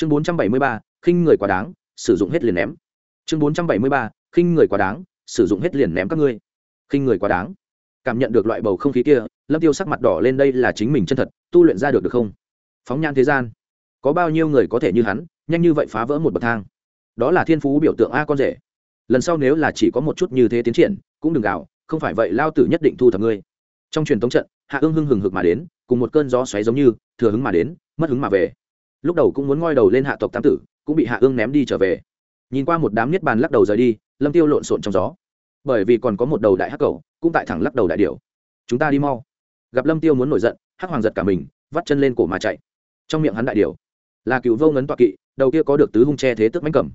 chương bốn trăm bảy mươi ba khinh người quá đáng sử dụng hết liền ném. Chương bốn trăm bảy mươi ba khinh người quá đáng sử dụng hết liền ném các ngươi. Khinh người quá đáng. Cảm nhận được loại bầu không khí kia lâm tiêu sắc mặt đỏ lên đây là chính mình chân thật tu luyện ra được được không? Phóng nhan thế gian có bao nhiêu người có thể như hắn nhanh như vậy phá vỡ một bậc thang? Đó là thiên phú biểu tượng a con rể. Lần sau nếu là chỉ có một chút như thế tiến triển cũng đừng gạo, không phải vậy lao tử nhất định thu thập ngươi. Trong truyền thống trận hạ ương hưng hừng hực mà đến cùng một cơn gió xoáy giống như thừa hứng mà đến mất hứng mà về lúc đầu cũng muốn ngoi đầu lên hạ tộc tam tử, cũng bị hạ ương ném đi trở về. Nhìn qua một đám niết bàn lắc đầu rời đi, lâm tiêu lộn xộn trong gió. Bởi vì còn có một đầu đại hắc cầu, cũng tại thẳng lắc đầu đại điểu. Chúng ta đi mau. Gặp lâm tiêu muốn nổi giận, hắc hoàng giật cả mình, vắt chân lên cổ mà chạy. Trong miệng hắn đại điểu, là cựu vô ngấn toạ kỵ, đầu kia có được tứ hung che thế tức mánh cầm.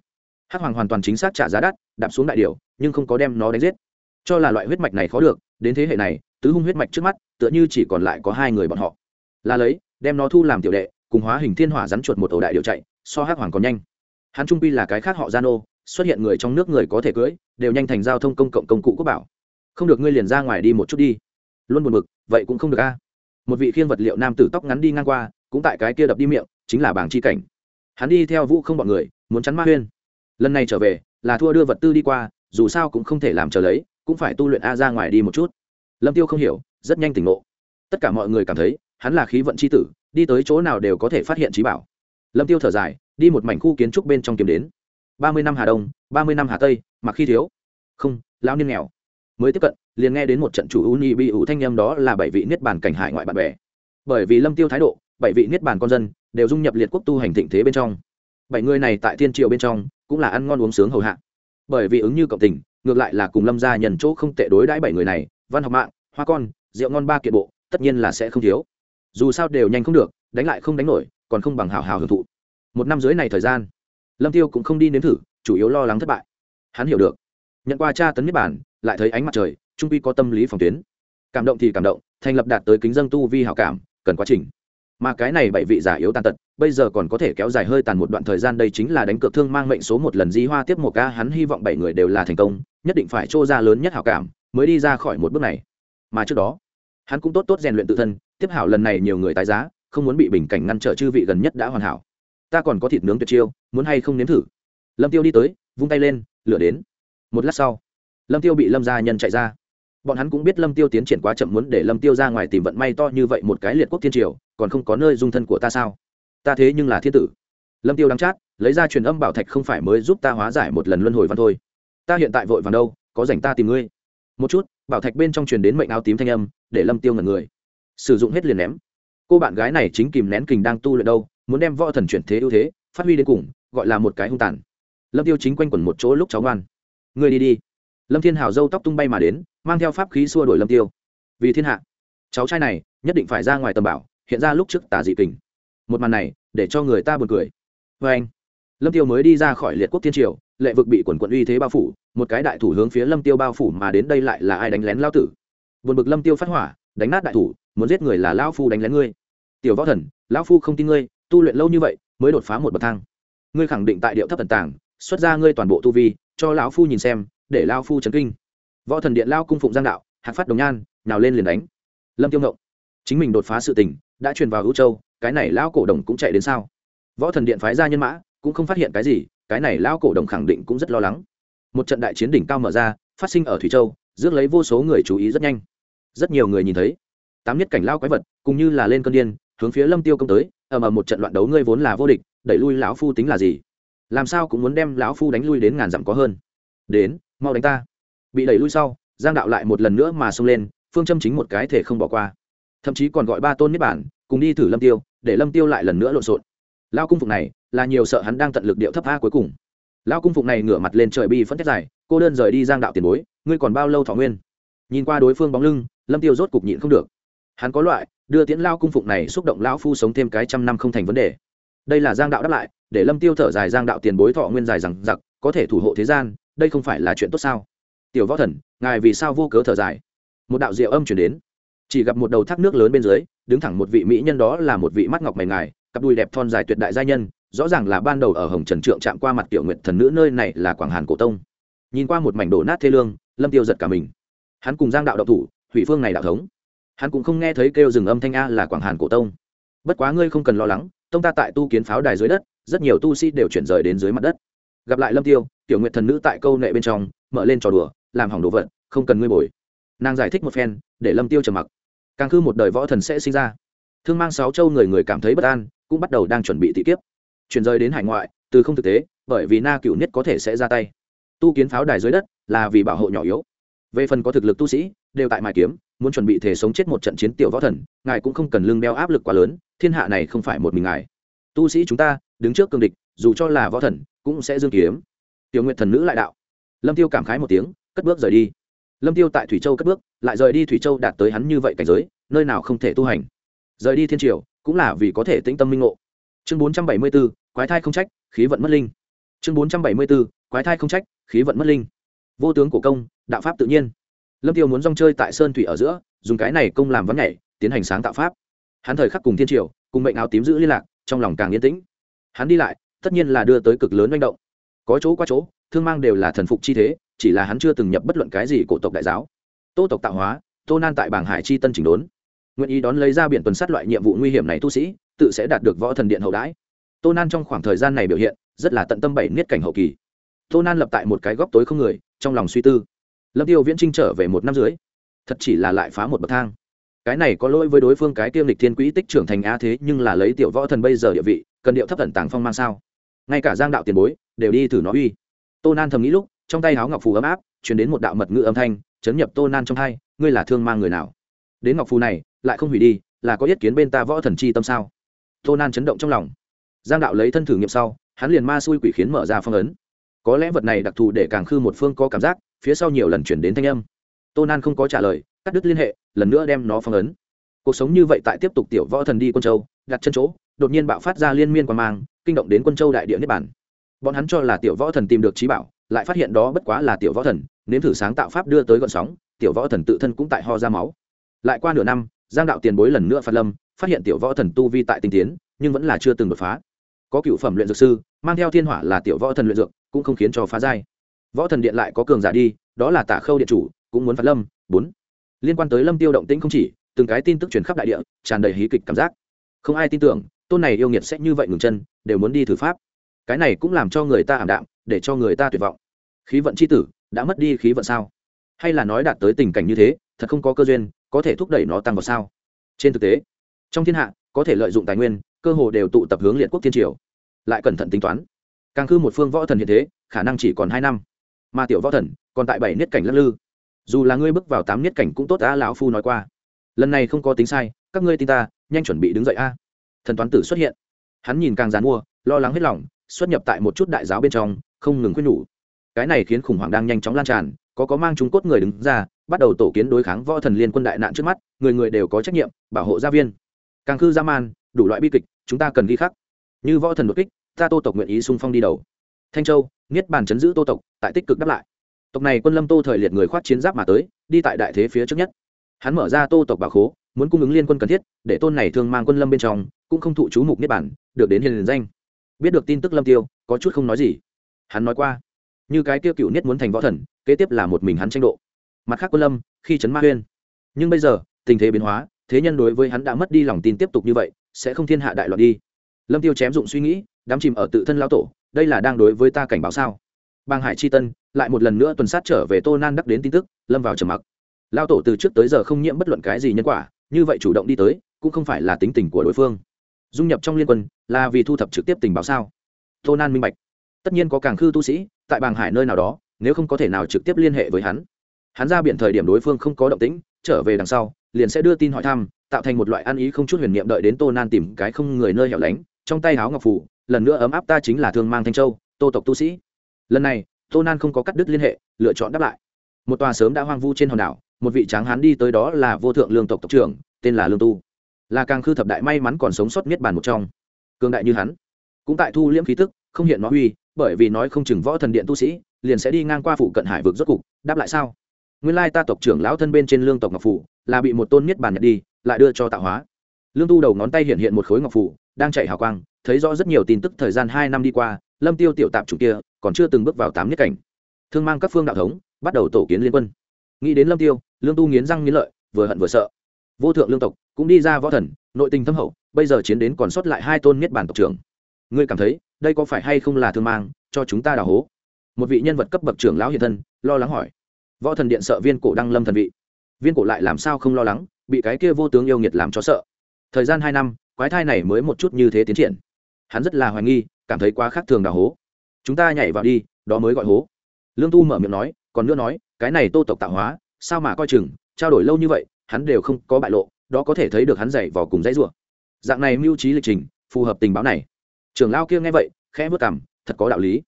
Hắc hoàng hoàn toàn chính xác trả giá đắt, đạp xuống đại điểu, nhưng không có đem nó đánh giết. Cho là loại huyết mạch này khó được, đến thế hệ này, tứ hung huyết mạch trước mắt, tựa như chỉ còn lại có hai người bọn họ. Là lấy, đem nó thu làm tiểu đệ cùng hóa hình thiên hỏa rắn chuột một ổ đại điệu chạy, so hắc hoàng còn nhanh. Hắn trung pi là cái khác họ gian ô xuất hiện người trong nước người có thể cưỡi, đều nhanh thành giao thông công cộng công cụ quốc bảo. Không được ngươi liền ra ngoài đi một chút đi. Luôn buồn bực, vậy cũng không được a. Một vị khiên vật liệu nam tử tóc ngắn đi ngang qua, cũng tại cái kia đập đi miệng, chính là bảng chi cảnh. Hắn đi theo vũ không bọn người, muốn chắn ma huyên. Lần này trở về, là thua đưa vật tư đi qua, dù sao cũng không thể làm chờ lấy, cũng phải tu luyện a ra ngoài đi một chút. Lâm tiêu không hiểu, rất nhanh tỉnh ngộ. Tất cả mọi người cảm thấy, hắn là khí vận c h i tử đi tới chỗ nào đều có thể phát hiện trí bảo. Lâm tiêu thở dài, đi một mảnh khu kiến trúc bên trong kiếm đến. Ba mươi năm hà đông, ba mươi năm hà tây, mặc khi thiếu. Không lao niên nghèo. Mới tiếp cận, liền nghe đến một trận chủ u nhị bị ủ thanh em đó là bảy vị niết bàn cảnh hải ngoại bạn bè. Bởi vì lâm tiêu thái độ, bảy vị niết bàn con dân đều dung nhập liệt quốc tu hành thịnh thế bên trong. Bảy người này tại thiên triệu bên trong cũng là ăn ngon uống sướng hầu hạ. Bởi vì ứng như cộng tình, ngược lại là cùng lâm gia nhận chỗ không tệ đối đãi bảy người này, văn học mạng, hoa con, rượu ngon ba kiện bộ, tất nhiên là sẽ không thiếu dù sao đều nhanh không được, đánh lại không đánh nổi, còn không bằng hào hào hưởng thụ. Một năm dưới này thời gian, lâm tiêu cũng không đi nếm thử, chủ yếu lo lắng thất bại. Hắn hiểu được. Nhận qua cha tấn niết bản lại thấy ánh mặt trời, trung quy có tâm lý phòng tuyến. Cảm động thì cảm động, thành lập đạt tới kính dân tu vi hảo cảm, cần quá trình. Mà cái này bảy vị giả yếu tàn tật, bây giờ còn có thể kéo dài hơi tàn một đoạn thời gian đây chính là đánh cược thương mang mệnh số một lần di hoa tiếp một ca, hắn hy vọng bảy người đều là thành công, nhất định phải trô ra lớn nhất hảo cảm, mới đi ra khỏi một bước này. Mà trước đó, hắn cũng tốt tốt rèn luyện tự thân tiếp hảo lần này nhiều người tái giá, không muốn bị bình cảnh ngăn trở chư vị gần nhất đã hoàn hảo. Ta còn có thịt nướng tuyệt chiêu, muốn hay không nếm thử? Lâm tiêu đi tới, vung tay lên, lửa đến. Một lát sau, lâm tiêu bị lâm gia nhân chạy ra. Bọn hắn cũng biết lâm tiêu tiến triển quá chậm muốn để lâm tiêu ra ngoài tìm vận may to như vậy một cái liệt quốc thiên triều, còn không có nơi dung thân của ta sao? Ta thế nhưng là thiên tử. Lâm tiêu đắng chát, lấy ra truyền âm bảo thạch không phải mới giúp ta hóa giải một lần luân hồi văn thôi. Ta hiện tại vội vàng đâu, có rảnh ta tìm ngươi. Một chút, bảo thạch bên trong truyền đến mệnh áo tím thanh âm, để lâm tiêu ngẩn người sử dụng hết liền ném. Cô bạn gái này chính kìm nén kình đang tu luyện đâu, muốn đem võ thần chuyển thế ưu thế, phát huy đến cùng, gọi là một cái hung tàn. Lâm tiêu chính quanh quẩn một chỗ lúc cháu ngoan. Người đi đi. Lâm thiên hào dâu tóc tung bay mà đến, mang theo pháp khí xua đuổi lâm tiêu. Vì thiên hạ. Cháu trai này, nhất định phải ra ngoài tầm bảo, hiện ra lúc trước tà dị kình. Một màn này, để cho người ta buồn cười. Vê anh, lâm tiêu mới đi ra khỏi liệt quốc thiên triều, lệ vực bị quần quận uy thế bao phủ, một cái đại thủ hướng phía lâm tiêu bao phủ mà đến đây lại là ai đánh lén lao tử? Buồn bực lâm tiêu phát hỏa, đánh nát đại thủ muốn giết người là lão phu đánh lén ngươi. Tiểu võ thần, lão phu không tin ngươi, tu luyện lâu như vậy mới đột phá một bậc thang. Ngươi khẳng định tại điệu thấp thần tàng, xuất ra ngươi toàn bộ tu vi, cho lão phu nhìn xem, để lão phu chấn kinh. Võ thần điện lao cung phụng giang đạo, hạc phát đồng nhan nào lên liền đánh. Lâm tiêu ngộng, chính mình đột phá sự tình, đã truyền vào hữu châu, cái này lão cổ đồng cũng chạy đến sao? Võ thần điện phái ra nhân mã, cũng không phát hiện cái gì, cái này lão cổ đồng khẳng định cũng rất lo lắng. Một trận đại chiến đỉnh cao mở ra, phát sinh ở thủy châu, rước lấy vô số người chú ý rất nhanh. Rất nhiều người nhìn thấy tám nhất cảnh lao quái vật cũng như là lên cơn điên, hướng phía lâm tiêu công tới, ầm ầm một trận loạn đấu ngươi vốn là vô địch, đẩy lui lão phu tính là gì? Làm sao cũng muốn đem lão phu đánh lui đến ngàn dặm có hơn? Đến, mau đánh ta. Bị đẩy lui sau, giang đạo lại một lần nữa mà xông lên, phương châm chính một cái thể không bỏ qua. Thậm chí còn gọi ba tôn niết bản, cùng đi thử lâm tiêu, để lâm tiêu lại lần nữa lộn xộn. Lao cung phục này, là nhiều sợ hắn đang tận lực điệu thấp a cuối cùng. Lao cung phục này ngửa mặt lên trời bi phân tích dài, cô đơn rời đi giang đạo tiền bối, ngươi còn bao lâu thọ nguyên? Nhìn qua đối phương bóng lưng, lâm tiêu rốt cục nhịn không được hắn có loại, đưa tiễn lao cung phục này xúc động lão phu sống thêm cái trăm năm không thành vấn đề. Đây là giang đạo đáp lại, để lâm tiêu thở dài giang đạo tiền bối thọ nguyên dài rằng giặc có thể thủ hộ thế gian, đây không phải là chuyện tốt sao? Tiểu võ thần, ngài vì sao vô cớ thở dài? Một đạo diệu âm chuyển đến. Chỉ gặp một đầu thác nước lớn bên dưới, đứng thẳng một vị mỹ nhân đó là một vị mắt ngọc mày ngài, cặp đùi đẹp thon dài tuyệt đại gia nhân, rõ ràng là ban đầu ở hồng trần trượng chạm qua mặt tiểu nguyện thần nữ nơi này là quảng hàn cổ tông. Nhìn qua một mảnh đổ nát thê lương, lâm tiêu giật cả mình. Hắn cùng giang đạo đậu thủ, hủy phương này đạo thống hắn cũng không nghe thấy kêu rừng âm thanh a là quảng hàn cổ tông. Bất quá ngươi không cần lo lắng, tông ta tại tu kiến pháo đài dưới đất, rất nhiều tu sĩ đều chuyển rời đến dưới mặt đất. Gặp lại lâm tiêu, tiểu nguyệt thần nữ tại câu nệ bên trong, mở lên trò đùa, làm hỏng đồ vật, không cần ngươi bồi. Nàng giải thích một phen, để lâm tiêu trầm mặc. Càng khư một đời võ thần sẽ sinh ra. Thương mang sáu châu người người cảm thấy bất an, cũng bắt đầu đang chuẩn bị thị kiếp. Chuyển rời đến hải ngoại, từ không thực tế, bởi vì na cựu nhất có thể sẽ ra tay. Tu kiến pháo đài dưới đất là vì bảo hộ nhỏ yếu. Về phần có thực lực tu sĩ, đều tại mài kiếm muốn chuẩn bị thể sống chết một trận chiến tiểu võ thần ngài cũng không cần lương đeo áp lực quá lớn thiên hạ này không phải một mình ngài. Tu sĩ chúng ta đứng trước cương địch dù cho là võ thần cũng sẽ dương kiếm. Tiểu nguyện thần nữ lại đạo. Lâm tiêu cảm khái một tiếng cất bước rời đi. Lâm tiêu tại thủy châu cất bước lại rời đi thủy châu đạt tới hắn như vậy cảnh giới nơi nào không thể tu hành. Rời đi thiên triều cũng là vì có thể tĩnh tâm minh ngộ. Chương bốn trăm bảy mươi 474, quái thai không trách khí vận mất linh. Chương bốn trăm bảy mươi 474, quái thai không trách khí vận mất linh. Vô tướng của công đạo pháp tự nhiên lâm tiêu muốn rong chơi tại sơn thủy ở giữa, dùng cái này công làm vắng nhảy, tiến hành sáng tạo pháp. Hắn thời khắc cùng thiên triều, cùng mệnh áo tím giữ liên lạc, trong lòng càng yên tĩnh. Hắn đi lại, tất nhiên là đưa tới cực lớn manh động. Có chỗ qua chỗ, thương mang đều là thần phục chi thế, chỉ là hắn chưa từng nhập bất luận cái gì cổ tộc đại giáo. Tô tộc tạo hóa, tô nan tại bảng hải chi tân chỉnh đốn. Nguyện ý đón lấy ra biển tuần sát loại nhiệm vụ nguy hiểm này tu sĩ, tự sẽ đạt được võ thần điện hậu đãi. Tô nan trong khoảng thời gian này biểu hiện, rất là tận tâm bảy niết cảnh hậu kỳ. Tô nan lập tại một cái góc tối không người, trong lòng suy tư lâm tiêu viễn trinh trở về một năm dưới, thật chỉ là lại phá một bậc thang. Cái này có lỗi với đối phương cái tiêm lịch thiên quỹ tích trưởng thành a thế, nhưng là lấy tiểu võ thần bây giờ địa vị, cần điệu thấp thần tàng phong mang sao? Ngay cả giang đạo tiền bối đều đi thử nó uy. Tô nan thầm nghĩ lúc, trong tay háo ngọc phù ấm áp chuyển đến một đạo mật ngữ âm thanh, chấn nhập tô nan trong hai, ngươi là thương mang người nào? Đến ngọc phù này, lại không hủy đi, là có ý kiến bên ta võ thần chi tâm sao? Tô nan chấn động trong lòng. Giang đạo lấy thân thử nghiệm sau, hắn liền ma xui quỷ khiến mở ra phong ấn. Có lẽ vật này đặc thù để càng khư một phương có cảm giác phía sau nhiều lần chuyển đến thanh âm. Tô nan không có trả lời, cắt đứt liên hệ, lần nữa đem nó phong ấn. Cuộc sống như vậy tại tiếp tục tiểu võ thần đi quân châu, đặt chân chỗ, đột nhiên bạo phát ra liên miên qua mang, kinh động đến quân châu đại địa niết bản bọn hắn cho là tiểu võ thần tìm được trí bảo, lại phát hiện đó bất quá là tiểu võ thần, nếm thử sáng tạo pháp đưa tới gọn sóng, tiểu võ thần tự thân cũng tại ho ra máu. Lại qua nửa năm, giang đạo tiền bối lần nữa phát lâm, phát hiện tiểu võ thần tu vi tại tinh tiến, nhưng vẫn là chưa từng đột phá. Có cựu phẩm luyện dược sư, mang theo thiên hỏa là tiểu võ thần luyện dược, cũng không khiến cho phá giai võ thần điện lại có cường giả đi, đó là tả khâu điện chủ, cũng muốn phạt lâm. Bốn, liên quan tới lâm tiêu động tĩnh không chỉ, từng cái tin tức truyền khắp đại địa, tràn đầy hí kịch cảm giác. Không ai tin tưởng, tôn này yêu nghiệt sẽ như vậy ngừng chân, đều muốn đi thử pháp. Cái này cũng làm cho người ta ảm đạm, để cho người ta tuyệt vọng. Khí vận c h i tử, đã mất đi khí vận sao? Hay là nói đạt tới tình cảnh như thế, thật không có cơ duyên, có thể thúc đẩy nó tăng vào sao? Trên thực tế, trong thiên hạ, có thể lợi dụng tài nguyên, cơ hồ đều tụ tập hướng liệt quốc thiên triều. Lại cẩn thận tính toán. Càng khư một phương võ thần hiện thế, khả năng chỉ còn hai năm mà tiểu võ thần còn tại bảy niết cảnh lắc lư. Dù là ngươi bước vào tám niết cảnh cũng tốt đã lão phu nói qua. Lần này không có tính sai, các ngươi tin ta, nhanh chuẩn bị đứng dậy a. Thần toán tử xuất hiện. Hắn nhìn càng dán mua, lo lắng hết lòng, xuất nhập tại một chút đại giáo bên trong, không ngừng khuyên nhủ. Cái này khiến khủng hoảng đang nhanh chóng lan tràn, có có mang chúng cốt người đứng ra, bắt đầu tổ kiến đối kháng võ thần liên quân đại nạn trước mắt, người người đều có trách nhiệm, bảo hộ gia viên. Càng cư gia man, đủ loại bi kịch, chúng ta cần ghi khắc. Như võ thần đột kích, ta tô tộc nguyện ý sung phong đi đầu. Thanh châu niết bàn chấn giữ tô tộc, tại tích cực đáp lại. Tộc này quân lâm tô thời liệt người khoát chiến giáp mà tới, đi tại đại thế phía trước nhất. Hắn mở ra tô tộc bảo khố, muốn cung ứng liên quân cần thiết, để tôn này thương mang quân lâm bên trong, cũng không thụ chú mục niết bản được đến hiền danh. Biết được tin tức lâm tiêu, có chút không nói gì. Hắn nói qua, như cái tiêu cựu niết muốn thành võ thần, kế tiếp là một mình hắn tranh độ. Mặt khác quân lâm, khi chấn ma huyên. Nhưng bây giờ, tình thế biến hóa, thế nhân đối với hắn đã mất đi lòng tin tiếp tục như vậy, sẽ không thiên hạ đại loạn đi. Lâm tiêu chém dụng suy nghĩ đám chìm ở tự thân lao tổ đây là đang đối với ta cảnh báo sao? Bang hải chi tân lại một lần nữa tuần sát trở về tô nan đắc đến tin tức, lâm vào trầm mặc. Lao tổ từ trước tới giờ không nhiễm bất luận cái gì nhân quả, như vậy chủ động đi tới, cũng không phải là tính tình của đối phương. Dung nhập trong liên quân là vì thu thập trực tiếp tình báo sao? Tô nan minh bạch. Tất nhiên có càng khư tu sĩ tại bàng hải nơi nào đó, nếu không có thể nào trực tiếp liên hệ với hắn. Hắn ra biển thời điểm đối phương không có động tĩnh, trở về đằng sau, liền sẽ đưa tin hỏi thăm, tạo thành một loại ăn ý không chút huyền niệm đợi đến tô nan tìm cái không người nơi hẻo lánh, trong tay háo ngọc phủ lần nữa ấm áp ta chính là thương mang thanh châu, tô tộc tu sĩ. Lần này, tô nan không có cắt đứt liên hệ, lựa chọn đáp lại. Một tòa sớm đã hoang vu trên hòn đảo, một vị tráng hán đi tới đó là vô thượng lương tộc tộc trưởng, tên là lương tu. Là càng khư thập đại may mắn còn sống sót miết bàn một trong. Cường đại như hắn, cũng tại thu liễm khí tức, không hiện nó uy, bởi vì nói không chừng võ thần điện tu sĩ, liền sẽ đi ngang qua phụ cận hải vực rốt cục, đáp lại sao? Nguyên lai ta tộc trưởng lão thân bên trên lương tộc ngọc phủ, là bị một tôn miết bàn nhặt đi, lại đưa cho tạo hóa. Lương tu đầu ngón tay hiện hiện một khối ngọc phủ, đang chạy hào quang thấy rõ rất nhiều tin tức thời gian hai năm đi qua, lâm tiêu tiểu tạp chủ kia còn chưa từng bước vào tám nhất cảnh. Thương mang các phương đạo thống, bắt đầu tổ kiến liên quân. Nghĩ đến lâm tiêu, lương tu nghiến răng nghiến lợi, vừa hận vừa sợ. Vô thượng lương tộc cũng đi ra võ thần, nội tình thâm hậu, bây giờ chiến đến còn sót lại hai tôn niết bản tộc trưởng. Ngươi cảm thấy, đây có phải hay không là thương mang, cho chúng ta đào hố? Một vị nhân vật cấp bậc trưởng lão hiện thân, lo lắng hỏi. Võ thần điện sợ viên cổ đăng lâm thần vị. Viên cổ lại làm sao không lo lắng, bị cái kia vô tướng yêu nghiệt làm cho sợ. Thời gian hai năm, quái thai này mới một chút như thế tiến triển hắn rất là hoài nghi, cảm thấy quá khác thường đào hố. Chúng ta nhảy vào đi, đó mới gọi hố. Lương tu mở miệng nói, còn nữa nói, cái này tô tộc tạo hóa, sao mà coi chừng, trao đổi lâu như vậy, hắn đều không có bại lộ, đó có thể thấy được hắn dày vào cùng dãy rủa. Dạng này mưu trí lịch trình, phù hợp tình báo này. Trưởng lao kia nghe vậy, khẽ vất cảm thật có đạo lý.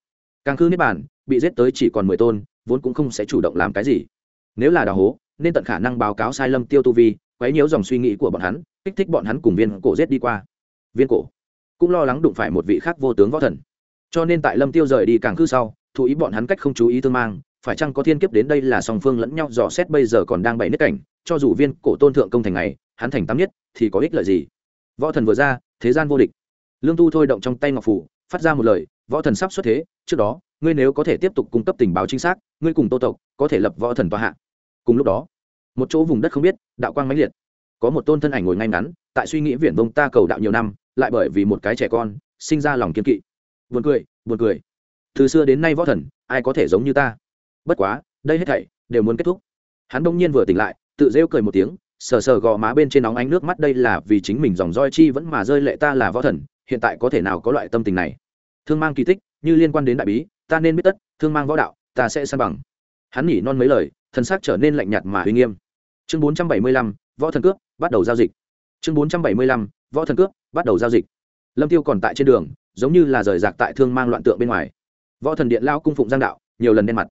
Càng khư niết bàn, bị giết tới chỉ còn mười tôn, vốn cũng không sẽ chủ động làm cái gì. Nếu là đào hố, nên tận khả năng báo cáo sai lầm tiêu tu vi, quấy nhiễu dòng suy nghĩ của bọn hắn, kích thích bọn hắn cùng viên cổ giết đi qua. Viên cổ cũng lo lắng đụng phải một vị khác vô tướng võ thần. Cho nên tại lâm tiêu rời đi càng khư sau, thụ ý bọn hắn cách không chú ý thương mang, phải chăng có thiên kiếp đến đây là song phương lẫn nhau dò xét bây giờ còn đang bày nết cảnh, cho dù viên cổ tôn thượng công thành này, hắn thành tám nhất, thì có ích lợi gì? Võ thần vừa ra, thế gian vô địch. Lương tu thôi động trong tay ngọc phủ, phát ra một lời, võ thần sắp xuất thế, trước đó, ngươi nếu có thể tiếp tục cung cấp tình báo chính xác, ngươi cùng tô tộc có thể lập võ thần tòa hạ. Cùng lúc đó, một chỗ vùng đất không biết, đạo quang mãnh liệt. Có một tôn thân ảnh ngồi ngay ngắn, tại suy nghĩ viển vông ta cầu đạo nhiều năm lại bởi vì một cái trẻ con, sinh ra lòng kiên kỵ. Buồn cười buồn cười. Từ xưa đến nay võ thần, ai có thể giống như ta? Bất quá, đây hết thảy đều muốn kết thúc. Hắn đông nhiên vừa tỉnh lại, tự rêu cười một tiếng, sờ sờ gò má bên trên nóng ánh nước mắt đây là vì chính mình dòng roi chi vẫn mà rơi lệ ta là võ thần, hiện tại có thể nào có loại tâm tình này? Thương mang kỳ tích, như liên quan đến đại bí, ta nên biết tất, thương mang võ đạo, ta sẽ san bằng. Hắn nhỉ non mấy lời, thân xác trở nên lạnh nhạt mà uy nghiêm. Chương bốn trăm bảy mươi lăm, võ thần cướp, bắt đầu giao dịch. Chương bốn trăm bảy mươi lăm võ thần cướp bắt đầu giao dịch. Lâm tiêu còn tại trên đường, giống như là rời rạc tại thương mang loạn tượng bên ngoài. Võ thần điện lao cung phụng giang đạo, nhiều lần đen mặt.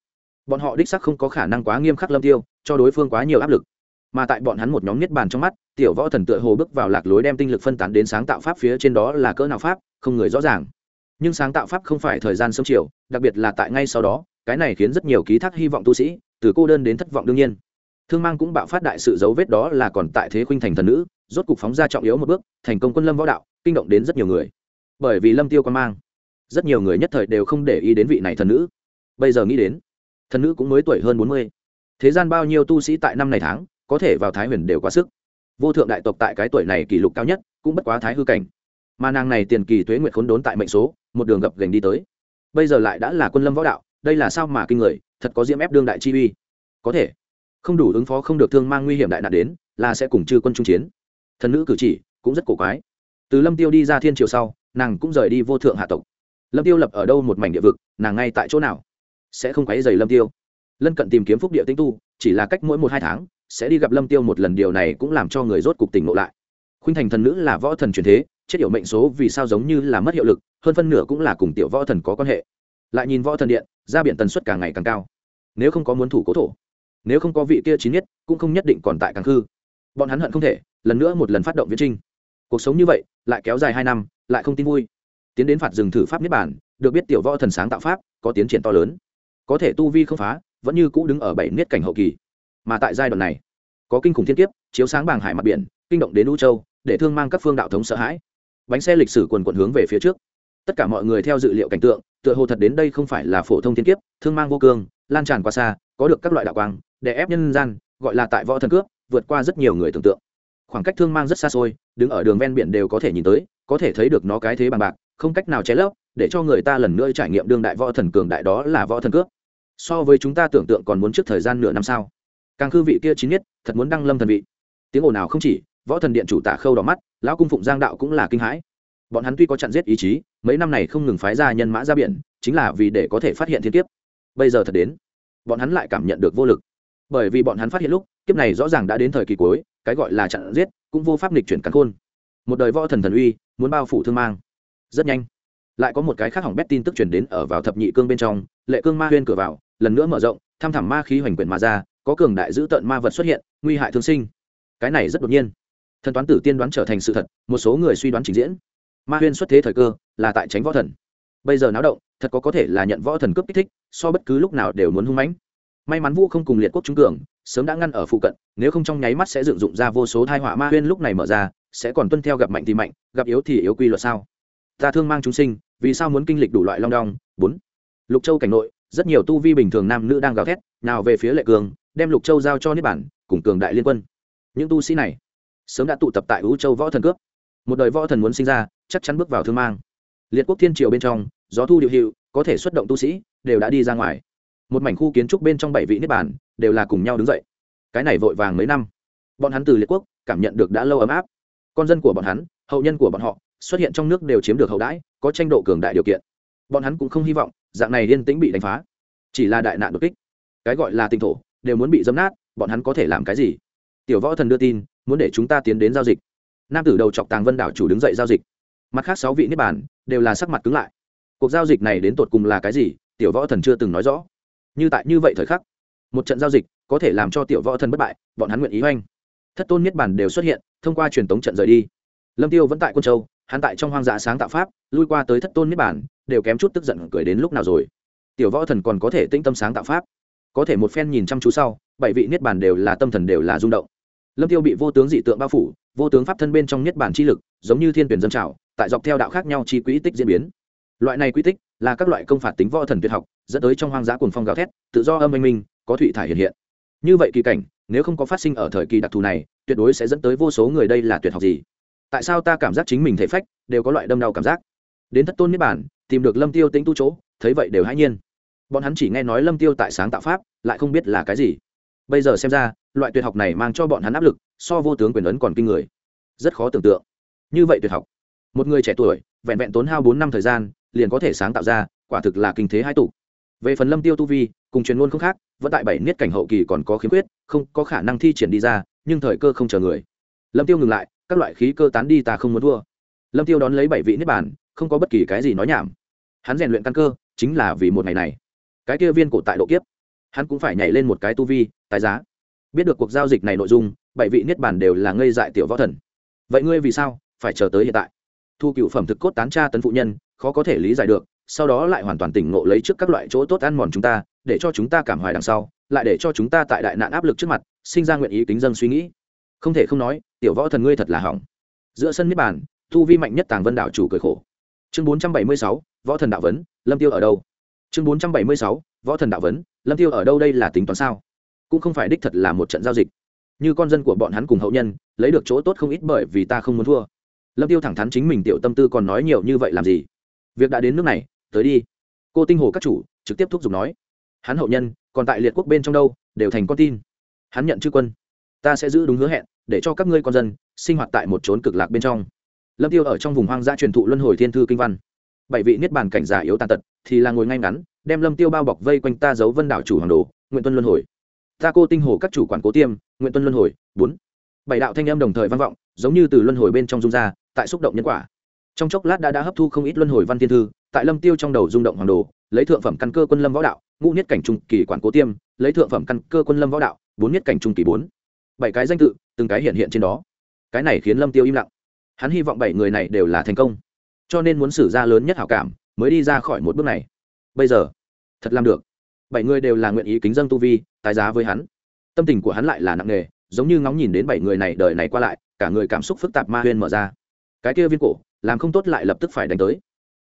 Bọn họ đích sắc không có khả năng quá nghiêm khắc lâm tiêu, cho đối phương quá nhiều áp lực. Mà tại bọn hắn một nhóm niết bàn trong mắt, tiểu võ thần tựa hồ bước vào lạc lối đem tinh lực phân tán đến sáng tạo pháp phía trên đó là cỡ nào pháp, không người rõ ràng. Nhưng sáng tạo pháp không phải thời gian sớm chiều, đặc biệt là tại ngay sau đó, cái này khiến rất nhiều ký thác hy vọng tu sĩ, từ cô đơn đến thất vọng đương nhiên thương mang cũng bạo phát đại sự dấu vết đó là còn tại thế khuynh thành thần nữ, rốt cục phóng ra trọng yếu một bước, thành công quân lâm võ đạo, kinh động đến rất nhiều người. Bởi vì lâm tiêu quan mang, rất nhiều người nhất thời đều không để ý đến vị này thần nữ. Bây giờ nghĩ đến, thần nữ cũng mới tuổi hơn bốn mươi. Thế gian bao nhiêu tu sĩ tại năm này tháng, có thể vào thái huyền đều quá sức. Vô thượng đại tộc tại cái tuổi này kỷ lục cao nhất, cũng bất quá thái hư cảnh. Mà nàng này tiền kỳ tuế nguyệt khốn đốn tại mệnh số, một đường gập gành đi tới. Bây giờ lại đã là quân lâm võ đạo, đây là sao mà kinh người, thật có diễm ép đương đại chi uy. Có thể không đủ ứng phó không được thương mang nguy hiểm đại nạn đến, là sẽ cùng chư quân trung chiến. Thần nữ cử chỉ cũng rất cổ quái. Từ lâm tiêu đi ra thiên triều sau, nàng cũng rời đi vô thượng hạ tộc. Lâm tiêu lập ở đâu một mảnh địa vực, nàng ngay tại chỗ nào? Sẽ không quấy dày lâm tiêu. Lân cận tìm kiếm phúc địa tinh tu, chỉ là cách mỗi một hai tháng, sẽ đi gặp lâm tiêu một lần, điều này cũng làm cho người rốt cục tỉnh ngộ lại. Khuynh thành thần nữ là võ thần truyền thế, chết hiệu mệnh số vì sao giống như là mất hiệu lực, hơn phân nửa cũng là cùng tiểu võ thần có quan hệ. Lại nhìn võ thần điện, ra biển tần suất càng ngày càng cao. Nếu không có muốn thủ cố thổ nếu không có vị kia chín nhất, cũng không nhất định còn tại càng khư. Bọn hắn hận không thể, lần nữa một lần phát động viễn trinh. Cuộc sống như vậy, lại kéo dài hai năm, lại không tin vui. Tiến đến phạt rừng thử pháp niết bản được biết tiểu võ thần sáng tạo pháp, có tiến triển to lớn. Có thể tu vi không phá, vẫn như cũ đứng ở bảy niết cảnh hậu kỳ. Mà tại giai đoạn này, có kinh khủng thiên kiếp, chiếu sáng bàng hải mặt biển, kinh động đến u châu, để thương mang các phương đạo thống sợ hãi. Bánh xe lịch sử quần quận hướng về phía trước tất cả mọi người theo dự liệu cảnh tượng, tựa hồ thật đến đây không phải là phổ thông thiên kiếp, thương mang vô cương, lan tràn qua xa, có được các loại đạo quang, để ép nhân gian, gọi là tại võ thần cướp, vượt qua rất nhiều người tưởng tượng. Khoảng cách thương mang rất xa xôi, đứng ở đường ven biển đều có thể nhìn tới, có thể thấy được nó cái thế bằng bạc, không cách nào che lấp, để cho người ta lần nữa trải nghiệm đương đại võ thần cường đại đó là võ thần cướp. So với chúng ta tưởng tượng còn muốn trước thời gian nửa năm sau. Càng cư vị kia chín nhất, thật muốn đăng lâm thần vị. Tiếng ồn nào không chỉ, võ thần điện chủ tả khâu đỏ mắt, lão cung phụng giang đạo cũng là kinh hãi bọn hắn tuy có chặn giết ý chí, mấy năm này không ngừng phái ra nhân mã ra biển, chính là vì để có thể phát hiện thiên kiếp. Bây giờ thật đến, bọn hắn lại cảm nhận được vô lực. Bởi vì bọn hắn phát hiện lúc, kiếp này rõ ràng đã đến thời kỳ cuối, cái gọi là chặn giết, cũng vô pháp nghịch chuyển cắn khôn. Một đời võ thần thần uy, muốn bao phủ thương mang. Rất nhanh, lại có một cái khác hỏng bét tin tức truyền đến ở vào thập nhị cương bên trong, lệ cương ma huyên cửa vào, lần nữa mở rộng thăm thẳm ma khí hoành quyển mà ra, có cường đại dữ tợn ma vật xuất hiện, nguy hại thương sinh. Cái này rất đột nhiên. Thần toán tử tiên đoán trở thành sự thật, một số người suy đoán trình diễn ma huyên xuất thế thời cơ là tại tránh võ thần. Bây giờ náo động, thật có có thể là nhận võ thần cướp kích thích, so bất cứ lúc nào đều muốn hung mãnh. May mắn vũ không cùng liệt quốc trung cường, sớm đã ngăn ở phụ cận, nếu không trong nháy mắt sẽ dựng dụng ra vô số thai họa ma huyên lúc này mở ra, sẽ còn tuân theo gặp mạnh thì mạnh, gặp yếu thì yếu quy luật sao? Ta thương mang chúng sinh, vì sao muốn kinh lịch đủ loại long đong? Bốn. Lục châu cảnh nội, rất nhiều tu vi bình thường nam nữ đang gào thét, nào về phía lệ cường, đem lục châu giao cho niết bản, cùng cường đại liên quân. Những tu sĩ này, sớm đã tụ tập tại ưu châu võ thần cướp. Một đời võ thần muốn sinh ra chắc chắn bước vào thương mang. Liệt quốc thiên triều bên trong, gió thu điệu hiệu, có thể xuất động tu sĩ, đều đã đi ra ngoài. Một mảnh khu kiến trúc bên trong bảy vị niết bàn, đều là cùng nhau đứng dậy. Cái này vội vàng mấy năm. Bọn hắn từ liệt quốc, cảm nhận được đã lâu ấm áp. Con dân của bọn hắn, hậu nhân của bọn họ, xuất hiện trong nước đều chiếm được hậu đãi, có tranh độ cường đại điều kiện. Bọn hắn cũng không hy vọng, dạng này liên tĩnh bị đánh phá. Chỉ là đại nạn đột kích. Cái gọi là tinh thổ, đều muốn bị dấm nát, bọn hắn có thể làm cái gì? Tiểu võ thần đưa tin, muốn để chúng ta tiến đến giao dịch. Nam tử đầu chọc tàng vân đảo chủ đứng dậy giao dịch mặt khác sáu vị niết bàn đều là sắc mặt cứng lại. Cuộc giao dịch này đến tột cùng là cái gì? Tiểu võ thần chưa từng nói rõ. Như tại như vậy thời khắc, một trận giao dịch có thể làm cho tiểu võ thần bất bại, bọn hắn nguyện ý oanh thất tôn niết bàn đều xuất hiện, thông qua truyền tống trận rời đi. Lâm tiêu vẫn tại quân châu, hắn tại trong hoang dã sáng tạo pháp, lui qua tới thất tôn niết bàn, đều kém chút tức giận cười đến lúc nào rồi. Tiểu võ thần còn có thể tĩnh tâm sáng tạo pháp. Có thể một phen nhìn chăm chú sau, bảy vị niết bàn đều là tâm thần đều là rung động. Lâm tiêu bị vô tướng dị tượng bao phủ, vô tướng pháp thân bên trong niết bàn chi lực, giống như thiên tuyển dân trào tại dọc theo đạo khác nhau chi quỹ tích diễn biến. Loại này quy tích là các loại công phạt tính võ thần tuyệt học, dẫn tới trong hoang dã cuồng phong gào thét, tự do âm anh minh, có thụy thải hiện hiện. Như vậy kỳ cảnh, nếu không có phát sinh ở thời kỳ đặc thù này, tuyệt đối sẽ dẫn tới vô số người đây là tuyệt học gì? Tại sao ta cảm giác chính mình thể phách đều có loại đâm đau cảm giác? Đến thất tôn niết bản tìm được lâm tiêu tính tu chỗ, thấy vậy đều hãy nhiên. Bọn hắn chỉ nghe nói lâm tiêu tại sáng tạo pháp, lại không biết là cái gì. Bây giờ xem ra, loại tuyệt học này mang cho bọn hắn áp lực, so vô tướng quyền ấn còn kinh người. Rất khó tưởng tượng. Như vậy tuyệt học một người trẻ tuổi, vẹn vẹn tốn hao bốn năm thời gian, liền có thể sáng tạo ra, quả thực là kinh thế hai tụ. Về phần lâm tiêu tu vi, cùng truyền ngôn không khác, vẫn tại bảy niết cảnh hậu kỳ còn có khiếm khuyết, không có khả năng thi triển đi ra, nhưng thời cơ không chờ người. Lâm tiêu ngừng lại, các loại khí cơ tán đi ta không muốn thua. Lâm tiêu đón lấy bảy vị niết bàn, không có bất kỳ cái gì nói nhảm. Hắn rèn luyện căn cơ, chính là vì một ngày này. Cái kia viên cổ tại độ kiếp. Hắn cũng phải nhảy lên một cái tu vi, tài giá. Biết được cuộc giao dịch này nội dung, bảy vị niết bàn đều là ngây dại tiểu võ thần. Vậy ngươi vì sao phải chờ tới hiện tại? Thu cựu phẩm thực cốt tán tra tấn phụ nhân, khó có thể lý giải được, sau đó lại hoàn toàn tỉnh ngộ lấy trước các loại chỗ tốt ăn mòn chúng ta, để cho chúng ta cảm hoài đằng sau, lại để cho chúng ta tại đại nạn áp lực trước mặt, sinh ra nguyện ý kính dân suy nghĩ. Không thể không nói, tiểu võ thần ngươi thật là hỏng. Giữa sân niết bàn, thu vi mạnh nhất tàng vân đạo chủ cười khổ. Chương bốn trăm bảy mươi sáu, võ thần đạo vấn, lâm tiêu ở đâu? Chương bốn trăm bảy mươi sáu, võ thần đạo vấn, lâm tiêu ở đâu đây là tính toán sao? Cũng không phải đích thật là một trận giao dịch. Như con dân của bọn hắn cùng hậu nhân, lấy được chỗ tốt không ít bởi vì ta không muốn thua lâm tiêu thẳng thắn chính mình tiểu tâm tư còn nói nhiều như vậy làm gì? Việc đã đến nước này, tới đi. Cô tinh hồ các chủ, trực tiếp thúc giục nói. Hắn hậu nhân, còn tại liệt quốc bên trong đâu, đều thành con tin. Hắn nhận chư quân. Ta sẽ giữ đúng hứa hẹn, để cho các ngươi con dân, sinh hoạt tại một chốn cực lạc bên trong. Lâm tiêu ở trong vùng hoang dã truyền thụ luân hồi thiên thư kinh văn. Bảy vị niết bàn cảnh giả yếu tàn tật, thì là ngồi ngay ngắn, đem lâm tiêu bao bọc vây quanh ta giấu vân đảo chủ hoàng đồ nguyện tuân luân hồi. Ta cô tinh hồ các chủ quản cố tiêm nguyện tuân luân hồi, bốn. Bảy đạo thanh âm đồng thời vang vọng, giống như từ luân hồi bên trong dung ra tại xúc động nhân quả. Trong chốc lát đã đã hấp thu không ít luân hồi văn thiên thư, tại lâm tiêu trong đầu rung động hoàng đồ, lấy thượng phẩm căn cơ quân lâm võ đạo, ngũ nhất cảnh trung kỳ quản cố tiêm, lấy thượng phẩm căn cơ quân lâm võ đạo, bốn nhất cảnh trung kỳ bốn. Bảy cái danh tự, từng cái hiện hiện trên đó. Cái này khiến lâm tiêu im lặng. Hắn hy vọng bảy người này đều là thành công. Cho nên muốn xử ra lớn nhất hảo cảm, mới đi ra khỏi một bước này. Bây giờ, thật làm được. Bảy người đều là nguyện ý kính dân tu vi, tái giá với hắn. Tâm tình của hắn lại là nặng nề, giống như ngóng nhìn đến bảy người này đời này qua lại, cả người cảm xúc phức tạp ma huyên mở ra cái kia viên cổ, làm không tốt lại lập tức phải đánh tới.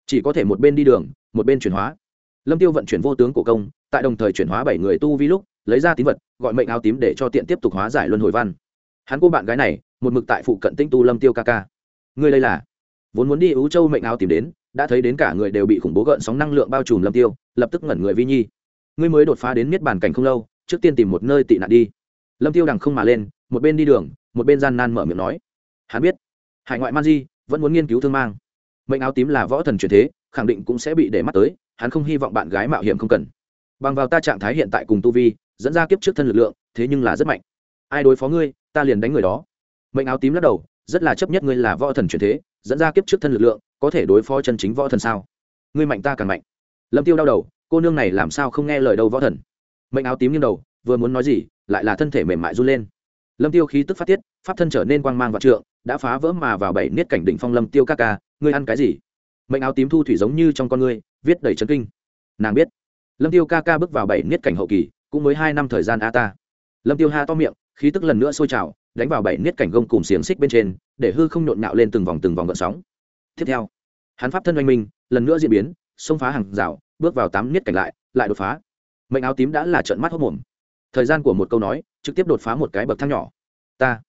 Chỉ có thể một bên đi đường, một bên chuyển hóa. Lâm tiêu vận chuyển vô tướng cổ công, tại đồng thời chuyển hóa bảy người tu vi lúc, lấy ra tín vật, gọi mệnh áo tím để cho tiện tiếp tục hóa giải luân hồi văn. Hắn cô bạn gái này, một mực tại phụ cận tinh tu lâm tiêu ca ca. Ngươi đây là? Vốn muốn đi ứ châu mệnh áo tìm đến, đã thấy đến cả người đều bị khủng bố gợn sóng năng lượng bao trùm lâm tiêu, lập tức ngẩn người vi nhi. Ngươi mới đột phá đến miết bàn cảnh không lâu, trước tiên tìm một nơi tị nạn đi. Lâm tiêu đằng không mà lên, một bên đi đường, một bên gian nan mở miệng nói. Hắn biết hải ngoại man di vẫn muốn nghiên cứu thương mang. Mệnh áo tím là võ thần truyền thế, khẳng định cũng sẽ bị để mắt tới, hắn không hy vọng bạn gái mạo hiểm không cần. Bằng vào ta trạng thái hiện tại cùng tu vi, dẫn ra kiếp trước thân lực lượng, thế nhưng là rất mạnh. Ai đối phó ngươi, ta liền đánh người đó. Mệnh áo tím lắc đầu, rất là chấp nhất ngươi là võ thần truyền thế, dẫn ra kiếp trước thân lực lượng, có thể đối phó chân chính võ thần sao? Ngươi mạnh ta càng mạnh. Lâm tiêu đau đầu, cô nương này làm sao không nghe lời đâu võ thần. Mệnh áo tím nghiêng đầu, vừa muốn nói gì, lại là thân thể mềm mại run lên. Lâm tiêu khí tức phát tiết, pháp thân trở nên quang mang và trượng đã phá vỡ mà vào bảy niết cảnh đỉnh phong lâm tiêu ca ca, ngươi ăn cái gì? Mệnh áo tím thu thủy giống như trong con ngươi, viết đầy chấn kinh. Nàng biết, lâm tiêu ca ca bước vào bảy niết cảnh hậu kỳ, cũng mới hai năm thời gian a ta. Lâm tiêu ha to miệng, khí tức lần nữa sôi trào, đánh vào bảy niết cảnh gông cùng xiềng xích bên trên, để hư không nhộn nhạo lên từng vòng từng vòng gợn sóng. Tiếp theo, hắn pháp thân oanh minh, lần nữa diễn biến, xông phá hàng rào, bước vào tám niết cảnh lại lại đột phá. Mệnh áo tím đã là trận mắt hốc mồm. Thời gian của một câu nói, trực tiếp đột phá một cái bậc thang nhỏ. Ta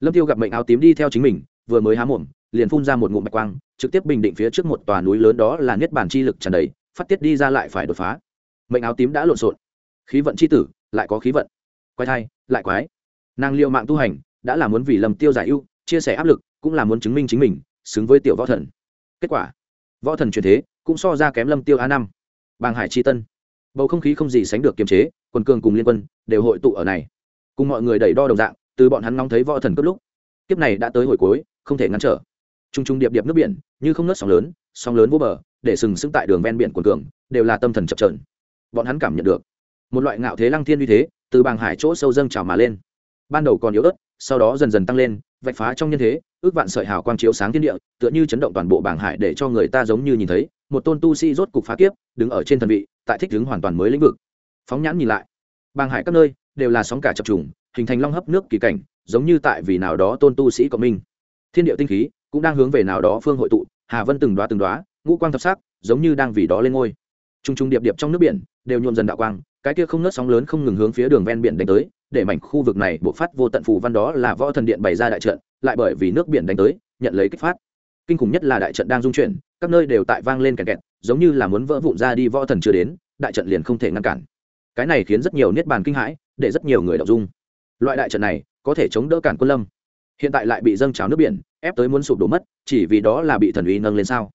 lâm tiêu gặp mệnh áo tím đi theo chính mình, vừa mới há mồm, liền phun ra một ngụm bạch quang, trực tiếp bình định phía trước một tòa núi lớn đó là niết bàn chi lực tràn đầy, phát tiết đi ra lại phải đột phá. Mệnh áo tím đã lộn xộn. Khí vận chi tử, lại có khí vận. Quái thai, lại quái. Nàng liệu mạng tu hành, đã là muốn vì lầm tiêu giải ưu, chia sẻ áp lực, cũng là muốn chứng minh chính mình, xứng với tiểu võ thần. Kết quả, võ thần truyền thế, cũng so ra kém lâm tiêu a năm. Bàng hải chi tân. Bầu không khí không gì sánh được kiềm chế, quần cường cùng liên quân, đều hội tụ ở này. Cùng mọi người đẩy đo đồng dạng từ bọn hắn ngóng thấy võ thần cấp lúc, kiếp này đã tới hồi cuối, không thể ngăn trở. T r u n g t r u n g điệp điệp nước biển, như không nớt sóng lớn sóng lớn vô bờ, để sừng sững tại đường ven biển quần cường, đều là tâm thần chập trờn bọn hắn cảm nhận được, một loại ngạo thế lăng thiên uy thế, từ bàng hải chỗ sâu dâng trào mà lên. Ban đầu còn yếu ớt, sau đó dần dần tăng lên, vạch phá trong nhân thế, ước vạn sợi hào quang chiếu sáng thiên địa, tựa như chấn động toàn bộ bảng hải để cho người ta giống như nhìn thấy, một tôn tu sĩ rốt cục phá kiếp, đứng ở trên thần vị, tại thích ứng hoàn toàn mới lĩnh vực. Phóng nhãn nhìn lại, bàng hải các nơi đều là sóng cả chập trùng hình thành long hấp nước kỳ cảnh, giống như tại vì nào đó tôn tu sĩ cộng minh. Thiên địa tinh khí cũng đang hướng về nào đó phương hội tụ, hà vân từng đoá từng đoá ngũ quang thập sắc, giống như đang vì đó lên ngôi. T r u n g t r u n g điệp điệp trong nước biển, đều nhuộm dần đạo quang, cái kia không nớt sóng lớn không ngừng hướng phía đường ven biển đánh tới, để mảnh khu vực này bộ phát vô tận phù văn đó là võ thần điện bày ra đại trận, lại bởi vì nước biển đánh tới, nhận lấy kích phát. Kinh khủng nhất là đại trận đang dung chuyển, các nơi đều tại vang lên kẹt kẹt, giống như là muốn vỡ vụn ra đi võ thần chưa đến, đại trận liền không thể ngăn cản. Cái này khiến rất nhiều niết bàn kinh hãi, để rất nhiều người đọc dung loại đại trận này có thể chống đỡ cản quân lâm. Hiện tại lại bị dâng trào nước biển, ép tới muốn sụp đổ mất, chỉ vì đó là bị thần uy nâng lên sao?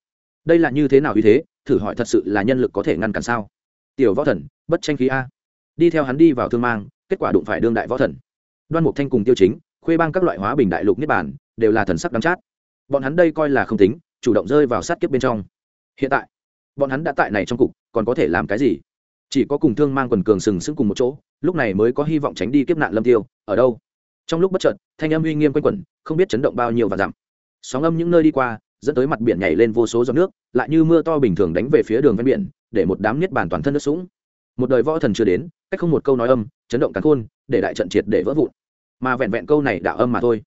Đây là như thế nào uy thế? Thử hỏi thật sự là nhân lực có thể ngăn cản sao? Tiểu võ thần, bất tranh khí a. Đi theo hắn đi vào thương mang, kết quả đụng phải đương đại võ thần. Đoan mục thanh cùng tiêu chính, khuê bang các loại hóa bình đại lục niết bản đều là thần sắc đắm chát. Bọn hắn đây coi là không tính, chủ động rơi vào sát kiếp bên trong. Hiện tại, bọn hắn đã tại này trong cục, còn có thể làm cái gì? Chỉ có cùng thương mang quần cường sừng sững cùng một chỗ, lúc này mới có hy vọng tránh đi kiếp nạn lâm tiêu. Ở đâu? Trong lúc bất chợt, thanh âm uy nghiêm quanh quẩn, không biết chấn động bao nhiêu và dặm. Sóng âm những nơi đi qua, dẫn tới mặt biển nhảy lên vô số giọt nước, lại như mưa to bình thường đánh về phía đường ven biển, để một đám niết bàn toàn thân nước sũng. Một đời võ thần chưa đến, cách không một câu nói âm, chấn động cắn khôn, để đại trận triệt để vỡ vụn. Mà vẹn vẹn câu này đạo âm mà thôi.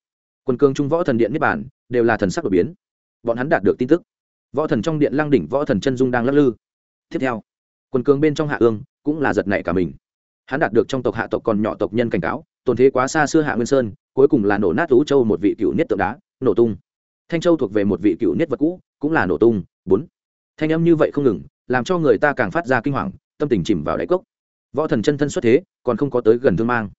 Quân cương trung võ thần điện niết bàn, đều là thần sắc đột biến. Bọn hắn đạt được tin tức. Võ thần trong điện lăng đỉnh võ thần chân dung đang lắc lư. Tiếp theo quân cương bên trong hạ ương cũng là giật nảy cả mình. Hắn đạt được trong tộc hạ tộc còn nhỏ tộc nhân cảnh cáo, tồn thế quá xa xưa hạ nguyên sơn, cuối cùng là nổ nát tú châu một vị cựu niết tượng đá, nổ tung. Thanh châu thuộc về một vị cựu niết vật cũ, cũng là nổ tung. Bốn. Thanh âm như vậy không ngừng, làm cho người ta càng phát ra kinh hoàng, tâm tình chìm vào đáy cốc. Võ thần chân thân xuất thế, còn không có tới gần thương mang.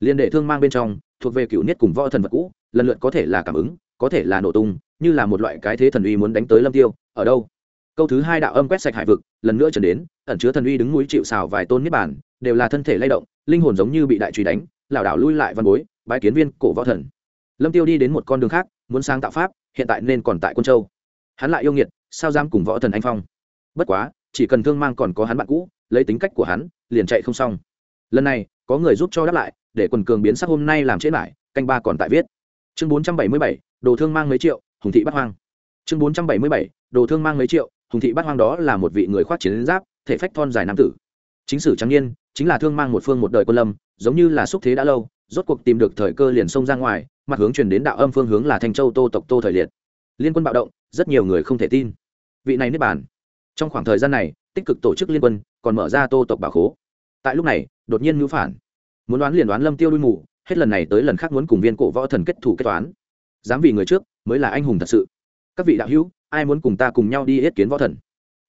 Liên đệ thương mang bên trong, thuộc về cựu niết cùng võ thần vật cũ, lần lượt có thể là cảm ứng, có thể là nổ tung, như là một loại cái thế thần uy muốn đánh tới lâm tiêu, ở đâu? Câu thứ hai đạo âm quét sạch hải vực, lần nữa trở đến, ẩn chứa thần uy đứng núi chịu xào vài tôn niết bản đều là thân thể lay động, linh hồn giống như bị đại truy đánh, lảo đảo lui lại văn bối, bái kiến viên cổ võ thần. Lâm tiêu đi đến một con đường khác, muốn sáng tạo pháp, hiện tại nên còn tại quân châu. Hắn lại yêu nghiệt, sao dám cùng võ thần anh phong? Bất quá, chỉ cần thương mang còn có hắn bạn cũ, lấy tính cách của hắn, liền chạy không xong. Lần này, có người giúp cho đáp lại, để quần cường biến sắc hôm nay làm chết lại, canh ba còn tại viết. Chương bốn trăm bảy mươi bảy, đồ thương mang mấy triệu, hùng thị bắt hoang. Chương bốn trăm bảy mươi bảy, đồ thương mang mấy triệu hùng thị bát hoang đó là một vị người khoác chiến giáp, thể phách thon dài nam tử. Chính sử trắng niên, chính là thương mang một phương một đời quân lâm, giống như là xúc thế đã lâu, rốt cuộc tìm được thời cơ liền xông ra ngoài, mặt hướng truyền đến đạo âm phương hướng là thanh châu tô tộc tô thời liệt. Liên quân bạo động, rất nhiều người không thể tin. Vị này niết bàn. Trong khoảng thời gian này, tích cực tổ chức liên quân, còn mở ra tô tộc bảo khố. Tại lúc này, đột nhiên ngữ phản. Muốn đoán liền đoán lâm tiêu đuôi mù, hết lần này tới lần khác muốn cùng viên cổ võ thần kết thủ kết toán. Dám vì người trước, mới là anh hùng thật sự. Các vị đạo hữu ai muốn cùng ta cùng nhau đi yết kiến võ thần?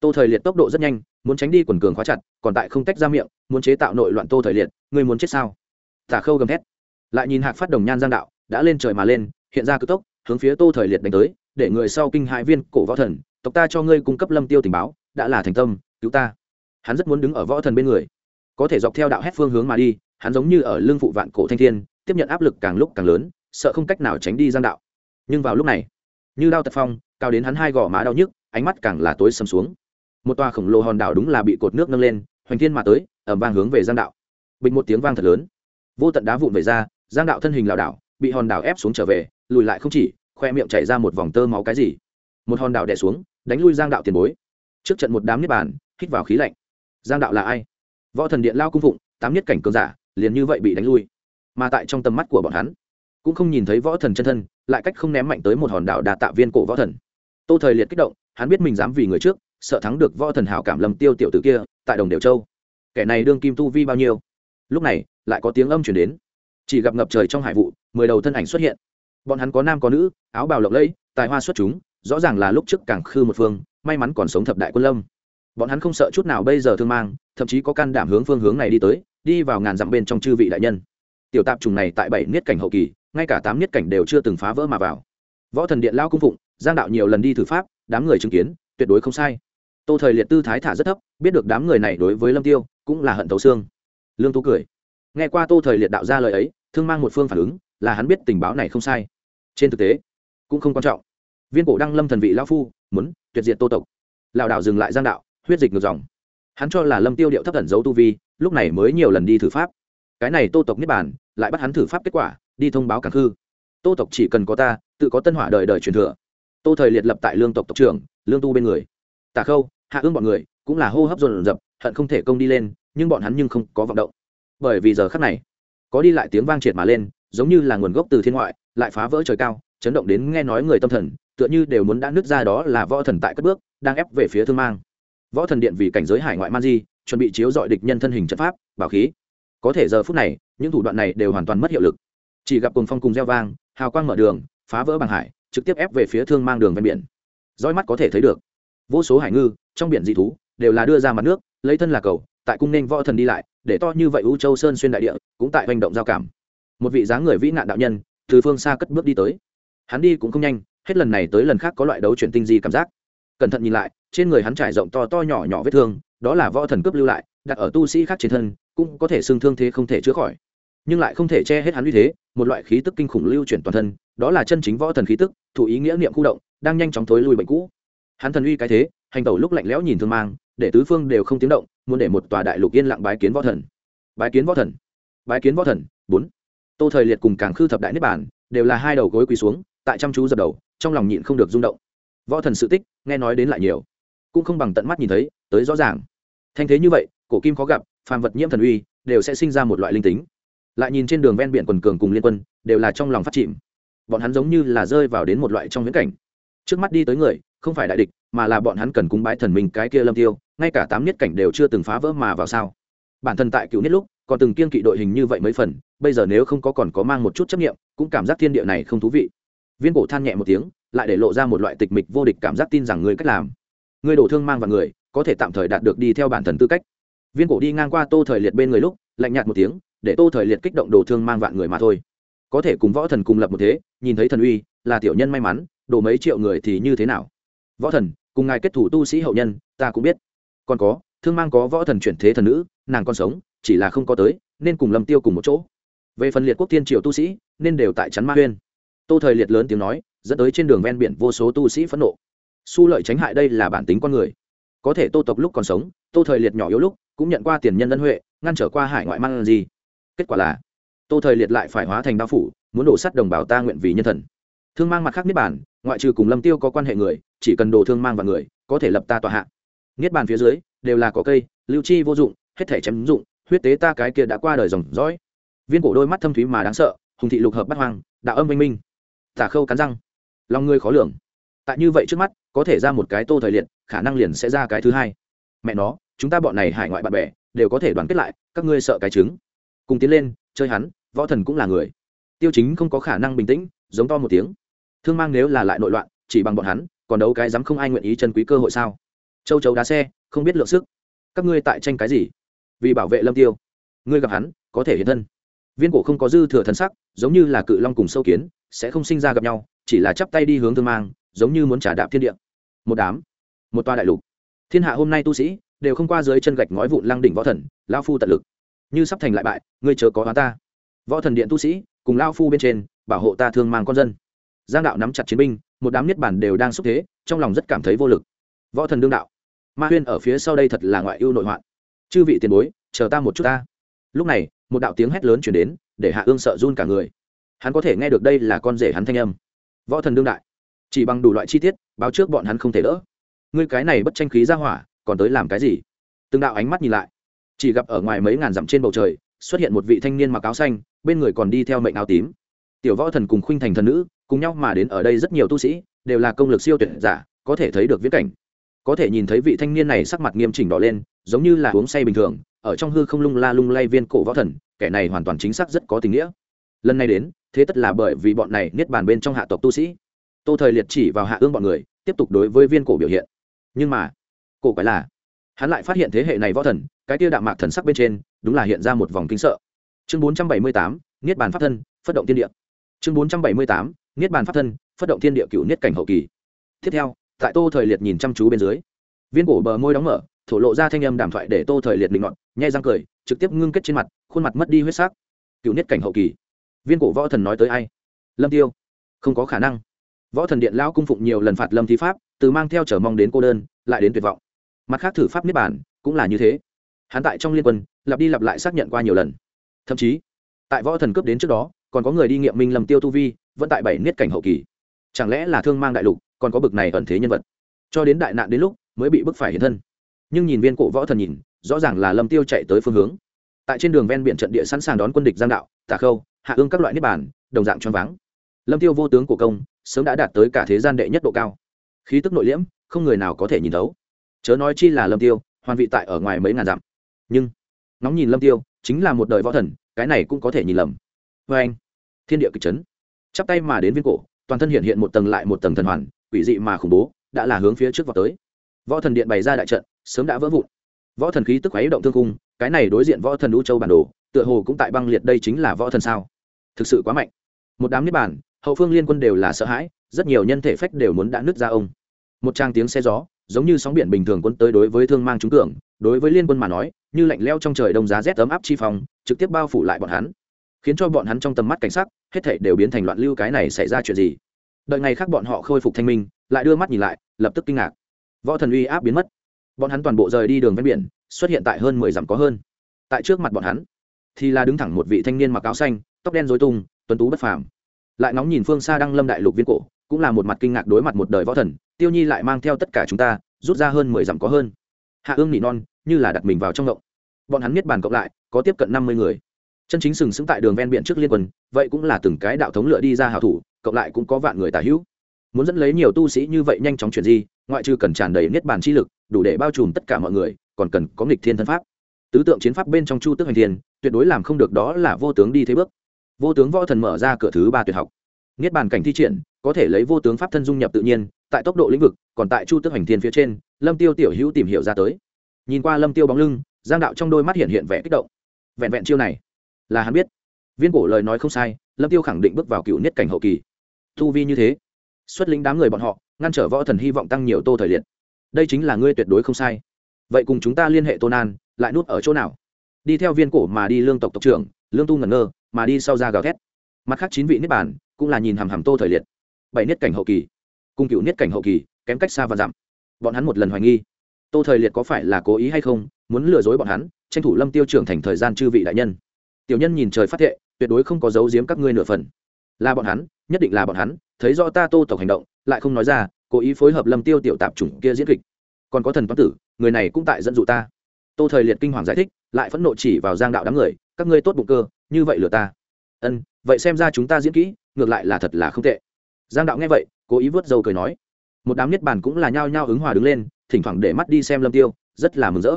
Tô thời liệt tốc độ rất nhanh, muốn tránh đi quần cường khóa chặt, còn tại không tách ra miệng, muốn chế tạo nội loạn tô thời liệt người muốn chết sao? Tả khâu gầm thét. Lại nhìn hạc phát đồng nhan giang đạo, đã lên trời mà lên, hiện ra cực tốc, hướng phía tô thời liệt đánh tới, để người sau kinh hại viên cổ võ thần, tộc ta cho ngươi cung cấp lâm tiêu tình báo, đã là thành tâm, cứu ta. Hắn rất muốn đứng ở võ thần bên người, có thể dọc theo đạo hét phương hướng mà đi, hắn giống như ở lưng phụ vạn cổ thanh thiên, tiếp nhận áp lực càng lúc càng lớn, sợ không cách nào tránh đi giang đạo. Nhưng vào lúc này, như đao tật phong cao đến hắn hai gò má đau nhức, ánh mắt càng là tối sầm xuống. Một tòa khổng lồ hòn đảo đúng là bị cột nước nâng lên, hoành thiên mà tới ẩm vang hướng về giang đạo. Bình một tiếng vang thật lớn. Vô tận đá vụn về ra, giang đạo thân hình lảo đảo, bị hòn đảo ép xuống trở về, lùi lại không chỉ, khoe miệng chảy ra một vòng tơ máu cái gì. Một hòn đảo đè xuống, đánh lui giang đạo tiền bối. Trước trận một đám niết bàn, hít vào khí lạnh. Giang đạo là ai? Võ thần điện lao cung phụng, tám nhất cảnh cường giả, liền như vậy bị đánh lui. Mà tại trong tầm mắt của bọn hắn, cũng không nhìn thấy võ thần chân thân, lại cách không ném mạnh tới một hòn đảo đà tạ viên cổ võ thần tô thời liệt kích động, hắn biết mình dám vì người trước, sợ thắng được võ thần hảo cảm lầm tiêu tiểu tử kia, tại đồng đều châu. Kẻ này đương kim tu vi bao nhiêu? Lúc này, lại có tiếng âm chuyển đến. Chỉ gặp ngập trời trong hải vụ, mười đầu thân ảnh xuất hiện. Bọn hắn có nam có nữ, áo bào lộng lẫy, tài hoa xuất chúng, rõ ràng là lúc trước càng khư một phương, may mắn còn sống thập đại quân lâm. Bọn hắn không sợ chút nào bây giờ thương mang, thậm chí có can đảm hướng phương hướng này đi tới, đi vào ngàn dặm bên trong chư vị đại nhân. Tiểu tạp trùng này tại bảy niết cảnh hậu kỳ, ngay cả tám niết cảnh đều chưa từng phá vỡ mà vào. Võ thần điện lao cung phụng giang đạo nhiều lần đi thử pháp, đám người chứng kiến, tuyệt đối không sai. Tô thời liệt tư thái thả rất thấp, biết được đám người này đối với lâm tiêu cũng là hận thấu xương. Lương tú cười. Nghe qua tô thời liệt đạo ra lời ấy, thương mang một phương phản ứng, là hắn biết tình báo này không sai. Trên thực tế, cũng không quan trọng. Viên cổ đăng lâm thần vị lao phu, muốn tuyệt diệt tô tộc. Lão đạo dừng lại giang đạo, huyết dịch ngược dòng. Hắn cho là lâm tiêu điệu thấp thần giấu tu vi, lúc này mới nhiều lần đi thử pháp. Cái này tô tộc niết bản lại bắt hắn thử pháp kết quả, đi thông báo càng khư. Tô tộc chỉ cần có ta, tự có tân hỏa đời đời truyền thừa tô thời liệt lập tại lương tộc tộc trưởng, lương tu bên người. Tà khâu, hạ ương bọn người cũng là hô hấp dồn dập, hận không thể công đi lên, nhưng bọn hắn nhưng không có vọng động. Bởi vì giờ khắc này, có đi lại tiếng vang triệt mà lên, giống như là nguồn gốc từ thiên ngoại, lại phá vỡ trời cao, chấn động đến nghe nói người tâm thần, tựa như đều muốn đã nứt ra đó là võ thần tại cất bước, đang ép về phía thương mang. Võ thần điện vì cảnh giới hải ngoại man di, chuẩn bị chiếu dọi địch nhân thân hình trận pháp, bảo khí. Có thể giờ phút này, những thủ đoạn này đều hoàn toàn mất hiệu lực. Chỉ gặp cùng phong cùng gieo vang, hào quang mở đường, phá vỡ bằng hải trực tiếp ép về phía thương mang đường ven biển. Roi mắt có thể thấy được. Vô số hải ngư, trong biển dị thú, đều là đưa ra mặt nước, lấy thân là cầu, tại cung nên võ thần đi lại, để to như vậy u châu sơn xuyên đại địa, cũng tại hành động giao cảm. Một vị dáng người vĩ nạn đạo nhân, từ phương xa cất bước đi tới. Hắn đi cũng không nhanh, hết lần này tới lần khác có loại đấu chuyển tinh di cảm giác. Cẩn thận nhìn lại, trên người hắn trải rộng to to nhỏ nhỏ vết thương, đó là võ thần cướp lưu lại, đặt ở tu sĩ khác trên thân, cũng có thể xương thương thế không thể chữa khỏi nhưng lại không thể che hết hắn uy thế, một loại khí tức kinh khủng lưu chuyển toàn thân, đó là chân chính võ thần khí tức, thủ ý nghĩa niệm khu động, đang nhanh chóng thối lui bệnh cũ. Hắn thần uy cái thế, hành tẩu lúc lạnh lẽo nhìn thương mang, để tứ phương đều không tiếng động, muốn để một tòa đại lục yên lặng bái kiến võ thần. Bái kiến võ thần. Bái kiến võ thần, bốn. Tô thời liệt cùng càng khư thập đại niết bản đều là hai đầu gối quỳ xuống, tại chăm chú dập đầu, trong lòng nhịn không được rung động. Võ thần sự tích, nghe nói đến lại nhiều, cũng không bằng tận mắt nhìn thấy, tới rõ ràng. Thanh thế như vậy, cổ kim khó gặp, phàm vật nhiễm thần uy, đều sẽ sinh ra một loại linh tính lại nhìn trên đường ven biển quần cường cùng liên quân, đều là trong lòng phát chìm. Bọn hắn giống như là rơi vào đến một loại trong viễn cảnh. Trước mắt đi tới người, không phải đại địch, mà là bọn hắn cần cúng bái thần mình cái kia lâm tiêu, ngay cả tám niết cảnh đều chưa từng phá vỡ mà vào sao. Bản thân tại cựu niết lúc, còn từng kiên kỵ đội hình như vậy mấy phần, bây giờ nếu không có còn có mang một chút chấp nghiệm cũng cảm giác thiên địa này không thú vị. Viên cổ than nhẹ một tiếng, lại để lộ ra một loại tịch mịch vô địch cảm giác tin rằng người cách làm. Người đổ thương mang vào người, có thể tạm thời đạt được đi theo bản thần tư cách. Viên cổ đi ngang qua tô thời liệt bên người lúc, lạnh nhạt một tiếng để tô thời liệt kích động đồ thương mang vạn người mà thôi. Có thể cùng võ thần cùng lập một thế, nhìn thấy thần uy, là tiểu nhân may mắn, đồ mấy triệu người thì như thế nào? Võ thần, cùng ngài kết thủ tu sĩ hậu nhân, ta cũng biết. Còn có, thương mang có võ thần chuyển thế thần nữ, nàng còn sống, chỉ là không có tới, nên cùng lâm tiêu cùng một chỗ. Về phần liệt quốc tiên triều tu sĩ, nên đều tại chắn ma huyên. Tô thời liệt lớn tiếng nói, dẫn tới trên đường ven biển vô số tu sĩ phẫn nộ. Su lợi tránh hại đây là bản tính con người. Có thể tô tộc lúc còn sống, tô thời liệt nhỏ yếu lúc, cũng nhận qua tiền nhân ân huệ, ngăn trở qua hải ngoại mang gì kết quả là, tô thời liệt lại phải hóa thành bao phủ, muốn đổ sắt đồng bào ta nguyện vì nhân thần. Thương mang mặt khác niết bản ngoại trừ cùng lâm tiêu có quan hệ người, chỉ cần đồ thương mang vào người, có thể lập ta tòa hạ. Niết bàn phía dưới, đều là cỏ cây, lưu chi vô dụng, hết thể chém dụng, huyết tế ta cái kia đã qua đời dòng dõi. Viên cổ đôi mắt thâm thúy mà đáng sợ, hùng thị lục hợp bắt hoang, đạo âm minh minh. Tả khâu cắn răng. Lòng ngươi khó lường. Tại như vậy trước mắt, có thể ra một cái tô thời liệt, khả năng liền sẽ ra cái thứ hai. Mẹ nó, chúng ta bọn này hải ngoại bạn bè, đều có thể đoàn kết lại, các ngươi sợ cái trứng cùng tiến lên, chơi hắn, võ thần cũng là người. Tiêu chính không có khả năng bình tĩnh, giống to một tiếng. Thương mang nếu là lại nội loạn, chỉ bằng bọn hắn, còn đấu cái dám không ai nguyện ý chân quý cơ hội sao? Châu chấu đá xe, không biết lượng sức. Các ngươi tại tranh cái gì? Vì bảo vệ lâm tiêu. Ngươi gặp hắn, có thể hiện thân. Viên cổ không có dư thừa thần sắc, giống như là cự long cùng sâu kiến, sẽ không sinh ra gặp nhau, chỉ là chắp tay đi hướng thương mang, giống như muốn trả đạp thiên địa. Một đám, một toa đại lục. Thiên hạ hôm nay tu sĩ, đều không qua dưới chân gạch ngói vụn lăng đỉnh võ thần lao phu tận lực như sắp thành lại bại, ngươi chớ có hóa ta. Võ thần điện tu sĩ, cùng lao phu bên trên, bảo hộ ta thương mang con dân. Giang đạo nắm chặt chiến binh, một đám niết bản đều đang xúc thế, trong lòng rất cảm thấy vô lực. Võ thần đương đạo, ma huyên ở phía sau đây thật là ngoại ưu nội hoạn. Chư vị tiền bối, chờ ta một chút ta. Lúc này, một đạo tiếng hét lớn chuyển đến, để hạ ương sợ run cả người. Hắn có thể nghe được đây là con rể hắn thanh âm. Võ thần đương đại, chỉ bằng đủ loại chi tiết, báo trước bọn hắn không thể đỡ. Ngươi cái này bất tranh khí ra hỏa, còn tới làm cái gì? Từng đạo ánh mắt nhìn lại chỉ gặp ở ngoài mấy ngàn dặm trên bầu trời, xuất hiện một vị thanh niên mặc áo xanh, bên người còn đi theo mệnh áo tím. Tiểu võ thần cùng khuynh thành thần nữ, cùng nhau mà đến ở đây rất nhiều tu sĩ, đều là công lực siêu tuyệt giả, có thể thấy được viễn cảnh. Có thể nhìn thấy vị thanh niên này sắc mặt nghiêm chỉnh đỏ lên, giống như là uống say bình thường, ở trong hư không lung la lung lay viên cổ võ thần, kẻ này hoàn toàn chính xác rất có tình nghĩa. Lần này đến, thế tất là bởi vì bọn này niết bàn bên trong hạ tộc tu sĩ. Tô thời liệt chỉ vào hạ ương bọn người, tiếp tục đối với viên cổ biểu hiện. Nhưng mà, cổ quái là hắn lại phát hiện thế hệ này võ thần, cái tia đạm mạc thần sắc bên trên, đúng là hiện ra một vòng kinh sợ. Chương bốn trăm bảy mươi tám, niết bàn pháp thân, phất động thiên địa. Chương bốn trăm bảy mươi tám, niết bàn pháp thân, phất động thiên địa cựu niết cảnh hậu kỳ. Tiếp theo, tại tô thời liệt nhìn chăm chú bên dưới, viên cổ bờ môi đóng mở, thổ lộ ra thanh âm đàm thoại để tô thời liệt định ngọn nhai răng cười, trực tiếp ngưng kết trên mặt, khuôn mặt mất đi huyết sắc. Cựu niết cảnh hậu kỳ. Viên cổ võ thần nói tới ai? Lâm tiêu. Không có khả năng. Võ thần điện lão cung phụng nhiều lần phạt lâm thi pháp, từ mang theo trở mong đến cô đơn, lại đến tuyệt vọng mặt khác thử pháp niết bàn cũng là như thế. Hắn tại trong liên quân, lặp đi lặp lại xác nhận qua nhiều lần. Thậm chí, tại võ thần cướp đến trước đó, còn có người đi nghiệm minh lầm tiêu tu vi, vẫn tại bảy niết cảnh hậu kỳ. Chẳng lẽ là thương mang đại lục, còn có bực này ẩn thế nhân vật? Cho đến đại nạn đến lúc, mới bị bức phải hiện thân. Nhưng nhìn viên cổ võ thần nhìn, rõ ràng là lâm tiêu chạy tới phương hướng. Tại trên đường ven biển trận địa sẵn sàng đón quân địch giang đạo, tả khâu, hạ ương các loại niết bàn, đồng dạng choáng váng. Lâm tiêu vô tướng của công, sớm đã đạt tới cả thế gian đệ nhất độ cao. Khí tức nội liễm, không người nào có thể nhìn thấu chớ nói chi là lâm tiêu, hoàn vị tại ở ngoài mấy ngàn dặm. Nhưng nóng nhìn lâm tiêu, chính là một đời võ thần, cái này cũng có thể nhìn lầm. Vê anh, thiên địa kịch chấn. Chắp tay mà đến viên cổ, toàn thân hiện hiện một tầng lại một tầng thần hoàn, quỷ dị mà khủng bố, đã là hướng phía trước vào tới. Võ thần điện bày ra đại trận, sớm đã vỡ vụn. Võ thần khí tức khuấy động thương cung cái này đối diện võ thần lũ châu bản đồ, tựa hồ cũng tại băng liệt đây chính là võ thần sao. Thực sự quá mạnh. Một đám niết bản hậu phương liên quân đều là sợ hãi, rất nhiều nhân thể phách đều muốn đã nứt ra ông. Một trang tiếng xe gió giống như sóng biển bình thường quân tới đối với thương mang chúng cường đối với liên quân mà nói, như lạnh leo trong trời đông giá rét ấm áp chi phòng trực tiếp bao phủ lại bọn hắn, khiến cho bọn hắn trong tầm mắt cảnh sắc, hết thảy đều biến thành loạn lưu cái này xảy ra chuyện gì. Đợi ngày khác bọn họ khôi phục thanh minh, lại đưa mắt nhìn lại, lập tức kinh ngạc. Võ thần uy áp biến mất. Bọn hắn toàn bộ rời đi đường ven biển, xuất hiện tại hơn mười dặm có hơn. Tại trước mặt bọn hắn, thì là đứng thẳng một vị thanh niên mặc áo xanh, tóc đen dối tung, tuấn tú bất phàm. Lại nóng nhìn phương xa đăng lâm đại lục viên cổ cũng là một mặt kinh ngạc đối mặt một đời võ thần, tiêu nhi lại mang theo tất cả chúng ta, rút ra hơn mười dặm có hơn. Hạ ương nỉ non, như là đặt mình vào trong ngộng. Bọn hắn miết bàn cộng lại, có tiếp cận năm mươi người. Chân chính sừng sững tại đường ven biển trước liên quân, vậy cũng là từng cái đạo thống lựa đi ra hào thủ, cộng lại cũng có vạn người tả hữu. Muốn dẫn lấy nhiều tu sĩ như vậy nhanh chóng chuyển di, ngoại trừ cần tràn đầy niết bàn chi lực, đủ để bao trùm tất cả mọi người, còn cần có nghịch thiên thân pháp. Tứ tượng chiến pháp bên trong chu tước hành thiên, tuyệt đối làm không được đó là vô tướng đi thế bước. Vô tướng võ thần mở ra cửa thứ ba tuyệt học niết bàn cảnh thi triển, có thể lấy vô tướng pháp thân dung nhập tự nhiên, tại tốc độ lĩnh vực, còn tại chu tước hành thiên phía trên, lâm tiêu tiểu hữu tìm hiểu ra tới. Nhìn qua lâm tiêu bóng lưng, giang đạo trong đôi mắt hiện hiện vẻ kích động. Vẹn vẹn chiêu này, là hắn biết. Viên cổ lời nói không sai, lâm tiêu khẳng định bước vào cựu niết cảnh hậu kỳ. Thu vi như thế, xuất lĩnh đám người bọn họ, ngăn trở võ thần hy vọng tăng nhiều tô thời liệt. Đây chính là ngươi tuyệt đối không sai. Vậy cùng chúng ta liên hệ tôn nan, lại nút ở chỗ nào? Đi theo viên cổ mà đi lương tộc tộc trưởng, lương tu ngẩn ngơ, mà đi sau ra gào thét. Mặt khác chín vị niết bàn cũng là nhìn hàm hàm tô thời liệt. Bảy niết cảnh hậu kỳ, cung cựu niết cảnh hậu kỳ, kém cách xa và dặm. Bọn hắn một lần hoài nghi, tô thời liệt có phải là cố ý hay không, muốn lừa dối bọn hắn, tranh thủ lâm tiêu trưởng thành thời gian chư vị đại nhân. Tiểu nhân nhìn trời phát thệ, tuyệt đối không có giấu giếm các ngươi nửa phần. Là bọn hắn, nhất định là bọn hắn, thấy rõ ta tô tộc hành động, lại không nói ra, cố ý phối hợp lâm tiêu tiểu tạp chủng kia diễn kịch. Còn có thần toán tử, người này cũng tại dẫn dụ ta. Tô thời liệt kinh hoàng giải thích, lại phẫn nộ chỉ vào giang đạo đám người, các ngươi tốt bụng cơ, như vậy lừa ta. Ân, vậy xem ra chúng ta diễn kỹ ngược lại là thật là không tệ. Giang đạo nghe vậy, cố ý vớt dầu cười nói, một đám niết bàn cũng là nhao nhao ứng hòa đứng lên, thỉnh thoảng để mắt đi xem lâm tiêu, rất là mừng rỡ.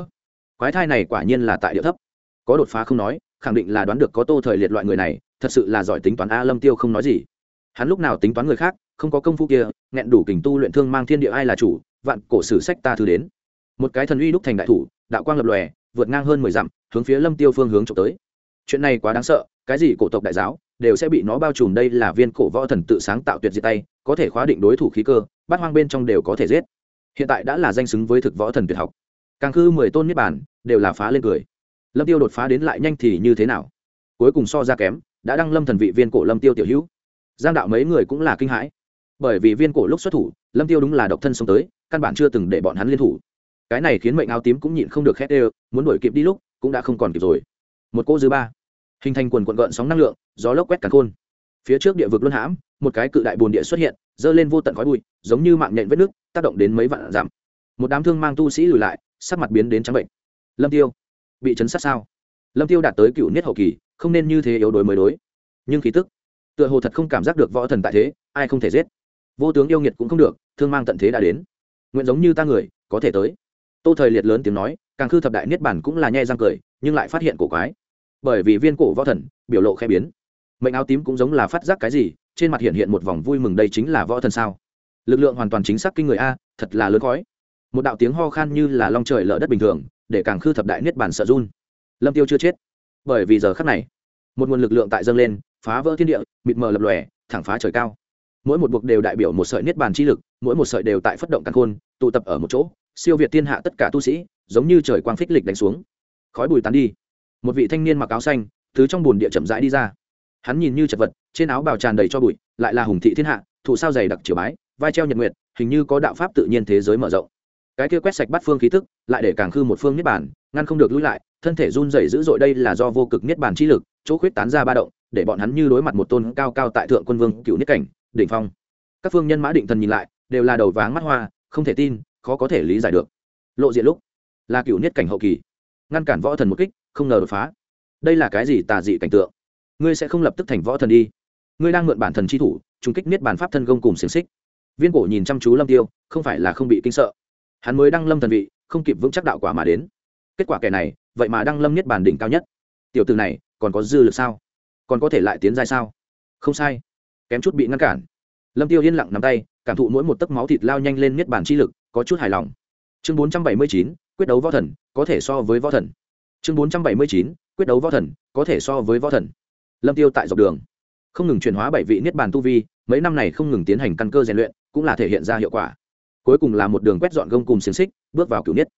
Quái thai này quả nhiên là tại địa thấp. Có đột phá không nói, khẳng định là đoán được có tô thời liệt loại người này, thật sự là giỏi tính toán a lâm tiêu không nói gì. Hắn lúc nào tính toán người khác, không có công phu kia, nghẹn đủ kình tu luyện thương mang thiên địa ai là chủ, vạn cổ sử sách ta thư đến. Một cái thần uy đúc thành đại thủ, đạo quang lập lòe, vượt ngang hơn mười dặm, hướng phía lâm tiêu phương hướng trộm tới chuyện này quá đáng sợ, cái gì cổ tộc đại giáo đều sẽ bị nó bao trùm. Đây là viên cổ võ thần tự sáng tạo tuyệt diệt tay, có thể khóa định đối thủ khí cơ, bát hoang bên trong đều có thể giết. Hiện tại đã là danh xứng với thực võ thần tuyệt học. Càng khư mười tôn niết bản đều là phá lên cười. Lâm tiêu đột phá đến lại nhanh thì như thế nào? Cuối cùng so ra kém, đã đăng lâm thần vị viên cổ lâm tiêu tiểu hữu. Giang đạo mấy người cũng là kinh hãi. Bởi vì viên cổ lúc xuất thủ, lâm tiêu đúng là độc thân sống tới, căn bản chưa từng để bọn hắn liên thủ. Cái này khiến mệnh áo tím cũng nhịn không được khét ê muốn đuổi kịp đi lúc, cũng đã không còn kịp rồi một cô dư ba. Hình thành quần quận gợn sóng năng lượng, gió lốc quét cả khôn. Phía trước địa vực luân hãm, một cái cự đại bồn địa xuất hiện, dơ lên vô tận khói bụi, giống như mạng nhện vết nước, tác động đến mấy vạn giảm một đám thương mang tu sĩ lùi lại, sắc mặt biến đến trắng bệnh. Lâm tiêu, bị chấn sát sao? Lâm tiêu đạt tới cựu niết hậu kỳ, không nên như thế yếu đối mới đối. Nhưng khí tức, tựa hồ thật không cảm giác được võ thần tại thế, ai không thể giết. Vô tướng yêu nghiệt cũng không được, thương mang tận thế đã đến. Nguyện giống như ta người, có thể tới. Tô thời liệt lớn tiếng nói, càng khư thập đại niết bản cũng là nhe răng cười, nhưng lại phát hiện cổ quái bởi vì viên cổ võ thần, biểu lộ khẽ biến. Mệnh áo tím cũng giống là phát giác cái gì, trên mặt hiện hiện một vòng vui mừng đây chính là võ thần sao? Lực lượng hoàn toàn chính xác kinh người a, thật là lớn khói. Một đạo tiếng ho khan như là long trời lở đất bình thường, để càng khư thập đại niết bản sợ run. Lâm tiêu chưa chết. Bởi vì giờ khắc này, một nguồn lực lượng tại dâng lên, phá vỡ thiên địa, mịt mờ lập lòe, thẳng phá trời cao. Mỗi một buộc đều đại biểu một sợi niết bàn chi lực, mỗi một sợi đều tại phất động căn khôn, tụ tập ở một chỗ, siêu việt thiên hạ tất cả tu sĩ, giống như trời quang phích lịch đánh xuống. Khói bùi tán đi một vị thanh niên mặc áo xanh thứ trong bồn địa chậm rãi đi ra. Hắn nhìn như chật vật, trên áo bào tràn đầy cho bụi, lại là hùng thị thiên hạ, thụ sao dày đặc triều bái, vai treo nhật nguyệt, hình như có đạo pháp tự nhiên thế giới mở rộng. Cái kia quét sạch bắt phương khí tức, lại để càng khư một phương niết bàn, ngăn không được lui lại, thân thể run rẩy dữ dội đây là do vô cực niết bàn chi lực, chỗ khuyết tán ra ba động, để bọn hắn như đối mặt một tôn cao cao tại thượng quân vương cựu niết cảnh, đỉnh phong. Các phương nhân mã định thần nhìn lại, đều là đầu váng mắt hoa, không thể tin, khó có thể lý giải được. Lộ diện lúc, là cựu niết cảnh hậu kỳ. Ngăn cản võ thần một kích không ngờ đột phá. Đây là cái gì tà dị cảnh tượng? Ngươi sẽ không lập tức thành võ thần đi. Ngươi đang mượn bản thần chi thủ, trùng kích niết bản pháp thân công cùng xiềng xích. Viên cổ nhìn chăm chú lâm tiêu, không phải là không bị kinh sợ. Hắn mới đăng lâm thần vị, không kịp vững chắc đạo quả mà đến. Kết quả kẻ này, vậy mà đăng lâm niết bản đỉnh cao nhất. Tiểu từ này, còn có dư lực sao? Còn có thể lại tiến dài sao? Không sai. Kém chút bị ngăn cản. Lâm tiêu yên lặng nắm tay, cảm thụ mỗi một tấc máu thịt lao nhanh lên niết bản chi lực, có chút hài lòng. Chương bốn trăm bảy mươi chín, quyết đấu võ thần, có thể so với võ thần chương bốn trăm bảy mươi chín, quyết đấu võ thần, có thể so với võ thần. Lâm tiêu tại dọc đường. Không ngừng chuyển hóa bảy vị niết bàn tu vi, mấy năm này không ngừng tiến hành căn cơ rèn luyện, cũng là thể hiện ra hiệu quả. Cuối cùng là một đường quét dọn gông cùng xiềng xích, bước vào cửu niết.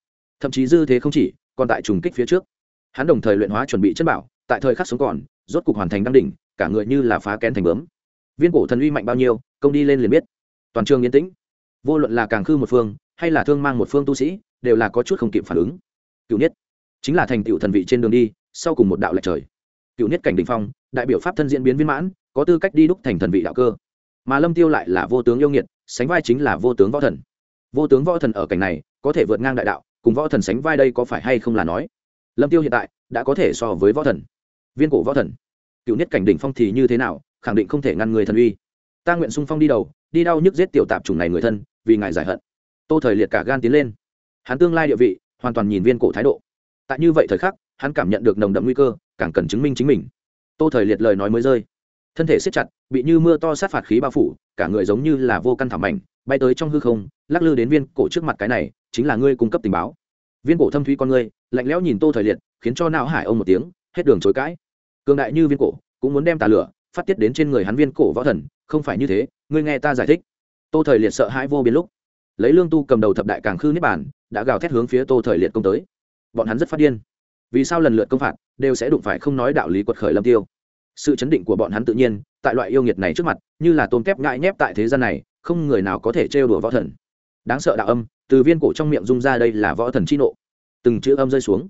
Thậm chí dư thế không chỉ, còn tại trùng kích phía trước. Hắn đồng thời luyện hóa chuẩn bị chất bảo, tại thời khắc sống còn, rốt cục hoàn thành đăng đỉnh, cả người như là phá kén thành bướm. Viên cổ thần uy mạnh bao nhiêu, công đi lên liền biết. Toàn trường yên tĩnh. Vô luận là càng khư một phương, hay là thương mang một phương tu sĩ, đều là có chút không kịp phản ứng. Cựu niết chính là thành tựu thần vị trên đường đi, sau cùng một đạo lệch trời. Cựu niết cảnh đình phong, đại biểu pháp thân diễn biến viên mãn, có tư cách đi đúc thành thần vị đạo cơ. Mà lâm tiêu lại là vô tướng yêu nghiệt, sánh vai chính là vô tướng võ thần. Vô tướng võ thần ở cảnh này, có thể vượt ngang đại đạo, cùng võ thần sánh vai đây có phải hay không là nói? Lâm tiêu hiện tại, đã có thể so với võ thần. Viên cổ võ thần. Cựu niết cảnh đỉnh phong thì như thế nào, khẳng định không thể ngăn người thần uy. Ta nguyện sung phong đi đầu, đi đau nhức giết tiểu tạp chủng này người thân, vì ngài giải hận. Tô thời liệt cả gan tiến lên. Hắn tương lai địa vị, hoàn toàn nhìn viên cổ thái độ tại như vậy thời khắc, hắn cảm nhận được nồng đậm nguy cơ, càng cần chứng minh chính mình. Tô thời liệt lời nói mới rơi. Thân thể siết chặt, bị như mưa to sát phạt khí bao phủ, cả người giống như là vô căn thảm mảnh, bay tới trong hư không, lắc lư đến viên cổ trước mặt cái này, chính là ngươi cung cấp tình báo. Viên cổ thâm thúy con ngươi, lạnh lẽo nhìn tô thời liệt, khiến cho não hải ông một tiếng, hết đường chối cãi. Cường đại như viên cổ, cũng muốn đem tà lửa, phát tiết đến trên người hắn viên cổ võ thần, không phải như thế, ngươi nghe ta giải thích. Tô thời liệt sợ hãi vô biến lúc, lấy lương tu cầm đầu thập đại càng khư niết bản đã gào thét hướng phía tô thời liệt công tới bọn hắn rất phát điên. Vì sao lần lượt công phạt đều sẽ đụng phải không nói đạo lý quật khởi lâm tiêu? Sự chấn định của bọn hắn tự nhiên, tại loại yêu nghiệt này trước mặt, như là tôm kép ngại nhép tại thế gian này, không người nào có thể trêu đùa võ thần. Đáng sợ đạo âm, từ viên cổ trong miệng rung ra đây là võ thần chi nộ. Từng chữ âm rơi xuống.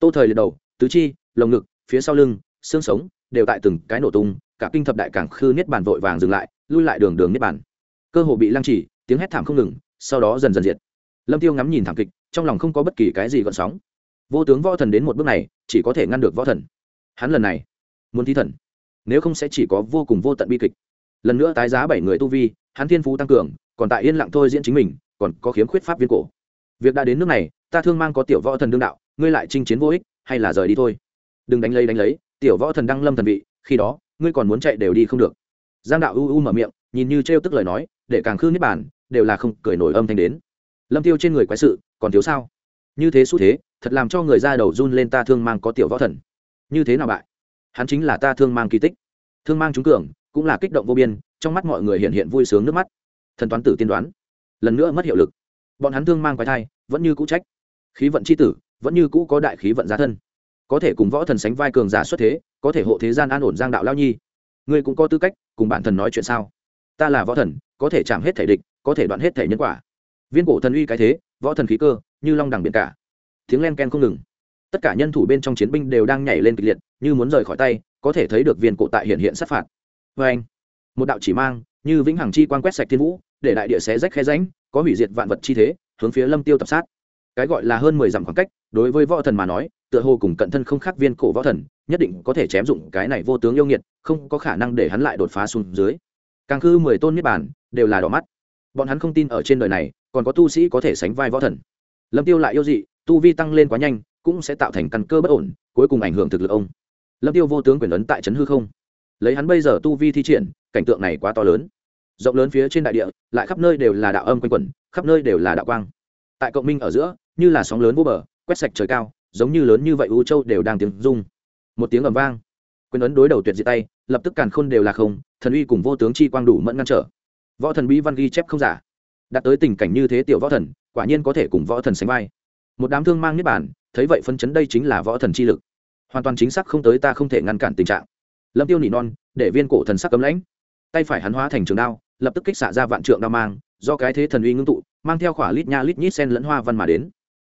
Tô thời liệt đầu, tứ chi, lồng ngực, phía sau lưng, xương sống, đều tại từng cái nổ tung, cả kinh thập đại cảng khư niết bàn vội vàng dừng lại, lui lại đường đường niết bàn. Cơ hồ bị lăng trì, tiếng hét thảm không ngừng, sau đó dần dần diệt. Lâm tiêu ngắm nhìn thảm kịch, trong lòng không có bất kỳ cái gì gợn sóng vô tướng võ thần đến một bước này, chỉ có thể ngăn được võ thần. Hắn lần này muốn thi thần, nếu không sẽ chỉ có vô cùng vô tận bi kịch. Lần nữa tái giá bảy người tu vi, hắn thiên phú tăng cường, còn tại yên lặng thôi diễn chính mình, còn có khiếm khuyết pháp viên cổ. Việc đã đến nước này, ta thương mang có tiểu võ thần đương đạo, ngươi lại chinh chiến vô ích, hay là rời đi thôi? Đừng đánh lấy đánh lấy, tiểu võ thần đăng lâm thần vị, khi đó, ngươi còn muốn chạy đều đi không được. Giang đạo u u mở miệng, nhìn như trêu tức lời nói, để càng khư niết bàn, đều là không cười nổi âm thanh đến. Lâm tiêu trên người quái sự, còn thiếu sao? Như thế xu thế, thật làm cho người ra đầu run lên ta thương mang có tiểu võ thần. Như thế nào bại? Hắn chính là ta thương mang kỳ tích. Thương mang trúng cường, cũng là kích động vô biên, trong mắt mọi người hiện hiện vui sướng nước mắt. Thần toán tử tiên đoán. Lần nữa mất hiệu lực. Bọn hắn thương mang quái thai, vẫn như cũ trách. Khí vận c h i tử, vẫn như cũ có đại khí vận giá thân. Có thể cùng võ thần sánh vai cường giả xuất thế, có thể hộ thế gian an ổn giang đạo lao nhi. Ngươi cũng có tư cách, cùng bản thần nói chuyện sao? Ta là võ thần, có thể chạm hết thể địch, có thể đoạn hết thể nhân quả. Viên cổ thần uy cái thế, võ thần khí cơ như long đằng biển cả. Tiếng len ken không ngừng. Tất cả nhân thủ bên trong chiến binh đều đang nhảy lên kịch liệt, như muốn rời khỏi tay, có thể thấy được viên cổ tại hiện hiện sát phạt. Vê anh, một đạo chỉ mang, như vĩnh hằng chi quan quét sạch thiên vũ, để đại địa xé rách khe ránh có hủy diệt vạn vật chi thế, hướng phía lâm tiêu tập sát. Cái gọi là hơn mười dặm khoảng cách, đối với võ thần mà nói, tựa hồ cùng cận thân không khác viên cổ võ thần, nhất định có thể chém dụng cái này vô tướng yêu nghiệt, không có khả năng để hắn lại đột phá xuống dưới. Càng khư mười tôn niết bàn, đều là đỏ mắt. Bọn hắn không tin ở trên đời này, còn có tu sĩ có thể sánh vai võ thần lâm tiêu lại yêu dị, tu vi tăng lên quá nhanh, cũng sẽ tạo thành căn cơ bất ổn, cuối cùng ảnh hưởng thực lực ông. Lâm tiêu vô tướng quyền ấn tại trấn hư không. Lấy hắn bây giờ tu vi thi triển, cảnh tượng này quá to lớn. Rộng lớn phía trên đại địa, lại khắp nơi đều là đạo âm quanh quẩn, khắp nơi đều là đạo quang. Tại cộng minh ở giữa, như là sóng lớn vô bờ, quét sạch trời cao, giống như lớn như vậy u châu đều đang tiếng rung. Một tiếng ầm vang. Quyền ấn đối đầu tuyệt diệt tay, lập tức càn khôn đều là không, thần uy cùng vô tướng chi quang đủ mẫn ngăn trở. Võ thần bí văn ghi chép không giả. Đạt tới tình cảnh như thế tiểu võ thần quả nhiên có thể cùng võ thần sánh vai. Một đám thương mang niết bàn, thấy vậy phân chấn đây chính là võ thần chi lực. Hoàn toàn chính xác không tới ta không thể ngăn cản tình trạng. Lâm tiêu nỉ non để viên cổ thần sắc cấm lãnh. Tay phải hắn hóa thành trường đao lập tức kích xạ ra vạn trượng đao mang do cái thế thần uy ngưng tụ mang theo khỏa lít nha lít nhít sen lẫn hoa văn mà đến.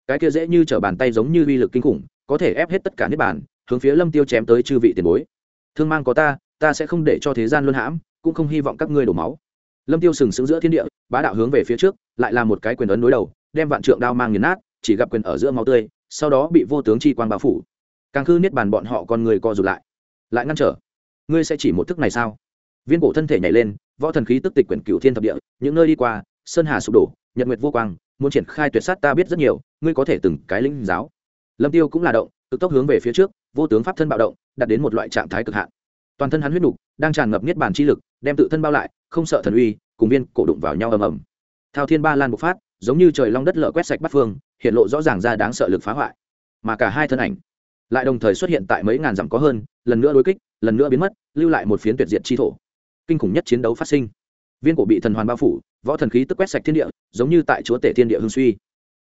Cái kia dễ như trở bàn tay giống như uy lực kinh khủng có thể ép hết tất cả niết bàn hướng phía lâm tiêu chém tới chư vị tiền bối. Thương mang có ta ta sẽ không để cho thế gian luân hãm cũng không hy vọng các ngươi đổ máu lâm tiêu sừng sững giữa thiên địa, bá đạo hướng về phía trước, lại là một cái quyền ấn đối đầu, đem vạn trượng đao mang nghiền nát, chỉ gặp quyền ở giữa máu tươi, sau đó bị vô tướng chi quang bao phủ. Càng khư niết bàn bọn họ con người co rụt lại lại ngăn trở. Ngươi sẽ chỉ một thức này sao? Viên cổ thân thể nhảy lên, võ thần khí tức tịch quyển cửu thiên thập địa, những nơi đi qua, sơn hà sụp đổ, nhật nguyệt vô quang, muốn triển khai tuyệt sát ta biết rất nhiều, ngươi có thể từng cái linh giáo. Lâm tiêu cũng là động, cực tốc hướng về phía trước, vô tướng pháp thân bạo động, đạt đến một loại trạng thái cực hạn. Toàn thân hắn huyết nục, đang tràn ngập niết bàn chi lực đem tự thân bao lại, không sợ thần uy, cùng viên cổ đụng vào nhau ầm ầm. Thao thiên ba lan bộc phát, giống như trời long đất lở quét sạch bắt phương, hiện lộ rõ ràng ra đáng sợ lực phá hoại. Mà cả hai thân ảnh lại đồng thời xuất hiện tại mấy ngàn dặm có hơn, lần nữa đối kích, lần nữa biến mất, lưu lại một phiến tuyệt diệt chi thổ. Kinh khủng nhất chiến đấu phát sinh. Viên cổ bị thần hoàn bao phủ, võ thần khí tức quét sạch thiên địa, giống như tại chúa tể thiên địa hương suy.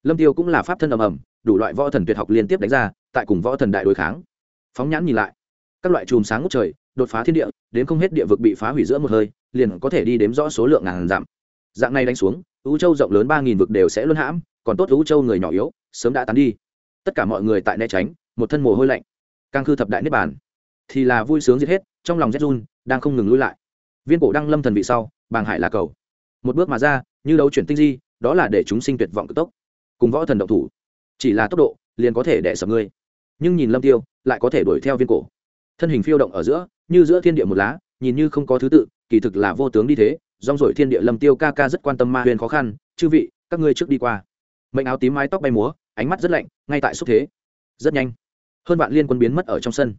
Lâm tiêu cũng là pháp thân ầm ầm, đủ loại võ thần tuyệt học liên tiếp đánh ra, tại cùng võ thần đại đối kháng. Phóng nhãn nhìn lại, các loại chùm sáng ngút trời đột phá thiên địa, đến không hết địa vực bị phá hủy giữa một hơi, liền có thể đi đếm rõ số lượng ngàn giảm dạng này đánh xuống ưu châu rộng lớn ba nghìn vực đều sẽ luân hãm, còn tốt ưu châu người nhỏ yếu, sớm đã tán đi. Tất cả mọi người tại né tránh, một thân mồ hôi lạnh. Càng khư thập đại niết bàn. Thì là vui sướng giết hết, trong lòng rét run, đang không ngừng lui lại. Viên cổ đăng lâm thần vị sau, bàng hải là cầu. Một bước mà ra, như đấu chuyển tinh di, đó là để chúng sinh tuyệt vọng cực tốc. Cùng võ thần động thủ. Chỉ là tốc độ, liền có thể đẻ sập ngươi. Nhưng nhìn lâm tiêu, lại có thể đuổi theo viên cổ. Thân hình phiêu động ở giữa như giữa thiên địa một lá, nhìn như không có thứ tự, kỳ thực là vô tướng đi thế. Rong rổi thiên địa lâm tiêu ca ca rất quan tâm ma huyền khó khăn. Chư vị, các ngươi trước đi qua. Mệnh áo tím mái tóc bay múa, ánh mắt rất lạnh, ngay tại xúc thế. Rất nhanh, hơn vạn liên quân biến mất ở trong sân.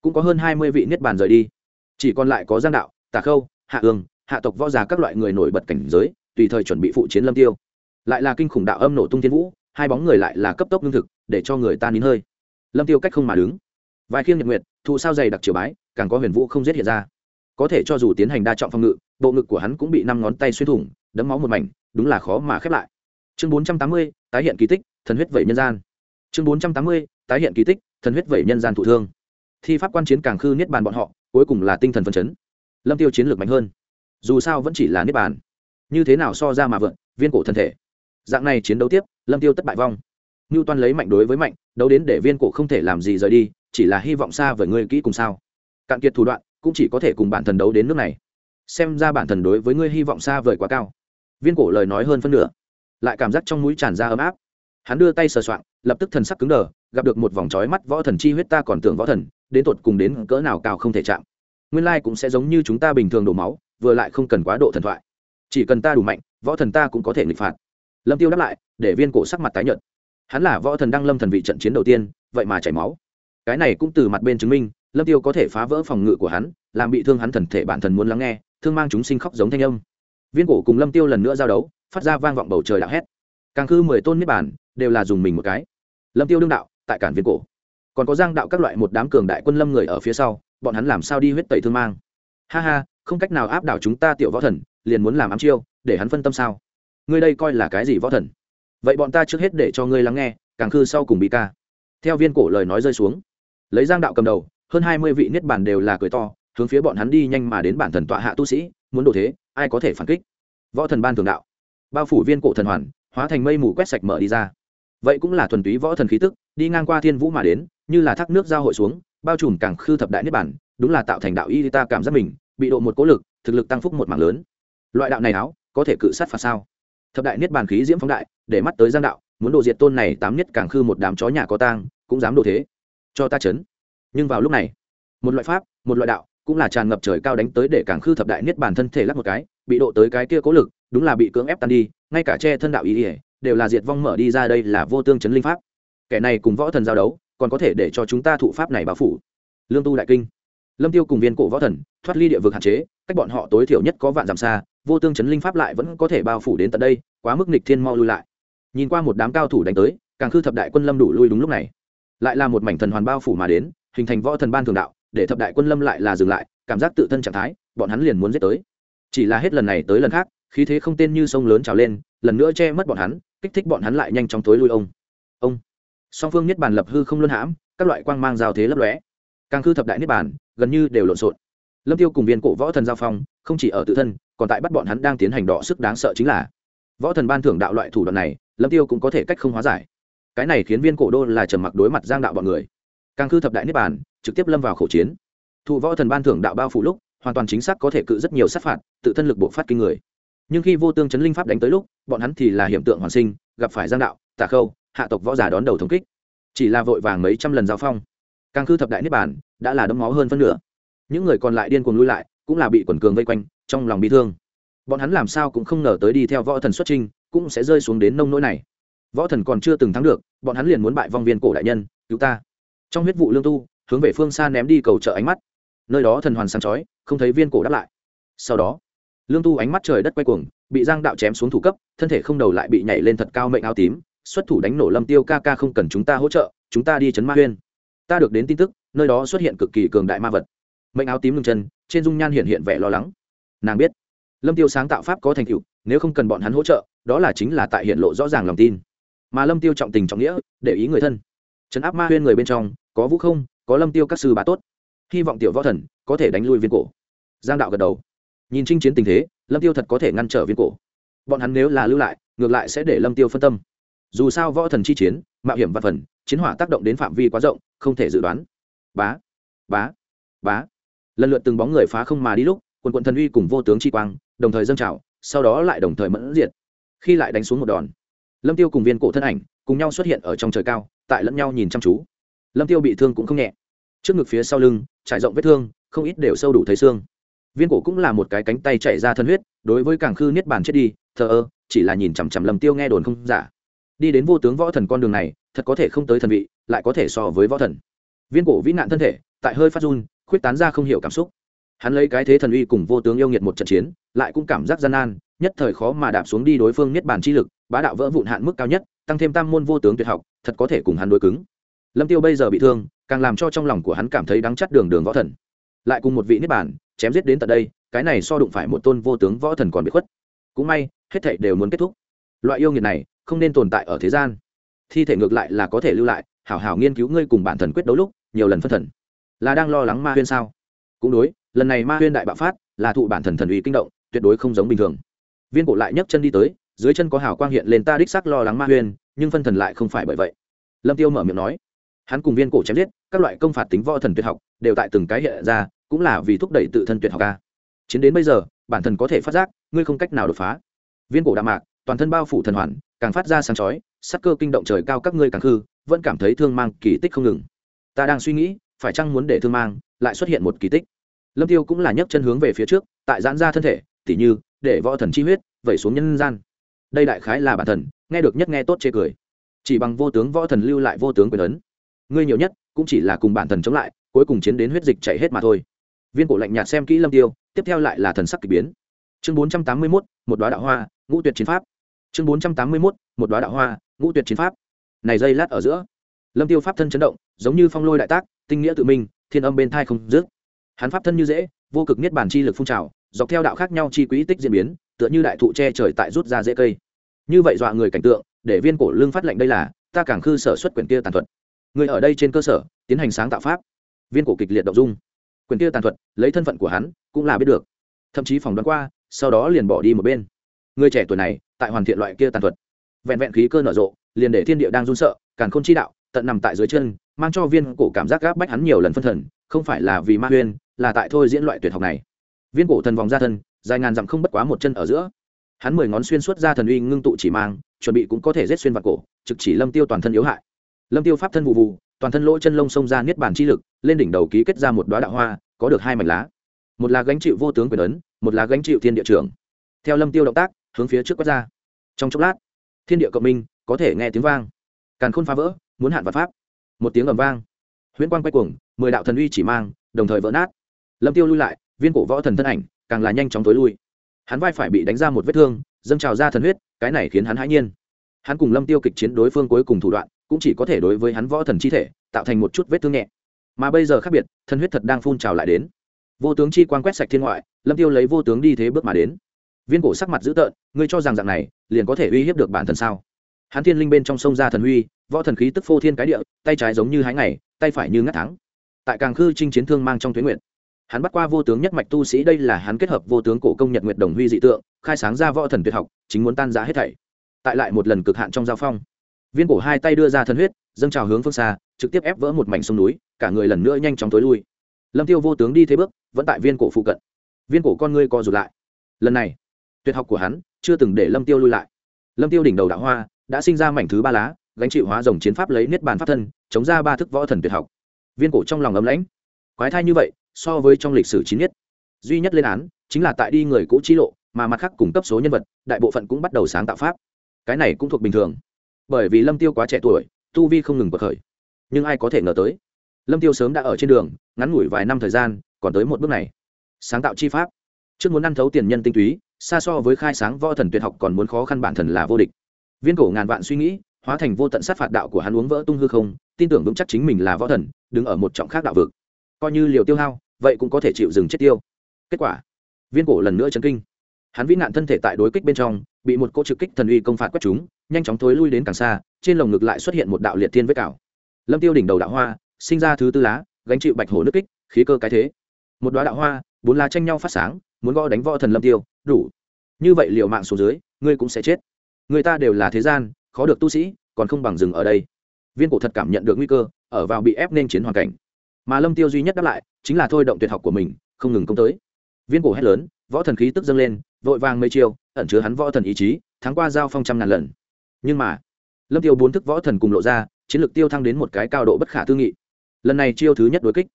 Cũng có hơn hai mươi vị niết bàn rời đi. Chỉ còn lại có giang đạo, tà khâu, hạ ương hạ tộc võ già các loại người nổi bật cảnh giới, tùy thời chuẩn bị phụ chiến lâm tiêu. Lại là kinh khủng đạo âm nổ tung thiên vũ, hai bóng người lại là cấp tốc lương thực, để cho người ta nín hơi. Lâm tiêu cách không mà đứng. Vài khiêng nhật nguyệt thụ sao dày đặc chiều bái càng có huyền vũ không giết hiện ra. Có thể cho dù tiến hành đa trọng phòng ngự, bộ ngực của hắn cũng bị năm ngón tay xuyên thủng, đấm máu một mảnh, đúng là khó mà khép lại. Chương bốn trăm tám mươi, tái hiện kỳ tích, thần huyết vẩy nhân gian. Chương bốn trăm tám mươi, tái hiện kỳ tích, thần huyết vẩy nhân gian thụ thương. Thi pháp quan chiến càng khư niết bàn bọn họ, cuối cùng là tinh thần phân chấn. Lâm tiêu chiến lược mạnh hơn. Dù sao vẫn chỉ là niết bàn. Như thế nào so ra mà vượn, viên cổ thân thể. Dạng này chiến đấu tiếp, lâm tiêu tất bại vong. Ngưu toan lấy mạnh đối với mạnh, đấu đến để viên cổ không thể làm gì rời đi, chỉ là hy vọng xa với ngươi kỹ cùng sao cạn kiệt thủ đoạn, cũng chỉ có thể cùng bản thần đấu đến nước này. Xem ra bản thần đối với ngươi hy vọng xa vời quá cao. Viên cổ lời nói hơn phân nửa. Lại cảm giác trong mũi tràn ra ấm áp. Hắn đưa tay sờ soạng, lập tức thần sắc cứng đờ, gặp được một vòng trói mắt võ thần chi huyết ta còn tưởng võ thần, đến tột cùng đến cỡ nào cao không thể chạm. Nguyên lai cũng sẽ giống như chúng ta bình thường đổ máu, vừa lại không cần quá độ thần thoại. Chỉ cần ta đủ mạnh, võ thần ta cũng có thể nghịch phạt. Lâm tiêu đáp lại, để viên cổ sắc mặt tái nhợt. Hắn là võ thần đăng lâm thần vị trận chiến đầu tiên, vậy mà chảy máu. Cái này cũng từ mặt bên chứng minh lâm tiêu có thể phá vỡ phòng ngự của hắn, làm bị thương hắn thần thể bản thần muốn lắng nghe, thương mang chúng sinh khóc giống thanh âm. Viên cổ cùng lâm tiêu lần nữa giao đấu, phát ra vang vọng bầu trời đạo hét. Càng khư mười tôn niết bản đều là dùng mình một cái. Lâm tiêu đương đạo, tại cản viên cổ. Còn có giang đạo các loại một đám cường đại quân lâm người ở phía sau, bọn hắn làm sao đi huyết tẩy thương mang? Ha ha, không cách nào áp đảo chúng ta tiểu võ thần, liền muốn làm ám chiêu, để hắn phân tâm sao? Ngươi đây coi là cái gì võ thần? Vậy bọn ta trước hết để cho ngươi lắng nghe, càng khư sau cùng bị ca. Theo viên cổ lời nói rơi xuống, lấy giang đạo cầm đầu hơn hai mươi vị niết bàn đều là cười to, hướng phía bọn hắn đi nhanh mà đến bản thần tọa hạ tu sĩ, muốn đổ thế, ai có thể phản kích? Võ thần ban thường đạo. Bao phủ viên cổ thần hoàn, hóa thành mây mù quét sạch mở đi ra. Vậy cũng là thuần túy võ thần khí tức, đi ngang qua thiên vũ mà đến, như là thác nước giao hội xuống, bao trùm càng khư thập đại niết bản đúng là tạo thành đạo y ta cảm giác mình, bị độ một cố lực, thực lực tăng phúc một mảng lớn. Loại đạo này áo, có thể cự sát phạt sao? Thập đại niết bàn khí diễm phóng đại, để mắt tới giang đạo, muốn độ diệt tôn này tám nhất càng khư một đám chó nhà có tang, cũng dám độ thế. Cho ta chấn nhưng vào lúc này, một loại pháp, một loại đạo cũng là tràn ngập trời cao đánh tới để càng khư thập đại niết bản thân thể lắc một cái, bị độ tới cái kia cố lực, đúng là bị cưỡng ép tan đi, ngay cả che thân đạo ý ỉa đều là diệt vong mở đi ra đây là vô tương chấn linh pháp. Kẻ này cùng võ thần giao đấu, còn có thể để cho chúng ta thụ pháp này báo phủ. Lương tu đại kinh. Lâm tiêu cùng viên cổ võ thần, thoát ly địa vực hạn chế, cách bọn họ tối thiểu nhất có vạn dặm xa, vô tương chấn linh pháp lại vẫn có thể bao phủ đến tận đây, quá mức nghịch thiên mau lui lại. Nhìn qua một đám cao thủ đánh tới, càng khư thập đại quân lâm đủ lui đúng lúc này. Lại là một mảnh thần hoàn bao phủ mà đến hình thành võ thần ban thường đạo, để thập đại quân lâm lại là dừng lại, cảm giác tự thân trạng thái, bọn hắn liền muốn giết tới. Chỉ là hết lần này tới lần khác, khí thế không tên như sông lớn trào lên, lần nữa che mất bọn hắn, kích thích bọn hắn lại nhanh chóng tối lui ông. Ông. Song phương nhất bản lập hư không luân hãm, các loại quang mang giao thế lấp lóe. Càng khư thập đại niết bản gần như đều lộn xộn. Lâm tiêu cùng viên cổ võ thần giao phong, không chỉ ở tự thân, còn tại bắt bọn hắn đang tiến hành đỏ sức đáng sợ chính là. Võ thần ban thưởng đạo loại thủ đoạn này, lâm tiêu cũng có thể cách không hóa giải. Cái này khiến viên cổ đô là trầm mặc đối mặt giang đạo bọn người càng Cư thập đại niết bàn, trực tiếp lâm vào khẩu chiến. Thụ võ thần ban thưởng đạo bao phủ lúc, hoàn toàn chính xác có thể cự rất nhiều sát phạt, tự thân lực bộ phát kinh người. Nhưng khi vô tương chấn linh pháp đánh tới lúc, bọn hắn thì là hiện tượng hoàn sinh, gặp phải giang đạo tà khâu, hạ tộc võ giả đón đầu thống kích. Chỉ là vội vàng mấy trăm lần giao phong. Càng Cư thập đại niết bàn, đã là đấm máu hơn phân nửa. Những người còn lại điên cuồng lui lại, cũng là bị quần cường vây quanh, trong lòng bị thương. Bọn hắn làm sao cũng không ngờ tới đi theo võ thần xuất trinh cũng sẽ rơi xuống đến nông nỗi này. Võ thần còn chưa từng thắng được, bọn hắn liền muốn bại vong viên cổ đại nhân, cứu ta trong huyết vụ lương tu, hướng về phương xa ném đi cầu trợ ánh mắt. Nơi đó thần hoàn sáng chói, không thấy viên cổ đáp lại. Sau đó, lương tu ánh mắt trời đất quay cuồng, bị giang đạo chém xuống thủ cấp, thân thể không đầu lại bị nhảy lên thật cao mệnh áo tím, xuất thủ đánh nổ lâm tiêu ca ca không cần chúng ta hỗ trợ, chúng ta đi chấn ma huyên. Ta được đến tin tức, nơi đó xuất hiện cực kỳ cường đại ma vật. Mệnh áo tím ngừng chân, trên dung nhan hiện hiện vẻ lo lắng. Nàng biết, lâm tiêu sáng tạo pháp có thành tựu, nếu không cần bọn hắn hỗ trợ, đó là chính là tại hiện lộ rõ ràng lòng tin. Mà lâm tiêu trọng tình trọng nghĩa, để ý người thân trấn áp ma huyên người bên trong, có vũ không, có lâm tiêu các sư bá tốt. Hy vọng tiểu võ thần có thể đánh lui viên cổ. Giang đạo gật đầu. Nhìn chinh chiến tình thế, lâm tiêu thật có thể ngăn trở viên cổ. Bọn hắn nếu là lưu lại, ngược lại sẽ để lâm tiêu phân tâm. Dù sao võ thần chi chiến, mạo hiểm và phần, chiến hỏa tác động đến phạm vi quá rộng, không thể dự đoán. Bá bá bá. Lần lượt từng bóng người phá không mà đi lúc, quần quận thần uy cùng vô tướng chi quang, đồng thời dâng trào, sau đó lại đồng thời mẫn diệt. Khi lại đánh xuống một đòn, lâm tiêu cùng viên cổ thân ảnh cùng nhau xuất hiện ở trong trời cao, tại lẫn nhau nhìn chăm chú. Lâm tiêu bị thương cũng không nhẹ. Trước ngực phía sau lưng, trải rộng vết thương, không ít đều sâu đủ thấy xương. Viên cổ cũng là một cái cánh tay chạy ra thân huyết, đối với càng khư niết bàn chết đi, thờ ơ, chỉ là nhìn chằm chằm lâm tiêu nghe đồn không giả. Đi đến vô tướng võ thần con đường này, thật có thể không tới thần vị, lại có thể so với võ thần. Viên cổ vĩ nạn thân thể, tại hơi phát run, khuyết tán ra không hiểu cảm xúc. Hắn lấy cái thế thần uy cùng vô tướng yêu nghiệt một trận chiến, lại cũng cảm giác gian nan, nhất thời khó mà đạp xuống đi đối phương niết bàn chi lực, bá đạo vỡ vụn hạn mức cao nhất tăng thêm tam môn vô tướng tuyệt học, thật có thể cùng hắn đối cứng. Lâm tiêu bây giờ bị thương, càng làm cho trong lòng của hắn cảm thấy đắng chắt đường đường võ thần. Lại cùng một vị niết bàn, chém giết đến tận đây, cái này so đụng phải một tôn vô tướng võ thần còn bị khuất. Cũng may, hết thảy đều muốn kết thúc. Loại yêu nghiệt này, không nên tồn tại ở thế gian. Thi thể ngược lại là có thể lưu lại, hảo hảo nghiên cứu ngươi cùng bản thần quyết đấu lúc, nhiều lần phân thần. Là đang lo lắng ma huyên sao? Cũng đối, lần này ma huyên đại bạo phát, là thụ bản thần thần uy kinh động, tuyệt đối không giống bình thường. Viên cổ lại nhấc chân đi tới dưới chân có hào quang hiện lên ta đích xác lo lắng ma huyên, nhưng phân thần lại không phải bởi vậy. Lâm tiêu mở miệng nói, hắn cùng viên cổ chém giết, các loại công phạt tính võ thần tuyệt học, đều tại từng cái hiện ra, cũng là vì thúc đẩy tự thân tuyệt học ca. Chiến đến bây giờ, bản thần có thể phát giác, ngươi không cách nào đột phá. Viên cổ đạm mạc, toàn thân bao phủ thần hoàn, càng phát ra sáng chói, sắc cơ kinh động trời cao các ngươi càng hư, vẫn cảm thấy thương mang kỳ tích không ngừng. Ta đang suy nghĩ, phải chăng muốn để thương mang, lại xuất hiện một kỳ tích? Lâm tiêu cũng là nhấc chân hướng về phía trước, tại giãn ra thân thể, tỉ như, để võ thần chi huyết, vẩy xuống nhân gian đây đại khái là bản thần nghe được nhất nghe tốt chê cười. Chỉ bằng vô tướng võ thần lưu lại vô tướng quyền ấn. Ngươi nhiều nhất cũng chỉ là cùng bản thần chống lại cuối cùng chiến đến huyết dịch chảy hết mà thôi. Viên cổ lạnh nhạt xem kỹ lâm tiêu tiếp theo lại là thần sắc kỳ biến. Chương bốn trăm tám mươi 481, một đoá đạo hoa ngũ tuyệt chiến pháp. Chương bốn trăm tám mươi 481, một đoá đạo hoa ngũ tuyệt chiến pháp. Này dây lát ở giữa lâm tiêu pháp thân chấn động giống như phong lôi đại tác tinh nghĩa tự minh thiên âm bên thai không dứt. Hắn pháp thân như dễ vô cực niết bàn chi lực phun trào dọc theo đạo khác nhau chi quỹ tích diễn biến tựa như đại thụ che trời tại rút ra dễ cây như vậy dọa người cảnh tượng, để viên cổ lương phát lệnh đây là, ta càng khư sở xuất quyển kia tàn thuật. Người ở đây trên cơ sở, tiến hành sáng tạo pháp. Viên cổ kịch liệt động dung. Quyền kia tàn thuật, lấy thân phận của hắn, cũng là biết được. Thậm chí phỏng đoán qua, sau đó liền bỏ đi một bên. Người trẻ tuổi này, tại hoàn thiện loại kia tàn thuật. Vẹn vẹn khí cơ nở rộ, liền để thiên địa đang run sợ càng không chi đạo, tận nằm tại dưới chân, mang cho viên cổ cảm giác gáp bách hắn nhiều lần phân thần, không phải là vì ma huyên, là tại thôi diễn loại tuyệt học này. Viên cổ thần vòng ra thân, dài ngàn dặm không bất quá một chân ở giữa hắn mười ngón xuyên suốt ra thần uy ngưng tụ chỉ mang, chuẩn bị cũng có thể rết xuyên vào cổ, trực chỉ lâm tiêu toàn thân yếu hại. Lâm tiêu pháp thân vụ vụ, toàn thân lỗ chân lông xông ra niết bàn chi lực, lên đỉnh đầu ký kết ra một đoá đạo hoa, có được hai mảnh lá. Một là gánh chịu vô tướng quyền ấn, một là gánh chịu thiên địa trưởng. Theo lâm tiêu động tác, hướng phía trước quét ra. Trong chốc lát, thiên địa cộng minh, có thể nghe tiếng vang. Càn khôn phá vỡ, muốn hạn vật pháp. Một tiếng ầm vang. Huyễn quang quay cuồng, mười đạo thần uy chỉ mang, đồng thời vỡ nát. Lâm tiêu lui lại, viên cổ võ thần thân ảnh, càng là nhanh chóng tối lui hắn vai phải bị đánh ra một vết thương, dâng trào ra thần huyết, cái này khiến hắn hãi nhiên. Hắn cùng lâm tiêu kịch chiến đối phương cuối cùng thủ đoạn, cũng chỉ có thể đối với hắn võ thần chi thể, tạo thành một chút vết thương nhẹ. Mà bây giờ khác biệt, thần huyết thật đang phun trào lại đến. Vô tướng chi quan quét sạch thiên ngoại, lâm tiêu lấy vô tướng đi thế bước mà đến. Viên cổ sắc mặt dữ tợn, ngươi cho rằng dạng này, liền có thể uy hiếp được bản thần sao? Hắn thiên linh bên trong sông ra thần huy, võ thần khí tức phô thiên cái địa, tay trái giống như hái ngày, tay phải như ngắt thắng. Tại càng khư trinh chiến thương mang trong tuyến nguyện hắn bắt qua vô tướng nhất mạch tu sĩ, đây là hắn kết hợp vô tướng cổ công nhật nguyệt đồng huy dị tượng, khai sáng ra võ thần tuyệt học, chính muốn tan giá hết thảy. Tại lại một lần cực hạn trong giao phong, viên cổ hai tay đưa ra thần huyết, dâng trào hướng phương xa, trực tiếp ép vỡ một mảnh sông núi, cả người lần nữa nhanh chóng tối lui. Lâm tiêu vô tướng đi thế bước, vẫn tại viên cổ phụ cận. Viên cổ con ngươi co rụt lại. Lần này, tuyệt học của hắn chưa từng để lâm tiêu lui lại. Lâm tiêu đỉnh đầu đạo hoa, đã sinh ra mảnh thứ ba lá, gánh chịu hóa rồng chiến pháp lấy niết bàn pháp thân, chống ra ba thức võ thần tuyệt học. Viên cổ trong lòng ấm lãnh. Quái thai như vậy so với trong lịch sử chín nhất. Duy nhất lên án chính là tại đi người cũ trí lộ, mà mặt khác cung cấp số nhân vật, đại bộ phận cũng bắt đầu sáng tạo pháp. Cái này cũng thuộc bình thường. Bởi vì lâm tiêu quá trẻ tuổi, tu vi không ngừng bậc khởi. Nhưng ai có thể ngờ tới? Lâm tiêu sớm đã ở trên đường, ngắn ngủi vài năm thời gian, còn tới một bước này. Sáng tạo chi pháp. Trước muốn ăn thấu tiền nhân tinh túy, xa so với khai sáng võ thần tuyệt học còn muốn khó khăn bản thần là vô địch. Viên cổ ngàn vạn suy nghĩ, hóa thành vô tận sát phạt đạo của hắn uống vỡ tung hư không, tin tưởng vững chắc chính mình là võ thần, đứng ở một trọng khác đạo vực. Coi như liều tiêu hao vậy cũng có thể chịu dừng chết tiêu. Kết quả, viên cổ lần nữa chấn kinh. Hắn vĩ nạn thân thể tại đối kích bên trong, bị một cô trực kích thần uy công phạt quét chúng, nhanh chóng thối lui đến càng xa, trên lồng ngực lại xuất hiện một đạo liệt thiên vết cào. Lâm tiêu đỉnh đầu đạo hoa, sinh ra thứ tư lá, gánh chịu bạch hổ nước kích, khí cơ cái thế. Một đoá đạo hoa, bốn lá tranh nhau phát sáng, muốn gõ đánh võ thần lâm tiêu, đủ. Như vậy liệu mạng xuống dưới, ngươi cũng sẽ chết. Người ta đều là thế gian, khó được tu sĩ, còn không bằng dừng ở đây. Viên cổ thật cảm nhận được nguy cơ, ở vào bị ép nên chiến hoàn cảnh mà lâm tiêu duy nhất đáp lại chính là thôi động tuyệt học của mình, không ngừng công tới. Viên cổ hét lớn, võ thần khí tức dâng lên, vội vàng mây chiêu, ẩn chứa hắn võ thần ý chí, thắng qua giao phong trăm ngàn lần. Nhưng mà, lâm tiêu bốn thức võ thần cùng lộ ra, chiến lược tiêu thăng đến một cái cao độ bất khả tư nghị. Lần này chiêu thứ nhất đối kích.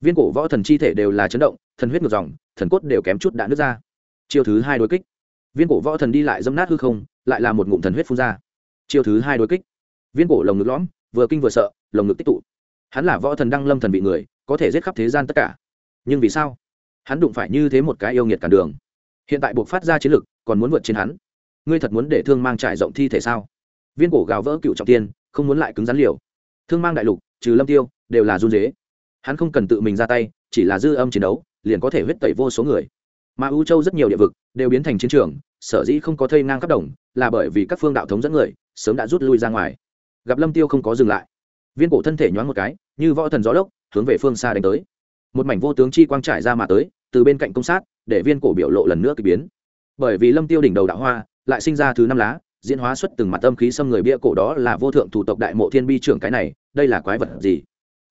Viên cổ võ thần chi thể đều là chấn động, thần huyết ngược dòng, thần cốt đều kém chút đã nứt ra. Chiêu thứ hai đối kích. Viên cổ võ thần đi lại dâm nát hư không, lại là một ngụm thần huyết phun ra. Chiêu thứ hai đối kích. Viên cổ lồng ngực lõm, vừa kinh vừa sợ, lồng ngực tích tụ hắn là võ thần đăng lâm thần bị người, có thể giết khắp thế gian tất cả. Nhưng vì sao? Hắn đụng phải như thế một cái yêu nghiệt cản đường. Hiện tại buộc phát ra chiến lực, còn muốn vượt trên hắn. Ngươi thật muốn để thương mang trải rộng thi thể sao? Viên cổ gào vỡ cựu trọng tiên, không muốn lại cứng rắn liều. Thương mang đại lục, trừ lâm tiêu, đều là run dế hắn không cần tự mình ra tay, chỉ là dư âm chiến đấu, liền có thể huyết tẩy vô số người. Mà ưu châu rất nhiều địa vực đều biến thành chiến trường, sở dĩ không có thây ngang cấp đồng, là bởi vì các phương đạo thống dẫn người, sớm đã rút lui ra ngoài. Gặp lâm tiêu không có dừng lại viên cổ thân thể nhoáng một cái, như võ thần gió lốc, hướng về phương xa đánh tới. Một mảnh vô tướng chi quang trải ra mà tới, từ bên cạnh công sát, để viên cổ biểu lộ lần nữa k ỳ biến. Bởi vì lâm tiêu đỉnh đầu đạo hoa, lại sinh ra thứ năm lá, diễn hóa xuất từng mặt âm khí xâm người bia cổ đó là vô thượng thủ tộc đại mộ thiên bi trưởng cái này, đây là quái vật gì?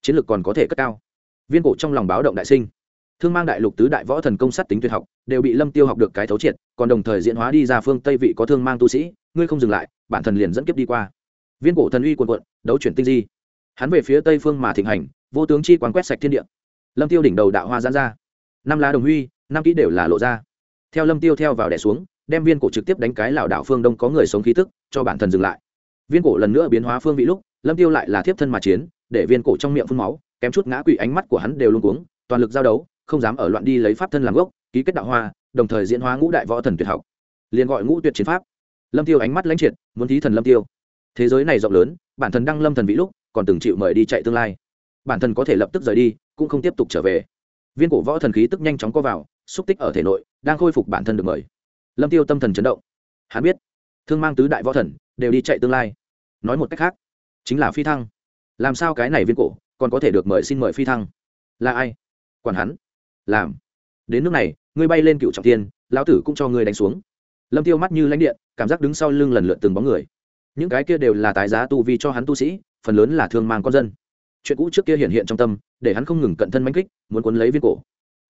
Chiến lược còn có thể cất cao. Viên cổ trong lòng báo động đại sinh. Thương mang đại lục tứ đại võ thần công sát tính tuyệt học, đều bị lâm tiêu học được cái thấu triệt, còn đồng thời diễn hóa đi ra phương tây vị có thương mang tu sĩ, ngươi không dừng lại, bản thần liền dẫn kiếp đi qua. Viên cổ thần uy quần quận đấu chuyển tinh di hắn về phía tây phương mà thịnh hành, vô tướng chi quán quét sạch thiên địa. Lâm tiêu đỉnh đầu đạo hoa giãn ra. Năm lá đồng huy, năm kỹ đều là lộ ra. Theo lâm tiêu theo vào đẻ xuống, đem viên cổ trực tiếp đánh cái lảo đảo phương đông có người sống khí tức, cho bản thân dừng lại. Viên cổ lần nữa biến hóa phương vị lúc, lâm tiêu lại là thiếp thân mà chiến, để viên cổ trong miệng phun máu, kém chút ngã quỵ ánh mắt của hắn đều luôn cuống, toàn lực giao đấu, không dám ở loạn đi lấy pháp thân làm gốc, ký kết đạo hoa, đồng thời diễn hóa ngũ đại võ thần tuyệt học. Liền gọi ngũ tuyệt chiến pháp. Lâm tiêu ánh mắt lãnh triệt, muốn thí thần lâm tiêu. Thế giới này rộng lớn, bản thân đăng lâm thần vị lúc còn từng chịu mời đi chạy tương lai. Bản thân có thể lập tức rời đi, cũng không tiếp tục trở về. Viên cổ võ thần khí tức nhanh chóng co vào, xúc tích ở thể nội, đang khôi phục bản thân được mời. Lâm tiêu tâm thần chấn động. Hắn biết, thương mang tứ đại võ thần, đều đi chạy tương lai. Nói một cách khác, chính là phi thăng. Làm sao cái này viên cổ, còn có thể được mời xin mời phi thăng? Là ai? Quản hắn. Làm. Đến nước này, ngươi bay lên cựu trọng tiên lão tử cũng cho ngươi đánh xuống. Lâm tiêu mắt như lãnh điện, cảm giác đứng sau lưng lần lượt từng bóng người. Những cái kia đều là tái giá tu vi cho hắn tu sĩ phần lớn là thương mang con dân. Chuyện cũ trước kia hiện hiện trong tâm, để hắn không ngừng cận thân manh kích, muốn cuốn lấy viên cổ.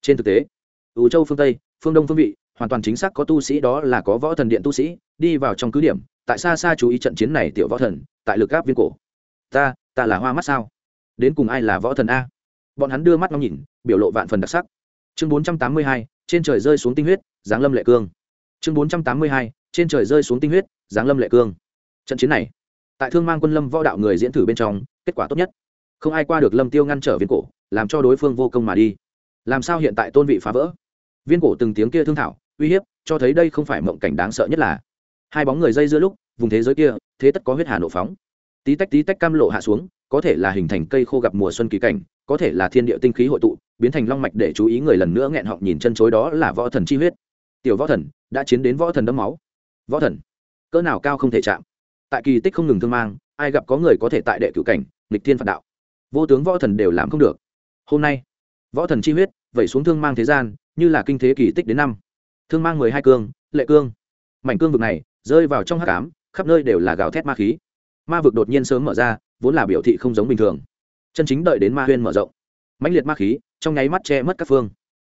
Trên thực tế ủ châu phương tây, phương đông phương vị, hoàn toàn chính xác có tu sĩ đó là có võ thần điện tu sĩ, đi vào trong cứ điểm, tại xa xa chú ý trận chiến này tiểu võ thần, tại lực gáp viên cổ. Ta ta là hoa mắt sao? Đến cùng ai là võ thần a? Bọn hắn đưa mắt ngắm nhìn, biểu lộ vạn phần đặc sắc. Chương bốn trăm tám mươi hai, trên trời rơi xuống tinh huyết, giáng lâm lệ cương. Chương bốn trăm tám mươi hai, trên trời rơi xuống tinh huyết, giáng lâm lệ cương. Trận chiến này tại thương mang quân lâm võ đạo người diễn thử bên trong, kết quả tốt nhất. Không ai qua được lâm tiêu ngăn trở viên cổ, làm cho đối phương vô công mà đi. Làm sao hiện tại tôn vị phá vỡ? Viên cổ từng tiếng kia thương thảo, uy hiếp, cho thấy đây không phải mộng cảnh đáng sợ nhất là. Hai bóng người dây giữa lúc, vùng thế giới kia, thế tất có huyết hà nổ phóng. Tí tách tí tách cam lộ hạ xuống, có thể là hình thành cây khô gặp mùa xuân kỳ cảnh, có thể là thiên địa tinh khí hội tụ, biến thành long mạch để chú ý người lần nữa nghẹn họng nhìn chân chối đó là võ thần chi huyết. Tiểu võ thần, đã chiến đến võ thần đấm máu. Võ thần, cỡ nào cao không thể chạm tại kỳ tích không ngừng thương mang, ai gặp có người có thể tại đệ cửu cảnh lịch thiên phạt đạo. Vô tướng võ thần đều làm không được. Hôm nay, võ thần chi huyết vẩy xuống thương mang thế gian, như là kinh thế kỳ tích đến năm. Thương mang mười hai cương, lệ cương. Mảnh cương vực này, rơi vào trong hát cám khắp nơi đều là gào thét ma khí. Ma vực đột nhiên sớm mở ra, vốn là biểu thị không giống bình thường. Chân chính đợi đến ma huyên mở rộng. Mãnh liệt ma khí, trong nháy mắt che mất các phương.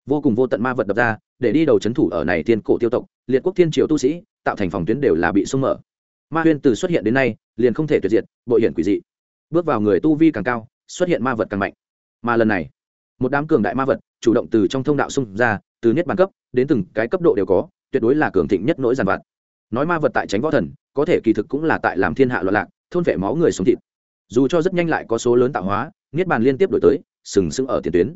Vô cùng vô tận ma vật đập ra, để đi đầu c h ấ n thủ ở này thiên cổ tiêu tộc, liệt quốc thiên triều tu sĩ, tạo thành phòng tuyến đều là bị sung mở ma huyên từ xuất hiện đến nay, liền không thể tuyệt diệt, bội hiển quỷ dị. Bước vào người tu vi càng cao, xuất hiện ma vật càng mạnh. Mà lần này, một đám cường đại ma vật chủ động từ trong thông đạo xung ra, từ niết bàn cấp đến từng cái cấp độ đều có, tuyệt đối là cường thịnh nhất nỗi giàn vặt. Nói ma vật tại tránh võ thần, có thể kỳ thực cũng là tại làm thiên hạ loạn lạc, thôn vệ máu người sống thịt. Dù cho rất nhanh lại có số lớn tạo hóa, niết bàn liên tiếp đổi tới, sừng sững ở tiền tuyến.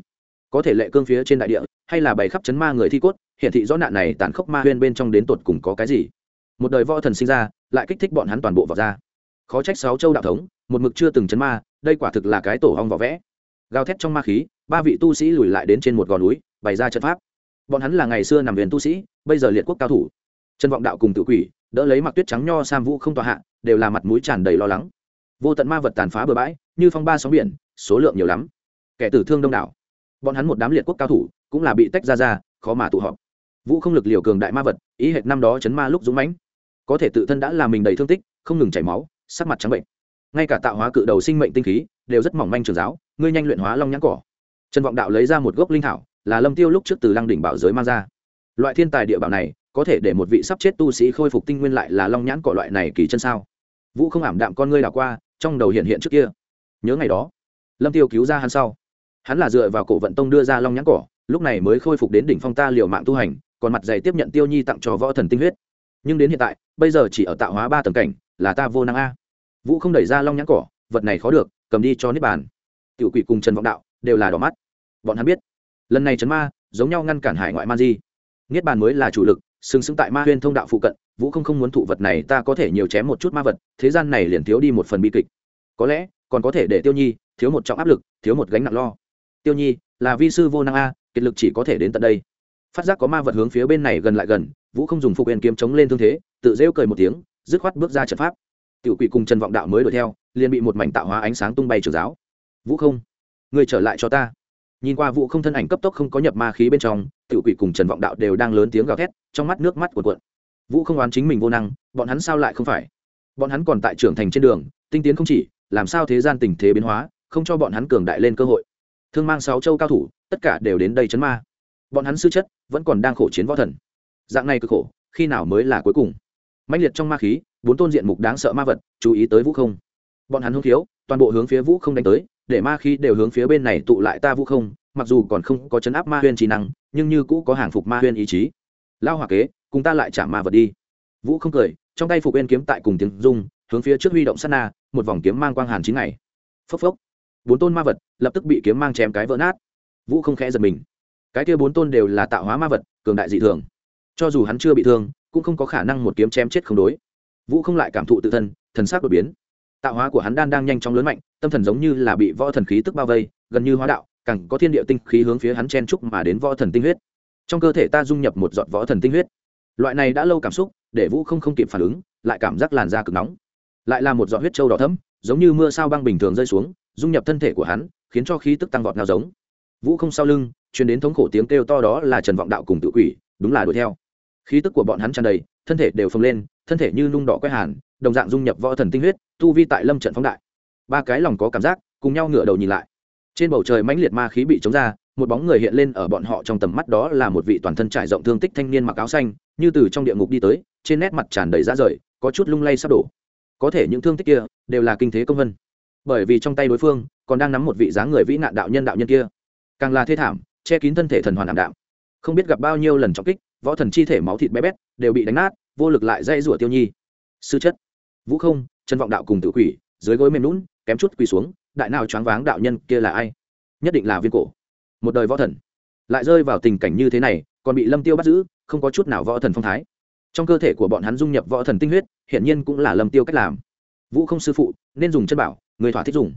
Có thể lệ cương phía trên đại địa, hay là bày khắp chấn ma người thi cốt hiện thị rõ nạn này tàn khốc ma huyên bên trong đến tột cùng có cái gì. Một đời võ thần sinh ra lại kích thích bọn hắn toàn bộ vào ra. Khó trách sáu châu đạo thống, một mực chưa từng chấn ma, đây quả thực là cái tổ hong vỏ vẽ. Gào thét trong ma khí, ba vị tu sĩ lùi lại đến trên một gò núi, bày ra trận pháp. Bọn hắn là ngày xưa nằm huyền tu sĩ, bây giờ liệt quốc cao thủ. Trần vọng đạo cùng tự quỷ, đỡ lấy mặc tuyết trắng nho sam vũ không tòa hạ, đều là mặt mũi tràn đầy lo lắng. Vô tận ma vật tàn phá bừa bãi, như phong ba sóng biển, số lượng nhiều lắm. Kẻ tử thương đông đảo. Bọn hắn một đám liệt quốc cao thủ, cũng là bị tách ra ra, khó mà tụ họp. Vũ không lực liều cường đại ma vật, ý hệt năm đó chấn ma lúc dũng mãnh có thể tự thân đã làm mình đầy thương tích, không ngừng chảy máu, sắc mặt trắng bệnh. Ngay cả tạo hóa cự đầu sinh mệnh tinh khí đều rất mỏng manh trường giáo, ngươi nhanh luyện hóa long nhãn cỏ. Trần vọng đạo lấy ra một gốc linh thảo, là lâm tiêu lúc trước từ lăng đỉnh bảo giới mang ra. Loại thiên tài địa bảo này, có thể để một vị sắp chết tu sĩ khôi phục tinh nguyên lại là long nhãn cỏ loại này kỳ chân sao? Vũ không ảm đạm con ngươi đảo qua, trong đầu hiện hiện trước kia. Nhớ ngày đó, lâm tiêu cứu ra hắn sau. Hắn là dựa vào cổ vận tông đưa ra long nhãn cỏ, lúc này mới khôi phục đến đỉnh phong ta liều mạng tu hành, còn mặt dày tiếp nhận tiêu nhi tặng cho võ thần tinh huyết nhưng đến hiện tại, bây giờ chỉ ở tạo hóa ba tầng cảnh, là ta vô năng a. Vũ không đẩy ra long nhãn cỏ, vật này khó được, cầm đi cho niết bàn. Tiểu quỷ cùng trần vọng đạo đều là đỏ mắt. Bọn hắn biết, lần này trấn ma giống nhau ngăn cản hải ngoại man di. Niết bàn mới là chủ lực xứng xứng tại ma huyên thông đạo phụ cận, vũ không không muốn thụ vật này, ta có thể nhiều chém một chút ma vật, thế gian này liền thiếu đi một phần bi kịch. Có lẽ, còn có thể để tiêu nhi thiếu một trọng áp lực, thiếu một gánh nặng lo. Tiêu nhi, là vi sư vô năng a, kiệt lực chỉ có thể đến tận đây phát giác có ma vật hướng phía bên này gần lại gần, vũ không dùng phục quyền kiếm chống lên thương thế, tự rêu cười một tiếng, dứt khoát bước ra trận pháp. Tiểu quỷ cùng trần vọng đạo mới đuổi theo, liền bị một mảnh tạo hóa ánh sáng tung bay trường giáo. Vũ không, người trở lại cho ta. Nhìn qua vũ không thân ảnh cấp tốc không có nhập ma khí bên trong, tiểu quỷ cùng trần vọng đạo đều đang lớn tiếng gào thét, trong mắt nước mắt của cuộn. Vũ không oán chính mình vô năng, bọn hắn sao lại không phải? Bọn hắn còn tại trưởng thành trên đường, tinh tiến không chỉ, làm sao thế gian tình thế biến hóa, không cho bọn hắn cường đại lên cơ hội. Thương mang sáu châu cao thủ, tất cả đều đến đây chấn ma bọn hắn sư chất vẫn còn đang khổ chiến võ thần. Dạng này cực khổ, khi nào mới là cuối cùng? Mạnh liệt trong ma khí, bốn tôn diện mục đáng sợ ma vật, chú ý tới vũ không. Bọn hắn hung thiếu toàn bộ hướng phía vũ không đánh tới, để ma khí đều hướng phía bên này tụ lại ta vũ không, mặc dù còn không có chấn áp ma huyên trí năng, nhưng như cũ có hàng phục ma huyên ý chí. Lao hòa kế, cùng ta lại trả ma vật đi. Vũ không cười, trong tay phục bên kiếm tại cùng tiếng dung hướng phía trước huy động sát na, một vòng kiếm mang quang hàn chín ngày. Phốc phốc. Bốn tôn ma vật lập tức bị kiếm mang chém cái vỡ nát. Vũ không khẽ giật mình cái kia bốn tôn đều là tạo hóa ma vật, cường đại dị thường. Cho dù hắn chưa bị thương, cũng không có khả năng một kiếm chém chết không đối. Vũ không lại cảm thụ tự thân, thần sắc đột biến. Tạo hóa của hắn đan đang nhanh chóng lớn mạnh, tâm thần giống như là bị võ thần khí tức bao vây, gần như hóa đạo, càng có thiên địa tinh khí hướng phía hắn chen trúc mà đến võ thần tinh huyết. Trong cơ thể ta dung nhập một giọt võ thần tinh huyết. Loại này đã lâu cảm xúc, để vũ không không kịp phản ứng, lại cảm giác làn da cực nóng. Lại là một giọt huyết trâu đỏ thấm giống như mưa sao băng bình thường rơi xuống, dung nhập thân thể của hắn, khiến cho khí tức tăng vọt nào giống. Vũ không sau lưng chuyến đến thống khổ tiếng kêu to đó là trần vọng đạo cùng tự quỷ, đúng là đuổi theo. Khí tức của bọn hắn tràn đầy, thân thể đều phồng lên, thân thể như nung đỏ quét hàn, đồng dạng dung nhập võ thần tinh huyết, tu vi tại lâm trận phóng đại. Ba cái lòng có cảm giác, cùng nhau ngửa đầu nhìn lại. Trên bầu trời mãnh liệt ma khí bị chống ra, một bóng người hiện lên ở bọn họ trong tầm mắt đó là một vị toàn thân trải rộng thương tích thanh niên mặc áo xanh, như từ trong địa ngục đi tới, trên nét mặt tràn đầy ra rời, có chút lung lay sắp đổ. Có thể những thương tích kia, đều là kinh thế công vân. Bởi vì trong tay đối phương, còn đang nắm một vị dáng người vĩ nạn đạo nhân đạo nhân kia. Càng là thê thảm che kín thân thể thần hoàn ảm đạm. Không biết gặp bao nhiêu lần trọng kích, võ thần chi thể máu thịt bé bét đều bị đánh nát, vô lực lại dây rủa tiêu nhi. Sư chất. Vũ không chân vọng đạo cùng tự quỷ, dưới gối mềm lún kém chút quỳ xuống, đại nào choáng váng đạo nhân kia là ai? Nhất định là viên cổ. Một đời võ thần. Lại rơi vào tình cảnh như thế này, còn bị lâm tiêu bắt giữ, không có chút nào võ thần phong thái. Trong cơ thể của bọn hắn dung nhập võ thần tinh huyết, hiển nhiên cũng là lâm tiêu cách làm. Vũ không sư phụ, nên dùng chân bảo, người thỏa thích dùng.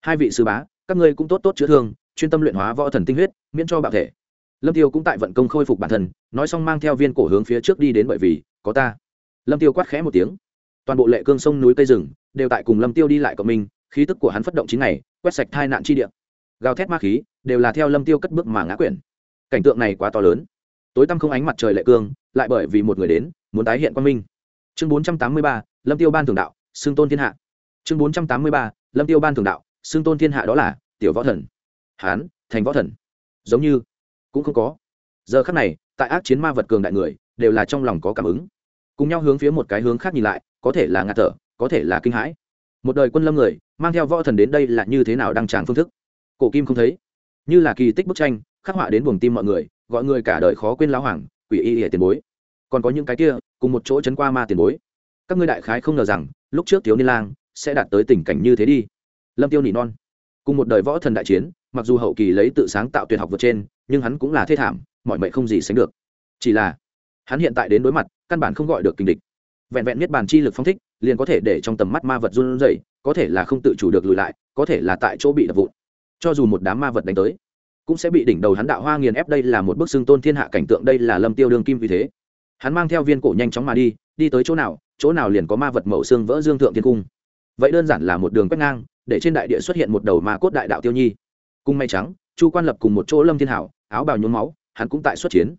Hai vị sư bá, các ngươi cũng tốt tốt chữa thương, chuyên tâm luyện hóa võ thần tinh huyết miễn cho bạo thể. Lâm tiêu cũng tại vận công khôi phục bản thân, nói xong mang theo viên cổ hướng phía trước đi đến bởi vì, có ta. Lâm tiêu quát khẽ một tiếng. Toàn bộ lệ cương sông núi cây rừng, đều tại cùng lâm tiêu đi lại cộng minh, khí tức của hắn phất động chín ngày, quét sạch thai nạn chi địa. Gào thét ma khí, đều là theo lâm tiêu cất bước mà ngã quyển. Cảnh tượng này quá to lớn. Tối tăm không ánh mặt trời lệ cương, lại bởi vì một người đến, muốn tái hiện quan minh. Chương bốn trăm tám mươi ba, lâm tiêu ban thường đạo xương tôn thiên hạ. Chương bốn trăm tám mươi ba, lâm tiêu ban thường đạo xương tôn thiên hạ đó là tiểu võ thần. Hán, thành võ thần giống như cũng không có. Giờ khắc này, tại ác chiến ma vật cường đại người, đều là trong lòng có cảm ứng. Cùng nhau hướng phía một cái hướng khác nhìn lại, có thể là ngạt thở, có thể là kinh hãi. Một đời quân lâm người, mang theo võ thần đến đây là như thế nào đăng tràng phương thức? Cổ kim không thấy. Như là kỳ tích bức tranh, khắc họa đến buồng tim mọi người, gọi người cả đời khó quên lão hoàng, quỷ y hệ tiền bối. Còn có những cái kia, cùng một chỗ chấn qua ma tiền bối. Các ngươi đại khái không ngờ rằng, lúc trước thiếu niên lang sẽ đạt tới tình cảnh như thế đi. Lâm tiêu nỉ non. Cùng một đời võ thần đại chiến mặc dù hậu kỳ lấy tự sáng tạo tuyệt học vượt trên, nhưng hắn cũng là thê thảm, mọi mệnh không gì sánh được. Chỉ là, hắn hiện tại đến đối mặt, căn bản không gọi được kinh địch. Vẹn vẹn niết bàn chi lực phong thích, liền có thể để trong tầm mắt ma vật run rẩy, có thể là không tự chủ được lùi lại, có thể là tại chỗ bị đập vụn. Cho dù một đám ma vật đánh tới, cũng sẽ bị đỉnh đầu hắn đạo hoa nghiền ép đây là một bức xương tôn thiên hạ cảnh tượng, đây là lâm tiêu đương kim vì thế. Hắn mang theo viên cổ nhanh chóng mà đi đi tới chỗ nào chỗ nào liền có ma vật mậu xương vỡ dương thượng thiên cung. Vậy đơn giản là một đường quét ngang, để trên đại địa xuất hiện một đầu ma cốt đại đạo tiêu nhi cung may trắng, chu quan lập cùng một chỗ lâm thiên hảo, áo bào nhuốm máu, hắn cũng tại xuất chiến.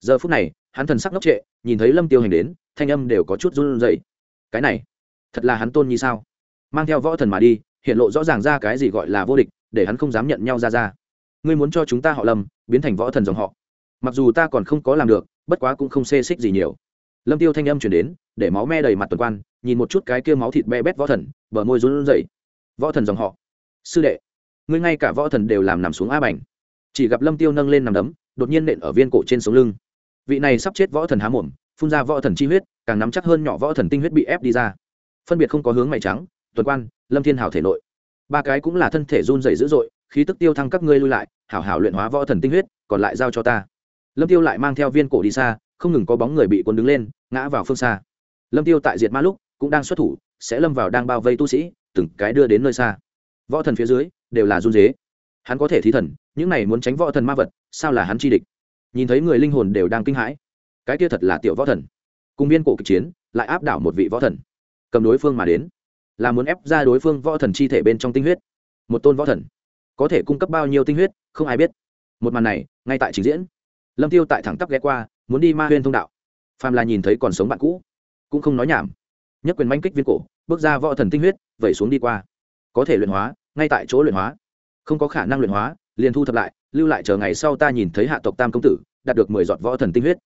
Giờ phút này, hắn thần sắc ngốc trệ, nhìn thấy lâm tiêu hành đến, thanh âm đều có chút run rẩy. Cái này, thật là hắn tôn như sao? Mang theo võ thần mà đi, hiện lộ rõ ràng ra cái gì gọi là vô địch, để hắn không dám nhận nhau ra ra. Ngươi muốn cho chúng ta họ lâm, biến thành võ thần dòng họ. Mặc dù ta còn không có làm được, bất quá cũng không xê xích gì nhiều. Lâm tiêu thanh âm chuyển đến, để máu me đầy mặt tuần quan, nhìn một chút cái kia máu thịt be bét võ thần, bờ môi run rẩy. Võ thần dòng họ. Sư đệ ngươi ngay cả võ thần đều làm nằm xuống a bành. Chỉ gặp lâm tiêu nâng lên nằm đấm, đột nhiên nện ở viên cổ trên sống lưng. Vị này sắp chết võ thần há mồm, phun ra võ thần chi huyết, càng nắm chắc hơn nhỏ võ thần tinh huyết bị ép đi ra. Phân biệt không có hướng mày trắng, tuần quan, lâm thiên hào thể nội. Ba cái cũng là thân thể run rẩy dữ dội, khí tức tiêu thăng các ngươi lui lại, hảo hảo luyện hóa võ thần tinh huyết, còn lại giao cho ta. Lâm tiêu lại mang theo viên cổ đi xa, không ngừng có bóng người bị cuốn đứng lên, ngã vào phương xa. Lâm tiêu tại diệt ma lúc, cũng đang xuất thủ, sẽ lâm vào đang bao vây tu sĩ, từng cái đưa đến nơi xa. Võ thần phía dưới đều là run dế. Hắn có thể thí thần, những này muốn tránh võ thần ma vật, sao là hắn chi địch? Nhìn thấy người linh hồn đều đang kinh hãi. Cái kia thật là tiểu võ thần. Cùng viên cổ kịch chiến, lại áp đảo một vị võ thần. Cầm đối phương mà đến. Là muốn ép ra đối phương võ thần chi thể bên trong tinh huyết. Một tôn võ thần. Có thể cung cấp bao nhiêu tinh huyết, không ai biết. Một màn này, ngay tại trình diễn. Lâm tiêu tại thẳng tắp ghé qua, muốn đi ma huyên thông đạo. Phàm là nhìn thấy còn sống bạn cũ, cũng không nói nhảm. Nhất quyền manh kích viên cổ, bước ra võ thần tinh huyết, vẩy xuống đi qua. Có thể luyện hóa ngay tại chỗ luyện hóa. Không có khả năng luyện hóa, liền thu thập lại, lưu lại chờ ngày sau ta nhìn thấy hạ tộc tam công tử, đạt được mười giọt võ thần tinh huyết.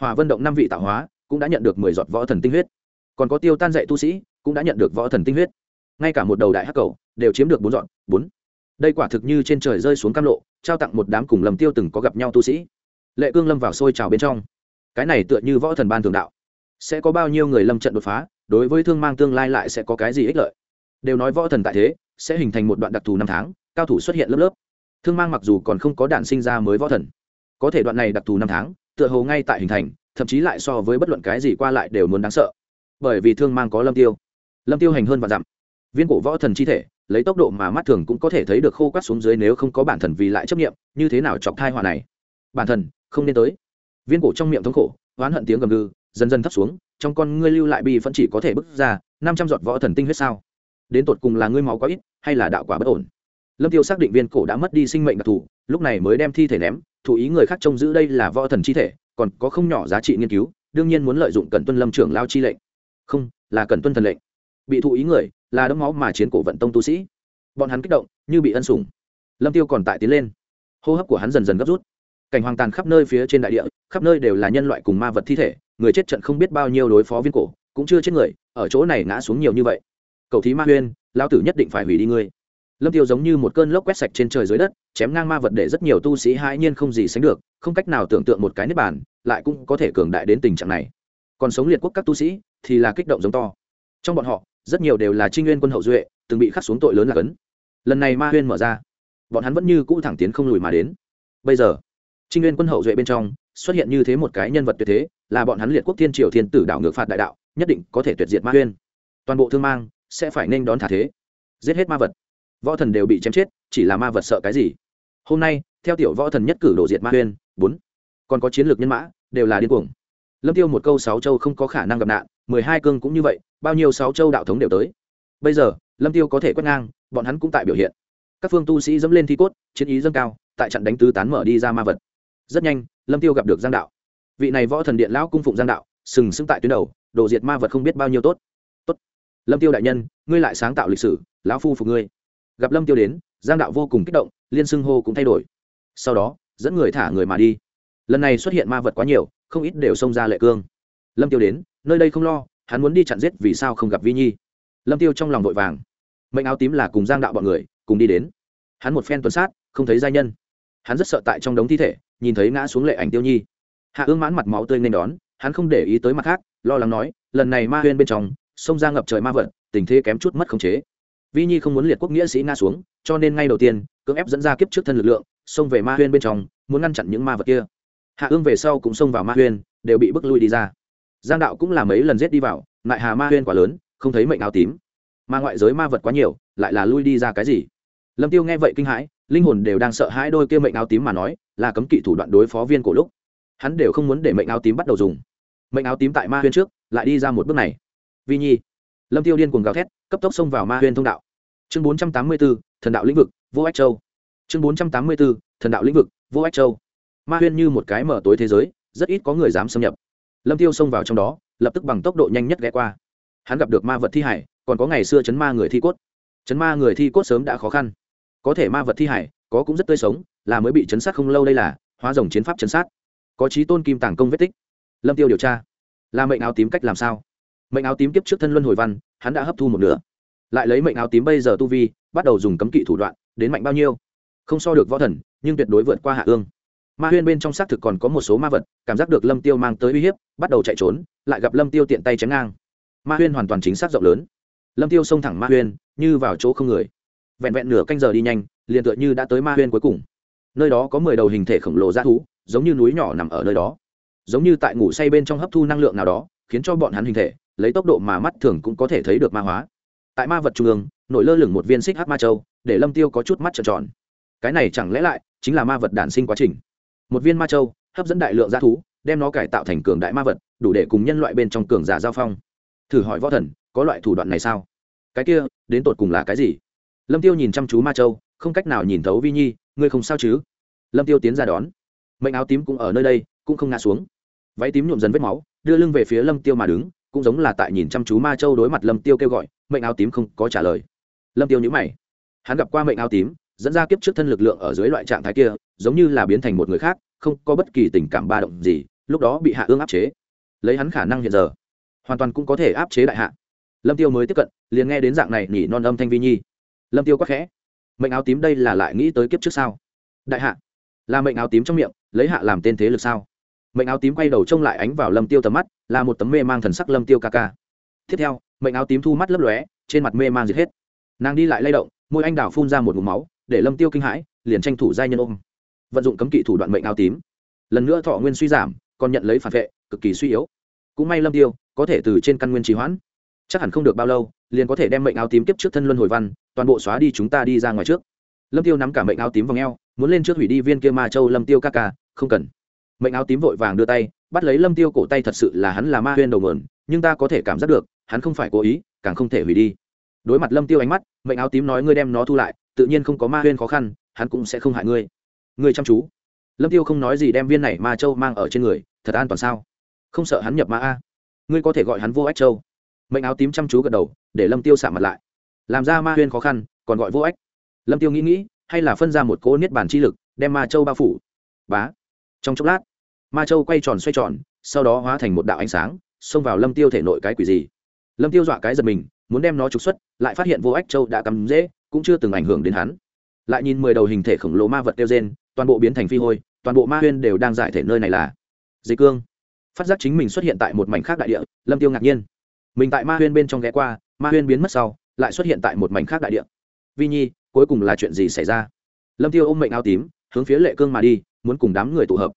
Hòa vân động năm vị tạo hóa, cũng đã nhận được mười giọt võ thần tinh huyết. Còn có tiêu tan dạy tu sĩ, cũng đã nhận được võ thần tinh huyết. Ngay cả một đầu đại hắc cầu, đều chiếm được bốn dọn bốn. Đây quả thực như trên trời rơi xuống cam lộ, trao tặng một đám cùng lầm tiêu từng có gặp nhau tu sĩ. Lệ cương lâm vào sôi trào bên trong. Cái này tựa như võ thần ban thường đạo. Sẽ có bao nhiêu người lâm trận đột phá, đối với thương mang tương lai lại sẽ có cái gì ích lợi? Đều nói võ thần tại thế, sẽ hình thành một đoạn đặc thù năm tháng, cao thủ xuất hiện lớp lớp. Thương mang mặc dù còn không có đạn sinh ra mới võ thần, có thể đoạn này đặc thù năm tháng, tựa hồ ngay tại hình thành, thậm chí lại so với bất luận cái gì qua lại đều muốn đáng sợ. Bởi vì thương mang có lâm tiêu. Lâm tiêu hành hơn và dặm. Viên cổ võ thần chi thể, lấy tốc độ mà mắt thường cũng có thể thấy được khô quát xuống dưới nếu không có bản thần vì lại chấp nghiệm như thế nào chọc thai họa này? Bản thần, không nên tới. Viên cổ trong miệng thống khổ, oán hận tiếng gầm gừ, dần dần thấp xuống, trong con ngươi lưu lại bi vẫn chỉ có thể bước ra, năm trăm giọt võ thần tinh huyết sao? Đến tột cùng là ngươi máu quá ít, hay là đạo quả bất ổn? Lâm tiêu xác định viên cổ đã mất đi sinh mệnh đặc thù, lúc này mới đem thi thể ném thủ ý người khác trông giữ đây là võ thần chi thể, còn có không nhỏ giá trị nghiên cứu, đương nhiên muốn lợi dụng cần tuân lâm trưởng lao chi lệnh. Không, là cần tuân thần lệnh. Bị thụ ý người, là đấm máu mà chiến cổ vận tông tu sĩ. Bọn hắn kích động, như bị ân sủng. Lâm tiêu còn tại tiến lên. Hô hấp của hắn dần dần gấp rút. Cảnh hoàng tàn khắp nơi phía trên đại địa, khắp nơi đều là nhân loại cùng ma vật thi thể, người chết trận không biết bao nhiêu đối phó viên cổ, cũng chưa chết người, ở chỗ này ngã xuống nhiều như vậy cầu thí ma huyên lao tử nhất định phải hủy đi ngươi. Lâm tiêu giống như một cơn lốc quét sạch trên trời dưới đất, chém ngang ma vật để rất nhiều tu sĩ hãi nhiên không gì sánh được, không cách nào tưởng tượng một cái nếp bàn, lại cũng có thể cường đại đến tình trạng này. Còn sống liệt quốc các tu sĩ thì là kích động giống to. Trong bọn họ, rất nhiều đều là trinh nguyên quân hậu duệ, từng bị khắc xuống tội lớn là cấn. Lần này ma huyên mở ra, bọn hắn vẫn như cũ thẳng tiến không lùi mà đến. Bây giờ, trinh nguyên quân hậu duệ bên trong xuất hiện như thế một cái nhân vật tuyệt thế, là bọn hắn liệt quốc thiên triều thiên tử đảo ngược phạt đại đạo, nhất định có thể tuyệt diệt ma huyên. Toàn bộ thương mang sẽ phải nên đón thả thế. Giết hết ma vật. Võ thần đều bị chém chết, chỉ là ma vật sợ cái gì? Hôm nay, theo tiểu võ thần nhất cử đổ diệt ma huyên, bốn. Còn có chiến lược nhân mã, đều là điên cuồng. Lâm tiêu một câu sáu châu không có khả năng gặp nạn, mười hai cương cũng như vậy, bao nhiêu sáu châu đạo thống đều tới. Bây giờ, lâm tiêu có thể quét ngang, bọn hắn cũng tại biểu hiện. Các phương tu sĩ dẫm lên thi cốt, chiến ý dâng cao, tại trận đánh tứ tán mở đi ra ma vật. Rất nhanh, lâm tiêu gặp được giang đạo. Vị này võ thần điện lão cung phụng giang đạo, sừng sững tại tuyến đầu độ diệt ma vật không biết bao nhiêu tốt tốt lâm tiêu đại nhân, ngươi lại sáng tạo lịch sử, lão phu phục ngươi. Gặp lâm tiêu đến, giang đạo vô cùng kích động, liên xưng hô cũng thay đổi. Sau đó, dẫn người thả người mà đi. Lần này xuất hiện ma vật quá nhiều, không ít đều xông ra lệ cương. Lâm tiêu đến, nơi đây không lo, hắn muốn đi chặn giết vì sao không gặp vi nhi. Lâm tiêu trong lòng vội vàng. Mệnh áo tím là cùng giang đạo bọn người, cùng đi đến. Hắn một phen tuần sát, không thấy giai nhân. Hắn rất sợ tại trong đống thi thể, nhìn thấy ngã xuống lệ ảnh tiêu nhi. Hạ ương mãn mặt máu tươi nên đón, hắn không để ý tới mặt khác, lo lắng nói, lần này ma huyên bên trong sông ra ngập trời ma vật, tình thế kém chút mất khống chế. Vi nhi không muốn liệt quốc nghĩa sĩ ngã xuống, cho nên ngay đầu tiên, cưỡng ép dẫn ra kiếp trước thân lực lượng, xông về ma huyên bên trong, muốn ngăn chặn những ma vật kia. Hạ ương về sau cũng xông vào ma huyên, đều bị bức lui đi ra. Giang đạo cũng là mấy lần giết đi vào, lại hà ma huyên quá lớn, không thấy mệnh áo tím. Mà ngoại giới ma vật quá nhiều, lại là lui đi ra cái gì? Lâm tiêu nghe vậy kinh hãi, linh hồn đều đang sợ hãi đôi kia mệnh áo tím mà nói, là cấm kỵ thủ đoạn đối phó viên cổ lúc. Hắn đều không muốn để mệnh áo tím bắt đầu dùng. Mệnh áo tím tại ma huyên trước, lại đi ra một bước này vi nhi. Lâm tiêu điên cuồng gào thét cấp tốc xông vào ma huyên thông đạo. Chương 484, thần đạo lĩnh vực vô ách châu. Chương 484, thần đạo lĩnh vực vô ách châu. Ma huyên như một cái mở tối thế giới rất ít có người dám xâm nhập. Lâm tiêu xông vào trong đó lập tức bằng tốc độ nhanh nhất ghé qua. Hắn gặp được ma vật thi hải còn có ngày xưa chấn ma người thi cốt. Chấn ma người thi cốt sớm đã khó khăn. Có thể ma vật thi hải có cũng rất tươi sống là mới bị chấn sát không lâu đây là hóa rồng chiến pháp chấn sát. Có trí tôn kim tàng công vết tích. Lâm tiêu điều tra. Là mệnh áo tím cách làm sao? Mệnh áo tím kiếp trước thân luân hồi văn, hắn đã hấp thu một nửa. Lại lấy mệnh áo tím bây giờ tu vi, bắt đầu dùng cấm kỵ thủ đoạn, đến mạnh bao nhiêu? Không so được võ thần, nhưng tuyệt đối vượt qua hạ ương. Ma huyên bên trong xác thực còn có một số ma vật, cảm giác được lâm tiêu mang tới uy hiếp, bắt đầu chạy trốn, lại gặp lâm tiêu tiện tay chém ngang. Ma huyên hoàn toàn chính xác rộng lớn. Lâm tiêu xông thẳng ma huyên, như vào chỗ không người. Vẹn vẹn nửa canh giờ đi nhanh, liền tựa như đã tới ma huyên cuối cùng. Nơi đó có mười đầu hình thể khổng lồ ra thú, giống như núi nhỏ nằm ở nơi đó. Giống như tại ngủ say bên trong hấp thu năng lượng nào đó, khiến cho bọn hắn hình thể lấy tốc độ mà mắt thường cũng có thể thấy được ma hóa. Tại ma vật trung ương nổi lơ lửng một viên xích hát ma châu, để lâm tiêu có chút mắt trợn tròn. Cái này chẳng lẽ lại chính là ma vật đản sinh quá trình? Một viên ma châu, hấp dẫn đại lượng g thú, đem nó cải tạo thành cường đại ma vật, đủ để cùng nhân loại bên trong cường giả giao phong. Thử hỏi võ thần, có loại thủ đoạn này sao? Cái kia, đến tột cùng là cái gì? Lâm tiêu nhìn chăm chú ma châu, không cách nào nhìn thấu vi nhi, ngươi không sao chứ? Lâm tiêu tiến ra đón. Mệnh áo tím cũng ở nơi đây, cũng không ngã xuống. Váy tím nhuộm dần vết máu, đưa lưng về phía lâm tiêu mà đứng cũng giống là tại nhìn chăm chú ma châu đối mặt lâm tiêu kêu gọi, mệnh áo tím không có trả lời. Lâm tiêu nhíu mày. Hắn gặp qua mệnh áo tím, dẫn ra kiếp trước thân lực lượng ở dưới loại trạng thái kia, giống như là biến thành một người khác, không có bất kỳ tình cảm ba động gì, lúc đó bị hạ ương áp chế. Lấy hắn khả năng hiện giờ, hoàn toàn cũng có thể áp chế đại hạ. Lâm tiêu mới tiếp cận, liền nghe đến dạng này nhỉ non âm thanh vi nhi. Lâm tiêu quắc khẽ. Mệnh áo tím đây là lại nghĩ tới kiếp trước sao? Đại hạ, là mệnh áo tím trong miệng, lấy hạ làm tên thế lực sao? Mệnh áo tím quay đầu trông lại ánh vào lâm tiêu tầm mắt là một tấm mê mang thần sắc lâm tiêu ca ca. Tiếp theo, mệnh áo tím thu mắt lấp lóe, trên mặt mê mang giết hết. Nàng đi lại lay động, môi anh đào phun ra một ngụm máu, để lâm tiêu kinh hãi, liền tranh thủ giai nhân ôm. Vận dụng cấm kỵ thủ đoạn mệnh áo tím. Lần nữa thọ nguyên suy giảm, còn nhận lấy phản vệ, cực kỳ suy yếu. Cũng may lâm tiêu, có thể từ trên căn nguyên trì hoãn. Chắc hẳn không được bao lâu, liền có thể đem mệnh áo tím tiếp trước thân luân hồi văn, toàn bộ xóa đi chúng ta đi ra ngoài trước. Lâm tiêu nắm cả mệnh áo tím vào ngheo muốn lên trước hủy đi viên kia ma châu lâm tiêu ca ca, không cần. Mệnh áo tím vội vàng đưa tay bắt lấy lâm tiêu cổ tay thật sự là hắn là ma huyên đầu nguồn, nhưng ta có thể cảm giác được, hắn không phải cố ý, càng không thể hủy đi. Đối mặt lâm tiêu ánh mắt, mệnh áo tím nói ngươi đem nó thu lại, tự nhiên không có ma huyên khó khăn, hắn cũng sẽ không hại ngươi. Ngươi chăm chú. Lâm tiêu không nói gì đem viên này ma châu mang ở trên người, thật an toàn sao? Không sợ hắn nhập ma a? Ngươi có thể gọi hắn vô ách châu. Mệnh áo tím chăm chú gật đầu, để lâm tiêu xả mặt lại. Làm ra ma huyên khó khăn, còn gọi vô ách. Lâm tiêu nghĩ nghĩ, hay là phân ra một cỗ niết bản chi lực, đem ma châu bao phủ. Bá. Trong chốc lát ma châu quay tròn xoay tròn, sau đó hóa thành một đạo ánh sáng, xông vào lâm tiêu thể nội cái quỷ gì? Lâm tiêu dọa cái giật mình, muốn đem nó trục xuất, lại phát hiện vô ách châu đã cắm dễ, cũng chưa từng ảnh hưởng đến hắn. Lại nhìn mười đầu hình thể khổng lồ ma vật tiêu gen toàn bộ biến thành phi hôi, toàn bộ ma huyên đều đang giải thể nơi này là dây cương. Phát giác chính mình xuất hiện tại một mảnh khác đại địa, lâm tiêu ngạc nhiên. Mình tại ma huyên bên trong ghé qua, ma huyên biến mất sau, lại xuất hiện tại một mảnh khác đại địa. Vi nhi, cuối cùng là chuyện gì xảy ra? Lâm tiêu ôm mệnh áo tím, hướng phía lệ cương mà đi, muốn cùng đám người tụ hợp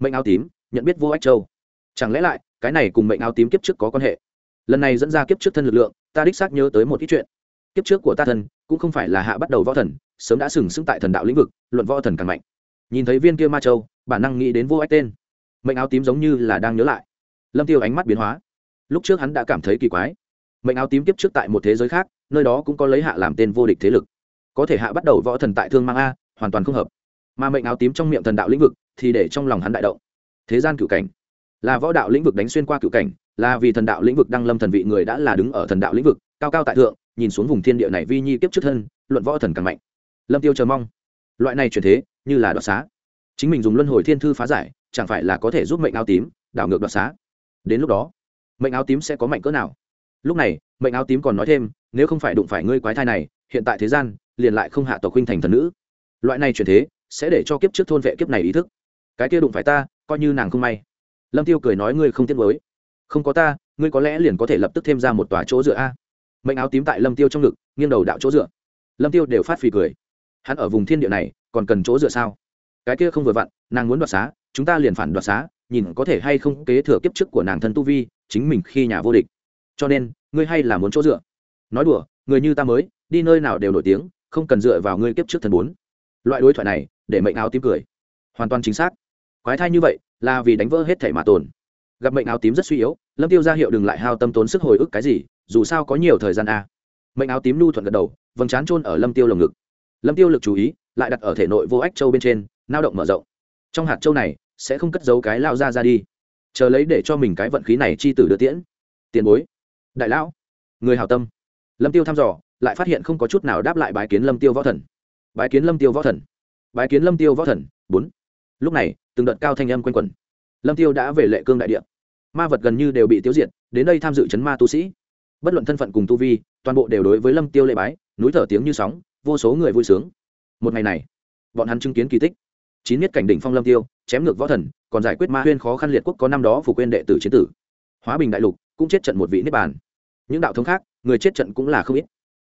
mệnh áo tím, nhận biết vô ách châu. Chẳng lẽ lại, cái này cùng mệnh áo tím kiếp trước có quan hệ? Lần này dẫn ra kiếp trước thân lực lượng, ta đích xác nhớ tới một ít chuyện. Kiếp trước của ta thân cũng không phải là hạ bắt đầu võ thần, sớm đã sừng sững tại thần đạo lĩnh vực, luận võ thần càng mạnh. Nhìn thấy viên kia ma châu, bản năng nghĩ đến vô ách tên. Mệnh áo tím giống như là đang nhớ lại. Lâm tiêu ánh mắt biến hóa. Lúc trước hắn đã cảm thấy kỳ quái. Mệnh áo tím kiếp trước tại một thế giới khác, nơi đó cũng có lấy hạ làm tên vô địch thế lực. Có thể hạ bắt đầu võ thần tại thương mang a, hoàn toàn không hợp. Mà mệnh áo tím trong miệng thần đạo lĩnh vực thì để trong lòng hắn đại động. Thế gian cựu cảnh, là võ đạo lĩnh vực đánh xuyên qua cựu cảnh, là vì thần đạo lĩnh vực đăng lâm thần vị người đã là đứng ở thần đạo lĩnh vực, cao cao tại thượng, nhìn xuống vùng thiên địa này vi nhi kiếp trước thân, luận võ thần càng mạnh. Lâm tiêu chờ mong. Loại này chuyển thế, như là đoạt xá. Chính mình dùng luân hồi thiên thư phá giải, chẳng phải là có thể giúp mệnh áo tím, đảo ngược đoạt xá. Đến lúc đó, mệnh áo tím sẽ có mạnh cỡ nào? Lúc này, mệnh áo tím còn nói thêm, nếu không phải đụng phải ngươi quái thai này, hiện tại thế gian liền lại không hạ tộc huynh thành thần nữ. Loại này chuyển thế sẽ để cho kiếp trước thôn vệ kiếp này ý thức cái kia đụng phải ta, coi như nàng không may. Lâm tiêu cười nói, ngươi không tiếc với không có ta, ngươi có lẽ liền có thể lập tức thêm ra một tòa chỗ dựa a. Mệnh áo tím tại lâm tiêu trong ngực, nghiêng đầu đạo chỗ dựa. Lâm tiêu đều phát phì cười. Hắn ở vùng thiên địa này, còn cần chỗ dựa sao? Cái kia không vừa vặn, nàng muốn đoạt xá, chúng ta liền phản đoạt xá, nhìn có thể hay không kế thừa kiếp trước của nàng thân tu vi, chính mình khi nhà vô địch. Cho nên, ngươi hay là muốn chỗ dựa. Nói đùa, người như ta mới, đi nơi nào đều nổi tiếng, không cần dựa vào ngươi kiếp trước thần bốn. Loại đối thoại này, để mệnh áo tím cười. Hoàn toàn chính xác quái thai như vậy, là vì đánh vỡ hết thể mà tồn. Gặp mệnh áo tím rất suy yếu, lâm tiêu ra hiệu đừng lại hao tâm tốn sức hồi ức cái gì, dù sao có nhiều thời gian a mệnh áo tím nu thuận gật đầu, vầng trán trôn ở lâm tiêu lồng ngực. Lâm tiêu lực chú ý, lại đặt ở thể nội vô ách châu bên trên, nao động mở rộng. Trong hạt châu này, sẽ không cất giấu cái lao ra ra đi. Chờ lấy để cho mình cái vận khí này chi tử đưa tiễn. Tiền bối. Đại lão. Người hào tâm. Lâm tiêu thăm dò, lại phát hiện không có chút nào đáp lại bái kiến lâm tiêu võ thần. Bái kiến lâm tiêu võ thần. Bái kiến lâm tiêu võ thần, bốn lúc này, từng đợt cao thanh âm quanh quẩn. Lâm tiêu đã về lệ cương đại địa. Ma vật gần như đều bị tiêu diệt, đến đây tham dự chấn ma tu sĩ. Bất luận thân phận cùng tu vi, toàn bộ đều đối với lâm tiêu lệ bái, núi thở tiếng như sóng, vô số người vui sướng. Một ngày này, bọn hắn chứng kiến kỳ tích. Chín miết cảnh đỉnh phong lâm tiêu, chém ngược võ thần, còn giải quyết ma huyên khó khăn liệt quốc có năm đó phủ quên đệ tử chiến tử. Hóa bình đại lục, cũng chết trận một vị niết bàn. Những đạo thống khác, người chết trận cũng là không ít.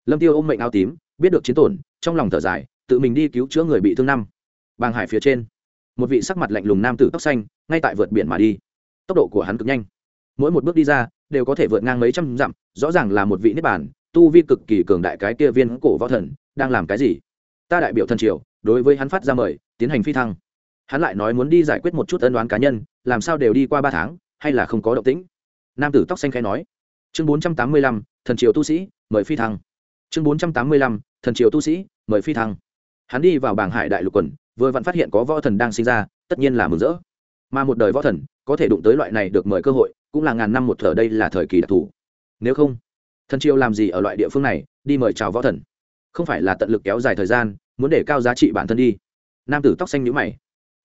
Lâm tiêu ôm mệnh áo tím, biết được chiến tổn, trong lòng thở dài, tự mình đi cứu chữa người bị thương năm. Bàng hải phía trên một vị sắc mặt lạnh lùng nam tử tóc xanh, ngay tại vượt biển mà đi. Tốc độ của hắn cực nhanh. Mỗi một bước đi ra, đều có thể vượt ngang mấy trăm dặm, rõ ràng là một vị niết bản tu vi cực kỳ cường đại cái kia viên cổ võ thần, đang làm cái gì? Ta đại biểu thần triều, đối với hắn phát ra mời, tiến hành phi thăng. Hắn lại nói muốn đi giải quyết một chút ân đoán cá nhân, làm sao đều đi qua ba tháng, hay là không có động tĩnh? Nam tử tóc xanh khai nói. Chương bốn trăm tám mươi lăm, thần triều tu sĩ, mời phi thăng. Chương bốn trăm tám mươi lăm, thần triều tu sĩ, mời phi thăng. Hắn đi vào bảng hải đại lục quần vừa vặn phát hiện có võ thần đang sinh ra, tất nhiên là mừng rỡ. Mà một đời võ thần, có thể đụng tới loại này được mời cơ hội, cũng là ngàn năm một thở đây là thời kỳ đặc thù. Nếu không, thần triều làm gì ở loại địa phương này, đi mời chào võ thần? Không phải là tận lực kéo dài thời gian, muốn để cao giá trị bản thân đi. Nam tử tóc xanh nhũ mày.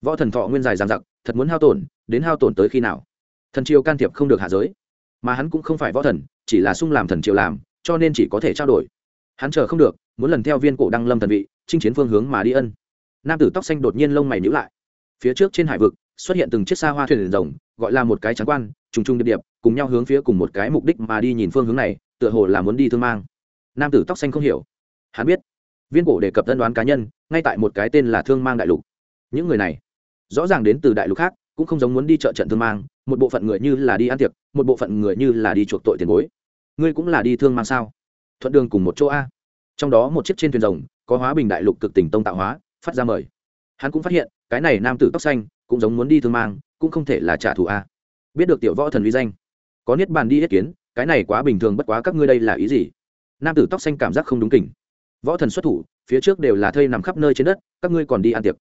Võ thần thọ nguyên dài dằng dặc, thật muốn hao tổn, đến hao tổn tới khi nào? Thần triều can thiệp không được hạ giới. Mà hắn cũng không phải võ thần, chỉ là sung làm thần triều làm, cho nên chỉ có thể trao đổi. Hắn chờ không được, muốn lần theo viên cổ đăng lâm thần vị, chinh chiến phương hướng mà đi ân nam tử tóc xanh đột nhiên lông mày nhữ lại. Phía trước trên hải vực, xuất hiện từng chiếc xa hoa thuyền rồng, gọi là một cái trắng quan, trùng trùng điệp điệp, cùng nhau hướng phía cùng một cái mục đích mà đi nhìn phương hướng này, tựa hồ là muốn đi thương mang. Nam tử tóc xanh không hiểu. Hắn biết, viên cổ đề cập tân đoán cá nhân, ngay tại một cái tên là thương mang đại lục. Những người này, rõ ràng đến từ đại lục khác, cũng không giống muốn đi chợ trận thương mang, một bộ phận người như là đi ăn tiệc, một bộ phận người như là đi chuộc tội tiền bối. Ngươi cũng là đi thương mang sao? Thuận đường cùng một chỗ a. Trong đó một chiếc trên thuyền rồng, có hóa bình đại lục cực tỉnh tông tạo hóa phát ra mời. Hắn cũng phát hiện, cái này nam tử tóc xanh, cũng giống muốn đi thương mang, cũng không thể là trả thù a. Biết được tiểu võ thần uy danh, có niết bàn đi ý kiến, cái này quá bình thường bất quá các ngươi đây là ý gì? Nam tử tóc xanh cảm giác không đúng kỉnh võ thần xuất thủ, phía trước đều là thây nằm khắp nơi trên đất, các ngươi còn đi ăn tiệc.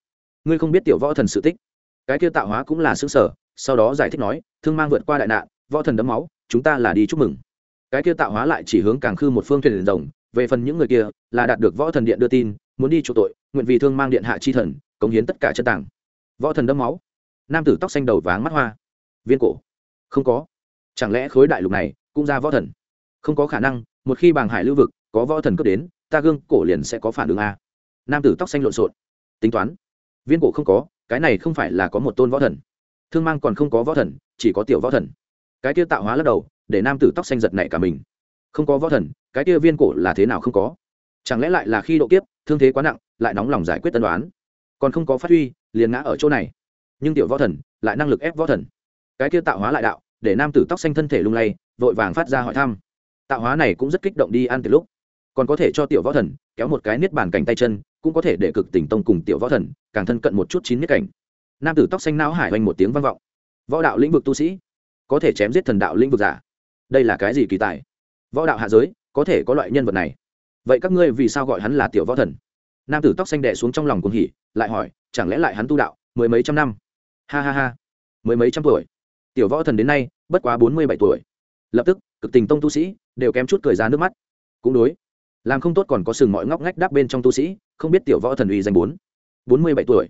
Ngươi không biết tiểu võ thần sự tích. Cái kia tạo hóa cũng là xứng sở sau đó giải thích nói, thương mang vượt qua đại nạn, võ thần đấm máu, chúng ta là đi chúc mừng. Cái kia tạo hóa lại chỉ hướng càng khư một phương thuyền rồng, về phần những người kia, là đạt được võ thần điện đưa tin, muốn đi chỗ tội nguyện vì thương mang điện hạ chi thần, cống hiến tất cả chân tảng võ thần đấm máu. Nam tử tóc xanh đầu váng mắt hoa. Viên cổ. Không có. Chẳng lẽ khối đại lục này cũng ra võ thần? Không có khả năng, một khi bàng hải lưu vực, có võ thần cướp đến, ta gương cổ liền sẽ có phản ứng a. Nam tử tóc xanh lộn xộn. Tính toán. Viên cổ không có, cái này không phải là có một tôn võ thần. Thương mang còn không có võ thần, chỉ có tiểu võ thần. Cái kia tạo hóa lắc đầu, để nam tử tóc xanh giật nảy cả mình. Không có võ thần, cái kia viên cổ là thế nào không có? Chẳng lẽ lại là khi độ kiếp, thương thế quá nặng lại nóng lòng giải quyết tân đoán. Còn không có phát huy, liền ngã ở chỗ này. Nhưng tiểu võ thần lại năng lực ép võ thần. Cái kia tạo hóa lại đạo, để nam tử tóc xanh thân thể lung lay, vội vàng phát ra hỏi thăm. Tạo hóa này cũng rất kích động đi ăn từ lúc. Còn có thể cho tiểu võ thần kéo một cái niết bàn cảnh tay chân, cũng có thể để cực tỉnh tông cùng tiểu võ thần càng thân cận một chút chín niết cảnh. Nam tử tóc xanh não hải oanh một tiếng vang vọng. Võ đạo lĩnh vực tu sĩ, có thể chém giết thần đạo lĩnh vực giả. Đây là cái gì kỳ tài? Võ đạo hạ giới, có thể có loại nhân vật này. Vậy các ngươi vì sao gọi hắn là tiểu võ thần? Nam tử tóc xanh đẻ xuống trong lòng cuồng hỉ, lại hỏi, chẳng lẽ lại hắn tu đạo, mười mấy trăm năm? Ha ha ha, mười mấy trăm tuổi. Tiểu võ thần đến nay, bất quá bốn mươi bảy tuổi. Lập tức, cực tình tông tu sĩ đều kém chút cười ra nước mắt. Cũng đối, làm không tốt còn có sừng mọi ngóc ngách đáp bên trong tu sĩ, không biết tiểu võ thần uy danh bốn bốn mươi bảy tuổi.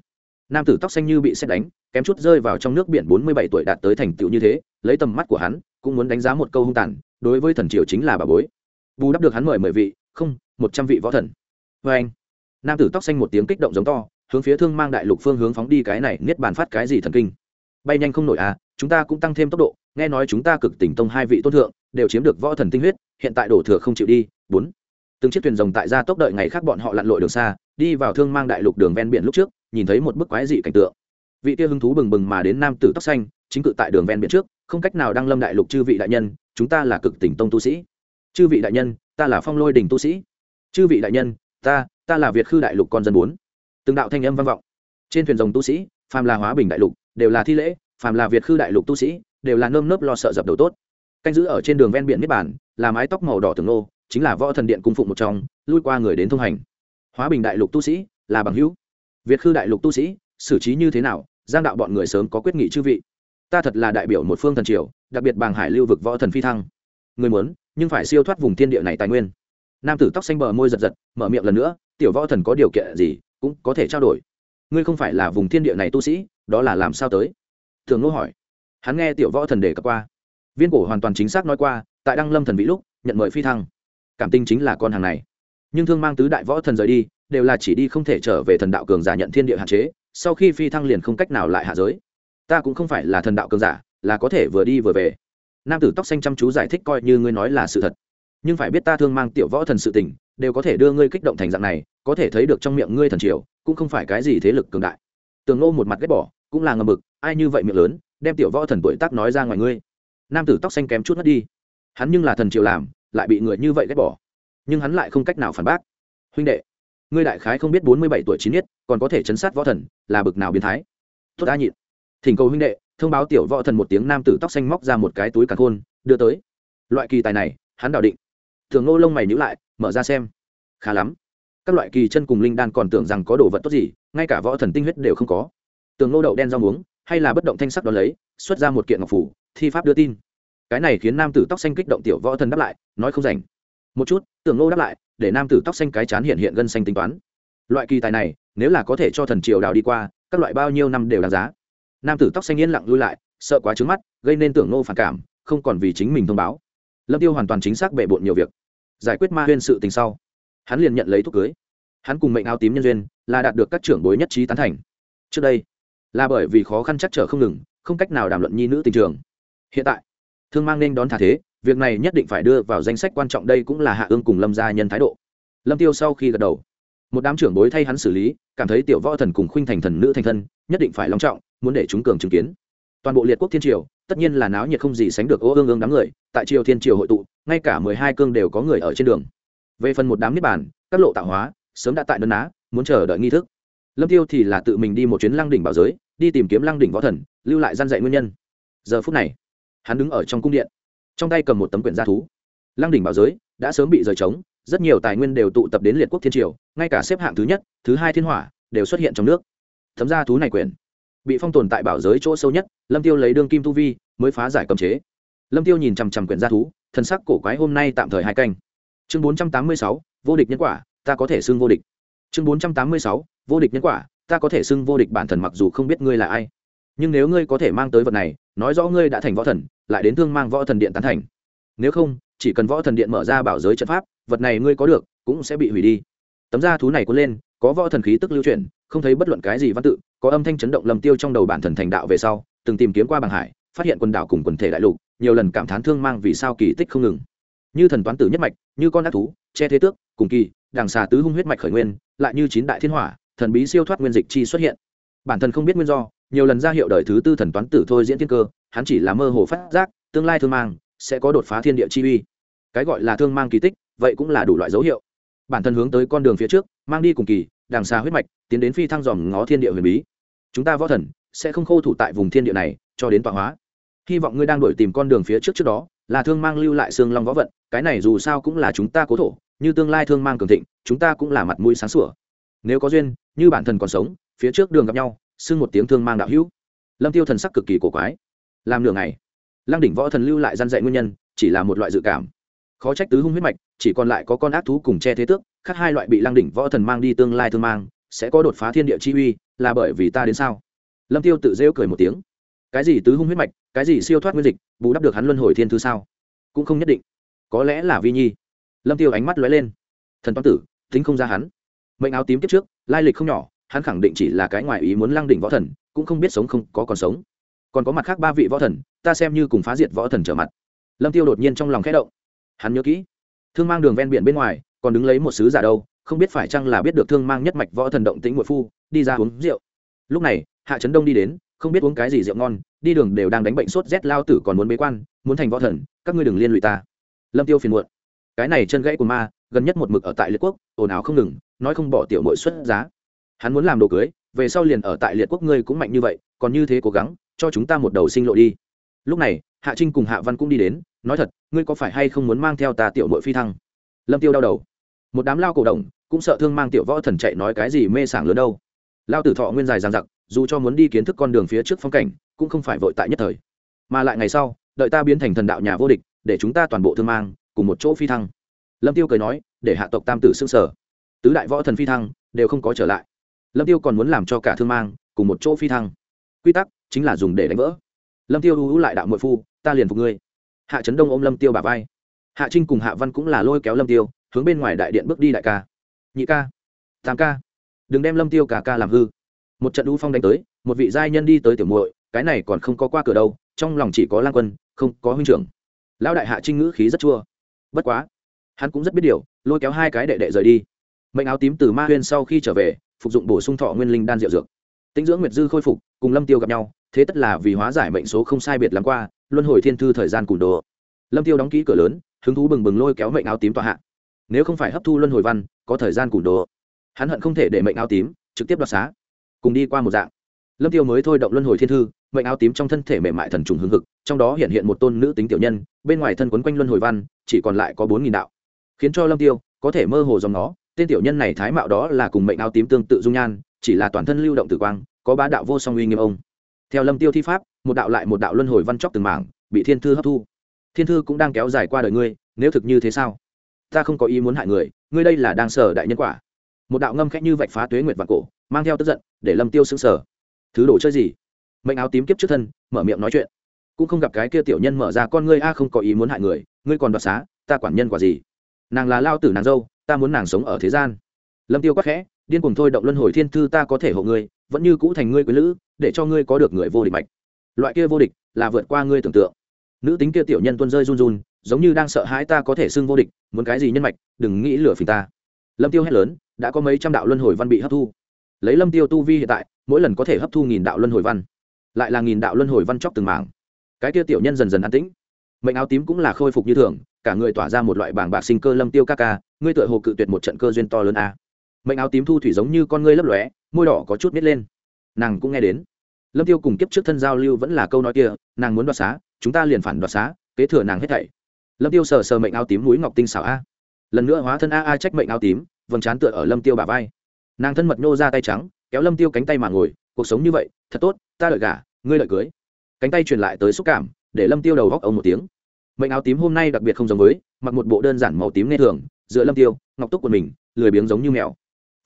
Nam tử tóc xanh như bị xét đánh, kém chút rơi vào trong nước biển bốn mươi bảy tuổi đạt tới thành tựu như thế, lấy tầm mắt của hắn, cũng muốn đánh giá một câu hung tàn, đối với thần triều chính là bà bối. Bù đắp được hắn mời mười vị, không, một trăm vị võ thần. Vê anh nam tử tóc xanh một tiếng kích động giống to, hướng phía thương mang đại lục phương hướng phóng đi cái này, niết bàn phát cái gì thần kinh. Bay nhanh không nổi à chúng ta cũng tăng thêm tốc độ, nghe nói chúng ta cực tỉnh tông hai vị tôn thượng, đều chiếm được võ thần tinh huyết, hiện tại đổ thừa không chịu đi, bốn. Từng chiếc thuyền rồng tại gia tốc đợi ngày khác bọn họ lặn lội đường xa, đi vào thương mang đại lục đường ven biển lúc trước, nhìn thấy một bức quái dị cảnh tượng. Vị kia hứng thú bừng bừng mà đến nam tử tóc xanh, chính cự tại đường ven biển trước, không cách nào đăng lâm đại lục chư vị đại nhân, chúng ta là cực tỉnh tông tu sĩ. Chư vị đại nhân, ta là phong lôi đình tu sĩ. Chư vị đại nhân, ta ta là việt khư đại lục con dân bốn. Từng đạo thanh âm vang vọng. Trên thuyền rồng tu sĩ, phàm là hóa bình đại lục, đều là thi lễ, phàm là việt khư đại lục tu sĩ, đều là nơm nớp lo sợ dập đầu tốt. Canh giữ ở trên đường ven biển niết bản là mái tóc màu đỏ tường nô, chính là võ thần điện cung phụng một trong, lui qua người đến thông hành. Hóa bình đại lục tu sĩ, là bằng hữu. Việt khư đại lục tu sĩ, xử trí như thế nào, giang đạo bọn người sớm có quyết nghị chư vị. Ta thật là đại biểu một phương thần triều, đặc biệt bàng hải lưu vực võ thần phi thăng. Người muốn, nhưng phải siêu thoát vùng thiên địa này tài nguyên. Nam tử tóc xanh bờ môi giật giật, mở miệng lần nữa tiểu võ thần có điều kiện gì cũng có thể trao đổi. Ngươi không phải là vùng thiên địa này tu sĩ, đó là làm sao tới? Thường ngô hỏi. Hắn nghe tiểu võ thần đề cập qua. Viên cổ hoàn toàn chính xác nói qua, tại đăng lâm thần vĩ lúc, nhận mời phi thăng. Cảm tinh chính là con hàng này. Nhưng thương mang tứ đại võ thần rời đi, đều là chỉ đi không thể trở về thần đạo cường giả nhận thiên địa hạn chế, sau khi phi thăng liền không cách nào lại hạ giới. Ta cũng không phải là thần đạo cường giả, là có thể vừa đi vừa về. Nam tử tóc xanh chăm chú giải thích coi như ngươi nói là sự thật. Nhưng phải biết ta thương mang tiểu võ thần sự tình đều có thể đưa ngươi kích động thành dạng này, có thể thấy được trong miệng ngươi thần triều, cũng không phải cái gì thế lực cường đại. Tường nô một mặt ghét bỏ, cũng là ngầm mực, ai như vậy miệng lớn, đem tiểu võ thần tuổi tác nói ra ngoài ngươi. Nam tử tóc xanh kém chút mất đi. Hắn nhưng là thần triều làm, lại bị người như vậy ghét bỏ. Nhưng hắn lại không cách nào phản bác. Huynh đệ, ngươi đại khái không biết bốn mươi bảy tuổi chín nhất, còn có thể chấn sát võ thần, là bực nào biến thái. Tốt đã nhịn. Thỉnh cầu huynh đệ, thông báo tiểu võ thần một tiếng nam tử tóc xanh móc ra một cái túi càn khôn, đưa tới. Loại kỳ tài này, hắn đào định. Thường ngô lông mày nhữ lại mở ra xem. Khá lắm. Các loại kỳ chân cùng linh đan còn tưởng rằng có đồ vật tốt gì, ngay cả võ thần tinh huyết đều không có. Tường ngô đậu đen rau muống, hay là bất động thanh sắc đ ó lấy, xuất ra một kiện ngọc phủ, thi pháp đưa tin. Cái này khiến nam tử tóc xanh kích động tiểu võ thần đáp lại, nói không rảnh. Một chút, tường ngô đáp lại, để nam tử tóc xanh cái chán hiện hiện gân xanh tính toán. Loại kỳ tài này, nếu là có thể cho thần triều đào đi qua, các loại bao nhiêu năm đều đáng giá. Nam tử tóc xanh yên lặng lui lại, sợ quá trứng mắt, gây nên tưởng nô phản cảm, không còn vì chính mình thông báo. Lâm tiêu hoàn toàn chính xác bệ bộn nhiều việc giải quyết ma huyên sự tình sau. Hắn liền nhận lấy thuốc cưới. Hắn cùng mệnh áo tím nhân duyên là đạt được các trưởng bối nhất trí tán thành. Trước đây, là bởi vì khó khăn chắc trở không ngừng, không cách nào đàm luận nhi nữ tình trường. Hiện tại, thương mang nên đón thả thế, việc này nhất định phải đưa vào danh sách quan trọng đây cũng là hạ ương cùng lâm gia nhân thái độ. Lâm tiêu sau khi gật đầu, một đám trưởng bối thay hắn xử lý, cảm thấy tiểu võ thần cùng khuynh thành thần nữ thành thân, nhất định phải long trọng, muốn để chúng cường chứng kiến. Toàn bộ liệt quốc thiên triều, tất nhiên là náo nhiệt không gì sánh được ô ương ương đám người tại triều thiên triều hội tụ, ngay cả mười hai cương đều có người ở trên đường. Về phần một đám niết bàn, các lộ tạo hóa, sớm đã tại đơn á muốn chờ đợi nghi thức. Lâm tiêu thì là tự mình đi một chuyến lăng đỉnh bảo giới, đi tìm kiếm lăng đỉnh võ thần, lưu lại gian dạy nguyên nhân. Giờ phút này, hắn đứng ở trong cung điện, trong tay cầm một tấm quyển gia thú. Lăng đỉnh bảo giới đã sớm bị rời trống, rất nhiều tài nguyên đều tụ tập đến liệt quốc thiên triều, ngay cả xếp hạng thứ nhất, thứ hai thiên hỏa đều xuất hiện trong nước. Thấm gia thú này quyển, bị phong tồn tại bảo giới chỗ sâu nhất, lâm tiêu lấy đương kim tu vi, mới phá giải cầm chế lâm tiêu nhìn chằm chằm quyển gia thú thân sắc cổ quái hôm nay tạm thời hai canh. Chương bốn trăm tám mươi sáu, vô địch nhân quả, ta có thể xưng vô địch. Chương bốn trăm tám mươi sáu, vô địch nhân quả, ta có thể xưng vô địch bản thần mặc dù không biết ngươi là ai. Nhưng nếu ngươi có thể mang tới vật này, nói rõ ngươi đã thành võ thần, lại đến thương mang võ thần điện tán thành. Nếu không, chỉ cần võ thần điện mở ra bảo giới trận pháp, vật này ngươi có được, cũng sẽ bị hủy đi. Tấm da thú này cuốn lên, có võ thần khí tức lưu chuyển, không thấy bất luận cái gì văn tự, có âm thanh chấn động lầm tiêu trong đầu bản thần thành đạo về sau, từng tìm kiếm qua bằng hải, phát hiện quần đảo cùng quần thể đại lục nhiều lần cảm thán thương mang vì sao kỳ tích không ngừng. Như thần toán tử nhất mạch, như con ác thú, che thế tước, cùng kỳ, đằng xà tứ hung huyết mạch khởi nguyên, lại như chín đại thiên hỏa, thần bí siêu thoát nguyên dịch chi xuất hiện. Bản thân không biết nguyên do, nhiều lần ra hiệu đời thứ tư thần toán tử thôi diễn thiên cơ, hắn chỉ là mơ hồ phát giác, tương lai thương mang sẽ có đột phá thiên địa chi uy. Cái gọi là thương mang kỳ tích, vậy cũng là đủ loại dấu hiệu. Bản thân hướng tới con đường phía trước, mang đi cùng kỳ, đằng xa huyết mạch, tiến đến phi thăng dòm ngó thiên địa huyền bí. Chúng ta võ thần sẽ không khô thủ tại vùng thiên địa này cho đến tọa hóa hy vọng ngươi đang đổi tìm con đường phía trước trước đó, là thương mang lưu lại xương long võ vận, cái này dù sao cũng là chúng ta cố thổ, như tương lai thương mang cường thịnh, chúng ta cũng là mặt mũi sáng sủa. Nếu có duyên, như bản thân còn sống, phía trước đường gặp nhau, xưng một tiếng thương mang đạo hữu. Lâm tiêu thần sắc cực kỳ cổ quái. Làm nửa ngày, lăng đỉnh võ thần lưu lại gian dạy nguyên nhân, chỉ là một loại dự cảm. Khó trách tứ hung huyết mạch, chỉ còn lại có con ác thú cùng che thế tước, khác hai loại bị lăng đỉnh võ thần mang đi tương lai thương mang, sẽ có đột phá thiên địa chi uy, là bởi vì ta đến sao? Lâm tiêu tự rêu cười một tiếng. Cái gì tứ hung huyết mạch cái gì siêu thoát nguyên dịch, bù đắp được hắn luân hồi thiên thư sao? Cũng không nhất định. Có lẽ là vi nhi. Lâm tiêu ánh mắt lóe lên. Thần toán tử, tính không ra hắn. Mệnh áo tím kiếp trước, lai lịch không nhỏ, hắn khẳng định chỉ là cái ngoài ý muốn lăng đỉnh võ thần, cũng không biết sống không có còn sống. Còn có mặt khác ba vị võ thần, ta xem như cùng phá diệt võ thần trở mặt. Lâm tiêu đột nhiên trong lòng khẽ động. Hắn nhớ kỹ, thương mang đường ven biển bên ngoài, còn đứng lấy một sứ giả đâu, không biết phải chăng là biết được thương mang nhất mạch võ thần động tĩnh muội phu, đi ra uống rượu. Lúc này, hạ trấn đông đi đến không biết uống cái gì rượu ngon, đi đường đều đang đánh bệnh sốt rét lao tử còn muốn bế quan, muốn thành võ thần, các ngươi đừng liên lụy ta. Lâm tiêu phiền muộn. Cái này chân gãy của ma, gần nhất một mực ở tại liệt quốc, ồn ào không ngừng, nói không bỏ tiểu mội xuất giá. Hắn muốn làm đồ cưới, về sau liền ở tại liệt quốc ngươi cũng mạnh như vậy, còn như thế cố gắng, cho chúng ta một đầu sinh lộ đi. Lúc này, hạ trinh cùng hạ văn cũng đi đến, nói thật, ngươi có phải hay không muốn mang theo ta tiểu mội phi thăng? Lâm tiêu đau đầu. Một đám lao cổ đồng cũng sợ thương mang tiểu võ thần chạy nói cái gì mê sảng lớn đâu. Lao tử thọ nguyên dài dằng dặc dù cho muốn đi kiến thức con đường phía trước phong cảnh, cũng không phải vội tại nhất thời. Mà lại ngày sau, đợi ta biến thành thần đạo nhà vô địch, để chúng ta toàn bộ thương mang, cùng một chỗ phi thăng. Lâm tiêu cười nói, để hạ tộc tam tử xưng sở. Tứ đại võ thần phi thăng, đều không có trở lại. Lâm tiêu còn muốn làm cho cả thương mang, cùng một chỗ phi thăng. Quy tắc chính là dùng để đánh vỡ. Lâm tiêu hữu lại đạo mội phu, ta liền phục ngươi. Hạ trấn đông ôm lâm tiêu bà vai. Hạ trinh cùng hạ văn cũng là lôi kéo lâm tiêu, hướng bên ngoài đại điện bước đi đại ca. Nhị ca, tam ca. Đừng đem lâm tiêu cả ca làm hư một trận u phong đánh tới, một vị giai nhân đi tới tiểu muội, cái này còn không có qua cửa đâu, trong lòng chỉ có lang quân, không có huynh trưởng. Lão đại hạ trinh ngữ khí rất chua. Bất quá, hắn cũng rất biết điều, lôi kéo hai cái đệ đệ rời đi. Mệnh áo tím từ ma huyên sau khi trở về, phục dụng bổ sung thọ nguyên linh đan rượu dược. Tinh dưỡng nguyệt dư khôi phục, cùng lâm tiêu gặp nhau, thế tất là vì hóa giải mệnh số không sai biệt lắm qua, luân hồi thiên thư thời gian cùn đồ. Lâm tiêu đóng kỹ cửa lớn, hứng thú bừng bừng lôi kéo mệnh áo tím tòa hạ. Nếu không phải hấp thu luân hồi văn, có thời gian cùn đồ. Hắn hận không thể để mệnh áo tím trực tiếp đoạt xá cùng đi qua một dạng. Lâm tiêu mới thôi động luân hồi thiên thư, mệnh áo tím trong thân thể mềm mại thần trùng hương hực, trong đó hiện hiện một tôn nữ tính tiểu nhân, bên ngoài thân quấn quanh luân hồi văn, chỉ còn lại có bốn nghìn đạo. Khiến cho lâm tiêu có thể mơ hồ dòng nó, tên tiểu nhân này thái mạo đó là cùng mệnh áo tím tương tự dung nhan, chỉ là toàn thân lưu động tử quang, có ba đạo vô song uy nghiêm ông. Theo lâm tiêu thi pháp, một đạo lại một đạo luân hồi văn chóc từng mảng, bị thiên thư hấp thu. Thiên thư cũng đang kéo dài qua đời ngươi, nếu thực như thế sao? Ta không có ý muốn hại người, ngươi đây là đang sở đại nhân quả. Một đạo ngâm khẽ như vạch phá tuế nguyệt vạn cổ mang theo tức giận, để lâm tiêu sững sờ. Thứ đồ chơi gì? Mệnh áo tím kiếp trước thân, mở miệng nói chuyện. Cũng không gặp cái kia tiểu nhân mở ra con ngươi, a, không có ý muốn hại người, ngươi còn đoạt xá, ta quản nhân quả gì? Nàng là lao tử nàng dâu, ta muốn nàng sống ở thế gian. Lâm tiêu quát khẽ, điên cùng thôi động luân hồi thiên thư ta có thể hộ ngươi, vẫn như cũ thành ngươi quý lữ, để cho ngươi có được người vô địch mạch. Loại kia vô địch là vượt qua ngươi tưởng tượng. Nữ tính kia tiểu nhân tuân rơi run run, giống như đang sợ hãi ta có thể xưng vô địch, muốn cái gì nhân mạch, đừng nghĩ lửa phình ta. Lâm tiêu hét lớn, đã có mấy trăm đạo luân hồi văn bị hấp thu lấy lâm tiêu tu vi hiện tại, mỗi lần có thể hấp thu nghìn đạo luân hồi văn, lại là nghìn đạo luân hồi văn chóc từng mảng. Cái kia tiểu nhân dần dần an tĩnh. Mệnh áo tím cũng là khôi phục như thường, cả người tỏa ra một loại bảng bạc sinh cơ lâm tiêu ca ca, ngươi tựa hồ cự tuyệt một trận cơ duyên to lớn a. Mệnh áo tím thu thủy giống như con ngươi lấp lóe, môi đỏ có chút nít lên. Nàng cũng nghe đến. Lâm tiêu cùng kiếp trước thân giao lưu vẫn là câu nói kia, nàng muốn đoạt xá, chúng ta liền phản đoạt xá, kế thừa nàng hết thảy. Lâm tiêu sờ sờ mệnh áo tím núi ngọc tinh xảo a. Lần nữa hóa thân a a trách mệnh áo tím, vầng trán tựa ở lâm tiêu bà vai nàng thân mật nhô ra tay trắng, kéo lâm tiêu cánh tay mà ngồi, cuộc sống như vậy, thật tốt, ta đợi gả, ngươi đợi cưới. Cánh tay truyền lại tới xúc cảm, để lâm tiêu đầu góc ông một tiếng. Mệnh áo tím hôm nay đặc biệt không giống với, mặc một bộ đơn giản màu tím nghe thường, giữa lâm tiêu, ngọc túc của mình, lười biếng giống như mèo.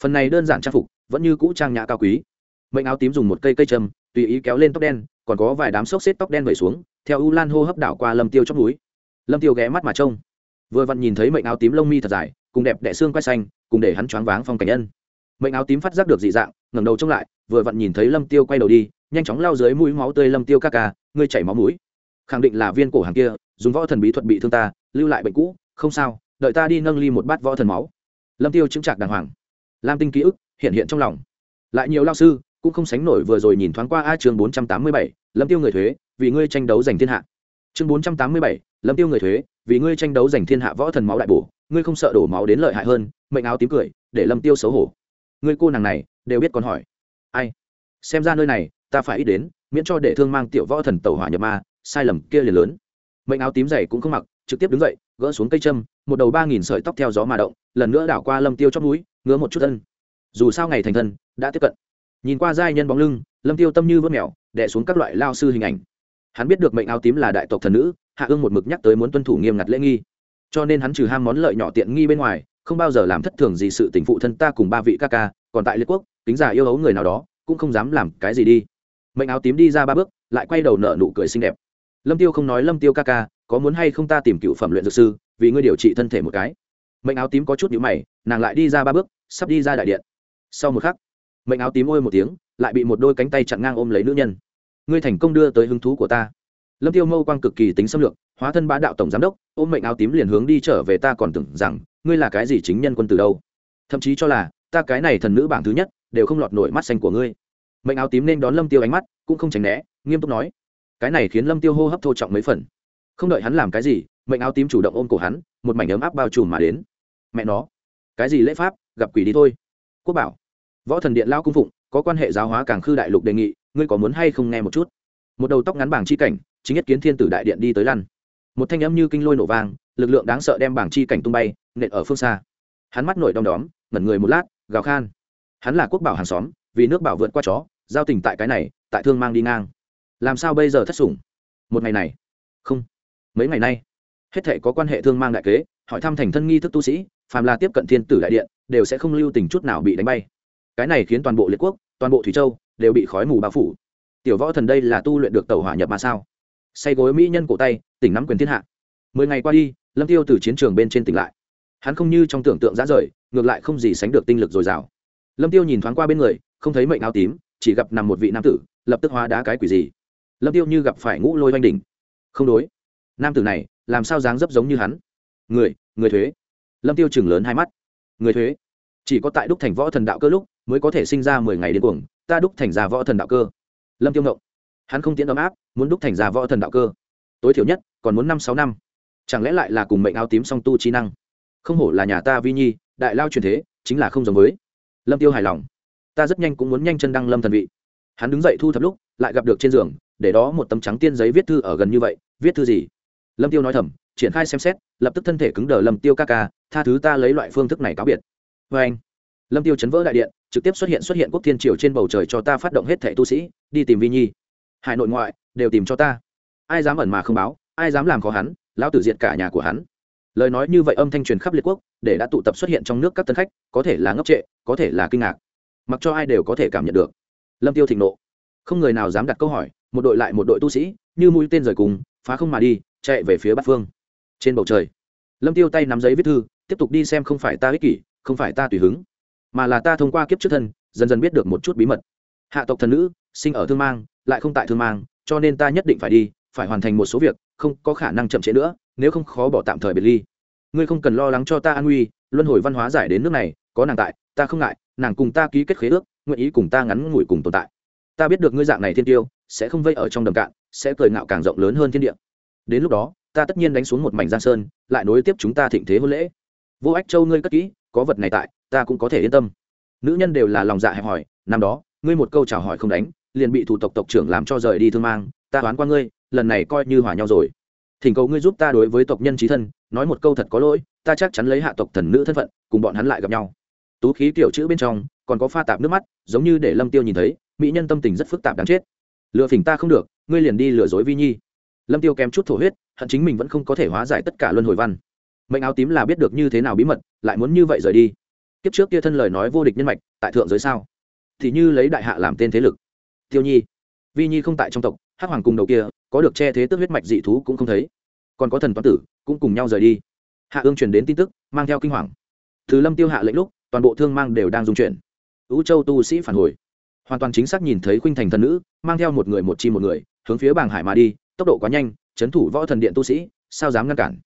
Phần này đơn giản trang phục, vẫn như cũ trang nhã cao quý. Mệnh áo tím dùng một cây cây châm, tùy ý kéo lên tóc đen, còn có vài đám xốc xếp tóc đen vẩy xuống, theo u lan hô hấp đảo qua lâm tiêu chóc núi lâm tiêu ghé mắt mà trông. Vừa vặn nhìn thấy mệnh áo tím lông mi thật dài, cùng đẹp đẽ xương quay xanh, cùng để hắn choáng váng phong cảnh nhân mệnh áo tím phát giác được dị dạng, ngẩng đầu trông lại, vừa vặn nhìn thấy lâm tiêu quay đầu đi, nhanh chóng lao dưới mũi máu tươi lâm tiêu ca ca, ngươi chảy máu mũi. Khẳng định là viên cổ hàng kia, dùng võ thần bí thuật bị thương ta, lưu lại bệnh cũ, không sao, đợi ta đi nâng ly một bát võ thần máu. Lâm tiêu chứng trạc đàng hoàng. Lam tinh ký ức hiện hiện trong lòng. Lại nhiều lao sư, cũng không sánh nổi vừa rồi nhìn thoáng qua a chương bốn trăm tám mươi bảy, lâm tiêu người thuế, vì ngươi tranh đấu giành thiên hạ. Chương bốn trăm tám mươi bảy, lâm tiêu người thuế, vì ngươi tranh đấu giành thiên hạ võ thần máu đại bổ, ngươi không sợ đổ máu đến lợi hại hơn, mệnh áo tím cười, để lâm tiêu xấu hổ ngươi cô nàng này đều biết còn hỏi. Ai? Xem ra nơi này, ta phải ít đến, miễn cho để thương mang tiểu võ thần tẩu hỏa nhập ma, sai lầm kia liền lớn. Mệnh áo tím dày cũng không mặc, trực tiếp đứng dậy, gỡ xuống cây châm, một đầu ba nghìn sợi tóc theo gió mà động, lần nữa đảo qua lâm tiêu chót núi ngứa một chút thân. Dù sao ngày thành thân, đã tiếp cận. Nhìn qua giai nhân bóng lưng, lâm tiêu tâm như vớt mèo đẻ xuống các loại lao sư hình ảnh. Hắn biết được mệnh áo tím là đại tộc thần nữ, hạ ương một mực nhắc tới muốn tuân thủ nghiêm ngặt lễ nghi. Cho nên hắn trừ ham món lợi nhỏ tiện nghi bên ngoài không bao giờ làm thất thường gì sự tình phụ thân ta cùng ba vị ca ca, còn tại liệt quốc tính giả yêu hấu người nào đó, cũng không dám làm cái gì đi. Mệnh áo tím đi ra ba bước, lại quay đầu nở nụ cười xinh đẹp. Lâm tiêu không nói lâm tiêu ca ca, có muốn hay không ta tìm cựu phẩm luyện dược sư, vì ngươi điều trị thân thể một cái. Mệnh áo tím có chút nhíu mày, nàng lại đi ra ba bước, sắp đi ra đại điện. Sau một khắc, mệnh áo tím ôi một tiếng, lại bị một đôi cánh tay chặn ngang ôm lấy nữ nhân. Ngươi thành công đưa tới hứng thú của ta. Lâm tiêu mâu quang cực kỳ tính xâm lược, hóa thân bá đạo tổng giám đốc, ôm mệnh áo tím liền hướng đi trở về ta còn tưởng rằng ngươi là cái gì chính nhân quân từ đâu? Thậm chí cho là, ta cái này thần nữ bảng thứ nhất, đều không lọt nổi mắt xanh của ngươi. Mệnh áo tím nên đón lâm tiêu ánh mắt, cũng không tránh né, nghiêm túc nói. Cái này khiến lâm tiêu hô hấp thô trọng mấy phần. Không đợi hắn làm cái gì, mệnh áo tím chủ động ôm cổ hắn, một mảnh ấm áp bao trùm mà đến. Mẹ nó, cái gì lễ pháp, gặp quỷ đi thôi. Quốc bảo, võ thần điện lao cung phụng, có quan hệ giáo hóa càng khư đại lục đề nghị, ngươi có muốn hay không nghe một chút? Một đầu tóc ngắn bảng chi cảnh, chính nhất kiến thiên tử đại điện đi tới lăn một thanh âm như kinh lôi nổ vang, lực lượng đáng sợ đem bảng chi cảnh tung bay, nện ở phương xa. Hắn mắt nổi đom đóm, ngẩn người một lát, gào khan. Hắn là quốc bảo hàng xóm, vì nước bảo vượt qua chó, giao tình tại cái này, tại thương mang đi ngang. Làm sao bây giờ thất sủng? Một ngày này. Không. Mấy ngày nay. Hết thể có quan hệ thương mang đại kế, hỏi thăm thành thân nghi thức tu sĩ, phàm là tiếp cận thiên tử đại điện, đều sẽ không lưu tình chút nào bị đánh bay. Cái này khiến toàn bộ liệt quốc, toàn bộ thủy châu, đều bị khói mù bao phủ. Tiểu võ thần đây là tu luyện được tàu hỏa nhập mà sao? Say gối mỹ nhân cổ tay, tỉnh nắm quyền thiên hạ. Mười ngày qua đi, lâm tiêu từ chiến trường bên trên tỉnh lại. Hắn không như trong tưởng tượng ra rời, ngược lại không gì sánh được tinh lực dồi dào. Lâm tiêu nhìn thoáng qua bên người, không thấy mệnh áo tím, chỉ gặp nằm một vị nam tử, lập tức hóa đá cái quỷ gì. Lâm tiêu như gặp phải ngũ lôi oanh đỉnh. Không đối. Nam tử này, làm sao dáng dấp giống như hắn? Người người thuế. Lâm tiêu chừng lớn hai mắt. Người thuế. Chỉ có tại đúc thành võ thần đạo cơ lúc, mới có thể sinh ra mười ngày đến cuồng, ta đúc thành ra võ thần đạo cơ. Lâm tiêu ngộng hắn không tiến ấm áp, muốn đúc thành ra võ thần đạo cơ. Tối thiểu nhất, còn muốn năm sáu năm. Chẳng lẽ lại là cùng mệnh áo tím song tu trí năng? Không hổ là nhà ta vi nhi, đại lao truyền thế, chính là không giống với. Lâm tiêu hài lòng. Ta rất nhanh cũng muốn nhanh chân đăng lâm thần vị. Hắn đứng dậy thu thập lúc, lại gặp được trên giường, để đó một tấm trắng tiên giấy viết thư ở gần như vậy. Viết thư gì? Lâm tiêu nói thầm, triển khai xem xét, lập tức thân thể cứng đờ lâm tiêu ca ca, tha thứ ta lấy loại phương thức này cáo biệt. Vê anh, lâm tiêu chấn vỡ đại điện, trực tiếp xuất hiện xuất hiện quốc thiên triều trên bầu trời cho ta phát động hết thẻ tu sĩ, đi tìm vi nhi hải nội ngoại, đều tìm cho ta. Ai dám ẩn mà không báo, ai dám làm khó hắn, lão tử diệt cả nhà của hắn. Lời nói như vậy âm thanh truyền khắp liệt quốc, để đã tụ tập xuất hiện trong nước các tân khách, có thể là ngốc trệ, có thể là kinh ngạc. Mặc cho ai đều có thể cảm nhận được. Lâm tiêu thịnh nộ. Không người nào dám đặt câu hỏi, một đội lại một đội tu sĩ, như mũi tên rời cùng, phá không mà đi, chạy về phía bát phương. Trên bầu trời, lâm tiêu tay nắm giấy viết thư, tiếp tục đi xem không phải ta ích kỷ, không phải ta tùy hứng, mà là ta thông qua kiếp trước thân, dần dần biết được một chút bí mật. Hạ tộc thần nữ, sinh ở thương mang lại không tại thương mang, cho nên ta nhất định phải đi, phải hoàn thành một số việc, không có khả năng chậm trễ nữa, nếu không khó bỏ tạm thời biệt ly. Ngươi không cần lo lắng cho ta an nguy, luân hồi văn hóa giải đến nước này, có nàng tại, ta không ngại, nàng cùng ta ký kết khế ước, nguyện ý cùng ta ngắn ngủi cùng tồn tại. Ta biết được ngươi dạng này thiên tiêu, sẽ không vây ở trong đầm cạn, sẽ cười ngạo càng rộng lớn hơn thiên địa. Đến lúc đó, ta tất nhiên đánh xuống một mảnh giang sơn, lại nối tiếp chúng ta thịnh thế hôn lễ. Vô ách châu ngươi cất kỹ, có vật này tại, ta cũng có thể yên tâm. Nữ nhân đều là lòng dạ hẹp hòi, năm đó, ngươi một câu chào hỏi không đánh liền bị thủ tộc tộc trưởng làm cho rời đi thương mang, ta đoán qua ngươi, lần này coi như hòa nhau rồi. Thỉnh cầu ngươi giúp ta đối với tộc nhân trí thân, nói một câu thật có lỗi, ta chắc chắn lấy hạ tộc thần nữ thân phận, cùng bọn hắn lại gặp nhau. Tú khí kiểu chữ bên trong, còn có pha tạp nước mắt, giống như để lâm tiêu nhìn thấy, mỹ nhân tâm tình rất phức tạp đáng chết. Lừa phỉnh ta không được, ngươi liền đi lừa dối vi nhi. Lâm tiêu kém chút thổ huyết, hận chính mình vẫn không có thể hóa giải tất cả luân hồi văn. Mệnh áo tím là biết được như thế nào bí mật, lại muốn như vậy rời đi. Kiếp trước kia thân lời nói vô địch nhân mạch, tại thượng giới sao? Thì như lấy đại hạ làm tên thế lực tiêu nhi. Vi nhi không tại trong tộc, hắc hoàng cùng đầu kia, có được che thế tước huyết mạch dị thú cũng không thấy. Còn có thần toán tử, cũng cùng nhau rời đi. Hạ ương truyền đến tin tức, mang theo kinh hoàng. Thứ lâm tiêu hạ lệnh lúc, toàn bộ thương mang đều đang dung chuyển. Ứ châu tu sĩ phản hồi. Hoàn toàn chính xác nhìn thấy khuynh thành thần nữ, mang theo một người một chi một người, hướng phía bàng hải mà đi, tốc độ quá nhanh, chấn thủ võ thần điện tu sĩ, sao dám ngăn cản?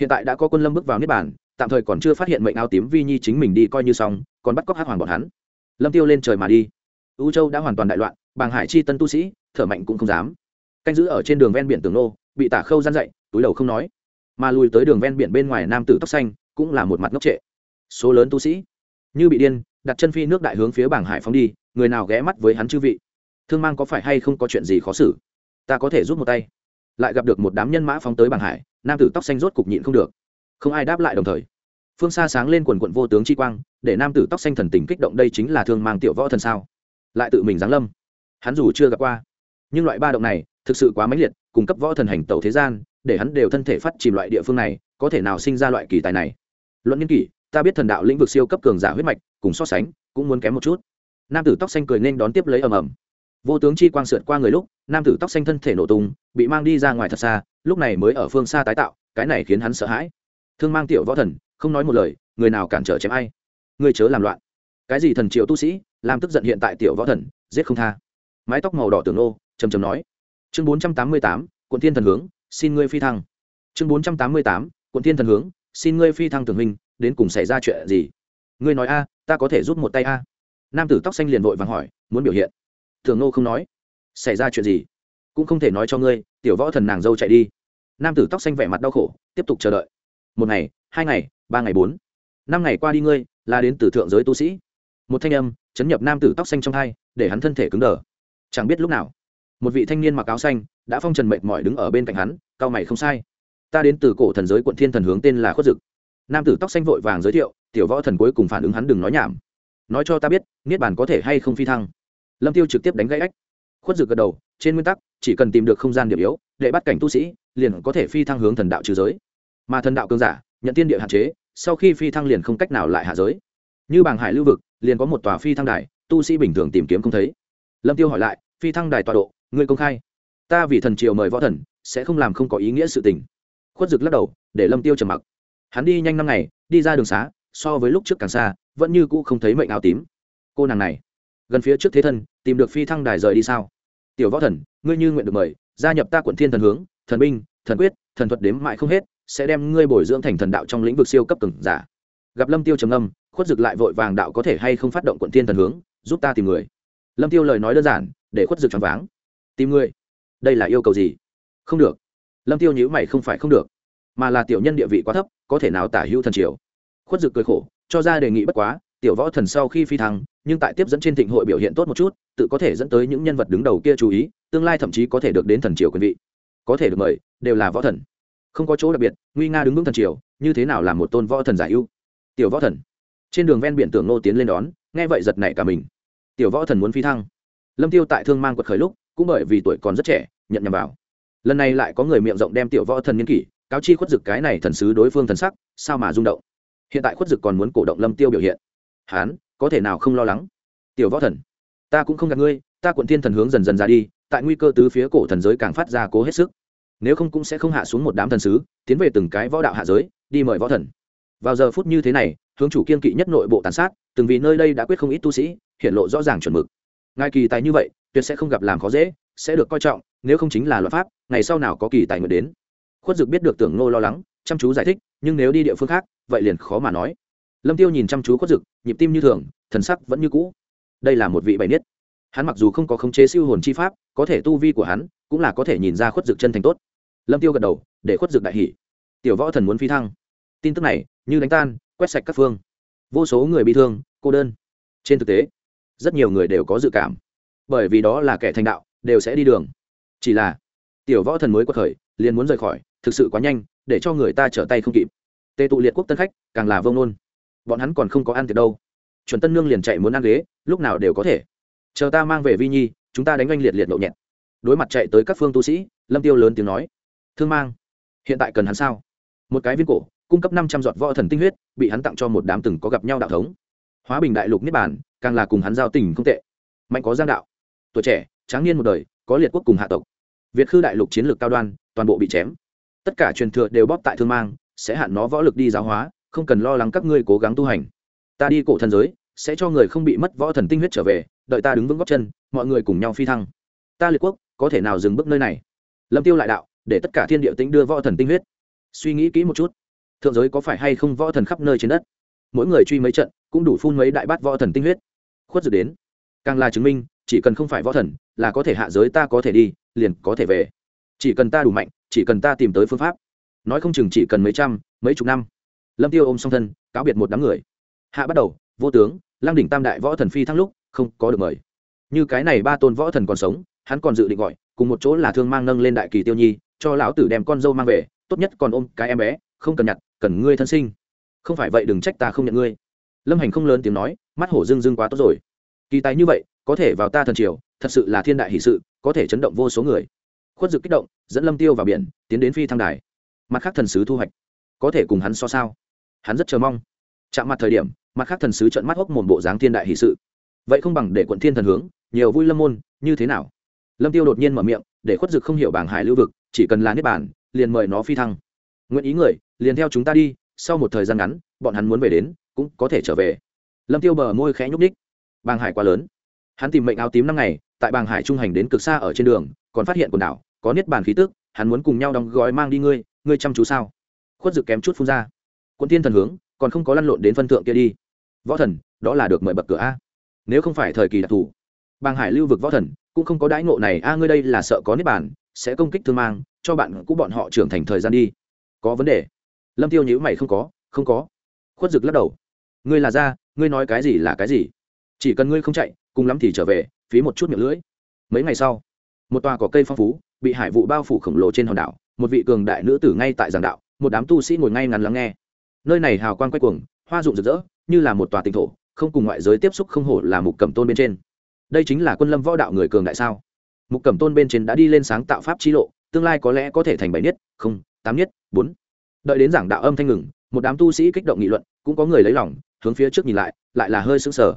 Hiện tại đã có quân lâm bước vào niết bàn, tạm thời còn chưa phát hiện mệnh áo tím vi nhi chính mình đi coi như xong, còn bắt cóc hát hoàng bọn hắn. Lâm tiêu lên trời mà đi. Ưu châu đã hoàn toàn đại loạn bàng hải chi tân tu sĩ, thở mạnh cũng không dám. Canh giữ ở trên đường ven biển tường nô, bị tả khâu gian dậy túi đầu không nói. Mà lùi tới đường ven biển bên ngoài nam tử tóc xanh, cũng là một mặt ngốc trệ. Số lớn tu sĩ, như bị điên, đặt chân phi nước đại hướng phía bảng hải phóng đi, người nào ghé mắt với hắn chư vị? Thương mang có phải hay không có chuyện gì khó xử? Ta có thể giúp một tay. Lại gặp được một đám nhân mã phóng tới bảng hải, nam tử tóc xanh rốt cục nhịn không được. Không ai đáp lại đồng thời. Phương xa sáng lên quần quận vô tướng chi quang, để nam tử tóc xanh thần tình kích động đây chính là thương mang tiểu võ thần sao? Lại tự mình giáng lâm hắn dù chưa gặp qua. Nhưng loại ba động này thực sự quá mãnh liệt, cung cấp võ thần hành tẩu thế gian, để hắn đều thân thể phát chìm loại địa phương này, có thể nào sinh ra loại kỳ tài này? Luận nhân kỷ, ta biết thần đạo lĩnh vực siêu cấp cường giả huyết mạch, cùng so sánh, cũng muốn kém một chút. Nam tử tóc xanh cười nên đón tiếp lấy ầm ầm. Vô tướng chi quang sượt qua người lúc, nam tử tóc xanh thân thể nổ tung, bị mang đi ra ngoài thật xa, lúc này mới ở phương xa tái tạo, cái này khiến hắn sợ hãi. Thương mang tiểu võ thần, không nói một lời, người nào cản trở chém ai? Người chớ làm loạn. Cái gì thần triều tu sĩ, làm tức giận hiện tại tiểu võ thần, giết không tha mái tóc màu đỏ tưởng nô, trầm trầm nói. Chương bốn trăm tám mươi tám quận thiên thần hướng, xin ngươi phi thăng. Chương bốn trăm tám mươi tám quận thiên thần hướng, xin ngươi phi thăng tưởng minh đến cùng xảy ra chuyện gì? Ngươi nói a, ta có thể giúp một tay a. Nam tử tóc xanh liền vội vàng hỏi, muốn biểu hiện. Thường nô không nói. Xảy ra chuyện gì? Cũng không thể nói cho ngươi, tiểu võ thần nàng dâu chạy đi. Nam tử tóc xanh vẻ mặt đau khổ, tiếp tục chờ đợi. Một ngày, hai ngày, ba ngày bốn. Năm ngày qua đi ngươi, là đến từ thượng giới tu sĩ. Một thanh âm, chấn nhập nam tử tóc xanh trong hai, để hắn thân thể cứng đờ chẳng biết lúc nào, một vị thanh niên mặc áo xanh đã phong trần mệt mỏi đứng ở bên cạnh hắn, cao mày không sai. Ta đến từ cổ thần giới quận thiên thần hướng tên là khuất dực. Nam tử tóc xanh vội vàng giới thiệu, tiểu võ thần cuối cùng phản ứng hắn đừng nói nhảm. Nói cho ta biết, niết bàn có thể hay không phi thăng? Lâm tiêu trực tiếp đánh gãy ách. Khuất dực gật đầu, trên nguyên tắc, chỉ cần tìm được không gian điểm yếu, để bắt cảnh tu sĩ, liền có thể phi thăng hướng thần đạo trừ giới. Mà thần đạo cương giả, nhận tiên địa hạn chế, sau khi phi thăng liền không cách nào lại hạ giới. Như bàng hải lưu vực, liền có một tòa phi thăng đài, tu sĩ bình thường tìm kiếm không thấy. Lâm tiêu hỏi lại phi thăng đài tọa độ, ngươi công khai. Ta vì thần triều mời võ thần, sẽ không làm không có ý nghĩa sự tình. Khuất dực lắc đầu, để lâm tiêu trầm mặc. Hắn đi nhanh năm ngày, đi ra đường xá, so với lúc trước càng xa, vẫn như cũ không thấy mệnh áo tím. Cô nàng này, gần phía trước thế thân, tìm được phi thăng đài rời đi sao? Tiểu võ thần, ngươi như nguyện được mời, gia nhập ta quận thiên thần hướng, thần binh, thần quyết, thần thuật đếm mãi không hết, sẽ đem ngươi bồi dưỡng thành thần đạo trong lĩnh vực siêu cấp từng giả. Gặp lâm tiêu trầm âm khuất dực lại vội vàng đạo có thể hay không phát động quận thiên thần hướng, giúp ta tìm người. Lâm tiêu lời nói đơn giản để khuất dực choáng váng. Tìm người. Đây là yêu cầu gì? Không được. Lâm tiêu nhữ mày không phải không được, mà là tiểu nhân địa vị quá thấp, có thể nào tả hữu thần triều? Khuất dực cười khổ, cho ra đề nghị bất quá, tiểu võ thần sau khi phi thăng, nhưng tại tiếp dẫn trên thịnh hội biểu hiện tốt một chút, tự có thể dẫn tới những nhân vật đứng đầu kia chú ý, tương lai thậm chí có thể được đến thần triều quyền vị. Có thể được mời, đều là võ thần. Không có chỗ đặc biệt, nguy nga đứng vững thần triều, như thế nào là một tôn võ thần giải ưu? Tiểu võ thần. Trên đường ven biển tưởng nô tiến lên đón, nghe vậy giật nảy cả mình. Tiểu võ thần muốn phi thăng lâm tiêu tại thương mang quật khởi lúc, cũng bởi vì tuổi còn rất trẻ, nhận nhầm vào. Lần này lại có người miệng rộng đem tiểu võ thần nhân kỷ, cáo chi khuất dực cái này thần sứ đối phương thần sắc, sao mà rung động? Hiện tại khuất dực còn muốn cổ động lâm tiêu biểu hiện. Hán, có thể nào không lo lắng? Tiểu võ thần, ta cũng không gạt ngươi, ta quận thiên thần hướng dần dần ra đi, tại nguy cơ tứ phía cổ thần giới càng phát ra cố hết sức. Nếu không cũng sẽ không hạ xuống một đám thần sứ, tiến về từng cái võ đạo hạ giới, đi mời võ thần. Vào giờ phút như thế này, hướng chủ kiên kỵ nhất nội bộ tàn sát, từng vì nơi đây đã quyết không ít tu sĩ, hiện lộ rõ ràng chuẩn mực ngài kỳ tài như vậy, tuyệt sẽ không gặp làm khó dễ, sẽ được coi trọng, nếu không chính là luật pháp, ngày sau nào có kỳ tài nguyện đến. Khuất dực biết được tưởng nô lo lắng, chăm chú giải thích, nhưng nếu đi địa phương khác, vậy liền khó mà nói. Lâm tiêu nhìn chăm chú khuất dực, nhịp tim như thường, thần sắc vẫn như cũ. Đây là một vị bày niết. Hắn mặc dù không có khống chế siêu hồn chi pháp, có thể tu vi của hắn, cũng là có thể nhìn ra khuất dực chân thành tốt. Lâm tiêu gật đầu, để khuất dực đại hỷ tiểu võ thần muốn phi thăng. Tin tức này, như đánh tan, quét sạch các phương. Vô số người bị thương, cô đơn. Trên thực tế rất nhiều người đều có dự cảm. Bởi vì đó là kẻ thành đạo, đều sẽ đi đường. Chỉ là, tiểu võ thần mới quật khởi, liền muốn rời khỏi, thực sự quá nhanh, để cho người ta trở tay không kịp. Tề tụ liệt quốc tân khách, càng là vông nôn. Bọn hắn còn không có ăn tiệc đâu. Chuẩn tân nương liền chạy muốn ăn ghế, lúc nào đều có thể. Chờ ta mang về vi nhi, chúng ta đánh oanh liệt liệt lộ nhẹt. Đối mặt chạy tới các phương tu sĩ, lâm tiêu lớn tiếng nói, thương mang, hiện tại cần hắn sao? Một cái viên cổ, cung cấp năm trăm giọt võ thần tinh huyết, bị hắn tặng cho một đám từng có gặp nhau đạo thống. Hóa bình đại lục niết bản càng là cùng hắn giao tình không tệ. Mạnh có giang đạo. Tuổi trẻ, tráng niên một đời, có liệt quốc cùng hạ tộc. Việt khư đại lục chiến lược cao đoan, toàn bộ bị chém. Tất cả truyền thừa đều bóp tại thương mang, sẽ hạn nó võ lực đi giáo hóa, không cần lo lắng các ngươi cố gắng tu hành. Ta đi cổ thần giới, sẽ cho người không bị mất võ thần tinh huyết trở về, đợi ta đứng vững góc chân, mọi người cùng nhau phi thăng. Ta liệt quốc, có thể nào dừng bước nơi này? Lâm tiêu lại đạo, để tất cả thiên địa tĩnh đưa võ thần tinh huyết. Suy nghĩ kỹ một chút, thượng giới có phải hay không võ thần khắp nơi trên đất? Mỗi người truy mấy trận, cũng đủ phun mấy đại bát võ thần tinh huyết khuất dự đến. Càng là chứng minh, chỉ cần không phải võ thần, là có thể hạ giới ta có thể đi, liền có thể về. Chỉ cần ta đủ mạnh, chỉ cần ta tìm tới phương pháp. Nói không chừng chỉ cần mấy trăm, mấy chục năm. Lâm tiêu ôm song thân, cáo biệt một đám người. Hạ bắt đầu, vô tướng Lang đỉnh tam đại võ thần phi thăng lúc, không có được mời. Như cái này ba tôn võ thần còn sống, hắn còn dự định gọi, cùng một chỗ là thương mang nâng lên đại kỳ tiêu nhi, cho lão tử đem con dâu mang về, tốt nhất còn ôm cái em bé, không cần nhặt, cần ngươi thân sinh. Không phải vậy đừng trách ta không nhận ngươi lâm hành không lớn tiếng nói, mắt hổ dưng dưng quá tốt rồi. Kỳ tài như vậy, có thể vào ta thần triều, thật sự là thiên đại hỷ sự, có thể chấn động vô số người. Khuất dực kích động, dẫn lâm tiêu vào biển, tiến đến phi thăng đài. Mặt khác thần sứ thu hoạch, có thể cùng hắn so sao? Hắn rất chờ mong. Chạm mặt thời điểm, mặt khác thần sứ trận mắt hốc một bộ dáng thiên đại hỷ sự. Vậy không bằng để quận thiên thần hướng, nhiều vui lâm môn, như thế nào? Lâm tiêu đột nhiên mở miệng, để khuất dực không hiểu bảng hải lưu vực, chỉ cần là niết bản liền mời nó phi thăng. Nguyện ý người, liền theo chúng ta đi, sau một thời gian ngắn, bọn hắn muốn về đến cũng có thể trở về. Lâm tiêu bờ môi khẽ nhúc ních bàng hải quá lớn. Hắn tìm mệnh áo tím năm ngày, tại bàng hải trung hành đến cực xa ở trên đường, còn phát hiện quần đảo, có niết bàn khí tức, hắn muốn cùng nhau đóng gói mang đi ngươi ngươi chăm chú sao? Khuất dực kém chút phun ra. Quân tiên thần hướng, còn không có lăn lộn đến phân thượng kia đi. Võ thần, đó là được mời bậc cửa a. Nếu không phải thời kỳ đặc thù, bàng hải lưu vực võ thần, cũng không có đãi ngộ này, a, ngươi đây là sợ có niết bàn, sẽ công kích thương mang, cho bạn cũ bọn họ trưởng thành thời gian đi. Có vấn đề. Lâm tiêu nhữ mày, không có không có. Khuất dực lắc đầu ngươi là ra, ngươi nói cái gì là cái gì. Chỉ cần ngươi không chạy, cùng lắm thì trở về, phí một chút miệng lưỡi. Mấy ngày sau, một tòa có cây phong phú, bị hải vụ bao phủ khổng lồ trên hòn đảo, một vị cường đại nữ tử ngay tại giảng đạo, một đám tu sĩ ngồi ngay ngắn lắng nghe. Nơi này hào quang quay cuồng, hoa rụng rực rỡ, như là một tòa tỉnh thổ, không cùng ngoại giới tiếp xúc không hổ là mục cẩm tôn bên trên. Đây chính là quân lâm võ đạo người cường đại sao? Mục cẩm tôn bên trên đã đi lên sáng tạo pháp chi lộ, tương lai có lẽ có thể thành bảy nhất không, tám nhất bốn. Đợi đến giảng đạo âm thanh ngừng, một đám tu sĩ kích động nghị luận, cũng có người lấy lòng hướng phía trước nhìn lại lại là hơi sững sờ.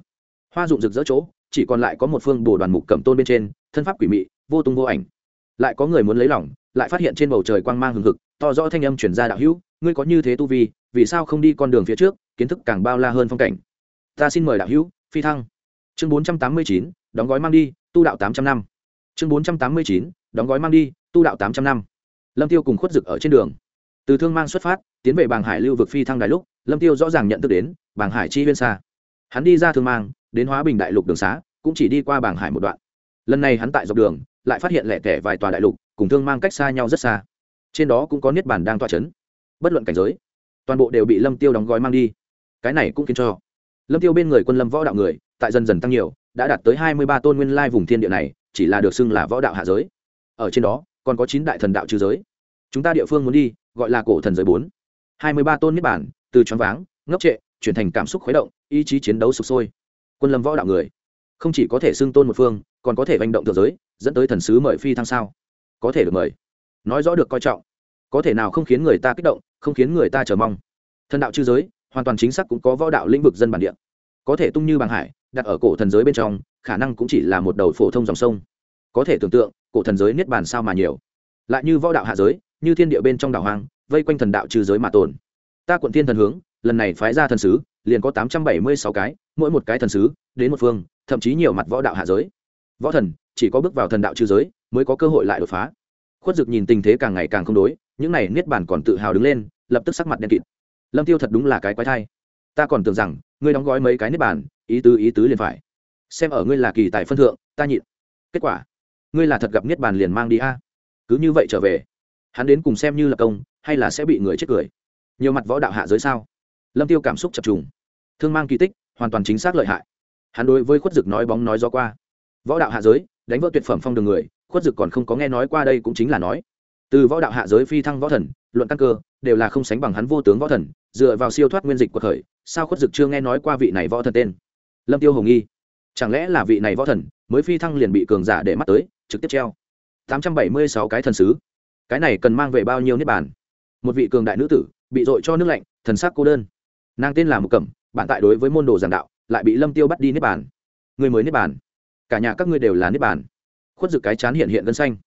Hoa dụng rực rỡ chỗ, chỉ còn lại có một phương bồ đoàn mục cẩm tôn bên trên, thân pháp quỷ mị, vô tung vô ảnh. Lại có người muốn lấy lòng, lại phát hiện trên bầu trời quang mang hừng hực, to rõ thanh âm chuyển ra đạo hữu, ngươi có như thế tu vi, vì sao không đi con đường phía trước, kiến thức càng bao la hơn phong cảnh? Ta xin mời đạo hữu, phi thăng. Chương bốn trăm tám mươi chín, đóng gói mang đi, tu đạo tám trăm năm. Chương bốn trăm tám mươi chín, đóng gói mang đi, tu đạo tám trăm năm. Lâm tiêu cùng khuất dực ở trên đường. Từ thương mang xuất phát, tiến về bàng hải lưu vực phi thăng đài lúc lâm tiêu rõ ràng nhận thức đến, bàng hải chi huyên xa. Hắn đi ra thương mang, đến hóa bình đại lục đường xá, cũng chỉ đi qua bàng hải một đoạn. Lần này hắn tại dọc đường, lại phát hiện lẻ tẻ vài tòa đại lục, cùng thương mang cách xa nhau rất xa. Trên đó cũng có niết bàn đang tỏa chấn. Bất luận cảnh giới, toàn bộ đều bị lâm tiêu đóng gói mang đi. Cái này cũng khiến cho lâm tiêu bên người quân lâm võ đạo người, tại dần dần tăng nhiều, đã đạt tới hai mươi ba tôn nguyên lai vùng thiên địa này, chỉ là được xưng là võ đạo hạ giới. Ở trên đó, còn có chín đại thần đạo trừ giới. Chúng ta địa phương muốn đi, gọi là cổ thần giới bốn. hai mươi ba tôn niết bản từ choáng váng, ngốc trệ, chuyển thành cảm xúc khuấy động, ý chí chiến đấu sụp sôi. Quân lâm võ đạo người, không chỉ có thể xưng tôn một phương, còn có thể hành động tự giới, dẫn tới thần sứ mời phi thăng sao? Có thể được mời. Nói rõ được coi trọng. Có thể nào không khiến người ta kích động, không khiến người ta chờ mong. Thần đạo chư giới, hoàn toàn chính xác cũng có võ đạo lĩnh vực dân bản địa. Có thể tung như bằng hải, đặt ở cổ thần giới bên trong, khả năng cũng chỉ là một đầu phổ thông dòng sông. Có thể tưởng tượng, cổ thần giới niết bàn sao mà nhiều. Lại như võ đạo hạ giới, như thiên địa bên trong đảo hoang, vây quanh thần đạo trừ giới mà tồn ta quận thiên thần hướng lần này phái ra thần sứ liền có tám trăm bảy mươi sáu cái mỗi một cái thần sứ đến một phương thậm chí nhiều mặt võ đạo hạ giới. Võ thần chỉ có bước vào thần đạo trừ giới mới có cơ hội lại đột phá. Khuất dực nhìn tình thế càng ngày càng không đối những này niết bản còn tự hào đứng lên lập tức sắc mặt đen kịt. Lâm tiêu thật đúng là cái quái thai. Ta còn tưởng rằng ngươi đóng gói mấy cái niết bản, ý tứ ý tứ liền phải. Xem ở ngươi là kỳ tài phân thượng ta nhịn. Kết quả ngươi là thật gặp niết bàn liền mang đi a. Cứ như vậy trở về hắn đến cùng xem như là công hay là sẽ bị người chết cười nhiều mặt võ đạo hạ giới sao? Lâm tiêu cảm xúc chập trùng. Thương mang kỳ tích, hoàn toàn chính xác lợi hại. Hắn đối với khuất dực nói bóng nói gió qua. Võ đạo hạ giới, đánh vỡ tuyệt phẩm phong đường người, khuất dực còn không có nghe nói qua đây cũng chính là nói. Từ võ đạo hạ giới phi thăng võ thần, luận căn cơ, đều là không sánh bằng hắn vô tướng võ thần, dựa vào siêu thoát nguyên dịch của khởi sao khuất dực chưa nghe nói qua vị này võ thần tên? Lâm tiêu hồng nghi. Chẳng lẽ là vị này võ thần mới phi thăng liền bị cường giả để mắt tới, trực tiếp treo? Tám trăm bảy mươi sáu cái thần sứ. Cái này cần mang về bao nhiêu niết bàn? Một vị cường đại nữ tử bị dội cho nước lạnh, thần sắc cô đơn. Nàng tên là một cẩm, bạn tại đối với môn đồ giảng đạo, lại bị lâm tiêu bắt đi niết bàn. Người mới niết bàn. Cả nhà các ngươi đều là niết bàn. Khuất dự cái chán hiện hiện gân xanh.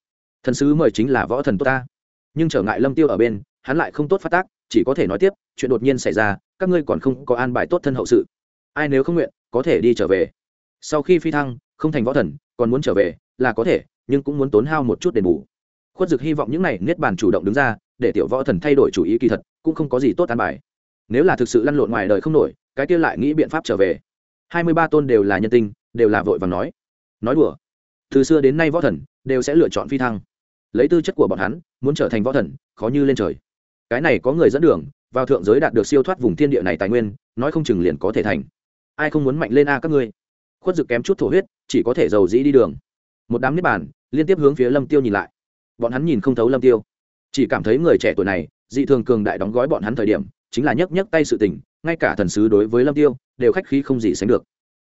Thần sứ mời chính là võ thần tốt ta. Nhưng trở ngại lâm tiêu ở bên, hắn lại không tốt phát tác, chỉ có thể nói tiếp, chuyện đột nhiên xảy ra, các ngươi còn không có an bài tốt thân hậu sự. Ai nếu không nguyện, có thể đi trở về. Sau khi phi thăng, không thành võ thần, còn muốn trở về, là có thể, nhưng cũng muốn tốn hao một chút đền bù. Khuất dực hy vọng những này niết bàn chủ động đứng ra, để tiểu võ thần thay đổi chủ ý kỳ thật cũng không có gì tốt an bài. Nếu là thực sự lăn lộn ngoài đời không nổi, cái kia lại nghĩ biện pháp trở về. Hai mươi ba tôn đều là nhân tinh, đều là vội và nói. Nói đùa. Từ xưa đến nay võ thần đều sẽ lựa chọn phi thăng. Lấy tư chất của bọn hắn, muốn trở thành võ thần, khó như lên trời. Cái này có người dẫn đường, vào thượng giới đạt được siêu thoát vùng thiên địa này tài nguyên, nói không chừng liền có thể thành. Ai không muốn mạnh lên a các ngươi? Khuất dực kém chút thổ huyết, chỉ có thể giàu dĩ đi đường. Một đám niết bàn, liên tiếp hướng phía lâm tiêu nhìn lại. Bọn hắn nhìn không thấu lâm tiêu. Chỉ cảm thấy người trẻ tuổi này dị thường cường đại đóng gói bọn hắn thời điểm, chính là nhấc nhấc tay sự tình, ngay cả thần sứ đối với lâm tiêu, đều khách khí không gì sánh được.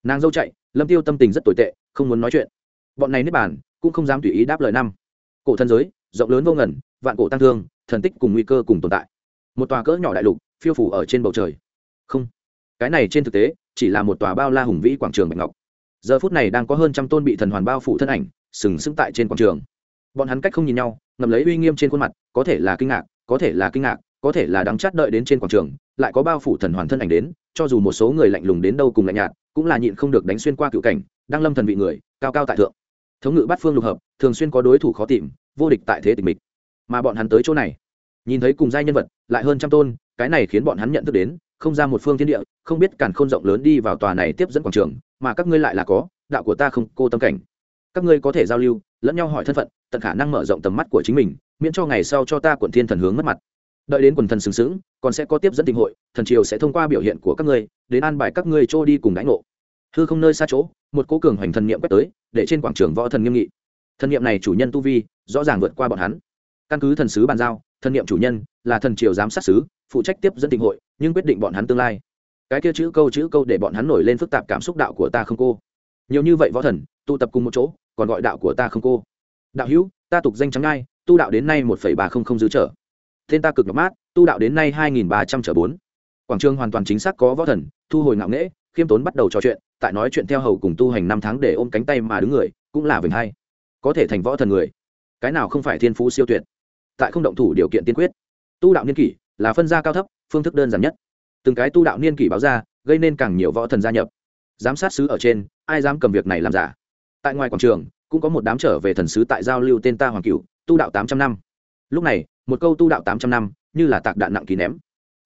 Nàng dâu chạy, lâm tiêu tâm tình rất tồi tệ, không muốn nói chuyện. Bọn này nếp bàn, cũng không dám tùy ý đáp lời năm. Cổ thần giới, rộng lớn vô ngần, vạn cổ tăng thương, thần tích cùng nguy cơ cùng tồn tại. Một tòa cỡ nhỏ đại lục, phiêu phủ ở trên bầu trời. Không, cái này trên thực tế, chỉ là một tòa bao la hùng vĩ quảng trường bạch ngọc. Giờ phút này đang có hơn trăm tôn bị thần hoàn bao phủ thân ảnh, sừng sững tại trên quảng trường. Bọn hắn cách không nhìn nhau, ngầm lấy uy nghiêm trên khuôn mặt, có thể là kinh ngạc có thể là kinh ngạc, có thể là đắng chát đợi đến trên quảng trường, lại có bao phủ thần hoàn thân ảnh đến, cho dù một số người lạnh lùng đến đâu cùng lạnh nhạt, cũng là nhịn không được đánh xuyên qua cựu cảnh, đang lâm thần vị người, cao cao tại thượng. Thống ngự bát phương lục hợp, thường xuyên có đối thủ khó tìm, vô địch tại thế tịch mịch. Mà bọn hắn tới chỗ này, nhìn thấy cùng giai nhân vật, lại hơn trăm tôn, cái này khiến bọn hắn nhận thức đến, không ra một phương thiên địa, không biết càn khôn rộng lớn đi vào tòa này tiếp dẫn quảng trường, mà các ngươi lại là có, đạo của ta không, cô tâm cảnh. Các ngươi có thể giao lưu lẫn nhau hỏi thân phận, tận khả năng mở rộng tầm mắt của chính mình, miễn cho ngày sau cho ta quận thiên thần hướng mất mặt. Đợi đến quần thần xứng xứng còn sẽ có tiếp dẫn tình hội, thần triều sẽ thông qua biểu hiện của các ngươi, đến an bài các ngươi trôi đi cùng đánh ngộ. Hư không nơi xa chỗ, một cố cường hoành thần niệm quét tới, để trên quảng trường võ thần nghiêm nghị. Thần niệm này chủ nhân tu vi, rõ ràng vượt qua bọn hắn. Căn cứ thần sứ bàn giao, thần niệm chủ nhân là thần triều giám sát sứ, phụ trách tiếp dẫn tình hội, nhưng quyết định bọn hắn tương lai. Cái kia chữ câu chữ câu để bọn hắn nổi lên phức tạp cảm xúc đạo của ta không cô. Nhiều như vậy võ thần, tụ tập cùng một chỗ còn gọi đạo của ta không cô. Đạo hữu, ta tục danh trắng ngai, tu đạo đến nay một phẩy ba không không dư trở. Tên ta cực nhọc mát, tu đạo đến nay hai nghìn ba trăm trở bốn. Quảng trường hoàn toàn chính xác có võ thần, thu hồi ngạo nghễ, khiêm tốn bắt đầu trò chuyện, tại nói chuyện theo hầu cùng tu hành năm tháng để ôm cánh tay mà đứng người, cũng là vừng hay. Có thể thành võ thần người, cái nào không phải thiên phú siêu tuyệt. Tại không động thủ điều kiện tiên quyết. Tu đạo niên kỷ, là phân gia cao thấp, phương thức đơn giản nhất. Từng cái tu đạo niên kỷ báo ra, gây nên càng nhiều võ thần gia nhập. Giám sát sứ ở trên, ai dám cầm việc này làm giả? Tại ngoài quảng trường, cũng có một đám trở về thần sứ tại giao lưu tên ta hoàng cửu, tu đạo tám trăm năm. Lúc này, một câu tu đạo tám trăm năm, như là tạc đạn nặng kỳ ném.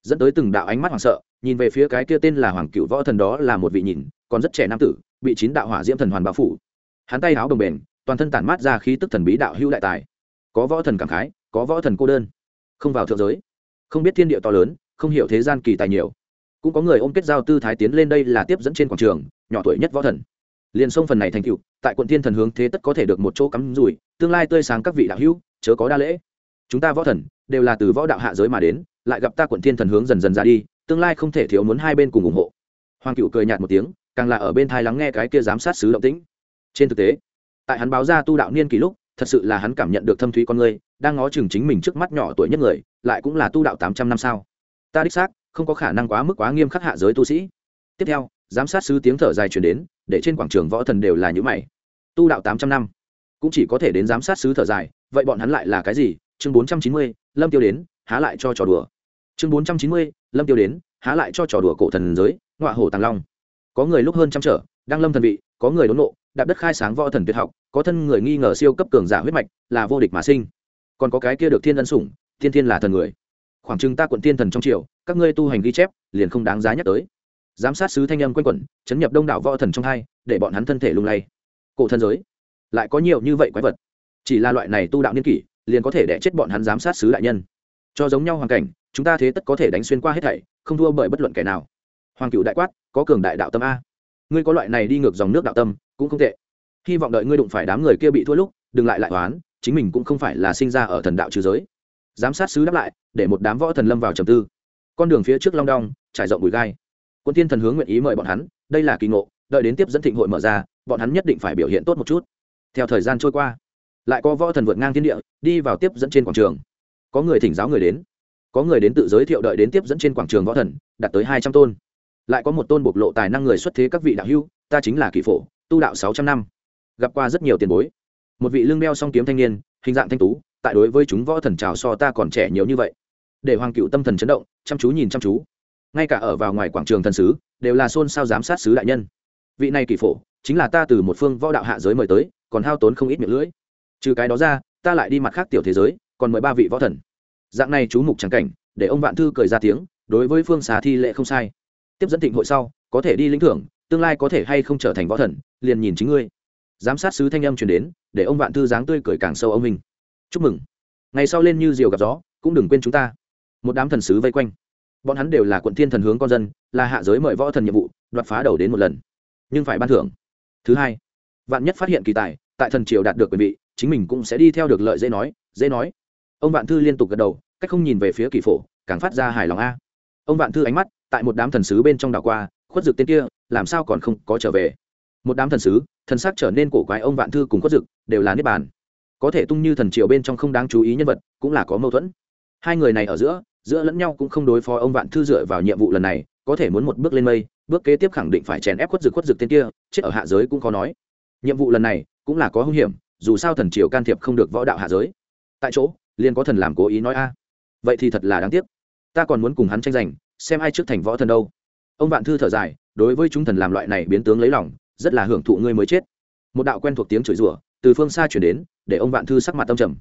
Dẫn tới từng đạo ánh mắt hoảng sợ, nhìn về phía cái kia tên là hoàng cựu võ thần đó là một vị nhìn, còn rất trẻ nam tử, bị chín đạo hỏa diễm thần hoàn bao phủ. Hắn tay áo đồng bền, toàn thân tản mát ra khí tức thần bí đạo hữu đại tài. Có võ thần cảm khái, có võ thần cô đơn. Không vào thượng giới. Không biết thiên địa to lớn, không hiểu thế gian kỳ tài nhiều. Cũng có người ôm kết giao tư thái tiến lên đây là tiếp dẫn trên quảng trường, nhỏ tuổi nhất võ thần liền sông phần này thành cựu tại quận thiên thần hướng thế tất có thể được một chỗ cắm rủi, tương lai tươi sáng các vị đạo hữu, chớ có đa lễ. Chúng ta võ thần, đều là từ võ đạo hạ giới mà đến, lại gặp ta quận thiên thần hướng dần dần ra đi, tương lai không thể thiếu muốn hai bên cùng ủng hộ. Hoàng cựu cười nhạt một tiếng, càng là ở bên thai lắng nghe cái kia giám sát sứ động tĩnh. Trên thực tế, tại hắn báo ra tu đạo niên kỷ lúc, thật sự là hắn cảm nhận được thâm thúy con người, đang ngó chừng chính mình trước mắt nhỏ tuổi nhất người, lại cũng là tu đạo tám trăm năm sao. Ta đích xác, không có khả năng quá mức quá nghiêm khắc hạ giới tu sĩ. Tiếp theo, giám sát sứ tiếng thở dài chuyển đến để trên quảng trường võ thần đều là những mày. Tu đạo tám trăm năm, cũng chỉ có thể đến giám sát sứ thở dài, vậy bọn hắn lại là cái gì? Chương bốn trăm chín mươi, lâm tiêu đến, há lại cho trò đùa. Chương bốn trăm chín mươi, lâm tiêu đến, há lại cho trò đùa cổ thần giới, ngọa hổ tàng long. Có người lúc hơn trăm trở, đang lâm thần vị, có người đốn nộ, đạp đất khai sáng võ thần tuyệt học, có thân người nghi ngờ siêu cấp cường giả huyết mạch, là vô địch mà sinh. Còn có cái kia được thiên ân sủng, thiên thiên là thần người. Khoảng chừng ta quận tiên thần trong triều, các ngươi tu hành ghi chép, liền không đáng giá nhắc tới giám sát sứ thanh âm quanh quẩn, chấn nhập đông đảo võ thần trong hai, để bọn hắn thân thể lung lay. Cổ thần giới, lại có nhiều như vậy quái vật. Chỉ là loại này tu đạo niên kỷ, liền có thể đẻ chết bọn hắn giám sát sứ đại nhân. Cho giống nhau hoàn cảnh, chúng ta thế tất có thể đánh xuyên qua hết thảy, không thua bởi bất luận kẻ nào. Hoàng cựu đại quát, có cường đại đạo tâm a. Ngươi có loại này đi ngược dòng nước đạo tâm, cũng không tệ. Hy vọng đợi ngươi đụng phải đám người kia bị thua lúc, đừng lại lại toán chính mình cũng không phải là sinh ra ở thần đạo trừ giới. Giám sát sứ đáp lại, để một đám võ thần lâm vào trầm tư. Con đường phía trước long đong, trải rộng bụi gai quân thiên thần hướng nguyện ý mời bọn hắn, đây là kỳ ngộ, đợi đến tiếp dẫn thịnh hội mở ra, bọn hắn nhất định phải biểu hiện tốt một chút. Theo thời gian trôi qua, lại có võ thần vượt ngang thiên địa, đi vào tiếp dẫn trên quảng trường. Có người thỉnh giáo người đến, có người đến tự giới thiệu đợi đến tiếp dẫn trên quảng trường võ thần, đạt tới hai trăm tôn. Lại có một tôn bộc lộ tài năng người xuất thế các vị đạo hưu ta chính là kỳ phổ, tu đạo sáu trăm năm. Gặp qua rất nhiều tiền bối. Một vị lương đeo song kiếm thanh niên, hình dạng thanh tú, tại đối với chúng võ thần trào so ta còn trẻ nhiều như vậy. Để hoàng cựu tâm thần chấn động, chăm chú nhìn chăm chú ngay cả ở vào ngoài quảng trường thần sứ, đều là xôn xao giám sát sứ đại nhân. Vị này kỳ phổ, chính là ta từ một phương võ đạo hạ giới mời tới, còn hao tốn không ít miệng lưỡi. Trừ cái đó ra, ta lại đi mặt khác tiểu thế giới, còn mời ba vị võ thần. Dạng này chú mục trắng cảnh, để ông vạn thư cười ra tiếng, đối với phương xà thi lệ không sai. Tiếp dẫn thịnh hội sau, có thể đi lĩnh thưởng, tương lai có thể hay không trở thành võ thần, liền nhìn chính ngươi. Giám sát sứ thanh âm truyền đến, để ông vạn thư dáng tươi cười càng sâu ông mình chúc mừng. Ngày sau lên như diều gặp gió, cũng đừng quên chúng ta. Một đám thần sứ vây quanh bọn hắn đều là quận thiên thần hướng con dân, là hạ giới mời võ thần nhiệm vụ, đoạt phá đầu đến một lần. Nhưng phải ban thưởng. Thứ hai, vạn nhất phát hiện kỳ tài, tại thần triều đạt được quyền vị, chính mình cũng sẽ đi theo được lợi dễ nói dễ nói. Ông vạn thư liên tục gật đầu, cách không nhìn về phía kỳ phổ, càng phát ra hài lòng a. Ông vạn thư ánh mắt, tại một đám thần sứ bên trong đảo qua, khuất dực tên kia, làm sao còn không có trở về? Một đám thần sứ, thần sắc trở nên cổ quái, ông vạn thư cùng khuất dực, đều là niết bàn. Có thể tung như thần triều bên trong không đáng chú ý nhân vật, cũng là có mâu thuẫn. Hai người này ở giữa giữa lẫn nhau cũng không đối phó, ông vạn thư dựa vào nhiệm vụ lần này, có thể muốn một bước lên mây, bước kế tiếp khẳng định phải chèn ép khuất dực khuất dực tên kia, chết ở hạ giới cũng khó nói. Nhiệm vụ lần này cũng là có hung hiểm, dù sao thần triều can thiệp không được võ đạo hạ giới. Tại chỗ, liền có thần làm cố ý nói a. Vậy thì thật là đáng tiếc. Ta còn muốn cùng hắn tranh giành, xem ai trước thành võ thần đâu. Ông vạn thư thở dài, đối với chúng thần làm loại này biến tướng lấy lòng, rất là hưởng thụ ngươi mới chết. Một đạo quen thuộc tiếng chửi rủa, từ phương xa chuyển đến, để ông vạn thư sắc mặt tâm trầm.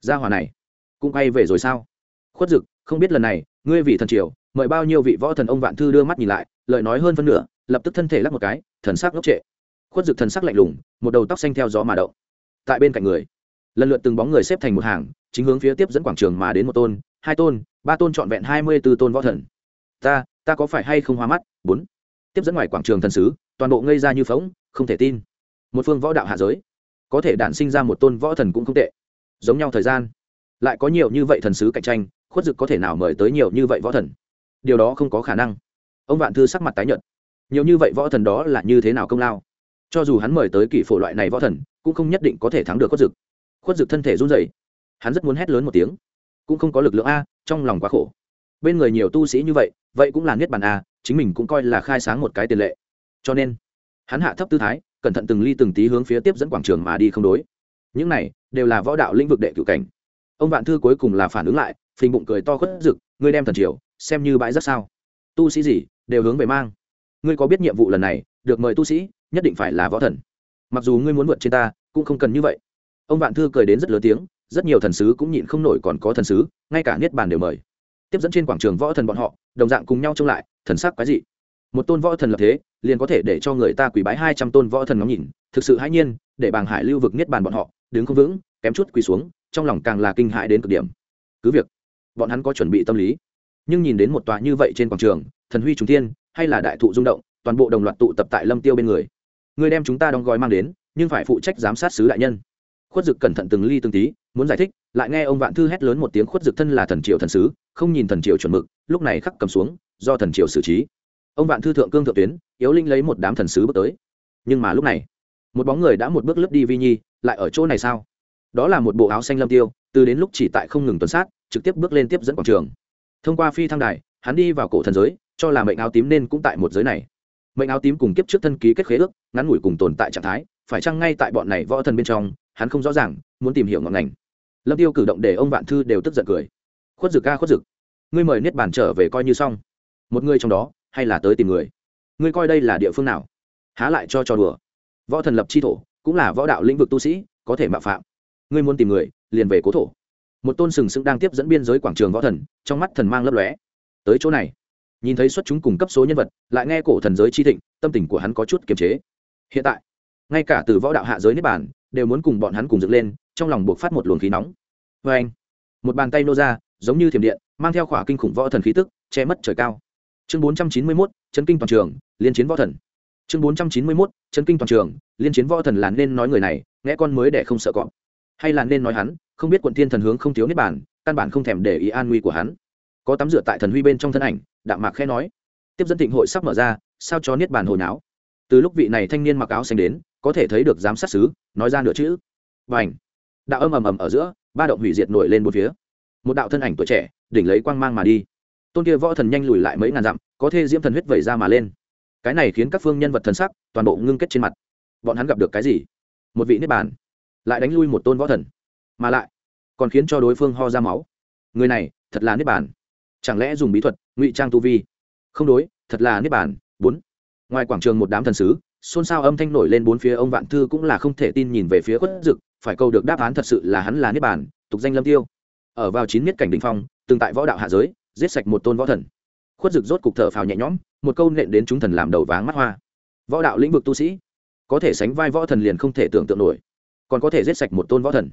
Gia hòa này, cũng quay về rồi sao? Khuất dực không biết lần này, ngươi vị thần triều, mời bao nhiêu vị võ thần ông vạn thư đưa mắt nhìn lại lợi nói hơn phân nửa, lập tức thân thể lắc một cái, thần sắc ngốc trệ. Khuất dực thần sắc lạnh lùng, một đầu tóc xanh theo gió mà động. Tại bên cạnh người, lần lượt từng bóng người xếp thành một hàng, chính hướng phía tiếp dẫn quảng trường mà đến một tôn, hai tôn, ba tôn trọn vẹn hai mươi b ố tôn võ thần. Ta ta có phải hay không hoa mắt? Bốn. Tiếp dẫn ngoài quảng trường thần sứ, toàn bộ ngây ra như phóng không thể tin. Một phương võ đạo hạ giới, có thể đản sinh ra một tôn võ thần cũng không tệ. Giống nhau thời gian, lại có nhiều như vậy thần sứ cạnh tranh khuất dực có thể nào mời tới nhiều như vậy võ thần? Điều đó không có khả năng. Ông vạn thư sắc mặt tái nhợt. Nhiều như vậy võ thần đó là như thế nào công lao? Cho dù hắn mời tới kỷ phổ loại này võ thần, cũng không nhất định có thể thắng được khuất dực. Khuất dực thân thể run rẩy. Hắn rất muốn hét lớn một tiếng. Cũng không có lực lượng a, trong lòng quá khổ. Bên người nhiều tu sĩ như vậy vậy cũng là niết bàn a, chính mình cũng coi là khai sáng một cái tiền lệ. Cho nên, hắn hạ thấp tư thái, cẩn thận từng ly từng tí hướng phía tiếp dẫn quảng trường mà đi không đối. Những này đều là võ đạo lĩnh vực đệ cựu cảnh. Ông vạn thư cuối cùng là phản ứng lại phình bụng cười to khuất rực, ngươi đem thần triều, xem như bãi rất sao? Tu sĩ gì, đều hướng về mang. Ngươi có biết nhiệm vụ lần này, được mời tu sĩ, nhất định phải là võ thần. Mặc dù ngươi muốn vượt trên ta, cũng không cần như vậy. Ông vạn thư cười đến rất lớn tiếng, rất nhiều thần sứ cũng nhịn không nổi còn có thần sứ, ngay cả niết bàn đều mời. Tiếp dẫn trên quảng trường võ thần bọn họ, đồng dạng cùng nhau trông lại, thần sắc quái dị. Một tôn võ thần lập thế, liền có thể để cho người ta quỳ bái hai trăm tôn võ thần ngắm nhìn, thực sự hãi nhiên, để bàng hải lưu vực niết bàn bọn họ, đứng không vững, kém chút quỳ xuống, trong lòng càng là kinh hại đến cực điểm. Cứ việc bọn hắn có chuẩn bị tâm lý. Nhưng nhìn đến một tòa như vậy trên quảng trường, thần huy trung thiên, hay là đại thụ rung động, toàn bộ đồng loạt tụ tập tại lâm tiêu bên người. Người đem chúng ta đóng gói mang đến, nhưng phải phụ trách giám sát sứ đại nhân. Khuất dực cẩn thận từng ly từng tí, muốn giải thích, lại nghe ông vạn thư hét lớn một tiếng khuất dực thân là thần triều thần sứ, không nhìn thần triều chuẩn mực, lúc này khắc cầm xuống, do thần triều xử trí. Ông vạn thư thượng cương thượng tuyến, yếu linh lấy một đám thần sứ bước tới. Nhưng mà lúc này, một bóng người đã một bước lướt đi vi nhi, lại ở chỗ này sao? Đó là một bộ áo xanh lâm tiêu, từ đến lúc chỉ tại không ngừng tuần sát, trực tiếp bước lên tiếp dẫn quảng trường. Thông qua phi thăng đài, hắn đi vào cổ thần giới, cho là mệnh áo tím nên cũng tại một giới này. Mệnh áo tím cùng kiếp trước thân ký kết khế ước, ngắn ngủi cùng tồn tại trạng thái, phải chăng ngay tại bọn này võ thần bên trong, hắn không rõ ràng, muốn tìm hiểu ngọn ngành. Lâm tiêu cử động để ông vạn thư đều tức giận cười. Khuất dực ca, khuất dực, ngươi mời niết bàn trở về coi như xong. Một người trong đó, hay là tới tìm người? Ngươi coi đây là địa phương nào? Há lại cho trò đùa. Võ thần lập chi thổ, cũng là võ đạo lĩnh vực tu sĩ, có thể mạo phạm ngươi muốn tìm người, liền về cố thổ. Một tôn sừng sững đang tiếp dẫn biên giới quảng trường võ thần, trong mắt thần mang lấp lóe. Tới chỗ này. Nhìn thấy xuất chúng cùng cấp số nhân vật, lại nghe cổ thần giới chi thịnh, tâm tình của hắn có chút kiềm chế. Hiện tại, ngay cả từ võ đạo hạ giới nếp bản đều muốn cùng bọn hắn cùng dựng lên, trong lòng buộc phát một luồng khí nóng. Vê anh, một bàn tay nô ra, giống như thiểm điện, mang theo khỏa kinh khủng võ thần khí tức, che mất trời cao. Chương bốn trăm chín mươi mốt, chấn kinh toàn trường, liên chiến võ thần. Chương bốn trăm chín mươi mốt, chấn kinh toàn trường, liên chiến võ thần là nên nói người này, nghe con mới để không sợ cọp hay là nên nói hắn, không biết quận thiên thần hướng không thiếu niết bản căn bản không thèm để ý an nguy của hắn. Có tắm rửa tại thần huy bên trong thân ảnh, đạm mạc khẽ nói. Tiếp dẫn thịnh hội sắp mở ra, sao cho niết bàn hồi não từ lúc vị này thanh niên mặc áo xanh đến, có thể thấy được giám sát xứ, nói ra nửa chữ. Và ảnh đạo âm ầm ầm ở giữa, ba động hủy diệt nổi lên một phía. Một đạo thân ảnh tuổi trẻ, đỉnh lấy quang mang mà đi. Tôn kia võ thần nhanh lùi lại mấy ngàn dặm, có thể diễm thần huyết vẩy ra mà lên. Cái này khiến các phương nhân vật thần sắc toàn bộ ngưng kết trên mặt. Bọn hắn gặp được cái gì? Một vị niết bàn lại đánh lui một tôn võ thần. Mà lại, còn khiến cho đối phương ho ra máu. Người này, thật là niết bàn. Chẳng lẽ dùng bí thuật, ngụy trang tu vi? Không đối, thật là niết bàn. Bốn. Ngoài quảng trường một đám thần sứ, xôn xao âm thanh nổi lên bốn phía, ông vạn thư cũng là không thể tin nhìn về phía khuất dực, phải câu được đáp án thật sự là hắn là niết bàn, tục danh lâm tiêu. Ở vào chín miết cảnh đình phong, từng tại võ đạo hạ giới, giết sạch một tôn võ thần. Khuất dực rốt cục thở phào nhẹ nhõm, một câu nện đến chúng thần làm đầu váng mắt hoa. Võ đạo lĩnh vực tu sĩ, có thể sánh vai võ thần liền không thể tưởng tượng nổi còn có thể giết sạch một tôn võ thần.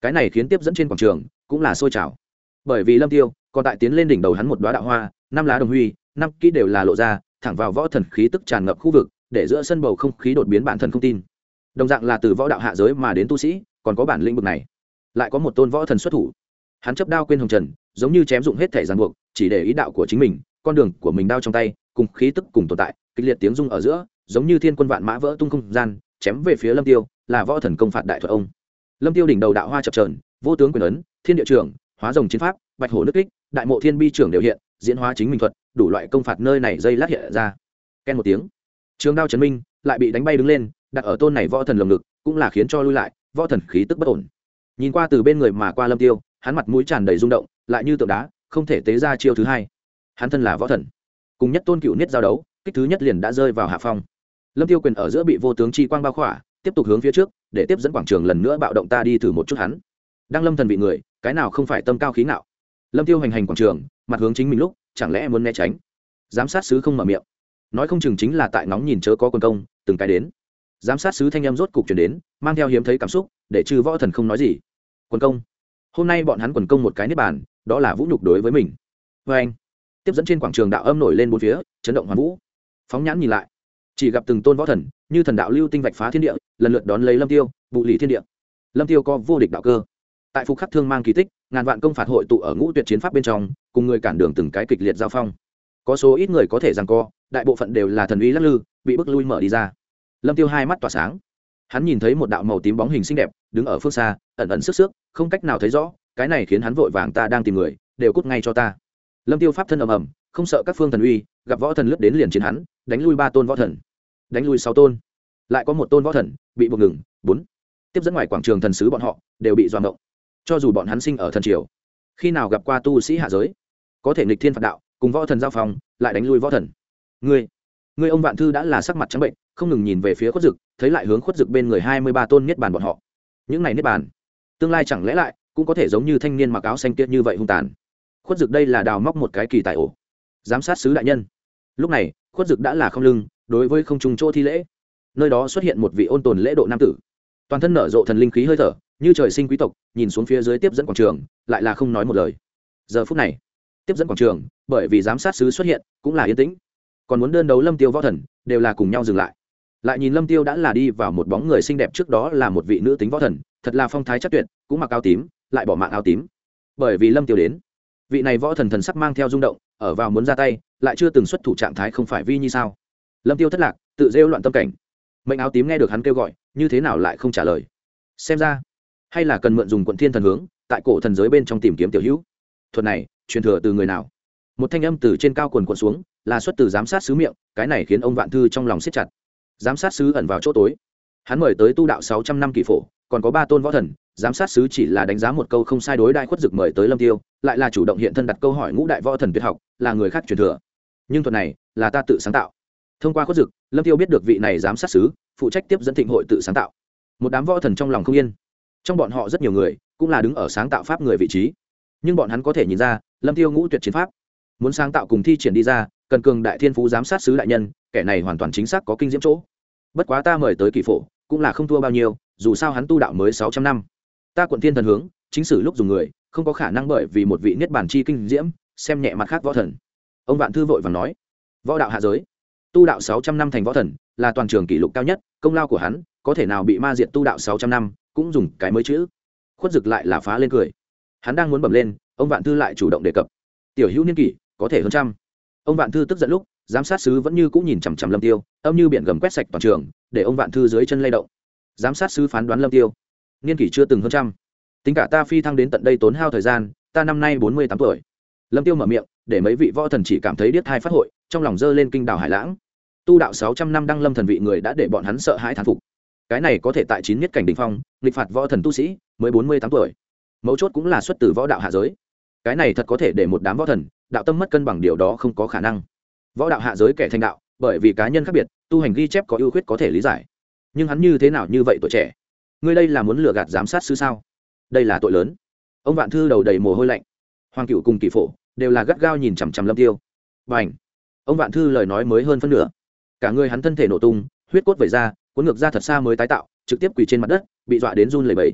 Cái này khiến tiếp dẫn trên quảng trường cũng là sôi trào. Bởi vì lâm tiêu còn tại tiến lên đỉnh đầu hắn một đoá đạo hoa, năm lá đồng huy, năm kỹ đều là lộ ra, thẳng vào võ thần khí tức tràn ngập khu vực, để giữa sân bầu không khí đột biến bản thân không tin. Đồng dạng là từ võ đạo hạ giới mà đến tu sĩ, còn có bản lĩnh vực này. Lại có một tôn võ thần xuất thủ. Hắn chấp đao quên hồng trần, giống như chém dụng hết thể ràng buộc, chỉ để ý đạo của chính mình, con đường của mình đao trong tay, cùng khí tức cùng tồn tại, kịch liệt tiếng rung ở giữa, giống như thiên quân vạn mã vỡ tung không gian, chém về phía lâm tiêu là võ thần công phạt đại thuật ông. Lâm tiêu đỉnh đầu đạo hoa chập trờn vô tướng quyền ấn, thiên địa trưởng, hóa rồng chiến pháp, bạch hổ nước kích, đại mộ thiên bi trưởng đều hiện, diễn hóa chính mình thuật, đủ loại công phạt nơi này dây lát hiện ra. Ken một tiếng. Trường đao trấn minh, lại bị đánh bay đứng lên, đặt ở tôn này võ thần lồng ngực, cũng là khiến cho lui lại, võ thần khí tức bất ổn. Nhìn qua từ bên người mà qua lâm tiêu, hắn mặt mũi tràn đầy rung động, lại như tượng đá, không thể tế ra chiêu thứ hai. Hắn thân là võ thần. Cùng nhất tôn cựu niết giao đấu, kích thứ nhất liền đã rơi vào hạ phong. Lâm tiêu quyền ở giữa bị vô tướng chi quang bao khỏa tiếp tục hướng phía trước, để tiếp dẫn quảng trường lần nữa bạo động ta đi thử một chút hắn. Đang lâm thần vị người, cái nào không phải tâm cao khí ngạo? Lâm tiêu hành hành quảng trường, mặt hướng chính mình lúc, chẳng lẽ muốn né tránh? Giám sát sứ không mở miệng. Nói không chừng chính là tại nóng nhìn chớ có quân công, từng cái đến. Giám sát sứ thanh em rốt cục chuyển đến, mang theo hiếm thấy cảm xúc, để trừ võ thần không nói gì. Quân công. Hôm nay bọn hắn quần công một cái nếp bàn, đó là vũ nhục đối với mình. Vê anh, tiếp dẫn trên quảng trường đạo âm nổi lên bốn phía, chấn động hoàn vũ. Phóng nhãn nhìn lại, chỉ gặp từng tôn võ thần như thần đạo lưu tinh vạch phá thiên địa, lần lượt đón lấy lâm tiêu, vụ lì thiên địa. Lâm tiêu có vô địch đạo cơ. Tại phục khắc thương mang kỳ tích, ngàn vạn công phạt hội tụ ở ngũ tuyệt chiến pháp bên trong, cùng người cản đường từng cái kịch liệt giao phong. Có số ít người có thể rằng co, đại bộ phận đều là thần uy lắc lư, bị bức lui mở đi ra. Lâm tiêu hai mắt tỏa sáng. Hắn nhìn thấy một đạo màu tím bóng hình xinh đẹp, đứng ở phương xa, ẩn ẩn sức sức, không cách nào thấy rõ, cái này khiến hắn vội vàng ta đang tìm người, đều cút ngay cho ta. Lâm tiêu pháp thân ầm ầm, không sợ các phương thần uy, gặp võ thần lướt đến liền chiến hắn, đánh lui ba tôn võ thần đánh lui sáu tôn. Lại có một tôn võ thần bị buộc ngừng, bốn. Tiếp dẫn ngoài quảng trường thần sứ bọn họ đều bị doan động. Cho dù bọn hắn sinh ở thần triều, khi nào gặp qua tu sĩ hạ giới, có thể nghịch thiên phạt đạo, cùng võ thần giao phòng lại đánh lui võ thần. Ngươi ngươi ông vạn thư đã là sắc mặt trắng bệnh, không ngừng nhìn về phía khuất dực, thấy lại hướng khuất dực bên người hai mươi ba tôn niết bàn bọn họ. Những này niết bàn, tương lai chẳng lẽ lại cũng có thể giống như thanh niên mặc áo xanh tiết như vậy hung tàn? Khuất dực đây là đào móc một cái kỳ tài ổ, giám sát sứ đại nhân. Lúc này, khuất dực đã là không lưng đối với không trùng chỗ thi lễ. Nơi đó xuất hiện một vị ôn tồn lễ độ nam tử. Toàn thân nở rộ thần linh khí hơi thở, như trời sinh quý tộc, nhìn xuống phía dưới tiếp dẫn quảng trường, lại là không nói một lời. Giờ phút này, tiếp dẫn quảng trường, bởi vì giám sát sứ xuất hiện, cũng là yên tĩnh. Còn muốn đơn đấu lâm tiêu võ thần, đều là cùng nhau dừng lại. Lại nhìn lâm tiêu đã là đi vào một bóng người xinh đẹp trước đó là một vị nữ tính võ thần, thật là phong thái chắc tuyệt, cũng mặc áo tím, lại bỏ mạng áo tím. Bởi vì lâm tiêu đến, vị này võ thần thần sắc mang theo rung động, ở vào muốn ra tay, lại chưa từng xuất thủ trạng thái không phải vi như sao lâm tiêu thất lạc, tự rêu loạn tâm cảnh. Mệnh áo tím nghe được hắn kêu gọi, như thế nào lại không trả lời? Xem ra, hay là cần mượn dùng quận thiên thần hướng, tại cổ thần giới bên trong tìm kiếm tiểu hữu. Thuật này, truyền thừa từ người nào? Một thanh âm từ trên cao quần quần xuống, là xuất từ giám sát sứ miệng, cái này khiến ông vạn thư trong lòng siết chặt. Giám sát sứ ẩn vào chỗ tối. Hắn mời tới tu đạo sáu trăm năm kỳ phổ, còn có ba tôn võ thần, giám sát sứ chỉ là đánh giá một câu không sai đối đại khuất dực mời tới lâm tiêu, lại là chủ động hiện thân đặt câu hỏi ngũ đại võ thần tuyệt học, là người khác truyền thừa. Nhưng thuật này, là ta tự sáng tạo thông qua khuất dực, lâm tiêu biết được vị này giám sát sứ, phụ trách tiếp dẫn thịnh hội tự sáng tạo. Một đám võ thần trong lòng không yên. Trong bọn họ rất nhiều người cũng là đứng ở sáng tạo pháp người vị trí. Nhưng bọn hắn có thể nhìn ra, lâm tiêu ngũ tuyệt chiến pháp. Muốn sáng tạo cùng thi triển đi ra, cần cường đại thiên phú giám sát sứ đại nhân, kẻ này hoàn toàn chính xác có kinh diễm chỗ. Bất quá ta mời tới kỳ phổ, cũng là không thua bao nhiêu, dù sao hắn tu đạo mới sáu trăm năm. Ta quận thiên thần hướng, chính sử lúc dùng người, không có khả năng bởi vì một vị niết bản chi kinh diễm, xem nhẹ mặt khác võ thần. Ông vạn thư vội và nói, võ đạo hạ giới tu đạo sáu trăm năm thành võ thần, là toàn trường kỷ lục cao nhất, công lao của hắn, có thể nào bị ma diệt tu đạo sáu trăm năm, cũng dùng cái mới chữ. Khuất dực lại là phá lên cười. Hắn đang muốn bẩm lên, ông vạn thư lại chủ động đề cập. Tiểu hữu niên kỷ, có thể hơn trăm. Ông vạn thư tức giận lúc, giám sát sứ vẫn như cũng nhìn chằm chằm lâm tiêu, âm như biển gầm quét sạch toàn trường, để ông vạn thư dưới chân lay động. Giám sát sứ phán đoán lâm tiêu. Niên kỷ chưa từng hơn trăm. Tính cả ta phi thăng đến tận đây tốn hao thời gian, ta năm nay bốn mươi tám tuổi. Lâm tiêu mở miệng, để mấy vị võ thần chỉ cảm thấy điếc thai phát hội, trong lòng dơ lên kinh đảo hải lãng tu đạo sáu trăm năm đăng lâm thần vị người đã để bọn hắn sợ hãi thán phục. Cái này có thể tại chín nhất cảnh đình phong, nghịch phạt võ thần tu sĩ, mới bốn mươi tám tuổi. Mấu chốt cũng là xuất từ võ đạo hạ giới. Cái này thật có thể để một đám võ thần, đạo tâm mất cân bằng điều đó không có khả năng. Võ đạo hạ giới kẻ thành đạo, bởi vì cá nhân khác biệt, tu hành ghi chép có ưu khuyết có thể lý giải. Nhưng hắn như thế nào như vậy tuổi trẻ? Ngươi đây là muốn lừa gạt giám sát sư sao? Đây là tội lớn. Ông vạn thư đầu đầy mồ hôi lạnh. Hoàng cựu cùng kỳ phổ đều là gắt gao nhìn chằm chằm lâm tiêu. Bảnh. ông vạn thư lời nói mới hơn phân nửa cả người hắn thân thể nổ tung, huyết cốt vẩy ra, cuốn ngược ra thật xa mới tái tạo, trực tiếp quỳ trên mặt đất, bị dọa đến run lẩy bẩy.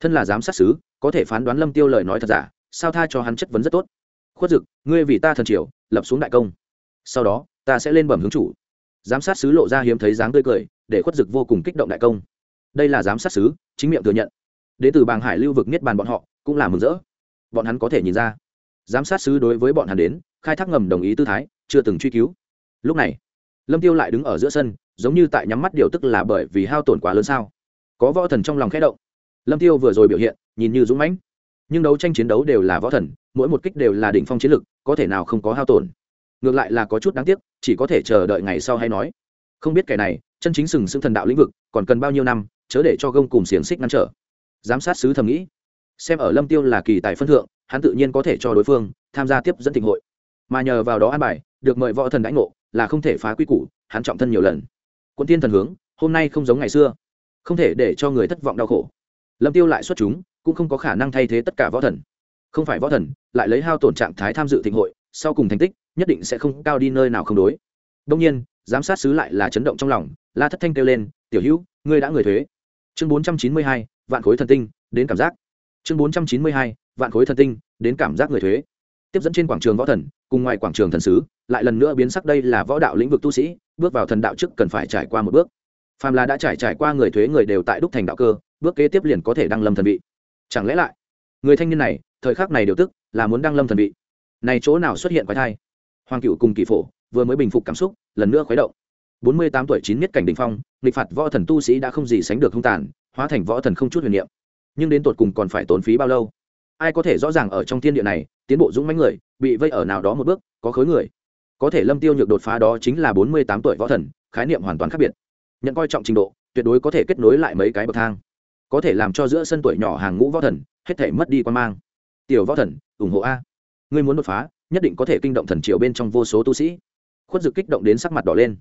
Thân là giám sát sứ, có thể phán đoán lâm tiêu lời nói thật giả, sao tha cho hắn chất vấn rất tốt. Khuất dực, ngươi vì ta thần triều, lập xuống đại công. Sau đó, ta sẽ lên bẩm hướng chủ. Giám sát sứ lộ ra hiếm thấy dáng tươi cười, để khuất dực vô cùng kích động đại công. Đây là giám sát sứ, chính miệng thừa nhận. Đến từ bàng hải lưu vực niết bàn bọn họ, cũng là mừng rỡ. Bọn hắn có thể nhìn ra. Giám sát sứ đối với bọn hắn đến, khai thác ngầm đồng ý tư thái, chưa từng truy cứu. Lúc này lâm tiêu lại đứng ở giữa sân, giống như tại nhắm mắt điều tức là bởi vì hao tổn quá lớn sao? Có võ thần trong lòng khẽ động. Lâm tiêu vừa rồi biểu hiện, nhìn như dũng mãnh. Nhưng đấu tranh chiến đấu đều là võ thần, mỗi một kích đều là đỉnh phong chiến lực, có thể nào không có hao tổn? Ngược lại là có chút đáng tiếc, chỉ có thể chờ đợi ngày sau hay nói. Không biết kẻ này, chân chính sừng sững thần đạo lĩnh vực, còn cần bao nhiêu năm, chớ để cho gông cùng xiềng xích ngăn trở. Giám sát sứ thầm nghĩ. Xem ở lâm tiêu là kỳ tài phân thượng, hắn tự nhiên có thể cho đối phương tham gia tiếp dẫn thịnh hội. Mà nhờ vào đó an bài, được mời võ thần đãi ngộ là không thể phá quy củ, hắn trọng thân nhiều lần. Quân tiên thần hướng, hôm nay không giống ngày xưa. Không thể để cho người thất vọng đau khổ. Lâm tiêu lại xuất chúng, cũng không có khả năng thay thế tất cả võ thần. Không phải võ thần, lại lấy hao tổn trạng thái tham dự thịnh hội, sau cùng thành tích, nhất định sẽ không cao đi nơi nào không đối. Đông nhiên, giám sát sứ lại là chấn động trong lòng, la thất thanh kêu lên, tiểu hữu, ngươi đã người thuế. Chương bốn trăm chín mươi hai, vạn khối thần tinh, đến cảm giác. Chương bốn trăm chín mươi hai, vạn khối thần tinh, đến cảm giác người thuế. Tiếp dẫn trên quảng trường võ thần cùng ngoài quảng trường thần sứ, lại lần nữa biến sắc đây là võ đạo lĩnh vực tu sĩ, bước vào thần đạo trước cần phải trải qua một bước. Phàm là đã trải trải qua người thuế người đều tại đúc thành đạo cơ, bước kế tiếp liền có thể đăng lâm thần vị. Chẳng lẽ lại, người thanh niên này, thời khắc này điều tức, là muốn đăng lâm thần vị? Này chỗ nào xuất hiện quái thai? Hoàng cựu cùng kỳ phổ vừa mới bình phục cảm xúc, lần nữa khuấy động. Bốn mươi tám tuổi chín miết cảnh đình phong, nghịch phạt võ thần tu sĩ đã không gì sánh được hung tàn, hóa thành võ thần không chút huyền niệm. Nhưng đến tột cùng còn phải tốn phí bao lâu? Ai có thể rõ ràng ở trong thiên địa này, tiến bộ dũng mãnh người bị vây ở nào đó một bước, có khối người. Có thể lâm tiêu nhược đột phá đó chính là bốn mươi tám tuổi võ thần, khái niệm hoàn toàn khác biệt. Nhận coi trọng trình độ, tuyệt đối có thể kết nối lại mấy cái bậc thang. Có thể làm cho giữa sân tuổi nhỏ hàng ngũ võ thần, hết thể mất đi quan mang. Tiểu võ thần, ủng hộ a. Ngươi muốn đột phá, nhất định có thể kinh động thần triều bên trong vô số tu sĩ. Khuất dực kích động đến sắc mặt đỏ lên.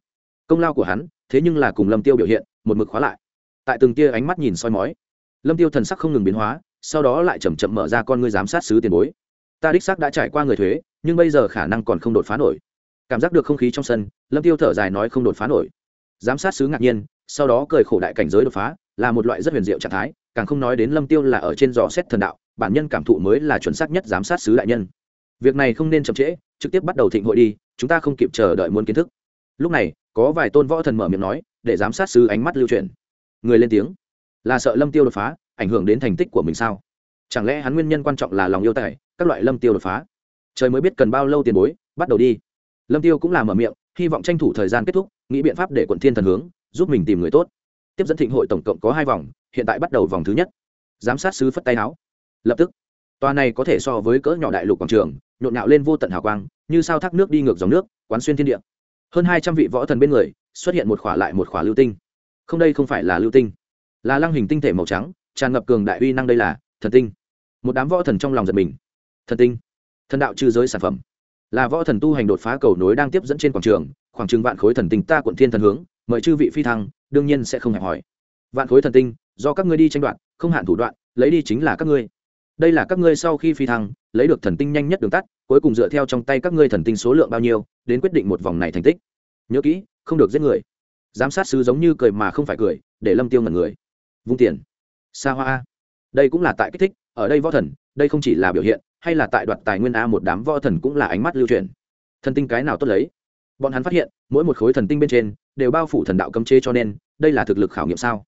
Công lao của hắn, thế nhưng là cùng lâm tiêu biểu hiện, một mực khóa lại. Tại từng tia ánh mắt nhìn soi mói, lâm tiêu thần sắc không ngừng biến hóa, sau đó lại chậm chậm mở ra con ngươi giám sát sứ tiền bối ta đích xác đã trải qua người thuế, nhưng bây giờ khả năng còn không đột phá nổi. Cảm giác được không khí trong sân, lâm tiêu thở dài nói không đột phá nổi. Giám sát sứ ngạc nhiên, sau đó cười khổ đại cảnh giới đột phá, là một loại rất huyền diệu trạng thái, càng không nói đến lâm tiêu là ở trên dò xét thần đạo, bản nhân cảm thụ mới là chuẩn xác nhất giám sát sứ đại nhân. Việc này không nên chậm trễ, trực tiếp bắt đầu thịnh hội đi, chúng ta không kịp chờ đợi muốn kiến thức. Lúc này, có vài tôn võ thần mở miệng nói, để giám sát sứ ánh mắt lưu truyền người lên tiếng. Là sợ lâm tiêu đột phá, ảnh hưởng đến thành tích của mình sao? Chẳng lẽ hắn nguyên nhân quan trọng là lòng yêu tài các loại lâm tiêu đột phá. Trời mới biết cần bao lâu tiền bối, bắt đầu đi. Lâm tiêu cũng là mở miệng, hy vọng tranh thủ thời gian kết thúc, nghĩ biện pháp để quận thiên thần hướng, giúp mình tìm người tốt. Tiếp dẫn thịnh hội tổng cộng có hai vòng, hiện tại bắt đầu vòng thứ nhất. Giám sát sứ phất tay áo. Lập tức, tòa này có thể so với cỡ nhỏ đại lục quảng trường, nhộn nhạo lên vô tận hào quang, như sao thác nước đi ngược dòng nước, quán xuyên thiên địa. Hơn hai trăm vị võ thần bên người, xuất hiện một khỏa lại một khỏa lưu tinh. Không đây không phải là lưu tinh, là lăng hình tinh thể màu trắng, tràn ngập cường đại uy năng đây là thần tinh. Một đám võ thần trong lòng giật mình thần tinh, thần đạo trừ giới sản phẩm. Là võ thần tu hành đột phá cầu nối đang tiếp dẫn trên quảng trường, khoảng chừng vạn khối thần tinh ta quận thiên thần hướng, mời chư vị phi thăng, đương nhiên sẽ không hẹp hỏi vạn khối thần tinh, do các ngươi đi tranh đoạt, không hạn thủ đoạn, lấy đi chính là các ngươi. Đây là các ngươi sau khi phi thăng, lấy được thần tinh nhanh nhất đường tắt, cuối cùng dựa theo trong tay các ngươi thần tinh số lượng bao nhiêu, đến quyết định một vòng này thành tích. Nhớ kỹ, không được giết người. Giám sát sứ giống như cười mà không phải cười, để lâm tiêu ngẩn người. Vung tiền. Xa hoa. Đây cũng là tại kích thích, ở đây võ thần, đây không chỉ là biểu hiện hay là tại đoạt tài nguyên a một đám võ thần cũng là ánh mắt lưu truyền thần tinh cái nào tốt lấy? Bọn hắn phát hiện, mỗi một khối thần tinh bên trên đều bao phủ thần đạo cấm chế cho nên, đây là thực lực khảo nghiệm sao?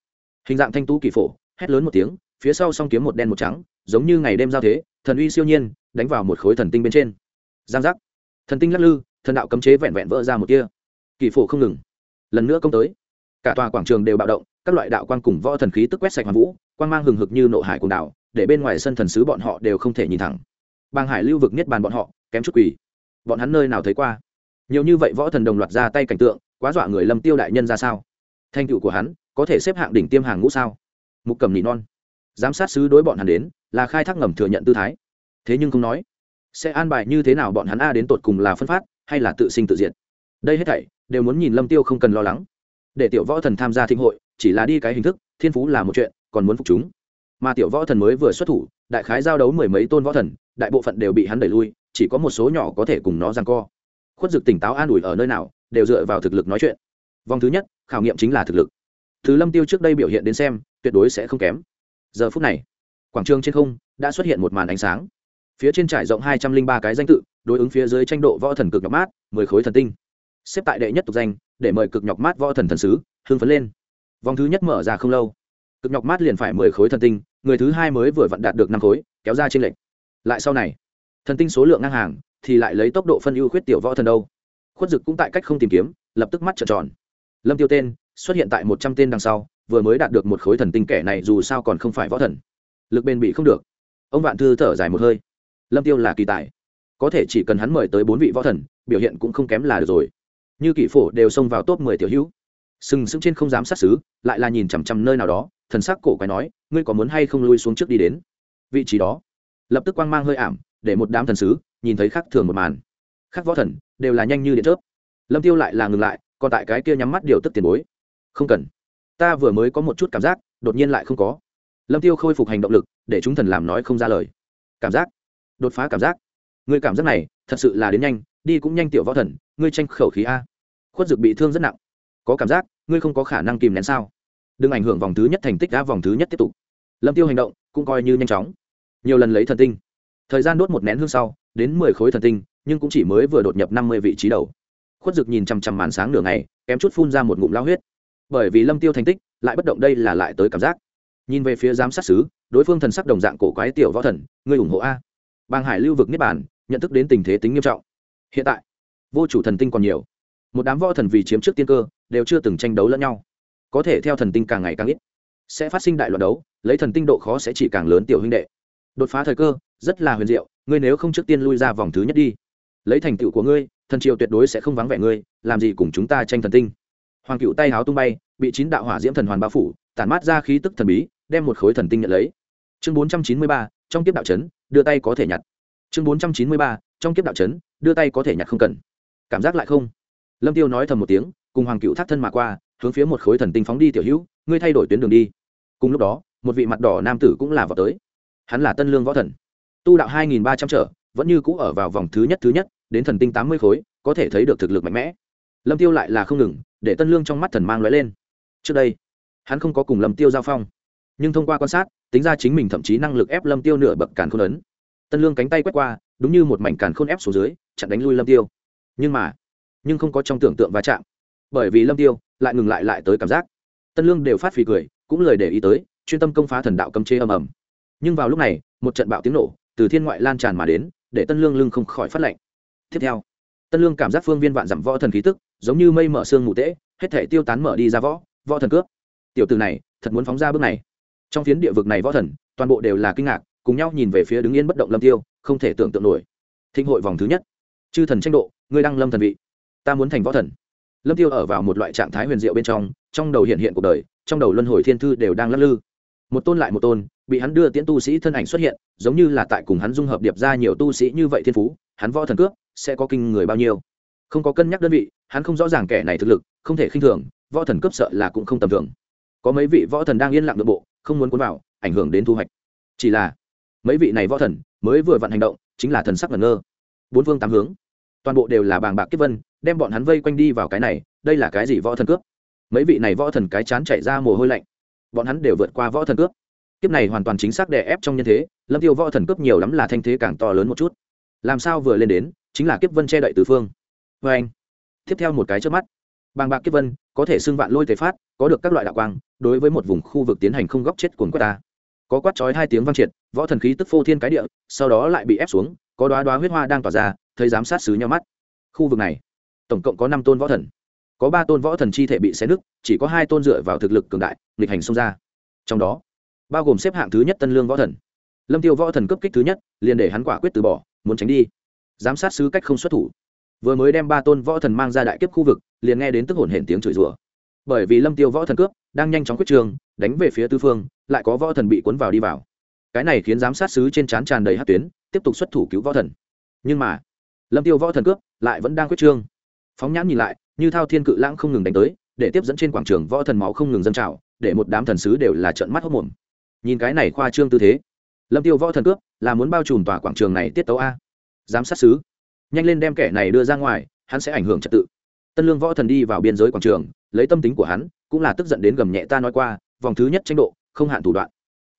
Hình dạng thanh tú kỳ phổ, hét lớn một tiếng, phía sau song kiếm một đen một trắng, giống như ngày đêm giao thế, thần uy siêu nhiên, đánh vào một khối thần tinh bên trên. Giang giác. Thần tinh lắc lư, thần đạo cấm chế vẹn vẹn vỡ ra một kia kỳ phổ không ngừng. Lần nữa công tới. Cả tòa quảng trường đều bạo động, các loại đạo quan cùng võ thần khí tức quét sạch hoàn vũ quan mang hừng hực như nộ hải cùng đảo, để bên ngoài sân thần sứ bọn họ đều không thể nhìn thẳng bang hải lưu vực niết bàn bọn họ, kém chút quỷ bọn hắn nơi nào thấy qua? Nhiều như vậy võ thần đồng loạt ra tay cảnh tượng, quá dọa người lâm tiêu đại nhân ra sao? Thanh tựu của hắn, có thể xếp hạng đỉnh tiêm hàng ngũ sao? Mục cầm nỉ non. Giám sát sứ đối bọn hắn đến, là khai thác ngầm thừa nhận tư thái. Thế nhưng không nói, sẽ an bài như thế nào bọn hắn a đến tột cùng là phân phát, hay là tự sinh tự diệt? Đây hết thảy, đều muốn nhìn lâm tiêu không cần lo lắng. Để tiểu võ thần tham gia thịnh hội, chỉ là đi cái hình thức, thiên phú là một chuyện, còn muốn phục chúng. Mà tiểu võ thần mới vừa xuất thủ, đại khái giao đấu mười mấy tôn võ thần đại bộ phận đều bị hắn đẩy lui, chỉ có một số nhỏ có thể cùng nó rằng co. Khuất dực tỉnh táo an ủi ở nơi nào, đều dựa vào thực lực nói chuyện. Vòng thứ nhất, khảo nghiệm chính là thực lực. Thứ lâm tiêu trước đây biểu hiện đến xem, tuyệt đối sẽ không kém. Giờ phút này, quảng trường trên không đã xuất hiện một màn ánh sáng. Phía trên trải rộng hai trăm linh ba cái danh tự, đối ứng phía dưới tranh độ võ thần cực nhọc mát, mười khối thần tinh. Xếp tại đệ nhất tục danh, để mời cực nhọc mát võ thần thần sứ hương phấn lên. Vòng thứ nhất mở ra không lâu. Cực nhọc mát liền phải mười khối thần tinh, người thứ hai mới vừa vặn đạt được năm khối, kéo ra trên lệnh lại sau này. Thần tinh số lượng ngang hàng thì lại lấy tốc độ phân ưu khuyết tiểu võ thần đâu. Khuất dực cũng tại cách không tìm kiếm, lập tức mắt trợn tròn. Lâm tiêu tên xuất hiện tại một trăm tên đằng sau, vừa mới đạt được một khối thần tinh kẻ này dù sao còn không phải võ thần. Lực bền bị không được. Ông vạn thư thở dài một hơi. Lâm tiêu là kỳ tài. Có thể chỉ cần hắn mời tới bốn vị võ thần, biểu hiện cũng không kém là được rồi. Như kỷ phổ đều xông vào top mười tiểu hữu. Sừng sững trên không dám sát xứ, lại là nhìn chằm chằm nơi nào đó, thần sắc cổ quái nói, ngươi có muốn hay không lui xuống trước đi đến? Vị trí đó lập tức quang mang hơi ảm, để một đám thần sứ nhìn thấy khắc thường một màn. Khắc võ thần đều là nhanh như điện chớp. Lâm tiêu lại là ngừng lại, còn tại cái kia nhắm mắt điều tức tiền bối. Không cần. Ta vừa mới có một chút cảm giác, đột nhiên lại không có. Lâm tiêu khôi phục hành động lực, để chúng thần làm nói không ra lời. Cảm giác. Đột phá cảm giác. Ngươi cảm giác này, thật sự là đến nhanh, đi cũng nhanh tiểu võ thần, ngươi tranh khẩu khí a. Khuất dực bị thương rất nặng. Có cảm giác, ngươi không có khả năng kìm nén sao? Đừng ảnh hưởng vòng thứ nhất thành tích đã, vòng thứ nhất tiếp tục. Lâm tiêu hành động, cũng coi như nhanh chóng nhiều lần lấy thần tinh. Thời gian đốt một nén hương sau, đến mười khối thần tinh, nhưng cũng chỉ mới vừa đột nhập năm mươi vị trí đầu. Khuất dực nhìn chằm chằm màn sáng nửa ngày, kém chút phun ra một ngụm lao huyết. Bởi vì lâm tiêu thành tích, lại bất động đây là lại tới cảm giác. Nhìn về phía giám sát xứ đối phương thần sắc đồng dạng cổ quái tiểu võ thần, ngươi ủng hộ a. Bang hải lưu vực niết bản nhận thức đến tình thế tính nghiêm trọng. Hiện tại, vô chủ thần tinh còn nhiều. Một đám võ thần vì chiếm trước tiên cơ, đều chưa từng tranh đấu lẫn nhau. Có thể theo thần tinh càng ngày càng ít, sẽ phát sinh đại loạn đấu, lấy thần tinh độ khó sẽ chỉ càng lớn tiểu huynh đệ đột phá thời cơ, rất là huyền diệu, ngươi nếu không trước tiên lui ra vòng thứ nhất đi. Lấy thành tựu của ngươi, thần triều tuyệt đối sẽ không vắng vẻ ngươi, làm gì cùng chúng ta tranh thần tinh. Hoàng cựu tay háo tung bay, bị chín đạo hỏa diễm thần hoàn bao phủ, tản mát ra khí tức thần bí, đem một khối thần tinh nhận lấy. Chương bốn trăm chín mươi ba, trong kiếp đạo trấn đưa tay có thể nhặt. Chương bốn trăm chín mươi ba, trong kiếp đạo trấn đưa tay có thể nhặt không cần. Cảm giác lại không? Lâm tiêu nói thầm một tiếng, cùng hoàng cựu thác thân mà qua, hướng phía một khối thần tinh phóng đi tiểu hữu, ngươi thay đổi tuyến đường đi. Cùng lúc đó, một vị mặt đỏ nam tử cũng là vào tới hắn là tân lương võ thần. Tu đạo hai nghìn ba trăm trở, vẫn như cũ ở vào vòng thứ nhất thứ nhất, đến thần tinh tám mươi khối, có thể thấy được thực lực mạnh mẽ. Lâm tiêu lại là không ngừng, để tân lương trong mắt thần mang lóe lên. Trước đây, hắn không có cùng lâm tiêu giao phong. Nhưng thông qua quan sát, tính ra chính mình thậm chí năng lực ép lâm tiêu nửa bậc càn khôn ấn. Tân lương cánh tay quét qua, đúng như một mảnh càn khôn ép xuống dưới, chặn đánh lui lâm tiêu. Nhưng mà, nhưng không có trong tưởng tượng va chạm. Bởi vì lâm tiêu lại ngừng lại lại tới cảm giác. Tân lương đều phát phì cười, cũng lời để ý tới, chuyên tâm công phá thần đạo cấm chế ầm ầm nhưng vào lúc này, một trận bạo tiếng nổ từ thiên ngoại lan tràn mà đến, để tân lương lưng không khỏi phát lạnh. Tiếp theo, tân lương cảm giác phương viên vạn dặm võ thần khí tức, giống như mây mở xương mù tễ, hết thể tiêu tán mở đi ra võ võ thần cướp. Tiểu từ này, thật muốn phóng ra bước này. Trong phiến địa vực này võ thần, toàn bộ đều là kinh ngạc, cùng nhau nhìn về phía đứng yên bất động lâm tiêu, không thể tưởng tượng nổi. Thịnh hội vòng thứ nhất. Chư thần tranh độ, ngươi đăng lâm thần vị. Ta muốn thành võ thần. Lâm tiêu ở vào một loại trạng thái huyền diệu bên trong trong đầu hiện hiện cuộc đời, trong đầu luân hồi thiên thư đều đang lắc lư. Một tôn lại một tôn bị hắn đưa tiễn tu sĩ thân ảnh xuất hiện, giống như là tại cùng hắn dung hợp điệp ra nhiều tu sĩ như vậy thiên phú, hắn võ thần cướp sẽ có kinh người bao nhiêu? Không có cân nhắc đơn vị, hắn không rõ ràng kẻ này thực lực, không thể khinh thường, võ thần cướp sợ là cũng không tầm thường. Có mấy vị võ thần đang yên lặng nội bộ, không muốn cuốn vào, ảnh hưởng đến thu hoạch. Chỉ là, mấy vị này võ thần mới vừa vặn hành động, chính là thần sắc ngẩn ngơ. Bốn phương tám hướng, toàn bộ đều là bàng bạc kiếp vân, đem bọn hắn vây quanh đi vào cái này, đây là cái gì võ thần cướp? Mấy vị này võ thần cái chán chạy ra mồ hôi lạnh. Bọn hắn đều vượt qua võ thần cướp kiếp này hoàn toàn chính xác đè ép trong nhân thế, lâm tiêu võ thần cướp nhiều lắm là thanh thế càng to lớn một chút. Làm sao vừa lên đến, chính là kiếp vân che đậy từ phương. Vê anh, tiếp theo một cái trước mắt. Bàng bạc kiếp vân, có thể xưng vạn lôi thể phát, có được các loại đạo quang, đối với một vùng khu vực tiến hành không góc chết cuồng quét ta. Có quát chói hai tiếng vang triệt, võ thần khí tức phô thiên cái địa, sau đó lại bị ép xuống, có đoá đoá huyết hoa đang tỏa ra, thấy giám sát xứ nhau mắt. Khu vực này, tổng cộng có năm tôn võ thần. Có ba tôn võ thần chi thể bị xé nứt, chỉ có hai tôn dựa vào thực lực cường đại, nghịch hành xông ra. Trong đó bao gồm xếp hạng thứ nhất tân lương võ thần. Lâm tiêu võ thần cấp kích thứ nhất, liền để hắn quả quyết từ bỏ, muốn tránh đi. Giám sát sứ cách không xuất thủ. Vừa mới đem ba tôn võ thần mang ra đại kiếp khu vực, liền nghe đến tức hồn hển tiếng chửi rủa. Bởi vì lâm tiêu võ thần cướp, đang nhanh chóng quyết trường, đánh về phía tư phương, lại có võ thần bị cuốn vào đi vào. Cái này khiến giám sát sứ trên trán tràn đầy hát tuyến, tiếp tục xuất thủ cứu võ thần. Nhưng mà, lâm tiêu võ thần cướp, lại vẫn đang quyết trương phóng nhãn nhìn lại, như thao thiên cự lãng không ngừng đánh tới, để tiếp dẫn trên quảng trường võ thần máu không ngừng dâng trào, để một đám thần sứ đều là trợn mắt hốc mồm nhìn cái này khoa trương tư thế, lâm tiêu võ thần cướp là muốn bao trùm tòa quảng trường này tiết tấu a. Giám sát sứ, nhanh lên đem kẻ này đưa ra ngoài, hắn sẽ ảnh hưởng trật tự. Tân lương võ thần đi vào biên giới quảng trường, lấy tâm tính của hắn, cũng là tức giận đến gầm nhẹ ta nói qua, vòng thứ nhất tranh độ, không hạn thủ đoạn.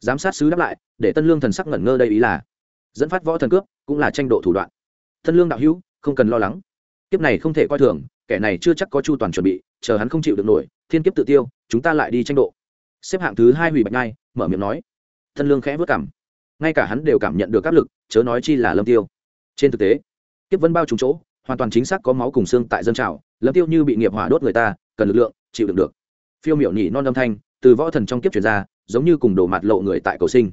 Giám sát sứ đáp lại, để tân lương thần sắc ngẩn ngơ đây ý là, dẫn phát võ thần cướp cũng là tranh độ thủ đoạn. Tân lương đạo hữu, không cần lo lắng. Kiếp này không thể coi thường, kẻ này chưa chắc có chu toàn chuẩn bị, chờ hắn không chịu được nổi, thiên kiếp tự tiêu, chúng ta lại đi tranh độ xếp hạng thứ hai hủy bạch ngai mở miệng nói. Thân lương khẽ vất cảm. Ngay cả hắn đều cảm nhận được áp lực, chớ nói chi là lâm tiêu. Trên thực tế, kiếp vân bao trúng chỗ, hoàn toàn chính xác có máu cùng xương tại dân trào, lâm tiêu như bị nghiệp hỏa đốt người ta, cần lực lượng, chịu đựng được. Phiêu miểu nhỉ non âm thanh, từ võ thần trong kiếp truyền ra, giống như cùng đổ mặt lộ người tại cầu sinh.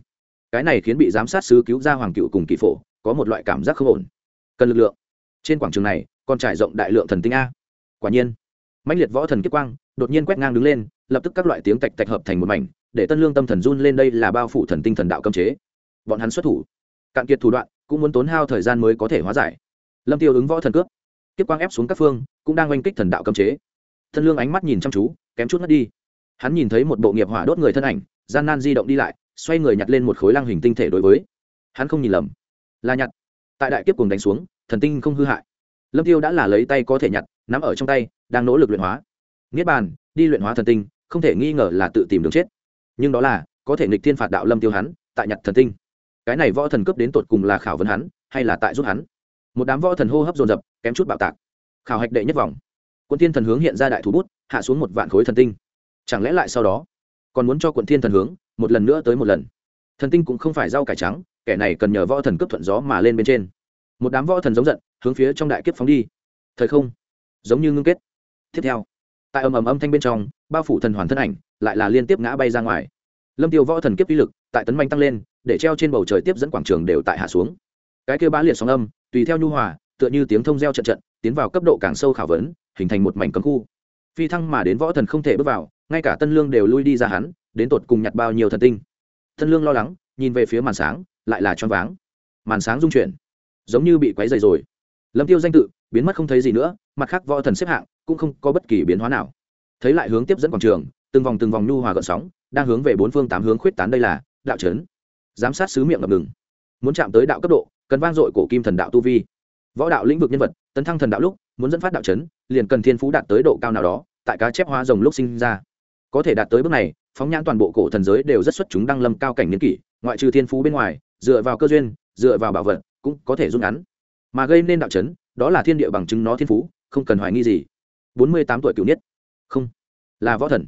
Cái này khiến bị giám sát sứ cứu ra hoàng cựu cùng kỳ phổ, có một loại cảm giác không ổn. Cần lực lượng. Trên quảng trường này, còn trải rộng đại lượng thần tinh a. Quả nhiên mãnh liệt võ thần kiếp quang, đột nhiên quét ngang đứng lên, lập tức các loại tiếng tạch tạch hợp thành một mảnh, để tân lương tâm thần run lên đây là bao phủ thần tinh thần đạo cấm chế. Bọn hắn xuất thủ. Cạn kiệt thủ đoạn, cũng muốn tốn hao thời gian mới có thể hóa giải. Lâm tiêu ứng võ thần cướp. Kiếp quang ép xuống các phương, cũng đang oanh kích thần đạo cấm chế. Thân lương ánh mắt nhìn chăm chú, kém chút mất đi. Hắn nhìn thấy một bộ nghiệp hỏa đốt người thân ảnh, gian nan di động đi lại, xoay người nhặt lên một khối lăng hình tinh thể đối với. Hắn không nhìn lầm. Là nhặt. Tại đại kiếp cùng đánh xuống, thần tinh không hư hại. Lâm tiêu đã là lấy tay có thể nhặt, nắm ở trong tay đang nỗ lực luyện hóa. Niết bàn, đi luyện hóa thần tinh, không thể nghi ngờ là tự tìm đường chết. Nhưng đó là, có thể nghịch thiên phạt đạo lâm tiêu hắn tại nhặt thần tinh. Cái này võ thần cấp đến tột cùng là khảo vấn hắn, hay là tại giúp hắn? Một đám võ thần hô hấp dồn dập, kém chút bạo tạc. Khảo hạch đệ nhất vòng. Quân thiên thần hướng hiện ra đại thủ bút, hạ xuống một vạn khối thần tinh. Chẳng lẽ lại sau đó, còn muốn cho quận thiên thần hướng, một lần nữa tới một lần? Thần tinh cũng không phải rau cải trắng, kẻ này cần nhờ võ thần cấp thuận gió mà lên bên trên. Một đám võ thần giống giận, hướng phía trong đại kiếp phóng đi. Thời không, giống như ngưng kết tiếp theo, tại ầm ầm âm thanh bên trong, bao phủ thần hoàn thân ảnh, lại là liên tiếp ngã bay ra ngoài. Lâm tiêu võ thần kiếp uy lực, tại tấn manh tăng lên, để treo trên bầu trời tiếp dẫn quảng trường đều tại hạ xuống. Cái kia bá liệt sóng âm, tùy theo nhu hòa, tựa như tiếng thông reo trận trận, tiến vào cấp độ càng sâu khảo vấn, hình thành một mảnh cấm khu. Phi thăng mà đến võ thần không thể bước vào, ngay cả tân lương đều lui đi ra hắn, đến tột cùng nhặt bao nhiêu thần tinh. Tân lương lo lắng, nhìn về phía màn sáng, lại là choáng váng. Màn sáng rung chuyển, giống như bị quấy dày rồi. Lâm tiêu danh tự biến mất không thấy gì nữa, mặt khác võ thần xếp hạng cũng không có bất kỳ biến hóa nào. Thấy lại hướng tiếp dẫn quảng trường, từng vòng từng vòng nhu hòa gợn sóng, đang hướng về bốn phương tám hướng khuyết tán đây là đạo trấn. Giám sát sứ miệng ngập ngừng. Muốn chạm tới đạo cấp độ, cần vang dội cổ kim thần đạo tu vi. Võ đạo lĩnh vực nhân vật, tấn thăng thần đạo lúc, muốn dẫn phát đạo chấn liền cần thiên phú đạt tới độ cao nào đó, tại cá chép hoa rồng lúc sinh ra. Có thể đạt tới bước này, phóng nhãn toàn bộ cổ thần giới đều rất xuất chúng đăng lâm cao cảnh niên kỷ, ngoại trừ thiên phú bên ngoài, dựa vào cơ duyên, dựa vào bảo vật, cũng có thể rút ngắn. Mà gây nên đạo chấn đó là thiên địa bằng chứng nó thiên phú, không cần hoài nghi gì. Bốn mươi tám tuổi cựu niết. Không, là võ thần.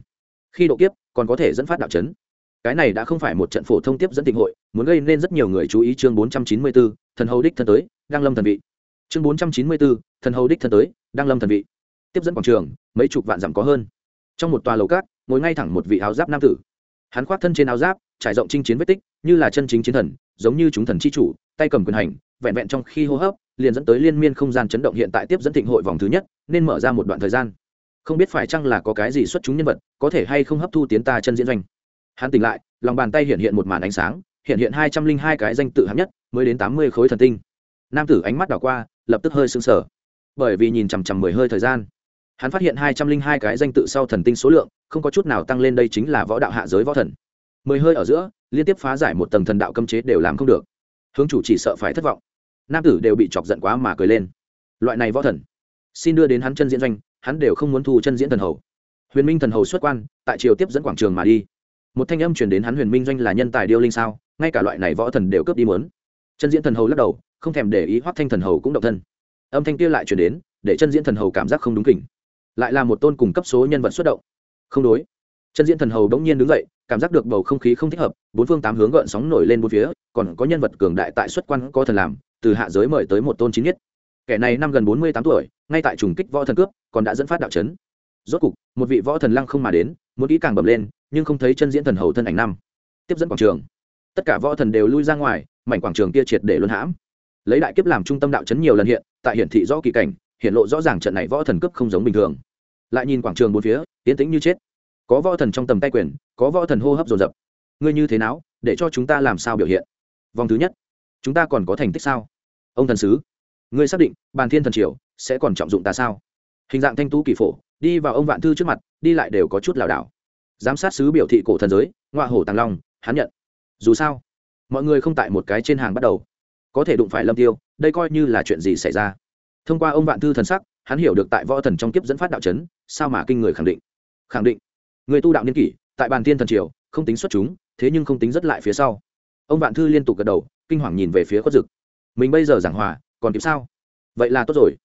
Khi độ kiếp, còn có thể dẫn phát đạo chấn. Cái này đã không phải một trận phổ thông tiếp dẫn tình hội, muốn gây nên rất nhiều người chú ý chương bốn trăm chín mươi bốn thần hầu đích thân tới đang lâm thần vị. Chương bốn trăm chín mươi bốn thần hầu đích thân tới đang lâm thần vị. Tiếp dẫn quảng trường, mấy chục vạn dặm có hơn. Trong một tòa lầu cát, ngồi ngay thẳng một vị áo giáp nam tử. Hắn khoác thân trên áo giáp, trải rộng chinh chiến vết tích, như là chân chính chiến thần, giống như chúng thần c h i chủ, tay cầm quyền hành vẹn vẹn trong khi hô hấp, liền dẫn tới liên miên không gian chấn động hiện tại tiếp dẫn thịnh hội vòng thứ nhất, nên mở ra một đoạn thời gian. Không biết phải chăng là có cái gì xuất chúng nhân vật, có thể hay không hấp thu tiến ta chân diễn doanh. Hắn tỉnh lại, lòng bàn tay hiện hiện một màn ánh sáng, hiện hiện hai trăm linh hai cái danh tự hạng nhất, mới đến tám mươi khối thần tinh. Nam tử ánh mắt đảo qua, lập tức hơi sưng sở bởi vì nhìn chằm chằm mười hơi thời gian, hắn phát hiện hai trăm linh hai cái danh tự sau thần tinh số lượng, không có chút nào tăng lên đây chính là võ đạo hạ giới võ thần. Mười hơi ở giữa, liên tiếp phá giải một tầng thần đạo cấm chế đều làm không được. Hướng chủ chỉ sợ phải thất vọng nam tử đều bị chọc giận quá mà cười lên. Loại này võ thần, xin đưa đến hắn chân diễn doanh, hắn đều không muốn thu chân diễn thần hầu. Huyền minh thần hầu xuất quan, tại triều tiếp dẫn quảng trường mà đi. Một thanh âm truyền đến hắn huyền minh doanh là nhân tài điêu linh sao, ngay cả loại này võ thần đều cướp đi muốn. Chân diễn thần hầu lắc đầu, không thèm để ý hoác thanh thần hầu cũng động thân. Âm thanh kia lại truyền đến, để chân diễn thần hầu cảm giác không đúng kỉnh lại là một tôn cùng cấp số nhân vật xuất động. Không đối. Chân diễn thần hầu đống nhiên đứng dậy, cảm giác được bầu không khí không thích hợp, bốn phương tám hướng gợn sóng nổi lên bốn phía, còn có nhân vật cường đại tại xuất quan có thần làm từ hạ giới mời tới một tôn chín nhất. Kẻ này năm gần bốn mươi tám tuổi, ngay tại trùng kích võ thần cướp, còn đã dẫn phát đạo chấn. Rốt cục, một vị võ thần lăng không mà đến, muốn kỹ càng bẩm lên, nhưng không thấy chân diễn thần hầu thân ảnh năm. Tiếp dẫn quảng trường. Tất cả võ thần đều lui ra ngoài, mảnh quảng trường kia triệt để luân hãm. Lấy đại kiếp làm trung tâm đạo chấn nhiều lần hiện, tại hiển thị rõ kỳ cảnh, hiện lộ rõ ràng trận này võ thần cướp không giống bình thường. Lại nhìn quảng trường bốn phía tiến tĩnh như chết. Có võ thần trong tầm tay quyền, có võ thần hô hấp dồn dập. Ngươi như thế nào, để cho chúng ta làm sao biểu hiện? Vòng thứ nhất chúng ta còn có thành tích sao? Ông thần sứ, ngươi xác định bàn thiên thần triều sẽ còn trọng dụng ta sao? Hình dạng thanh tú kỳ phổ, đi vào ông vạn thư trước mặt, đi lại đều có chút lảo đảo. Giám sát sứ biểu thị cổ thần giới ngoa hổ tàng long, hắn nhận. Dù sao, mọi người không tại một cái trên hàng bắt đầu. Có thể đụng phải lâm tiêu, đây coi như là chuyện gì xảy ra? Thông qua ông vạn thư thần sắc, hắn hiểu được tại võ thần trong kiếp dẫn phát đạo chấn, sao mà kinh người khẳng định. Khẳng định, người tu đạo niên kỷ, tại bàn tiên thần triều, không tính xuất chúng, thế nhưng không tính rất lại phía sau. Ông vạn thư liên tục gật đầu kinh hoàng nhìn về phía khuất dực. Mình bây giờ giảng hòa, còn kịp sao? Vậy là tốt rồi.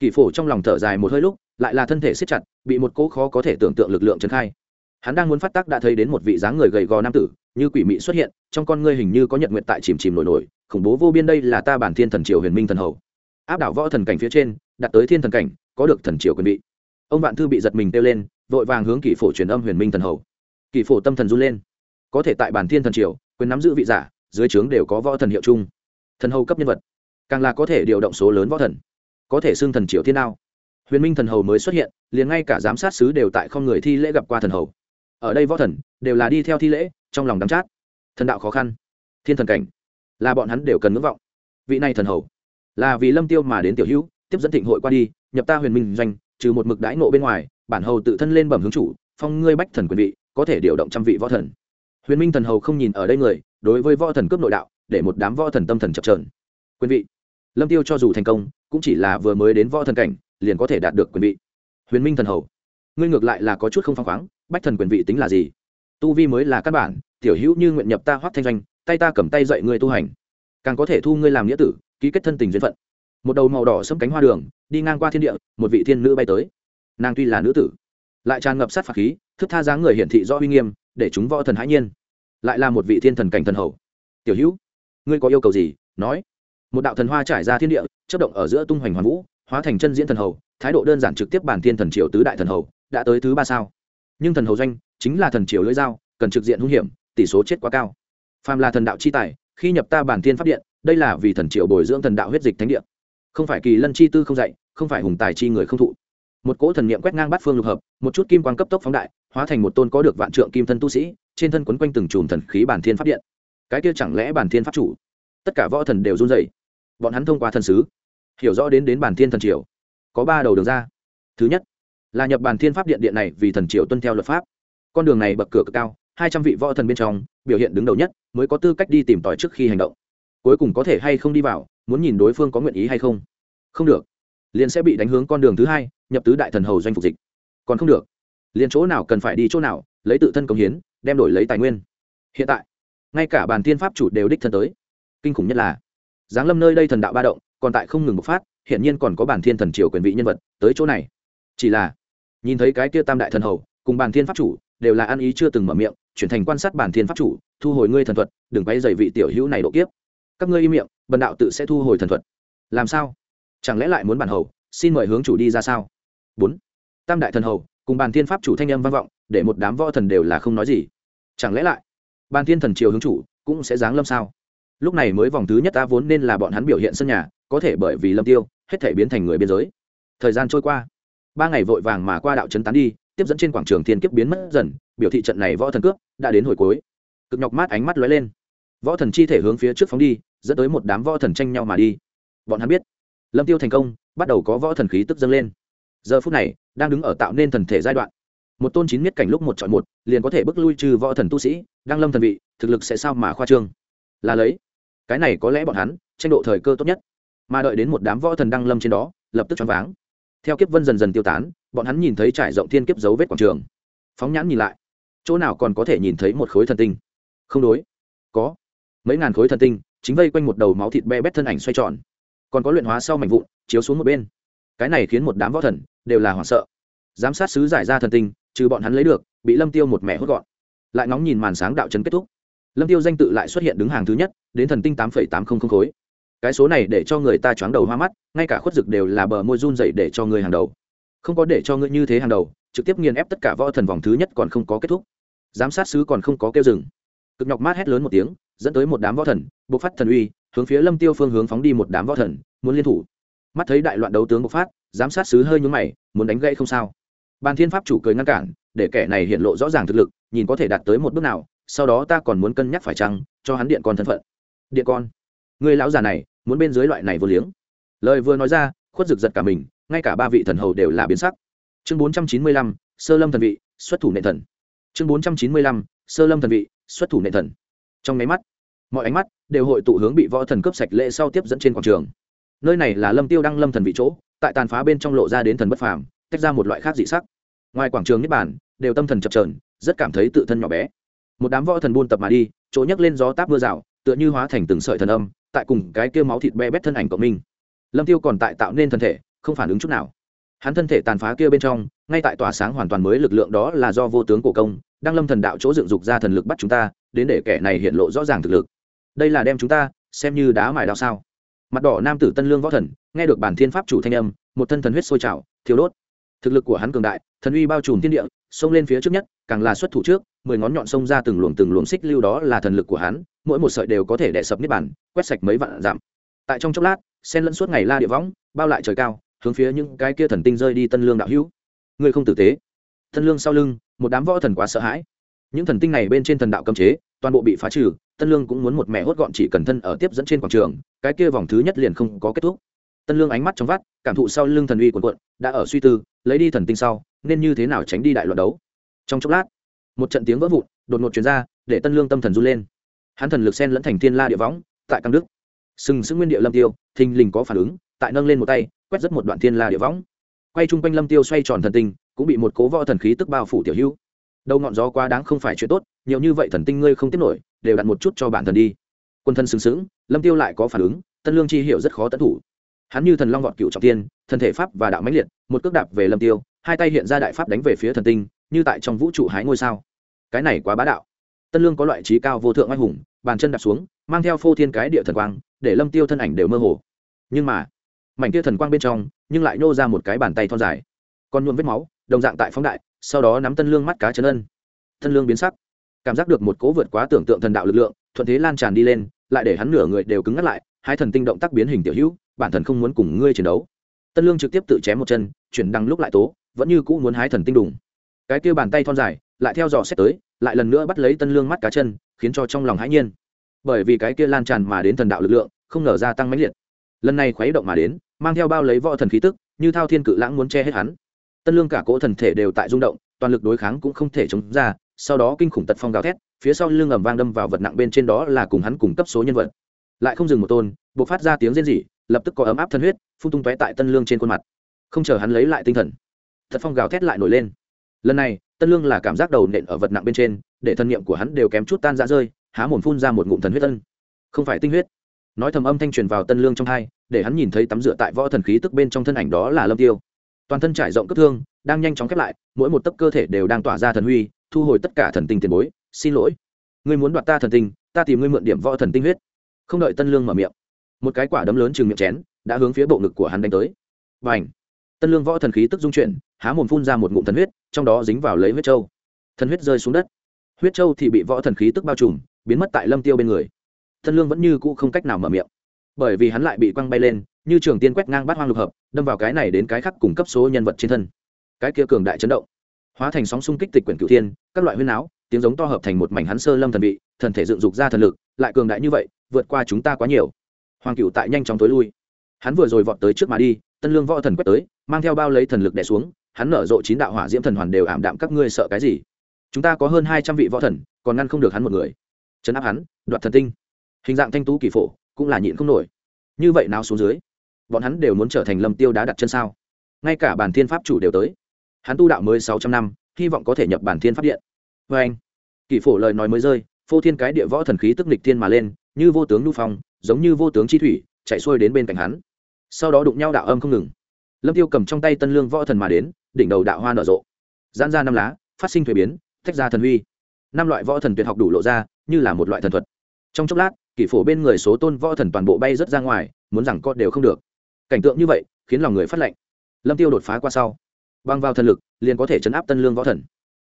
Kỷ phổ trong lòng thở dài một hơi lúc, lại là thân thể siết chặt, bị một cỗ khó có thể tưởng tượng lực lượng trấn khai. Hắn đang muốn phát tác đã thấy đến một vị dáng người gầy gò nam tử, như quỷ mị xuất hiện, trong con ngươi hình như có nhật nguyện tại chìm chìm nổi nổi, khủng bố vô biên đây là ta bản thiên thần triều huyền minh thần hầu. Áp đảo võ thần cảnh phía trên, đặt tới thiên thần cảnh, có được thần triều quyền vị. Ông vạn thư bị giật mình kêu lên, vội vàng hướng kỷ phổ truyền âm huyền minh thần hầu. Kỷ phổ tâm thần run lên. Có thể tại bản thiên thần triều, quyền nắm giữ vị giả dưới trướng đều có võ thần hiệu chung. Thần hầu cấp nhân vật, càng là có thể điều động số lớn võ thần, có thể xưng thần triệu thiên ao. huyền minh thần hầu mới xuất hiện, liền ngay cả giám sát sứ đều tại không người thi lễ gặp qua thần hầu. Ở đây võ thần đều là đi theo thi lễ, trong lòng đắm chát. Thần đạo khó khăn, thiên thần cảnh là bọn hắn đều cần ngưỡng vọng. Vị này thần hầu là vì lâm tiêu mà đến tiểu hữu, tiếp dẫn thịnh hội qua đi, nhập ta huyền minh doanh, trừ một mực đãi nộ bên ngoài, bản hầu tự thân lên bẩm hướng chủ, phong ngươi bách thần quyền vị, có thể điều động trăm vị võ thần. Huyền minh thần hầu không nhìn ở đây người đối với võ thần cướp nội đạo, để một đám võ thần tâm thần chập trờn quyền vị. Lâm tiêu cho dù thành công, cũng chỉ là vừa mới đến võ thần cảnh, liền có thể đạt được quyền vị. Huyền minh thần hầu. Ngươi ngược lại là có chút không phăng khoáng, bách thần quyền vị tính là gì? Tu vi mới là căn bản, tiểu hữu như nguyện nhập ta hoác thanh doanh, tay ta cầm tay dạy ngươi tu hành. Càng có thể thu ngươi làm nghĩa tử, ký kết thân tình duyên phận. Một đầu màu đỏ sẫm cánh hoa đường, đi ngang qua thiên địa, một vị thiên nữ bay tới. Nàng tuy là nữ tử, lại tràn ngập sát phạt khí, thức tha dáng người hiển thị rõ uy nghiêm, để chúng võ thần hãi nhiên lại là một vị thiên thần cảnh thần hầu. Tiểu hữu, ngươi có yêu cầu gì? Nói. Một đạo thần hoa trải ra thiên địa chất động ở giữa tung hoành hoàn vũ, hóa thành chân diễn thần hầu, thái độ đơn giản trực tiếp bản thiên thần triều tứ đại thần hầu, đã tới thứ ba sao. Nhưng thần hầu doanh chính là thần triều lưỡi dao, cần trực diện hung hiểm, tỷ số chết quá cao. Phàm là thần đạo chi tài, khi nhập ta bản thiên pháp điện, đây là vì thần triều bồi dưỡng thần đạo huyết dịch thánh điện không phải kỳ lân chi tư không dạy, không phải hùng tài chi người không thụ. Một cỗ thần niệm quét ngang bát phương lục hợp, một chút kim quang cấp tốc phóng đại hóa thành một tôn có được vạn trượng kim thân tu sĩ, trên thân quấn quanh từng chùm thần khí bản thiên pháp điện. Cái kia chẳng lẽ bản thiên pháp chủ? Tất cả võ thần đều run rẩy. Bọn hắn thông qua thần sứ, hiểu rõ đến đến bản thiên thần triều. Có ba đầu đường ra. Thứ nhất, là nhập bản thiên pháp điện điện này vì thần triều tuân theo luật pháp. Con đường này bậc cửa cực cao, hai trăm vị võ thần bên trong, biểu hiện đứng đầu nhất, mới có tư cách đi tìm tòi trước khi hành động. Cuối cùng có thể hay không đi vào, muốn nhìn đối phương có nguyện ý hay không. Không được. Liền sẽ bị đánh hướng con đường thứ hai, nhập tứ đại thần hầu doanh phục dịch. Còn không được liền chỗ nào cần phải đi chỗ nào, lấy tự thân công hiến, đem đổi lấy tài nguyên. Hiện tại, ngay cả bàn tiên pháp chủ đều đích thân tới. Kinh khủng nhất là, giáng lâm nơi đây thần đạo ba động, còn tại không ngừng bộc phát hiện nhiên còn có bản thiên thần triều quyền vị nhân vật tới chỗ này. Chỉ là, nhìn thấy cái kia tam đại thần hầu, cùng bản thiên pháp chủ, đều là ăn ý chưa từng mở miệng, chuyển thành quan sát bản thiên pháp chủ, thu hồi ngươi thần thuật, đừng quay dày vị tiểu hữu này độ kiếp. Các ngươi im miệng, bần đạo tự sẽ thu hồi thần thuật. Làm sao? Chẳng lẽ lại muốn bản hầu, xin mời hướng chủ đi ra sao? Bốn. Tam đại thần hầu cùng bàn thiên pháp chủ thanh âm vang vọng, để một đám võ thần đều là không nói gì. Chẳng lẽ lại, bàn thiên thần triều hướng chủ cũng sẽ giáng lâm sao? Lúc này mới vòng thứ nhất ta vốn nên là bọn hắn biểu hiện sân nhà, có thể bởi vì lâm tiêu, hết thể biến thành người biên giới. Thời gian trôi qua, ba ngày vội vàng mà qua đạo trấn tán đi, tiếp dẫn trên quảng trường thiên kiếp biến mất dần, biểu thị trận này võ thần cướp đã đến hồi cuối. Cực nhọc mát ánh mắt lóe lên. Võ thần chi thể hướng phía trước phóng đi, dẫn tới một đám võ thần tranh nhau mà đi. Bọn hắn biết, lâm tiêu thành công, bắt đầu có võ thần khí tức dâng lên. Giờ phút này đang đứng ở tạo nên thần thể giai đoạn. Một tôn chín miết cảnh lúc một chọn một, liền có thể bước lui trừ võ thần tu sĩ, đang lâm thần vị, thực lực sẽ sao mà khoa trương? Là lấy. Cái này có lẽ bọn hắn, tranh độ thời cơ tốt nhất. Mà đợi đến một đám võ thần đăng lâm trên đó, lập tức choáng váng. Theo kiếp vân dần dần tiêu tán, bọn hắn nhìn thấy trải rộng thiên kiếp dấu vết quảng trường. Phóng nhãn nhìn lại, chỗ nào còn có thể nhìn thấy một khối thần tinh? Không đối. Có. Mấy ngàn khối thần tinh, chính vây quanh một đầu máu thịt be bét thân ảnh xoay tròn. Còn có luyện hóa sau mảnh vụn, chiếu xuống một bên cái này khiến một đám võ thần đều là hoảng sợ. Giám sát sứ giải ra thần tinh, trừ bọn hắn lấy được, bị lâm tiêu một mẹ hốt gọn. Lại ngóng nhìn màn sáng đạo trấn kết thúc. Lâm tiêu danh tự lại xuất hiện đứng hàng thứ nhất, đến thần tinh tám tám không không khối. Cái số này để cho người ta choáng đầu hoa mắt, ngay cả khuất dực đều là bờ môi run dậy để cho người hàng đầu. Không có để cho ngươi như thế hàng đầu, trực tiếp nghiền ép tất cả võ thần vòng thứ nhất còn không có kết thúc. Giám sát sứ còn không có kêu dừng. Cực nhọc mát hét lớn một tiếng, dẫn tới một đám võ thần, bộc phát thần uy, hướng phía lâm tiêu phương hướng phóng đi một đám võ thần, muốn liên thủ mắt thấy đại loạn đấu tướng bộc phát, giám sát sứ hơi nhúng mày, muốn đánh gãy không sao. Bàn thiên pháp chủ cười ngăn cản, để kẻ này hiện lộ rõ ràng thực lực, nhìn có thể đạt tới một bước nào, sau đó ta còn muốn cân nhắc phải chăng, cho hắn điện con thân phận. Điện con? Người lão già này, muốn bên dưới loại này vô liếng. Lời vừa nói ra, khuất rực giật cả mình, ngay cả ba vị thần hầu đều là biến sắc. Chương bốn trăm chín mươi lăm, sơ lâm thần vị, xuất thủ nệ thần. Chương bốn trăm chín mươi lăm, sơ lâm thần vị, xuất thủ nệ thần. Trong máy mắt, mọi ánh mắt đều hội tụ hướng bị võ thần cướp sạch lễ sau tiếp dẫn trên quảng trường nơi này là lâm tiêu đăng lâm thần vị chỗ, tại tàn phá bên trong lộ ra đến thần bất phàm, tách ra một loại khác dị sắc. Ngoài quảng trường niết bản đều tâm thần chập trờn rất cảm thấy tự thân nhỏ bé. Một đám võ thần buôn tập mà đi, chỗ nhấc lên gió táp mưa rào, tựa như hóa thành từng sợi thần âm, tại cùng cái kia máu thịt be bét thân ảnh cộng minh. Lâm tiêu còn tại tạo nên thân thể, không phản ứng chút nào. Hắn thân thể tàn phá kia bên trong, ngay tại tỏa sáng hoàn toàn mới lực lượng đó là do vô tướng cổ công đang lâm thần đạo chỗ dựng dục ra thần lực bắt chúng ta, đến để kẻ này hiện lộ rõ ràng thực lực. Đây là đem chúng ta xem như đá mài đao sao mặt đỏ nam tử tân lương võ thần, nghe được bản thiên pháp chủ thanh âm, một thân thần huyết sôi trào thiếu đốt. Thực lực của hắn cường đại, thần uy bao trùm thiên địa, xông lên phía trước nhất, càng là xuất thủ trước, mười ngón nhọn xông ra từng luồng từng luồng xích lưu đó là thần lực của hắn, mỗi một sợi đều có thể đè sập niết bản quét sạch mấy vạn giảm tại trong chốc lát, sen lẫn suốt ngày la địa võng, bao lại trời cao, hướng phía những cái kia thần tinh rơi đi tân lương đạo hữu. Người không tử tế. Tân lương sau lưng, một đám võ thần quá sợ hãi. Những thần tinh này bên trên thần đạo cấm chế toàn bộ bị phá trừ, tân lương cũng muốn một mẹ hốt gọn chỉ cần thân ở tiếp dẫn trên quảng trường, cái kia vòng thứ nhất liền không có kết thúc. Tân lương ánh mắt trong vắt, cảm thụ sau lưng thần uy quần quận đã ở suy tư, lấy đi thần tinh sau, nên như thế nào tránh đi đại loạn đấu. Trong chốc lát, một trận tiếng vỡ vụn đột ngột chuyển ra, để tân lương tâm thần run lên. Hắn thần lực sen lẫn thành thiên la địa võng, tại căng đức sừng sững nguyên địa lâm tiêu, thình lình có phản ứng, tại nâng lên một tay, quét rất một đoạn thiên la địa võng. Quay chung quanh lâm tiêu xoay tròn thần tinh, cũng bị một cố võ thần khí tức bao phủ tiểu hữu đầu ngọn gió quá đáng không phải chuyện tốt, nhiều như vậy thần tinh ngươi không tiếp nổi, đều đặt một chút cho bản thần đi. Quân thân xứng xứng lâm tiêu lại có phản ứng, tân lương chi hiểu rất khó tận thủ. Hắn như thần long vọt cựu trọng tiên thần thể pháp và đạo mãnh liệt, một cước đạp về lâm tiêu, hai tay hiện ra đại pháp đánh về phía thần tinh, như tại trong vũ trụ hái ngôi sao. Cái này quá bá đạo. Tân lương có loại trí cao vô thượng anh hùng, bàn chân đạp xuống, mang theo phô thiên cái địa thần quang, để lâm tiêu thân ảnh đều mơ hồ. Nhưng mà, mảnh kia thần quang bên trong, nhưng lại nô ra một cái bàn tay thon dài. Còn nhuộm vết máu, đồng dạng tại phóng đại sau đó nắm tân lương mắt cá chân ân. Tân lương biến sắc, cảm giác được một cố vượt quá tưởng tượng thần đạo lực lượng, thuận thế lan tràn đi lên, lại để hắn nửa người đều cứng ngắt lại, hai thần tinh động tác biến hình tiểu hữu, bản thần không muốn cùng ngươi chiến đấu. Tân lương trực tiếp tự chém một chân, chuyển đằng lúc lại tố, vẫn như cũ muốn hái thần tinh đùng. Cái kia bàn tay thon dài, lại theo dò xét tới, lại lần nữa bắt lấy tân lương mắt cá chân, khiến cho trong lòng hãi nhiên. Bởi vì cái kia lan tràn mà đến thần đạo lực lượng, không ngờ gia tăng mãnh liệt. Lần này khuấy động mà đến, mang theo bao lấy võ thần khí tức, như thao thiên cự lãng muốn che hết hắn tân lương cả cỗ thần thể đều tại rung động, toàn lực đối kháng cũng không thể chống ra, sau đó kinh khủng tật phong gào thét, phía sau lưng ầm vang đâm vào vật nặng bên trên đó là cùng hắn cùng cấp số nhân vật. Lại không dừng một tôn buộc phát ra tiếng rên rỉ, lập tức có ấm áp thân huyết, phun tung tóe tại tân lương trên khuôn mặt. Không chờ hắn lấy lại tinh thần thật phong gào thét lại nổi lên. Lần này, tân lương là cảm giác đầu nện ở vật nặng bên trên, để thân nhiệm của hắn đều kém chút tan ra rơi, há mồm phun ra một ngụm thần huyết tân không phải tinh huyết. Nói thầm âm thanh truyền vào tân lương trong hai, để hắn nhìn thấy tắm rửa tại võ thần khí tức bên trong thân ảnh đó là lâm tiêu toàn thân trải rộng cấp thương, đang nhanh chóng khép lại, mỗi một tấc cơ thể đều đang tỏa ra thần huy, thu hồi tất cả thần tinh tiền bối. Xin lỗi. Ngươi muốn đoạt ta thần tinh, ta tìm ngươi mượn điểm võ thần tinh huyết. Không đợi tân lương mở miệng, một cái quả đấm lớn chừng miệng chén đã hướng phía bộ ngực của hắn đánh tới. Và ảnh tân lương võ thần khí tức dung chuyển, há mồm phun ra một ngụm thần huyết, trong đó dính vào lấy huyết trâu thần huyết rơi xuống đất. Huyết trâu thì bị võ thần khí tức bao trùm, biến mất tại lâm tiêu bên người. Tân lương vẫn như cũ không cách nào mở miệng. Bởi vì hắn lại bị quăng bay lên như trường tiên quét ngang bát hoang lục hợp, đâm vào cái này đến cái khác cùng cấp số nhân vật trên thân. Cái kia cường đại chấn động, hóa thành sóng xung kích tịch quyển cửu thiên, các loại huyên áo, tiếng giống to hợp thành một mảnh hắn sơ lâm thần vị, thần thể dựng dục ra thần lực, lại cường đại như vậy, vượt qua chúng ta quá nhiều. Hoàng cửu tại nhanh chóng tối lui. Hắn vừa rồi vọt tới trước mà đi, tân lương võ thần quét tới, mang theo bao lấy thần lực đè xuống, hắn nở rộ chín đạo hỏa diễm thần hoàn đều ảm đạm, các ngươi sợ cái gì? Chúng ta có hơn hai trăm vị võ thần, còn ngăn không được hắn một người. Chấn áp hắn, đoạt thần tinh. Hình dạng thanh tú kỳ phổ, cũng là nhịn không nổi. Như vậy nào xuống dưới? Bọn hắn đều muốn trở thành lâm tiêu đá đặt chân sao? Ngay cả bản thiên pháp chủ đều tới. Hắn tu đạo mới sáu trăm năm, hy vọng có thể nhập bản thiên pháp điện. Vê anh kỳ phổ lời nói mới rơi, phô thiên cái địa võ thần khí tức nịch thiên mà lên, như vô tướng nu phong, giống như vô tướng chi thủy, chạy xuôi đến bên cạnh hắn. Sau đó đụng nhau đạo âm không ngừng. Lâm tiêu cầm trong tay tân lương võ thần mà đến, đỉnh đầu đạo hoa nở rộ. Giãn ra năm lá, phát sinh thuế biến, tách ra thần huy. Năm loại võ thần tuyệt học đủ lộ ra, như là một loại thần thuật. Trong chốc lát, kỷ phổ bên người số tôn võ thần toàn bộ bay rớt ra ngoài, muốn rằng con đều không được cảnh tượng như vậy, khiến lòng người phát lệnh. Lâm tiêu đột phá qua sau. Băng vào thần lực, liền có thể chấn áp tân lương võ thần.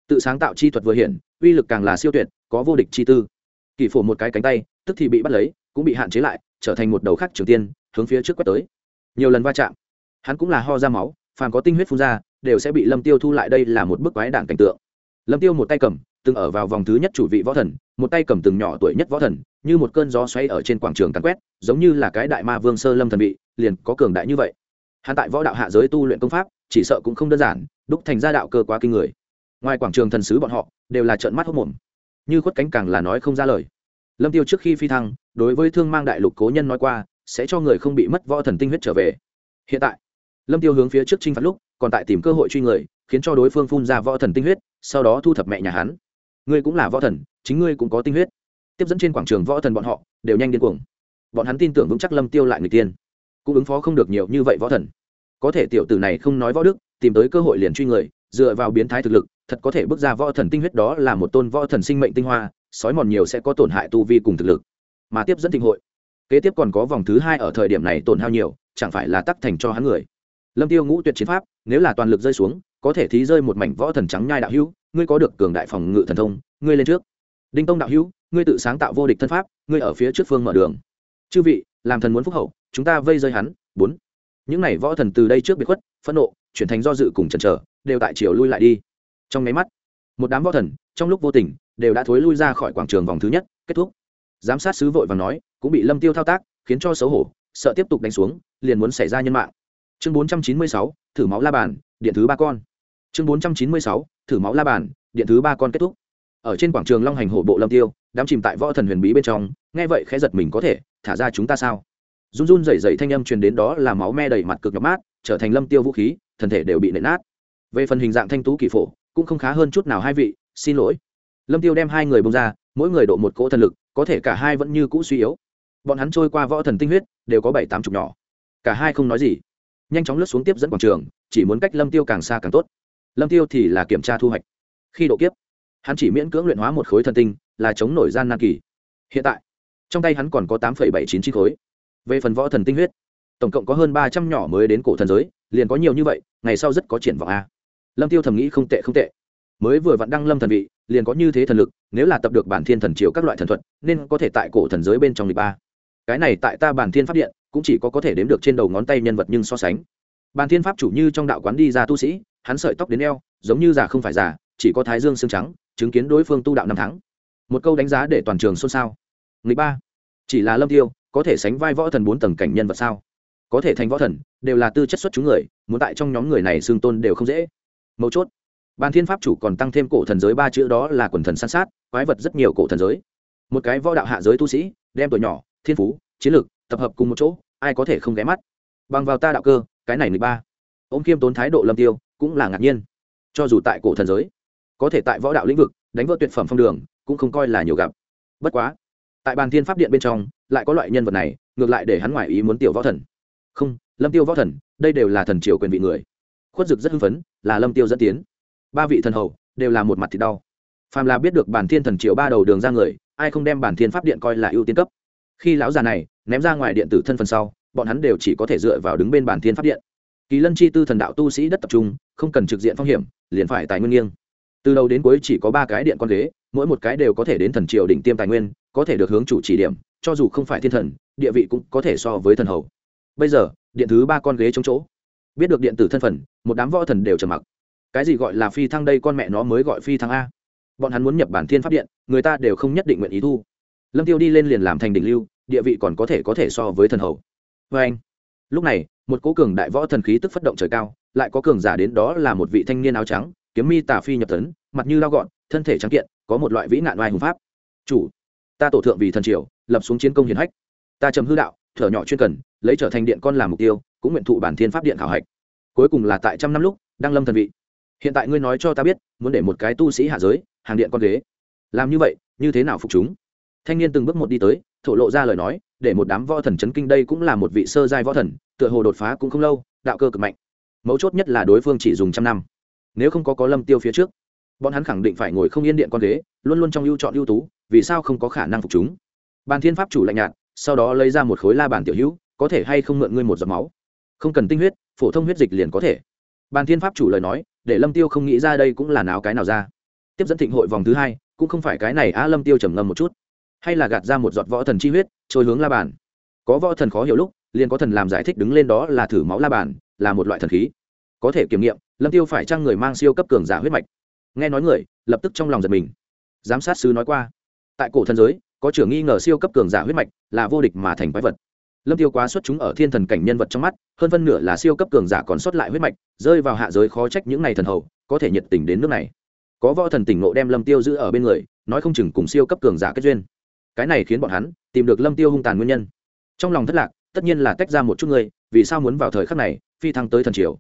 Tự sáng tạo chi thuật vừa hiển uy lực càng là siêu tuyệt, có vô địch chi tư. Kỷ phổ một cái cánh tay, tức thì bị bắt lấy, cũng bị hạn chế lại, trở thành một đầu khắc trường tiên, hướng phía trước quét tới. Nhiều lần va chạm, hắn cũng là ho ra máu, phàm có tinh huyết phun ra, đều sẽ bị lâm tiêu thu lại đây là một bức quái đảng cảnh tượng lâm tiêu một tay cầm, từng ở vào vòng thứ nhất chủ vị võ thần, một tay cầm từng nhỏ tuổi nhất võ thần, như một cơn gió xoay ở trên quảng trường càn quét, giống như là cái đại ma vương sơ lâm thần vị, liền có cường đại như vậy. Hắn tại võ đạo hạ giới tu luyện công pháp, chỉ sợ cũng không đơn giản, đúc thành ra đạo cơ quá kinh người. Ngoài quảng trường thần sứ bọn họ, đều là trợn mắt hốc mồm. Như khuất cánh càng là nói không ra lời. Lâm tiêu trước khi phi thăng, đối với thương mang đại lục cố nhân nói qua, sẽ cho người không bị mất võ thần tinh huyết trở về. Hiện tại, lâm tiêu hướng phía trước chinh phạt lúc, còn tại tìm cơ hội truy người, khiến cho đối phương phun ra võ thần tinh huyết sau đó thu thập mẹ nhà hắn. Ngươi cũng là võ thần, chính ngươi cũng có tinh huyết. Tiếp dẫn trên quảng trường võ thần bọn họ, đều nhanh điên cuồng. Bọn hắn tin tưởng vững chắc lâm tiêu lại người tiên, cũng ứng phó không được nhiều như vậy võ thần. Có thể tiểu tử này không nói võ đức, tìm tới cơ hội liền truy người, dựa vào biến thái thực lực, thật có thể bước ra võ thần tinh huyết đó là một tôn võ thần sinh mệnh tinh hoa, sói mòn nhiều sẽ có tổn hại tu vi cùng thực lực. Mà tiếp dẫn thịnh hội, kế tiếp còn có vòng thứ hai ở thời điểm này tổn hao nhiều, chẳng phải là tắc thành cho hắn người. Lâm tiêu ngũ tuyệt chiến pháp, nếu là toàn lực rơi xuống có thể thí rơi một mảnh võ thần trắng nhai đạo hữu ngươi có được cường đại phòng ngự thần thông ngươi lên trước. Đinh tông đạo hữu ngươi tự sáng tạo vô địch thân pháp ngươi ở phía trước phương mở đường. Chư vị làm thần muốn phúc hậu chúng ta vây rơi hắn. Bốn. Những này võ thần từ đây trước bị khuất phẫn nộ chuyển thành do dự cùng chần chờ đều tại chiều lui lại đi. Trong máy mắt một đám võ thần trong lúc vô tình đều đã thối lui ra khỏi quảng trường vòng thứ nhất kết thúc. Giám sát sứ vội và nói cũng bị lâm tiêu thao tác khiến cho xấu hổ sợ tiếp tục đánh xuống liền muốn xảy ra nhân mạng. Chương 496, thử máu la bàn điện thứ ba con chương 496, thử máu la bàn điện thứ ba con kết thúc. Ở trên quảng trường long hành hổ bộ lâm tiêu đám chìm tại võ thần huyền bí bên trong nghe vậy khẽ giật mình có thể thả ra chúng ta sao? Run run rẩy rẩy thanh âm truyền đến đó là máu me đầy mặt cực nhọc mát trở thành lâm tiêu vũ khí thân thể đều bị nện nát. Về phần hình dạng thanh tú kỳ phổ cũng không khá hơn chút nào hai vị xin lỗi. Lâm tiêu đem hai người bông ra mỗi người độ một cỗ thần lực có thể cả hai vẫn như cũ suy yếu. Bọn hắn trôi qua võ thần tinh huyết đều có bảy tám chục nhỏ. Cả hai không nói gì. Nhanh chóng lướt xuống tiếp dẫn quảng trường chỉ muốn cách lâm tiêu càng xa càng tốt lâm tiêu thì là kiểm tra thu hoạch. Khi độ kiếp, hắn chỉ miễn cưỡng luyện hóa một khối thần tinh, là chống nổi gian nan kỳ. Hiện tại, trong tay hắn còn có tám bảy chín chi khối. Về phần võ thần tinh huyết, tổng cộng có hơn ba trăm nhỏ mới đến cổ thần giới, liền có nhiều như vậy, ngày sau rất có triển vọng a. Lâm tiêu thầm nghĩ không tệ không tệ. Mới vừa vặn đăng lâm thần vị, liền có như thế thần lực, nếu là tập được bản thiên thần triều các loại thần thuật, nên có thể tại cổ thần giới bên trong lịch ba. Cái này tại ta bản thiên pháp điện, cũng chỉ có có thể đếm được trên đầu ngón tay nhân vật nhưng so sánh. Bản thiên pháp chủ như trong đạo quán đi ra tu sĩ hắn sợi tóc đến eo, giống như già không phải già, chỉ có thái dương xương trắng, chứng kiến đối phương tu đạo năm tháng. Một câu đánh giá để toàn trường xôn xao. Nghịch ba, chỉ là lâm tiêu, có thể sánh vai võ thần bốn tầng cảnh nhân vật sao? Có thể thành võ thần, đều là tư chất xuất chúng người, muốn tại trong nhóm người này xương tôn đều không dễ. Mấu chốt, ban thiên pháp chủ còn tăng thêm cổ thần giới ba chữ đó là quần thần san sát, quái vật rất nhiều cổ thần giới. Một cái võ đạo hạ giới tu sĩ, đem tuổi nhỏ, thiên phú, chiến lược tập hợp cùng một chỗ, ai có thể không ghé mắt? Bằng vào ta đạo cơ, cái này mười ba. Ô kiêm khiêm tốn thái độ lâm tiêu cũng là ngạc nhiên. Cho dù tại cổ thần giới, có thể tại võ đạo lĩnh vực đánh vỡ tuyệt phẩm phong đường, cũng không coi là nhiều gặp. Bất quá, tại bàn thiên pháp điện bên trong, lại có loại nhân vật này, ngược lại để hắn ngoài ý muốn tiểu võ thần. Không, lâm tiêu võ thần, đây đều là thần triều quyền vị người. Khuất dực rất hưng phấn, là lâm tiêu dẫn tiến. Ba vị thần hầu đều là một mặt thì đau. Phàm là biết được bản thiên thần triều ba đầu đường ra người, ai không đem bản thiên pháp điện coi là ưu tiên cấp? Khi lão già này ném ra ngoài điện tử thân phần sau, bọn hắn đều chỉ có thể dựa vào đứng bên bản thiên pháp điện kỳ lân chi tư thần đạo tu sĩ đất tập trung, không cần trực diện phong hiểm, liền phải tài nguyên nghiêng. Từ đầu đến cuối chỉ có ba cái điện con ghế, mỗi một cái đều có thể đến thần triều đỉnh tiêm tài nguyên, có thể được hướng chủ chỉ điểm, cho dù không phải thiên thần, địa vị cũng có thể so với thần hầu. Bây giờ, điện thứ ba con ghế chống chỗ. Biết được điện tử thân phận, một đám võ thần đều trầm mặc. Cái gì gọi là phi thăng đây con mẹ nó mới gọi phi thăng a? Bọn hắn muốn nhập bản thiên pháp điện, người ta đều không nhất định nguyện ý thu. Lâm tiêu đi lên liền làm thành đỉnh lưu, địa vị còn có thể có thể so với thần hầu. Vê anh. Lúc này một cố cường đại võ thần khí tức phất động trời cao, lại có cường giả đến đó là một vị thanh niên áo trắng, kiếm mi tà phi nhập tấn, mặt như lao gọn, thân thể trắng kiện, có một loại vĩ nạn oai hùng pháp. Chủ, ta tổ thượng vì thần triều, lập xuống chiến công hiển hách. Ta trầm hư đạo, thở nhỏ chuyên cần, lấy trở thành điện con làm mục tiêu, cũng nguyện thụ bản thiên pháp điện khảo hạch. Cuối cùng là tại trăm năm lúc, đăng lâm thần vị. Hiện tại ngươi nói cho ta biết, muốn để một cái tu sĩ hạ giới, hàng điện con ghế. Làm như vậy, như thế nào phục chúng? Thanh niên từng bước một đi tới, thổ lộ ra lời nói để một đám võ thần chấn kinh đây cũng là một vị sơ giai võ thần, tựa hồ đột phá cũng không lâu, đạo cơ cực mạnh. Mấu chốt nhất là đối phương chỉ dùng trăm năm. Nếu không có có lâm tiêu phía trước, bọn hắn khẳng định phải ngồi không yên điện con ghế, luôn luôn trong ưu chọn ưu tú, vì sao không có khả năng phục chúng? Bàn thiên pháp chủ lạnh nhạt, sau đó lấy ra một khối la bàn tiểu hữu, có thể hay không mượn ngươi một giọt máu? Không cần tinh huyết, phổ thông huyết dịch liền có thể. Bàn thiên pháp chủ lời nói, để lâm tiêu không nghĩ ra đây cũng là náo cái nào ra. Tiếp dẫn thịnh hội vòng thứ hai, cũng không phải cái này á, lâm tiêu trầm ngâm một chút hay là gạt ra một giọt võ thần chi huyết, trôi hướng la bàn. Có võ thần khó hiểu lúc, liền có thần làm giải thích đứng lên đó là thử máu la bàn, là một loại thần khí. Có thể kiểm nghiệm, lâm tiêu phải trang người mang siêu cấp cường giả huyết mạch? Nghe nói người, lập tức trong lòng giật mình. Giám sát sứ nói qua. Tại cổ thần giới, có trưởng nghi ngờ siêu cấp cường giả huyết mạch là vô địch mà thành quái vật. Lâm tiêu quá xuất chúng ở thiên thần cảnh nhân vật trong mắt, hơn phân nửa là siêu cấp cường giả còn xuất lại huyết mạch, rơi vào hạ giới khó trách những này thần hầu, có thể nhiệt tình đến nước này. Có võ thần tỉnh nộ đem lâm tiêu giữ ở bên người, nói không chừng cùng siêu cấp cường giả kết duyên cái này khiến bọn hắn tìm được lâm tiêu hung tàn nguyên nhân trong lòng thất lạc tất nhiên là tách ra một chút người vì sao muốn vào thời khắc này phi thăng tới thần triều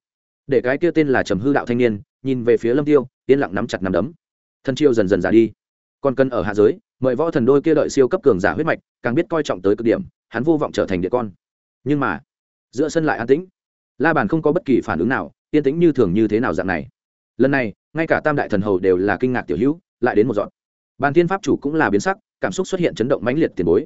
để cái kia tên là trầm hư đạo thanh niên nhìn về phía lâm tiêu yên lặng nắm chặt nắm đấm thần triều dần dần già đi còn cần ở hạ giới mời võ thần đôi kia đợi siêu cấp cường giả huyết mạch càng biết coi trọng tới cực điểm hắn vô vọng trở thành địa con nhưng mà giữa sân lại an tĩnh la bàn không có bất kỳ phản ứng nào yên tĩnh như thường như thế nào dạng này lần này ngay cả tam đại thần hầu đều là kinh ngạc tiểu hữu lại đến một dọn bàn thiên pháp chủ cũng là biến sắc cảm xúc xuất hiện chấn động mãnh liệt tiền bối.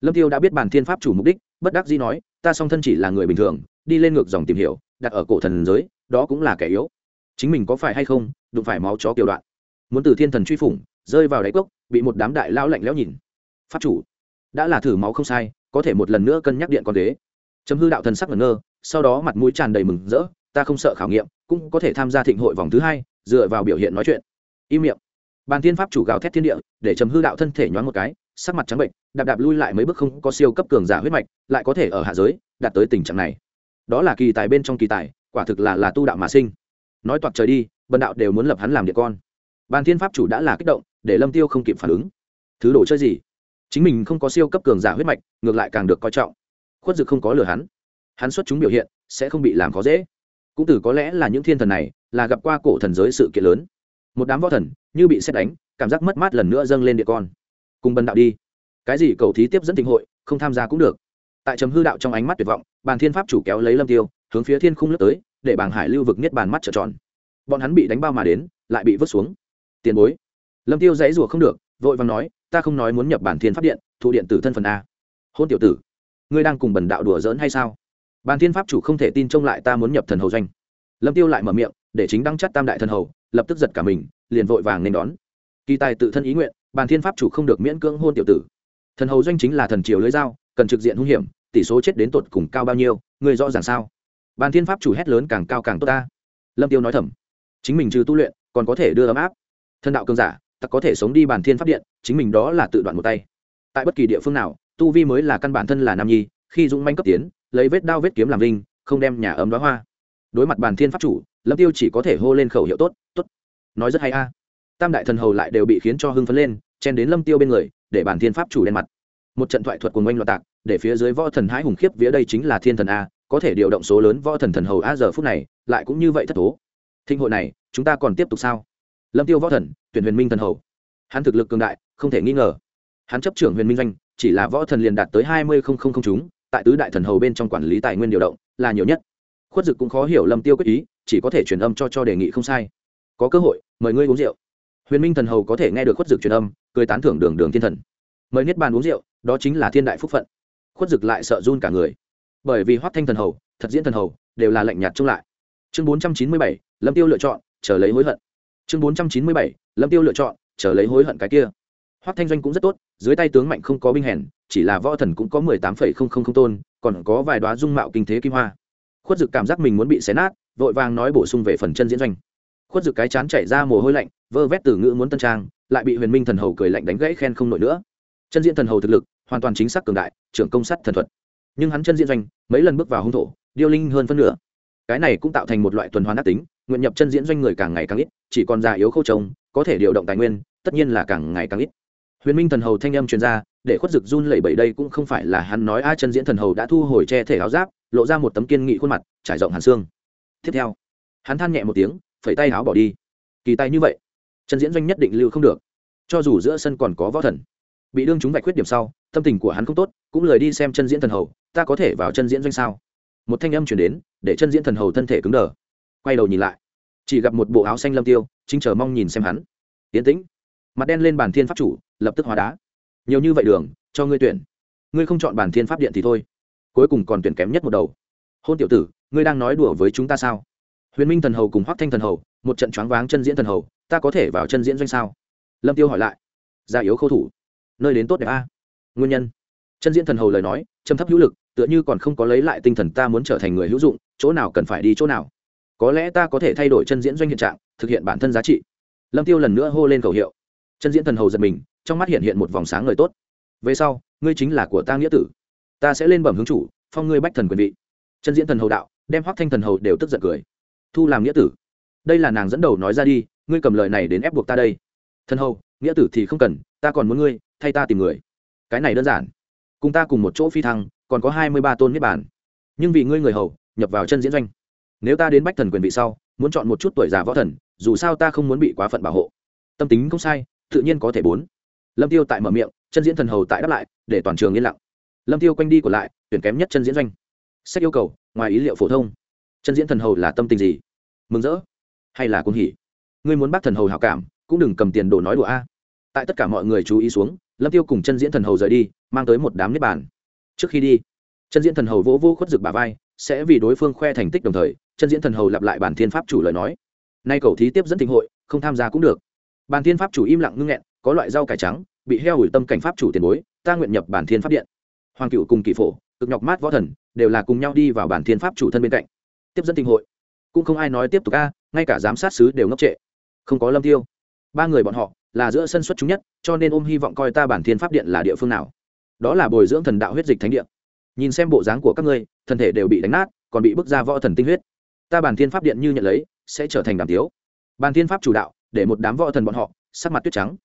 Lâm tiêu đã biết bản thiên pháp chủ mục đích, bất đắc dĩ nói, ta song thân chỉ là người bình thường, đi lên ngược dòng tìm hiểu, đặt ở cổ thần giới, đó cũng là kẻ yếu. Chính mình có phải hay không, đụng phải máu chó kiểu đoạn. Muốn từ thiên thần truy phủng, rơi vào đáy cốc, bị một đám đại lao lạnh lẽo nhìn. Pháp chủ, đã là thử máu không sai, có thể một lần nữa cân nhắc điện con đế chấm hư đạo thần sắc ngẩn ngơ, sau đó mặt mũi tràn đầy mừng rỡ, ta không sợ khảo nghiệm, cũng có thể tham gia thịnh hội vòng thứ hai, dựa vào biểu hiện nói chuyện. Im miệng bàn thiên pháp chủ gào thét thiên địa, để chấm hư đạo thân thể nhoáng một cái, sắc mặt trắng bệnh, đạp đạp lui lại mấy bước không có siêu cấp cường giả huyết mạch, lại có thể ở hạ giới, đạt tới tình trạng này. Đó là kỳ tài bên trong kỳ tài, quả thực là là tu đạo mà sinh. Nói toạc trời đi, bần đạo đều muốn lập hắn làm địa con. Bàn thiên pháp chủ đã là kích động, để lâm tiêu không kịp phản ứng. Thứ đồ chơi gì? Chính mình không có siêu cấp cường giả huyết mạch, ngược lại càng được coi trọng. Khuất dực không có lừa hắn. Hắn xuất chúng biểu hiện, sẽ không bị làm khó dễ. Cũng từ có lẽ là những thiên thần này, là gặp qua cổ thần giới sự kiện lớn một đám võ thần như bị xét đánh, cảm giác mất mát lần nữa dâng lên địa con. Cùng bần đạo đi. Cái gì cầu thí tiếp dẫn tình hội, không tham gia cũng được. Tại trầm hư đạo trong ánh mắt tuyệt vọng, bàn thiên pháp chủ kéo lấy lâm tiêu, hướng phía thiên khung lướt tới, để bảng hải lưu vực niết bàn mắt trợn tròn. Bọn hắn bị đánh bao mà đến, lại bị vứt xuống. Tiền bối. Lâm tiêu dãy rủa không được, vội vàng nói, ta không nói muốn nhập bản thiên pháp điện thụ điện tử thân phần a. Hôn tiểu tử, ngươi đang cùng bần đạo đùa giỡn hay sao? Bàn thiên pháp chủ không thể tin trông lại ta muốn nhập thần hầu doanh. Lâm tiêu lại mở miệng, để chính đăng chất tam đại thần hầu lập tức giật cả mình, liền vội vàng nên đón. Kỳ tài tự thân ý nguyện, bàn thiên pháp chủ không được miễn cưỡng hôn tiểu tử. Thần hầu doanh chính là thần triều lưới dao, cần trực diện hung hiểm, tỷ số chết đến tột cùng cao bao nhiêu người rõ ràng sao? Bàn thiên pháp chủ hét lớn càng cao càng tốt ta. Lâm tiêu nói thầm. Chính mình trừ tu luyện, còn có thể đưa ấm áp. Thân đạo cường giả, ta có thể sống đi bàn thiên pháp điện, chính mình đó là tự đoạn một tay. Tại bất kỳ địa phương nào, tu vi mới là căn bản thân là nam nhi, khi dũng manh cấp tiến, lấy vết đao vết kiếm làm linh không đem nhà ấm đóa hoa đối mặt bàn thiên pháp chủ, lâm tiêu chỉ có thể hô lên khẩu hiệu tốt tốt, nói rất hay a. Tam đại thần hầu lại đều bị khiến cho hưng phấn lên, chen đến lâm tiêu bên người, để bàn thiên pháp chủ lên mặt. Một trận thoại thuật cùng oanh loạt tạc, để phía dưới võ thần hãi hùng khiếp vía đây chính là thiên thần a, có thể điều động số lớn võ thần thần hầu a giờ phút này, lại cũng như vậy thất thố. Thịnh hội này, chúng ta còn tiếp tục sao? Lâm tiêu võ thần, tuyển huyền minh thần hầu. Hắn thực lực cường đại, không thể nghi ngờ. Hắn chấp trưởng huyền minh doanh, chỉ là võ thần liền đạt tới hai mươi không không không chúng, tại tứ đại thần hầu bên trong quản lý tài nguyên điều động, là nhiều nhất khuất dực cũng khó hiểu lâm tiêu quyết ý, chỉ có thể truyền âm cho cho đề nghị không sai. Có cơ hội, mời ngươi uống rượu. Huyền minh thần hầu có thể nghe được khuất dực truyền âm, cười tán thưởng đường đường thiên thần. Mời niết bàn uống rượu, đó chính là thiên đại phúc phận. Khuất dực lại sợ run cả người. Bởi vì hoắc thanh thần hầu, thật diễn thần hầu, đều là lạnh nhạt trông lại. Chương bốn trăm chín mươi bảy, lâm tiêu lựa chọn, chờ lấy hối hận. Chương bốn trăm chín mươi bảy, lâm tiêu lựa chọn, chờ lấy hối hận cái kia. Hoắc thanh doanh cũng rất tốt, dưới tay tướng mạnh không có binh hèn, chỉ là võ thần cũng có mười tám phẩy không không không tôn, còn có vài đoá dung mạo kinh thế kim hoa khuất dực cảm giác mình muốn bị xé nát, vội vàng nói bổ sung về phần chân diễn doanh. Khuất dực cái chán chảy ra mồ hôi lạnh, vơ vét từ ngữ muốn tân trang, lại bị huyền minh thần hầu cười lạnh đánh gãy khen không nổi nữa. Chân diễn thần hầu thực lực, hoàn toàn chính xác cường đại, trưởng công sát thần thuật. Nhưng hắn chân diễn doanh, mấy lần bước vào hung thổ, điêu linh hơn phân nửa. Cái này cũng tạo thành một loại tuần hoàn ác tính, nguyện nhập chân diễn doanh người càng ngày càng ít, chỉ còn già yếu khâu trông, có thể điều động tài nguyên, tất nhiên là càng ngày càng ít. Huyền minh thần hầu thanh âm truyền ra để khuất dực run lẩy bẩy đây cũng không phải là hắn nói, a chân diễn thần hầu đã thu hồi che thể áo giáp, lộ ra một tấm kiên nghị khuôn mặt, trải rộng hàn xương. Tiếp theo, hắn than nhẹ một tiếng, phẩy tay áo bỏ đi. Kỳ tay như vậy, chân diễn doanh nhất định lưu không được. Cho dù giữa sân còn có võ thần, bị đương chúng vạch khuyết điểm sau, tâm tình của hắn không tốt, cũng lời đi xem chân diễn thần hầu, ta có thể vào chân diễn doanh sao? Một thanh âm chuyển đến, để chân diễn thần hầu thân thể cứng đờ. Quay đầu nhìn lại, chỉ gặp một bộ áo xanh lâm tiêu, chính chờ mong nhìn xem hắn. Tiến tĩnh. Mặt đen lên bàn thiên pháp chủ, lập tức hóa đá nhiều như vậy đường, cho ngươi tuyển. Ngươi không chọn bản thiên pháp điện thì thôi. Cuối cùng còn tuyển kém nhất một đầu. Hôn tiểu tử, ngươi đang nói đùa với chúng ta sao? Huyền minh thần hầu cùng hoắc thanh thần hầu, một trận choáng váng chân diễn thần hầu, ta có thể vào chân diễn doanh sao? Lâm tiêu hỏi lại. Gia yếu khâu thủ. Nơi đến tốt đẹp a. Nguyên nhân. Chân diễn thần hầu lời nói, trầm thấp hữu lực, tựa như còn không có lấy lại tinh thần ta muốn trở thành người hữu dụng, chỗ nào cần phải đi chỗ nào. Có lẽ ta có thể thay đổi chân diễn doanh hiện trạng, thực hiện bản thân giá trị. Lâm tiêu lần nữa hô lên khẩu hiệu. Chân diễn thần hầu giật mình trong mắt hiện hiện một vòng sáng ngời tốt. Về sau, ngươi chính là của ta nghĩa tử. Ta sẽ lên bẩm hướng chủ, phong ngươi bách thần quyền vị. Chân diễn thần hầu đạo, đem hoắc thanh thần hầu đều tức giận cười. Thu làm nghĩa tử. Đây là nàng dẫn đầu nói ra đi, ngươi cầm lời này đến ép buộc ta đây. Thần hầu, nghĩa tử thì không cần, ta còn muốn ngươi, thay ta tìm người. Cái này đơn giản. Cùng ta cùng một chỗ phi thăng, còn có hai mươi ba tôn niết bản nhưng vì ngươi người hầu, nhập vào chân diễn doanh. Nếu ta đến bách thần quyền vị sau, muốn chọn một chút tuổi già võ thần, dù sao ta không muốn bị quá phận bảo hộ. Tâm tính không sai, tự nhiên có thể bốn lâm tiêu tại mở miệng, chân diễn thần hầu tại đáp lại, để toàn trường yên lặng. Lâm tiêu quanh đi còn lại, tuyển kém nhất chân diễn doanh. Sách yêu cầu, ngoài ý liệu phổ thông. Chân diễn thần hầu là tâm tình gì? Mừng rỡ? Hay là cung hỉ? Ngươi muốn bắt thần hầu hảo cảm, cũng đừng cầm tiền đồ nói đùa a. Tại tất cả mọi người chú ý xuống, lâm tiêu cùng chân diễn thần hầu rời đi, mang tới một đám nếp bàn. Trước khi đi, chân diễn thần hầu vỗ vô khuất rực bà vai, sẽ vì đối phương khoe thành tích đồng thời, chân diễn thần hầu lặp lại bản thiên pháp chủ lời nói. Nay cầu thí tiếp dẫn thịnh hội, không tham gia cũng được. Bản thiên pháp chủ im lặng ngưng nghẹn có loại rau cải trắng, bị heo ủi tâm cảnh pháp chủ tiền bối, ta nguyện nhập bản thiên pháp điện. Hoàng cựu cùng kỳ phổ, cực nhọc mát võ thần, đều là cùng nhau đi vào bản thiên pháp chủ thân bên cạnh. Tiếp dẫn tình hội. Cũng không ai nói tiếp tục ca ngay cả giám sát sứ đều ngốc trệ. Không có lâm tiêu. Ba người bọn họ là giữa sân xuất chúng nhất, cho nên ôm hy vọng coi ta bản thiên pháp điện là địa phương nào. Đó là bồi dưỡng thần đạo huyết dịch thánh điện nhìn xem bộ dáng của các ngươi, thân thể đều bị đánh nát, còn bị bức ra võ thần tinh huyết. Ta bản thiên pháp điện như nhận lấy, sẽ trở thành đàm tiếu. Bản thiên pháp chủ đạo, để một đám võ thần bọn họ, sắc mặt tuyết trắng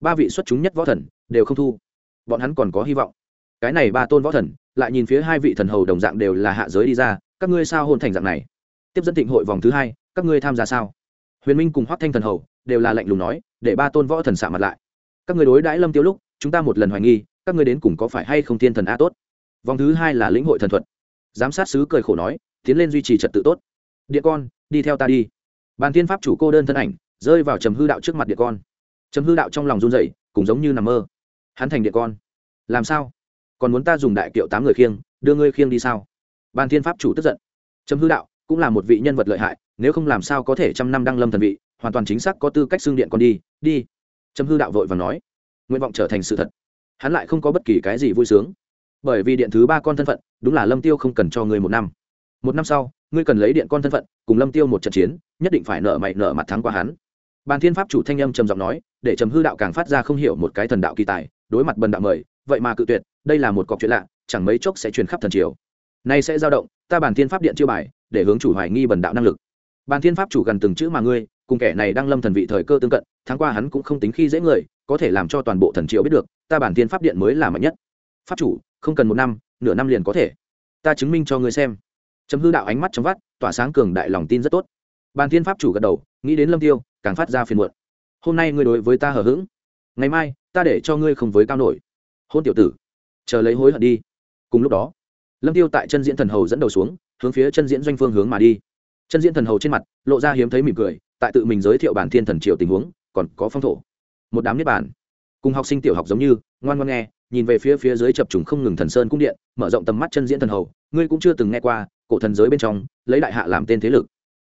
ba vị xuất chúng nhất võ thần đều không thu. Bọn hắn còn có hy vọng. Cái này ba tôn võ thần, lại nhìn phía hai vị thần hầu đồng dạng đều là hạ giới đi ra, các ngươi sao hôn thành dạng này? Tiếp dẫn thịnh hội vòng thứ hai, các ngươi tham gia sao? Huyền minh cùng hoác thanh thần hầu đều là lạnh lùng nói, để ba tôn võ thần xạ mặt lại. Các ngươi đối đãi lâm tiêu lúc, chúng ta một lần hoài nghi, các ngươi đến cùng có phải hay không thiên thần a tốt? Vòng thứ hai là lĩnh hội thần thuật. Giám sát sứ cười khổ nói, tiến lên duy trì trật tự tốt. Điện con, đi theo ta đi. Bàn thiên pháp chủ cô đơn thân ảnh, rơi vào trầm hư đạo trước mặt điện con trầm hư đạo trong lòng run rẩy, cũng giống như nằm mơ. Hắn thành điện con. Làm sao? Còn muốn ta dùng đại kiệu tám người khiêng, đưa ngươi khiêng đi sao? Ban thiên pháp chủ tức giận. Trầm hư đạo cũng là một vị nhân vật lợi hại, nếu không làm sao có thể trăm năm đăng lâm thần vị, hoàn toàn chính xác có tư cách xương điện con đi đi. Trầm hư đạo vội và nói, nguyện vọng trở thành sự thật. Hắn lại không có bất kỳ cái gì vui sướng. Bởi vì điện thứ ba con thân phận, đúng là lâm tiêu không cần cho ngươi một năm. Một năm sau, ngươi cần lấy điện con thân phận, cùng lâm tiêu một trận chiến, nhất định phải nợ mày nợ mặt thắng qua hắn bàn thiên pháp chủ thanh âm trầm giọng nói, để trầm hư đạo càng phát ra không hiểu một cái thần đạo kỳ tài, đối mặt bần đạo mời, vậy mà cự tuyệt, đây là một cọc chuyện lạ, chẳng mấy chốc sẽ truyền khắp thần triều. Nay sẽ dao động, ta bàn thiên pháp điện chiêu bài, để hướng chủ hoài nghi bần đạo năng lực. Bàn thiên pháp chủ gần từng chữ mà ngươi, cùng kẻ này đang lâm thần vị thời cơ tương cận, tháng qua hắn cũng không tính khi dễ người, có thể làm cho toàn bộ thần triều biết được, ta bản thiên pháp điện mới là mạnh nhất. Pháp chủ, không cần một năm, nửa năm liền có thể. Ta chứng minh cho ngươi xem. Chấm hư đạo ánh mắt trong vắt, tỏa sáng cường đại lòng tin rất tốt. Bàn thiên pháp chủ gật đầu, nghĩ đến lâm tiêu càng phát ra phiền muộn. Hôm nay ngươi đối với ta hờ hững. Ngày mai, ta để cho ngươi không với cao nổi. Hôn tiểu tử. Chờ lấy hối hận đi. Cùng lúc đó, lâm tiêu tại chân diễn thần hầu dẫn đầu xuống, hướng phía chân diễn doanh phương hướng mà đi. Chân diễn thần hầu trên mặt, lộ ra hiếm thấy mỉm cười, tại tự mình giới thiệu bản thiên thần triều tình huống, còn có phong thổ. Một đám niết bản cùng học sinh tiểu học giống như, ngoan ngoan nghe, nhìn về phía phía dưới chập trùng không ngừng thần sơn cung điện, mở rộng tầm mắt chân diễn thần hầu. Ngươi cũng chưa từng nghe qua, cổ thần giới bên trong, lấy đại hạ làm tên thế lực.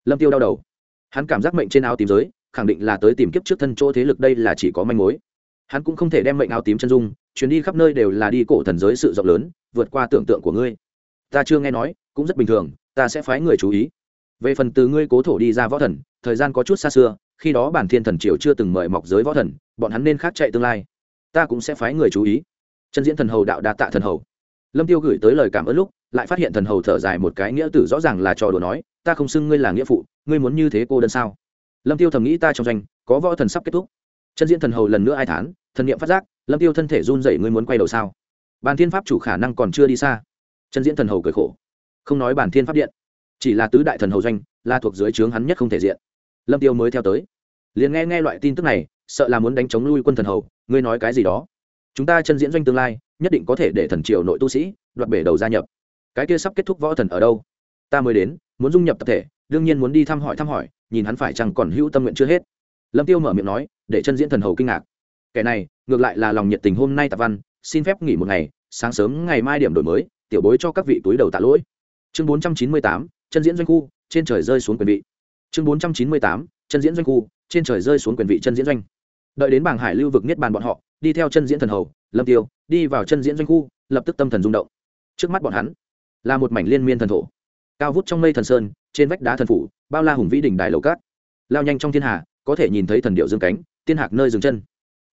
Lâm tiêu đau đầu. Hắn cảm giác mệnh trên áo tím giới khẳng định là tới tìm kiếp trước thân chỗ thế lực đây là chỉ có manh mối. Hắn cũng không thể đem mệnh áo tím chân dung chuyến đi khắp nơi đều là đi cổ thần giới sự rộng lớn, vượt qua tưởng tượng của ngươi. Ta chưa nghe nói, cũng rất bình thường, ta sẽ phái người chú ý. Về phần từ ngươi cố thổ đi ra võ thần, thời gian có chút xa xưa, khi đó bản thiên thần triều chưa từng mời mọc giới võ thần, bọn hắn nên khác chạy tương lai. Ta cũng sẽ phái người chú ý. Chân diễn thần hầu đạo đa tạ thần hầu. Lâm tiêu gửi tới lời cảm ơn lúc, lại phát hiện thần hầu thở dài một cái nghĩa tử rõ ràng là trò đùa nói, ta không xưng ngươi là nghĩa phụ, ngươi muốn như thế cô đơn sao? Lâm tiêu thầm nghĩ ta trong danh, có võ thần sắp kết thúc. Chân diễn thần hầu lần nữa ai thán, thần niệm phát giác, lâm tiêu thân thể run rẩy ngươi muốn quay đầu sao? Bản thiên pháp chủ khả năng còn chưa đi xa. Chân diễn thần hầu cười khổ. Không nói bản thiên pháp điện, chỉ là tứ đại thần hầu doanh, là thuộc dưới trướng hắn nhất không thể diện. Lâm tiêu mới theo tới. Liền nghe nghe loại tin tức này, sợ là muốn đánh chống lui quân thần hầu, ngươi nói cái gì đó? Chúng ta chân diễn doanh tương lai, nhất định có thể để thần triều nội tu sĩ, đoạt bể đầu gia nhập. Cái kia sắp kết thúc võ thần ở đâu? Ta mới đến muốn dung nhập tập thể, đương nhiên muốn đi thăm hỏi thăm hỏi, nhìn hắn phải chẳng còn hữu tâm nguyện chưa hết. Lâm tiêu mở miệng nói, để chân diễn thần hầu kinh ngạc. Kẻ này, ngược lại là lòng nhiệt tình hôm nay tạ văn, xin phép nghỉ một ngày, sáng sớm ngày mai điểm đổi mới, tiểu bối cho các vị túi đầu tạ lỗi. Chương bốn trăm chín mươi tám, chân diễn doanh khu, trên trời rơi xuống quyền vị. Chương bốn trăm chín mươi tám, chân diễn doanh khu, trên trời rơi xuống quyền vị chân diễn doanh. Đợi đến bảng hải lưu vực niết bàn bọn họ, đi theo chân diễn thần hầu, lâm tiêu, đi vào chân diễn doanh khu, lập tức tâm thần rung động. Trước mắt bọn hắn, là một mảnh liên miên thần thổ cao vút trong mây thần sơn, trên vách đá thần phủ, bao la hùng vĩ đỉnh đài lầu cát. Lao nhanh trong thiên hà, có thể nhìn thấy thần điệu dương cánh, tiên hạc nơi dừng chân.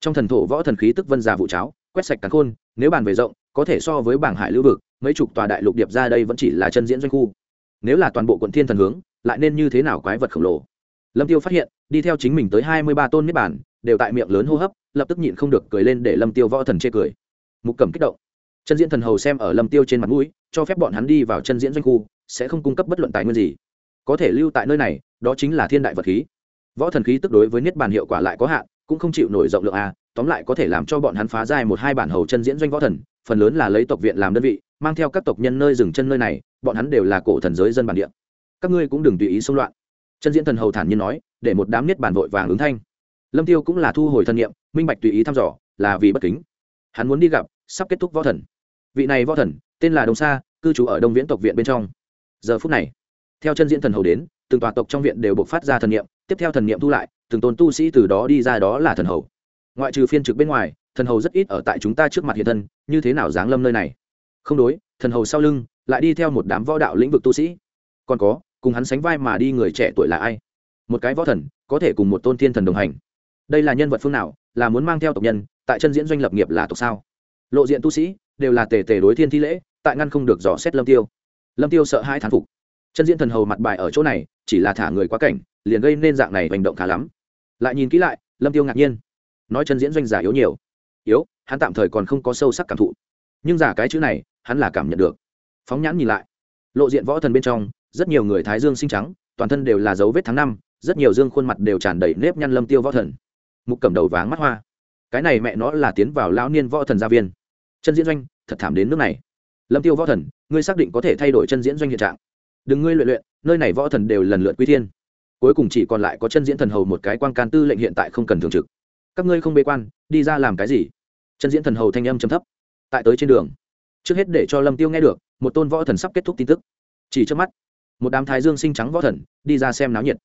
Trong thần thổ võ thần khí tức vân già vụ cháo, quét sạch cắn khôn, nếu bàn về rộng, có thể so với bảng hải lưu vực, mấy chục tòa đại lục điệp ra đây vẫn chỉ là chân diễn doanh khu. Nếu là toàn bộ quận thiên thần hướng, lại nên như thế nào quái vật khổng lồ? Lâm tiêu phát hiện, đi theo chính mình tới hai mươi ba tôn niết bản đều tại miệng lớn hô hấp, lập tức nhịn không được cười lên để lâm tiêu võ thần chê cười. Mục cẩm kích động. Chân diễn thần hầu xem ở lâm tiêu trên mặt mũi, cho phép bọn hắn đi vào chân diễn doanh khu sẽ không cung cấp bất luận tài nguyên gì. Có thể lưu tại nơi này, đó chính là thiên đại vật khí. Võ thần khí tức đối với niết bàn hiệu quả lại có hạn, cũng không chịu nổi rộng lượng a, tóm lại có thể làm cho bọn hắn phá dài một hai bản hầu chân diễn doanh võ thần, phần lớn là lấy tộc viện làm đơn vị, mang theo các tộc nhân nơi dừng chân nơi này, bọn hắn đều là cổ thần giới dân bản địa. Các ngươi cũng đừng tùy ý xung loạn. Chân diễn thần hầu thản nhiên nói, để một đám niết bàn vội vàng ứng thanh. Lâm tiêu cũng là thu hồi thân nhiệm, minh bạch tùy ý thăm dò, là vì bất kính. Hắn muốn đi gặp, sắp kết thúc võ thần. Vị này võ thần, tên là đồng sa, cư trú ở đông viễn tộc viện bên trong giờ phút này, theo chân diễn thần hầu đến, từng tòa tộc trong viện đều buộc phát ra thần niệm, tiếp theo thần niệm thu lại, từng tôn tu sĩ từ đó đi ra đó là thần hầu. Ngoại trừ phiên trực bên ngoài, thần hầu rất ít ở tại chúng ta trước mặt hiện thân, như thế nào giáng lâm nơi này? Không đối, thần hầu sau lưng lại đi theo một đám võ đạo lĩnh vực tu sĩ. Còn có, cùng hắn sánh vai mà đi người trẻ tuổi là ai? Một cái võ thần có thể cùng một tôn thiên thần đồng hành. Đây là nhân vật phương nào, là muốn mang theo tộc nhân, tại chân diễn doanh lập nghiệp là tộc sao? Lộ diện tu sĩ đều là tề tề đối thiên thi lễ, tại ngăn không được dò xét lâm tiêu lâm tiêu sợ hai thán phục. Chân diễn thần hầu mặt bài ở chỗ này, chỉ là thả người quá cảnh, liền gây nên dạng này hành động khá lắm. Lại nhìn kỹ lại, lâm tiêu ngạc nhiên. Nói chân diễn doanh giả yếu nhiều. Yếu, hắn tạm thời còn không có sâu sắc cảm thụ. Nhưng giả cái chữ này, hắn là cảm nhận được. Phóng nhãn nhìn lại. Lộ diện võ thần bên trong, rất nhiều người thái dương sinh trắng, toàn thân đều là dấu vết tháng năm, rất nhiều dương khuôn mặt đều tràn đầy nếp nhăn lâm tiêu võ thần. Mục cầm đầu váng mắt hoa. Cái này mẹ nó là tiến vào lão niên võ thần gia viên. Chân diễn doanh, thật thảm đến nước này lâm tiêu võ thần, ngươi xác định có thể thay đổi chân diễn doanh hiện trạng. Đừng ngươi luyện luyện, nơi này võ thần đều lần lượt quy thiên. Cuối cùng chỉ còn lại có chân diễn thần hầu một cái quan can tư lệnh hiện tại không cần thường trực. Các ngươi không bế quan, đi ra làm cái gì? Chân diễn thần hầu thanh âm trầm thấp. Tại tới trên đường. Trước hết để cho lâm tiêu nghe được, một tôn võ thần sắp kết thúc tin tức. Chỉ trước mắt, một đám thái dương sinh trắng võ thần, đi ra xem náo nhiệt.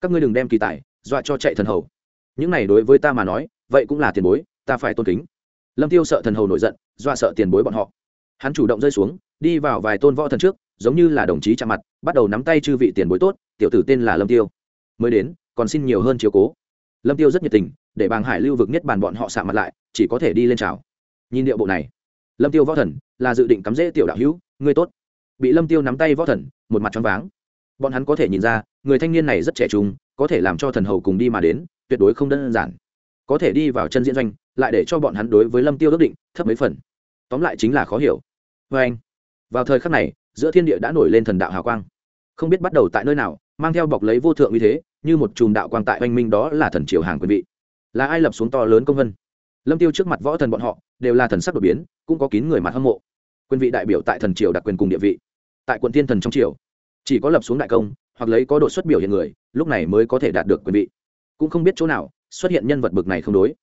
Các ngươi đừng đem kỳ tài, dọa cho chạy thần hầu. Những này đối với ta mà nói, vậy cũng là tiền bối, ta phải tôn kính. Lâm tiêu sợ thần hầu nổi giận, dọa sợ tiền bối bọn họ hắn chủ động rơi xuống, đi vào vài tôn võ thần trước, giống như là đồng chí chạm mặt, bắt đầu nắm tay chư vị tiền bối tốt, tiểu tử tên là lâm tiêu. Mới đến, còn xin nhiều hơn chiếu cố. Lâm tiêu rất nhiệt tình, để bàng hải lưu vực nhất bàn bọn họ xạ mặt lại, chỉ có thể đi lên chào. Nhìn điệu bộ này, lâm tiêu võ thần là dự định cắm rễ tiểu đạo hữu, ngươi tốt. Bị lâm tiêu nắm tay võ thần, một mặt choáng váng. Bọn hắn có thể nhìn ra, người thanh niên này rất trẻ trung, có thể làm cho thần hầu cùng đi mà đến, tuyệt đối không đơn giản. Có thể đi vào chân diễn doanh, lại để cho bọn hắn đối với lâm tiêu ước định thấp mấy phần. Tóm lại chính là khó hiểu vê anh. Vào thời khắc này, giữa thiên địa đã nổi lên thần đạo hào quang. Không biết bắt đầu tại nơi nào, mang theo bọc lấy vô thượng uy thế, như một chùm đạo quang tại oanh minh đó là thần triều hàng quyền vị. Là ai lập xuống to lớn công vân? Lâm tiêu trước mặt võ thần bọn họ, đều là thần sắc đột biến, cũng có kín người mặt hâm mộ. Quyền vị đại biểu tại thần triều đặc quyền cùng địa vị. Tại quận thiên thần trong triều, chỉ có lập xuống đại công, hoặc lấy có độ xuất biểu hiện người, lúc này mới có thể đạt được quyền vị. Cũng không biết chỗ nào, xuất hiện nhân vật bực này không đối.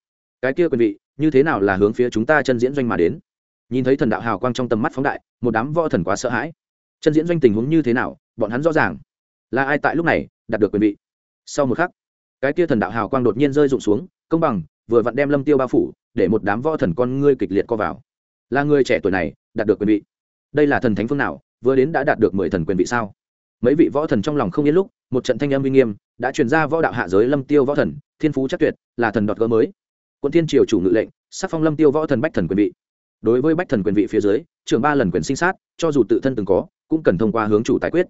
Cái kia quyền vị, như thế nào là hướng phía chúng ta chân diễn doanh mà đến? Nhìn thấy thần đạo hào quang trong tầm mắt phóng đại, một đám võ thần quá sợ hãi. Chân diễn doanh tình huống như thế nào, bọn hắn rõ ràng. Là ai tại lúc này đạt được quyền vị? Sau một khắc, cái kia thần đạo hào quang đột nhiên rơi rụng xuống, công bằng, vừa vặn đem lâm tiêu bao phủ, để một đám võ thần con ngươi kịch liệt co vào. Là người trẻ tuổi này đạt được quyền vị. Đây là thần thánh phương nào, vừa đến đã đạt được mười thần quyền vị sao? Mấy vị võ thần trong lòng không yên lúc, một trận thanh âm uy nghiêm đã truyền ra võ đạo hạ giới lâm tiêu võ thần, thiên phú chắc tuyệt, là thần đọt gỡ mới. Quân thiên triều chủ ngự lệnh, sắc phong lâm tiêu võ thần bách thần quyền vị đối với bách thần quyền vị phía dưới, trưởng ba lần quyền sinh sát, cho dù tự thân từng có, cũng cần thông qua hướng chủ tài quyết.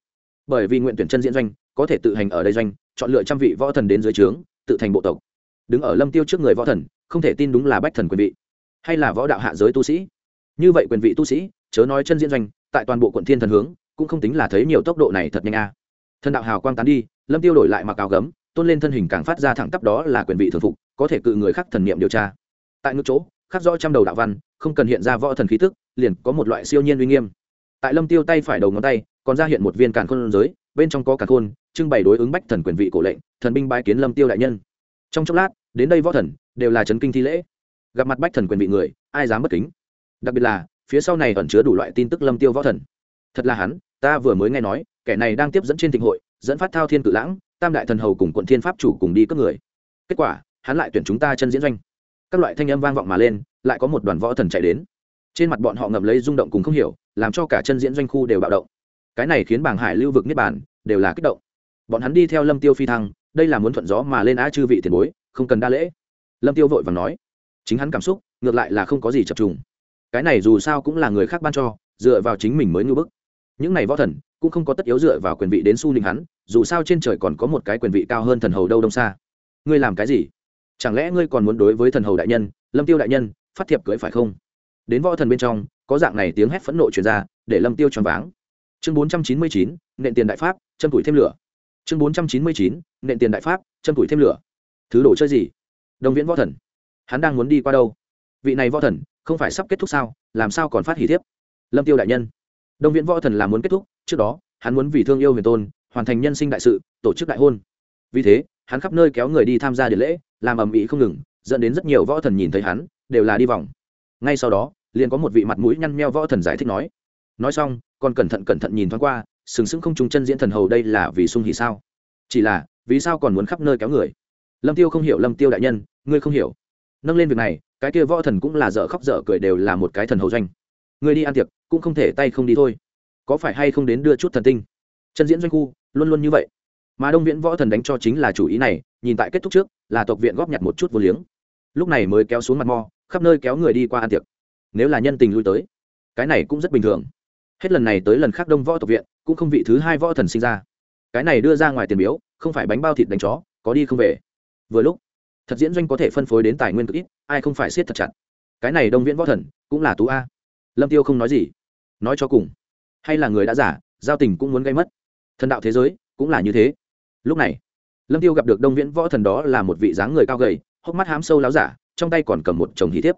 Bởi vì nguyện tuyển chân diễn doanh, có thể tự hành ở đây doanh, chọn lựa trăm vị võ thần đến dưới trướng, tự thành bộ tộc. Đứng ở lâm tiêu trước người võ thần, không thể tin đúng là bách thần quyền vị, hay là võ đạo hạ giới tu sĩ. Như vậy quyền vị tu sĩ, chớ nói chân diễn doanh, tại toàn bộ quận thiên thần hướng, cũng không tính là thấy nhiều tốc độ này thật nhanh a. À. thần đạo hào quang tán đi, lâm tiêu đổi lại mặc áo gấm, tôn lên thân hình càng phát ra thẳng tắp đó là quyền vị thường phục, có thể cự người khác thần niệm điều tra. Tại ngực chỗ khắc rõ trăm đầu đạo văn, không cần hiện ra võ thần khí tức, liền có một loại siêu nhiên uy nghiêm. Tại lâm tiêu tay phải đầu ngón tay, còn ra hiện một viên càn khôn giới, bên trong có càn khôn, trưng bày đối ứng bách thần quyền vị cổ lệnh, thần binh bái kiến lâm tiêu đại nhân. Trong chốc lát, đến đây võ thần, đều là chấn kinh thi lễ. Gặp mặt bách thần quyền vị người, ai dám bất kính? Đặc biệt là, phía sau này ẩn chứa đủ loại tin tức lâm tiêu võ thần. Thật là hắn, ta vừa mới nghe nói, kẻ này đang tiếp dẫn trên thịnh hội, dẫn phát thao thiên cự lãng, tam đại thần hầu cùng quận thiên pháp chủ cùng đi cướp người. Kết quả, hắn lại tuyển chúng ta chân diễn doanh các loại thanh âm vang vọng mà lên, lại có một đoàn võ thần chạy đến. Trên mặt bọn họ ngậm lấy rung động cùng không hiểu, làm cho cả chân diễn doanh khu đều bạo động. Cái này khiến bảng hải lưu vực niết bàn đều là kích động. Bọn hắn đi theo lâm tiêu phi thăng, đây là muốn thuận gió mà lên á chư vị tiền bối, không cần đa lễ. Lâm tiêu vội vàng nói, chính hắn cảm xúc, ngược lại là không có gì chập trùng. Cái này dù sao cũng là người khác ban cho, dựa vào chính mình mới ngưỡng bức. Những này võ thần cũng không có tất yếu dựa vào quyền vị đến su ninh hắn, dù sao trên trời còn có một cái quyền vị cao hơn thần hầu đâu đông xa. Ngươi làm cái gì? Chẳng lẽ ngươi còn muốn đối với thần hầu đại nhân, lâm tiêu đại nhân, phát thiệp cưới phải không? Đến võ thần bên trong, có dạng này tiếng hét phẫn nộ truyền ra, để lâm tiêu choáng váng. Chương bốn trăm chín mươi chín, nện tiền đại pháp chân tuổi thêm lửa. Chương bốn trăm chín mươi chín, nện tiền đại pháp, châm tuổi thêm lửa. Thứ đồ chơi gì? Đồng viễn võ thần. Hắn đang muốn đi qua đâu? Vị này võ thần, không phải sắp kết thúc sao? Làm sao còn phát hỉ thiếp? Lâm tiêu đại nhân. Đông viễn võ thần là muốn kết thúc, trước đó, hắn muốn vì thương yêu huyền tôn, hoàn thành nhân sinh đại sự, tổ chức đại hôn. Vì thế, hắn khắp nơi kéo người đi tham gia điện lễ làm ầm ĩ không ngừng, dẫn đến rất nhiều võ thần nhìn thấy hắn, đều là đi vòng. Ngay sau đó, liền có một vị mặt mũi nhăn meo võ thần giải thích nói nói xong, còn cẩn thận cẩn thận nhìn thoáng qua, sừng sững không trùng chân diễn thần hầu đây là vì sung hỉ sao? Chỉ là, vì sao còn muốn khắp nơi kéo người? Lâm tiêu không hiểu lâm tiêu đại nhân, ngươi không hiểu. Nâng lên việc này, cái kia võ thần cũng là dở khóc dở cười đều là một cái thần hầu doanh. Người đi ăn tiệc, cũng không thể tay không đi thôi. Có phải hay không đến đưa chút thần tinh? Chân diễn doanh khu, luôn luôn như vậy mà đông viễn võ thần đánh cho chính là chủ ý này, nhìn tại kết thúc trước, là tộc viện góp nhặt một chút vô liếng. Lúc này mới kéo xuống mặt mò khắp nơi kéo người đi qua ăn tiệc. Nếu là nhân tình lui tới, cái này cũng rất bình thường. Hết lần này tới lần khác đông võ tộc viện, cũng không vị thứ hai võ thần sinh ra. Cái này đưa ra ngoài tiền biếu, không phải bánh bao thịt đánh chó, có đi không về. Vừa lúc, thật diễn doanh có thể phân phối đến tài nguyên cực ít, ai không phải siết thật chặt. Cái này đông viễn võ thần, cũng là tú a. Lâm tiêu không nói gì. Nói cho cùng, hay là người đã giả, giao tình cũng muốn gây mất. Thần đạo thế giới, cũng là như thế lúc này, lâm tiêu gặp được đông viễn võ thần đó là một vị dáng người cao gầy, hốc mắt hám sâu láo giả, trong tay còn cầm một chồng hí thiếp.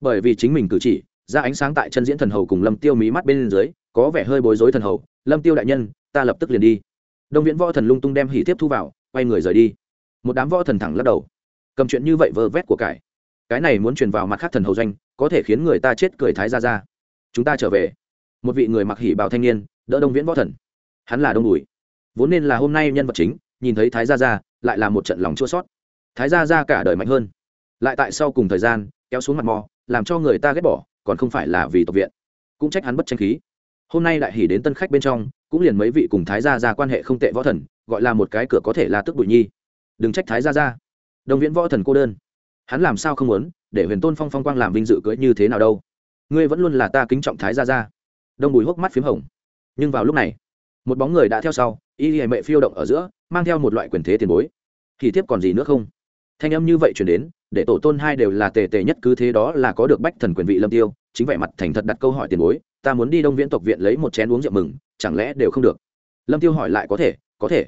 Bởi vì chính mình cử chỉ, ra ánh sáng tại chân diễn thần hầu cùng lâm tiêu mí mắt bên dưới, có vẻ hơi bối rối thần hầu, lâm tiêu đại nhân, ta lập tức liền đi. Đông viễn võ thần lung tung đem hỉ thiếp thu vào, quay người rời đi. Một đám võ thần thẳng lắc đầu. Cầm chuyện như vậy vơ vét của cải. Cái này muốn truyền vào mặt khác thần hầu doanh, có thể khiến người ta chết cười thái ra ra. Chúng ta trở về. Một vị người mặc hỉ bào thanh niên, đỡ đông viễn võ thần. Hắn là đông bùi. Vốn nên là hôm nay nhân vật chính nhìn thấy thái gia gia, lại là một trận lòng chua sót. Thái gia gia cả đời mạnh hơn. Lại tại sau cùng thời gian, kéo xuống mặt mò, làm cho người ta ghét bỏ, còn không phải là vì tộc viện. Cũng trách hắn bất tranh khí. Hôm nay đại hỉ đến tân khách bên trong, cũng liền mấy vị cùng thái gia gia quan hệ không tệ võ thần, gọi là một cái cửa có thể là tức bụi nhi. Đừng trách thái gia gia. Đồng viễn võ thần cô đơn. Hắn làm sao không muốn, để huyền tôn phong phong quang làm vinh dự cưới như thế nào đâu. Ngươi vẫn luôn là ta kính trọng thái gia gia. Đông bùi hốc mắt p h í m hồng. Nhưng vào lúc này một bóng người đã theo sau, y hệ mệ phiêu động ở giữa, mang theo một loại quyền thế tiền bối. Thì tiếp còn gì nữa không? Thanh âm như vậy chuyển đến, để tổ tôn hai đều là tề tề nhất cứ thế đó là có được bách thần quyền vị lâm tiêu, chính vẻ mặt thành thật đặt câu hỏi tiền bối, ta muốn đi đông viễn tộc viện lấy một chén uống rượu mừng, chẳng lẽ đều không được? Lâm tiêu hỏi lại, có thể có thể.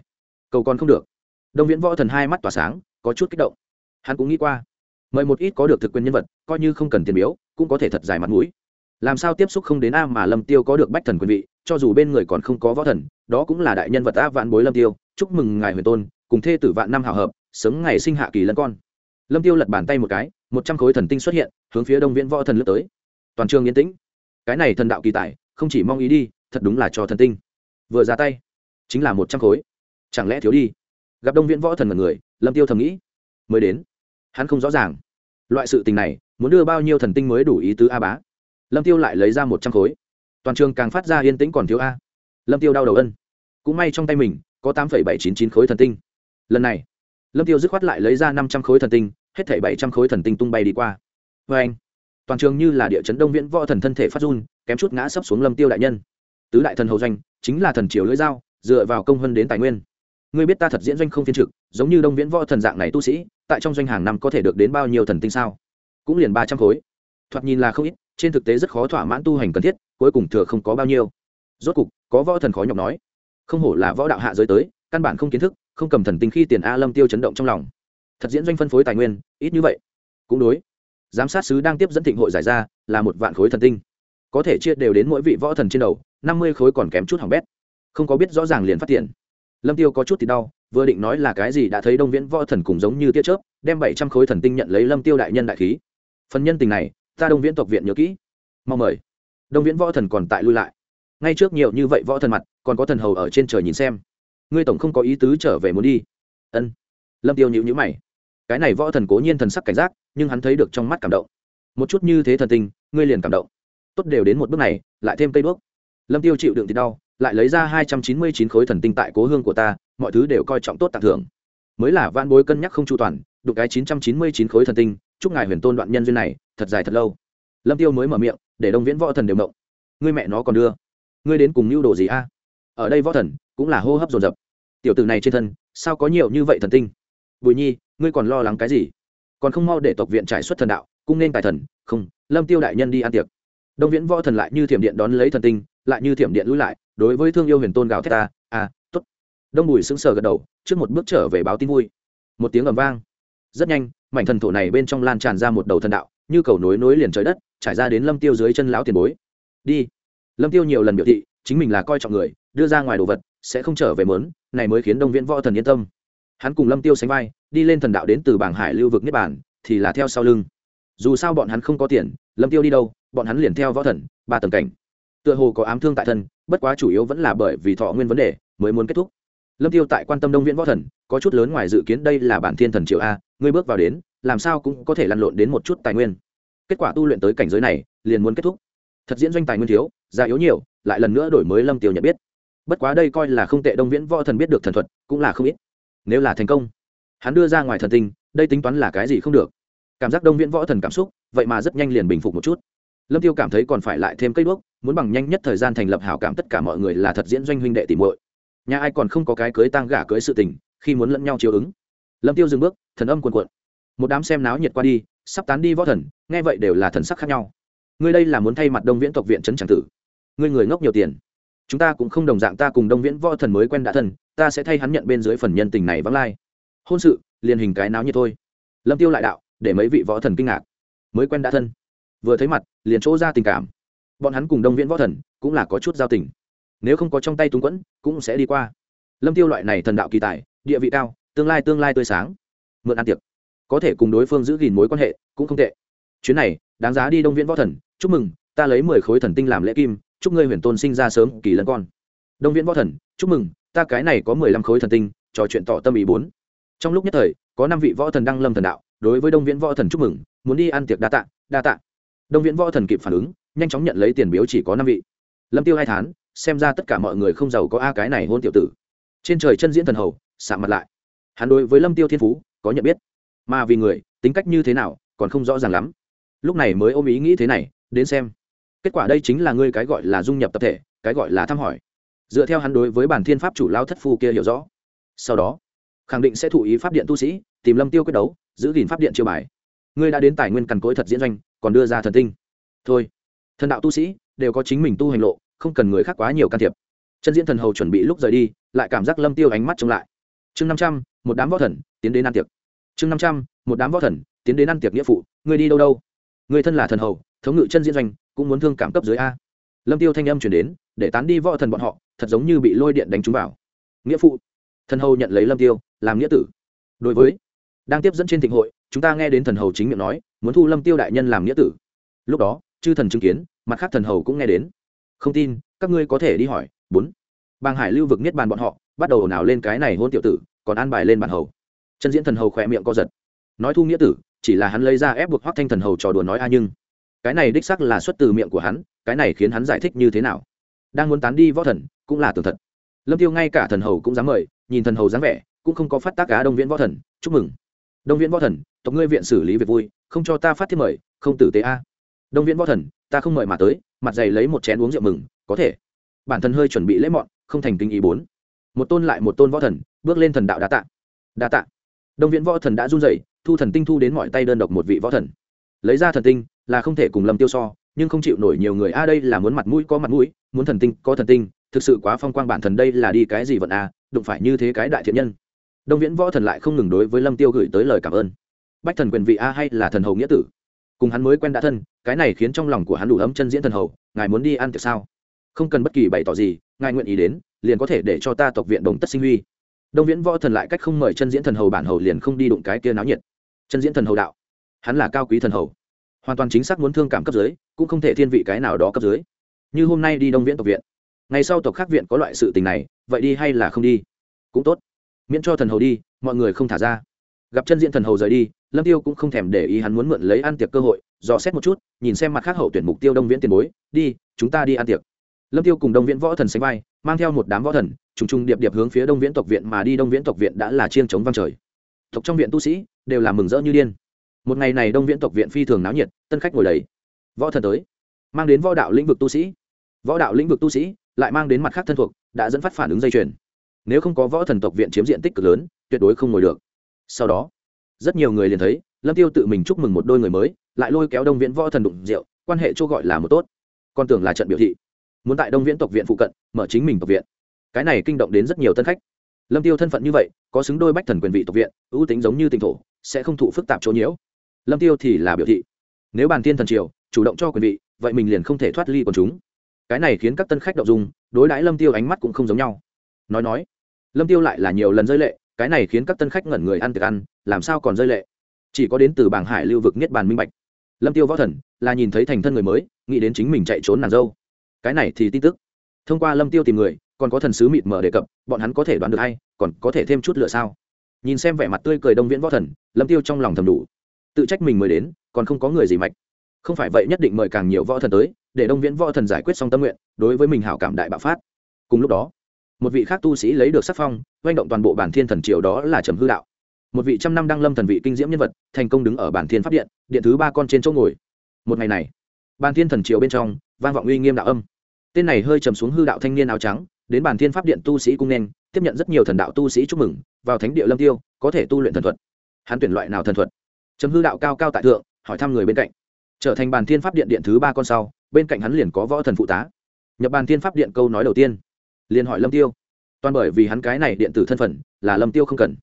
Cầu còn không được. Đông viễn võ thần hai mắt tỏa sáng, có chút kích động. Hắn cũng nghĩ qua, mời một ít có được thực quyền nhân vật, coi như không cần tiền biếu, cũng có thể thật dài mặt mũi. Làm sao tiếp xúc không đến a mà lâm tiêu có được bách thần quyền vị cho dù bên người còn không có võ thần, đó cũng là đại nhân vật á vạn bối lâm tiêu, chúc mừng ngài huyền tôn, cùng thê tử vạn năm hào hợp, sớm ngày sinh hạ kỳ lân con. Lâm tiêu lật bàn tay một cái, một trăm khối thần tinh xuất hiện, hướng phía đông viễn võ thần lướt tới. Toàn trường yên tĩnh. Cái này thần đạo kỳ tài, không chỉ mong ý đi, thật đúng là cho thần tinh. Vừa ra tay, chính là một trăm khối. Chẳng lẽ thiếu đi? Gặp đông viễn võ thần mật người, lâm tiêu thầm nghĩ. Mới đến. Hắn không rõ ràng. Loại sự tình này, muốn đưa bao nhiêu thần tinh mới đủ ý tứ a bá. Lâm tiêu lại lấy ra một trăm khối toàn trường càng phát ra yên tĩnh còn thiếu a. Lâm tiêu đau đầu ân. Cũng may trong tay mình, có tám bảy chín chín khối thần tinh. Lần này, lâm tiêu dứt khoát lại lấy ra năm trăm khối thần tinh, hết thảy bảy trăm khối thần tinh tung bay đi qua. Vê anh, toàn trường như là địa chấn đông viễn võ thần thân thể phát run, kém chút ngã sấp xuống lâm tiêu đại nhân. Tứ đại thần hầu doanh, chính là thần triều lưỡi dao, dựa vào công hơn đến tài nguyên. Ngươi biết ta thật diễn doanh không phiên trực, giống như đông viễn võ thần dạng này tu sĩ, tại trong doanh hàng năm có thể được đến bao nhiêu thần tinh sao? Cũng liền ba trăm khối. Thoạt nhìn là không ít trên thực tế rất khó thỏa mãn tu hành cần thiết, cuối cùng thừa không có bao nhiêu. Rốt cục, có võ thần khó nhọc nói, không hổ là võ đạo hạ giới tới, căn bản không kiến thức, không cầm thần tinh khi tiền a lâm tiêu chấn động trong lòng. Thật diễn doanh phân phối tài nguyên, ít như vậy. Cũng đối, giám sát sứ đang tiếp dẫn thịnh hội giải ra, là một vạn khối thần tinh. Có thể chia đều đến mỗi vị võ thần trên đầu, năm mươi khối còn kém chút hỏng bét. Không có biết rõ ràng liền phát tiền. Lâm tiêu có chút thì đau, vừa định nói là cái gì đã thấy đông viễn võ thần cùng giống như tia chớp, đem bảy trăm khối thần tinh nhận lấy lâm tiêu đại nhân đại khí. Phần nhân tình này ta đông viễn tộc viện nhớ kỹ. Mong mời. Đông viễn võ thần còn tại lui lại. Ngay trước nhiều như vậy võ thần mặt còn có thần hầu ở trên trời nhìn xem. Ngươi tổng không có ý tứ trở về muốn đi. Ân. Lâm tiêu nhíu nhíu mày. Cái này võ thần cố nhiên thần sắc cảnh giác nhưng hắn thấy được trong mắt cảm động. Một chút như thế thần tình, ngươi liền cảm động. Tốt đều đến một bước này lại thêm cây bước. Lâm tiêu chịu đựng thì đau lại lấy ra hai trăm chín mươi chín khối thần tinh tại cố hương của ta mọi thứ đều coi trọng tốt tặng thưởng. Mới là van bối cân nhắc không chu toàn đụng cái chín trăm chín mươi chín khối thần tinh chúc ngài huyền tôn đoạn nhân duyên này thật dài thật lâu. Lâm tiêu mới mở miệng, để đông viễn võ thần đều mộng ngươi mẹ nó còn đưa. Ngươi đến cùng mưu đồ gì a? Ở đây võ thần cũng là hô hấp dồn dập. Tiểu tử này trên thân, sao có nhiều như vậy thần tinh? Bùi nhi, ngươi còn lo lắng cái gì? Còn không mau để tộc viện trải xuất thần đạo, cung nên tài thần, không, lâm tiêu đại nhân đi ăn tiệc. Đông viễn võ thần lại như thiểm điện đón lấy thần tinh, lại như thiểm điện lũi lại, đối với thương yêu huyền tôn gào thét ta à tốt. Đông bùi sững sờ gật đầu, trước một bước trở về báo tin vui. Một tiếng ầm vang. Rất nhanh mảnh thần thổ này bên trong lan tràn ra một đầu thần đạo, như cầu nối nối liền trời đất, trải ra đến lâm tiêu dưới chân lão tiền bối. Đi. Lâm tiêu nhiều lần biểu thị, chính mình là coi trọng người, đưa ra ngoài đồ vật, sẽ không trở về mớn, này mới khiến đông viễn võ thần yên tâm. Hắn cùng lâm tiêu sánh vai, đi lên thần đạo đến từ bảng hải lưu vực niết bản thì là theo sau lưng. Dù sao bọn hắn không có tiền, lâm tiêu đi đâu, bọn hắn liền theo võ thần, ba tầng cảnh. Tựa hồ có ám thương tại thân, bất quá chủ yếu vẫn là bởi vì thọ nguyên vấn đề, mới muốn kết thúc. Lâm tiêu tại quan tâm đông viễn võ thần, có chút lớn ngoài dự kiến đây là bản thiên thần triệu a ngươi bước vào đến, làm sao cũng có thể lăn lộn đến một chút tài nguyên. Kết quả tu luyện tới cảnh giới này, liền muốn kết thúc. Thật diễn doanh tài nguyên thiếu, già yếu nhiều, lại lần nữa đổi mới lâm tiêu nhận biết. Bất quá đây coi là không tệ, đông viễn võ thần biết được thần thuật, cũng là không ít. Nếu là thành công, hắn đưa ra ngoài thần tinh, đây tính toán là cái gì không được. Cảm giác đông viễn võ thần cảm xúc, vậy mà rất nhanh liền bình phục một chút. Lâm tiêu cảm thấy còn phải lại thêm cây đuốc, muốn bằng nhanh nhất thời gian thành lập hảo cảm tất cả mọi người là thật diễn doanh huynh đệ tìm muội. Nhà ai còn không có cái cưới tang gả cưới sự tình, khi muốn lẫn nhau chiếu ứng lâm tiêu dừng bước, thần âm cuồn cuộn. Một đám xem náo nhiệt qua đi, sắp tán đi võ thần, nghe vậy đều là thần sắc khác nhau. Ngươi đây là muốn thay mặt đông viễn tộc viện trấn tràng tử. Ngươi người ngốc nhiều tiền. Chúng ta cũng không đồng dạng ta cùng đông viễn võ thần mới quen đã thần ta sẽ thay hắn nhận bên dưới phần nhân tình này vắng lai. Hôn sự, liền hình cái náo nhiệt thôi. Lâm tiêu lại đạo, để mấy vị võ thần kinh ngạc. Mới quen đã thân. Vừa thấy mặt, liền chỗ ra tình cảm. Bọn hắn cùng đông viễn võ thần, cũng là có chút giao tình. Nếu không có trong tay túng quẫn, cũng sẽ đi qua. Lâm tiêu loại này thần đạo kỳ tài, địa vị cao tương lai tương lai tươi sáng. Mượn ăn tiệc. Có thể cùng đối phương giữ gìn mối quan hệ cũng không tệ. Chuyến này, đáng giá đi đông viễn võ thần, chúc mừng, ta lấy mười khối thần tinh làm lễ kim, chúc ngươi huyền tôn sinh ra sớm, kỳ lân con. Đông viễn võ thần, chúc mừng, ta cái này có mười lăm khối thần tinh, trò chuyện tỏ tâm ý bốn. Trong lúc nhất thời, có năm vị võ thần đăng lâm thần đạo, đối với đông viễn võ thần chúc mừng, muốn đi ăn tiệc đa tạ đa tạ. Đông viễn võ thần kịp phản ứng, nhanh chóng nhận lấy tiền biếu chỉ có năm vị. Lâm tiêu hai tháng xem ra tất cả mọi người không giàu có a cái này hôn tiểu tử. Trên trời chân diễn thần hầu xạ mặt lại hắn đối với lâm tiêu thiên phú có nhận biết, mà vì người, tính cách như thế nào còn không rõ ràng lắm. Lúc này mới ôm ý nghĩ thế này, đến xem. Kết quả đây chính là ngươi cái gọi là dung nhập tập thể, cái gọi là thăm hỏi. Dựa theo hắn đối với bản thiên pháp chủ lao thất phu kia hiểu rõ. Sau đó, khẳng định sẽ thụ ý pháp điện tu sĩ, tìm lâm tiêu quyết đấu, giữ gìn pháp điện chiêu bài. Ngươi đã đến tài nguyên cằn cỗi thật diễn doanh, còn đưa ra thần tinh. Thôi, thần đạo tu sĩ đều có chính mình tu hành lộ, không cần người khác quá nhiều can thiệp. Chân diễn thần hầu chuẩn bị lúc rời đi, lại cảm giác lâm tiêu ánh mắt trông lại. Chương năm trăm một đám võ thần tiến đến ăn tiệc. Chương năm trăm, một đám võ thần tiến đến ăn tiệc nghĩa phụ. Người đi đâu đâu? Người thân là thần hầu, thống ngự chân diễn doanh, cũng muốn thương cảm cấp dưới a. Lâm tiêu thanh âm chuyển đến, để tán đi võ thần bọn họ, thật giống như bị lôi điện đánh trúng vào. Nghĩa phụ, thần hầu nhận lấy lâm tiêu, làm nghĩa tử. Đối với, đang tiếp dẫn trên thịnh hội, chúng ta nghe đến thần hầu chính miệng nói, muốn thu lâm tiêu đại nhân làm nghĩa tử. Lúc đó, chư thần chứng kiến, mặt khác thần hầu cũng nghe đến. Không tin, các ngươi có thể đi hỏi. Bốn bang hải lưu vực niết bàn bọn họ, bắt đầu nào lên cái này hôn tiểu tử còn an bài lên bản hầu. Chân diễn thần hầu khỏe miệng co giật. Nói thu nghĩa tử, chỉ là hắn lấy ra ép buộc hoắc thanh thần hầu trò đùa nói a nhưng. Cái này đích sắc là xuất từ miệng của hắn, cái này khiến hắn giải thích như thế nào? Đang muốn tán đi võ thần, cũng là tường thật. Lâm tiêu ngay cả thần hầu cũng dám mời, nhìn thần hầu dáng vẻ, cũng không có phát tác cá đông viễn võ thần, chúc mừng. Đông viễn võ thần, tộc ngươi viện xử lý việc vui, không cho ta phát thiết mời, không tử tế a. Đông viễn võ thần, ta không mời mà tới, mặt dày lấy một chén uống rượu mừng, có thể. Bản thân hơi chuẩn bị lễ mọn, không thành kinh ý bốn. Một tôn lại một tôn võ thần bước lên thần đạo đa tạ. Đa tạ. Đông viễn võ thần đã run rẩy, thu thần tinh thu đến mọi tay đơn độc một vị võ thần. Lấy ra thần tinh là không thể cùng lâm tiêu so, nhưng không chịu nổi nhiều người, a, đây là muốn mặt mũi có mặt mũi, muốn thần tinh có thần tinh, thực sự quá phong quang bản thần đây là đi cái gì vận a, đụng phải như thế cái đại thiện nhân. Đông viễn võ thần lại không ngừng đối với lâm tiêu gửi tới lời cảm ơn. Bách thần quyền vị a hay là thần hầu nghĩa tử? Cùng hắn mới quen đã thân, cái này khiến trong lòng của hắn đủ ấm chân diễn thần hầu, ngài muốn đi ăn tiệc sao? Không cần bất kỳ bày tỏ gì, ngài nguyện ý đến, liền có thể để cho ta tộc viện đồng tất sinh huy đông viễn võ thần lại cách không mời chân diễn thần hầu bản hầu liền không đi đụng cái kia náo nhiệt. Chân diễn thần hầu đạo, hắn là cao quý thần hầu, hoàn toàn chính xác muốn thương cảm cấp dưới, cũng không thể thiên vị cái nào đó cấp dưới. Như hôm nay đi đông viễn tộc viện ngày sau tộc khác viện có loại sự tình này, vậy đi hay là không đi? Cũng tốt, miễn cho thần hầu đi, mọi người không thả ra. Gặp chân diện thần hầu rời đi, lâm tiêu cũng không thèm để ý hắn muốn mượn lấy ăn tiệc cơ hội, dò xét một chút, nhìn xem mặt khác hậu tuyển mục tiêu đông viễn tiền bối, đi, chúng ta đi ăn tiệc lâm tiêu cùng đông viễn võ thần sánh vai, mang theo một đám võ thần, trùng trùng điệp điệp hướng phía đông viễn tộc viện mà đi. Đông viễn tộc viện đã là chiêng chống vang trời. Tộc trong viện tu sĩ đều là mừng rỡ như điên. Một ngày này đông viễn tộc viện phi thường náo nhiệt, tân khách ngồi đầy. Võ thần tới, mang đến võ đạo lĩnh vực tu sĩ. Võ đạo lĩnh vực tu sĩ lại mang đến mặt khác thân thuộc, đã dẫn phát phản ứng dây chuyền. Nếu không có võ thần tộc viện chiếm diện tích cực lớn, tuyệt đối không ngồi được. Sau đó, rất nhiều người liền thấy lâm tiêu tự mình chúc mừng một đôi người mới, lại lôi kéo đông viễn võ thần đụng rượu, quan hệ chỗ gọi là một tốt. Con tưởng là trận biểu thị muốn tại đông viễn tộc viện phụ cận, mở chính mình tộc viện. Cái này kinh động đến rất nhiều tân khách. Lâm tiêu thân phận như vậy, có xứng đôi bách thần quyền vị tộc viện, ưu tính giống như tỉnh thổ, sẽ không thụ phức tạp chỗ nhiễu. Lâm tiêu thì là biểu thị, nếu bàn thiên thần triều, chủ động cho quyền vị, vậy mình liền không thể thoát ly quần chúng. Cái này khiến các tân khách động dung, đối đãi lâm tiêu ánh mắt cũng không giống nhau. Nói nói, lâm tiêu lại là nhiều lần rơi lệ, cái này khiến các tân khách ngẩn người ăn tiệc ăn, làm sao còn rơi lệ? Chỉ có đến từ bảng hải lưu vực niết bàn minh bạch. Lâm tiêu võ thần, là nhìn thấy thành thân người mới, nghĩ đến chính mình chạy trốn nàng dâu cái này thì tin tức. Thông qua lâm tiêu tìm người, còn có thần sứ mịt mờ đề cập, bọn hắn có thể đoán được hay, còn có thể thêm chút lựa sao? Nhìn xem vẻ mặt tươi cười đông viễn võ thần, lâm tiêu trong lòng thầm đủ. Tự trách mình mới đến, còn không có người gì mạch. Không phải vậy nhất định mời càng nhiều võ thần tới, để đông viễn võ thần giải quyết xong tâm nguyện, đối với mình hảo cảm đại bạo phát. Cùng lúc đó, một vị khác tu sĩ lấy được sắc phong oanh động toàn bộ bản thiên thần triều đó là trầm hư đạo. Một vị trăm năm đăng lâm thần vị kinh diễm nhân vật, thành công đứng ở bản thiên pháp điện điện thứ ba con trên chỗ ngồi. Một ngày này bàn thiên thần triều bên trong, vang vọng uy nghiêm đạo âm. Tên này hơi trầm xuống hư đạo thanh niên áo trắng, đến bàn thiên pháp điện tu sĩ cung nên, tiếp nhận rất nhiều thần đạo tu sĩ chúc mừng, vào thánh địa lâm tiêu, có thể tu luyện thần thuật. Hắn tuyển loại nào thần thuật? Trầm hư đạo cao cao tại thượng, hỏi thăm người bên cạnh. Trở thành bàn thiên pháp điện điện thứ ba con sau, bên cạnh hắn liền có võ thần phụ tá. Nhập bàn thiên pháp điện câu nói đầu tiên. Liền hỏi lâm tiêu. Toàn bởi vì hắn cái này điện tử thân phận, là lâm tiêu không cần.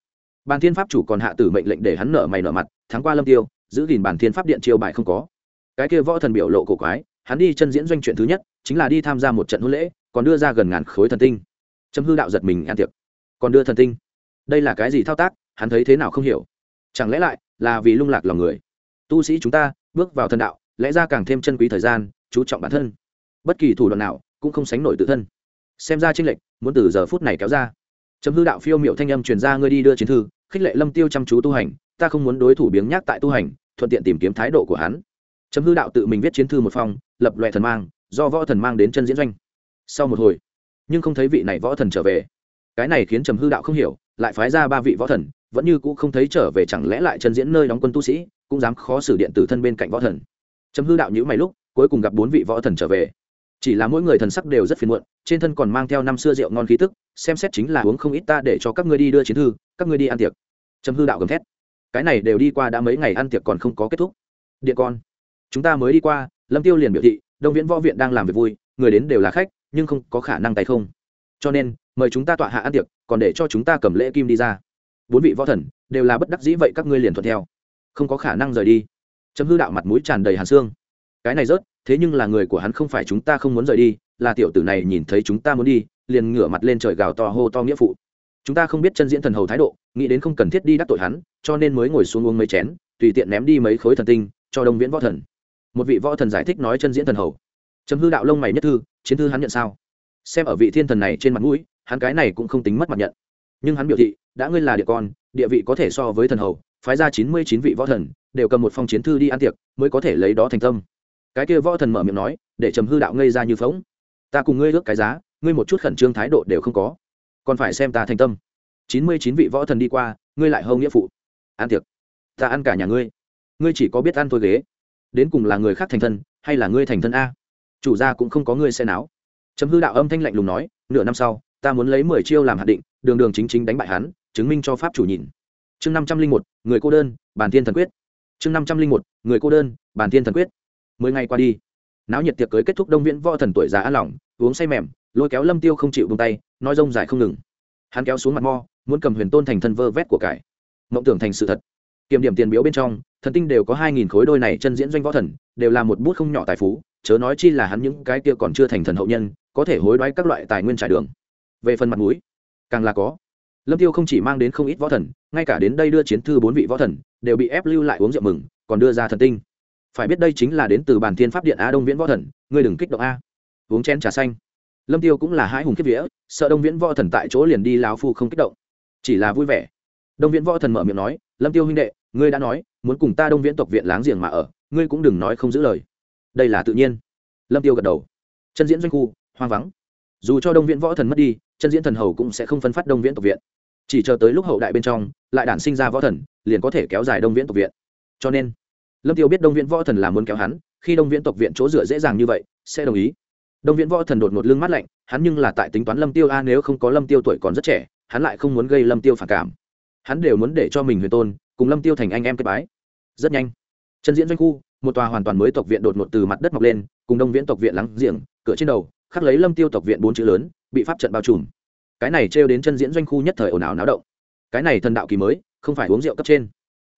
Bàn thiên pháp chủ còn hạ tử mệnh lệnh để hắn nợ mày nợ mặt, thắng qua lâm tiêu, giữ gìn bàn thiên pháp điện chiêu bài không có cái kia võ thần biểu lộ cổ quái, hắn đi chân diễn doanh chuyện thứ nhất, chính là đi tham gia một trận hôn lễ, còn đưa ra gần ngàn khối thần tinh. Trâm hư đạo giật mình, ăn tiệc. Còn đưa thần tinh? Đây là cái gì thao tác? Hắn thấy thế nào không hiểu. Chẳng lẽ lại là vì lung lạc lòng người? Tu sĩ chúng ta, bước vào thần đạo, lẽ ra càng thêm chân quý thời gian, chú trọng bản thân. Bất kỳ thủ đoạn nào cũng không sánh nổi tự thân. Xem ra tranh lệch, muốn từ giờ phút này kéo ra. Chấm hư đạo phiêu m i ệ u thanh âm truyền ra ngươi đi đưa chiến thư, khích lệ lâm tiêu chăm chú tu hành, ta không muốn đối thủ biếng nhác tại tu hành, thuận tiện tìm kiếm thái độ của hắn chấm hư đạo tự mình viết chiến thư một phong, lập loại thần mang, do võ thần mang đến chân diễn doanh. Sau một hồi, nhưng không thấy vị này võ thần trở về. Cái này khiến trầm hư đạo không hiểu, lại phái ra ba vị võ thần, vẫn như cũ không thấy trở về chẳng lẽ lại chân diễn nơi đóng quân tu sĩ, cũng dám khó xử điện tử thân bên cạnh võ thần. Trầm hư đạo nhữ mày lúc, cuối cùng gặp bốn vị võ thần trở về. Chỉ là mỗi người thần sắc đều rất phiền muộn, trên thân còn mang theo năm xưa rượu ngon khí tức, xem xét chính là uống không ít ta để cho các ngươi đi đưa chiến thư, các ngươi đi ăn tiệc. Trầm hư đạo gầm thét. Cái này đều đi qua đã mấy ngày ăn tiệc còn không có kết thúc. Điện con chúng ta mới đi qua, lâm tiêu liền biểu thị, đông viễn võ viện đang làm việc vui, người đến đều là khách, nhưng không có khả năng tay không. Cho nên, mời chúng ta tọa hạ ăn tiệc, còn để cho chúng ta cầm lễ kim đi ra. Bốn vị võ thần, đều là bất đắc dĩ vậy các ngươi liền thuận theo. Không có khả năng rời đi. Chấm hư đạo mặt mũi tràn đầy hàn xương. Cái này rớt, thế nhưng là người của hắn không phải chúng ta không muốn rời đi, là tiểu tử này nhìn thấy chúng ta muốn đi, liền ngửa mặt lên trời gào to hô to nghĩa phụ. Chúng ta không biết chân diễn thần hầu thái độ, nghĩ đến không cần thiết đi đắc tội hắn, cho nên mới ngồi xuống uống mấy chén, tùy tiện ném đi mấy khối thần tinh, cho đông viễn võ thần một vị võ thần giải thích nói chân diễn thần hầu. Chấm hư đạo lông mày nhất thư, chiến thư hắn nhận sao? Xem ở vị thiên thần này trên mặt mũi, hắn cái này cũng không tính mất mặt nhận. Nhưng hắn biểu thị, đã ngươi là địa con, địa vị có thể so với thần hầu, phái ra chín mươi chín vị võ thần, đều cầm một phong chiến thư đi ăn tiệc, mới có thể lấy đó thành tâm. Cái kia võ thần mở miệng nói, để trầm hư đạo ngây ra như phóng ta cùng ngươi ước cái giá, ngươi một chút khẩn trương thái độ đều không có. Còn phải xem ta thành tâm. chín mươi chín vị võ thần đi qua, ngươi lại hâu nghĩa phụ. Ăn tiệc. Ta ăn cả nhà ngươi. Ngươi chỉ có biết ăn thôi ghế đến cùng là người khác thành thân, hay là ngươi thành thân a? Chủ gia cũng không có ngươi xe não chấm hư đạo âm thanh lạnh lùng nói, nửa năm sau, ta muốn lấy mười chiêu làm hạt định, đường đường chính chính đánh bại hắn, chứng minh cho pháp chủ nhìn. Chương năm trăm linh một, người cô đơn bàn thiên thần quyết. Chương năm trăm linh một, người cô đơn bàn thiên thần quyết. Mười ngày qua đi, náo nhiệt tiệc cưới kết thúc đông viễn võ thần tuổi già an lòng, uống say mềm, lôi kéo lâm tiêu không chịu vung tay, nói rông dài không ngừng. Hắn kéo xuống mặt mo, muốn cầm huyền tôn thành thân vơ vét của cải. Mộng tưởng thành sự thật kiểm điểm tiền biếu bên trong, thần tinh đều có hai nghìn khối đôi này chân diễn doanh võ thần, đều là một bút không nhỏ tài phú, chớ nói chi là hắn những cái kia còn chưa thành thần hậu nhân, có thể hối đoái các loại tài nguyên trải đường. Về phần mặt mũi, càng là có. Lâm tiêu không chỉ mang đến không ít võ thần, ngay cả đến đây đưa chiến thư bốn vị võ thần, đều bị ép lưu lại uống rượu mừng, còn đưa ra thần tinh. Phải biết đây chính là đến từ bàn thiên pháp điện a đông viễn võ thần, ngươi đừng kích động a. Uống chén trà xanh. Lâm tiêu cũng là hai hùng kiếp vía, sợ đông viễn võ thần tại chỗ liền đi láo phu không kích động. Chỉ là vui vẻ đông viễn võ thần mở miệng nói, lâm tiêu huynh đệ, ngươi đã nói, muốn cùng ta đông viễn tộc viện láng giềng mà ở, ngươi cũng đừng nói không giữ lời. Đây là tự nhiên. Lâm tiêu gật đầu. Chân diễn doanh khu, hoang vắng. Dù cho đông viễn võ thần mất đi, chân diễn thần hầu cũng sẽ không phân phát đông viễn tộc viện. Chỉ chờ tới lúc hậu đại bên trong, lại đản sinh ra võ thần, liền có thể kéo dài đông viễn tộc viện. Cho nên, lâm tiêu biết đông viễn võ thần là muốn kéo hắn, khi đông viễn tộc viện chỗ dựa dễ dàng như vậy, sẽ đồng ý. Đông viễn võ thần đột ngột lưng mắt lạnh, hắn nhưng là tại tính toán lâm tiêu, a, nếu không có lâm tiêu tuổi còn rất trẻ, hắn lại không muốn gây lâm tiêu phản cảm hắn đều muốn để cho mình huyền tôn cùng lâm tiêu thành anh em kết bái. Rất nhanh, chân diễn doanh khu, một tòa hoàn toàn mới tộc viện đột ngột từ mặt đất mọc lên, cùng đông viễn tộc viện lắng giềng, cửa trên đầu, khắc lấy lâm tiêu tộc viện bốn chữ lớn, bị pháp trận bao trùm. Cái này trêu đến chân diễn doanh khu nhất thời ồn ào náo động. Cái này thần đạo kỳ mới, không phải uống rượu cấp trên.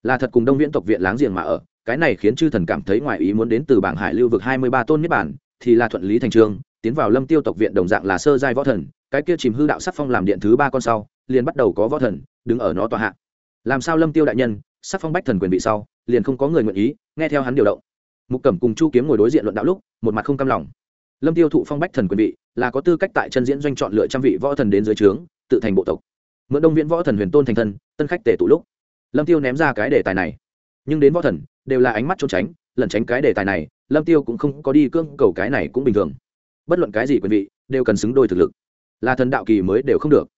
Là thật cùng đông viễn tộc viện láng giềng mà ở, cái này khiến chư thần cảm thấy ngoài ý muốn đến từ bảng hải lưu vực hai mươi ba tôn niết bản thì là thuận lý thành trường, tiến vào lâm tiêu tộc viện đồng dạng là sơ giai võ thần, cái kia chìm hư đạo sắc phong làm điện thứ ba con sau, liền bắt đầu có võ thần đứng ở nó tòa hạ. Làm sao lâm tiêu đại nhân sắc phong bách thần quyền vị sau, liền không có người nguyện ý, nghe theo hắn điều động. Mục cẩm cùng chu kiếm ngồi đối diện luận đạo lúc, một mặt không cam lòng. Lâm tiêu thụ phong bách thần quyền vị, là có tư cách tại chân diễn doanh chọn lựa trăm vị võ thần đến dưới trướng, tự thành bộ tộc. Mượn đông viễn võ thần huyền tôn thành thân, tân khách tề tụ lúc. Lâm tiêu ném ra cái đề tài này. Nhưng đến võ thần, đều là ánh mắt trốn tránh, lẩn tránh cái đề tài này, lâm tiêu cũng không có đi cưỡng cầu cái này cũng bình thường. Bất luận cái gì quyền vị, đều cần xứng đôi thực lực. Là thần đạo kỳ mới đều không được.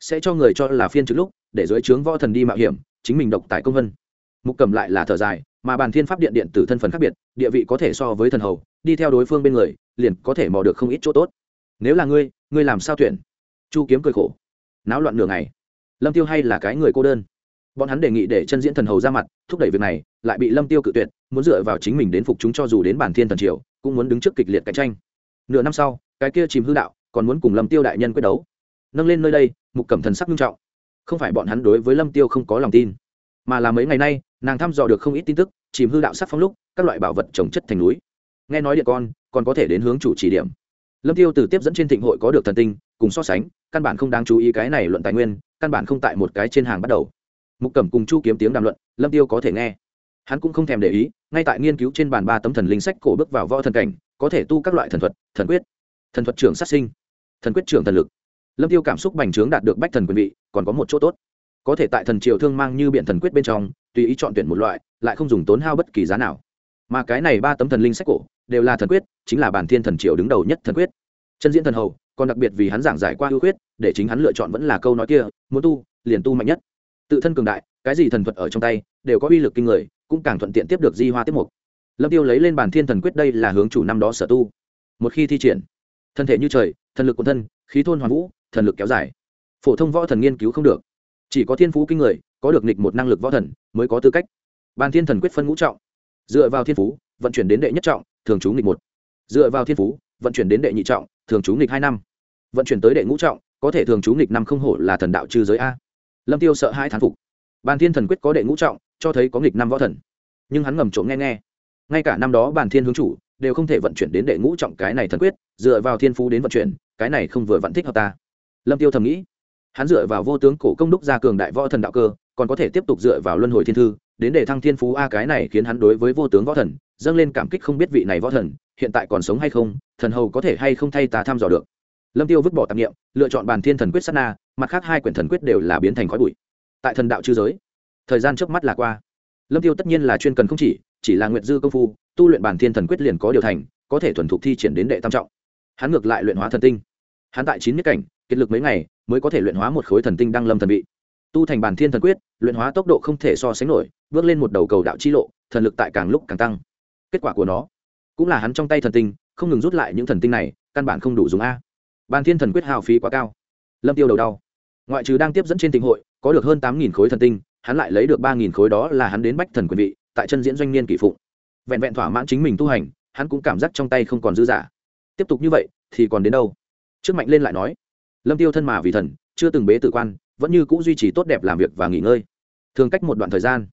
Sẽ cho người cho là phiên trực lúc để dưới trướng võ thần đi mạo hiểm, chính mình độc tài công vân. Mục cầm lại là thở dài, mà bàn thiên pháp điện điện tử thân phần khác biệt, địa vị có thể so với thần hầu, đi theo đối phương bên người, liền có thể mò được không ít chỗ tốt. Nếu là ngươi ngươi làm sao tuyển? Chu kiếm cười khổ. Náo loạn nửa ngày. Lâm tiêu hay là cái người cô đơn. Bọn hắn đề nghị để chân diễn thần hầu ra mặt, thúc đẩy việc này, lại bị lâm tiêu cự tuyệt, muốn dựa vào chính mình đến phục chúng cho dù đến bản thiên thần triều, cũng muốn đứng trước kịch liệt cạnh tranh. Nửa năm sau, cái kia chìm hư đạo còn muốn cùng lâm tiêu đại nhân quyết đấu. Nâng lên nơi đây, mục cẩm thần sắc nghiêm trọng không phải bọn hắn đối với lâm tiêu không có lòng tin mà là mấy ngày nay nàng thăm dò được không ít tin tức chìm hư đạo sắc phong lúc các loại bảo vật trồng chất thành núi nghe nói điện con còn có thể đến hướng chủ chỉ điểm lâm tiêu từ tiếp dẫn trên thịnh hội có được thần tinh cùng so sánh căn bản không đáng chú ý cái này luận tài nguyên căn bản không tại một cái trên hàng bắt đầu mục cẩm cùng chu kiếm tiếng đàm luận lâm tiêu có thể nghe hắn cũng không thèm để ý ngay tại nghiên cứu trên bàn ba tấm thần linh sách cổ bước vào võ thần cảnh có thể tu các loại thần thuật thần quyết thần thuật trưởng sát sinh thần quyết trưởng thần lực lâm tiêu cảm xúc bành trướng đạt được bách thần quyền vị, còn có một chỗ tốt. Có thể tại thần triều thương mang như biện thần quyết bên trong, tùy ý chọn tuyển một loại, lại không dùng tốn hao bất kỳ giá nào. Mà cái này ba tấm thần linh sách cổ, đều là thần quyết, chính là bản thiên thần triều đứng đầu nhất thần quyết. Chân diễn thần hầu, còn đặc biệt vì hắn giảng giải qua ưu quyết để chính hắn lựa chọn vẫn là câu nói kia, muốn tu, liền tu mạnh nhất. Tự thân cường đại, cái gì thần thuật ở trong tay, đều có uy lực kinh người, cũng càng thuận tiện tiếp được di hoa tiếp mục. Lâm tiêu lấy lên bản thiên thần quyết đây là hướng chủ năm đó sở tu. Một khi thi triển, thân thể như trời, thần lực của thân, khí thôn hoàn vũ thần lực kéo dài. Phổ thông võ thần nghiên cứu không được. Chỉ có thiên phú kinh người, có được nịch một năng lực võ thần, mới có tư cách. Bàn thiên thần quyết phân ngũ trọng. Dựa vào thiên phú, vận chuyển đến đệ nhất trọng, thường trú nghịch một. Dựa vào thiên phú, vận chuyển đến đệ nhị trọng, thường trú nghịch hai năm. Vận chuyển tới đệ ngũ trọng, có thể thường trú nghịch năm không hổ là thần đạo trừ giới a. Lâm tiêu sợ hai thán phục. Bàn thiên thần quyết có đệ ngũ trọng, cho thấy có nghịch năm võ thần. Nhưng hắn ngầm trộm nghe nghe. Ngay cả năm đó bàn thiên hướng chủ, đều không thể vận chuyển đến đệ ngũ trọng cái này thần quyết, dựa vào thiên phú đến vận chuyển, cái này không vừa vận thích hợp ta lâm tiêu thầm nghĩ, hắn dựa vào vô tướng cổ công đúc ra cường đại võ thần đạo cơ, còn có thể tiếp tục dựa vào luân hồi thiên thư, đến để thăng thiên phú a, cái này khiến hắn đối với vô tướng võ thần dâng lên cảm kích không biết vị này võ thần, hiện tại còn sống hay không, thần hầu có thể hay không thay ta thăm dò được. Lâm tiêu vứt bỏ tạp nghiệm lựa chọn bàn thiên thần quyết sát na, mặt khác hai quyển thần quyết đều là biến thành khói bụi. Tại thần đạo chư giới, thời gian trước mắt là qua. Lâm tiêu tất nhiên là chuyên cần không chỉ chỉ là nguyện dư công phu, tu luyện bản thiên thần quyết liền có điều thành, có thể thuần thục thi triển đến đệ tam trọng. Hắn ngược lại luyện hóa thần tinh. Hắn tại chín nhất cảnh kiệt lực mấy ngày mới có thể luyện hóa một khối thần tinh đăng lâm thần vị. Tu thành bản thiên thần quyết, luyện hóa tốc độ không thể so sánh nổi, bước lên một đầu cầu đạo chi lộ, thần lực tại càng lúc càng tăng. Kết quả của nó cũng là hắn trong tay thần tinh, không ngừng rút lại những thần tinh này, căn bản không đủ dùng a. Bản thiên thần quyết hào phí quá cao. Lâm tiêu đầu đau. Ngoại trừ đang tiếp dẫn trên tình hội, có được hơn tám nghìn khối thần tinh, hắn lại lấy được ba nghìn khối đó là hắn đến bách thần quyền vị, tại chân diễn doanh niên kỷ phụng. Vẹn vẹn thỏa mãn chính mình tu hành, hắn cũng cảm giác trong tay không còn dư giả tiếp tục như vậy thì còn đến đâu? Trước mạnh lên lại nói lâm tiêu thân mà vì thần, chưa từng bế tử quan, vẫn như cũ duy trì tốt đẹp làm việc và nghỉ ngơi. Thường cách một đoạn thời gian,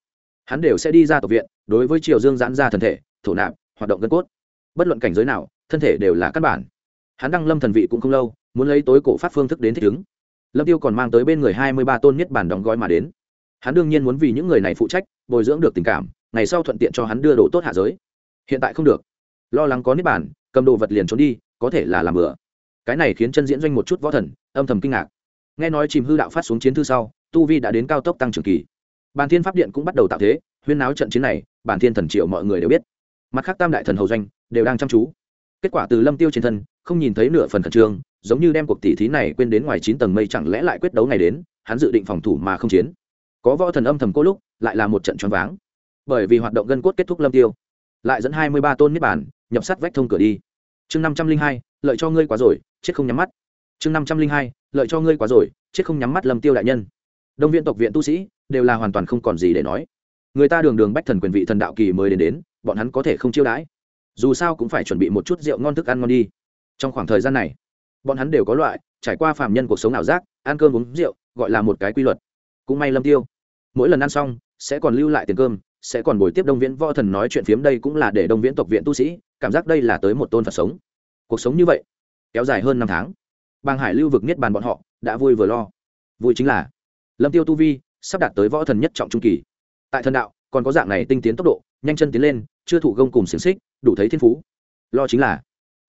hắn đều sẽ đi ra tộc viện, đối với triều dương giãn ra thân thể, thổ nạp, hoạt động gân cốt. Bất luận cảnh giới nào, thân thể đều là căn bản. Hắn đăng lâm thần vị cũng không lâu, muốn lấy tối cổ phát phương thức đến thích ứng. Lâm tiêu còn mang tới bên người hai mươi ba tôn nhất bản đóng gói mà đến. Hắn đương nhiên muốn vì những người này phụ trách, bồi dưỡng được tình cảm, ngày sau thuận tiện cho hắn đưa đồ tốt hạ giới. Hiện tại không được. Lo lắng có niết bản cầm đồ vật liền trốn đi, có thể là làm bừa cái này khiến chân diễn doanh một chút võ thần, âm thầm kinh ngạc. Nghe nói chìm hư đạo phát xuống chiến thư sau, tu vi đã đến cao tốc tăng trưởng kỳ. Bàn thiên pháp điện cũng bắt đầu tạo thế, huyên náo trận chiến này, bản thiên thần triệu mọi người đều biết. Mặt khác tam đại thần hầu doanh đều đang chăm chú. Kết quả từ lâm tiêu trên thân, không nhìn thấy nửa phần khẩn trương, giống như đem cuộc tỷ thí này quên đến ngoài chín tầng mây chẳng lẽ lại quyết đấu ngày đến, hắn dự định phòng thủ mà không chiến. Có võ thần âm thầm cô lúc, lại là một trận choáng váng. Bởi vì hoạt động gân cốt kết thúc lâm tiêu, lại dẫn hai mươi ba tôn niết bản nhập sát vách thông cửa đi. Chương năm trăm linh hai lợi cho ngươi quá rồi, chết không nhắm mắt. Chương năm trăm linh hai, lợi cho ngươi quá rồi, chết không nhắm mắt lâm tiêu đại nhân. Đông viện tộc viện tu sĩ đều là hoàn toàn không còn gì để nói. Người ta đường đường bách thần quyền vị thần đạo kỳ mới đến đến, bọn hắn có thể không chiêu đãi. Dù sao cũng phải chuẩn bị một chút rượu ngon thức ăn ngon đi. Trong khoảng thời gian này, bọn hắn đều có loại trải qua phàm nhân cuộc sống ảo giác, ăn cơm uống rượu, gọi là một cái quy luật. Cũng may lâm tiêu, mỗi lần ăn xong, sẽ còn lưu lại tiền cơm, sẽ còn buổi tiếp đông viễn võ thần nói chuyện phiếm, đây cũng là để đông viễn tộc viện tu sĩ cảm giác đây là tới một tôn phật sống cuộc sống như vậy, kéo dài hơn năm tháng. Bang hải lưu vực niết bàn bọn họ đã vui vừa lo. Vui chính là, lâm tiêu tu vi sắp đạt tới võ thần nhất trọng trung kỳ. Tại thần đạo, còn có dạng này tinh tiến tốc độ, nhanh chân tiến lên, chưa thủ gông cùng xiềng xích, đủ thấy thiên phú. Lo chính là,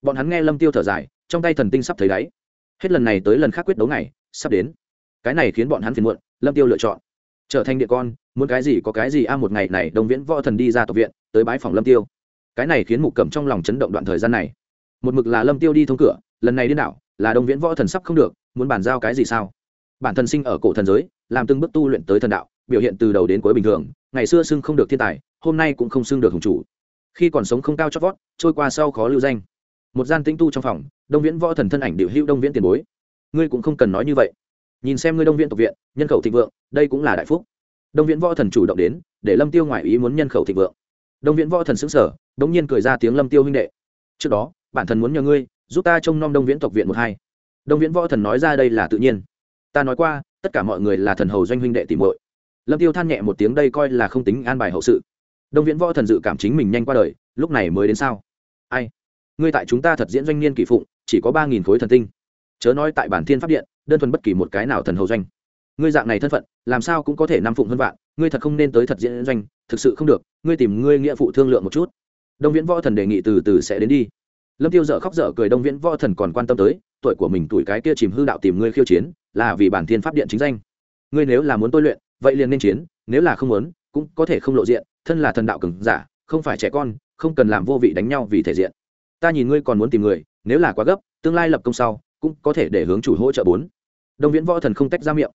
bọn hắn nghe lâm tiêu thở dài, trong tay thần tinh sắp thấy đáy. Hết lần này tới lần khác quyết đấu này sắp đến. Cái này khiến bọn hắn phiền muộn, lâm tiêu lựa chọn. Trở thành địa con, muốn cái gì có cái gì a, một ngày này đồng viễn võ thần đi ra tộc viện, tới bái phòng lâm tiêu. Cái này khiến mục cẩm trong lòng chấn động đoạn thời gian này một mực là lâm tiêu đi thông cửa, lần này đi đảo, là đồng viễn võ thần sắp không được, muốn bàn giao cái gì sao? Bản thân sinh ở cổ thần giới, làm từng bước tu luyện tới thần đạo, biểu hiện từ đầu đến cuối bình thường, ngày xưa xưng không được thiên tài, hôm nay cũng không xưng được hùng chủ. Khi còn sống không cao chót vót, trôi qua sau khó lưu danh. Một gian tĩnh tu trong phòng, đông viễn võ thần thân ảnh điệu hữu đông viễn tiền bối. Ngươi cũng không cần nói như vậy. Nhìn xem ngươi đông viễn tộc viện, nhân khẩu thịnh vượng, đây cũng là đại phúc. Đông viễn võ thần chủ động đến, để lâm tiêu ngoại ý muốn nhân khẩu thịnh vượng. Đông viễn võ thần xứng sở đống nhiên cười ra tiếng lâm tiêu huynh đệ. Trước đó bản thần muốn nhờ ngươi, giúp ta trông nom đông viễn tộc viện một hai. Đông viễn võ thần nói ra đây là tự nhiên. Ta nói qua, tất cả mọi người là thần hầu doanh huynh đệ tìm muội. Lâm tiêu than nhẹ một tiếng, đây coi là không tính an bài hậu sự. Đông viễn võ thần dự cảm chính mình nhanh qua đời, lúc này mới đến sao? Ai? Ngươi tại chúng ta thật diễn doanh niên kỳ phụng, chỉ có ba nghìn khối thần tinh. Chớ nói tại bản thiên pháp điện, đơn thuần bất kỳ một cái nào thần hầu doanh. Ngươi dạng này thân phận, làm sao cũng có thể năm phụng hơn vạn, ngươi thật không nên tới thật diễn doanh, thực sự không được, ngươi tìm ngươi nghĩa phụ thương lượng một chút. Đông viễn võ thần đề nghị từ từ sẽ đến đi lâm tiêu dở khóc dở cười đông viễn võ thần còn quan tâm tới, tuổi của mình tuổi cái kia chìm hư đạo tìm ngươi khiêu chiến, là vì bản thiên pháp điện chính danh. Ngươi nếu là muốn tôi luyện, vậy liền nên chiến, nếu là không muốn, cũng có thể không lộ diện, thân là thần đạo cường giả, không phải trẻ con, không cần làm vô vị đánh nhau vì thể diện. Ta nhìn ngươi còn muốn tìm người, nếu là quá gấp, tương lai lập công sau, cũng có thể để hướng chủ hỗ trợ bốn. Đông viễn võ thần không tách ra miệng.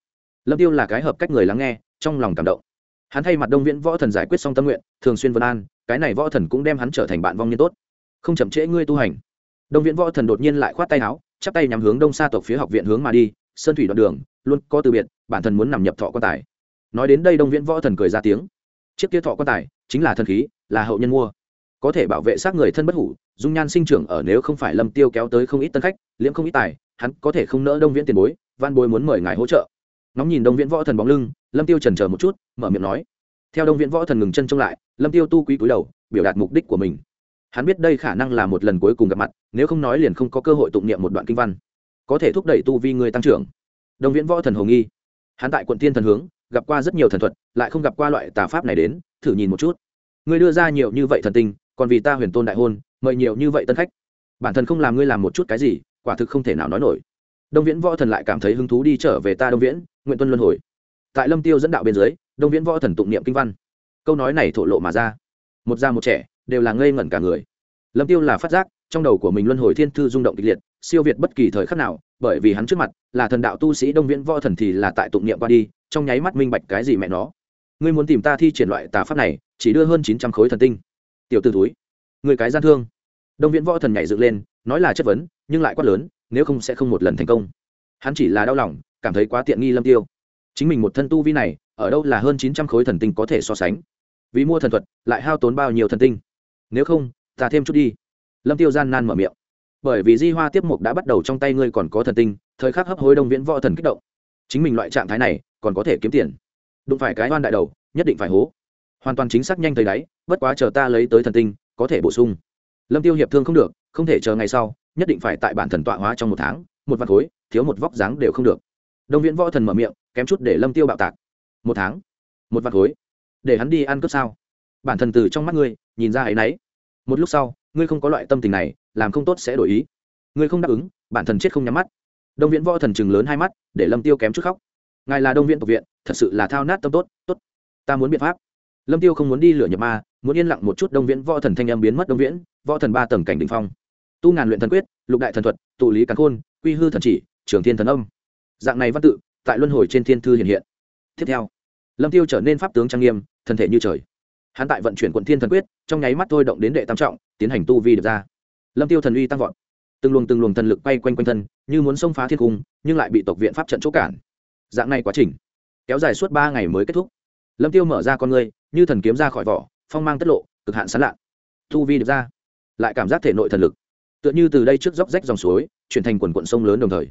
Lâm tiêu là cái hợp cách người lắng nghe, trong lòng cảm động. Hắn thay mặt đông viễn võ thần giải quyết xong tâm nguyện, thường xuyên vân an, cái này võ thần cũng đem hắn trở thành bạn vong nhân tốt không chậm trễ ngươi tu hành. Đông viễn võ thần đột nhiên lại khoát tay áo, chắp tay nhắm hướng đông xa tộc phía học viện hướng mà đi, sơn thủy đoạn đường, luôn có từ biệt, bản thân muốn nằm nhập thọ quan tài. Nói đến đây đông viễn võ thần cười ra tiếng. Chiếc kia thọ quan tài, chính là thần khí, là hậu nhân mua. Có thể bảo vệ xác người thân bất hủ, dung nhan sinh trưởng ở nếu không phải lâm tiêu kéo tới không ít tân khách, liễm không ít tài, hắn có thể không nỡ đông viễn tiền bối, văn bối muốn mời ngài hỗ trợ. Nóng nhìn đông viễn võ thần bóng lưng, lâm tiêu trần chờ một chút, mở miệng nói. Theo đông viễn võ thần ngừng chân trông lại, lâm tiêu tu quý cúi đầu, biểu đạt mục đích của mình hắn biết đây khả năng là một lần cuối cùng gặp mặt, nếu không nói liền không có cơ hội tụng niệm một đoạn kinh văn. Có thể thúc đẩy tu vi người tăng trưởng. Đông viễn võ thần hồng nghi. Hắn tại quận tiên thần hướng, gặp qua rất nhiều thần thuật, lại không gặp qua loại tà pháp này đến, thử nhìn một chút. Ngươi đưa ra nhiều như vậy thần tinh, còn vì ta huyền tôn đại hôn, mời nhiều như vậy tân khách. Bản thân không làm ngươi làm một chút cái gì, quả thực không thể nào nói nổi. Đông viễn võ thần lại cảm thấy hứng thú đi trở về ta đông viễn, nguyện tuân luân hồi. Tại lâm tiêu dẫn đạo bên dưới, đông viễn võ thần tụng niệm kinh văn. Câu nói này thổ lộ mà ra. Một già một trẻ đều là ngây ngẩn cả người. Lâm tiêu là phát giác, trong đầu của mình luân hồi thiên thư rung động kịch liệt, siêu việt bất kỳ thời khắc nào, bởi vì hắn trước mặt là thần đạo tu sĩ đông viễn võ thần thì là tại tụng niệm qua đi, trong nháy mắt minh bạch cái gì mẹ nó. Ngươi muốn tìm ta thi triển loại tà pháp này, chỉ đưa hơn chín trăm khối thần tinh. Tiểu t ử túi người cái gian thương. Đông viễn võ thần nhảy dựng lên, nói là chất vấn, nhưng lại quát lớn, nếu không sẽ không một lần thành công. Hắn chỉ là đau lòng, cảm thấy quá tiện nghi lâm tiêu. Chính mình một thân tu vi này, ở đâu là hơn chín trăm khối thần tinh có thể so sánh? Vì mua thần thuật, lại hao tốn bao nhiêu thần tinh? Nếu không, ta thêm chút đi. Lâm tiêu gian nan mở miệng. Bởi vì di hoa tiếp mục đã bắt đầu trong tay ngươi còn có thần tinh, thời khắc hấp hối đông viễn võ thần kích động. Chính mình loại trạng thái này, còn có thể kiếm tiền. Đụng phải cái oan đại đầu, nhất định phải hố. Hoàn toàn chính xác nhanh tới đáy, bất quá chờ ta lấy tới thần tinh, có thể bổ sung. Lâm tiêu hiệp thương không được, không thể chờ ngày sau, nhất định phải tại bản thần tọa hóa trong một tháng, một vạt khối, thiếu một vóc dáng đều không được. Đông viễn võ thần mở miệng, kém chút để lâm tiêu bạo tạc. Một tháng? Một vạt khối? Để hắn đi ăn cướp sao? Bản thần từ trong mắt ngươi, nhìn ra ấy nấy một lúc sau, ngươi không có loại tâm tình này, làm không tốt sẽ đổi ý. Ngươi không đáp ứng, bản thần chết không nhắm mắt. Đông viễn võ thần chừng lớn hai mắt, để lâm tiêu kém chút khóc. Ngài là đông Viễn tộc viện, thật sự là thao nát tâm tốt tốt. Ta muốn biện pháp. Lâm tiêu không muốn đi lửa nhập ma, muốn yên lặng một chút đông viễn võ thần thanh âm biến mất đông viễn, võ thần ba tầng cảnh đỉnh phong. Tu ngàn luyện thần quyết, lục đại thần thuật, tụ lý cán khôn, quy hư thần chỉ, trường thiên thần âm. Dạng này văn tự, tại luân hồi trên thiên thư hiện hiện. Tiếp theo, lâm tiêu trở nên pháp tướng trang nghiêm, thân thể như trời hắn tại vận chuyển quận thiên thần quyết, trong nháy mắt thôi động đến đệ tam trọng, tiến hành tu vi được ra. Lâm tiêu thần uy tăng vọt. Từng luồng từng luồng thần lực bay quanh quanh thân, như muốn xông phá thiên cung, nhưng lại bị tộc viện pháp trận chỗ cản. Dạng này quá trình, kéo dài suốt ba ngày mới kết thúc. Lâm tiêu mở ra con ngươi, như thần kiếm ra khỏi vỏ, phong mang tất lộ, cực hạn sán lạ tu vi được ra, lại cảm giác thể nội thần lực. Tựa như từ đây trước dốc rách dòng suối, chuyển thành quần quận sông lớn đồng thời.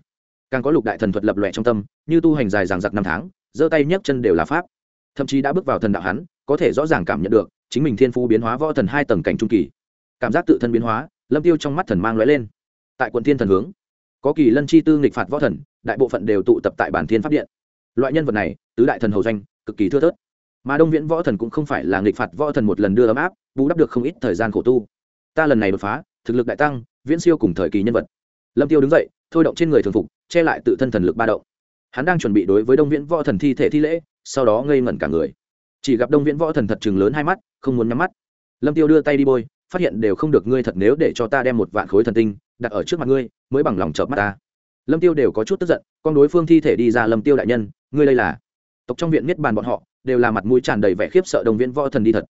Càng có lục đại thần thuật lập lòe trong tâm, như tu hành dài dằng dặc năm tháng, giơ tay nhấc chân đều là pháp. Thậm chí đã bước vào thần đạo hắn có thể rõ ràng cảm nhận được, chính mình thiên phú biến hóa võ thần hai tầng cảnh trung kỳ. Cảm giác tự thân biến hóa, lâm tiêu trong mắt thần mang lóe lên. Tại quận thiên thần hướng, có kỳ lân chi tư nghịch phạt võ thần, đại bộ phận đều tụ tập tại bản thiên pháp điện. Loại nhân vật này, tứ đại thần hầu doanh cực kỳ thưa thớt. Mà đông viễn võ thần cũng không phải là nghịch phạt võ thần một lần đưa ấm áp, bù đắp được không ít thời gian khổ tu. Ta lần này đột phá, thực lực đại tăng, viễn siêu cùng thời kỳ nhân vật. Lâm tiêu đứng dậy, thôi động trên người thường phục, che lại tự thân thần lực ba động. Hắn đang chuẩn bị đối với đông viễn võ thần thi thể thi lễ, sau đó ngây ngẩn cả người chỉ gặp đông viễn võ thần thật chừng lớn hai mắt, không muốn nhắm mắt. Lâm tiêu đưa tay đi bôi, phát hiện đều không được ngươi thật nếu để cho ta đem một vạn khối thần tinh đặt ở trước mặt ngươi, mới bằng lòng chợp mắt ta. Lâm tiêu đều có chút tức giận, con đối phương thi thể đi ra lâm tiêu đại nhân, ngươi đây là? Tộc trong viện miết bàn bọn họ, đều là mặt mũi tràn đầy vẻ khiếp sợ đồng viễn võ thần đi thật.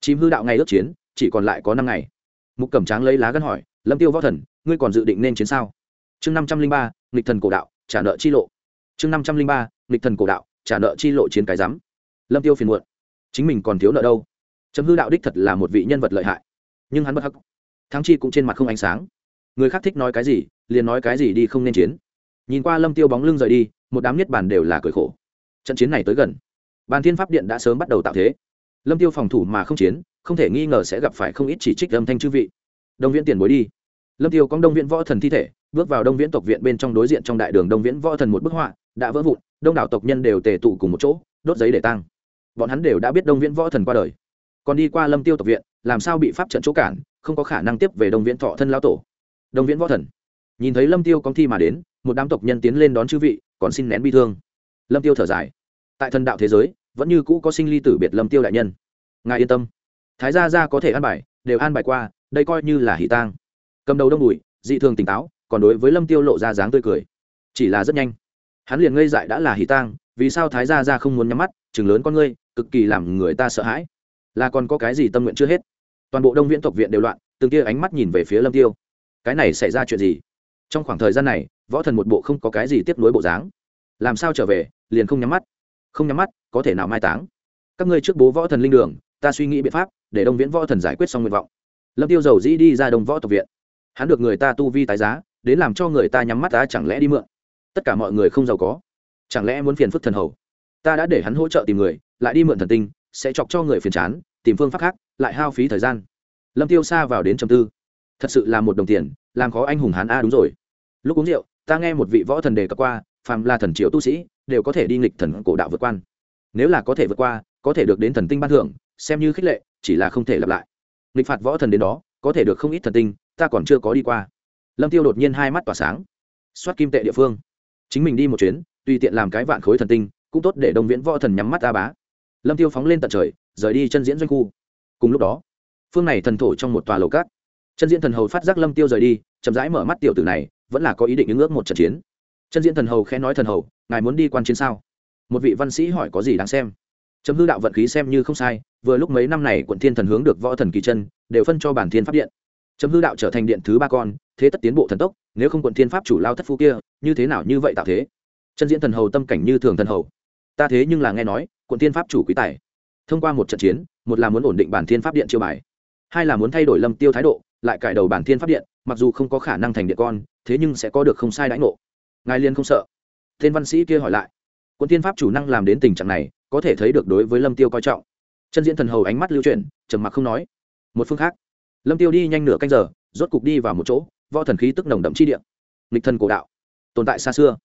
Chìm hư đạo ngày ước chiến, chỉ còn lại có năm ngày. Mục cẩm tráng lấy lá gân hỏi, lâm tiêu võ thần, ngươi còn dự định nên chiến sao? Chương năm trăm linh ba, nghịch thần cổ đạo, trả nợ chi lộ. Chương năm trăm linh ba, nghịch thần cổ đạo, trả nợ chi lộ chiến cái rắm. Lâm tiêu phiền muộn chính mình còn thiếu nợ đâu. Chấm hư đạo đích thật là một vị nhân vật lợi hại, nhưng hắn bất hắc. Thắng chi cũng trên mặt không ánh sáng. Người khác thích nói cái gì, liền nói cái gì đi, không nên chiến. Nhìn qua lâm tiêu bóng lưng rời đi, một đám niết bàn đều là cười khổ. Trận chiến này tới gần, bàn thiên pháp điện đã sớm bắt đầu tạo thế. Lâm tiêu phòng thủ mà không chiến, không thể nghi ngờ sẽ gặp phải không ít chỉ trích âm thanh chư vị. Đông viễn tiền bối đi. Lâm tiêu có đông viễn võ thần thi thể, bước vào đông viễn tộc viện bên trong đối diện trong đại đường đông viễn võ thần một bức họa, đã vỡ vụn, đông đảo tộc nhân đều tề tụ cùng một chỗ, đốt giấy để tăng bọn hắn đều đã biết đông viễn võ thần qua đời. Còn đi qua lâm tiêu tộc viện, làm sao bị pháp trận chỗ cản, không có khả năng tiếp về đông viễn thọ thân lão tổ. Đông viễn võ thần. Nhìn thấy lâm tiêu công thi mà đến, một đám tộc nhân tiến lên đón chư vị, còn xin nén bi thương. Lâm tiêu thở dài. Tại thần đạo thế giới, vẫn như cũ có sinh ly tử biệt lâm tiêu đại nhân. Ngài yên tâm. Thái gia gia có thể an bài, đều an bài qua, đây coi như là hỷ tang. Cầm đầu đông đùi dị thường tỉnh táo, còn đối với lâm tiêu lộ ra dáng tươi cười. Chỉ là rất nhanh. Hắn liền ngây dại đã là hỷ tang vì sao thái gia gia không muốn nhắm mắt, chừng lớn con ngươi, cực kỳ làm người ta sợ hãi. Là còn có cái gì tâm nguyện chưa hết? Toàn bộ đông viễn tộc viện đều loạn, từng kia ánh mắt nhìn về phía lâm tiêu. Cái này xảy ra chuyện gì? Trong khoảng thời gian này, võ thần một bộ không có cái gì tiếp nối bộ dáng. Làm sao trở về, liền không nhắm mắt? Không nhắm mắt, có thể nào mai táng? Các ngươi trước bố võ thần linh đường, ta suy nghĩ biện pháp, để đông viễn võ thần giải quyết xong nguyện vọng. Lâm tiêu dầu dĩ đi ra đông võ tộc viện. Hắn được người ta tu vi tái giá, đến làm cho người ta nhắm mắt ta chẳng lẽ đi mượn? Tất cả mọi người không giàu có chẳng lẽ muốn phiền phức thần hầu? Ta đã để hắn hỗ trợ tìm người, lại đi mượn thần tinh, sẽ chọc cho người phiền chán, tìm phương pháp khác, lại hao phí thời gian. Lâm tiêu xa vào đến trầm tư. Thật sự là một đồng tiền, làm khó anh hùng hán a, đúng rồi. Lúc uống rượu, ta nghe một vị võ thần đề cập qua, phàm là thần triều tu sĩ, đều có thể đi nghịch thần cổ đạo vượt quan. Nếu là có thể vượt qua, có thể được đến thần tinh ban thưởng, xem như khích lệ, chỉ là không thể lặp lại. Nghịch phạt võ thần đến đó, có thể được không ít thần tinh, ta còn chưa có đi qua. Lâm tiêu đột nhiên hai mắt tỏa sáng. Soát kim tệ địa phương. Chính mình đi một chuyến tùy tiện làm cái vạn khối thần tinh, cũng tốt để đồng viễn võ thần nhắm mắt a bá. Lâm tiêu phóng lên tận trời, rời đi chân diễn doanh khu. Cùng lúc đó, phương này thần thổ trong một tòa lầu cát. Chân diễn thần hầu phát giác lâm tiêu rời đi, chậm rãi mở mắt tiểu tử này, vẫn là có ý định ứng ước một trận chiến. Chân diễn thần hầu khẽ nói thần hầu, ngài muốn đi quan chiến sao? Một vị văn sĩ hỏi có gì đáng xem. Chấm hư đạo vận khí xem như không sai, vừa lúc mấy năm này quận thiên thần hướng được võ thần kỳ chân, đều phân cho bản thiên pháp điện. Chấm hư đạo trở thành điện thứ ba con, thế tất tiến bộ thần tốc, nếu không quận thiên pháp chủ lao thất phu kia, như thế nào như vậy tạo thế? Chân diễn thần hầu tâm cảnh như thường thần hầu. Ta thế nhưng là nghe nói quận thiên pháp chủ quý tài. Thông qua một trận chiến, một là muốn ổn định bản thiên pháp điện chiêu bài, hai là muốn thay đổi lâm tiêu thái độ, lại cải đầu bản thiên pháp điện, mặc dù không có khả năng thành điện con, thế nhưng sẽ có được không sai đãi ngộ. Ngài liên không sợ. Tên văn sĩ kia hỏi lại. Quân tiên pháp chủ năng làm đến tình trạng này, có thể thấy được đối với lâm tiêu coi trọng. Chân diễn thần hầu ánh mắt lưu chuyển, trầm mặc không nói. Một phương khác, lâm tiêu đi nhanh nửa canh giờ, rốt cục đi vào một chỗ, võ thần khí tức nồng đậm chi điện lịch thần cổ đạo, tồn tại xa xưa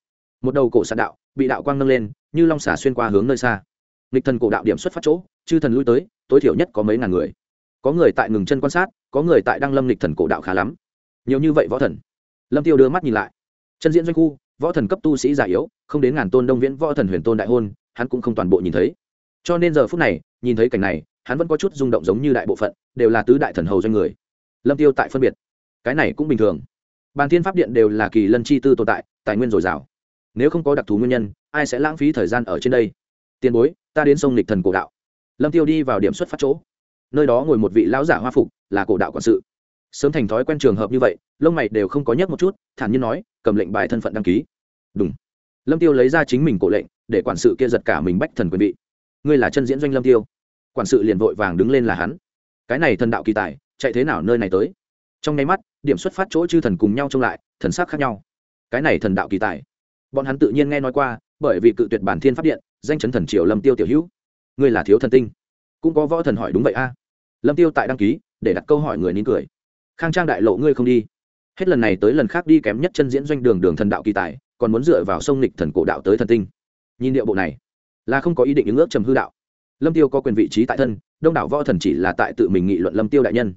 một đầu cổ sạn đạo bị đạo quang nâng lên như long xả xuyên qua hướng nơi xa nghịch thần cổ đạo điểm xuất phát chỗ chư thần lui tới tối thiểu nhất có mấy ngàn người có người tại ngừng chân quan sát có người tại đăng lâm lịch thần cổ đạo khá lắm nhiều như vậy võ thần lâm tiêu đưa mắt nhìn lại chân diễn doanh khu võ thần cấp tu sĩ già yếu không đến ngàn tôn đông viễn võ thần huyền tôn đại hôn hắn cũng không toàn bộ nhìn thấy cho nên giờ phút này nhìn thấy cảnh này hắn vẫn có chút rung động giống như đại bộ phận đều là tứ đại thần hầu doanh người lâm tiêu tại phân biệt cái này cũng bình thường bàn thiên pháp điện đều là kỳ lân chi tư tồn tại tài nguyên dồi dào nếu không có đặc thù nguyên nhân, ai sẽ lãng phí thời gian ở trên đây? Tiền bối, ta đến sông lịch thần cổ đạo. Lâm tiêu đi vào điểm xuất phát chỗ. Nơi đó ngồi một vị lão giả hoa phục, là cổ đạo quản sự. Sớm thành thói quen trường hợp như vậy, lông mày đều không có nhấc một chút, thản nhiên nói, cầm lệnh bài thân phận đăng ký. Đúng lâm tiêu lấy ra chính mình cổ lệnh, để quản sự kia giật cả mình bách thần quyền vị. Ngươi là chân diễn doanh lâm tiêu. Quản sự liền vội vàng đứng lên là hắn. Cái này thần đạo kỳ tài, chạy thế nào nơi này tới? Trong nháy mắt, điểm xuất phát chỗ chư thần cùng nhau trông lại, thần sắc khác nhau. Cái này thần đạo kỳ tài bọn hắn tự nhiên nghe nói qua, bởi vì cự tuyệt bản thiên pháp điện, danh chấn thần triều lâm tiêu tiểu hữu. Ngươi là thiếu thần tinh. Cũng có võ thần hỏi đúng vậy a. À. Lâm tiêu tại đăng ký, để đặt câu hỏi người nín cười. Khang trang đại lộ ngươi không đi. Hết lần này tới lần khác đi kém nhất chân diễn doanh đường đường thần đạo kỳ tài, còn muốn dựa vào sông lịch thần cổ đạo tới thần tinh. Nhìn điệu bộ này, là không có ý định ứng ước trầm hư đạo. Lâm tiêu có quyền vị trí tại thân, đông đảo võ thần chỉ là tại tự mình nghị luận lâm tiêu đại nhân.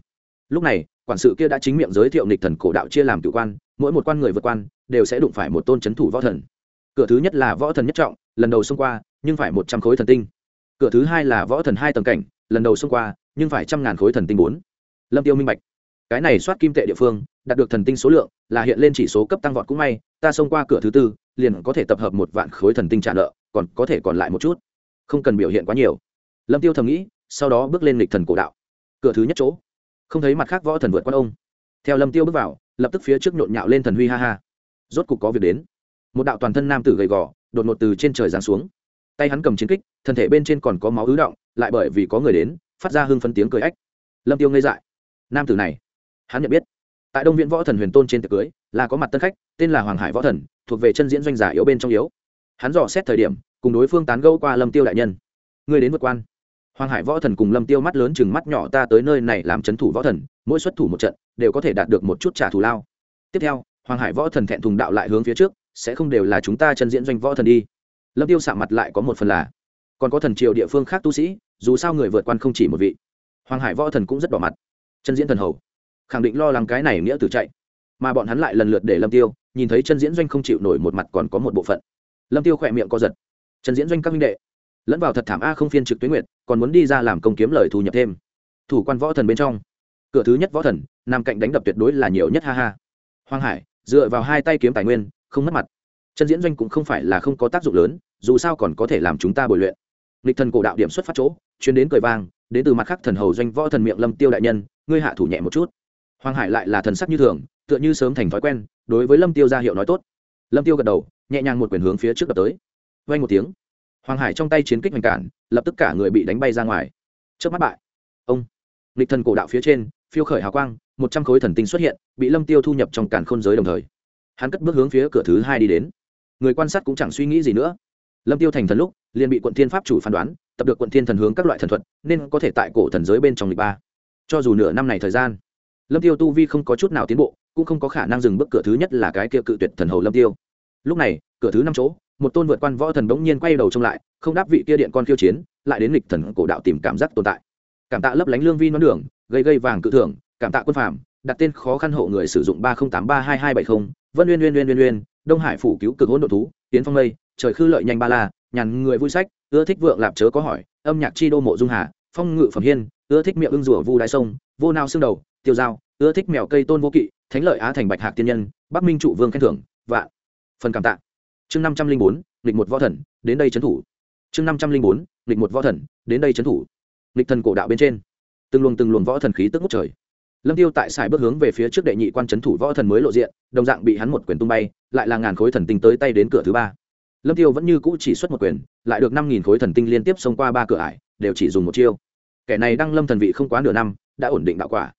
Lúc này, quản sự kia đã chính miệng giới thiệu lịch thần cổ đạo chia làm cựu quan mỗi một quan người vượt quan đều sẽ đụng phải một tôn chấn thủ võ thần. Cửa thứ nhất là võ thần nhất trọng, lần đầu xông qua, nhưng phải một trăm khối thần tinh. Cửa thứ hai là võ thần hai tầng cảnh, lần đầu xông qua, nhưng phải trăm ngàn khối thần tinh bốn. Lâm tiêu minh bạch. Cái này soát kim tệ địa phương, đạt được thần tinh số lượng, là hiện lên chỉ số cấp tăng vọt cũng may, ta xông qua cửa thứ tư, liền có thể tập hợp một vạn khối thần tinh trả nợ, còn có thể còn lại một chút. Không cần biểu hiện quá nhiều. Lâm tiêu thầm nghĩ, sau đó bước lên lịch thần cổ đạo. Cửa thứ nhất chỗ. Không thấy mặt khác võ thần vượt qua ông. Theo lâm tiêu bước vào lập tức phía trước nhộn nhạo lên thần huy ha ha. Rốt cục có việc đến. Một đạo toàn thân nam tử gầy gò, đột ngột từ trên trời giáng xuống. Tay hắn cầm chiến kích, thân thể bên trên còn có máu ứ động, lại bởi vì có người đến, phát ra hưng phân tiếng cười ếch. lâm tiêu ngây dại. Nam tử này, hắn nhận biết. Tại đông viện võ thần huyền tôn trên tiệc cưới, là có mặt tân khách, tên là hoàng hải võ thần, thuộc về chân diễn doanh giả yếu bên trong yếu. Hắn dò xét thời điểm, cùng đối phương tán gẫu qua lâm tiêu đại nhân. Người đến vượt quan. Hoàng hải võ thần cùng lâm tiêu mắt lớn chừng mắt nhỏ ta tới nơi này làm chấn thủ võ thần mỗi xuất thủ một trận đều có thể đạt được một chút trả thù lao. Tiếp theo, hoàng hải võ thần thẹn thùng đạo lại hướng phía trước, sẽ không đều là chúng ta chân diễn doanh võ thần đi. Lâm tiêu xạ mặt lại có một phần là, còn có thần triều địa phương khác tu sĩ, dù sao người vượt quan không chỉ một vị. Hoàng hải võ thần cũng rất đỏ mặt. Chân diễn thần hầu. Khẳng định lo lắng cái này nghĩa tử chạy. Mà bọn hắn lại lần lượt để lâm tiêu, nhìn thấy chân diễn doanh không chịu nổi một mặt còn có một bộ phận. Lâm tiêu khỏe miệng co giật. Chân diễn doanh các minh đệ, lẫn vào thật thảm a không phiên trực tuyến nguyện còn muốn đi ra làm công kiếm lời thu nhập thêm. Thủ quan võ thần bên trong cửa thứ nhất võ thần, nằm cạnh đánh đập tuyệt đối là nhiều nhất, ha ha. Hoàng hải, dựa vào hai tay kiếm tài nguyên, không mất mặt. Chân diễn doanh cũng không phải là không có tác dụng lớn, dù sao còn có thể làm chúng ta bồi luyện. Lịch thần cổ đạo điểm xuất phát chỗ, chuyến đến cười vang, đến từ mặt khác thần hầu doanh võ thần miệng lâm tiêu đại nhân, ngươi hạ thủ nhẹ một chút. Hoàng hải lại là thần sắc như thường, tựa như sớm thành thói quen, đối với lâm tiêu ra hiệu nói tốt. Lâm tiêu gật đầu, nhẹ nhàng một quyền hướng phía trước đập tới. Vay một tiếng. Hoàng hải trong tay chiến kích hoành cản, lập tức cả người bị đánh bay ra ngoài. Trước mắt bại. Ông. Lịch thần cổ đạo phía trên phiêu khởi hào quang, một trăm khối thần tinh xuất hiện, bị lâm tiêu thu nhập trong càn khôn giới đồng thời. Hắn cất bước hướng phía cửa thứ hai đi đến. Người quan sát cũng chẳng suy nghĩ gì nữa. Lâm tiêu thành thần lúc, liền bị quận thiên pháp chủ phán đoán, tập được quận thiên thần hướng các loại thần thuật, nên có thể tại cổ thần giới bên trong lịch ba. Cho dù nửa năm này thời gian, lâm tiêu tu vi không có chút nào tiến bộ, cũng không có khả năng dừng bước cửa thứ nhất là cái kia cự tuyệt thần hầu lâm tiêu. Lúc này, cửa thứ năm chỗ, một tôn vượt quan võ thần bỗng nhiên quay đầu trông lại, không đáp vị kia điện con khiêu chiến, lại đến lịch thần cổ đạo tìm cảm giác tồn tại. Cảm tạ lấp lánh lương vi nón đường gây gây vàng cự thưởng, cảm tạ quân phạm đặt tên khó khăn hộ người sử dụng ba không tám ba hai hai bảy không, vân uyên uyên uyên uyên uyên, đông hải phủ cứu cực hỗn độ thú tiến phong lây, trời khư lợi nhanh ba la, nhàn người vui sách, ưa thích vượng lạp chớ có hỏi, âm nhạc chi đô mộ dung hà, phong ngự phẩm hiên, ưa thích miệng ưng rủa vu đại sông, vô nao xương đầu, tiêu dao, ưa thích mèo cây tôn vô kỵ, thánh lợi á thành bạch hạc tiên nhân, bắc minh trụ vương khen thưởng, vạn phần cảm tạ. Chương năm trăm linh bốn lịch một võ thần, đến đây trấn thủ. Chương năm trăm linh bốn lịch một võ thần, đến đây trấn thủ. Lịch thần cổ đạo bên trên từng luồng từng luồng võ thần khí tức ngút trời. Lâm tiêu tại xài bước hướng về phía trước đệ nhị quan chấn thủ võ thần mới lộ diện, đồng dạng bị hắn một quyền tung bay, lại là ngàn khối thần tinh tới tay đến cửa thứ ba. Lâm tiêu vẫn như cũ chỉ xuất một quyền, lại được năm nghìn khối thần tinh liên tiếp xông qua ba cửa ải, đều chỉ dùng một chiêu. Kẻ này đăng lâm thần vị không quá nửa năm, đã ổn định đạo quả.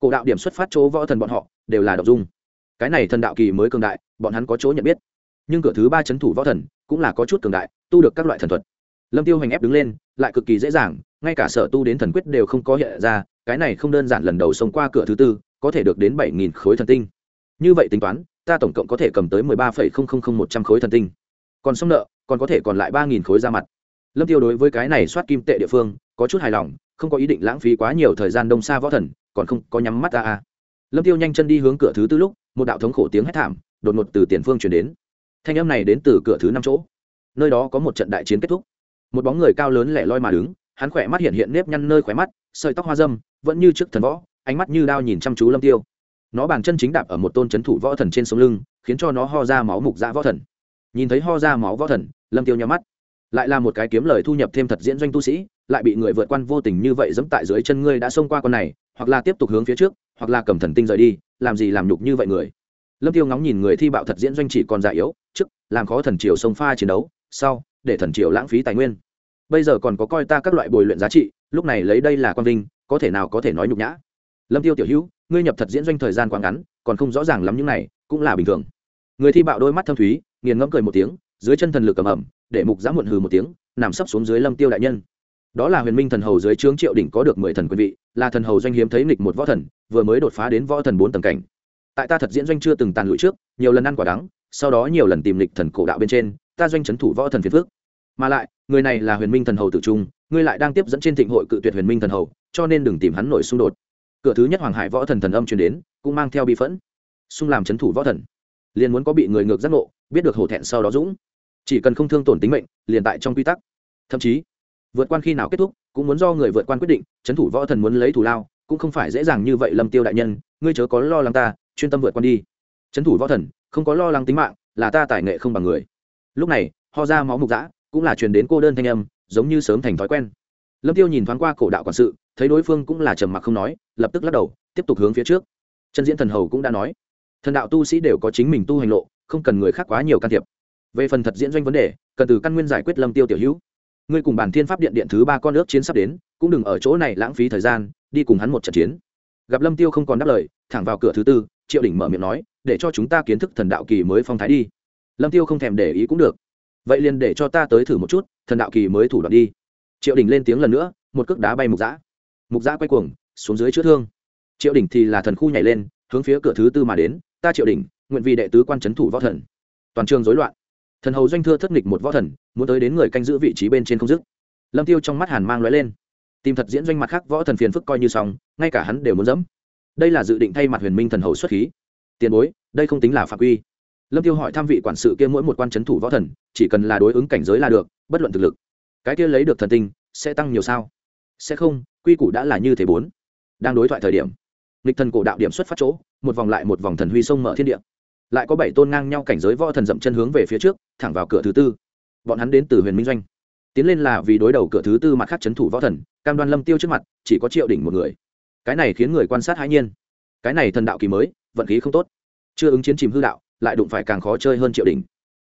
Cổ đạo điểm xuất phát chỗ võ thần bọn họ, đều là độc dung. Cái này thần đạo kỳ mới cường đại, bọn hắn có chỗ nhận biết. Nhưng cửa thứ ba c thủ võ thần, cũng là có chút cường đại, tu được các loại thần thuật. Lâm tiêu hành ép đứng lên, lại cực kỳ dễ dàng ngay cả sở tu đến thần quyết đều không có hiện ra, cái này không đơn giản lần đầu xông qua cửa thứ tư, có thể được đến bảy nghìn khối thần tinh. Như vậy tính toán, ta tổng cộng có thể cầm tới mười ba phẩy không không không một trăm khối thần tinh. Còn xong nợ, còn có thể còn lại ba nghìn khối ra mặt. Lâm tiêu đối với cái này soát kim tệ địa phương, có chút hài lòng, không có ý định lãng phí quá nhiều thời gian đông xa võ thần, còn không có nhắm mắt ta a. Lâm tiêu nhanh chân đi hướng cửa thứ tư lúc, một đạo thống khổ tiếng hét thảm, đột ngột từ tiền phương chuyển đến. Thanh âm này đến từ cửa thứ năm chỗ. Nơi đó có một trận đại chiến kết thúc. Một bóng người cao lớn lẻ loi mà đứng hắn khỏe mắt hiện hiện nếp nhăn nơi khóe mắt, sợi tóc hoa dâm, vẫn như trước thần võ, ánh mắt như đao nhìn chăm chú lâm tiêu. Nó bàn chân chính đạp ở một tôn chấn thủ võ thần trên sống lưng, khiến cho nó ho ra máu mục dã võ thần. Nhìn thấy ho ra máu võ thần, lâm tiêu nhắm mắt. Lại là một cái kiếm lời thu nhập thêm thật diễn doanh tu sĩ, lại bị người vượt quan vô tình như vậy dẫm tại dưới chân ngươi đã xông qua con này, hoặc là tiếp tục hướng phía trước, hoặc là cầm thần tinh rời đi, làm gì làm nhục như vậy người? Lâm tiêu ngóng nhìn người thi bạo thật diễn doanh chỉ còn già yếu, trước, làm khó thần triều sông pha chiến đấu, sau, để thần triều lãng phí tài nguyên bây giờ còn có coi ta các loại bồi luyện giá trị, lúc này lấy đây là quan vinh, có thể nào có thể nói nhục nhã. Lâm tiêu tiểu hữu, ngươi nhập thật diễn doanh thời gian quá ngắn, còn không rõ ràng lắm những này, cũng là bình thường. Người thi bạo đôi mắt thâm thúy, nghiền ngẫm cười một tiếng, dưới chân thần lực cầm ẩm để mục giã muộn hừ một tiếng, nằm sấp xuống dưới lâm tiêu đại nhân. Đó là huyền minh thần hầu dưới trướng triệu đỉnh có được mười thần quân vị, là thần hầu doanh hiếm thấy nghịch một võ thần, vừa mới đột phá đến võ thần bốn tầng cảnh. Tại ta thật diễn doanh chưa từng tàn lụi trước, nhiều lần ăn quả đắng, sau đó nhiều lần tìm lịch thần cổ đạo bên trên, ta doanh c thủ võ thần phiền phước mà lại, người này là huyền minh thần hầu Tử trung, ngươi lại đang tiếp dẫn trên thịnh hội cự tuyệt huyền minh thần hầu, cho nên đừng tìm hắn nổi xung đột. Cửa thứ nhất hoàng hải võ thần thần âm truyền đến, cũng mang theo bi phẫn. Xung làm c thủ võ thần. Liền muốn có bị người ngược giác ngộ, biết được hổ thẹn sau đó dũng. Chỉ cần không thương tổn tính mệnh, liền tại trong quy tắc. Thậm chí, vượt quan khi nào kết thúc, cũng muốn do người vượt quan quyết định trấn thủ võ thần muốn lấy thủ lao, cũng không phải dễ dàng như vậy lâm tiêu đại nhân, ngươi chớ có lo lắng ta, chuyên tâm vượt quan đi. Trấn thủ võ thần, không có lo lắng tính mạng, là ta tài nghệ không bằng người. Lúc này, ho ra máu mục dã cũng là truyền đến cô đơn thanh âm, giống như sớm thành thói quen. Lâm tiêu nhìn thoáng qua cổ đạo quản sự, thấy đối phương cũng là trầm mặc không nói, lập tức lắc đầu, tiếp tục hướng phía trước. Chân diễn thần hầu cũng đã nói, thần đạo tu sĩ đều có chính mình tu hành lộ, không cần người khác quá nhiều can thiệp. Về phần thật diễn doanh vấn đề, cần từ căn nguyên giải quyết lâm tiêu tiểu hữu. Ngươi cùng bản thiên pháp điện điện thứ ba con nước chiến sắp đến, cũng đừng ở chỗ này lãng phí thời gian, đi cùng hắn một trận chiến. Gặp lâm tiêu không còn đáp lời, thẳng vào cửa thứ tư, triệu đỉnh mở miệng nói, để cho chúng ta kiến thức thần đạo kỳ mới phong thái đi. Lâm tiêu không thèm để ý cũng được vậy liền để cho ta tới thử một chút thần đạo kỳ mới thủ đoạn đi. Triệu Đình lên tiếng lần nữa một cước đá bay mục giã mục giã quay cuồng xuống dưới chữa thương. Triệu Đình thì là thần khu nhảy lên hướng phía cửa thứ tư mà đến. Ta triệu Đình, nguyện vì đệ tứ quan c thủ võ thần. Toàn trường rối loạn. Thần hầu doanh thưa thất nghịch một võ thần muốn tới đến người canh giữ vị trí bên trên không dứt. Lâm tiêu trong mắt hàn mang lóe lên. Tìm thật diễn doanh mặt khác võ thần phiền phức coi như xong ngay cả hắn đều muốn dẫm. Đây là dự định thay mặt huyền minh thần hầu xuất khí. Tiền bối đây không tính là phạm quy lâm tiêu hỏi tham vị quản sự kia mỗi một quan c thủ võ thần, chỉ cần là đối ứng cảnh giới là được, bất luận thực lực, cái kia lấy được thần tinh, sẽ tăng nhiều sao? Sẽ không, quy củ đã là như thế bốn. Đang đối thoại thời điểm, nghịch thần cổ đạo điểm xuất phát chỗ, một vòng lại một vòng thần huy sông mở thiên địa. Lại có bảy tôn ngang nhau cảnh giới võ thần dậm chân hướng về phía trước, thẳng vào cửa thứ tư. Bọn hắn đến từ huyền minh doanh. Tiến lên là vì đối đầu cửa thứ tư mặt khác c thủ võ thần, cam đoan lâm tiêu trước mặt, chỉ có triệu đỉnh một người. Cái này khiến người quan sát hãi nhiên. Cái này thần đạo kỳ mới, vận khí không tốt. Chưa ứng chiến chìm hư đạo lại đụng phải càng khó chơi hơn triệu đỉnh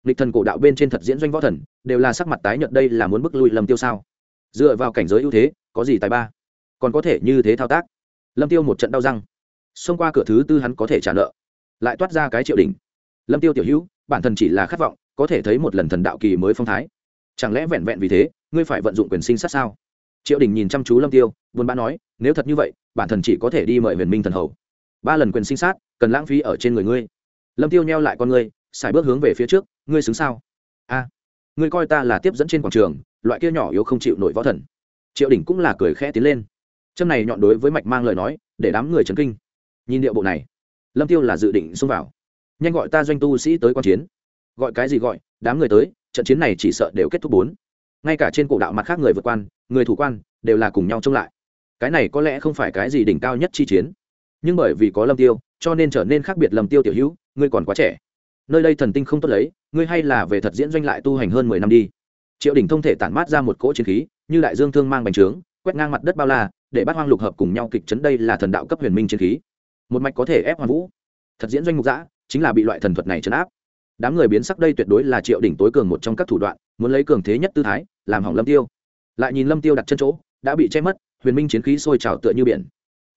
lịch thần cổ đạo bên trên thật diễn doanh võ thần, đều là sắc mặt tái nhợt đây là muốn bức lui lâm tiêu sao? Dựa vào cảnh giới ưu thế, có gì tài ba? Còn có thể như thế thao tác? Lâm tiêu một trận đau răng. Xông qua cửa thứ tư hắn có thể trả nợ. Lại toát ra cái triệu đỉnh lâm tiêu tiểu hữu, bản thân chỉ là khát vọng, có thể thấy một lần thần đạo kỳ mới phong thái. Chẳng lẽ vẹn vẹn vì thế, ngươi phải vận dụng quyền sinh sát sao? Triệu đình nhìn chăm chú lâm tiêu, buồn bã nói, nếu thật như vậy, bản thân chỉ có thể đi mời huyền minh thần hầu. Ba lần quyền sinh sát, cần lãng phí ở trên người ngươi lâm tiêu neo lại con ngươi xài bước hướng về phía trước, ngươi xứng sao? A, ngươi coi ta là tiếp dẫn trên quảng trường, loại kia nhỏ yếu không chịu nổi võ thần. Triệu đỉnh cũng là cười khẽ tiến lên. Châm này nhọn đối với mạch mang lời nói, để đám người chấn kinh. Nhìn điệu bộ này, lâm tiêu là dự định xông vào. Nhanh gọi ta doanh tu sĩ tới quan chiến. Gọi cái gì gọi, đám người tới, trận chiến này chỉ sợ đều kết thúc bốn. Ngay cả trên cổ đạo mặt khác người vượt quan, người thủ quan, đều là cùng nhau chống lại. Cái này có lẽ không phải cái gì đỉnh cao nhất chi chiến. Nhưng bởi vì có lâm tiêu cho nên trở nên khác biệt lâm tiêu tiểu hữu, ngươi còn quá trẻ. Nơi đây thần tinh không tốt lấy, ngươi hay là về thật diễn doanh lại tu hành hơn mười năm đi. Triệu đỉnh thông thể tản mát ra một cỗ chiến khí, như đại dương thương mang bành trướng, quét ngang mặt đất bao la, để bắt hoang lục hợp cùng nhau kịch chấn đây là thần đạo cấp huyền minh chiến khí. Một mạch có thể ép hoàn vũ. Thật diễn doanh mục giã chính là bị loại thần thuật này chấn áp. Đám người biến sắc đây tuyệt đối là triệu đỉnh tối cường một trong các thủ đoạn, muốn lấy cường thế nhất tư thái, làm hỏng lâm tiêu. Lại nhìn lâm tiêu đặt chân chỗ, đã bị che mất, huyền minh chiến khí sôi trào tựa như biển.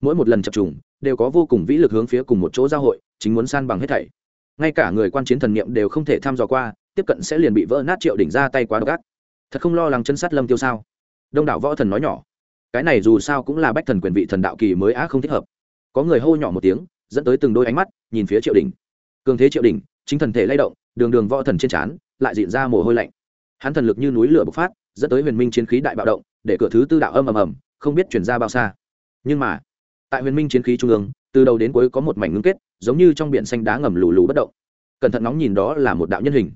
Mỗi một lần chập trùng đều có vô cùng vĩ lực hướng phía cùng một chỗ giao hội, chính muốn san bằng hết thảy. Ngay cả người quan chiến thần niệm đều không thể tham dò qua, tiếp cận sẽ liền bị vỡ nát triệu đỉnh ra tay quá độc ác. Thật không lo lắng chân sát lâm tiêu sao? Đông đảo võ thần nói nhỏ. Cái này dù sao cũng là bách thần quyền vị thần đạo kỳ mới á không thích hợp. Có người hô nhỏ một tiếng, dẫn tới từng đôi ánh mắt, nhìn phía triệu đỉnh. Cường thế triệu đỉnh, chính thần thể lay động, đường đường võ thần trên trán, lại diện ra mồ hôi lạnh. Hắn thần lực như núi lửa bộc phát, dẫn tới huyền minh chiến khí đại bạo động, để cửa thứ tư đạo âm ầm ầm, không biết chuyển ra bao xa. Nhưng mà tại huyền minh chiến khí trung ương, từ đầu đến cuối có một mảnh ngưng kết, giống như trong biển xanh đá ngầm lù lù bất động. Cẩn thận nóng nhìn đó là một đạo nhân hình.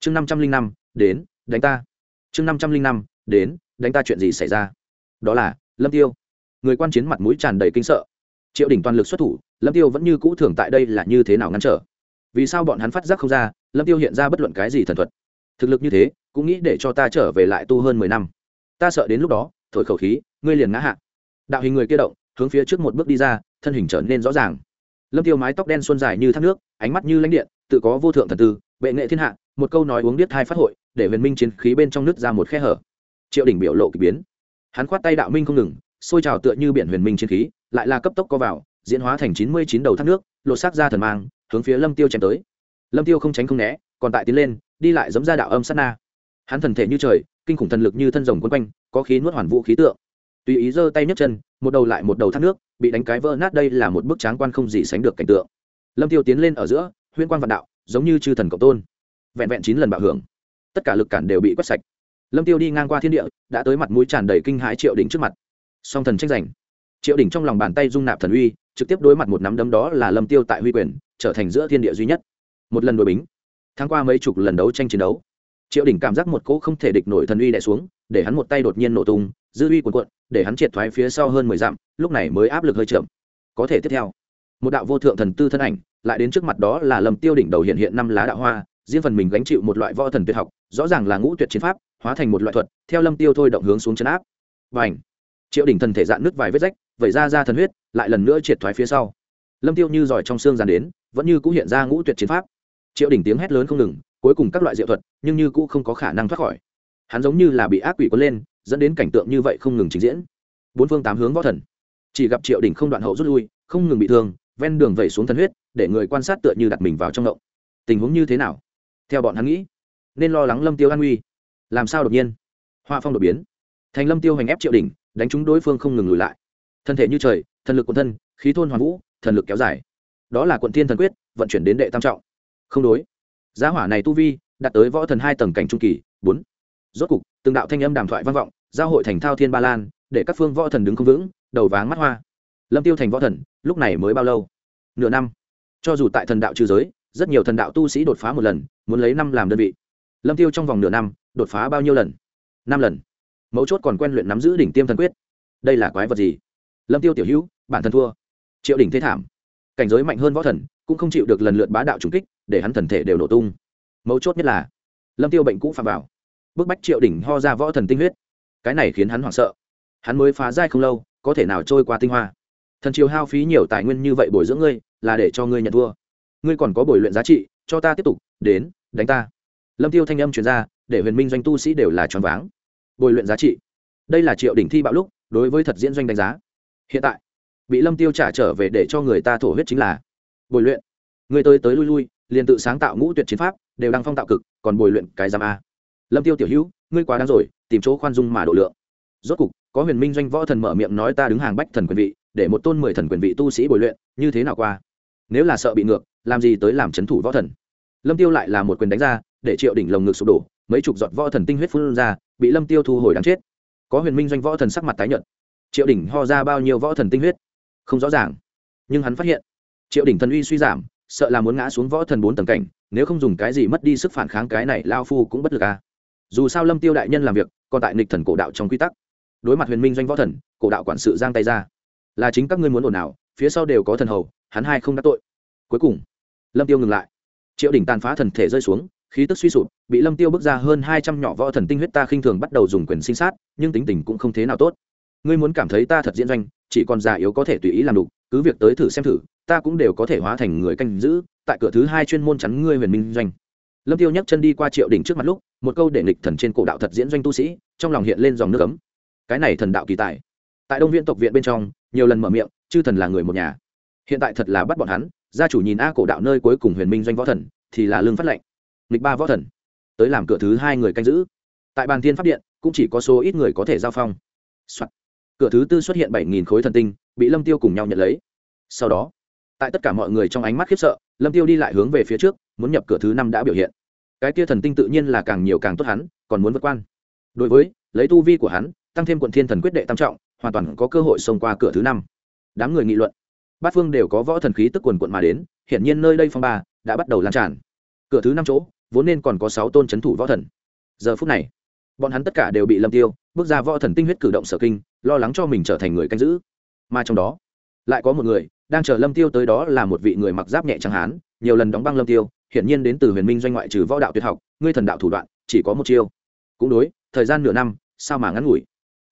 Chương năm trăm linh năm, đến, đánh ta. Chương năm trăm linh năm, đến, đánh ta chuyện gì xảy ra? Đó là, lâm tiêu. Người quan chiến mặt mũi tràn đầy kinh sợ. Triệu đỉnh toàn lực xuất thủ, lâm tiêu vẫn như cũ thường tại đây là như thế nào ngăn trở? Vì sao bọn hắn phát giác không ra, lâm tiêu hiện ra bất luận cái gì thần thuật? Thực lực như thế, cũng nghĩ để cho ta trở về lại tu hơn mười năm. Ta sợ đến lúc đó, thổi khẩu khí, ngươi liền ngã hạ. Đạo hình người kia động hướng phía trước một bước đi ra, thân hình trở nên rõ ràng. Lâm tiêu mái tóc đen xuân dài như thác nước, ánh mắt như lãnh điện, tự có vô thượng thần tư, bệ nghệ thiên hạ, một câu nói uống điếc hai phát hội, để huyền minh chiến khí bên trong nước ra một khe hở. Triệu đỉnh biểu lộ k ỳ biến. Hắn khoát tay đạo minh không ngừng, xôi trào tựa như biển huyền minh chiến khí, lại là cấp tốc co vào, diễn hóa thành chín mươi chín đầu thác nước, lột xác ra thần mang, hướng phía lâm tiêu chém tới. Lâm tiêu không tránh không né, còn tại tiến lên, đi lại giấm ra đạo âm sát na. Hắn thần thể như trời, kinh khủng thần lực như thân rồng quấn quanh, có khí nuốt hoàn vũ khí tượng tùy ý giơ tay nhấc chân, một đầu lại một đầu thác nước, bị đánh cái vỡ nát đây là một bức tráng quan không gì sánh được cảnh tượng. Lâm tiêu tiến lên ở giữa huyên quan vạn đạo, giống như chư thần cộng tôn. Vẹn vẹn chín lần bạo hưởng, tất cả lực cản đều bị quét sạch. Lâm tiêu đi ngang qua thiên địa, đã tới mặt mũi tràn đầy kinh hãi triệu đỉnh trước mặt. Song thần tranh giành. Triệu đỉnh trong lòng bàn tay dung nạp thần uy, trực tiếp đối mặt một nắm đấm đó là lâm tiêu tại huy quyền, trở thành giữa thiên địa duy nhất. Một lần đội bính tháng qua mấy chục lần đấu tranh chiến đấu. Triệu đỉnh cảm giác một cỗ không thể địch nổi thần uy đè xuống, để hắn một tay đột nhiên nổ tung dư uy cuồn cuộn, để hắn triệt thoái phía sau hơn mười dặm, lúc này mới áp lực hơi chậm. Có thể tiếp theo, một đạo vô thượng thần tư thân ảnh, lại đến trước mặt đó là lâm tiêu đỉnh đầu hiện hiện năm lá đạo hoa, riêng phần mình gánh chịu một loại võ thần tuyệt học, rõ ràng là ngũ tuyệt chiến pháp, hóa thành một loại thuật, theo lâm tiêu thôi động hướng xuống chân áp. Và ảnh triệu đỉnh thần thể dạn nước vài vết rách, vẩy ra ra thần huyết, lại lần nữa triệt thoái phía sau. Lâm tiêu như giỏi trong xương dàn đến, vẫn như cũng hiện ra ngũ tuyệt chiến pháp. Triệu đỉnh tiếng hét lớn không ngừng, cuối cùng các loại diệu thuật, nhưng như cũng không có khả năng thoát khỏi. Hắn giống như là bị ác quỷ cuốn lên dẫn đến cảnh tượng như vậy không ngừng trình diễn. Bốn phương tám hướng võ thần. Chỉ gặp triệu đỉnh không đoạn hậu rút lui, không ngừng bị thương, ven đường vẩy xuống thần huyết, để người quan sát tựa như đặt mình vào trong động. Tình huống như thế nào? Theo bọn hắn nghĩ, nên lo lắng lâm tiêu an nguy. Làm sao đột nhiên? Hoa phong đột biến. Thành lâm tiêu hành ép triệu đỉnh đánh chúng đối phương không ngừng lùi lại. Thân thể như trời, thần lực quận thân, khí thôn hoàn vũ, thần lực kéo dài. Đó là quận thiên thần quyết, vận chuyển đến đệ tam trọng. Không đối. Giá hỏa này tu vi, đạt tới võ thần hai tầng cảnh trung kỳ, bốn rốt cục, từng đạo thanh âm đàm thoại vang vọng, giao hội thành thao thiên ba lan, để các phương võ thần đứng không vững, đầu váng mắt hoa. Lâm tiêu thành võ thần, lúc này mới bao lâu? Nửa năm. Cho dù tại thần đạo trừ giới, rất nhiều thần đạo tu sĩ đột phá một lần, muốn lấy năm làm đơn vị. Lâm tiêu trong vòng nửa năm, đột phá bao nhiêu lần? Năm lần. Mấu chốt còn quen luyện nắm giữ đỉnh tiêm thần quyết. Đây là quái vật gì? Lâm tiêu tiểu hữu, bản thân thua. Triệu đỉnh thế thảm. Cảnh giới mạnh hơn võ thần, cũng không chịu được lần lượt bá đạo trùng kích, để hắn thần thể đều nổ tung. Mấu chốt nhất là, lâm tiêu bệnh cũ phạm vào bức bách triệu đỉnh ho ra võ thần tinh huyết. Cái này khiến hắn hoảng sợ. Hắn mới phá giai không lâu, có thể nào trôi qua tinh hoa? Thần triều hao phí nhiều tài nguyên như vậy bồi dưỡng ngươi, là để cho ngươi nhận thua. Ngươi còn có bồi luyện giá trị, cho ta tiếp tục, đến, đánh ta. Lâm tiêu thanh âm truyền ra, để huyền minh doanh tu sĩ đều là choáng váng. Bồi luyện giá trị. Đây là triệu đỉnh thi bạo lúc, đối với thật diễn doanh đánh giá. Hiện tại, bị lâm tiêu trả trở về để cho người ta thổ huyết chính là bồi luyện. Người tới tới lui lui, liền tự sáng tạo ngũ tuyệt chiến pháp, đều đang phong tạo cực, còn bồi luyện cái giam a lâm tiêu tiểu hữu, ngươi quá đáng rồi, tìm chỗ khoan dung mà độ lượng. Rốt cục, có huyền minh doanh võ thần mở miệng nói ta đứng hàng bách thần quyền vị, để một tôn mười thần quyền vị tu sĩ bồi luyện, như thế nào qua? Nếu là sợ bị ngược, làm gì tới làm chấn thủ võ thần? Lâm tiêu lại là một quyền đánh ra, để triệu đỉnh lồng ngực sụp đổ, mấy chục giọt võ thần tinh huyết phun ra, bị lâm tiêu thu hồi đáng chết. Có huyền minh doanh võ thần sắc mặt tái nhợt. Triệu đỉnh ho ra bao nhiêu võ thần tinh huyết? Không rõ ràng. Nhưng hắn phát hiện, triệu đỉnh thần uy suy giảm, sợ là muốn ngã xuống võ thần bốn tầng cảnh, nếu không dùng cái gì mất đi sức phản kháng cái này lao phu cũng bất lực à dù sao lâm tiêu đại nhân làm việc còn tại nịch thần cổ đạo trong quy tắc đối mặt huyền minh doanh võ thần cổ đạo quản sự giang tay ra là chính các ngươi muốn ồn ào, phía sau đều có thần hầu, hắn hai không đắc tội. Cuối cùng, lâm tiêu ngừng lại. Triệu đỉnh tàn phá thần thể rơi xuống, khí tức suy sụp, bị lâm tiêu bước ra hơn hai trăm nhỏ võ thần tinh huyết ta khinh thường bắt đầu dùng quyền sinh sát, nhưng tính tình cũng không thế nào tốt. Ngươi muốn cảm thấy ta thật diễn doanh, chỉ còn già yếu có thể tùy ý làm đủ, cứ việc tới thử xem thử, ta cũng đều có thể hóa thành người canh giữ, tại cửa thứ hai chuyên môn chắn ngươi huyền minh doanh lâm tiêu nhấc chân đi qua triệu đỉnh trước mặt lúc, một câu để nghịch thần trên cổ đạo thật diễn doanh tu sĩ, trong lòng hiện lên dòng nước ấm. Cái này thần đạo kỳ tài. Tại đông viện tộc viện bên trong, nhiều lần mở miệng, chư thần là người một nhà. Hiện tại thật là bắt bọn hắn, gia chủ nhìn a cổ đạo nơi cuối cùng huyền minh doanh võ thần, thì là lương phát lệnh. Nghịch ba võ thần. Tới làm cửa thứ hai người canh giữ. Tại bàn thiên pháp điện, cũng chỉ có số ít người có thể giao phong、Soạn. cửa thứ tư xuất hiện bảy nghìn khối thần tinh, bị lâm tiêu cùng nhau nhận lấy. Sau đó, tại tất cả mọi người trong ánh mắt khiếp sợ, lâm tiêu đi lại hướng về phía trước muốn nhập cửa thứ năm đã biểu hiện. Cái kia thần tinh tự nhiên là càng nhiều càng tốt hắn, còn muốn vượt quan. Đối với, lấy tu vi của hắn, tăng thêm quận thiên thần quyết đệ tam trọng, hoàn toàn có cơ hội xông qua cửa thứ năm. Đám người nghị luận. Bát phương đều có võ thần khí tức quần quận mà đến, hiển nhiên nơi đây phong ba đã bắt đầu lan tràn. Cửa thứ năm chỗ, vốn nên còn có sáu tôn c h ấ n thủ võ thần. Giờ phút này, bọn hắn tất cả đều bị lâm tiêu, bước ra võ thần tinh huyết cử động sở kinh, lo lắng cho mình trở thành người canh giữ. Mà trong đó, lại có một người, đang chờ lâm tiêu tới đó là một vị người mặc giáp nhẹ chẳng hán, nhiều lần đóng băng lâm tiêu hiển nhiên đến từ huyền minh doanh ngoại trừ võ đạo tuyệt học, ngươi thần đạo thủ đoạn, chỉ có một chiêu. Cũng đối, thời gian nửa năm, sao mà ngắn ngủi?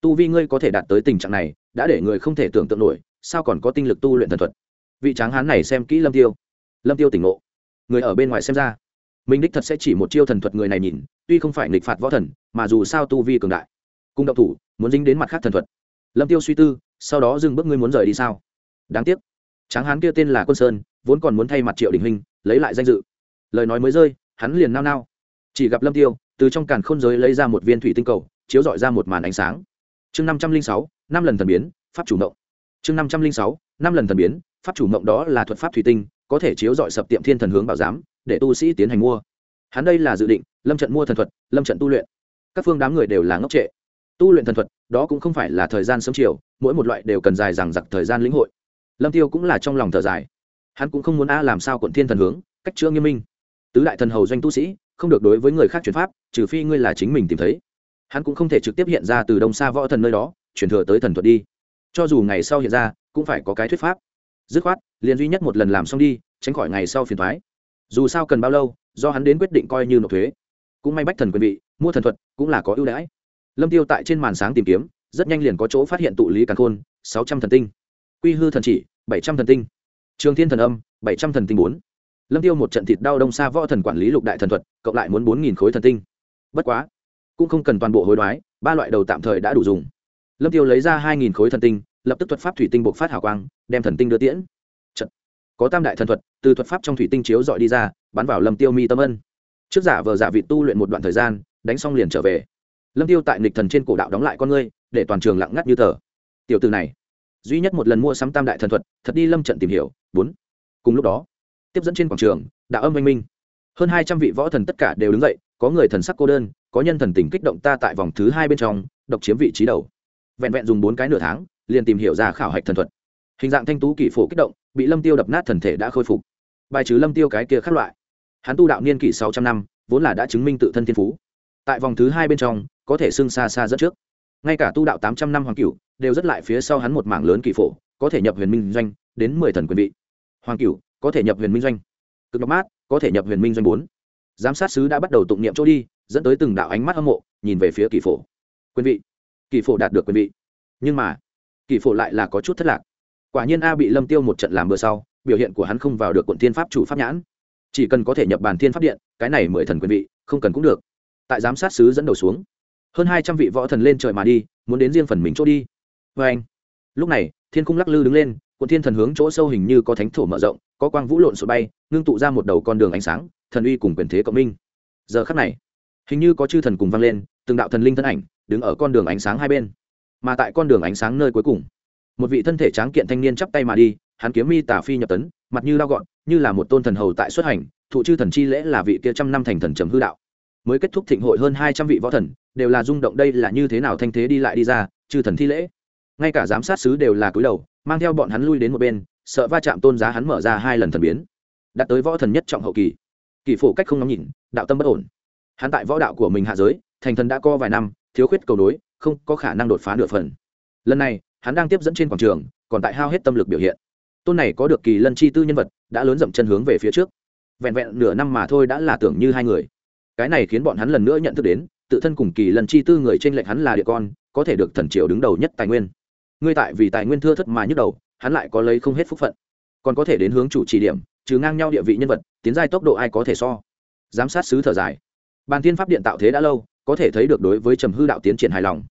Tu vi ngươi có thể đạt tới tình trạng này, đã để người không thể tưởng tượng nổi, sao còn có tinh lực tu luyện thần thuật? Vị tráng hán này xem kỹ lâm tiêu. Lâm tiêu tỉnh ngộ. Người ở bên ngoài xem ra, mình đích thật sẽ chỉ một chiêu thần thuật người này nhìn, tuy không phải nghịch phạt võ thần, mà dù sao tu vi cường đại, cùng động thủ, muốn dính đến mặt khác thần thuật. Lâm tiêu suy tư, sau đó dừng bước, ngươi muốn rời đi sao? Đáng tiếc. Tráng hán kia tên là quân sơn, vốn còn muốn thay mặt triệu đình huynh, lấy lại danh dự lời nói mới rơi, hắn liền nao nao. Chỉ gặp lâm tiêu, từ trong càn khôn giới lấy ra một viên thủy tinh cầu, chiếu dọi ra một màn ánh sáng. Chương năm trăm linh sáu, năm lần thần biến, pháp chủ mộng chương năm trăm linh sáu, năm lần thần biến, pháp chủ mộng đó là thuật pháp thủy tinh, có thể chiếu dọi sập tiệm thiên thần hướng bảo giám, để tu sĩ tiến hành mua. Hắn đây là dự định, lâm trận mua thần thuật, lâm trận tu luyện. Các phương đám người đều là ngốc trệ. Tu luyện thần thuật, đó cũng không phải là thời gian sớm chiều, mỗi một loại đều cần dài dằng dặc thời gian lĩnh hội. Lâm tiêu cũng là trong lòng thở dài. Hắn cũng không muốn a làm sao quận thiên thần hướng, cách chữa nghiêm minh tứ đại thần hầu doanh tu sĩ, không được đối với người khác chuyển pháp, trừ phi ngươi là chính mình tìm thấy. Hắn cũng không thể trực tiếp hiện ra từ đông xa võ thần nơi đó, chuyển thừa tới thần thuật đi. Cho dù ngày sau hiện ra, cũng phải có cái thuyết pháp. Dứt khoát, liền duy nhất một lần làm xong đi, tránh khỏi ngày sau phiền thoái dù sao cần bao lâu, do hắn đến quyết định coi như nộp thuế. Cũng may bách thần quyền vị, mua thần thuật cũng là có ưu đãi. Lâm tiêu tại trên màn sáng tìm kiếm, rất nhanh liền có chỗ phát hiện tụ lý càn khôn, sáu trăm thần tinh. Quy hư thần chỉ, bảy trăm thần tinh. Trường thiên thần âm, bảy trăm thần tinh bốn lâm tiêu một trận thịt đau đông xa võ thần quản lý lục đại thần thuật, cộng lại muốn bốn nghìn khối thần tinh. Bất quá, cũng không cần toàn bộ hối đoái, ba loại đầu tạm thời đã đủ dùng. Lâm tiêu lấy ra hai nghìn khối thần tinh, lập tức thuật pháp thủy tinh bộc phát hào quang, đem thần tinh đưa tiễn. Trận. có tam đại thần thuật, từ thuật pháp trong thủy tinh chiếu dọi đi ra, bắn vào lâm tiêu mi tâm ân. Trước giả vờ giả vị tu luyện một đoạn thời gian, đánh xong liền trở về. Lâm tiêu tại nịch thần trên cổ đạo đóng lại con ngươi, để toàn trường lặng ngắt như tờ. Tiểu từ này, duy nhất một lần mua sắm tam đại thần thuật, thật đi lâm trận tìm hiểu. Bốn. Cùng lúc đó tiếp dẫn trên quảng trường đạo âm anh minh. Hơn hai trăm vị võ thần tất cả đều đứng dậy, có người thần sắc cô đơn, có nhân thần tình kích động ta tại vòng thứ hai bên trong, độc chiếm vị trí đầu. Vẹn vẹn dùng bốn cái nửa tháng, liền tìm hiểu ra khảo hạch thần thuật. Hình dạng thanh tú kỷ phổ kích động, bị lâm tiêu đập nát thần thể đã khôi phục. Bài trừ lâm tiêu cái kia khác loại. Hắn tu đạo niên kỷ sáu trăm năm, vốn là đã chứng minh tự thân thiên phú. Tại vòng thứ hai bên trong, có thể xưng xa xa dẫn trước. Ngay cả tu đạo tám trăm năm hoàng cửu, đều rất lại phía sau hắn một mảng lớn kỳ phổ, có thể nhập huyền minh doanh, đến mười thần quyền vị. Hoàng cửu có thể nhập huyền minh doanh. Cực độc mát, có thể nhập huyền minh doanh bốn. Giám sát sứ đã bắt đầu tụng niệm chỗ đi, dẫn tới từng đạo ánh mắt hâm mộ, nhìn về phía kỳ phổ. Quyền vị. Kỳ phổ đạt được quyền vị. Nhưng mà, kỳ phổ lại là có chút thất lạc. Quả nhiên a bị lâm tiêu một trận làm bữa sau, biểu hiện của hắn không vào được quận thiên pháp chủ pháp nhãn. Chỉ cần có thể nhập bàn thiên pháp điện, cái này mười thần quyền vị, không cần cũng được. Tại giám sát sứ dẫn đầu xuống, hơn hai trăm vị võ thần lên trời mà đi, muốn đến riêng phần mình chỗ đi. Vê anh, lúc này, thiên cung lắc lư đứng lên quận thiên thần hướng chỗ sâu hình như có thánh thổ mở rộng, có quang vũ lộn sổ bay, ngưng tụ ra một đầu con đường ánh sáng, thần uy cùng quyền thế cộng minh. Giờ khắc này, hình như có chư thần cùng vang lên, từng đạo thần linh thân ảnh đứng ở con đường ánh sáng hai bên. Mà tại con đường ánh sáng nơi cuối cùng, một vị thân thể tráng kiện thanh niên chắp tay mà đi, hắn kiếm mi tả phi nhập tấn, mặt như lao gọn, như là một tôn thần hầu tại xuất hành, thụ chư thần chi lễ là vị kia trăm năm thành thần trầm hư đạo. Mới kết thúc thịnh hội hơn hai trăm vị võ thần, đều là rung động đây là như thế nào thanh thế đi lại đi ra, chư thần thi lễ. Ngay cả giám sát sứ đều là cúi đầu mang theo bọn hắn lui đến một bên, sợ va chạm tôn giá hắn mở ra hai lần thần biến. Đạt tới võ thần nhất trọng hậu kỳ. Kỳ phổ cách không ngắm nhìn, đạo tâm bất ổn. Hắn tại võ đạo của mình hạ giới, thành thần đã co vài năm, thiếu khuyết cầu nối không có khả năng đột phá nửa phần. Lần này, hắn đang tiếp dẫn trên quảng trường, còn tại hao hết tâm lực biểu hiện. Tôn này có được kỳ lân chi tư nhân vật, đã lớn dậm chân hướng về phía trước. Vẹn vẹn nửa năm mà thôi đã là tưởng như hai người. Cái này khiến bọn hắn lần nữa nhận thức đến, tự thân cùng kỳ lần chi tư người trên lệnh hắn là địa con, có thể được thần triều đứng đầu nhất tài nguyên ngươi tại vì tài nguyên thưa thất mà nhức đầu, hắn lại có lấy không hết phúc phận. Còn có thể đến hướng chủ chỉ điểm, trừ ngang nhau địa vị nhân vật, tiến giai tốc độ ai có thể so? Giám sát sứ thở dài. Bàn tiên pháp điện tạo thế đã lâu, có thể thấy được đối với trầm hư đạo tiến triển hài lòng.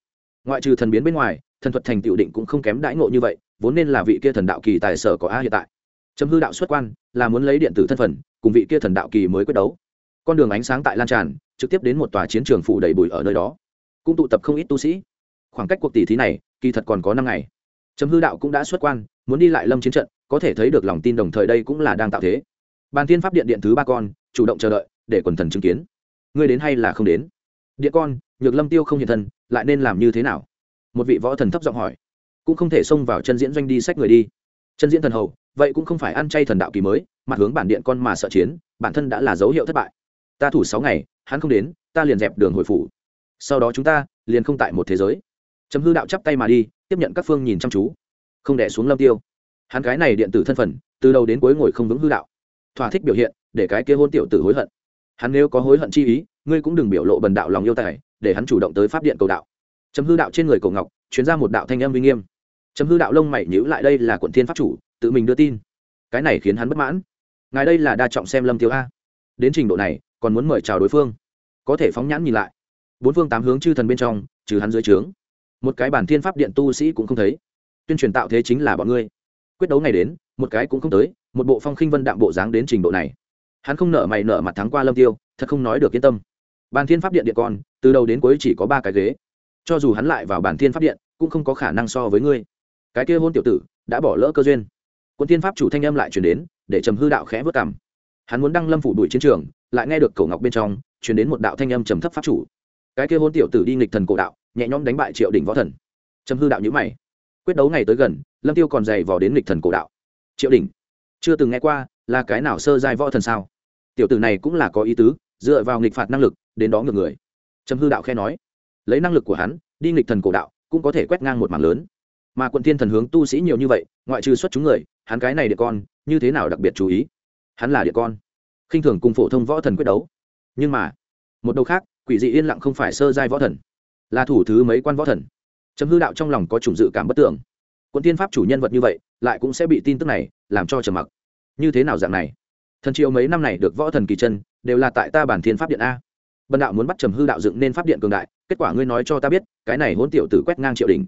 Ngoại trừ thần biến bên ngoài, thần thuật thành tiểu định cũng không kém đãi ngộ như vậy, vốn nên là vị kia thần đạo kỳ tài sở có a hiện tại. Trầm hư đạo xuất quan, là muốn lấy điện tử thân phần cùng vị kia thần đạo kỳ mới quyết đấu. Con đường ánh sáng tại lan tràn, trực tiếp đến một tòa chiến trường phủ đầy bụi ở nơi đó. Cũng tụ tập không ít tu sĩ. Khoảng cách cuộc tỷ thí này kỳ thật còn có năm ngày. Chấm hư đạo cũng đã xuất quan, muốn đi lại lâm chiến trận, có thể thấy được lòng tin đồng thời đây cũng là đang tạo thế. Bàn thiên pháp điện điện thứ ba con, chủ động chờ đợi, để quần thần chứng kiến. Ngươi đến hay là không đến? Điện con, nhược lâm tiêu không hiện thân, lại nên làm như thế nào? Một vị võ thần thấp giọng hỏi. Cũng không thể xông vào chân diễn doanh đi sách người đi. Chân diễn thần hầu, vậy cũng không phải ăn chay thần đạo kỳ mới mặt hướng bản điện con mà sợ chiến, bản thân đã là dấu hiệu thất bại. Ta thủ sáu ngày, hắn không đến, ta liền dẹp đường hồi phủ. Sau đó chúng ta liền không tại một thế giới chấm hư đạo chắp tay mà đi, tiếp nhận các phương nhìn chăm chú. Không đẻ xuống lâm tiêu. Hắn cái này điện tử thân phận, từ đầu đến cuối ngồi không vững hư đạo. Thỏa thích biểu hiện, để cái kia hôn tiểu tử hối hận. Hắn nếu có hối hận chi ý, ngươi cũng đừng biểu lộ bần đạo lòng yêu tài, để hắn chủ động tới pháp điện cầu đạo. Chấm hư đạo trên người cổ ngọc chuyến ra một đạo thanh âm uy nghiêm. Chấm hư đạo lông mày nhíu lại, đây là quận thiên pháp chủ, tự mình đưa tin. Cái này khiến hắn bất mãn. Ngài đây là đa trọng xem lâm tiêu a. Đến trình độ này, còn muốn mời chào đối phương. Có thể phóng nhãn nhìn lại. Bốn phương tám hướng chư thần bên trong, trừ hắn dưới trướng một cái bản thiên pháp điện tu sĩ cũng không thấy. Tuyên truyền tạo thế chính là bọn ngươi. Quyết đấu này đến, một cái cũng không tới, một bộ phong khinh vân đạm bộ dáng đến trình độ này. Hắn không nợ mày nợ mặt thắng qua lâm tiêu, thật không nói được yên tâm. Bàn thiên pháp điện điện con, từ đầu đến cuối chỉ có ba cái ghế. Cho dù hắn lại vào bản thiên pháp điện, cũng không có khả năng so với ngươi. Cái kia hôn tiểu tử, đã bỏ lỡ cơ duyên. Quân thiên pháp chủ thanh âm lại truyền đến, để trầm hư đạo khẽ vớt cảm hắn muốn đăng lâm phủ đuổi chiến trường, lại nghe được cổ ngọc bên trong, truyền đến một đạo thanh âm trầm thấp pháp chủ. Cái kia hôn tiểu tử đi nghịch thần cổ đạo nhẹ nhõm đánh bại triệu đỉnh võ thần. Trầm hư đạo nhữ mày. Quyết đấu ngày tới gần, lâm tiêu còn dày vò đến nghịch thần cổ đạo. Triệu đỉnh, chưa từng nghe qua là cái nào sơ giai võ thần sao? Tiểu tử này cũng là có ý tứ, dựa vào nghịch phạt năng lực, đến đó ngược người. Trầm hư đạo khe nói. Lấy năng lực của hắn, đi nghịch thần cổ đạo, cũng có thể quét ngang một mảng lớn. Mà quận thiên thần hướng tu sĩ nhiều như vậy, ngoại trừ xuất chúng người, hắn cái này địa con, như thế nào đặc biệt chú ý? Hắn là địa con. Khinh thường cùng phổ thông võ thần quyết đấu. Nhưng mà, một đầu khác, quỷ dị yên lặng không phải sơ giai võ thần là thủ thứ mấy quan võ thần? Chấm hư đạo trong lòng có chủng dự cảm bất tưởng. Quân tiên pháp chủ nhân vật như vậy, lại cũng sẽ bị tin tức này làm cho trầm mặc. Như thế nào dạng này? Thần triều mấy năm này được võ thần kỳ chân, đều là tại ta bản thiên pháp điện a. Bần đạo muốn bắt trầm hư đạo dựng nên pháp điện cường đại, kết quả ngươi nói cho ta biết, cái này hỗn tiểu tử quét ngang triệu đình.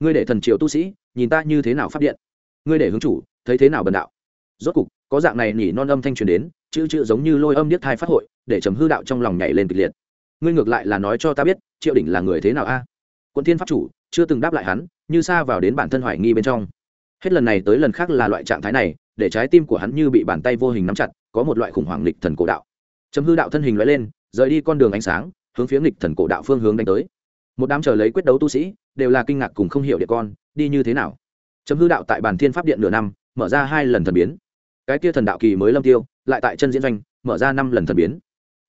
Ngươi để thần triều tu sĩ, nhìn ta như thế nào pháp điện? Ngươi để hướng chủ, thấy thế nào bần đạo? Rốt cục, có dạng này nỉ non âm thanh truyền đến, chữ chữ giống như lôi âm niết thai phát hội, để trầm hư đạo trong lòng nhảy lên kịch liệt ngươi ngược lại là nói cho ta biết, triệu đỉnh là người thế nào a? Quận thiên pháp chủ chưa từng đáp lại hắn, như xa vào đến bản thân hoài nghi bên trong. Hết lần này tới lần khác là loại trạng thái này, để trái tim của hắn như bị bàn tay vô hình nắm chặt, có một loại khủng hoảng lịch thần cổ đạo. Chấm hư đạo thân hình loại lên, rời đi con đường ánh sáng, hướng phía nghịch thần cổ đạo phương hướng đánh tới. Một đám chờ lấy quyết đấu tu sĩ, đều là kinh ngạc cùng không hiểu địa con, đi như thế nào? Chấm hư đạo tại bản thiên pháp điện nửa năm, mở ra hai lần thần biến. Cái kia thần đạo kỳ mới lâm tiêu, lại tại chân diễn doanh, mở ra năm lần thần biến.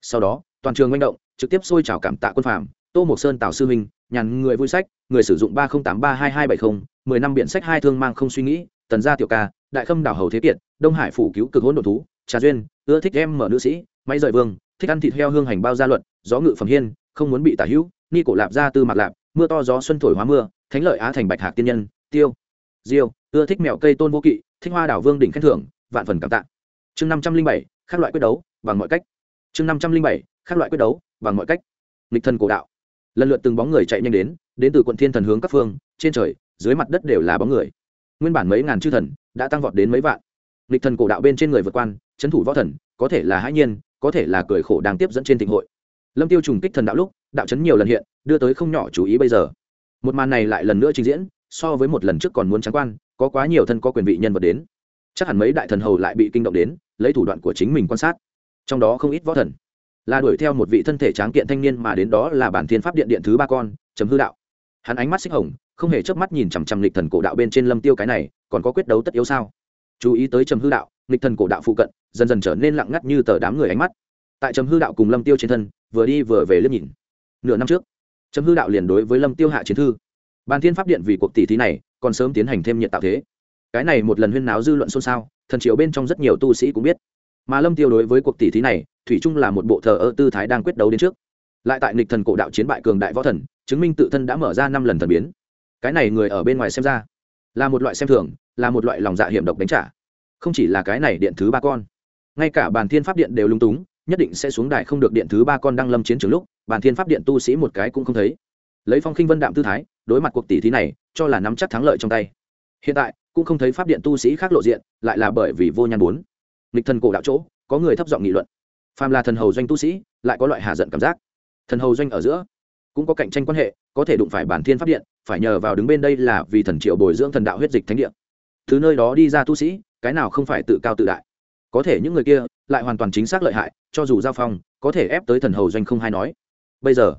Sau đó, toàn trường manh động trực tiếp xôi chào cảm tạ quân phạm tô mộc sơn tào sư huynh nhàn người vui sách, người sử dụng ba không tám ba hai hai bảy không, mười năm biện sách hai thương mang không suy nghĩ, tần gia tiểu ca, đại khâm đảo hầu thế kiệt, đông hải phủ cứu cực hỗn độn thú, trà duyên, ưa thích em mở nữ sĩ, máy rời vương, thích ăn thịt heo hương hành bao gia luật, gió ngự phẩm hiên, không muốn bị tả hữu, ni cổ lạp ra tư mặt lạp, mưa to gió xuân thổi hóa mưa, thánh lợi á thành bạch hạc tiên nhân, tiêu, diêu, ưa thích mèo cây tôn vô kỵ, thích hoa đảo vương đỉnh khen thưởng, vạn phần cảm tạ. Chương năm trăm linh bảy các loại quyết đấu, bằng mọi cách. Chương năm trăm linh bảy khác loại quyết đấu, bằng mọi cách. Nghịch thần cổ đạo. Lần lượt từng bóng người chạy nhanh đến đến từ quận thiên thần hướng các phương, trên trời, dưới mặt đất đều là bóng người. Nguyên bản mấy ngàn chư thần đã tăng vọt đến mấy vạn. Nghịch thần cổ đạo bên trên người vượt quan trấn thủ võ thần, có thể là hãi nhiên, có thể là cười khổ đang tiếp dẫn trên thịnh hội. Lâm tiêu trùng kích thần đạo lúc, đạo chấn nhiều lần hiện, đưa tới không nhỏ chú ý bây giờ. Một màn này lại lần nữa trình diễn, so với một lần trước còn muốn trắng quan, có quá nhiều thân có quyền vị nhân vật đến. Chắc hẳn mấy đại thần hầu lại bị kinh động đến, lấy thủ đoạn của chính mình quan sát. Trong đó không ít võ thần là đuổi theo một vị thân thể tráng kiện thanh niên mà đến đó là bản thiên pháp điện điện thứ ba con chấm hư đạo. Hắn ánh mắt xích hồng, không hề chớp mắt nhìn chằm chằm lịch thần cổ đạo bên trên lâm tiêu cái này, còn có quyết đấu tất yếu sao? Chú ý tới trầm hư đạo lịch thần cổ đạo phụ cận, dần dần trở nên lặng ngắt như tờ đám người ánh mắt. Tại trầm hư đạo cùng lâm tiêu trên thân, vừa đi vừa về liếc nhìn. Nửa năm trước, trầm hư đạo liền đối với lâm tiêu hạ chiến thư. Bản thiên pháp điện vì cuộc tỷ thí này, còn sớm tiến hành thêm nhiệt tạo thế. Cái này một lần huyên náo dư luận xôn xao, thần triều bên trong rất nhiều tu sĩ cũng biết mà lâm tiêu đối với cuộc tỷ thí này, thủy chung là một bộ thờ ơ tư thái đang quyết đấu đến trước. Lại tại nghịch thần cổ đạo chiến bại cường đại võ thần, chứng minh tự thân đã mở ra năm lần thần biến. Cái này người ở bên ngoài xem ra, là một loại xem thường, là một loại lòng dạ hiểm độc đánh trả. Không chỉ là cái này điện thứ ba con, ngay cả bàn thiên pháp điện đều lung túng, nhất định sẽ xuống đài không được điện thứ ba con đăng lâm chiến trường lúc, bàn thiên pháp điện tu sĩ một cái cũng không thấy. Lấy phong khinh vân đạm tư thái, đối mặt cuộc tỷ thí này, cho là nắm chắc thắng lợi trong tay. Hiện tại, cũng không thấy pháp điện tu sĩ khác lộ diện, lại là bởi vì vô nhan bốn nghịch thần cổ đạo chỗ, có người thấp giọng nghị luận. Phàm là thần hầu doanh tu sĩ, lại có loại hạ giận cảm giác. Thần hầu doanh ở giữa, cũng có cạnh tranh quan hệ, có thể đụng phải bản thiên pháp điện, phải nhờ vào đứng bên đây là vì thần triệu bồi dưỡng thần đạo huyết dịch thánh điện từ nơi đó đi ra tu sĩ, cái nào không phải tự cao tự đại. Có thể những người kia lại hoàn toàn chính xác lợi hại, cho dù giao phong, có thể ép tới thần hầu doanh không hay nói. Bây giờ,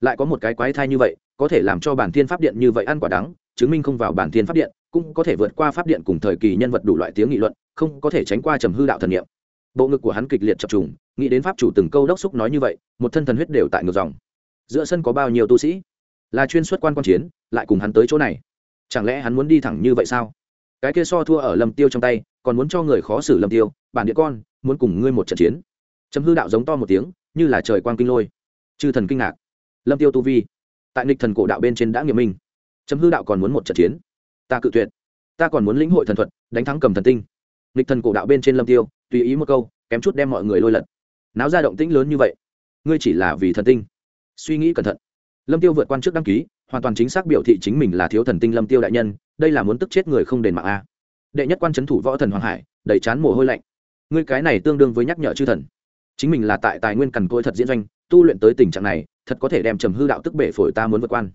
lại có một cái quái thai như vậy, có thể làm cho bản thiên pháp điện như vậy ăn quả đắng chứng minh không vào bản thiên pháp điện, cũng có thể vượt qua pháp điện cùng thời kỳ nhân vật đủ loại tiếng nghị luận, không có thể tránh qua trầm hư đạo thần niệm. Bộ ngực của hắn kịch liệt chập trùng, nghĩ đến pháp chủ từng câu đốc xúc nói như vậy, một thân thần huyết đều tại ngược dòng. Giữa sân có bao nhiêu tu sĩ? Là chuyên xuất quan quan chiến, lại cùng hắn tới chỗ này. Chẳng lẽ hắn muốn đi thẳng như vậy sao? Cái kia so thua ở lâm tiêu trong tay, còn muốn cho người khó xử lâm tiêu, bản địa con, muốn cùng ngươi một trận chiến. Chấm hư đạo giống to một tiếng, như là trời quang kinh lôi. Chư thần kinh ngạc. Lâm tiêu tu vi. Tại nghịch thần cổ đạo bên trên đã nghiêm minh chấm hư đạo còn muốn một trận chiến. Ta cự tuyệt. Ta còn muốn lĩnh hội thần thuật, đánh thắng cầm thần tinh. Nghịch thần cổ đạo bên trên lâm tiêu, tùy ý một câu, kém chút đem mọi người lôi lật. Náo ra động tĩnh lớn như vậy. Ngươi chỉ là vì thần tinh. Suy nghĩ cẩn thận. Lâm tiêu vượt quan trước đăng ký, hoàn toàn chính xác biểu thị chính mình là thiếu thần tinh lâm tiêu đại nhân, đây là muốn tức chết người không đền mạng a. Đệ nhất quan trấn thủ võ thần hoàng hải, đầy chán mồ hôi lạnh. Ngươi cái này tương đương với nhắc nhở chư thần. Chính mình là tại tài nguyên cằn côi thật diễn doanh, tu luyện tới tình trạng này, thật có thể đem trầm hư đạo tức bể phổi ta muốn vượt quan.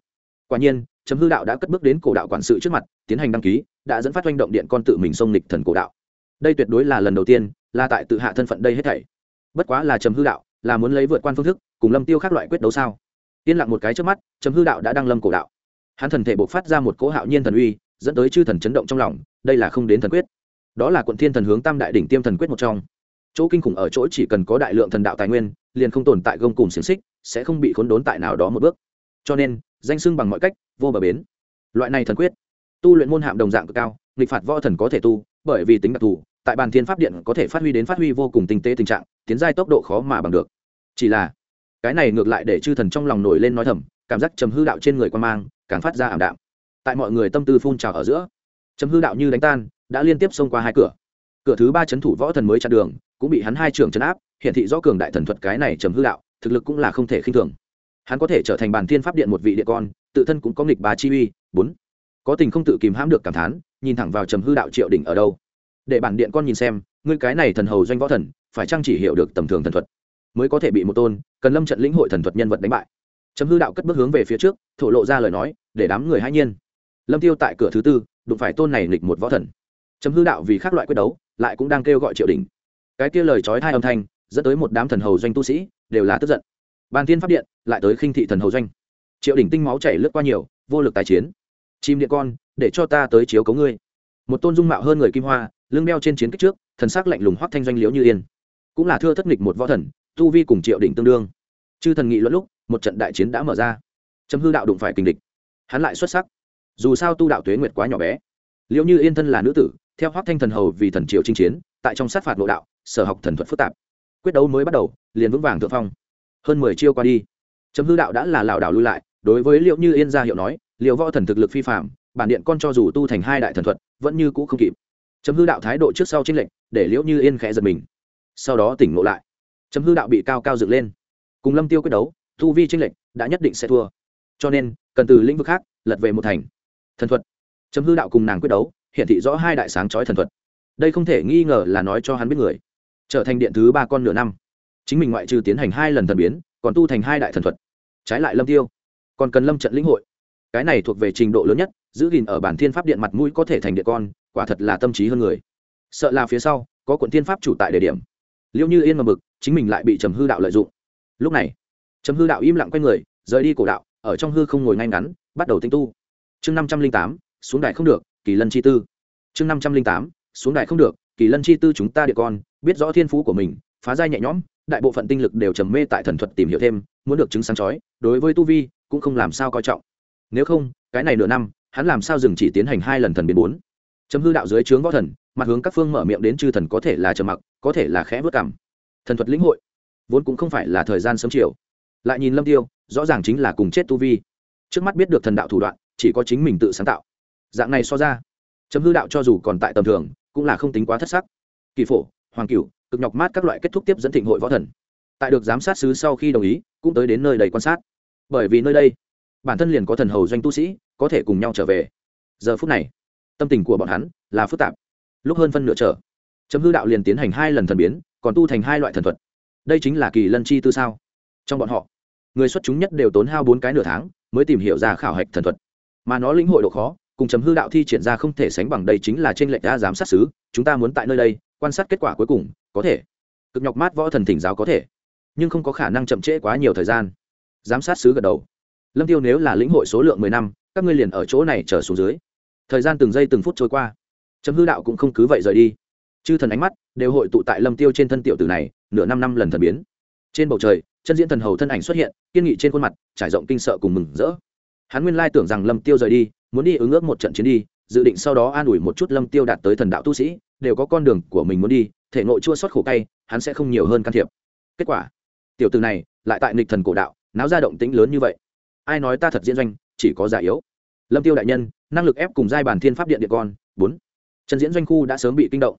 Quả nhiên trầm hư đạo đã cất bước đến cổ đạo quản sự trước mặt, tiến hành đăng ký, đã dẫn phát doanh động điện con tự mình xông lịch thần cổ đạo. Đây tuyệt đối là lần đầu tiên, là tại tự hạ thân phận đây hết thảy. Bất quá là trầm hư đạo, là muốn lấy vượt quan phương thức, cùng lâm tiêu khác loại quyết đấu sao? Yên lặng một cái trước mắt, trầm hư đạo đã đăng lâm cổ đạo. Hắn thần thể bộc phát ra một cỗ hạo nhiên thần uy, dẫn tới chư thần chấn động trong lòng, đây là không đến thần quyết. Đó là quận thiên thần hướng tam đại đỉnh tiêm thần quyết một trong. Chỗ kinh khủng ở chỗ chỉ cần có đại lượng thần đạo tài nguyên, liền không tồn tại gông cùng xiềng xích, sẽ không bị khốn đốn tại nào đó một bước. Cho nên, danh sưng bằng mọi cách vô bờ bến. Loại này thần quyết, tu luyện môn hạm đồng dạng cực cao, nghịch phạt võ thần có thể tu, bởi vì tính đặc thù, tại bàn thiên pháp điện có thể phát huy đến phát huy vô cùng tinh tế tình trạng, tiến giai tốc độ khó mà bằng được. Chỉ là, cái này ngược lại để chư thần trong lòng nổi lên nói thầm, cảm giác trầm hư đạo trên người quan mang, càng phát ra ảm đạm. Tại mọi người tâm tư phun trào ở giữa, trầm hư đạo như đánh tan, đã liên tiếp xông qua hai cửa. Cửa thứ ba chấn thủ võ thần mới chặn đường, cũng bị hắn hai trưởng chấn áp, hiện thị rõ cường đại thần thuật cái này trầm hư đạo, thực lực cũng là không thể khinh thường. Hắn có thể trở thành bàn thiên pháp điện một vị địa con tự thân cũng có nghịch bà chi uy, bốn. Có tình không tự kìm hãm được cảm thán, nhìn thẳng vào trầm hư đạo triệu đỉnh ở đâu. Để bản điện con nhìn xem, ngươi cái này thần hầu doanh võ thần, phải chăng chỉ hiểu được tầm thường thần thuật? Mới có thể bị một tôn, cần lâm trận lĩnh hội thần thuật nhân vật đánh bại. Trầm hư đạo cất bước hướng về phía trước, thổ lộ ra lời nói, để đám người hãy nhiên. Lâm tiêu tại cửa thứ tư, đụng phải tôn này nghịch một võ thần. Trầm hư đạo vì khác loại quyết đấu, lại cũng đang kêu gọi triệu đỉnh. Cái kia lời trói hai âm thanh, dẫn tới một đám thần hầu doanh tu sĩ, đều là tức giận. Ban tiên pháp điện, lại tới khinh thị thần hầu doanh triệu đỉnh tinh máu chảy lướt qua nhiều, vô lực tài chiến. Chim điện con, để cho ta tới chiếu cấu ngươi. Một tôn dung mạo hơn người kim hoa, lưng đeo trên chiến kích trước, thần sắc lạnh lùng hoắc thanh doanh liễu như yên. Cũng là thưa thất nghịch một võ thần, tu vi cùng triệu đỉnh tương đương. Chư thần nghị luận lúc, một trận đại chiến đã mở ra. Chấm hư đạo đụng phải kình địch. Hắn lại xuất sắc. Dù sao tu đạo tuế nguyệt quá nhỏ bé. Liệu như yên thân là nữ tử, theo hoắc thanh thần hầu vì thần triều chinh chiến, tại trong sát phạt nội đạo, sở học thần thuật phức tạp. Quyết đấu mới bắt đầu, liền vững vàng thượng phong. Hơn mười chiêu qua đi chấm hư đạo đã là lảo đảo lui lại đối với liệu như yên ra hiệu nói, liệu võ thần thực lực phi phạm bản điện con cho dù tu thành hai đại thần thuật, vẫn như cũ không kịp. Chấm hư đạo thái độ trước sau tranh lệnh để liễu như yên khẽ giật mình. Sau đó tỉnh ngộ lại. Chấm hư đạo bị cao cao dựng lên. Cùng lâm tiêu quyết đấu thu vi tranh lệnh đã nhất định sẽ thua. Cho nên, cần từ lĩnh vực khác, lật về một thành. Thần thuật. Chấm hư đạo cùng nàng quyết đấu hiện thị rõ hai đại sáng chói thần thuật. Đây không thể nghi ngờ là nói cho hắn biết người. Trở thành điện thứ ba con nửa năm. Chính mình ngoại trừ tiến hành hai lần thần biến, còn tu thành hai đại thần thuật. Trái lại lâm tiêu còn cần lâm trận lĩnh hội. Cái này thuộc về trình độ lớn nhất, giữ gìn ở bản thiên pháp điện mặt mũi có thể thành điện con, quả thật là tâm trí hơn người. Sợ là phía sau, có quận thiên pháp chủ tại địa điểm. Liệu như yên mà mực chính mình lại bị trầm hư đạo lợi dụng. Lúc này, trầm hư đạo im lặng quay người, rời đi cổ đạo, ở trong hư không ngồi ngay ngắn, bắt đầu tinh tu. Chương năm trăm linh tám, xuống đại không được, kỳ lân chi tư. Chương năm trăm linh tám, xuống đại không được, kỳ lân chi tư chúng ta địa con, biết rõ thiên phú của mình, phá giai nhẹ nhõm đại bộ phận tinh lực đều trầm mê tại thần thuật tìm hiểu thêm, muốn được chứng sáng chói, đối với tu vi cũng không làm sao coi trọng. Nếu không, cái này nửa năm, hắn làm sao dừng chỉ tiến hành hai lần thần biến bốn? Chấm hư đạo dưới trướng võ thần, mặt hướng các phương mở miệng đến chư thần có thể là trầm mặc, có thể là khẽ vớt cảm. Thần thuật lĩnh hội, vốn cũng không phải là thời gian sớm chiều. Lại nhìn lâm tiêu, rõ ràng chính là cùng chết tu vi. Trước mắt biết được thần đạo thủ đoạn, chỉ có chính mình tự sáng tạo. Dạng này so ra, chấm hư đạo cho dù còn tại tầm thường, cũng là không tính quá thất sắc. Kỳ phổ, hoàng cửu cực nhọc mát các loại kết thúc tiếp dẫn thịnh hội võ thần. Tại được giám sát sứ sau khi đồng ý, cũng tới đến nơi đầy quan sát. Bởi vì nơi đây, bản thân liền có thần hầu doanh tu sĩ, có thể cùng nhau trở về. Giờ phút này, tâm tình của bọn hắn là phức tạp. Lúc hơn phân nửa trở chấm hư đạo liền tiến hành hai lần thần biến, còn tu thành hai loại thần thuật. Đây chính là kỳ lân chi tư sao? Trong bọn họ, người xuất chúng nhất đều tốn hao bốn cái nửa tháng mới tìm hiểu ra khảo hạch thần thuật. Mà nó lĩnh hội độ khó, cùng chấm hư đạo thi triển ra không thể sánh bằng đây chính là trên lệnh đã giám sát xứ chúng ta muốn tại nơi đây quan sát kết quả cuối cùng có thể. Cực nhọc mát võ thần thỉnh giáo có thể, nhưng không có khả năng chậm trễ quá nhiều thời gian. Giám sát sứ gật đầu. Lâm tiêu nếu là lĩnh hội số lượng mười năm, các ngươi liền ở chỗ này trở xuống dưới. Thời gian từng giây từng phút trôi qua. Chấm hư đạo cũng không cứ vậy rời đi. Chư thần ánh mắt đều hội tụ tại lâm tiêu trên thân tiểu tử này, nửa năm năm lần thần biến. Trên bầu trời, chân diễn thần hầu thân ảnh xuất hiện, kiên nghị trên khuôn mặt, trải rộng kinh sợ cùng mừng rỡ. Hắn nguyên lai tưởng rằng lâm tiêu rời đi, muốn đi ứng ước một trận chiến đi, dự định sau đó an ủi một chút lâm tiêu đạt tới thần đạo tu sĩ, đều có con đường của mình muốn đi thể nội chua xót khổ cay, hắn sẽ không nhiều hơn can thiệp. Kết quả, tiểu tử này lại tại nghịch thần cổ đạo, náo ra động tĩnh lớn như vậy. Ai nói ta thật diễn doanh, chỉ có giả yếu. Lâm tiêu đại nhân, năng lực ép cùng giai bản thiên pháp điện điện con, bốn. Trần diễn doanh khu đã sớm bị kinh động.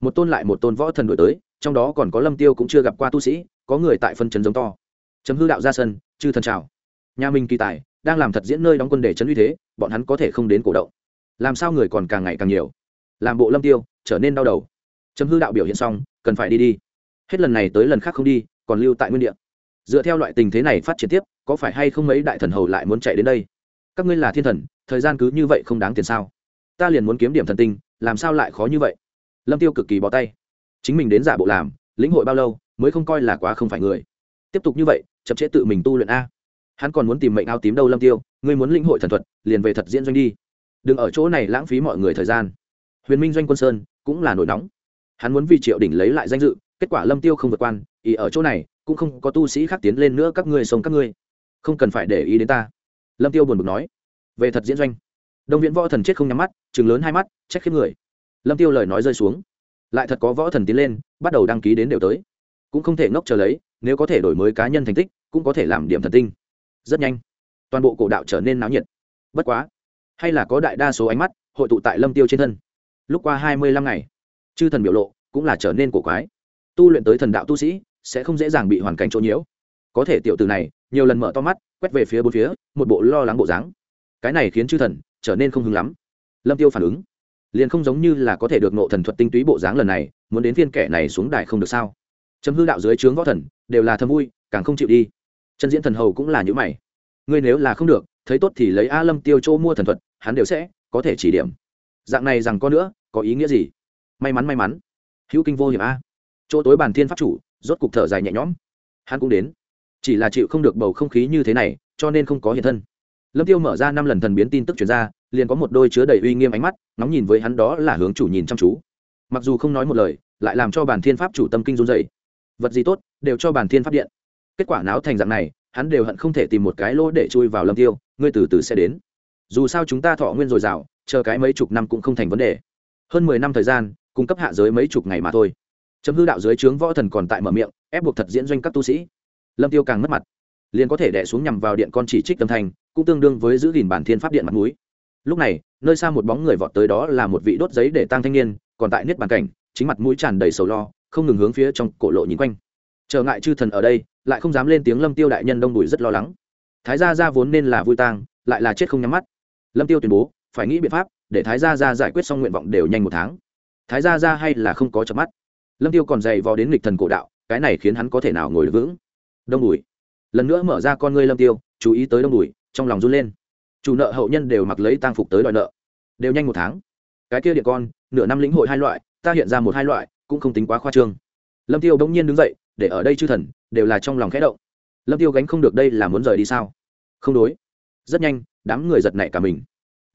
Một tôn lại một tôn võ thần đổi tới, trong đó còn có lâm tiêu cũng chưa gặp qua tu sĩ, có người tại phân trấn giống to. Chấm hư đạo ra sân, chư thần chào. Nhà minh kỳ tài, đang làm thật diễn nơi đóng quân để trấn uy thế, bọn hắn có thể không đến cổ động. Làm sao người còn càng ngày càng nhiều? Làm bộ lâm tiêu, trở nên đau đầu chấm hư đạo biểu hiện xong, cần phải đi đi. Hết lần này tới lần khác không đi, còn lưu tại nguyên địa. Dựa theo loại tình thế này phát triển tiếp, có phải hay không mấy đại thần hầu lại muốn chạy đến đây? Các ngươi là thiên thần, thời gian cứ như vậy không đáng tiền sao? Ta liền muốn kiếm điểm thần tinh, làm sao lại khó như vậy? Lâm tiêu cực kỳ bỏ tay. Chính mình đến giả bộ làm, lĩnh hội bao lâu, mới không coi là quá không phải người. Tiếp tục như vậy, chậm chế tự mình tu luyện a. Hắn còn muốn tìm mệnh áo tím đâu lâm tiêu, ngươi muốn lĩnh hội thần thuật, liền về thật diễn doanh đi. Đừng ở chỗ này lãng phí mọi người thời gian. Huyền minh doanh quân sơn cũng là nổi nóng hắn muốn vì triệu đỉnh lấy lại danh dự, kết quả lâm tiêu không vượt quan, ý ở chỗ này, cũng không có tu sĩ khác tiến lên nữa, các ngươi sống các ngươi. Không cần phải để ý đến ta. Lâm tiêu buồn bực nói. Về thật diễn doanh. Đông viễn võ thần chết không nhắm mắt chừng lớn hai mắt, trách khiếp người. Lâm tiêu lời nói rơi xuống. Lại thật có võ thần tiến lên, bắt đầu đăng ký đến đều tới. Cũng không thể ngốc chờ lấy, nếu có thể đổi mới cá nhân thành tích, cũng có thể làm điểm thần tinh. Rất nhanh, toàn bộ cổ đạo trở nên náo nhiệt. Bất quá, hay là có đại đa số ánh mắt hội tụ tại lâm tiêu trên thân. Lúc qua hai mươi lăm ngày chư thần biểu lộ cũng là trở nên cổ quái. Tu luyện tới thần đạo tu sĩ sẽ không dễ dàng bị hoàn cảnh chỗ nhiễu. Có thể tiểu từ này nhiều lần mở to mắt, quét về phía bốn phía, một bộ lo lắng bộ dáng. Cái này khiến chư thần trở nên không hứng lắm. Lâm tiêu phản ứng. Liền không giống như là có thể được nộ thần thuật tinh túy bộ dáng lần này, muốn đến viên kẻ này xuống đài không được sao? Chấm hư đạo dưới trướng võ thần, đều là thâm vui, càng không chịu đi. Chân diễn thần hầu cũng là những mày. Ngươi nếu là không được, thấy tốt thì lấy a lâm tiêu chỗ mua thần thuật, hắn đều sẽ có thể chỉ điểm. Dạng này rằng có nữa, có ý nghĩa gì? May mắn may mắn. Hữu kinh vô hiểm a. Chỗ tối bàn thiên pháp chủ, rốt cục thở dài nhẹ nhõm. Hắn cũng đến. Chỉ là chịu không được bầu không khí như thế này, cho nên không có hiện thân. Lâm tiêu mở ra năm lần thần biến tin tức chuyển ra, liền có một đôi chứa đầy uy nghiêm ánh mắt nóng nhìn với hắn đó là hướng chủ nhìn chăm chú. Mặc dù không nói một lời, lại làm cho bản thiên pháp chủ tâm kinh run dậy vật gì tốt, đều cho bản thiên pháp điện. Kết quả náo thành dạng này, hắn đều hận không thể tìm một cái lỗ để chui vào lâm tiêu, ngươi từ từ sẽ đến. Dù sao chúng ta thọ nguyên dồi dào, chờ cái mấy chục năm cũng không thành vấn đề. Hơn mười năm thời gian cung cấp hạ giới mấy chục ngày mà thôi. Chấm hư đạo dưới trướng võ thần còn tại mở miệng, ép buộc thật diễn doanh các tu sĩ. Lâm tiêu càng mất mặt. Liền có thể đẻ xuống nhằm vào điện con chỉ trích tâm thành, cũng tương đương với giữ gìn bản thiên pháp điện mặt núi lúc này, nơi xa một bóng người vọt tới đó là một vị đốt giấy để tăng thanh niên, còn tại niết bàn cảnh, chính mặt mũi tràn đầy sầu lo, không ngừng hướng phía trong cổ lộ nhìn quanh. Trở ngại chư thần ở đây, lại không dám lên tiếng lâm tiêu đại nhân đông đùi rất lo lắng. Thái gia gia vốn nên là vui tang, lại là chết không nhắm mắt. Lâm tiêu tuyên bố, phải nghĩ biện pháp, để thái gia gia giải quyết xong nguyện vọng đều nhanh một tháng thái gia gia hay là không có chợp mắt? Lâm tiêu còn dày vò đến nghịch thần cổ đạo, cái này khiến hắn có thể nào ngồi vững? Đông đùi lần nữa mở ra con ngươi lâm tiêu, chú ý tới đông đùi trong lòng run lên. Chủ nợ hậu nhân đều mặc lấy tang phục tới đòi nợ. Đều nhanh một tháng. Cái kia điện con, nửa năm lĩnh hội hai loại, ta hiện ra một hai loại, cũng không tính quá khoa trương. Lâm tiêu bỗng nhiên đứng dậy, để ở đây chư thần, đều là trong lòng khẽ động. Lâm tiêu gánh không được đây là muốn rời đi sao? Không đối. Rất nhanh, đám người giật nảy cả mình.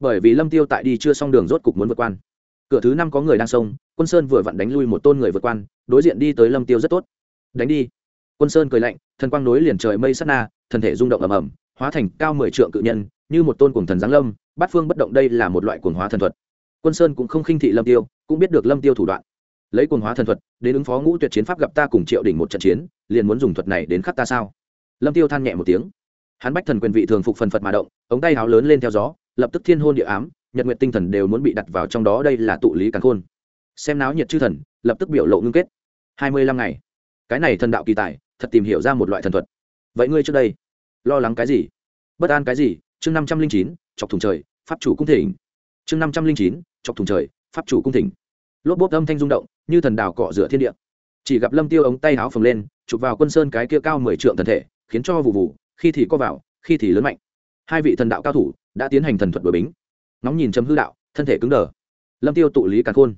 Bởi vì lâm tiêu tại đi chưa xong đường rốt cục muốn vượt quan cửa thứ năm có người đang sông, quân sơn vừa vặn đánh lui một tôn người vượt quan, đối diện đi tới lâm tiêu rất tốt. Đánh đi. Quân sơn cười lạnh, thần quang nối liền trời mây sát na, thần thể rung động ầm ầm, hóa thành cao mười trượng cự nhân, như một tôn cuồng thần giáng lâm, bát phương bất động đây là một loại cuồng hóa thần thuật. Quân sơn cũng không khinh thị lâm tiêu, cũng biết được lâm tiêu thủ đoạn. Lấy cuồng hóa thần thuật, đến ứng phó ngũ tuyệt chiến pháp gặp ta cùng triệu đỉnh một trận chiến, liền muốn dùng thuật này đến khắc ta sao? Lâm tiêu than nhẹ một tiếng. Hắn bách thần quyền vị thường phục phần phật mà động, ống tay háo lớn lên theo gió, lập tức thiên hôn địa ám nhật nguyện tinh thần đều muốn bị đặt vào trong đó, đây là tụ lý càn khôn. Xem náo nhiệt chư thần, lập tức biểu lộ ngưng kết. Hai mươi lăm ngày. Cái này thần đạo kỳ tài, thật tìm hiểu ra một loại thần thuật. Vậy ngươi trước đây, lo lắng cái gì? Bất an cái gì? Chương năm trăm linh chín, chọc thùng trời, pháp chủ cung thỉnh. Chương năm trăm linh chín, chọc thùng trời, pháp chủ cung thỉnh. Lốp bốp âm thanh rung động, như thần đào cọ rửa thiên địa. Chỉ gặp lâm tiêu ống tay áo phồng lên, chụp vào quân sơn cái kia cao mười trượng thần thể, khiến cho vụ vụ khi thì co vào, khi thì lớn mạnh. Hai vị thần đạo cao thủ đã tiến hành thần thuật đổi bính nóng nhìn chấm hư đạo, thân thể cứng đờ. Lâm tiêu tụ lý càn khôn.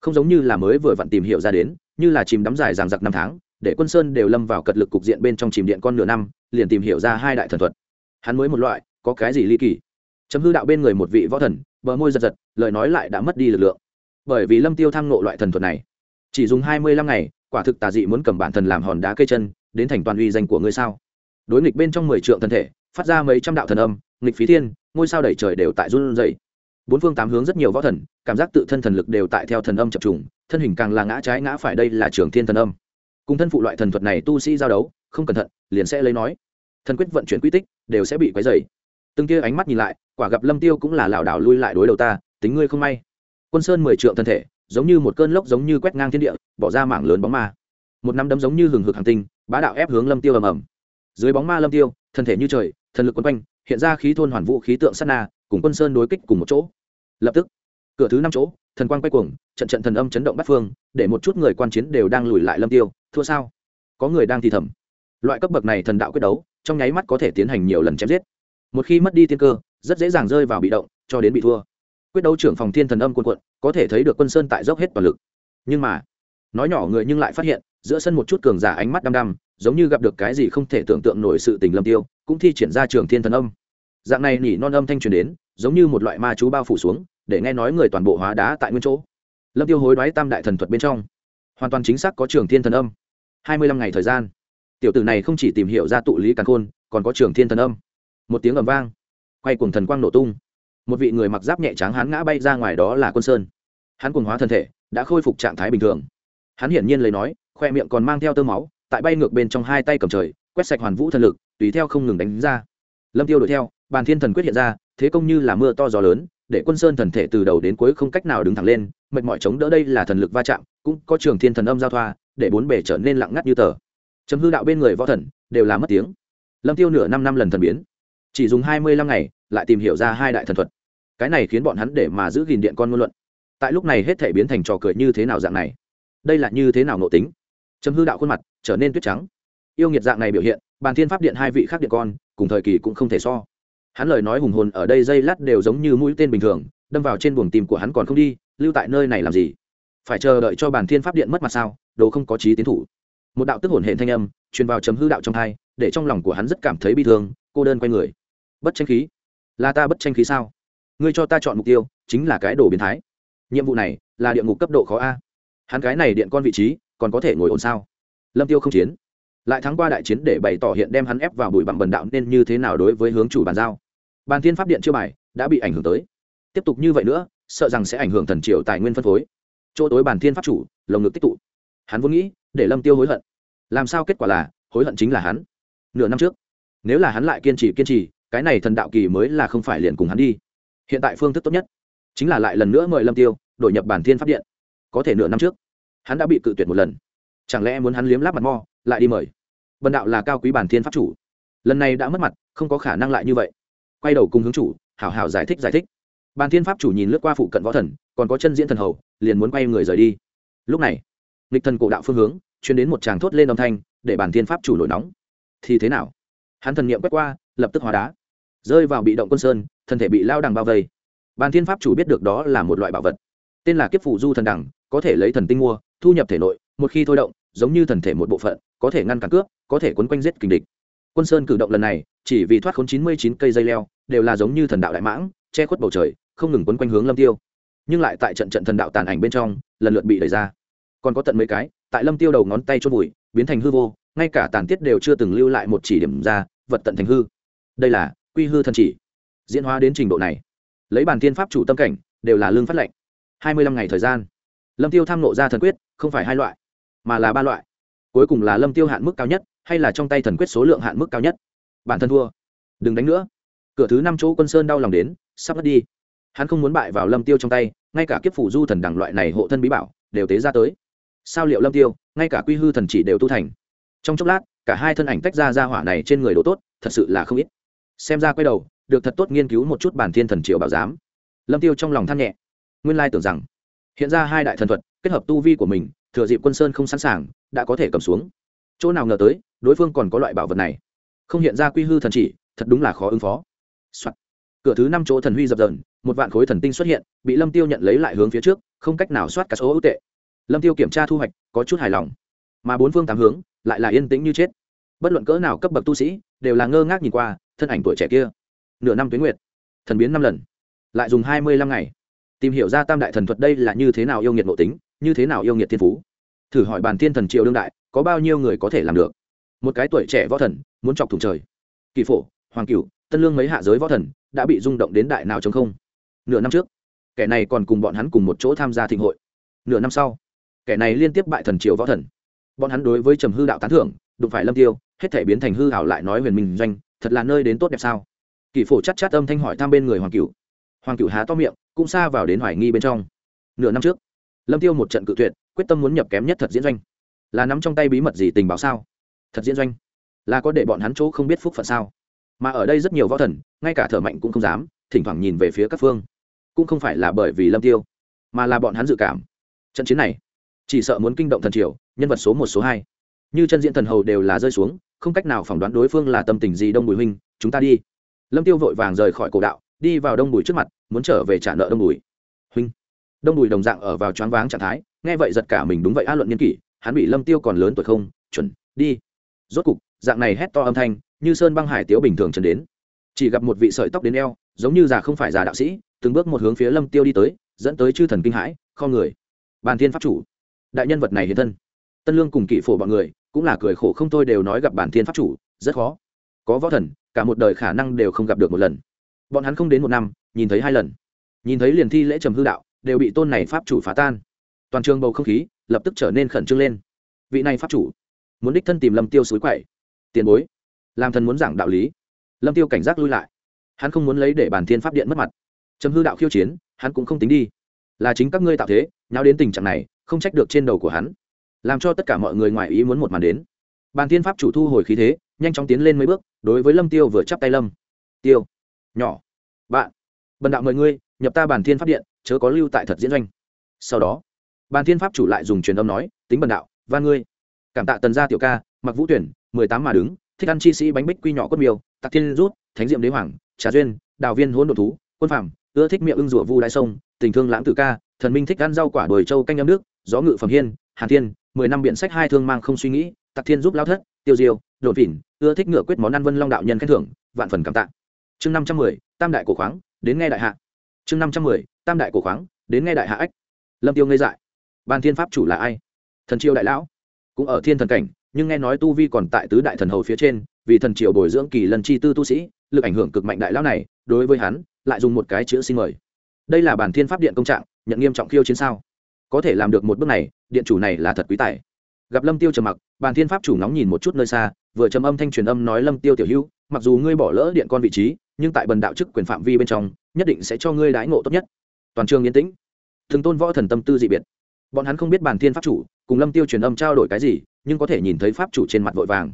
Không giống như là mới vừa vặn tìm hiểu ra đến, như là chìm đắm dài ràng giặc năm tháng, để quân sơn đều lâm vào cật lực cục diện bên trong chìm điện con nửa năm, liền tìm hiểu ra hai đại thần thuật. Hắn mới một loại, có cái gì ly kỳ? Chấm hư đạo bên người một vị võ thần, bờ môi giật giật, lời nói lại đã mất đi lực lượng. Bởi vì lâm tiêu tham nộ loại thần thuật này, chỉ dùng hai mươi lăm ngày, quả thực tà dị muốn cầm bản thần làm hòn đá cây chân, đến thành toàn uy danh của ngươi sao? Đối nghịch bên trong mười trượng thân thể, phát ra mấy trăm đạo thần âm, nghịch phí thiên, ngôi sao đẩy trời đều tại run rẩy bốn phương tám hướng rất nhiều võ thần, cảm giác tự thân thần lực đều tại theo thần âm chập trùng, thân hình càng là ngã trái ngã phải đây là trường thiên thần âm. Cùng thân phụ loại thần thuật này tu sĩ giao đấu, không cẩn thận, liền sẽ lấy nói. Thần quyết vận chuyển quy tích, đều sẽ bị quấy dày từng kia ánh mắt nhìn lại, quả gặp lâm tiêu cũng là lảo đảo lui lại đối đầu ta, tính ngươi không may. Quân sơn mười trượng thân thể, giống như một cơn lốc giống như quét ngang thiên địa, bỏ ra mảng lớn bóng ma. Một năm đấm giống như hừng hực hàng tinh, bá đạo ép hướng lâm tiêu ầm ầm. Dưới bóng ma lâm tiêu, thân thể như trời, thần lực quấn quanh, hiện ra khí thôn hoàn vũ khí tượng sát na cùng quân sơn đối kích cùng một chỗ. Lập tức, cửa thứ năm chỗ, thần quang quay cuồng, trận trận thần âm chấn động bắt phương, để một chút người quan chiến đều đang lùi lại lâm tiêu, thua sao? Có người đang thì thầm. Loại cấp bậc này thần đạo quyết đấu, trong nháy mắt có thể tiến hành nhiều lần chém giết. Một khi mất đi tiên cơ, rất dễ dàng rơi vào bị động, cho đến bị thua. Quyết đấu trưởng phòng thiên thần âm quân quận có thể thấy được quân sơn tại dốc hết toàn lực. Nhưng mà, nói nhỏ người nhưng lại phát hiện, giữa sân một chút cường giả ánh mắt đăm đăm, giống như gặp được cái gì không thể tưởng tượng nổi sự tình lâm tiêu, cũng thi triển ra trường thiên thần âm dạng này nỉ non âm thanh truyền đến, giống như một loại ma chú bao phủ xuống, để nghe nói người toàn bộ hóa đá tại nguyên chỗ. Lâm tiêu hối đoái tam đại thần thuật bên trong. Hoàn toàn chính xác có trường thiên thần âm. Hai mươi lăm ngày thời gian. Tiểu tử này không chỉ tìm hiểu ra tụ lý càn khôn, còn có trường thiên thần âm. Một tiếng ầm vang. Quay cùng thần quang nổ tung. Một vị người mặc giáp nhẹ trắng hắn ngã bay ra ngoài đó là quân sơn. Hắn cùng hóa thân thể, đã khôi phục trạng thái bình thường. Hắn hiển nhiên lấy nói, khoe miệng còn mang theo tơ máu, tại bay ngược bên trong hai tay cầm trời, quét sạch hoàn vũ thần lực, tùy theo không ngừng đánh ra. Lâm tiêu đuổi theo bàn thiên thần quyết hiện ra, thế công như là mưa to gió lớn, để quân sơn thần thể từ đầu đến cuối không cách nào đứng thẳng lên, mệt mỏi chống đỡ đây là thần lực va chạm, cũng có trường thiên thần âm giao thoa, để bốn bề trở nên lặng ngắt như tờ. Chấm hư đạo bên người võ thần, đều là mất tiếng. Lâm tiêu nửa năm năm lần thần biến, chỉ dùng hai mươi lăm ngày, lại tìm hiểu ra hai đại thần thuật. Cái này khiến bọn hắn để mà giữ gìn điện con ngôn luận. Tại lúc này hết thể biến thành trò cười như thế nào dạng này? Đây là như thế nào nộ tính? Chấm hư đạo khuôn mặt trở nên tuyết trắng. Yêu nghiệt dạng này biểu hiện, bàn thiên pháp điện hai vị khác điện con, cùng thời kỳ cũng không thể so hắn lời nói hùng hồn ở đây dây lát đều giống như mũi tên bình thường, đâm vào trên buồng tim của hắn còn không đi, lưu tại nơi này làm gì? Phải chờ đợi cho bản thiên pháp điện mất mặt sao? Đồ không có trí tiến thủ. Một đạo tức hồn hển thanh âm truyền vào chấm hư đạo trong thai để trong lòng của hắn rất cảm thấy bi thương, cô đơn quay người. Bất tranh khí. Là ta bất tranh khí sao? Ngươi cho ta chọn mục tiêu, chính là cái đồ biến thái. Nhiệm vụ này là địa ngục cấp độ khó a. Hắn cái này điện con vị trí, còn có thể ngồi ổn sao? Lâm tiêu không chiến. Lại thắng qua đại chiến để bày tỏ hiện đem hắn ép vào bụi bặm bần đạo nên như thế nào đối với hướng chủ bàn giao? Bàn thiên pháp điện chưa bài đã bị ảnh hưởng tới. Tiếp tục như vậy nữa, sợ rằng sẽ ảnh hưởng thần triều tài nguyên phân phối. Chỗ tối bàn thiên pháp chủ, lồng ngực tích tụ. Hắn vốn nghĩ, để lâm tiêu hối hận. Làm sao kết quả là, hối hận chính là hắn. Nửa năm trước, nếu là hắn lại kiên trì kiên trì, cái này thần đạo kỳ mới là không phải liền cùng hắn đi. Hiện tại phương thức tốt nhất, chính là lại lần nữa mời lâm tiêu đổi nhập bản thiên pháp điện. Có thể nửa năm trước, hắn đã bị cự tuyệt một lần. Chẳng lẽ muốn hắn liếm láp mặt mo, lại đi mời? Bần đạo là cao quý bản thiên pháp chủ. Lần này đã mất mặt, không có khả năng lại như vậy quay đầu cùng hướng chủ, hảo hảo giải thích giải thích. Bàn thiên pháp chủ nhìn lướt qua phụ cận võ thần, còn có chân diễn thần hầu, liền muốn quay người rời đi. Lúc này, nghịch thần cổ đạo phương hướng chuyển đến một tràng thốt lên âm thanh, để Bàn thiên pháp chủ nổi nóng. Thì thế nào? Hắn thần nghiệm quét qua, lập tức hóa đá. Rơi vào bị động quân sơn, thân thể bị lao đằng bao vây. Bàn thiên pháp chủ biết được đó là một loại bảo vật. Tên là kiếp phủ du thần đẳng có thể lấy thần tinh mua, thu nhập thể nội, một khi thôi động, giống như thần thể một bộ phận, có thể ngăn cản cướp, có thể quấn quanh giết kình địch. Quân sơn cử động lần này, chỉ vì thoát khốn chín mươi chín cây dây leo đều là giống như thần đạo đại mãng, che khuất bầu trời, không ngừng quấn quanh hướng lâm tiêu. Nhưng lại tại trận trận thần đạo tàn ảnh bên trong, lần lượt bị đẩy ra. Còn có tận mấy cái, tại lâm tiêu đầu ngón tay chôn bụi biến thành hư vô, ngay cả tàn tiết đều chưa từng lưu lại một chỉ điểm ra, vật tận thành hư. Đây là quy hư thần chỉ. Diễn hóa đến trình độ này, lấy bàn thiên pháp chủ tâm cảnh, đều là lương phát lệnh. Hai mươi lăm ngày thời gian, lâm tiêu tham nộ ra thần quyết, không phải hai loại, mà là ba loại. Cuối cùng là lâm tiêu hạn mức cao nhất, hay là trong tay thần quyết số lượng hạn mức cao nhất? Bản thân thua. Đừng đánh nữa cửa thứ năm chỗ quân sơn đau lòng đến, sắp mất đi. Hắn không muốn bại vào lâm tiêu trong tay, ngay cả kiếp phủ du thần đẳng loại này hộ thân bí bảo, đều tế ra tới. Sao liệu lâm tiêu, ngay cả quy hư thần chỉ đều tu thành? Trong chốc lát, cả hai thân ảnh tách ra ra hỏa này trên người đồ tốt, thật sự là không ít. Xem ra quay đầu, được thật tốt nghiên cứu một chút bản thiên thần triều bảo giám. Lâm tiêu trong lòng than nhẹ. Nguyên lai tưởng rằng, hiện ra hai đại thần thuật, kết hợp tu vi của mình, thừa dịp quân sơn không sẵn sàng, đã có thể cầm xuống. Chỗ nào ngờ tới, đối phương còn có loại bảo vật này. Không hiện ra quy hư thần chỉ, thật đúng là khó ứng phó、Soạt. cửa thứ năm chỗ thần huy dập dần một vạn khối thần tinh xuất hiện, bị lâm tiêu nhận lấy lại hướng phía trước, không cách nào soát cả số ưu tệ. Lâm tiêu kiểm tra thu hoạch, có chút hài lòng. Mà bốn phương tám hướng, lại là yên tĩnh như chết. Bất luận cỡ nào cấp bậc tu sĩ, đều là ngơ ngác nhìn qua, thân ảnh tuổi trẻ kia. Nửa năm tuyến nguyệt, thần biến năm lần. Lại dùng hai mươi lăm ngày. Tìm hiểu ra tam đại thần thuật đây là như thế nào yêu nghiệt nội tính, như thế nào yêu nghiệt thiên phú. Thử hỏi bàn thiên thần triều đương đại, có bao nhiêu người có thể làm được? Một cái tuổi trẻ võ thần, muốn chọc thủng trời. Kỳ phổ, hoàng cửu tân lương mấy hạ giới võ thần đã bị rung động đến đại nào chống không? Nửa năm trước, kẻ này còn cùng bọn hắn cùng một chỗ tham gia thịnh hội. Nửa năm sau, kẻ này liên tiếp bại thần triều võ thần. Bọn hắn đối với trầm hư đạo tán thưởng, đụng phải lâm tiêu, hết thể biến thành hư hảo lại nói huyền minh doanh, thật là nơi đến tốt đẹp sao? Kỳ phổ chắc chát âm thanh hỏi thăm bên người hoàng cửu. Hoàng cửu há to miệng, cũng xa vào đến hoài nghi bên trong. Nửa năm trước, lâm tiêu một trận cự tuyệt, quyết tâm muốn nhập kém nhất thật diễn doanh. Là nắm trong tay bí mật gì tình báo sao? Thật diễn doanh? Là có để bọn hắn chỗ không biết phúc phận sao? Mà ở đây rất nhiều võ thần, ngay cả thở mạnh cũng không dám, thỉnh thoảng nhìn về phía các phương. Cũng không phải là bởi vì lâm tiêu, mà là bọn hắn dự cảm. Trận chiến này, chỉ sợ muốn kinh động thần triều, nhân vật số một, số hai. Như chân diễn thần hầu đều là rơi xuống, không cách nào phỏng đoán đối phương là tâm tình gì đông bùi huynh, chúng ta đi. Lâm tiêu vội vàng rời khỏi cổ đạo, đi vào đông bùi trước mặt, muốn trở về trả nợ đông bùi. Huynh. Đông bùi đồng dạng ở vào choáng váng trạng thái, nghe vậy giật cả mình đúng vậy, a luận nhân kỷ, hắn bị lâm tiêu còn lớn tuổi không? Chuẩn, đi. Rốt cục, dạng này hét to âm thanh như sơn băng hải tiếu bình thường trần đến. Chỉ gặp một vị sợi tóc đến eo, giống như già không phải già đạo sĩ, từng bước một hướng phía lâm tiêu đi tới, dẫn tới chư thần kinh hãi, kho người. Bàn thiên pháp chủ. Đại nhân vật này hiện thân. Tân lương cùng kỵ phổ bọn người, cũng là cười khổ không thôi đều nói gặp bản thiên pháp chủ, rất khó. Có võ thần, cả một đời khả năng đều không gặp được một lần. Bọn hắn không đến một năm, nhìn thấy hai lần. Nhìn thấy liền thi lễ trầm hư đạo, đều bị tôn này pháp chủ phá tan. Toàn trường bầu không khí, lập tức trở nên khẩn trương lên. Vị này pháp chủ, muốn đích thân tìm lâm tiêu suối quậy. Tiền bối làm thần muốn giảng đạo lý. Lâm tiêu cảnh giác lui lại. Hắn không muốn lấy để bản thiên pháp điện mất mặt. Trầm hư đạo khiêu chiến, hắn cũng không tính đi. Là chính các ngươi tạo thế nhau đến tình trạng này, không trách được trên đầu của hắn. Làm cho tất cả mọi người ngoài ý muốn một màn đến. Bàn thiên pháp chủ thu hồi khí thế, nhanh chóng tiến lên mấy bước, đối với lâm tiêu vừa chắp tay lâm. Tiêu, nhỏ, bạn, bần đạo mời ngươi, nhập ta bàn thiên pháp điện, chớ có lưu tại thật diễn doanh. Sau đó, bàn thiên pháp chủ lại dùng truyền âm nói, tính bần đạo và ngươi. Cảm tạ tần gia tiểu ca mặc vũ tuyển, mười tám mà đứng thích ăn chi sĩ bánh bích quy nhỏ cốt miêu, tạc thiên rút, thánh diệm đế hoàng, trà duyên, đào viên hôn đột thú, quân phạm ưa thích miệng ưng rủa vu đại sông, tình thương lãng tử ca, thần minh thích ăn rau quả đồi châu canh âm nước, gió ngự phẩm hiên hàn thiên, mười năm biện sách hai thương mang không suy nghĩ tặc thiên giúp lao thất, tiêu diêu đột vỉn ưa thích ngựa quyết món ăn vân long đạo nhân khen thưởng, vạn phần cảm tạ. Chương năm trăm mười, tam đại cổ khoáng, đến nghe đại hạ. Chương năm trăm mười, tam đại cổ khoáng, đến nghe đại hạ ách. Lâm tiêu ngây dại. Ban thiên pháp chủ là ai? Thần triều đại lão. Cũng ở thiên thần cảnh nhưng nghe nói tu vi còn tại tứ đại thần hầu phía trên, vì thần triều bồi dưỡng kỳ lần chi tư tu sĩ, lực ảnh hưởng cực mạnh đại lão này, đối với hắn, lại dùng một cái chữ xin mời. Đây là bản thiên pháp điện công trạng, nhận nghiêm trọng khiêu chiến sao? Có thể làm được một bước này, điện chủ này là thật quý tài. Gặp lâm tiêu trầm mặc, bản thiên pháp chủ nóng nhìn một chút nơi xa, vừa trầm âm thanh truyền âm nói lâm tiêu tiểu hữu, mặc dù ngươi bỏ lỡ điện con vị trí, nhưng tại bần đạo chức quyền phạm vi bên trong, nhất định sẽ cho ngươi đãi ngộ tốt nhất. Toàn trường yên tĩnh. Thường tôn võ thần tâm tư dị biệt. Bọn hắn không biết bản thiên pháp chủ, cùng lâm tiêu truyền âm trao đổi cái gì nhưng có thể nhìn thấy pháp chủ trên mặt vội vàng.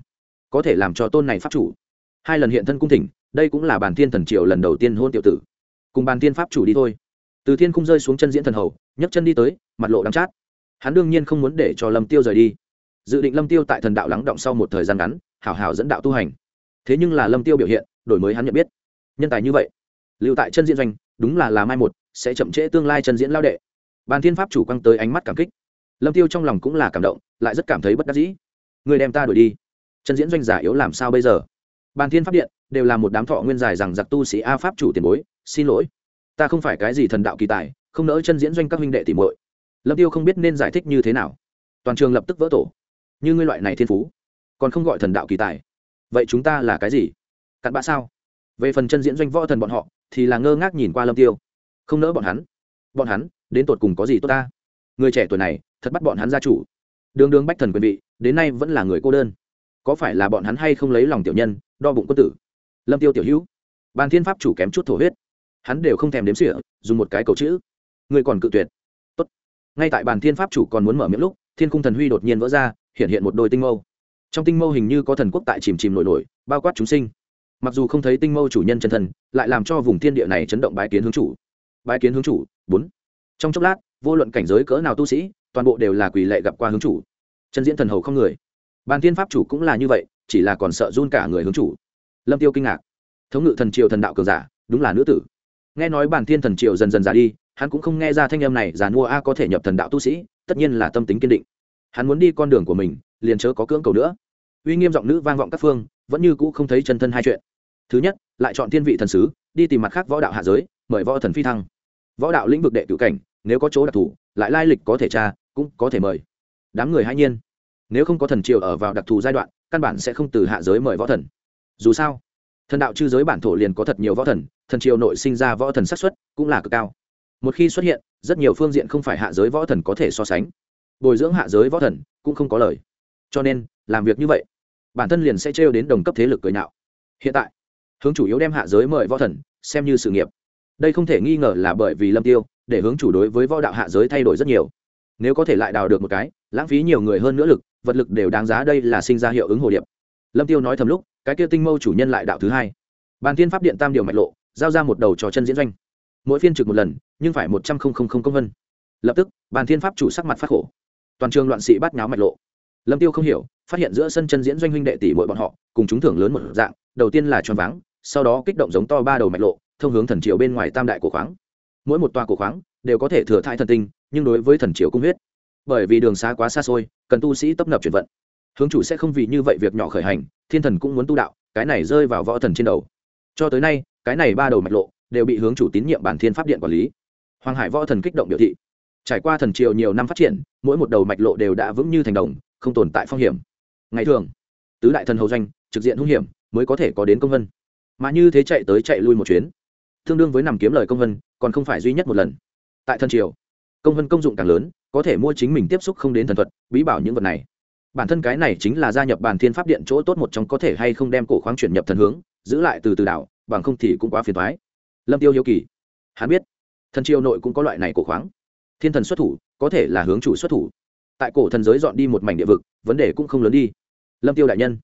Có thể làm cho tôn này pháp chủ. Hai lần hiện thân cung thỉnh, đây cũng là bàn thiên thần triều lần đầu tiên hôn tiểu tử. Cùng bàn thiên pháp chủ đi thôi. Từ thiên cung rơi xuống chân diễn thần hầu, nhấc chân đi tới, mặt lộ đắm chát. Hắn đương nhiên không muốn để cho lâm tiêu rời đi. Dự định lâm tiêu tại thần đạo lắng động sau một thời gian ngắn, hảo hảo dẫn đạo tu hành. Thế nhưng là lâm tiêu biểu hiện, đổi mới hắn nhận biết. Nhân tài như vậy, lưu tại chân diễn doanh, đúng là là mai một, sẽ chậm trễ tương lai chân diễn lao đệ. Bàn thiên pháp chủ quăng tới ánh mắt cảm kích lâm tiêu trong lòng cũng là cảm động, lại rất cảm thấy bất đắc dĩ. Người đem ta đuổi đi. Chân diễn doanh giả yếu làm sao bây giờ? Bàn thiên pháp điện đều là một đám thọ nguyên dài rằng giặc tu sĩ a pháp chủ tiền bối, xin lỗi. Ta không phải cái gì thần đạo kỳ tài, không nỡ chân diễn doanh các huynh đệ tìm muội. Lâm tiêu không biết nên giải thích như thế nào. Toàn trường lập tức vỡ tổ. Như ngươi loại này thiên phú, còn không gọi thần đạo kỳ tài. Vậy chúng ta là cái gì? Cặn bã sao? Về phần chân diễn doanh võ thần bọn họ, thì là ngơ ngác nhìn qua lâm tiêu. Không nỡ bọn hắn. Bọn hắn, đến tột cùng có gì tốt ta? Người trẻ tuổi này, thật bắt bọn hắn gia chủ. Đường đường bách thần quyền vị, đến nay vẫn là người cô đơn. Có phải là bọn hắn hay không lấy lòng tiểu nhân, đo bụng quân tử? Lâm tiêu tiểu hữu, bàn thiên pháp chủ kém chút thổ huyết. Hắn đều không thèm đếm xỉa, dùng một cái cầu chữ. Người còn cự tuyệt. Tốt. ngay tại bàn thiên pháp chủ còn muốn mở miệng lúc, thiên cung thần huy đột nhiên vỡ ra, hiện hiện một đôi tinh mâu. Trong tinh mâu hình như có thần quốc tại chìm chìm nổi nổi, bao quát chúng sinh. Mặc dù không thấy tinh mâu chủ nhân chân thần, lại làm cho vùng thiên địa này chấn động bái kiến hướng chủ. Bái kiến hướng chủ, bốn. Trong chốc lát vô luận cảnh giới cỡ nào tu sĩ, toàn bộ đều là quỳ lệ gặp qua hướng chủ. Chân diễn thần hầu không người. Bàn thiên pháp chủ cũng là như vậy, chỉ là còn sợ run cả người hướng chủ. Lâm tiêu kinh ngạc. Thống ngự thần triều thần đạo cường giả, đúng là nữ tử. Nghe nói bản thiên thần triều dần dần già đi, hắn cũng không nghe ra thanh âm này, già mua a có thể nhập thần đạo tu sĩ, tất nhiên là tâm tính kiên định. Hắn muốn đi con đường của mình, liền chớ có cưỡng cầu nữa. Uy nghiêm giọng nữ vang vọng các phương, vẫn như cũ không thấy chân thân hai chuyện. Thứ nhất, lại chọn thiên vị thần sứ, đi tìm mặt khác võ đạo hạ giới, mời võ thần phi thăng. Võ đạo lĩnh vực đệ cửu cảnh nếu có chỗ đặc thù, lại lai lịch có thể tra, cũng có thể mời. Đám người hãy nhiên. Nếu không có thần triều ở vào đặc thù giai đoạn, căn bản sẽ không từ hạ giới mời võ thần. Dù sao, thần đạo chư giới bản thổ liền có thật nhiều võ thần thần triều nội sinh ra võ thần xác suất cũng là cực cao. Một khi xuất hiện, rất nhiều phương diện không phải hạ giới võ thần có thể so sánh. Bồi dưỡng hạ giới võ thần cũng không có lời. Cho nên, làm việc như vậy, bản thân liền sẽ trêu đến đồng cấp thế lực cười nạo hiện tại, hướng chủ yếu đem hạ giới mời võ thần xem như sự nghiệp. Đây không thể nghi ngờ là bởi vì lâm tiêu để hướng chủ đối với võ đạo hạ giới thay đổi rất nhiều. Nếu có thể lại đào được một cái, lãng phí nhiều người hơn nữa lực, vật lực đều đáng giá đây là sinh ra hiệu ứng hồ điệp. Lâm tiêu nói thầm lúc, cái kia tinh mâu chủ nhân lại đạo thứ hai. Bàn thiên pháp điện tam điều mạch lộ, giao ra một đầu trò chân diễn doanh. Mỗi phiên trực một lần, nhưng phải một trăm linh công vân. Lập tức, bàn thiên pháp chủ sắc mặt phát khổ. Toàn trường loạn sĩ bắt nháo mạch lộ. Lâm tiêu không hiểu, phát hiện giữa sân chân diễn doanh huynh đệ tỷ mỗi bọn họ, cùng chúng thưởng lớn một dạng, đầu tiên là choáng váng, sau đó kích động giống to ba đầu mạch lộ, thông hướng thần triều bên ngoài tam đại cổ khoáng mỗi một toa cổ khoáng đều có thể thừa thai thần tinh, nhưng đối với thần triều cung huyết, bởi vì đường xa quá xa xôi, cần tu sĩ tấp nập chuyển vận. Hướng chủ sẽ không vì như vậy việc nhỏ khởi hành, thiên thần cũng muốn tu đạo, cái này rơi vào võ thần trên đầu. Cho tới nay, cái này ba đầu mạch lộ đều bị hướng chủ tín nhiệm bản thiên pháp điện quản lý. Hoàng hải võ thần kích động biểu thị. Trải qua thần triều nhiều năm phát triển, mỗi một đầu mạch lộ đều đã vững như thành đồng, không tồn tại phong hiểm. Ngày thường, tứ đại thần hầu doanh trực diện hung hiểm mới có thể có đến công vân. Mà như thế chạy tới chạy lui một chuyến tương đương với nằm kiếm lời công vân, còn không phải duy nhất một lần. Tại thần triều, công vân công dụng càng lớn, có thể mua chính mình tiếp xúc không đến thần thuật, bí bảo những vật này. Bản thân cái này chính là gia nhập bản thiên pháp điện chỗ tốt một trong có thể hay không đem cổ khoáng chuyển nhập thần hướng, giữ lại từ từ đảo, bằng không thì cũng quá phiền thoái lâm tiêu hiếu kỳ. Hắn biết, thần triều nội cũng có loại này cổ khoáng. Thiên thần xuất thủ, có thể là hướng chủ xuất thủ. Tại cổ thần giới dọn đi một mảnh địa vực, vấn đề cũng không lớn đi. Lâm tiêu đại nhân,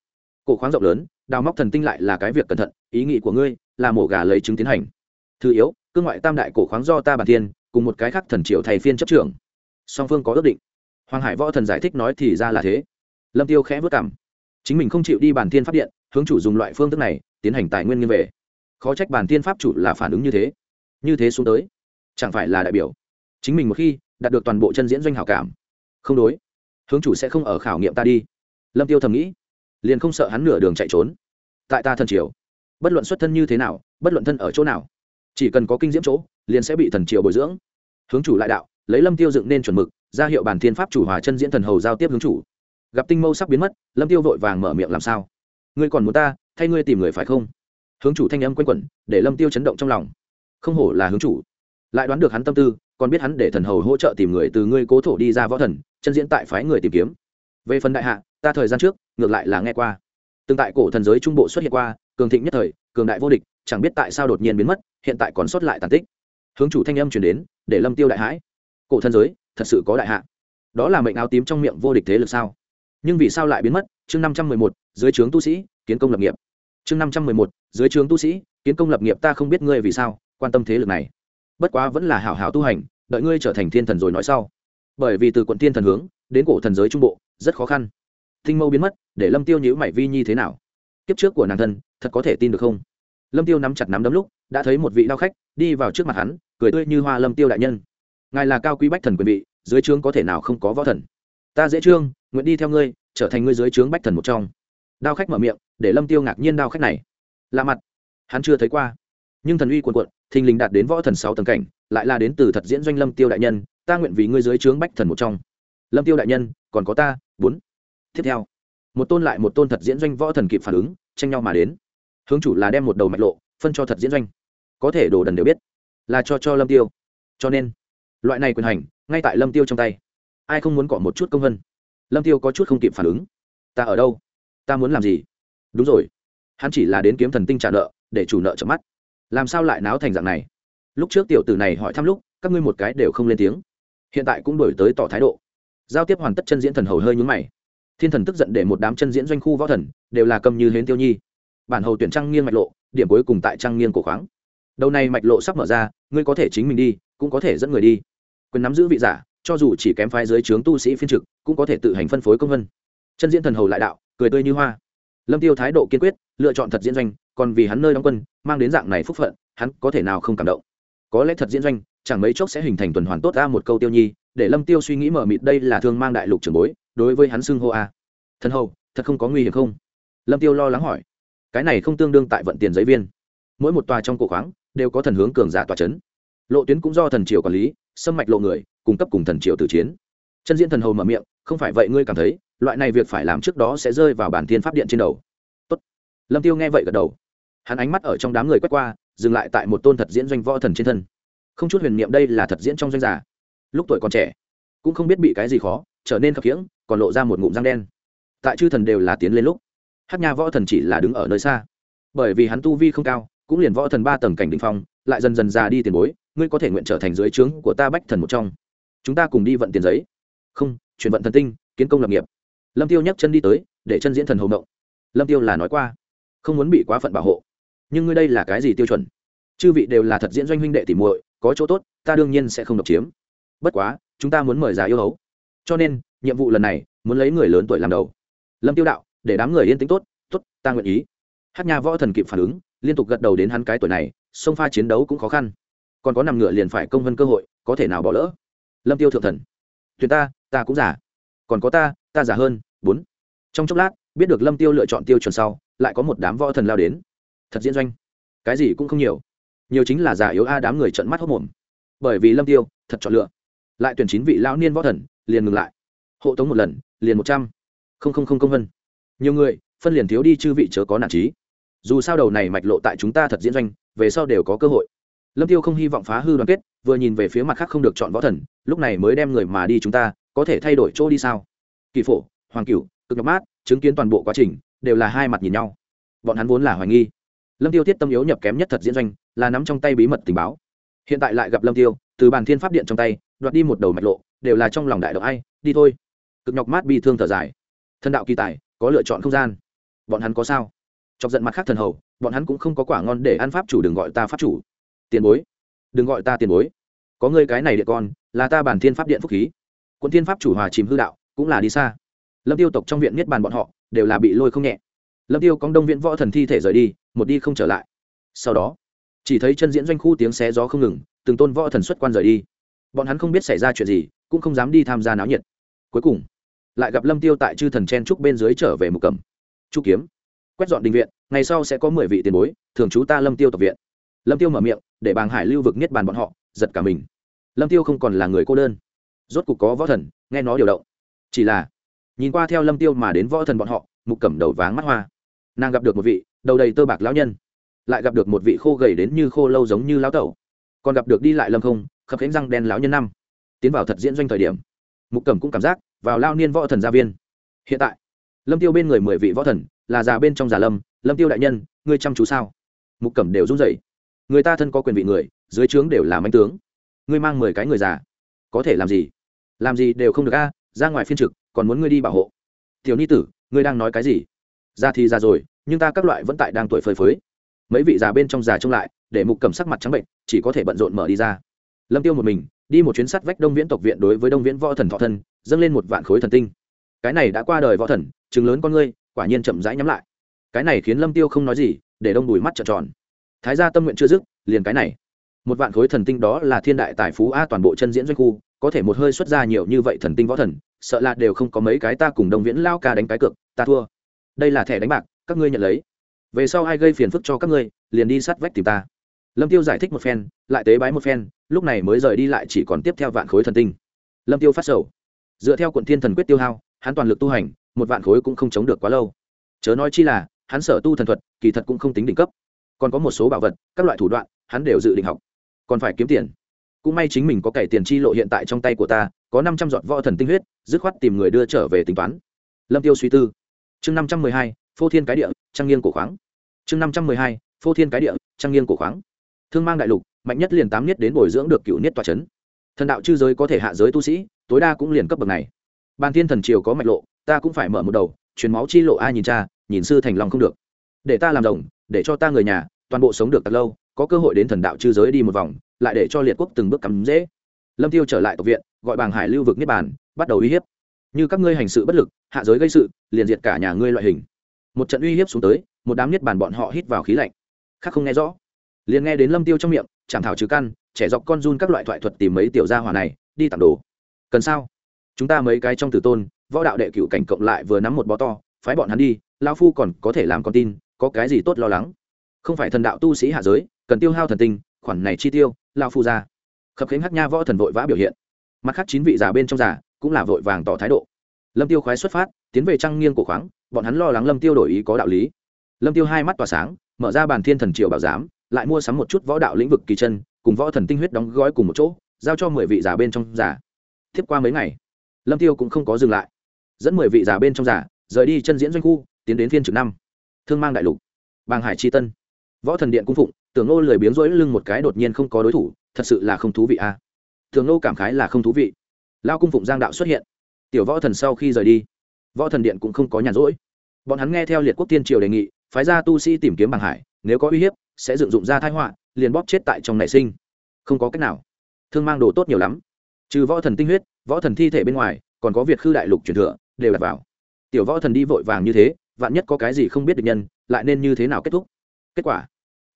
cổ khoáng rộng lớn, đào móc thần tinh lại là cái việc cẩn thận, ý nghĩ của ngươi là mổ gà lấy trứng tiến hành thứ yếu, cương ngoại tam đại cổ khoáng do ta bản thiên, cùng một cái khác thần triều thầy phiên chấp trưởng. Song phương có ước định. Hoàng hải võ thần giải thích nói thì ra là thế. Lâm tiêu khẽ vất cảm. Chính mình không chịu đi bản thiên pháp điện, hướng chủ dùng loại phương thức này, tiến hành tài nguyên nghiêng về. Khó trách bản thiên pháp chủ là phản ứng như thế. Như thế xuống tới, chẳng phải là đại biểu. Chính mình một khi đạt được toàn bộ chân diễn doanh hảo cảm. Không đối. Hướng chủ sẽ không ở khảo nghiệm ta đi. Lâm tiêu thầm nghĩ. Liền không sợ hắn nửa đường chạy trốn. Tại ta thần triều, bất luận xuất thân như thế nào, bất luận thân ở chỗ nào chỉ cần có kinh diễm chỗ, liền sẽ bị thần triều bồi dưỡng. Hướng chủ lại đạo, lấy lâm tiêu dựng nên chuẩn mực, ra hiệu bản thiên pháp chủ hòa chân diễn thần hầu giao tiếp hướng chủ. Gặp tinh mâu sắp biến mất, lâm tiêu vội vàng mở miệng làm sao? Ngươi còn muốn ta, thay ngươi tìm người phải không? Hướng chủ thanh âm quanh quẩn, để lâm tiêu chấn động trong lòng. Không hổ là hướng chủ. Lại đoán được hắn tâm tư, còn biết hắn để thần hầu hỗ trợ tìm người từ ngươi cố thổ đi ra võ thần, chân diễn tại phái người tìm kiếm. Về phần đại hạ, ta thời gian trước, ngược lại là nghe qua. Từng tại cổ thần giới trung bộ xuất hiện qua, cường thịnh nhất thời, cường đại vô địch chẳng biết tại sao đột nhiên biến mất, hiện tại còn sót lại tàn tích. Hướng chủ thanh âm chuyển đến, để lâm tiêu đại hãi. Cổ thần giới, thật sự có đại hạ. Đó là mệnh áo tím trong miệng vô địch thế lực sao? Nhưng vì sao lại biến mất? Chương năm trăm mười một, dưới trướng tu sĩ, kiến công lập nghiệp. Chương năm trăm mười một, dưới trướng tu sĩ, kiến công lập nghiệp ta không biết ngươi vì sao quan tâm thế lực này. Bất quá vẫn là hảo hảo tu hành, đợi ngươi trở thành thiên thần rồi nói sau. Bởi vì từ quận thiên thần hướng, đến cổ thần giới trung bộ, rất khó khăn. Tinh mâu biến mất, để lâm tiêu nhữ mảy vi nhi thế nào? Kiếp trước của nàng thân, thật có thể tin được không? Lâm tiêu nắm chặt nắm đấm lúc, đã thấy một vị đao khách đi vào trước mặt hắn, cười tươi như hoa lâm tiêu đại nhân. Ngài là cao quý bách thần quyền vị, dưới trướng có thể nào không có võ thần? Ta dễ trương, nguyện đi theo ngươi, trở thành ngươi dưới trướng bách thần một trong. Đao khách mở miệng, để lâm tiêu ngạc nhiên đao khách này. Lạ mặt, hắn chưa thấy qua. Nhưng thần uy cuộn cuộn, thình lình đạt đến võ thần sáu tầng cảnh, lại là đến từ thật diễn doanh lâm tiêu đại nhân, ta nguyện vì ngươi dưới trướng bách thần một trong. Lâm tiêu đại nhân, còn có ta, bốn. Tiếp theo, một tôn lại một tôn thật diễn doanh võ thần kịp phản ứng, tranh nhau mà đến hướng chủ là đem một đầu mạch lộ, phân cho thật diễn doanh. Có thể đồ đần đều biết, là cho cho lâm tiêu. Cho nên, loại này quyền hành, ngay tại lâm tiêu trong tay. Ai không muốn cọ một chút công vân? Lâm tiêu có chút không kịp phản ứng. Ta ở đâu? Ta muốn làm gì? Đúng rồi. Hắn chỉ là đến kiếm thần tinh trả nợ, để chủ nợ chậm mắt. Làm sao lại náo thành dạng này? Lúc trước tiểu tử này hỏi thăm lúc, các ngươi một cái đều không lên tiếng. Hiện tại cũng đổi tới tỏ thái độ. Giao tiếp hoàn tất chân diễn thần hầu hơi nhúng mày. Thiên thần tức giận để một đám chân diễn doanh khu võ thần, đều là cầm như hến tiêu nhi bản hầu tuyển trăng nghiêng mạch lộ, điểm cuối cùng tại trăng nghiêng cổ khoáng. Đầu này mạch lộ sắp mở ra, ngươi có thể chính mình đi, cũng có thể dẫn người đi. Quyền nắm giữ vị giả, cho dù chỉ kém phái dưới trướng tu sĩ phiên trực, cũng có thể tự hành phân phối công vân. Chân diễn thần hầu lại đạo, cười tươi như hoa. Lâm tiêu thái độ kiên quyết, lựa chọn thật diễn doanh, còn vì hắn nơi đóng quân, mang đến dạng này phúc phận, hắn có thể nào không cảm động? Có lẽ thật diễn doanh, chẳng mấy chốc sẽ hình thành tuần hoàn tốt ra một câu tiêu nhi, để lâm tiêu suy nghĩ mở mịt đây là thương mang đại lục trường bối, đối với hắn xưng hô a. Thần hầu, thật không có nguy hiểm không? Lâm tiêu lo lắng hỏi cái này không tương đương tại vận tiền giấy viên. Mỗi một tòa trong cổ khoáng đều có thần hướng cường giả tòa chấn. Lộ tuyến cũng do thần triều quản lý, xâm mạch lộ người, cung cấp cùng thần triều tử chiến. Chân diễn thần hầu mở miệng, không phải vậy ngươi cảm thấy, loại này việc phải làm trước đó sẽ rơi vào bản thiên pháp điện trên đầu. Tốt. lâm tiêu nghe vậy gật đầu. Hắn ánh mắt ở trong đám người quét qua, dừng lại tại một tôn thật diễn doanh võ thần trên thân. Không chút huyền niệm đây là thật diễn trong doanh giả. Lúc tuổi còn trẻ, cũng không biết bị cái gì khó, trở nên khập khiễng, còn lộ ra một ngụm răng đen. Tại chư thần đều là tiến lên lúc hát nha võ thần chỉ là đứng ở nơi xa. Bởi vì hắn tu vi không cao, cũng liền võ thần ba tầng cảnh đ ỉ n h phong, lại dần dần già đi tiền bối, ngươi có thể nguyện trở thành dưới trướng của ta bách thần một trong. Chúng ta cùng đi vận tiền giấy. Không, chuyển vận thần tinh, kiến công lập nghiệp. Lâm tiêu nhắc chân đi tới, để chân diễn thần hầu động. Lâm tiêu là nói qua, không muốn bị quá phận bảo hộ. Nhưng ngươi đây là cái gì tiêu chuẩn? Chư vị đều là thật diễn doanh huynh đệ tìm muội, có chỗ tốt, ta đương nhiên sẽ không độc chiếm. Bất quá, chúng ta muốn mời già yêu hấu. Cho nên, nhiệm vụ lần này, muốn lấy người lớn tuổi làm đầu. Lâm tiêu đạo để đám người yên tĩnh tốt tốt, ta nguyện ý. Hát nhà võ thần kịp phản ứng, liên tục gật đầu đến hắn cái tuổi này, sông pha chiến đấu cũng khó khăn. Còn có nằm ngựa liền phải công vân cơ hội, có thể nào bỏ lỡ? Lâm tiêu thượng thần tuyển ta ta cũng giả còn có ta ta giả hơn, bốn. Trong chốc lát, biết được lâm tiêu lựa chọn tiêu chuẩn sau, lại có một đám võ thần lao đến. Thật diễn doanh. Cái gì cũng không nhiều. Nhiều chính là giả yếu a đám người trận mắt hốc mồm. Bởi vì lâm tiêu, thật chọn lựa. Lại tuyển chín vị lão niên võ thần, liền ngừng lại. Hộ tống một lần, liền một trăm. Không không không công vân nhiều người, phân liền thiếu đi chư vị chớ có nản trí. Dù sao đầu này mạch lộ tại chúng ta thật diễn doanh, về sau đều có cơ hội. Lâm tiêu không hy vọng phá hư đoàn kết, vừa nhìn về phía mặt khác không được chọn võ thần, lúc này mới đem người mà đi chúng ta, có thể thay đổi chỗ đi sao? Kỳ phổ, hoàng cửu, cực nhọc mát, chứng kiến toàn bộ quá trình, đều là hai mặt nhìn nhau. Bọn hắn vốn là hoài nghi. Lâm tiêu thiết tâm yếu nhập kém nhất thật diễn doanh, là nắm trong tay bí mật tình báo. Hiện tại lại gặp lâm tiêu, từ bàn thiên pháp điện trong tay, đoạt đi một đầu mạch lộ, đều là trong lòng đại động ai, đi thôi. Cực nhọc mát bi thương thở dài. Thân đạo kỳ tài có lựa chọn không gian. Bọn hắn có sao? Chọc giận mặt khác thần hầu, bọn hắn cũng không có quả ngon để ăn pháp chủ đừng gọi ta pháp chủ. Tiền bối, đừng gọi ta tiền bối. Có ngươi cái này địa con, là ta bản thiên pháp điện phúc khí. Quân thiên pháp chủ hòa chìm hư đạo, cũng là đi xa. Lâm tiêu tộc trong viện niết bàn bọn họ, đều là bị lôi không nhẹ. Lâm tiêu có đông viện võ thần thi thể rời đi, một đi không trở lại. Sau đó, chỉ thấy chân diễn doanh khu tiếng xé gió không ngừng, từng tôn võ thần xuất quan rời đi. Bọn hắn không biết xảy ra chuyện gì, cũng không dám đi tham gia náo nhiệt. Cuối cùng lại gặp lâm tiêu tại chư thần chen trúc bên dưới trở về mục cẩm. Chu kiếm. Quét dọn đình viện, ngày sau sẽ có mười vị tiền bối, thường trú ta lâm tiêu tập viện. Lâm tiêu mở miệng, để bàng hải lưu vực niết bàn bọn họ, giật cả mình. Lâm tiêu không còn là người cô đơn. Rốt cục có võ thần, nghe nó điều động. Chỉ là, nhìn qua theo lâm tiêu mà đến võ thần bọn họ, mục cẩm đầu váng mắt hoa. Nàng gặp được một vị, đầu đầy tơ bạc lão nhân. Lại gặp được một vị khô gầy đến như khô lâu giống như lão tẩu. Còn gặp được đi lại lâm không, khập khánh răng đen lão nhân năm. Tiến vào thật diễn doanh thời điểm. Mục cẩm cũng cảm giác vào lao niên võ thần gia viên. Hiện tại, lâm tiêu bên người mười vị võ thần, là già bên trong già lâm lâm tiêu đại nhân, ngươi chăm chú sao? Mục cẩm đều run rẩy. Người ta thân có quyền vị người, dưới trướng đều là manh tướng. Ngươi mang mười cái người già, có thể làm gì? Làm gì đều không được a, ra ngoài phiên trực, còn muốn ngươi đi bảo hộ. Tiểu ni tử, ngươi đang nói cái gì? Ra thì già rồi, nhưng ta các loại vẫn tại đang tuổi phơi phới. Mấy vị già bên trong già trông lại, để mục cầm sắc mặt trắng bệnh, chỉ có thể bận rộn mở đi ra. Lâm tiêu một mình đi một chuyến sắt vách đông viễn tộc viện đối với đông viễn võ thần thọ thân, dâng lên một vạn khối thần tinh. Cái này đã qua đời võ thần chứng lớn con ngươi, quả nhiên chậm rãi nhắm lại. Cái này khiến lâm tiêu không nói gì, để đông đùi mắt trợn tròn. Thái gia tâm nguyện chưa dứt, liền cái này. Một vạn khối thần tinh đó là thiên đại tài phú a toàn bộ chân diễn doanh khu, có thể một hơi xuất ra nhiều như vậy thần tinh võ thần, sợ là đều không có mấy cái ta cùng đồng viễn lao ca đánh cái cược, ta thua. Đây là thẻ đánh bạc, các ngươi nhận lấy. Về sau ai gây phiền phức cho các ngươi, liền đi sát vách tìm ta lâm tiêu giải thích một phen, lại tế bái một phen, lúc này mới rời đi lại chỉ còn tiếp theo vạn khối thần tinh. Lâm tiêu phát sầu. Dựa theo quận thiên thần quyết tiêu hao, hắn toàn lực tu hành, một vạn khối cũng không chống được quá lâu. Chớ nói chi là, hắn sở tu thần thuật, kỳ thật cũng không tính đỉnh cấp. Còn có một số bảo vật, các loại thủ đoạn, hắn đều dự định học. Còn phải kiếm tiền. Cũng may chính mình có cải tiền chi lộ hiện tại trong tay của ta, có năm trăm giọt võ thần tinh huyết, dứt khoát tìm người đưa trở về tính toán. Lâm tiêu suy tư. Chương năm trăm mười hai, phô thiên cái địa trang nghiêng cổ khoáng. Chương năm trăm mười hai, phô thiên cái địa trang nghiêng cổ khoáng thương mang đại lục, mạnh nhất liền tám niết đến bồi dưỡng được cựu niết tòa c h ấ n thần đạo chư giới có thể hạ giới tu sĩ, tối đa cũng liền cấp bậc này. Ban thiên thần triều có mạch lộ, ta cũng phải mở một đầu, truyền máu chi lộ ai nhìn cha, nhìn sư thành lòng không được. Để ta làm rồng, để cho ta người nhà, toàn bộ sống được thật lâu, có cơ hội đến thần đạo chư giới đi một vòng, lại để cho liệt quốc từng bước cắm dễ lâm tiêu trở lại tộc viện, gọi bàng hải lưu vực niết bàn, bắt đầu uy hiếp. Như các ngươi hành sự bất lực, hạ giới gây sự, liền diệt cả nhà ngươi loại hình. Một trận uy hiếp xuống tới, một đám niết bàn bọn họ hít vào khí lạnh. Khác không nghe rõ liền nghe đến lâm tiêu trong miệng chảm thảo trừ căn trẻ dọc con run các loại thoại thuật tìm mấy tiểu gia hỏa này đi tặng đồ cần sao chúng ta mấy cái trong tử tôn võ đạo đệ cựu cảnh cộng lại vừa nắm một bó to phái bọn hắn đi lao phu còn có thể làm con tin có cái gì tốt lo lắng không phải thần đạo tu sĩ hạ giới cần tiêu hao thần tinh khoản này chi tiêu lao phu ra khập khánh hắc nha võ thần vội vã biểu hiện mặt khác chín vị già bên trong già cũng là vội vàng tỏ thái độ lâm tiêu khoái xuất phát tiến về trăng nghiêng của khoáng bọn hắn lo lắng lâm tiêu đổi ý có đạo lý lâm tiêu hai mắt tỏa sáng mở ra bàn thiên thần triều bảo giám lại mua sắm một chút võ đạo lĩnh vực kỳ chân, cùng võ thần tinh huyết đóng gói cùng một chỗ, giao cho mười vị giả bên trong giả. Tiếp qua mấy ngày, lâm tiêu cũng không có dừng lại. Dẫn mười vị giả bên trong giả, rời đi chân diễn doanh khu, tiến đến phiên trực năm. Thương mang đại lục, bàng hải chi tân. Võ thần điện cung phụng, tưởng nô lười biếng rỗi lưng một cái đột nhiên không có đối thủ, thật sự là không thú vị a. À. tưởng nô cảm khái là không thú vị. Lao cung phụng giang đạo xuất hiện. Tiểu võ thần sau khi rời đi, võ thần điện cũng không có nhàn rỗi. Bọn hắn nghe theo liệt quốc tiên triều đề nghị, phái ra tu sĩ tìm kiếm bàng hải, nếu có uy hiếp sẽ dựng dụng ra thái họa, liền bóp chết tại trong nảy sinh. Không có cách nào. Thương mang đồ tốt nhiều lắm. Trừ võ thần tinh huyết, võ thần thi thể bên ngoài, còn có việt khư đại lục truyền thừa, đều đặt vào. Tiểu võ thần đi vội vàng như thế, vạn nhất có cái gì không biết được nhân, lại nên như thế nào kết thúc? Kết quả,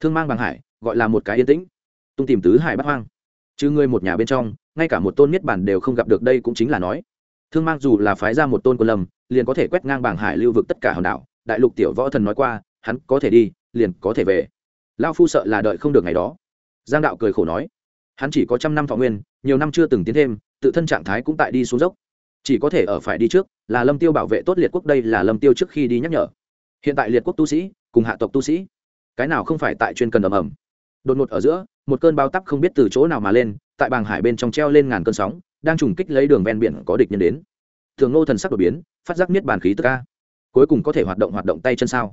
thương mang bằng hải, gọi là một cái yên tĩnh. Tung tìm tứ hải bắt hoang. Chứ ngươi một nhà bên trong, ngay cả một tôn niết bản đều không gặp được đây cũng chính là nói. Thương mang dù là phái ra một tôn quân lâm, liền có thể quét ngang bảng hải lưu vực tất cả hòn đảo. Đại lục tiểu võ thần nói qua, hắn có thể đi, liền có thể về lao phu sợ là đợi không được ngày đó. Giang đạo cười khổ nói, hắn chỉ có trăm năm thọ nguyên, nhiều năm chưa từng tiến thêm, tự thân trạng thái cũng tại đi xuống dốc. Chỉ có thể ở phải đi trước, là lâm tiêu bảo vệ tốt liệt quốc, đây là lâm tiêu trước khi đi nhắc nhở. Hiện tại liệt quốc tu sĩ, cùng hạ tộc tu sĩ, cái nào không phải tại chuyên cần ầm ầm. Đột ngột ở giữa, một cơn bao tắp không biết từ chỗ nào mà lên, tại bàng hải bên trong treo lên ngàn cơn sóng, đang trùng kích lấy đường ven biển có địch nhân đến. Thường ngô thần sắc đột biến, phát giác miết bàn khí tức ca cuối cùng có thể hoạt động hoạt động tay chân sao?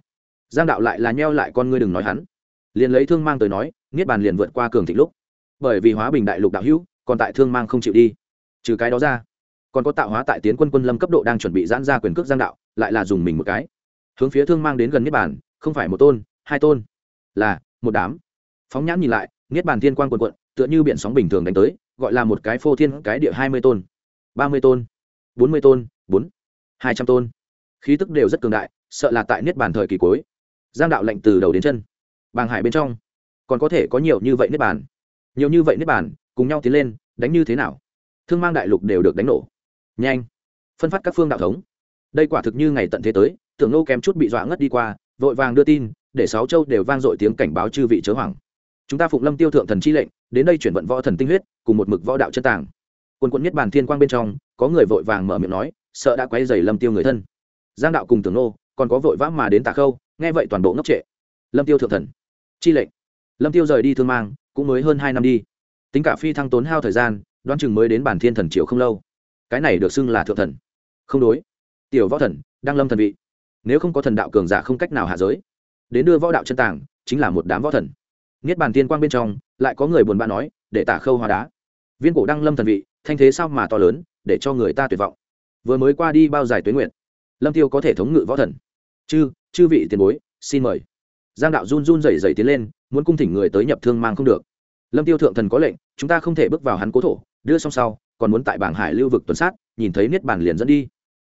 Giang đạo lại là nheo lại con ngươi đừng nói hắn liền lấy thương mang tới nói, niết bàn liền vượt qua cường thịnh lúc. Bởi vì hóa bình đại lục đạo hữu, còn tại thương mang không chịu đi. Trừ cái đó ra, còn có tạo hóa tại tiến quân quân lâm cấp độ đang chuẩn bị giãn ra quyền cước giang đạo, lại là dùng mình một cái. Hướng phía thương mang đến gần niết bàn, không phải một tôn, hai tôn, là một đám. Phóng nhãn nhìn lại, niết bàn thiên quan quần quận tựa như biển sóng bình thường đánh tới, gọi là một cái phô thiên cái địa hai mươi tôn, ba mươi tôn, bốn mươi tôn, bốn, hai trăm tôn. Khí tức đều rất cường đại, sợ là tại niết bàn thời kỳ cuối. Giang đạo lệnh từ đầu đến chân bàng hải bên trong. Còn có thể có nhiều như vậy nếp bàn. Nhiều như vậy nếp bàn, cùng nhau tiến lên, đánh như thế nào? Thương mang đại lục đều được đánh nổ. Nhanh. Phân phát các phương đạo thống. Đây quả thực như ngày tận thế tới, tưởng nô kém chút bị dọa ngất đi qua, vội vàng đưa tin, để sáu châu đều vang dội tiếng cảnh báo chư vị chớ hoảng. Chúng ta phụng lâm tiêu thượng thần chi lệnh, đến đây chuyển vận võ thần tinh huyết, cùng một mực võ đạo chân tàng. Quân quân nhất bàn thiên quang bên trong, có người vội vàng mở miệng nói, sợ đã quay dày lâm tiêu người thân. Giang đạo cùng tưởng nô, còn có vội vã mà đến tà khâu, nghe vậy toàn bộ ngốc trệ. Lâm tiêu thượng thần chi lệnh. Lâm tiêu rời đi thương mang, cũng mới hơn hai năm đi. Tính cả phi thăng tốn hao thời gian, đoán chừng mới đến bản thiên thần triều không lâu. Cái này được xưng là thượng thần. Không đối. Tiểu võ thần đang lâm thần vị. Nếu không có thần đạo cường giả không cách nào hạ giới. Đến đưa võ đạo chân tàng, chính là một đám võ thần. Niết bàn tiên quang bên trong, lại có người buồn bã nói, để tả khâu hóa đá. Viên cổ đăng lâm thần vị, thanh thế sao mà to lớn, để cho người ta tuyệt vọng. Vừa mới qua đi bao dài tuyến nguyện. Lâm tiêu có thể thống ngự võ thần. Chư chư vị tiền bối, xin mời giang đạo run run rẩy rẩy tiến lên, muốn cung thỉnh người tới nhập thương mang không được. Lâm tiêu thượng thần có lệnh, chúng ta không thể bước vào hắn cố thổ, đưa xong sau, còn muốn tại bảng hải lưu vực tuần sát, nhìn thấy niết bàn liền dẫn đi.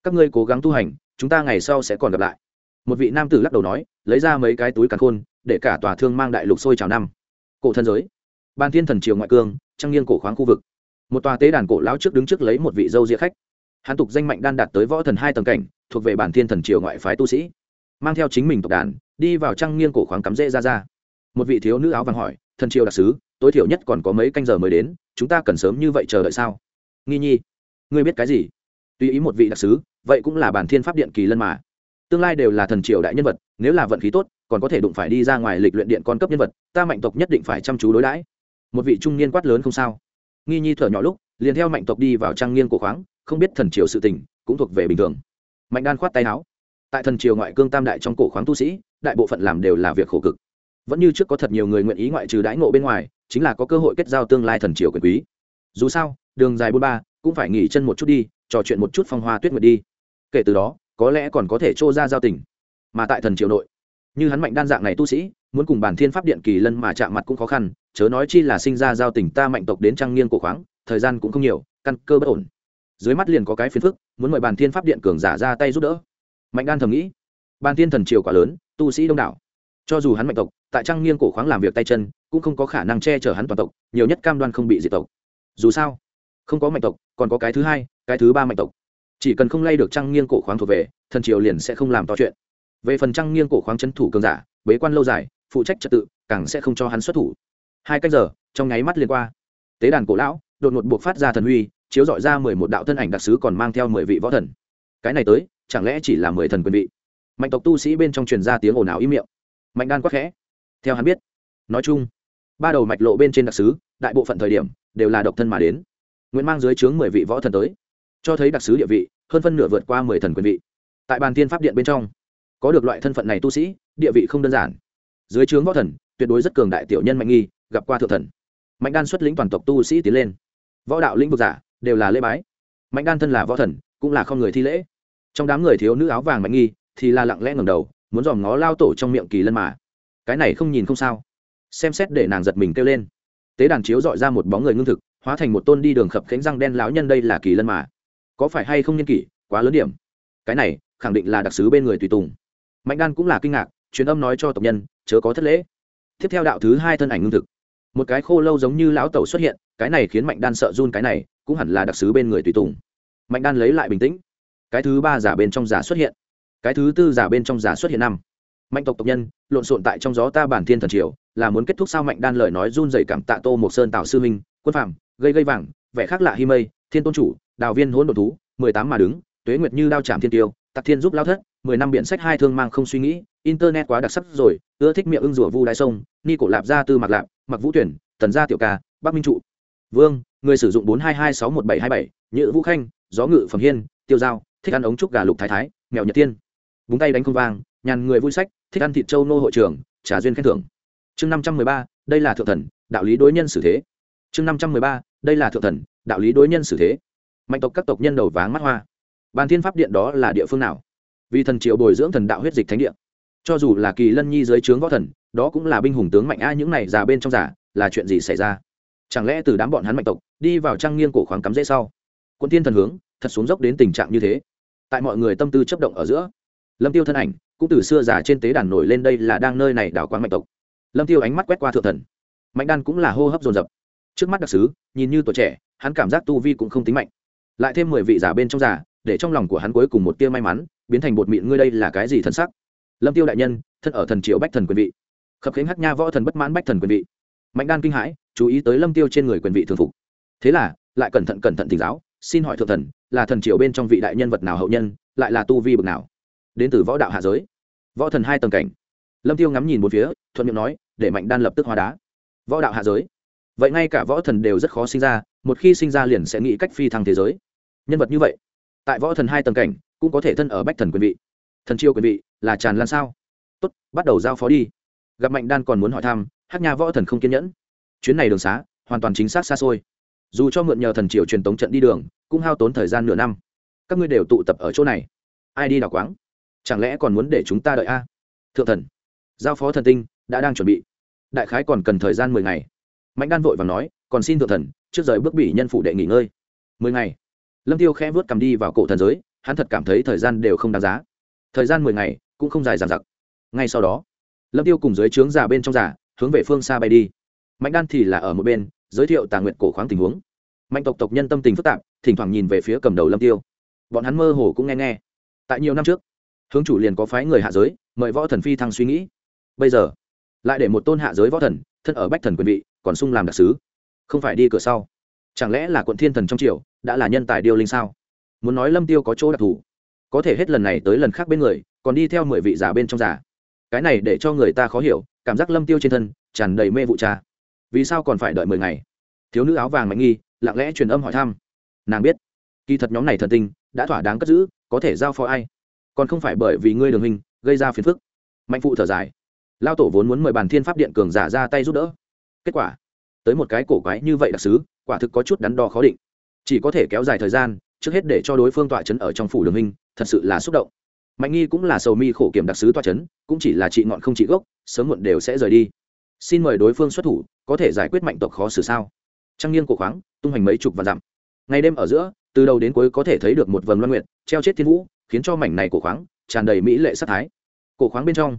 Các ngươi cố gắng tu hành, chúng ta ngày sau sẽ còn gặp lại. Một vị nam tử lắc đầu nói, lấy ra mấy cái túi càn khôn, để cả tòa thương mang đại lục sôi trào năm. Cổ thân giới. Ban thiên thần triều ngoại cương, trăng nghiêng cổ khoáng khu vực. Một tòa tế đàn cổ lão trước đứng trước lấy một vị dâu diệ khách. Hán tục danh mạnh đan đạt tới võ thần hai tầng cảnh, thuộc về bản thiên thần triều ngoại phái tu sĩ. Mang theo chính mình tộc đàn đi vào trăng nghiêng cổ khoáng cắm rễ ra ra. Một vị thiếu nữ áo vàng hỏi, thần triều đặc sứ, tối thiểu nhất còn có mấy canh giờ mới đến, chúng ta cần sớm như vậy chờ đợi sao? Nghi nhi, ngươi biết cái gì? Tùy ý một vị đặc sứ, vậy cũng là bản thiên pháp điện kỳ lân mà. Tương lai đều là thần triều đại nhân vật, nếu là vận khí tốt, còn có thể đụng phải đi ra ngoài lịch luyện điện con cấp nhân vật, ta mạnh tộc nhất định phải chăm chú đối đãi. Một vị trung niên quát lớn không sao. Nghi nhi thở nhỏ lúc, liền theo mạnh tộc đi vào trang nghiêng cổ khoáng, không biết thần triều sự tình cũng thuộc về bình thường. Mạnh đan khoát tay áo. Tại thần triều ngoại cương tam đại trong cổ khoáng tu sĩ đại bộ phận làm đều là việc khổ cực. Vẫn như trước có thật nhiều người nguyện ý ngoại trừ đãi ngộ bên ngoài, chính là có cơ hội kết giao tương lai thần triều quyền quý. Dù sao, đường dài bốn ba, cũng phải nghỉ chân một chút đi, trò chuyện một chút phong hoa tuyết nguyệt đi. Kể từ đó, có lẽ còn có thể trô ra giao tình. Mà tại thần triều nội, như hắn mạnh đan dạng này tu sĩ, muốn cùng bản thiên pháp điện kỳ lân mà chạm mặt cũng khó khăn, chớ nói chi là sinh ra giao tình ta mạnh tộc đến trang nghiêng cổ khoáng, thời gian cũng không nhiều, căn cơ bất ổn. Dưới mắt liền có cái phiền phức, muốn mời bản thiên pháp điện cường giả ra tay giúp đỡ. Mạnh đan thầm nghĩ ban thiên thần triều quá lớn, tu sĩ đông đảo. Cho dù hắn mạnh tộc, tại trang nghiêng cổ khoáng làm việc tay chân, cũng không có khả năng che chở hắn toàn tộc, nhiều nhất cam đoan không bị diệt tộc. Dù sao, không có mạnh tộc, còn có cái thứ hai, cái thứ ba mạnh tộc. Chỉ cần không lay được trang nghiêng cổ khoáng thuộc về, thần triều liền sẽ không làm to chuyện. Về phần trang nghiêng cổ khoáng c thủ cường giả, bế quan lâu dài, phụ trách trật tự, càng sẽ không cho hắn xuất thủ. Hai cách giờ, trong nháy mắt liền qua. Tế đàn cổ lão, đột ngột buộc phát ra thần huy, chiếu dọi ra mười một đạo thân ảnh đặc sứ còn mang theo mười vị võ thần. Cái này tới, chẳng lẽ chỉ là mười thần quân vị? Mạnh tộc tu sĩ bên trong truyền ra tiếng ồn ào im miệng. Mạnh đan quắc khẽ. Theo hắn biết, nói chung, ba đầu mạch lộ bên trên đặc sứ, đại bộ phận thời điểm, đều là độc thân mà đến. Nguyễn mang dưới trướng mười vị võ thần tới. Cho thấy đặc sứ địa vị, hơn phân nửa vượt qua mười thần quyền vị. Tại bàn tiên pháp điện bên trong, có được loại thân phận này tu sĩ, địa vị không đơn giản. Dưới trướng võ thần, tuyệt đối rất cường đại tiểu nhân mạnh nghi, gặp qua thượng thần. Mạnh đan xuất lĩnh toàn tộc tu sĩ tiến lên. Võ đạo lĩnh vực giả, đều là lễ bái. Mạnh đan thân là võ thần, cũng là không người thi lễ. Trong đám người thiếu nữ áo vàng mạnh nghi thì là lặng lẽ ngẩng đầu, muốn dòm ngó lao tổ trong miệng kỳ lân mà. Cái này không nhìn không sao. Xem xét để nàng giật mình kêu lên. Tế đàn chiếu dọi ra một bóng người ngưng thực, hóa thành một tôn đi đường khập khánh răng đen lão nhân đây là kỳ lân mà. Có phải hay không nhân kỷ, quá lớn điểm. Cái này, khẳng định là đặc sứ bên người tùy tùng. Mạnh đan cũng là kinh ngạc, truyền âm nói cho tộc nhân, chớ có thất lễ. Tiếp theo đạo thứ hai thân ảnh ngưng thực. Một cái khô lâu giống như lão tẩu xuất hiện, cái này khiến mạnh đan sợ run, cái này cũng hẳn là đặc sứ bên người tùy tùng. Mạnh đan lấy lại bình tĩnh. Cái thứ ba giả bên trong giả xuất hiện cái thứ tư giả bên trong giả xuất hiện năm. Mạnh tộc tộc nhân, lộn xộn tại trong gió ta bản thiên thần triều, là muốn kết thúc sao mạnh đan lời nói run dày cảm tạ tô một sơn tạo sư minh, quân phạm gây gây vàng, vẻ khác lạ hi mây, thiên tôn chủ, đào viên hỗn độn thú, mười tám mà đứng, tuế nguyệt như đao chạm thiên tiêu tặc thiên giúp lao thất, mười năm biện sách hai thương mang không suy nghĩ, internet quá đặc sắc rồi, ưa thích miệng ưng rủa vu đại sông, ni cổ lạp gia tư mặc lạp mặc vũ tuyển, tần gia tiểu ca, bắc minh trụ. Vương, người sử dụng bốn hai hai sáu một bảy hai bảy, nhữ vũ khanh, gió ngự phẩm hiên, tiêu giao, thích ăn ống trúc gà lục thái thái, mèo nhật tiên búng tay đánh không vang, nhàn người vui sách, thích ăn thịt châu nô hội trưởng trà duyên khen thưởng. Chương năm trăm mười ba, đây là thượng thần, đạo lý đối nhân xử thế. Chương năm trăm mười ba, đây là thượng thần, đạo lý đối nhân xử thế. Mạnh tộc các tộc nhân đầu váng mắt hoa. Bàn thiên pháp điện đó là địa phương nào? Vì thần triệu bồi dưỡng thần đạo huyết dịch thánh điện cho dù là kỳ lân nhi dưới trướng võ thần, đó cũng là binh hùng tướng mạnh a, những này già bên trong giả là chuyện gì xảy ra? Chẳng lẽ từ đám bọn hắn mạnh tộc, đi vào trang nghiêng cổ khoáng cắm dễ sau quân tiên thần hướng, thật xuống dốc đến tình trạng như thế. Tại mọi người tâm tư chấp động ở giữa lâm tiêu thân ảnh cũng từ xưa già trên tế đàn nổi lên đây là đang nơi này đảo quán mạnh tộc. Lâm tiêu ánh mắt quét qua thượng thần. Mạnh đan cũng là hô hấp dồn dập. Trước mắt đặc sứ, nhìn như tuổi trẻ, hắn cảm giác tu vi cũng không tính mạnh. Lại thêm mười vị giả bên trong giả, để trong lòng của hắn cuối cùng một tia may mắn, biến thành bột mịn ngươi đây là cái gì thân sắc? Lâm tiêu đại nhân, thân ở thần triệu bách thần quyền vị. Khập khiễng hắc nha võ thần bất mãn bách thần quyền vị. Mạnh đan kinh hãi, chú ý tới lâm tiêu trên người quyền vị thường phục. Thế là, lại cẩn thận cẩn thận thỉnh giáo, xin hỏi thượng thần, là thần triều bên trong vị đại nhân vật nào hậu nhân, lại là tu vi bực nào? Đến từ võ đạo hạ giới. Võ thần hai tầng cảnh. Lâm tiêu ngắm nhìn một phía, thuận miệng nói, để mạnh đan lập tức hóa đá. Võ đạo hạ giới. Vậy ngay cả võ thần đều rất khó sinh ra, một khi sinh ra liền sẽ nghĩ cách phi thăng thế giới. Nhân vật như vậy, tại võ thần hai tầng cảnh, cũng có thể thân ở bách thần quyền vị. Thần chiêu quyền vị là tràn lan sao? Tốt, bắt đầu giao phó đi. Gặp mạnh đan còn muốn hỏi thăm, hát nha võ thần không kiên nhẫn. Chuyến này đường xá, hoàn toàn chính xác xa xôi. Dù cho mượn nhờ thần triều truyền tống trận đi đường, cũng hao tốn thời gian nửa năm. Các ngươi đều tụ tập ở chỗ này. Ai đi đảo quáng? Chẳng lẽ còn muốn để chúng ta đợi a? Thượng thần, giao phó thần tinh đã đang chuẩn bị. Đại khái còn cần thời gian mười ngày. Mạnh đan vội và nói, còn xin thượng thần, trước rời bước bị nhân phụ đệ nghỉ ngơi. Mười ngày. Lâm tiêu khẽ vớt cầm đi vào cổ thần giới, hắn thật cảm thấy thời gian đều không đáng giá. Thời gian mười ngày cũng không dài dàn giặc ngay sau đó, lâm tiêu cùng dưới trướng già bên trong già, hướng về phương xa bay đi. Mạnh đan thì là ở một bên, giới thiệu tà nguyện cổ khoáng tình huống. Mạnh tộc tộc nhân tâm tình phức tạp, thỉnh thoảng nhìn về phía cầm đầu lâm tiêu. Bọn hắn mơ hồ cũng nghe nghe. Tại nhiều năm trước hướng chủ liền có phái người hạ giới, mời võ thần phi thăng suy nghĩ. Bây giờ, lại để một tôn hạ giới võ thần, thân ở bách thần quyền vị, còn sung làm đặc sứ. Không phải đi cửa sau. Chẳng lẽ là quận thiên thần trong triều, đã là nhân tài điêu linh sao? Muốn nói lâm tiêu có chỗ đặc thù. Có thể hết lần này tới lần khác bên người, còn đi theo mười vị giả bên trong giả. Cái này để cho người ta khó hiểu, cảm giác lâm tiêu trên thân, tràn đầy mê vụ cha. Vì sao còn phải đợi mười ngày? Thiếu nữ áo vàng mạnh nghi, lặng lẽ truyền âm hỏi thăm. Nàng biết, kỳ thật nhóm này thần tinh, đã thỏa đáng cất giữ, có thể giao phó ai? Còn không phải bởi vì ngươi đường hình gây ra phiền phức. Mạnh phụ thở dài. Lao tổ vốn muốn mời bàn thiên pháp điện cường giả ra tay giúp đỡ. Kết quả, tới một cái cổ quái như vậy đặc sứ, quả thực có chút đắn đo khó định. Chỉ có thể kéo dài thời gian, trước hết để cho đối phương tọa chấn ở trong phủ đường hình thật sự là xúc động. Mạnh nghi cũng là sầu mi khổ kiểm đặc sứ tọa chấn, cũng chỉ là trị ngọn không trị gốc, sớm muộn đều sẽ rời đi. Xin mời đối phương xuất thủ, có thể giải quyết mạnh tộc khó xử sao? Trăng nghiêng cổ khoáng, tung hành mấy chục và dặm. Ngày đêm ở giữa, từ đầu đến cuối có thể thấy được một vầng loan nguyện treo chết thiên vũ khiến cho mảnh này cổ khoáng tràn đầy mỹ lệ sắc thái. Cổ khoáng bên trong,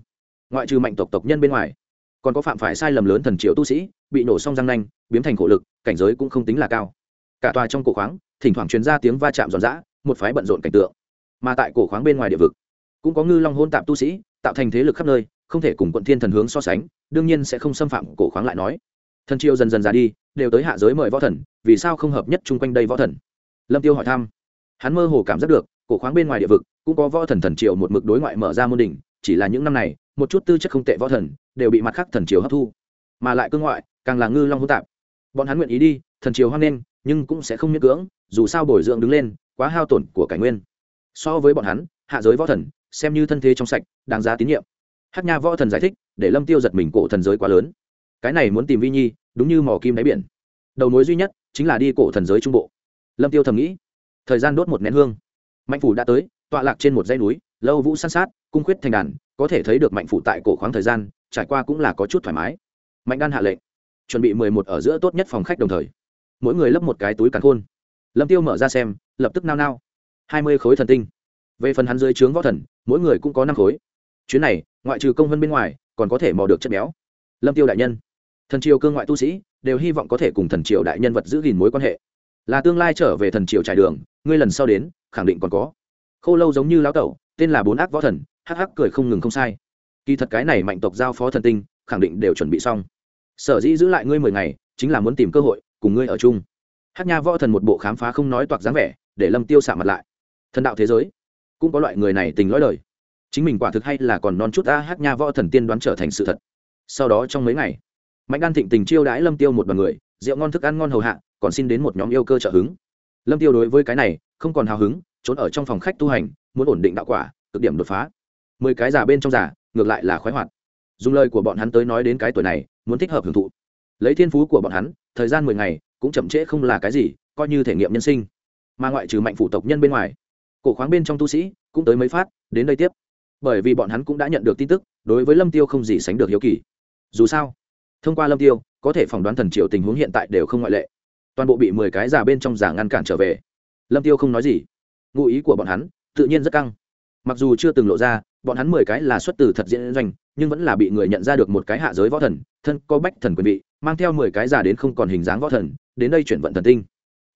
ngoại trừ mạnh tộc tộc nhân bên ngoài, còn có phạm phải sai lầm lớn thần triệu tu sĩ, bị nổ xong răng nanh, biến thành khổ lực, cảnh giới cũng không tính là cao. Cả tòa trong cổ khoáng, thỉnh thoảng truyền ra tiếng va chạm giòn giã, một phái bận rộn cảnh tượng. Mà tại cổ khoáng bên ngoài địa vực, cũng có ngư long hôn tạp tu sĩ, tạo thành thế lực khắp nơi, không thể cùng quận thiên thần hướng so sánh, đương nhiên sẽ không xâm phạm cổ khoáng lại nói. Thần triều dần dần ra đi, đều tới hạ giới mời võ thần, vì sao không hợp nhất chung quanh đây võ thần? Lâm tiêu hỏi thăm. Hắn mơ hồ cảm giác được cổ khoáng bên ngoài địa vực, cũng có võ thần thần triều một mực đối ngoại mở ra môn đỉnh, chỉ là những năm này, một chút tư chất không tệ võ thần, đều bị mặt khác thần triều hấp thu. Mà lại cương ngoại, càng là ngư long hỗn tạp. Bọn hắn nguyện ý đi, thần triều hoan nghênh, nhưng cũng sẽ không miễn cưỡng, dù sao bồi dưỡng đứng lên, quá hao tổn của cải nguyên. So với bọn hắn, hạ giới võ thần, xem như thân thế trong sạch, đáng giá tín nhiệm. Hát nha võ thần giải thích, để lâm tiêu giật mình cổ thần giới quá lớn. Cái này muốn tìm vi nhi, đúng như mò kim đáy biển. Đầu mối duy nhất, chính là đi cổ thần giới trung bộ. Lâm tiêu thầm nghĩ. Thời gian đốt một nén hương mạnh phủ đã tới, tọa lạc trên một dãy núi, lâu vũ san sát, cung khuyết thành đàn, có thể thấy được mạnh phủ tại cổ khoáng thời gian, trải qua cũng là có chút thoải mái. Mạnh đan hạ lệnh, chuẩn bị mười một ở giữa tốt nhất phòng khách đồng thời. Mỗi người lấp một cái túi càn khôn. Lâm tiêu mở ra xem, lập tức nao nao. Hai mươi khối thần tinh. Về phần hắn dưới trướng võ thần, mỗi người cũng có năm khối. Chuyến này, ngoại trừ công vân bên ngoài, còn có thể mò được chất béo. Lâm tiêu đại nhân, thần triều cương ngoại tu sĩ, đều hy vọng có thể cùng thần triều đại nhân vật giữ gìn mối quan hệ. Là tương lai trở về thần triều trải đường, ngươi lần sau đến khẳng định còn có. Khô lâu giống như lão tẩu, tên là bốn ác võ thần, hắc hắc cười không ngừng không sai. Kỳ thật cái này mạnh tộc giao phó thần tinh, khẳng định đều chuẩn bị xong. Sở dĩ giữ lại ngươi mười ngày, chính là muốn tìm cơ hội, cùng ngươi ở chung. Hát nha võ thần một bộ khám phá không nói toạc dáng vẻ, để lâm tiêu xạ mặt lại. Thần đạo thế giới, cũng có loại người này tình lõi lời. Chính mình quả thực hay là còn non chút ta hát nha võ thần tiên đoán trở thành sự thật. Sau đó trong mấy ngày, mạnh đan thịnh tình chiêu đãi lâm tiêu một đoàn người, rượu ngon thức ăn ngon hầu hạ, còn xin đến một nhóm yêu cơ trợ hứng. Lâm tiêu đối với cái này không còn hào hứng, trốn ở trong phòng khách tu hành, muốn ổn định đạo quả, cực điểm đột phá. Mười cái giả bên trong giả ngược lại là khoái hoạt. Dùng lời của bọn hắn tới nói đến cái tuổi này, muốn thích hợp hưởng thụ. Lấy thiên phú của bọn hắn, thời gian mười ngày, cũng chậm trễ không là cái gì, coi như thể nghiệm nhân sinh. Mà ngoại trừ mạnh phủ tộc nhân bên ngoài, cổ khoáng bên trong tu sĩ cũng tới mấy phát, đến đây tiếp. Bởi vì bọn hắn cũng đã nhận được tin tức, đối với lâm tiêu không gì sánh được hiếu kỳ. Dù sao, thông qua lâm tiêu, có thể phỏng đoán thần triều tình huống hiện tại đều không ngoại lệ. Toàn bộ bị mười cái giả bên trong giả ngăn cản trở về lâm tiêu không nói gì. Ngụ ý của bọn hắn tự nhiên rất căng. Mặc dù chưa từng lộ ra, bọn hắn mười cái là xuất từ thật diễn doanh, nhưng vẫn là bị người nhận ra được một cái hạ giới võ thần, thân có bách thần quyền vị, mang theo mười cái già đến không còn hình dáng võ thần, đến đây chuyển vận thần tinh.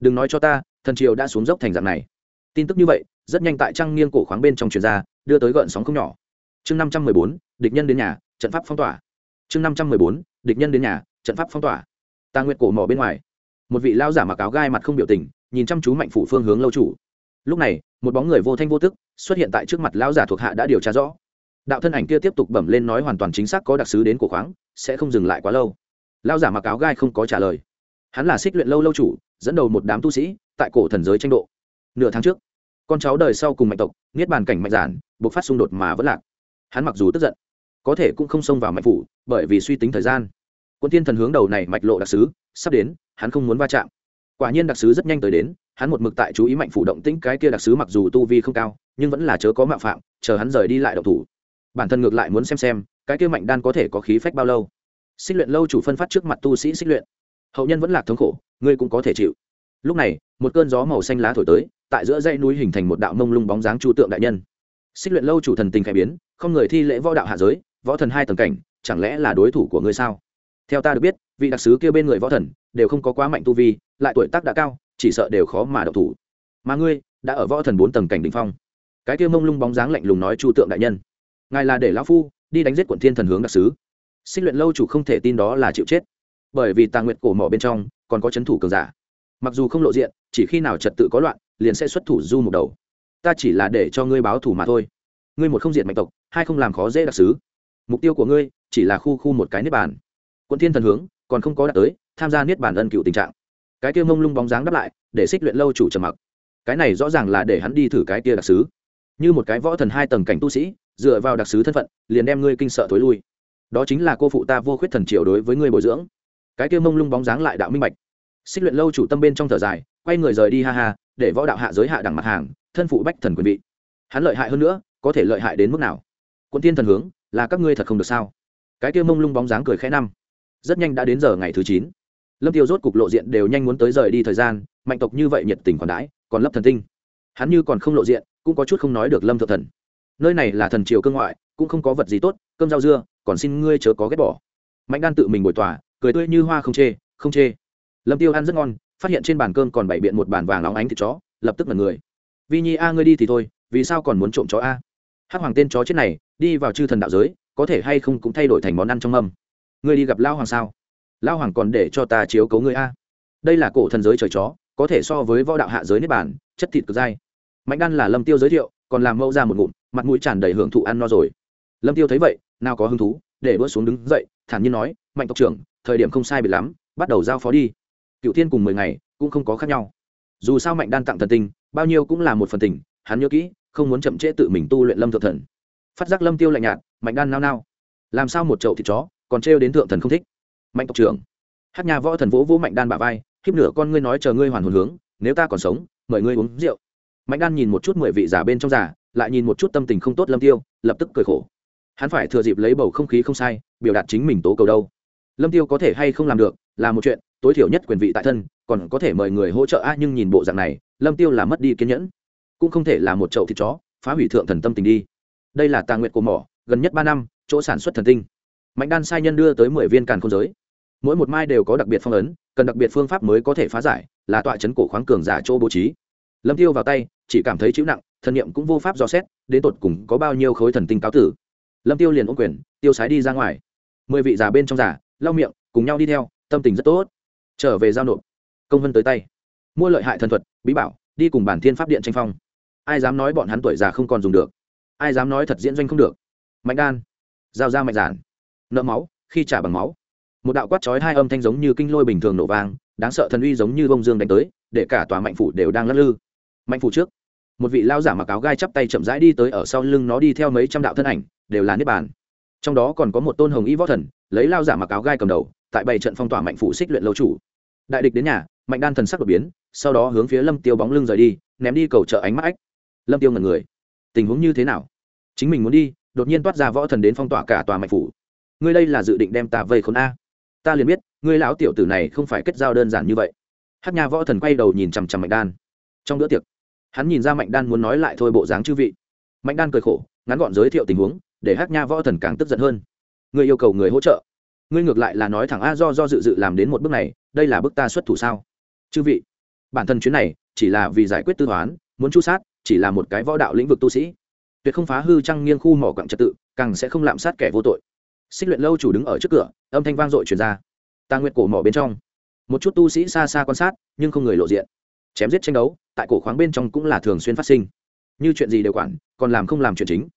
Đừng nói cho ta, thần triều đã xuống dốc thành dạng này. Tin tức như vậy, rất nhanh tại trăng nghiêng cổ khoáng bên trong truyền ra, đưa tới gợn sóng không nhỏ. Chương năm trăm mười bốn, địch nhân đến nhà, trận pháp phong tỏa. Chương năm trăm mười bốn, địch nhân đến nhà, trận pháp phong tỏa. Ta nguyệt cổ mỏ bên ngoài. Một vị lao giả mặc áo gai mặt không biểu tình nhìn chăm chú mạnh phủ phương hướng lâu chủ. Lúc này, một bóng người vô thanh vô tức xuất hiện tại trước mặt lão giả thuộc hạ đã điều tra rõ. Đạo thân ảnh kia tiếp tục bẩm lên nói hoàn toàn chính xác có đặc sứ đến cổ khoáng, sẽ không dừng lại quá lâu. Lão giả mặc áo gai không có trả lời. Hắn là xích luyện lâu lâu chủ, dẫn đầu một đám tu sĩ tại cổ thần giới tranh độ. Nửa tháng trước, con cháu đời sau cùng mạnh tộc, niết bàn cảnh mạnh giản buộc phát xung đột mà vẫn lạc. Hắn mặc dù tức giận, có thể cũng không xông vào mạnh phủ, bởi vì suy tính thời gian. Quân tiên thần hướng đầu này mạch lộ đặc sứ, sắp đến, hắn không muốn va chạm quả nhiên đặc sứ rất nhanh tới đến, hắn một mực tại chú ý mạnh phủ động tĩnh cái kia đặc sứ mặc dù tu vi không cao, nhưng vẫn là chớ có mạo phạm, chờ hắn rời đi lại động thủ. Bản thân ngược lại muốn xem xem, cái kia mạnh đan có thể có khí phách bao lâu. Xích luyện lâu chủ phân phát trước mặt tu sĩ xích luyện. Hậu nhân vẫn lạc thống khổ, ngươi cũng có thể chịu. Lúc này, một cơn gió màu xanh lá thổi tới, tại giữa dãy núi hình thành một đạo mông lung bóng dáng chu tượng đại nhân. Xích luyện lâu chủ thần tình khẽ biến, không người thi lễ võ đạo hạ giới, võ thần hai tầng cảnh, chẳng lẽ là đối thủ của ngươi sao? Theo ta được biết, vị đặc sứ kia bên người võ thần, đều không có quá mạnh tu vi lại tuổi tác đã cao, chỉ sợ đều khó mà độc thủ. Mà ngươi, đã ở võ thần bốn tầng cảnh đ ỉ n h phong. Cái kia mông lung bóng dáng lạnh lùng nói chu tượng đại nhân. Ngài là để lão phu, đi đánh giết quận thiên thần hướng đặc sứ. Xích luyện lâu chủ không thể tin đó là chịu chết. Bởi vì tàng nguyện cổ mỏ bên trong, còn có c h ấ n thủ cường giả. Mặc dù không lộ diện, chỉ khi nào trật tự có loạn, liền sẽ xuất thủ du một đầu. Ta chỉ là để cho ngươi báo thủ mà thôi. Ngươi một không diện mạnh tộc, hai không làm khó dễ đặc sứ. Mục tiêu của ngươi, chỉ là khu khu một cái niết bàn. Quận thiên thần hướng, còn không có đạt tới, tham gia niết bàn ân cựu tình trạng cái kia mông lung bóng dáng đáp lại, để xích luyện lâu chủ trầm mặc. Cái này rõ ràng là để hắn đi thử cái kia đặc sứ. Như một cái võ thần hai tầng cảnh tu sĩ, dựa vào đặc sứ thân phận, liền đem ngươi kinh sợ thối lui. Đó chính là cô phụ ta vô khuyết thần triều đối với ngươi bồi dưỡng. Cái kia mông lung bóng dáng lại đạo minh bạch. Xích luyện lâu chủ tâm bên trong thở dài, quay người rời đi ha ha, để võ đạo hạ giới hạ đẳng mặt hàng, thân phụ bách thần quyền vị. Hắn lợi hại hơn nữa, có thể lợi hại đến mức nào? Quân tiên thần hướng, là các ngươi thật không được sao? Cái kia mông lung bóng dáng cười khẽ năm. Rất nhanh đã đến giờ ngày thứ chín lâm tiêu rốt cục lộ diện đều nhanh muốn tới rời đi thời gian, mạnh tộc như vậy nhiệt tình còn đãi, còn lấp thần tinh. Hắn như còn không lộ diện, cũng có chút không nói được lâm thượng thần. Nơi này là thần triều cương ngoại, cũng không có vật gì tốt, cơm rau dưa, còn xin ngươi chớ có ghét bỏ. Mạnh đan tự mình bồi tòa, cười tươi như hoa không chê không chê. Lâm tiêu ăn rất ngon, phát hiện trên bàn cơm còn bày biện một bàn vàng óng ánh thịt chó, lập tức là người. Vi nhi a, ngươi đi thì thôi, vì sao còn muốn trộm chó a? Hắc hoàng tên chó chết này, đi vào chư thần đạo giới, có thể hay không cũng thay đổi thành món ăn trong mâm. Ngươi đi gặp lao hoàng sao? Lao hoàng còn để cho ta chiếu cấu ngươi a. Đây là cổ thần giới trời chó, có thể so với võ đạo hạ giới nếp bản chất thịt cực dai. Mạnh đan là lâm tiêu giới thiệu, còn làm mẫu ra một ngụm, mặt mũi tràn đầy hưởng thụ ăn no rồi. Lâm tiêu thấy vậy, nào có hứng thú, để bữa xuống đứng dậy, thản nhiên nói, mạnh tộc trưởng, thời điểm không sai biệt lắm, bắt đầu giao phó đi. Cựu thiên cùng mười ngày, cũng không có khác nhau. Dù sao mạnh đan tặng thần tình, bao nhiêu cũng là một phần tình, hắn nhớ kỹ, không muốn chậm trễ tự mình tu luyện lâm thượng thần. Phát giác lâm tiêu lạnh nhạt, mạnh đan nao nao. Làm sao một chậu thịt chó, còn trêu đến thượng thần không thích? Mạnh tộc trưởng. Hát nhà võ thần vỗ vỗ mạnh đan bả vai, khiếp nửa con ngươi nói chờ ngươi hoàn hồn hướng, nếu ta còn sống, mời ngươi uống rượu. Mạnh đan nhìn một chút mười vị giả bên trong giả, lại nhìn một chút tâm tình không tốt lâm tiêu, lập tức cười khổ. Hắn phải thừa dịp lấy bầu không khí không sai, biểu đạt chính mình tố cầu đâu. Lâm tiêu có thể hay không làm được, là một chuyện, tối thiểu nhất quyền vị tại thân, còn có thể mời người hỗ trợ a nhưng nhìn bộ dạng này, lâm tiêu là mất đi kiên nhẫn. Cũng không thể là một chậu thịt chó, phá hủy thượng thần tâm tình đi. Đây là tà nguyện của mỏ, gần nhất ba năm, chỗ sản xuất thần tinh mạnh đan sai nhân đưa tới mười viên càn không giới. Mỗi một mai đều có đặc biệt phong ấn, cần đặc biệt phương pháp mới có thể phá giải, là tọa chấn cổ khoáng cường giả chỗ bố trí. Lâm tiêu vào tay, chỉ cảm thấy chịu nặng, thần niệm cũng vô pháp dò xét, đến tột cùng có bao nhiêu khối thần tinh cáo tử. Lâm tiêu liền ôm quyền, tiêu sái đi ra ngoài. Mười vị già bên trong giả, lau miệng, cùng nhau đi theo, tâm tình rất tốt. Trở về giao nộp. Công vân tới tay. Mua lợi hại thần thuật, bí bảo, đi cùng bản thiên pháp điện tranh phong. Ai dám nói bọn hắn tuổi già không còn dùng được? Ai dám nói thật diễn doanh không được? Mạnh đan, giao ra mạnh giản nợ máu, khi trả bằng máu. Một đạo quát chói hai âm thanh giống như kinh lôi bình thường nổ vang, đáng sợ thần uy giống như bông dương đánh tới, để cả tòa mạnh phủ đều đang lắc lư. Mạnh phủ trước, một vị lao giả mặc áo gai chắp tay chậm rãi đi tới ở sau lưng nó đi theo mấy trăm đạo thân ảnh, đều là niết bàn. Trong đó còn có một tôn hồng y võ thần, lấy lao giả mặc áo gai cầm đầu, tại bảy trận phong tỏa mạnh phủ xích luyện lâu chủ. Đại địch đến nhà, mạnh đan thần sắc đột biến, sau đó hướng phía lâm tiêu bóng lưng rời đi, ném đi cầu trợ ánh mắt ách. Lâm tiêu ngẩn người. Tình huống như thế nào? Chính mình muốn đi, đột nhiên toát ra võ thần đến phong tỏa cả tòa mạnh phủ ngươi đây là dự định đem ta vây khốn a. Ta liền biết, ngươi lão tiểu tử này không phải kết giao đơn giản như vậy. Hát nhà võ thần quay đầu nhìn chằm chằm mạnh đan. Trong bữa tiệc, hắn nhìn ra mạnh đan muốn nói lại thôi bộ dáng chư vị. Mạnh đan cười khổ, ngắn gọn giới thiệu tình huống, để hát nha võ thần càng tức giận hơn. Ngươi yêu cầu người hỗ trợ. Ngươi ngược lại là nói thẳng a do do dự dự làm đến một bước này, đây là bước ta xuất thủ sao? Chư vị, bản thân chuyến này, chỉ là vì giải quyết tư toán, muốn chu sát, chỉ là một cái võ đạo lĩnh vực tu sĩ. Tuyệt không phá hư trăng nghiêng khu mỏ quặng trật tự, càng sẽ không lạm sát kẻ vô tội xích luyện lâu chủ đứng ở trước cửa, âm thanh vang dội truyền ra. Tà Nguyệt cổ mỏ bên trong. Một chút tu sĩ xa xa quan sát, nhưng không người lộ diện. Chém giết tranh đấu, tại cổ khoáng bên trong cũng là thường xuyên phát sinh. Như chuyện gì đều quản, còn làm không làm chuyện chính.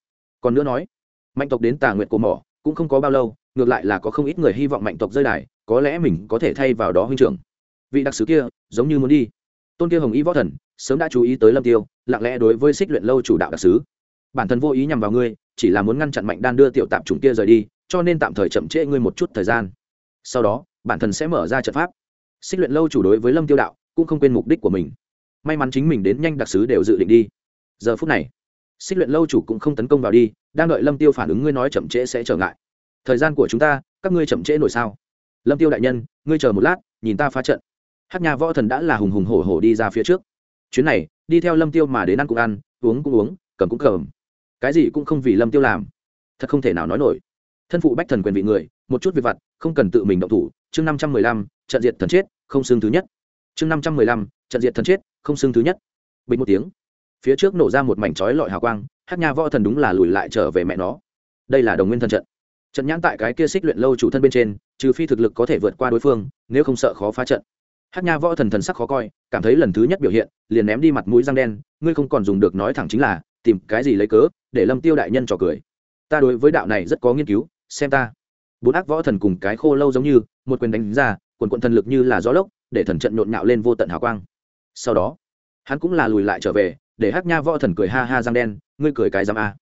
Còn nữa nói, mạnh tộc đến tà Nguyệt cổ mỏ, cũng không có bao lâu, ngược lại là có không ít người hy vọng mạnh tộc rơi đài, có lẽ mình có thể thay vào đó huynh trưởng. Vị đặc sứ kia, giống như muốn đi. Tôn kia hồng y võ thần, sớm đã chú ý tới lâm tiêu, lặng lẽ đối với xích luyện lâu chủ đạo đặc sứ. Bản thân vô ý nhằm vào ngươi, chỉ là muốn ngăn chặn mạnh đan đưa tiểu tạp chủng kia rời đi cho nên tạm thời chậm trễ ngươi một chút thời gian. Sau đó, bản thân sẽ mở ra trận pháp. Xích luyện lâu chủ đối với lâm tiêu đạo cũng không quên mục đích của mình. May mắn chính mình đến nhanh đặc sứ đều dự định đi. Giờ phút này, xích luyện lâu chủ cũng không tấn công vào đi, đang đợi lâm tiêu phản ứng ngươi nói chậm trễ sẽ trở ngại. Thời gian của chúng ta, các ngươi chậm trễ nổi sao? Lâm tiêu đại nhân, ngươi chờ một lát, nhìn ta phá trận. Hát nhà võ thần đã là hùng hùng hổ hổ đi ra phía trước. Chuyến này, đi theo lâm tiêu mà đến ăn cũng ăn, uống cũng uống, cầm cũng cầm. Cái gì cũng không vì lâm tiêu làm. Thật không thể nào nói nổi thân phụ bách thần quyền vị người, một chút việc vặt, không cần tự mình động thủ. Chương năm trăm mười lăm, trận diệt thần chết, không xương thứ nhất. Chương năm trăm mười lăm, trận diệt thần chết, không xương thứ nhất. Bình một tiếng. Phía trước nổ ra một mảnh chói lọi hào quang, hát nha võ thần đúng là lùi lại trở về mẹ nó. Đây là đồng nguyên thần trận. Trận nhãn tại cái kia xích luyện lâu chủ thân bên trên, trừ phi thực lực có thể vượt qua đối phương, nếu không sợ khó phá trận. Hát nha võ thần thần sắc khó coi, cảm thấy lần thứ nhất biểu hiện, liền ném đi mặt mũi răng đen, ngươi không còn dùng được nói thẳng chính là, tìm cái gì lấy cớ, để lâm tiêu đại nhân trò cười. Ta đối với đạo này rất có nghiên cứu xem ta. Bốn ác võ thần cùng cái khô lâu giống như, một quyền đánh ra, quần quận thần lực như là gió lốc, để thần trận nhộn nhạo lên vô tận hào quang. Sau đó, hắn cũng là lùi lại trở về, để hát nha võ thần cười ha ha răng đen, ngươi cười cái giam a.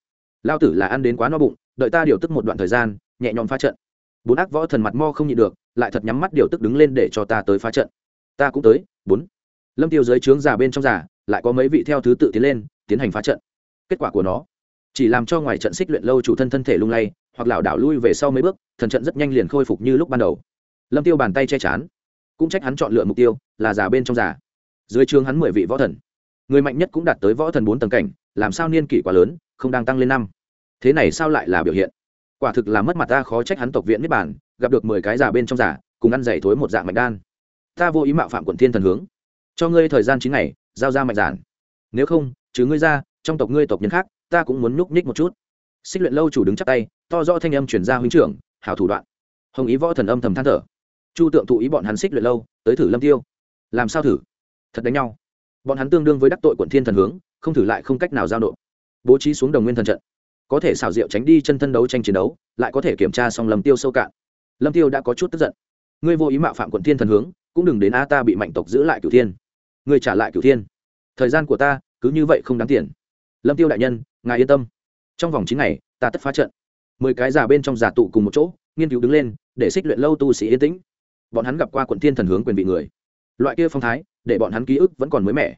Lao tử là ăn đến quá no bụng, đợi ta điều tức một đoạn thời gian, nhẹ nhõm phá trận. Bốn ác võ thần mặt mo không nhịn được, lại thật nhắm mắt điều tức đứng lên để cho ta tới phá trận. Ta cũng tới, bốn. Lâm tiêu dưới trướng già bên trong già, lại có mấy vị theo thứ tự tiến lên, tiến hành phá trận. Kết quả của nó, chỉ làm cho ngoài trận xích luyện lâu chủ thân thân thể lung lay hoặc lảo đảo lui về sau mấy bước, thần trận rất nhanh liền khôi phục như lúc ban đầu. Lâm tiêu bàn tay che chắn cũng trách hắn chọn lựa mục tiêu, là già bên trong già. Dưới trường hắn mười vị võ thần. Người mạnh nhất cũng đạt tới võ thần bốn tầng cảnh, làm sao niên kỷ quá lớn, không đang tăng lên năm. Thế này sao lại là biểu hiện? Quả thực là mất mặt ta khó trách hắn tộc viện niết bản gặp được mười cái già bên trong giả cùng ăn dày thối một dạng mạnh đan. Ta vô ý mạo phạm quận thiên thần hướng. Cho ngươi thời gian chín ngày, giao ra mạnh giản. Nếu không chứ ngươi ra, trong tộc ngươi tộc nhân khác, ta cũng muốn nhúc nhích một chút xích luyện lâu chủ đứng chắc tay, to do thanh âm chuyển ra huynh trưởng, hảo thủ đoạn. Hồng ý võ thần âm thầm than thở. Chu tượng thụ ý bọn hắn xích luyện lâu, tới thử lâm tiêu. Làm sao thử? Thật đánh nhau. Bọn hắn tương đương với đắc tội quận thiên thần hướng, không thử lại không cách nào giao nộp. Bố trí xuống đồng nguyên thần trận. Có thể xảo diệu tránh đi chân thân đấu tranh chiến đấu, lại có thể kiểm tra xong lâm tiêu sâu cạn. Lâm tiêu đã có chút tức giận. Ngươi vô ý mạo phạm quận thiên thần hướng, cũng đừng đến a ta bị mạnh tộc giữ lại cửu thiên. Ngươi trả lại cửu thiên. Thời gian của ta cứ như vậy không đáng tiền. Lâm tiêu đại nhân, ngài yên tâm trong vòng chín ngày, ta tất phá trận. Mười cái già bên trong giả tụ cùng một chỗ, nghiên cứu đứng lên, để xích luyện lâu tu sĩ yên tĩnh. Bọn hắn gặp qua quận thiên thần hướng quyền vị người. Loại kia phong thái, để bọn hắn ký ức vẫn còn mới mẻ.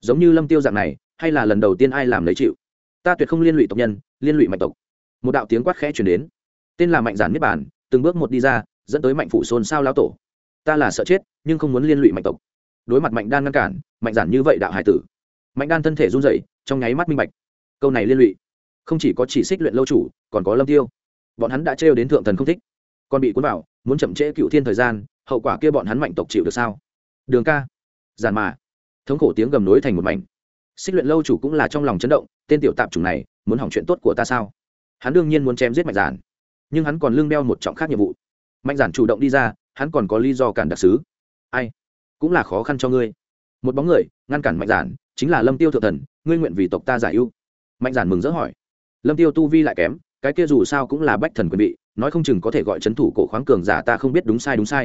Giống như lâm tiêu dạng này, hay là lần đầu tiên ai làm lấy chịu? Ta tuyệt không liên lụy tộc nhân, liên lụy mạnh tộc. Một đạo tiếng quát khẽ chuyển đến. Tên là mạnh giản niết bản từng bước một đi ra, dẫn tới mạnh phủ xôn sao lao tổ. Ta là sợ chết, nhưng không muốn liên lụy mạnh tộc. Đối mặt mạnh đan ngăn cản, mạnh giản như vậy đạo hải tử. Mạnh đan thân thể run rẩy, trong nháy mắt minh bạch. Câu này liên lụy không chỉ có chỉ xích luyện lâu chủ, còn có lâm tiêu. Bọn hắn đã trêu đến thượng thần không thích. Còn bị cuốn vào, muốn chậm trễ cựu thiên thời gian, hậu quả kia bọn hắn mạnh tộc chịu được sao? Đường ca giàn mà. Thống khổ tiếng gầm nối thành một mảnh. Xích luyện lâu chủ cũng là trong lòng chấn động, tên tiểu tạp chủng này, muốn hỏng chuyện tốt của ta sao? Hắn đương nhiên muốn chém giết mạnh giản. Nhưng hắn còn lương đeo một trọng khác nhiệm vụ. Mạnh giản chủ động đi ra, hắn còn có lý do cản đặc sứ. Ai? Cũng là khó khăn cho ngươi. Một bóng người, ngăn cản mạnh giản, chính là lâm tiêu thượng thần, ngươi nguyện vì tộc ta giải ưu. Mạnh giản mừng rỡ hỏi lâm tiêu tu vi lại kém, cái kia dù sao cũng là bách thần quyền vị, nói không chừng có thể gọi c h ấ n thủ cổ khoáng cường giả ta không biết đúng sai đúng sai.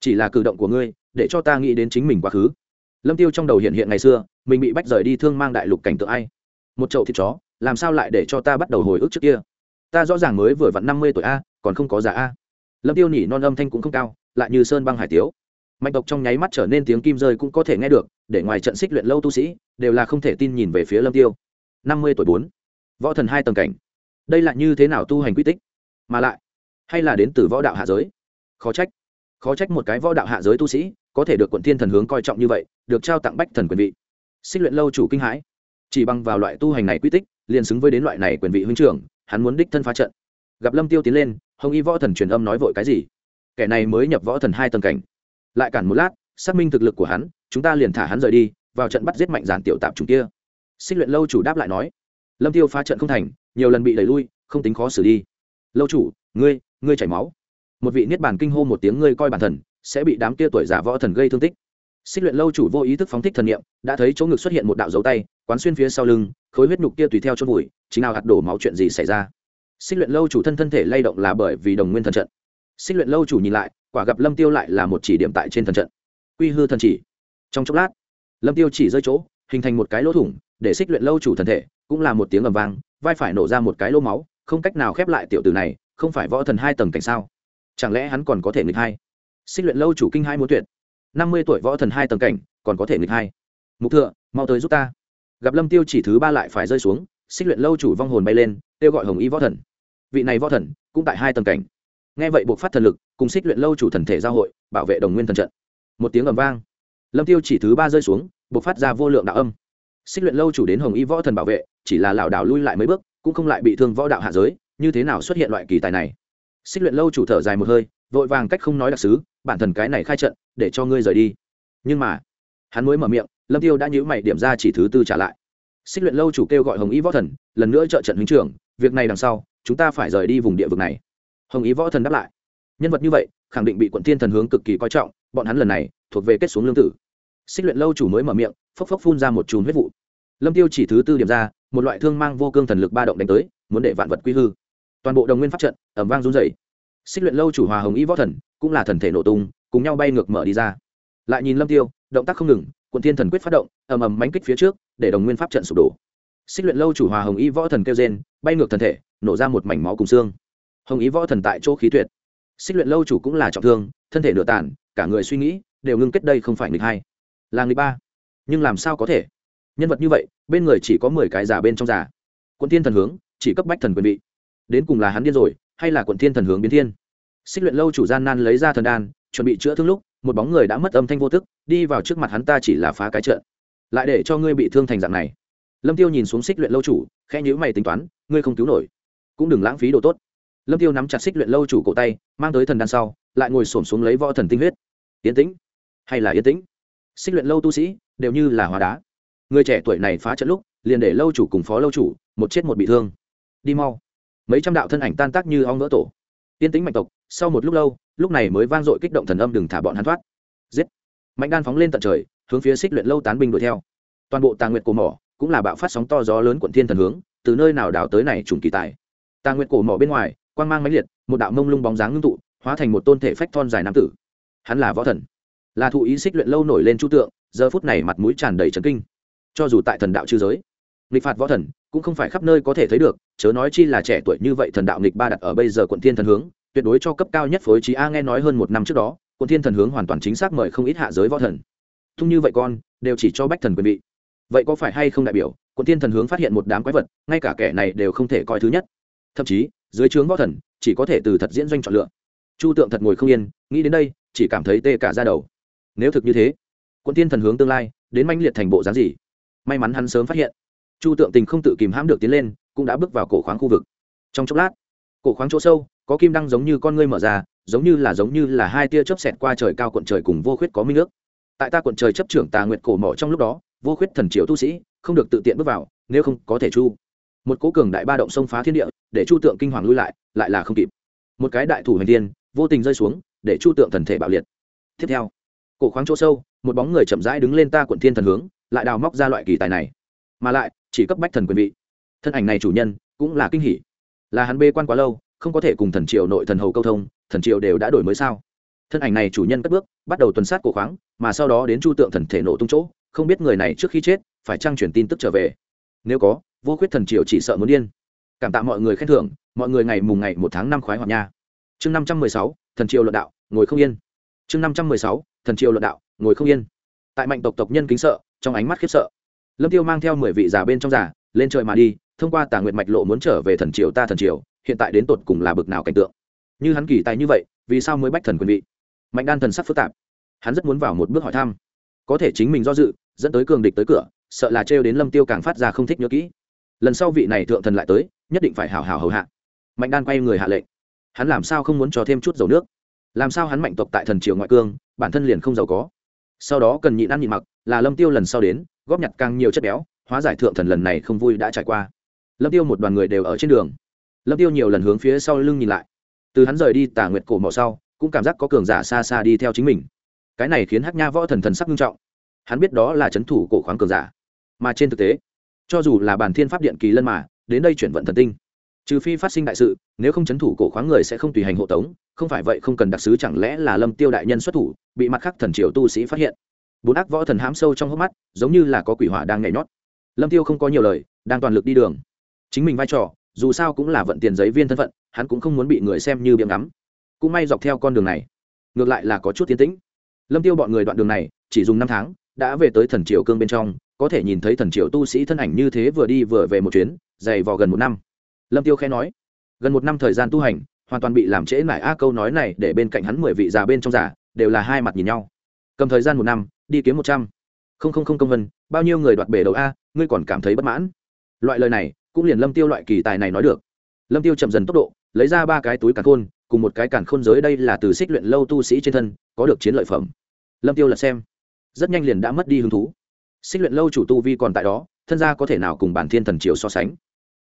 Chỉ là cử động của ngươi, để cho ta nghĩ đến chính mình quá khứ. Lâm tiêu trong đầu hiện hiện ngày xưa, mình bị bách rời đi thương mang đại lục cảnh tượng ai? Một chậu thịt chó, làm sao lại để cho ta bắt đầu hồi ức trước kia? Ta rõ ràng mới vừa vặn năm mươi tuổi a, còn không có giả a. Lâm tiêu nhỉ non âm thanh cũng không cao, lại như sơn băng hải tiếu. Mạnh tộc trong nháy mắt trở nên tiếng kim rơi cũng có thể nghe được, để ngoài trận xích luyện lâu tu sĩ, đều là không thể tin nhìn về phía lâm tiêu. năm mươi tuổi bốn võ thần hai tầng cảnh. Đây là như thế nào tu hành quy tích? Mà lại, hay là đến từ võ đạo hạ giới? Khó trách khó trách một cái võ đạo hạ giới tu sĩ có thể được quận thiên thần hướng coi trọng như vậy, được trao tặng bách thần quyền vị. Xích luyện lâu chủ kinh hãi. Chỉ bằng vào loại tu hành này quy tích, liền xứng với đến loại này quyền vị huynh trưởng, hắn muốn đích thân phá trận. Gặp lâm tiêu tiến lên, hồng y võ thần truyền âm nói vội cái gì? Kẻ này mới nhập võ thần hai tầng cảnh. Lại cản một lát, xác minh thực lực của hắn, chúng ta liền thả hắn rời đi, vào trận bắt giết mạnh giàn tiểu tạp chúng kia. Xích luyện lâu chủ đáp lại nói lâm tiêu phá trận không thành, nhiều lần bị đẩy lui, không tính khó xử đi. Lâu chủ, ngươi ngươi chảy máu. Một vị niết bàn kinh hô một tiếng, ngươi coi bản thần, sẽ bị đám kia tuổi giả võ thần gây thương tích. Xích luyện lâu chủ vô ý thức phóng thích thần niệm, đã thấy chỗ ngực xuất hiện một đạo dấu tay, quán xuyên phía sau lưng, khối huyết nhục kia tùy theo chôn vùi, chính nào hạt đổ máu chuyện gì xảy ra? Xích luyện lâu chủ thân thân thể lay động là bởi vì đồng nguyên thần trận. Xích luyện lâu chủ nhìn lại, quả gặp lâm tiêu lại là một chỉ điểm tại trên thần trận. Quy hư thần chỉ. Trong chốc lát, lâm tiêu chỉ rơi chỗ, hình thành một cái lỗ thủng, để xích luyện lâu chủ thần thể cũng là một tiếng ầm vang, vai phải nổ ra một cái lỗ máu, không cách nào khép lại tiểu tử này, không phải võ thần hai tầng cảnh sao? Chẳng lẽ hắn còn có thể nghịch hai? Xích luyện lâu chủ kinh hai muốn tuyệt. Năm mươi tuổi võ thần hai tầng cảnh, còn có thể nghịch hai? Mục thượng, mau tới giúp ta. Gặp lâm tiêu chỉ thứ ba lại phải rơi xuống, xích luyện lâu chủ vong hồn bay lên, kêu gọi hồng y võ thần. Vị này võ thần, cũng tại hai tầng cảnh. Nghe vậy buộc phát thần lực, cùng xích luyện lâu chủ thần thể giao hội, bảo vệ đồng nguyên thần trận. Một tiếng ầm vang. Lâm tiêu chỉ thứ ba rơi xuống, buộc phát ra vô lượng đạo âm xích luyện lâu chủ đến hồng y võ thần bảo vệ, chỉ là lảo đảo lui lại mấy bước, cũng không lại bị thương võ đạo hạ giới, như thế nào xuất hiện loại kỳ tài này? Xích luyện lâu chủ thở dài một hơi, vội vàng cách không nói đặc sứ, bản thần cái này khai trận, để cho ngươi rời đi. Nhưng mà, hắn mới mở miệng, lâm tiêu đã nhíu mày điểm ra chỉ thứ tư trả lại. Xích luyện lâu chủ kêu gọi hồng y võ thần, lần nữa trợ trận huynh trưởng, việc này đằng sau, chúng ta phải rời đi vùng địa vực này. Hồng ý võ thần đáp lại, nhân vật như vậy, khẳng định bị quận thiên thần hướng cực kỳ coi trọng, bọn hắn lần này thuộc về kết xuống lương tử xích luyện lâu chủ mới mở miệng, phốc phốc phun ra một chùm huyết vụ. Lâm tiêu chỉ thứ tư điểm ra, một loại thương mang vô cương thần lực ba động đánh tới, muốn để vạn vật quy hư. Toàn bộ đồng nguyên pháp trận ẩm vang run rẩy. Xích luyện lâu chủ hòa hồng y võ thần, cũng là thần thể nổ tung, cùng nhau bay ngược mở đi ra. Lại nhìn lâm tiêu, động tác không ngừng quận thiên thần quyết phát động, ầm ầm mánh kích phía trước, để đồng nguyên pháp trận sụp đổ. Xích luyện lâu chủ hòa hồng y võ thần kêu gen bay ngược thần thể, nổ ra một mảnh máu cùng xương. Hồng y võ thần tại chỗ khí tuyệt. Xích luyện lâu chủ cũng là trọng thương, thân thể nửa tàn, cả người suy nghĩ, đều ngưng kết đây không phải nghịch hay? Là người ba. Nhưng làm sao có thể? Nhân vật như vậy, bên người chỉ có mười cái giả bên trong giả quận thiên thần hướng, chỉ cấp bách thần quyền Vị. đến cùng là hắn điên rồi, hay là quận thiên thần hướng biến thiên? Xích luyện lâu chủ gian nan lấy ra thần đan, chuẩn bị chữa thương lúc, một bóng người đã mất âm thanh vô tức đi vào trước mặt hắn ta chỉ là phá cái trận. Lại để cho ngươi bị thương thành dạng này. Lâm tiêu nhìn xuống xích luyện lâu chủ, khẽ nhíu mày tính toán, ngươi không cứu nổi. Cũng đừng lãng phí đồ tốt. Lâm tiêu nắm chặt xích luyện lâu chủ cổ tay, mang tới thần đan sau, lại ngồi xổm xuống lấy võ thần tinh huyết. Yên tĩnh. Hay là yên tĩnh? Xích luyện lâu tu sĩ đều như là hóa đá. Người trẻ tuổi này phá trận lúc, liền để lâu chủ cùng phó lâu chủ, một chết một bị thương. Đi mau. Mấy trăm đạo thân ảnh tan tác như ong vỡ tổ. Yên tĩnh mạnh tộc, sau một lúc lâu, lúc này mới vang dội kích động thần âm đừng thả bọn hắn thoát. Giết. Mạnh đan phóng lên tận trời, hướng phía xích luyện lâu tán binh đuổi theo. Toàn bộ tàng nguyệt cổ mỏ cũng là bạo phát sóng to gió lớn quận thiên thần hướng, từ nơi nào đào tới này trùng kỳ tài. Tàng nguyệt cổ mỏ bên ngoài, quang mang máy liệt, một đạo mông lung bóng dáng ngưng tụ, hóa thành một tôn thể phách thon dài nam tử. Hắn là võ thần là thụ ý xích luyện lâu nổi lên chu tượng, giờ phút này mặt mũi tràn đầy trấn kinh. Cho dù tại thần đạo chư giới, nghịch phạt võ thần cũng không phải khắp nơi có thể thấy được, chớ nói chi là trẻ tuổi như vậy thần đạo nghịch ba đặt ở bây giờ quận thiên thần hướng, tuyệt đối cho cấp cao nhất phối trí a nghe nói hơn một năm trước đó, quận thiên thần hướng hoàn toàn chính xác mời không ít hạ giới võ thần. Thung như vậy con, đều chỉ cho bách thần quyền bị vậy có phải hay không đại biểu, quận thiên thần hướng phát hiện một đám quái vật, ngay cả kẻ này đều không thể coi thứ nhất. Thậm chí, dưới trướng võ thần, chỉ có thể từ thật diễn doanh chọn lựa. Chu tượng thật ngồi không yên, nghĩ đến đây, chỉ cảm thấy tê cả ra đầu nếu thực như thế, quận tiên thần hướng tương lai, đến manh liệt thành bộ dáng gì? May mắn hắn sớm phát hiện, chu tượng tình không tự kìm hãm được tiến lên, cũng đã bước vào cổ khoáng khu vực. Trong chốc lát, cổ khoáng chỗ sâu, có kim đăng giống như con ngươi mở ra, giống như là giống như là hai tia chớp xẹt qua trời cao cuộn trời cùng vô khuyết có minh nước tại ta cuộn trời chấp trưởng tà nguyệt cổ mỏ trong lúc đó, vô khuyết thần triều tu sĩ, không được tự tiện bước vào, nếu không có thể chu. Một cố cường đại ba động xông phá thiên địa, để chu tượng kinh hoàng lui lại lại là không kịp. Một cái đại thủ hành tiên vô tình rơi xuống, để chu tượng thần thể bạo liệt. Tiếp theo cổ khoáng chỗ sâu, một bóng người chậm rãi đứng lên ta quận thiên thần hướng, lại đào móc ra loại kỳ tài này. Mà lại, chỉ cấp bách thần quyền vị. Thân ảnh này chủ nhân, cũng là kinh hỷ là hắn bê quan quá lâu, không có thể cùng thần triều nội thần hầu câu thông, thần triều đều đã đổi mới sao? Thân ảnh này chủ nhân cất bước, bắt đầu tuần sát cổ khoáng, mà sau đó đến chu tượng thần thể nổ tung chỗ, không biết người này trước khi chết, phải trang chuyển tin tức trở về. Nếu có, vô khuyết thần triều chỉ sợ muốn điên. Cảm tạ mọi người khen thưởng, mọi người ngày mùng ngày một tháng năm khoái hoạt nha. Chương năm trăm mười sáu, thần triều luận đạo, ngồi không yên chương năm trăm mười sáu, thần triều luận đạo, ngồi không yên. Tại mạnh tộc tộc nhân kính sợ, trong ánh mắt khiếp sợ. Lâm tiêu mang theo mười vị già bên trong giả lên trời mà đi, thông qua tà nguyệt mạch lộ muốn trở về thần triều ta thần triều, hiện tại đến tột cùng là bực nào cảnh tượng. Như hắn kỳ tài như vậy, vì sao mới bách thần quyền vị? Mạnh đan thần sắc phức tạp. Hắn rất muốn vào một bước hỏi thăm. Có thể chính mình do dự, dẫn tới cường địch tới cửa, sợ là trêu đến lâm tiêu càng phát ra không thích nhớ kỹ. Lần sau vị này thượng thần lại tới, nhất định phải hào hào hầu hạ. Mạnh đan quay người hạ lệnh. Hắn làm sao không muốn cho thêm chút dầu nước? Làm sao hắn mạnh tộc tại thần triều ngoại cương, bản thân liền không giàu có. Sau đó cần nhịn ăn nhịn mặc, là lâm tiêu lần sau đến, góp nhặt càng nhiều chất béo, hóa giải thượng thần lần này không vui đã trải qua. Lâm tiêu một đoàn người đều ở trên đường. Lâm tiêu nhiều lần hướng phía sau lưng nhìn lại. Từ hắn rời đi tả nguyệt cổ mỏ sau, cũng cảm giác có cường giả xa xa đi theo chính mình. Cái này khiến hắc nha võ thần thần sắc nghiêm trọng. Hắn biết đó là c thủ cổ khoáng cường giả. Mà trên thực tế, cho dù là bản thiên pháp điện kỳ lân mà, đến đây chuyển vận thần tinh trừ phi phát sinh đại sự, nếu không c thủ cổ khoáng người sẽ không tùy hành hộ tống, không phải vậy không cần đặc sứ chẳng lẽ là lâm tiêu đại nhân xuất thủ, bị mặt khác thần triều tu sĩ phát hiện. Bốn ác võ thần hám sâu trong hốc mắt, giống như là có quỷ hỏa đang nhảy nhót. Lâm tiêu không có nhiều lời, đang toàn lực đi đường. Chính mình vai trò, dù sao cũng là vận tiền giấy viên thân phận, hắn cũng không muốn bị người xem như biếng ngắm. Cũng may dọc theo con đường này, ngược lại là có chút tiến tĩnh. Lâm tiêu bọn người đoạn đường này, chỉ dùng năm tháng, đã về tới thần triều cương bên trong, có thể nhìn thấy thần triều tu sĩ thân ảnh như thế vừa đi vừa về một chuyến, dày vò gần một năm lâm tiêu khẽ nói, gần một năm thời gian tu hành, hoàn toàn bị làm trễ mải a câu nói này để bên cạnh hắn mười vị già bên trong giả đều là hai mặt nhìn nhau. Cầm thời gian một năm, đi kiếm một trăm. Không không không công vân, bao nhiêu người đoạt bể đầu a, ngươi còn cảm thấy bất mãn? Loại lời này, cũng liền lâm tiêu loại kỳ tài này nói được. Lâm tiêu chậm dần tốc độ, lấy ra ba cái túi càn khôn, cùng một cái càn khôn giới đây là từ xích luyện lâu tu sĩ trên thân, có được chiến lợi phẩm. Lâm tiêu là xem, rất nhanh liền đã mất đi hứng thú. Xích luyện lâu chủ tu vi còn tại đó, thân gia có thể nào cùng bản thiên thần triều so sánh?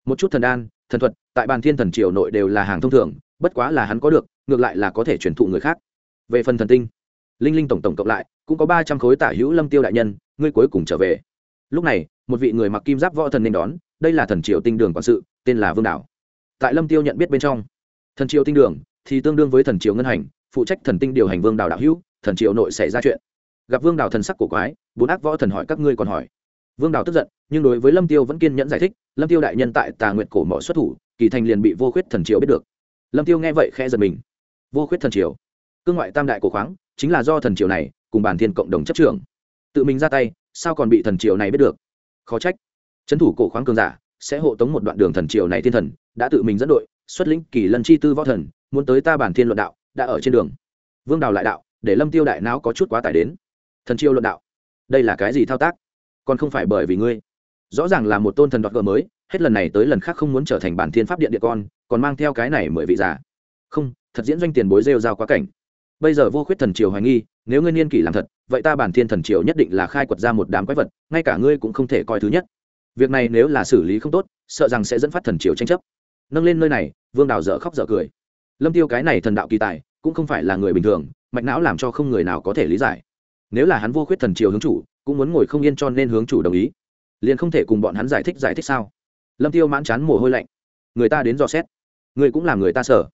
Một chút thần đan, thần thuật, tại bàn thiên thần triều nội đều là hàng thông thường, bất quá là hắn có được, ngược lại là có thể truyền thụ người khác. Về phần thần tinh, linh linh tổng tổng cộng lại, cũng có ba trăm khối tả hữu lâm tiêu đại nhân, ngươi cuối cùng trở về. Lúc này, một vị người mặc kim giáp võ thần nên đón, đây là thần triều tinh đường quản sự, tên là vương đảo. Tại lâm tiêu nhận biết bên trong, thần triều tinh đường thì tương đương với thần triều ngân hành, phụ trách thần tinh điều hành vương đảo đạo hữu, thần triều nội xảy ra chuyện. Gặp vương đảo thần sắc của quái, bốn ác võ thần hỏi các ngươi còn hỏi vương Đào tức giận, nhưng đối với lâm tiêu vẫn kiên nhẫn giải thích, lâm tiêu đại nhân tại tà nguyện cổ mỏ xuất thủ, kỳ thành liền bị vô khuyết thần triều biết được. Lâm tiêu nghe vậy khẽ giật mình. Vô khuyết thần triều? Cương ngoại tam đại cổ khoáng, chính là do thần triều này cùng bản thiên cộng đồng chấp trưởng. Tự mình ra tay, sao còn bị thần triều này biết được? Khó trách. Trấn thủ cổ khoáng cường giả sẽ hộ tống một đoạn đường thần triều này thiên thần, đã tự mình dẫn đội, xuất lĩnh kỳ lân chi tư võ thần, muốn tới ta bản thiên luận đạo, đã ở trên đường. Vương đào lại đạo, để lâm tiêu đại não có chút quá tải đến. Thần triều luận đạo, đây là cái gì thao tác? Còn không phải bởi vì ngươi. Rõ ràng là một tôn thần đoạt gờ mới, hết lần này tới lần khác không muốn trở thành bản thiên pháp điện địa con, còn mang theo cái này mười vị giả. Không, thật diễn doanh tiền bối rêu rao quá cảnh. Bây giờ vô khuyết thần triều hoài nghi, nếu ngươi niên kỷ làm thật, vậy ta bản thiên thần triều nhất định là khai quật ra một đám quái vật, ngay cả ngươi cũng không thể coi thứ nhất. Việc này nếu là xử lý không tốt, sợ rằng sẽ dẫn phát thần triều tranh chấp. Nâng lên nơi này, vương đào dở khóc dở cười. Lâm tiêu cái này thần đạo kỳ tài, cũng không phải là người bình thường, mạch não làm cho không người nào có thể lý giải. Nếu là hắn vô khuyết thần triều hướng chủ cũng muốn ngồi không yên cho nên hướng chủ đồng ý. Liền không thể cùng bọn hắn giải thích giải thích sao? Lâm tiêu mãn chán mồ hôi lạnh. Người ta đến dò xét. Người cũng làm người ta sở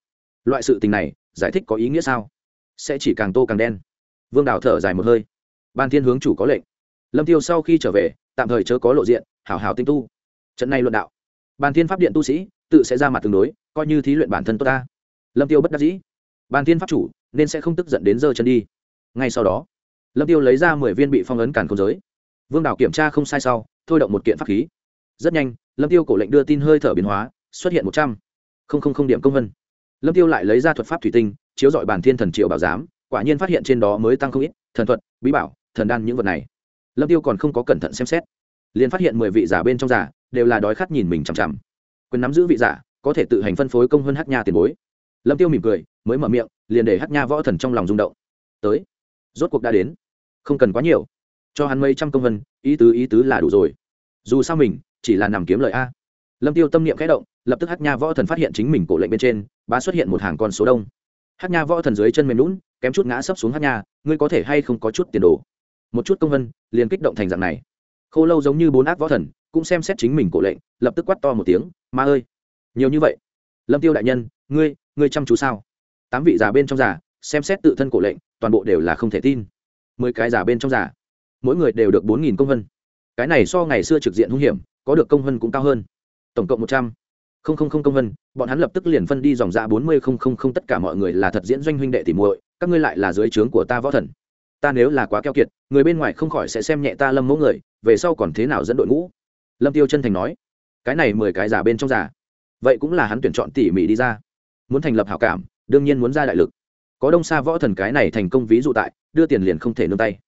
loại sự tình này, giải thích có ý nghĩa sao? Sẽ chỉ càng tô càng đen. Vương đào thở dài một hơi. Ban thiên hướng chủ có lệnh. Lâm tiêu sau khi trở về, tạm thời chớ có lộ diện, hảo hảo tinh tu. Trận này luận đạo. Ban thiên pháp điện tu sĩ, tự sẽ ra mặt tương đối, coi như thí luyện bản thân tốt ta. Lâm tiêu bất đắc dĩ. Ban thiên pháp chủ, nên sẽ không tức giận đến giờ chân đi. Ngay sau đó lâm tiêu lấy ra mười viên bị phong ấn cản không giới. Vương đào kiểm tra không sai sau, thôi động một kiện pháp khí. Rất nhanh, lâm tiêu cổ lệnh đưa tin hơi thở biến hóa, xuất hiện một trăm. Linh điểm công vân. Lâm tiêu lại lấy ra thuật pháp thủy tinh, chiếu dọi bản thiên thần triệu bảo giám, quả nhiên phát hiện trên đó mới tăng không ít, thần thuật, bí bảo, thần đan những vật này. Lâm tiêu còn không có cẩn thận xem xét, liền phát hiện mười vị giả bên trong giả đều là đói khát nhìn mình chằm chằm. Quyền nắm giữ vị giả có thể tự hành phân phối công hơn hát nha tiền bối. Lâm tiêu mỉm cười, mới mở miệng, liền để hát nha võ thần trong lòng rung động. Tới rốt cuộc đã đến. Không cần quá nhiều. Cho hắn mấy trăm công vân, ý tứ ý tứ là đủ rồi. Dù sao mình, chỉ là nằm kiếm lời a. Lâm tiêu tâm niệm khẽ động, lập tức hát nha võ thần phát hiện chính mình cổ lệnh bên trên, bá xuất hiện một hàng con số đông. Hát nha võ thần dưới chân mềm lún kém chút ngã sấp xuống hát nha, ngươi có thể hay không có chút tiền đồ? Một chút công vân, liền kích động thành dạng này. Khô lâu giống như bốn ác võ thần, cũng xem xét chính mình cổ lệnh, lập tức quát to một tiếng, ma ơi, nhiều như vậy? Lâm tiêu đại nhân, ngươi ngươi chăm chú sao? Tám vị già bên trong già, xem xét tự thân cổ lệnh toàn bộ đều là không thể tin. Mười cái giả bên trong giả, mỗi người đều được bốn nghìn công vân. Cái này so ngày xưa trực diện hung hiểm có được công vân cũng cao hơn. Tổng cộng một trăm không không không công vân bọn hắn lập tức liền phân đi dòng dạ bốn mươi không không không tất cả mọi người là thật diễn doanh huynh đệ tỉ muội các ngươi lại là dưới trướng của ta võ thần. Ta nếu là quá keo kiệt người bên ngoài không khỏi sẽ xem nhẹ ta lâm mẫu người về sau còn thế nào dẫn đội ngũ? Lâm tiêu chân thành nói cái này mười cái giả bên trong giả vậy cũng là hắn tuyển chọn tỉ mỉ đi ra. Muốn thành lập hảo cảm đương nhiên muốn ra đại lực có đông xa võ thần cái này thành công ví dụ tại, đưa tiền liền không thể nương tay.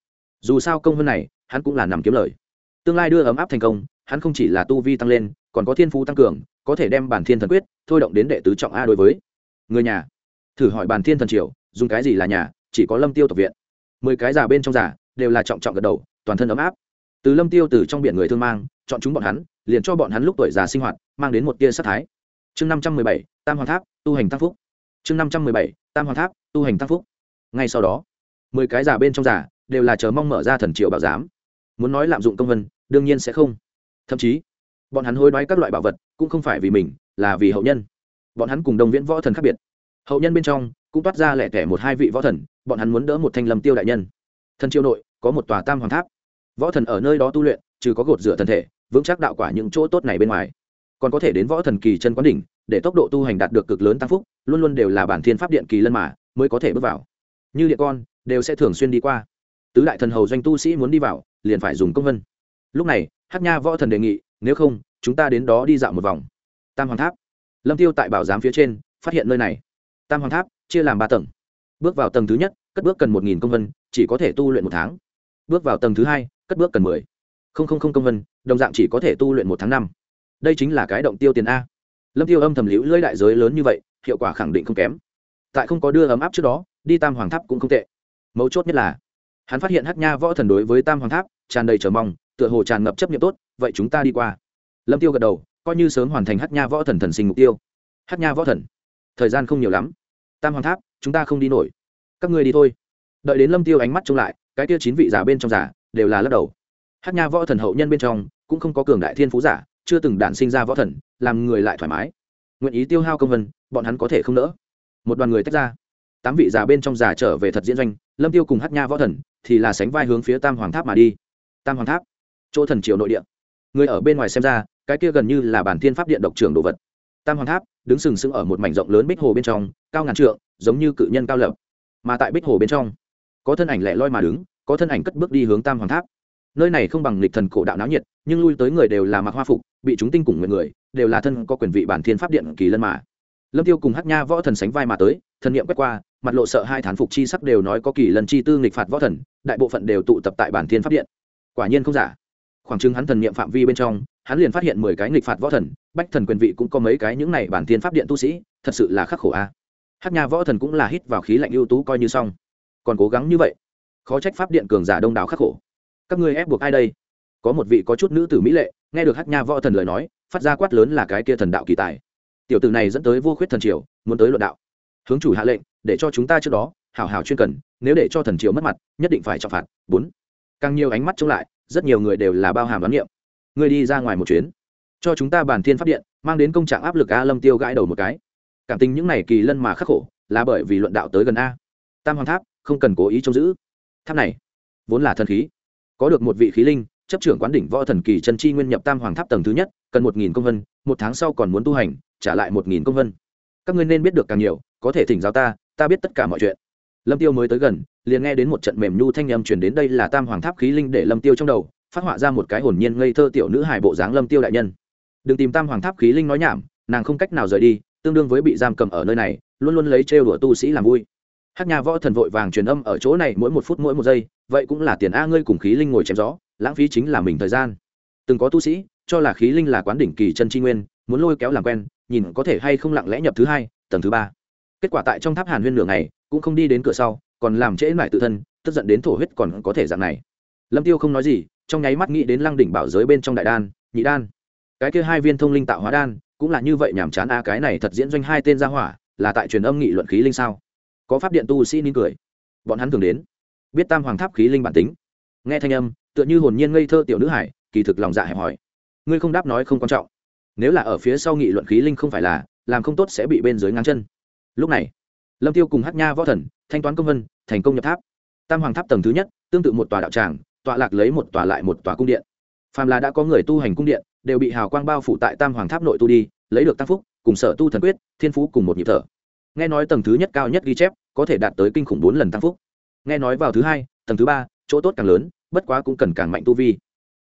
Dù sao công hơn này, hắn cũng là nằm kiếm lời. Tương lai đưa ấm áp thành công, hắn không chỉ là tu vi tăng lên, còn có thiên phú tăng cường, có thể đem bản thiên thần quyết, thôi động đến đệ tứ trọng a đối với. Người nhà. Thử hỏi bản thiên thần triều, dùng cái gì là nhà, chỉ có lâm tiêu tập viện. Mười cái già bên trong già, đều là trọng trọng gật đầu, toàn thân ấm áp. Từ lâm tiêu từ trong biển người thương mang, chọn chúng bọn hắn, liền cho bọn hắn lúc tuổi già sinh hoạt, mang đến một tia sát thái. Chương năm trăm mười bảy, tam hoàng tháp, tu hành tăng phúc. Chương năm trăm mười bảy tam hoàng tháp, tu hành tăng phúc. Ngay sau đó, mười cái giả bên trong giả đều là chờ mong mở ra thần triệu bảo giám. Muốn nói lạm dụng công vân, đương nhiên sẽ không. Thậm chí, bọn hắn hối đoái các loại bảo vật cũng không phải vì mình, là vì hậu nhân. Bọn hắn cùng đồng viễn võ thần khác biệt. Hậu nhân bên trong cũng toát ra lẻ tẻ một hai vị võ thần, bọn hắn muốn đỡ một thanh lâm tiêu đại nhân. Thần triều nội có một tòa tam hoàng tháp. Võ thần ở nơi đó tu luyện, trừ có gột rửa thần thể, vững chắc đạo quả những chỗ tốt này bên ngoài còn có thể đến võ thần kỳ chân quán đỉnh, để tốc độ tu hành đạt được cực lớn tăng phúc, luôn luôn đều là bản thiên pháp điện kỳ lân mà, mới có thể bước vào. Như điện con, đều sẽ thường xuyên đi qua. Tứ đại thần hầu doanh tu sĩ muốn đi vào, liền phải dùng công vân. Lúc này hát nha võ thần đề nghị, nếu không, chúng ta đến đó đi dạo một vòng. Tam hoàng tháp. Lâm tiêu tại bảo giám phía trên, phát hiện nơi này. Tam hoàng tháp, chia làm ba tầng. Bước vào tầng thứ nhất, cất bước cần một nghìn công vân, chỉ có thể tu luyện một tháng. Bước vào tầng thứ hai, cất bước cần mười. Không không không công vân, đồng dạng chỉ có thể tu luyện một tháng năm đây chính là cái động tiêu tiền a. Lâm tiêu âm thầm liễu lưỡi đại giới lớn như vậy, hiệu quả khẳng định không kém. Tại không có đưa ấm áp trước đó, đi tam hoàng tháp cũng không tệ. Mấu chốt nhất là, hắn phát hiện hát nha võ thần đối với tam hoàng tháp tràn đầy chờ mong, tựa hồ tràn ngập chấp nhận tốt, vậy chúng ta đi qua. Lâm tiêu gật đầu, coi như sớm hoàn thành hát nha võ thần thần sinh mục tiêu. Hát nha võ thần, thời gian không nhiều lắm. Tam hoàng tháp, chúng ta không đi nổi. Các ngươi đi thôi. Đợi đến lâm tiêu ánh mắt trông lại, cái tiêu chín vị giả bên trong giả, đều là lắc đầu. Hát nha võ thần hậu nhân bên trong, cũng không có cường đại thiên phú giả chưa từng đản sinh ra võ thần, làm người lại thoải mái. Nguyện ý tiêu hao công vân, bọn hắn có thể không nỡ. Một đoàn người tách ra. Tám vị già bên trong già trở về thật diễn doanh, lâm tiêu cùng hát nha võ thần thì là sánh vai hướng phía tam hoàng tháp mà đi. Tam hoàng tháp, chỗ thần triều nội địa. Người ở bên ngoài xem ra, cái kia gần như là bản thiên pháp điện độc trưởng đồ vật. Tam hoàng tháp, đứng sừng sững ở một mảnh rộng lớn bích hồ bên trong, cao ngàn trượng, giống như cự nhân cao lập. Mà tại bích hồ bên trong, có thân ảnh lẻ loi mà đứng, có thân ảnh cất bước đi hướng tam hoàng tháp nơi này không bằng lịch thần cổ đạo náo nhiệt, nhưng lui tới người đều là mặc hoa phục, bị chúng tinh cùng nguyện người, đều là thân có quyền vị bản thiên pháp điện kỳ lân mà. Lâm tiêu cùng hắc nha võ thần sánh vai mà tới, thần niệm quét qua, mặt lộ sợ hai thán phục chi sắc đều nói có kỳ lần chi tư nghịch phạt võ thần, đại bộ phận đều tụ tập tại bản thiên pháp điện. Quả nhiên không giả. Khoảng chừng hắn thần niệm phạm vi bên trong, hắn liền phát hiện mười cái nghịch phạt võ thần, bách thần quyền vị cũng có mấy cái những này bản thiên pháp điện tu sĩ, thật sự là khắc khổ a. Hát nha võ thần cũng là hít vào khí lạnh ưu tú coi như xong. Còn cố gắng như vậy, khó trách pháp điện cường giả đông đảo khắc khổ các ngươi ép buộc ai đây? Có một vị có chút nữ tử mỹ lệ, nghe được hát nha võ thần lời nói, phát ra quát lớn là cái kia thần đạo kỳ tài. Tiểu tử này dẫn tới vô khuyết thần triều, muốn tới luận đạo. Hướng chủ hạ lệnh, để cho chúng ta trước đó, hảo hảo chuyên cần, nếu để cho thần triều mất mặt, nhất định phải trọng phạt. Bốn. Càng nhiều ánh mắt chống lại, rất nhiều người đều là bao hàm đoán niệm. Ngươi đi ra ngoài một chuyến, cho chúng ta bàn thiên pháp điện, mang đến công trạng áp lực a lâm tiêu gãi đầu một cái. Cảm tình những này kỳ lân mà khắc khổ, là bởi vì luận đạo tới gần a. Tam hoàng tháp, không cần cố ý trông giữ. Tháp này, vốn là thần khí có được một vị khí linh, chấp trưởng quán đỉnh võ thần kỳ chân chi nguyên nhập tam hoàng tháp tầng thứ nhất, cần một nghìn công vân, một tháng sau còn muốn tu hành, trả lại một nghìn công vân. Các ngươi nên biết được càng nhiều, có thể thỉnh giáo ta ta biết tất cả mọi chuyện. Lâm tiêu mới tới gần, liền nghe đến một trận mềm nhu thanh âm truyền đến đây là tam hoàng tháp khí linh để lâm tiêu trong đầu, phát họa ra một cái hồn nhiên ngây thơ tiểu nữ hài bộ dáng lâm tiêu đại nhân. Đừng tìm tam hoàng tháp khí linh nói nhảm, nàng không cách nào rời đi, tương đương với bị giam cầm ở nơi này, luôn luôn lấy trêu đùa tu sĩ làm vui hát nhà võ thần vội vàng truyền âm ở chỗ này mỗi một phút mỗi một giây, vậy cũng là tiền a ngươi cùng khí linh ngồi chém gió, lãng phí chính là mình thời gian. Từng có tu sĩ, cho là khí linh là quán đỉnh kỳ chân tri nguyên, muốn lôi kéo làm quen, nhìn có thể hay không lặng lẽ nhập thứ hai, tầng thứ ba. Kết quả tại trong tháp hàn huyên nửa ngày, cũng không đi đến cửa sau, còn làm trễ lại tự thân, tức giận đến thổ huyết còn có thể dạng này. Lâm tiêu không nói gì, trong nháy mắt nghĩ đến lăng đỉnh bảo giới bên trong đại đan, nhị đan. Cái kia hai viên thông linh tạo hóa đan, cũng là như vậy nhảm chán a, cái này thật diễn doanh hai tên gia hỏa, là tại truyền âm nghị luận khí linh sao? Có pháp điện tu sĩ nín cười. Bọn hắn thường đến, biết tam hoàng tháp khí linh bản tính. Nghe thanh âm, tựa như hồn nhiên ngây thơ tiểu nữ hải, kỳ thực lòng dạ hẹp hỏi ngươi không đáp nói không quan trọng. Nếu là ở phía sau nghị luận khí linh không phải là, làm không tốt sẽ bị bên dưới ngang chân. Lúc này, lâm tiêu cùng hát nha võ thần, thanh toán công vân, thành công nhập tháp. Tam hoàng tháp tầng thứ nhất, tương tự một tòa đạo tràng, tọa lạc lấy một tòa lại một tòa cung điện. Phàm là đã có người tu hành cung điện, đều bị hào quang bao phủ tại tam hoàng tháp nội tu đi, lấy được tăng phúc, cùng sở tu thần quyết, thiên phú cùng một nhịp thở. Nghe nói tầng thứ nhất cao nhất ghi chép có thể đạt tới kinh khủng bốn lần tăng phúc. Nghe nói vào thứ hai, tầng thứ ba, chỗ tốt càng lớn, bất quá cũng cần càng mạnh tu vi.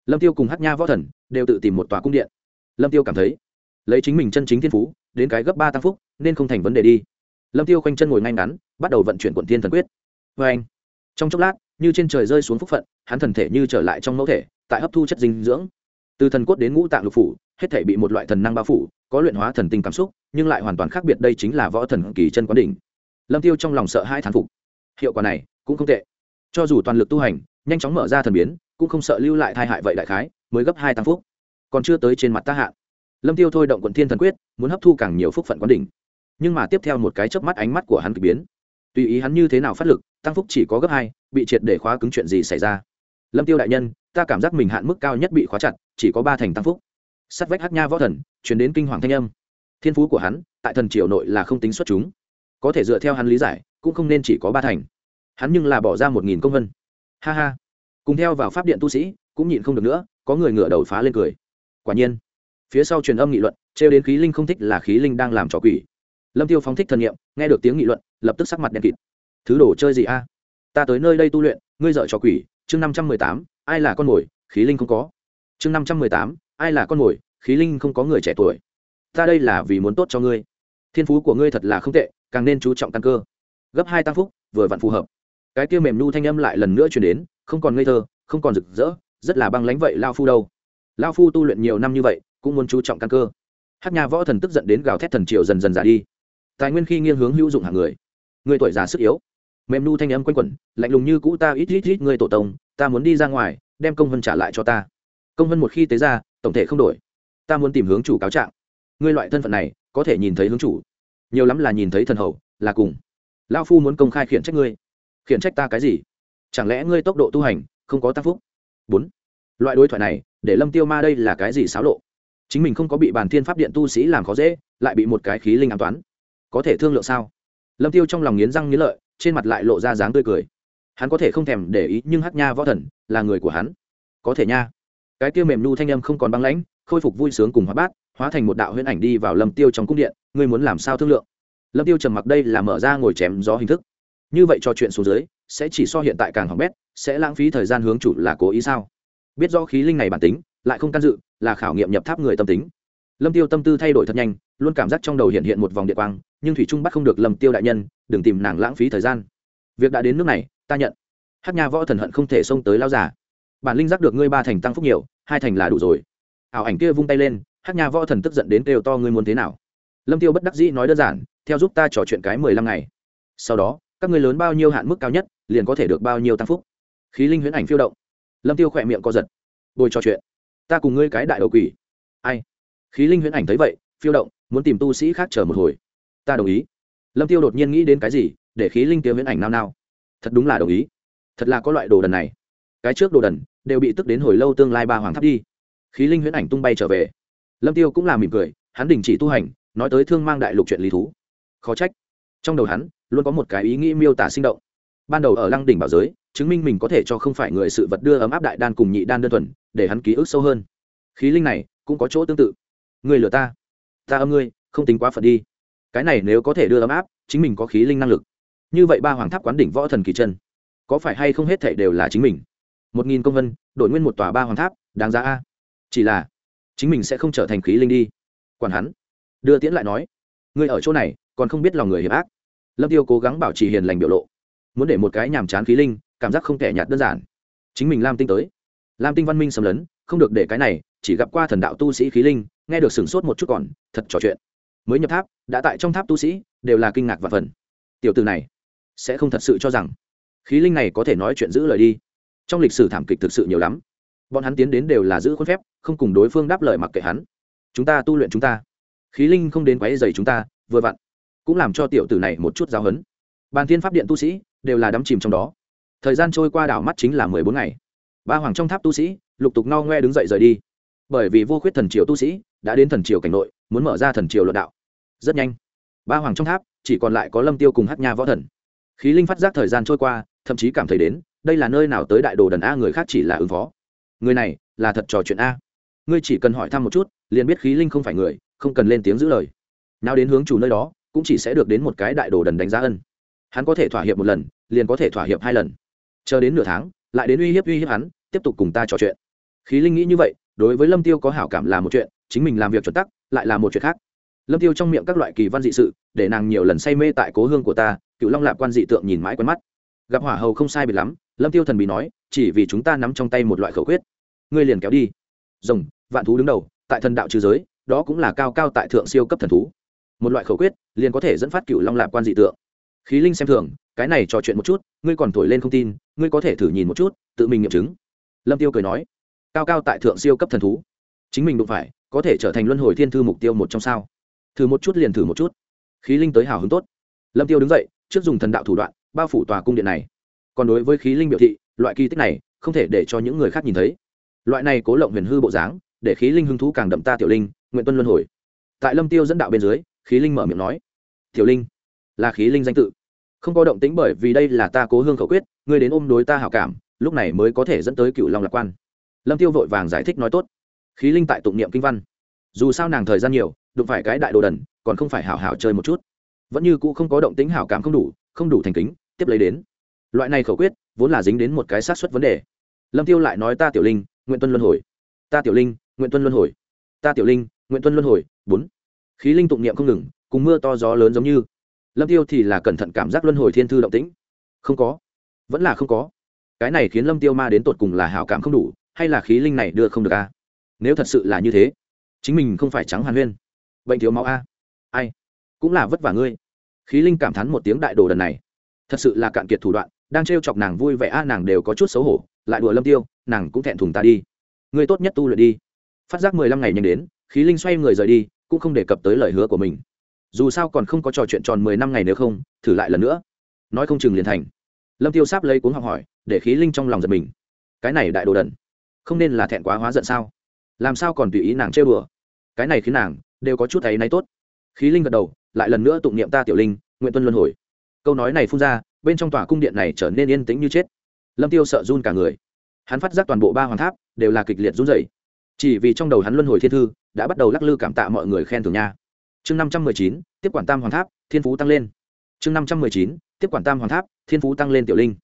Lâm tiêu cùng hát nha võ thần đều tự tìm một tòa cung điện. Lâm tiêu cảm thấy, lấy chính mình chân chính thiên phú, đến cái gấp ba tăng phúc, nên không thành vấn đề đi. Lâm tiêu khoanh chân ngồi ngay ngắn, bắt đầu vận chuyển quận thiên thần quyết. Vê anh, trong chốc lát, như trên trời rơi xuống phúc phận, hắn thần thể như trở lại trong mẫu thể, tại hấp thu chất dinh dưỡng. Từ thần cốt đến ngũ tạng lục phủ, hết thể bị một loại thần năng bao phủ, có luyện hóa thần tinh cảm xúc, nhưng lại hoàn toàn khác biệt đây chính là võ thần kỳ chân quán đỉnh lâm tiêu trong lòng sợ hai thán phục. Hiệu quả này cũng không tệ. Cho dù toàn lực tu hành, nhanh chóng mở ra thần biến, cũng không sợ lưu lại thai hại vậy đại khái, mới gấp hai tăng phúc. Còn chưa tới trên mặt ta hạ. Lâm tiêu thôi động quận thiên thần quyết, muốn hấp thu càng nhiều phúc phận quán đỉnh. Nhưng mà tiếp theo một cái chớp mắt ánh mắt của hắn kỳ biến. Tùy ý hắn như thế nào phát lực, tăng phúc chỉ có gấp hai, bị triệt để khóa cứng chuyện gì xảy ra? Lâm tiêu đại nhân, ta cảm giác mình hạn mức cao nhất bị khóa chặt, chỉ có ba thành tăng phúc. Sắt vách hát nha võ thần chuyển đến kinh hoàng thanh âm. Thiên phú của hắn, tại thần triều nội là không tính xuất chúng có thể dựa theo hắn lý giải, cũng không nên chỉ có ba thành. Hắn nhưng là bỏ ra một nghìn công vân. Ha ha. Cùng theo vào pháp điện tu sĩ, cũng nhịn không được nữa, có người ngửa đầu phá lên cười. Quả nhiên, phía sau truyền âm nghị luận, trêu đến khí linh không thích là khí linh đang làm trò quỷ. Lâm tiêu phóng thích thần nghiệm nghe được tiếng nghị luận, lập tức sắc mặt đen kịt. Thứ đồ chơi gì a? Ta tới nơi đây tu luyện, ngươi dợ trò quỷ, chương năm trăm mười tám, ai là con mồi, khí linh không có. Chương năm trăm mười tám, ai là con mồi, khí linh không có người trẻ tuổi. Ta đây là vì muốn tốt cho ngươi. Thiên phú của ngươi thật là không tệ càng nên chú trọng căn cơ. Gấp hai tăng phúc, vừa vặn phù hợp. Cái kia mềm nu thanh âm lại lần nữa chuyển đến, không còn ngây thơ, không còn rực rỡ, rất là băng lánh vậy lao phu đâu. Lao phu tu luyện nhiều năm như vậy, cũng muốn chú trọng căn cơ. Hát nhà võ thần tức giận đến gào thét thần triều dần dần giả đi. Tài nguyên khi nghiêng hướng hữu dụng hàng người. Người tuổi già sức yếu. Mềm nu thanh âm quanh quẩn, lạnh lùng như cũ ta ít ít ít người tổ tông, ta muốn đi ra ngoài, đem công vân trả lại cho ta. Công vân một khi tế ra, tổng thể không đổi. Ta muốn tìm hướng chủ cáo trạng. Ngươi loại thân phận này, có thể nhìn thấy hướng chủ nhiều lắm là nhìn thấy thần hầu, là cùng. Lao phu muốn công khai khiển trách ngươi. Khiển trách ta cái gì? Chẳng lẽ ngươi tốc độ tu hành không có tác phúc? Bốn. Loại đối thoại này, để lâm tiêu ma đây là cái gì xáo lộ? Chính mình không có bị bàn thiên pháp điện tu sĩ làm khó dễ, lại bị một cái khí linh an toán. Có thể thương lượng sao? Lâm tiêu trong lòng nghiến răng nghiến lợi, trên mặt lại lộ ra dáng tươi cười. Hắn có thể không thèm để ý, nhưng hát nha võ thần là người của hắn. Có thể nha. Cái tiêu mềm nu thanh âm không còn băng lãnh, khôi phục vui sướng cùng hóa bát hóa thành một đạo huyễn ảnh đi vào lâm tiêu trong cung điện, ngươi muốn làm sao thương lượng? Lâm tiêu trầm mặc đây là mở ra ngồi chém gió hình thức. Như vậy trò chuyện xuống dưới, sẽ chỉ so hiện tại càng hỏng bét, sẽ lãng phí thời gian hướng chủ là cố ý sao? Biết do khí linh này bản tính, lại không can dự, là khảo nghiệm nhập tháp người tâm tính. Lâm tiêu tâm tư thay đổi thật nhanh, luôn cảm giác trong đầu hiện hiện một vòng địa quang, nhưng thủy trung bắt không được lâm tiêu đại nhân, đừng tìm nàng lãng phí thời gian. Việc đã đến nước này, ta nhận. Hát nha võ thần hận không thể xông tới lao giả. Bản linh giác được ngươi ba thành tăng phúc nhiều, hai thành là đủ rồi. Ảo ảnh kia vung tay lên hát nhà võ thần tức giận đến kêu to ngươi muốn thế nào? Lâm tiêu bất đắc dĩ nói đơn giản, theo giúp ta trò chuyện cái mười lăm ngày. Sau đó, các ngươi lớn bao nhiêu hạn mức cao nhất, liền có thể được bao nhiêu tăng phúc. Khí linh huyễn ảnh phiêu động. Lâm tiêu khỏe miệng co giật. Bồi trò chuyện. Ta cùng ngươi cái đại đầu quỷ. Ai? Khí linh huyễn ảnh thấy vậy, phiêu động, muốn tìm tu sĩ khác chờ một hồi. Ta đồng ý. Lâm tiêu đột nhiên nghĩ đến cái gì, để khí linh tiêu huyễn ảnh nao nao. Thật đúng là đồng ý. Thật là có loại đồ đần này. Cái trước đồ đần, đều bị tức đến hồi lâu tương lai ba hoàng tháp đi. Khí linh huyễn ảnh tung bay trở về lâm tiêu cũng là mỉm cười, hắn đình chỉ tu hành, nói tới thương mang đại lục chuyện lý thú. Khó trách. Trong đầu hắn, luôn có một cái ý nghĩ miêu tả sinh động. Ban đầu ở lăng đỉnh bảo giới, chứng minh mình có thể cho không phải người sự vật đưa ấm áp đại đan cùng nhị đan đơn thuần, để hắn ký ức sâu hơn. Khí linh này, cũng có chỗ tương tự. Người lừa ta. Ta âm ngươi, không tính quá phật đi. Cái này nếu có thể đưa ấm áp, chính mình có khí linh năng lực. Như vậy ba hoàng tháp quán đỉnh võ thần kỳ chân, có phải hay không hết thể đều là chính mình? Một nghìn công vân, đổi nguyên một tòa ba hoàng tháp, đáng giá a. Chỉ là chính mình sẽ không trở thành khí linh đi. Còn hắn. Đưa tiễn lại nói người ở chỗ này, còn không biết lòng người hiểm ác. Lâm tiêu cố gắng bảo trì hiền lành biểu lộ. Muốn để một cái nhàm chán khí linh, cảm giác không thể nhạt đơn giản. Chính mình lam tinh tới. Lam tinh văn minh xâm lấn, không được để cái này, chỉ gặp qua thần đạo tu sĩ khí linh, nghe được sửng sốt một chút còn, thật trò chuyện. Mới nhập tháp, đã tại trong tháp tu sĩ, đều là kinh ngạc và phần. Tiểu từ này, sẽ không thật sự cho rằng, khí linh này có thể nói chuyện giữ lời đi. Trong lịch sử thảm kịch thực sự nhiều lắm bọn hắn tiến đến đều là giữ khuôn phép, không cùng đối phương đáp lời mặc kệ hắn. Chúng ta tu luyện chúng ta. Khí linh không đến quáy dày chúng ta, vừa vặn. Cũng làm cho tiểu tử này một chút giáo hấn. Bàn thiên pháp điện tu sĩ, đều là đắm chìm trong đó. Thời gian trôi qua đảo mắt chính là mười bốn ngày. Ba hoàng trong tháp tu sĩ, lục tục no ngoe đứng dậy rời đi. Bởi vì vô khuyết thần triều tu sĩ, đã đến thần triều cảnh nội, muốn mở ra thần triều luận đạo. Rất nhanh. Ba hoàng trong tháp, chỉ còn lại có lâm tiêu cùng hát nha võ thần. Khí linh phát giác thời gian trôi qua, thậm chí cảm thấy đến, đây là nơi nào tới đại đồ đần a, người khác chỉ là ứng phó người này là thật trò chuyện a. Ngươi chỉ cần hỏi thăm một chút, liền biết khí linh không phải người, không cần lên tiếng giữ lời. Nào đến hướng chủ nơi đó, cũng chỉ sẽ được đến một cái đại đồ đần đánh giá ân. Hắn có thể thỏa hiệp một lần, liền có thể thỏa hiệp hai lần. Chờ đến nửa tháng, lại đến uy hiếp uy hiếp hắn, tiếp tục cùng ta trò chuyện. Khí linh nghĩ như vậy, đối với lâm tiêu có hảo cảm là một chuyện, chính mình làm việc chuẩn tắc, lại là một chuyện khác. Lâm tiêu trong miệng các loại kỳ văn dị sự, để nàng nhiều lần say mê tại cố hương của ta, cựu long lạc quan dị tượng nhìn mãi quen mắt. Gặp hỏa hầu không sai biệt lắm lâm tiêu thần bí nói, chỉ vì chúng ta nắm trong tay một loại khẩu quyết. Ngươi liền kéo đi. Rồng, vạn thú đứng đầu, tại thần đạo trừ giới, đó cũng là cao cao tại thượng siêu cấp thần thú. Một loại khẩu quyết, liền có thể dẫn phát cựu long lạc quan dị tượng. Khí linh xem thường, cái này trò chuyện một chút, ngươi còn thổi lên không tin, ngươi có thể thử nhìn một chút, tự mình nghiệm chứng. Lâm tiêu cười nói, cao cao tại thượng siêu cấp thần thú. Chính mình đụng phải, có thể trở thành luân hồi thiên thư mục tiêu một trong sao. Thử một chút liền thử một chút. Khí linh tới hào hứng tốt. Lâm tiêu đứng dậy, trước dùng thần đạo thủ đoạn, bao phủ tòa cung điện này còn đối với khí linh biểu thị, loại kỳ tích này không thể để cho những người khác nhìn thấy. Loại này cố lộng huyền hư bộ dáng, để khí linh hứng thú càng đậm ta tiểu linh, nguyện tuân luân hồi. Tại lâm tiêu dẫn đạo bên dưới, khí linh mở miệng nói, tiểu linh là khí linh danh tự. Không có động tính bởi vì đây là ta cố hương khẩu quyết, ngươi đến ôm đối ta hảo cảm, lúc này mới có thể dẫn tới cựu long lạc quan. Lâm tiêu vội vàng giải thích nói, tốt. Khí linh tại tụng niệm kinh văn. Dù sao nàng thời gian nhiều, đụng phải cái đại đồ đần, còn không phải hảo hảo chơi một chút. Vẫn như cũ không có động tính hảo cảm không đủ không đủ thành kính, tiếp lấy đến loại này khẩu quyết vốn là dính đến một cái sát xuất vấn đề. Lâm tiêu lại nói ta tiểu linh, nguyện tuân luân hồi. Ta tiểu linh, nguyện tuân luân hồi. Ta tiểu linh, nguyện tuân luân hồi. Bốn. Khí linh tụng niệm không ngừng, cùng mưa to gió lớn giống như. Lâm tiêu thì là cẩn thận cảm giác luân hồi thiên thư động tĩnh. Không có. Vẫn là không có. Cái này khiến lâm tiêu ma đến tột cùng là hảo cảm không đủ, hay là khí linh này đưa không được a nếu thật sự là như thế, chính mình không phải trắng hàn huyên bệnh thiếu máu a. Ai? Cũng là vất vả ngươi. Khí linh cảm thán một tiếng đại đồ đần này. Thật sự là cạn kiệt thủ đoạn đang trêu chọc nàng vui vẻ, a, nàng đều có chút xấu hổ, lại đùa lâm tiêu, nàng cũng thẹn thùng ta đi. Ngươi tốt nhất tu luyện đi. Phát giác mười lăm ngày nhanh đến, khí linh xoay người rời đi, cũng không đề cập tới lời hứa của mình. Dù sao còn không có trò chuyện tròn mười năm ngày nếu không, thử lại lần nữa. Nói không chừng liền thành. Lâm tiêu sáp lấy cuốn học hỏi, để khí linh trong lòng giật mình. Cái này đại đồ đần, không nên là thẹn quá hóa giận sao? Làm sao còn tùy ý nàng chơi bừa cái này khiến nàng đều có chút thấy náy tốt. Khí linh gật đầu, lại lần nữa tụng niệm ta tiểu linh, nguyện tuân luân hồi. Câu nói này phun ra bên trong tòa cung điện này trở nên yên tĩnh như chết. Lâm tiêu sợ run cả người. Hắn phát giác toàn bộ ba hoàng tháp đều là kịch liệt run rẩy. Chỉ vì trong đầu hắn luân hồi thiên thư, đã bắt đầu lắc lư cảm tạ mọi người khen thưởng nha. Chương năm trăm mười chín, tiếp quản tam hoàng tháp, thiên phú tăng lên. Chương năm trăm mười chín, tiếp quản tam hoàng tháp, thiên phú tăng lên tiểu linh.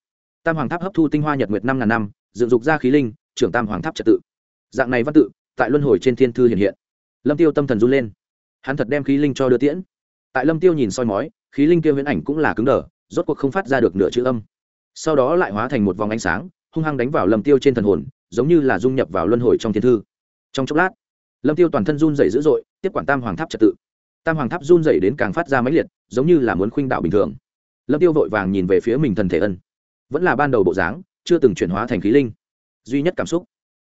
Tam hoàng tháp hấp thu tinh hoa nhật nguyệt năm ngàn năm, dựng dục ra khí linh, trưởng tam hoàng tháp trật tự. Dạng này văn tự, tại luân hồi trên thiên thư hiện hiện. Lâm tiêu tâm thần run lên. Hắn thật đem khí linh cho đưa tiễn. Tại lâm tiêu nhìn soi mói, khí linh kia huyễn ảnh cũng là cứng đờ rốt cuộc không phát ra được nửa chữ âm. Sau đó lại hóa thành một vòng ánh sáng, hung hăng đánh vào lâm tiêu trên thần hồn, giống như là dung nhập vào luân hồi trong thiên thư. Trong chốc lát, lâm tiêu toàn thân run dày dữ dội, tiếp quản tam hoàng tháp trật tự. Tam hoàng tháp run dày đến càng phát ra máy liệt, giống như là muốn khuynh đạo bình thường. Lâm tiêu vội vàng nhìn về phía mình thần thể ân. Vẫn là ban đầu bộ dáng, chưa từng chuyển hóa thành khí linh. Duy nhất cảm xúc,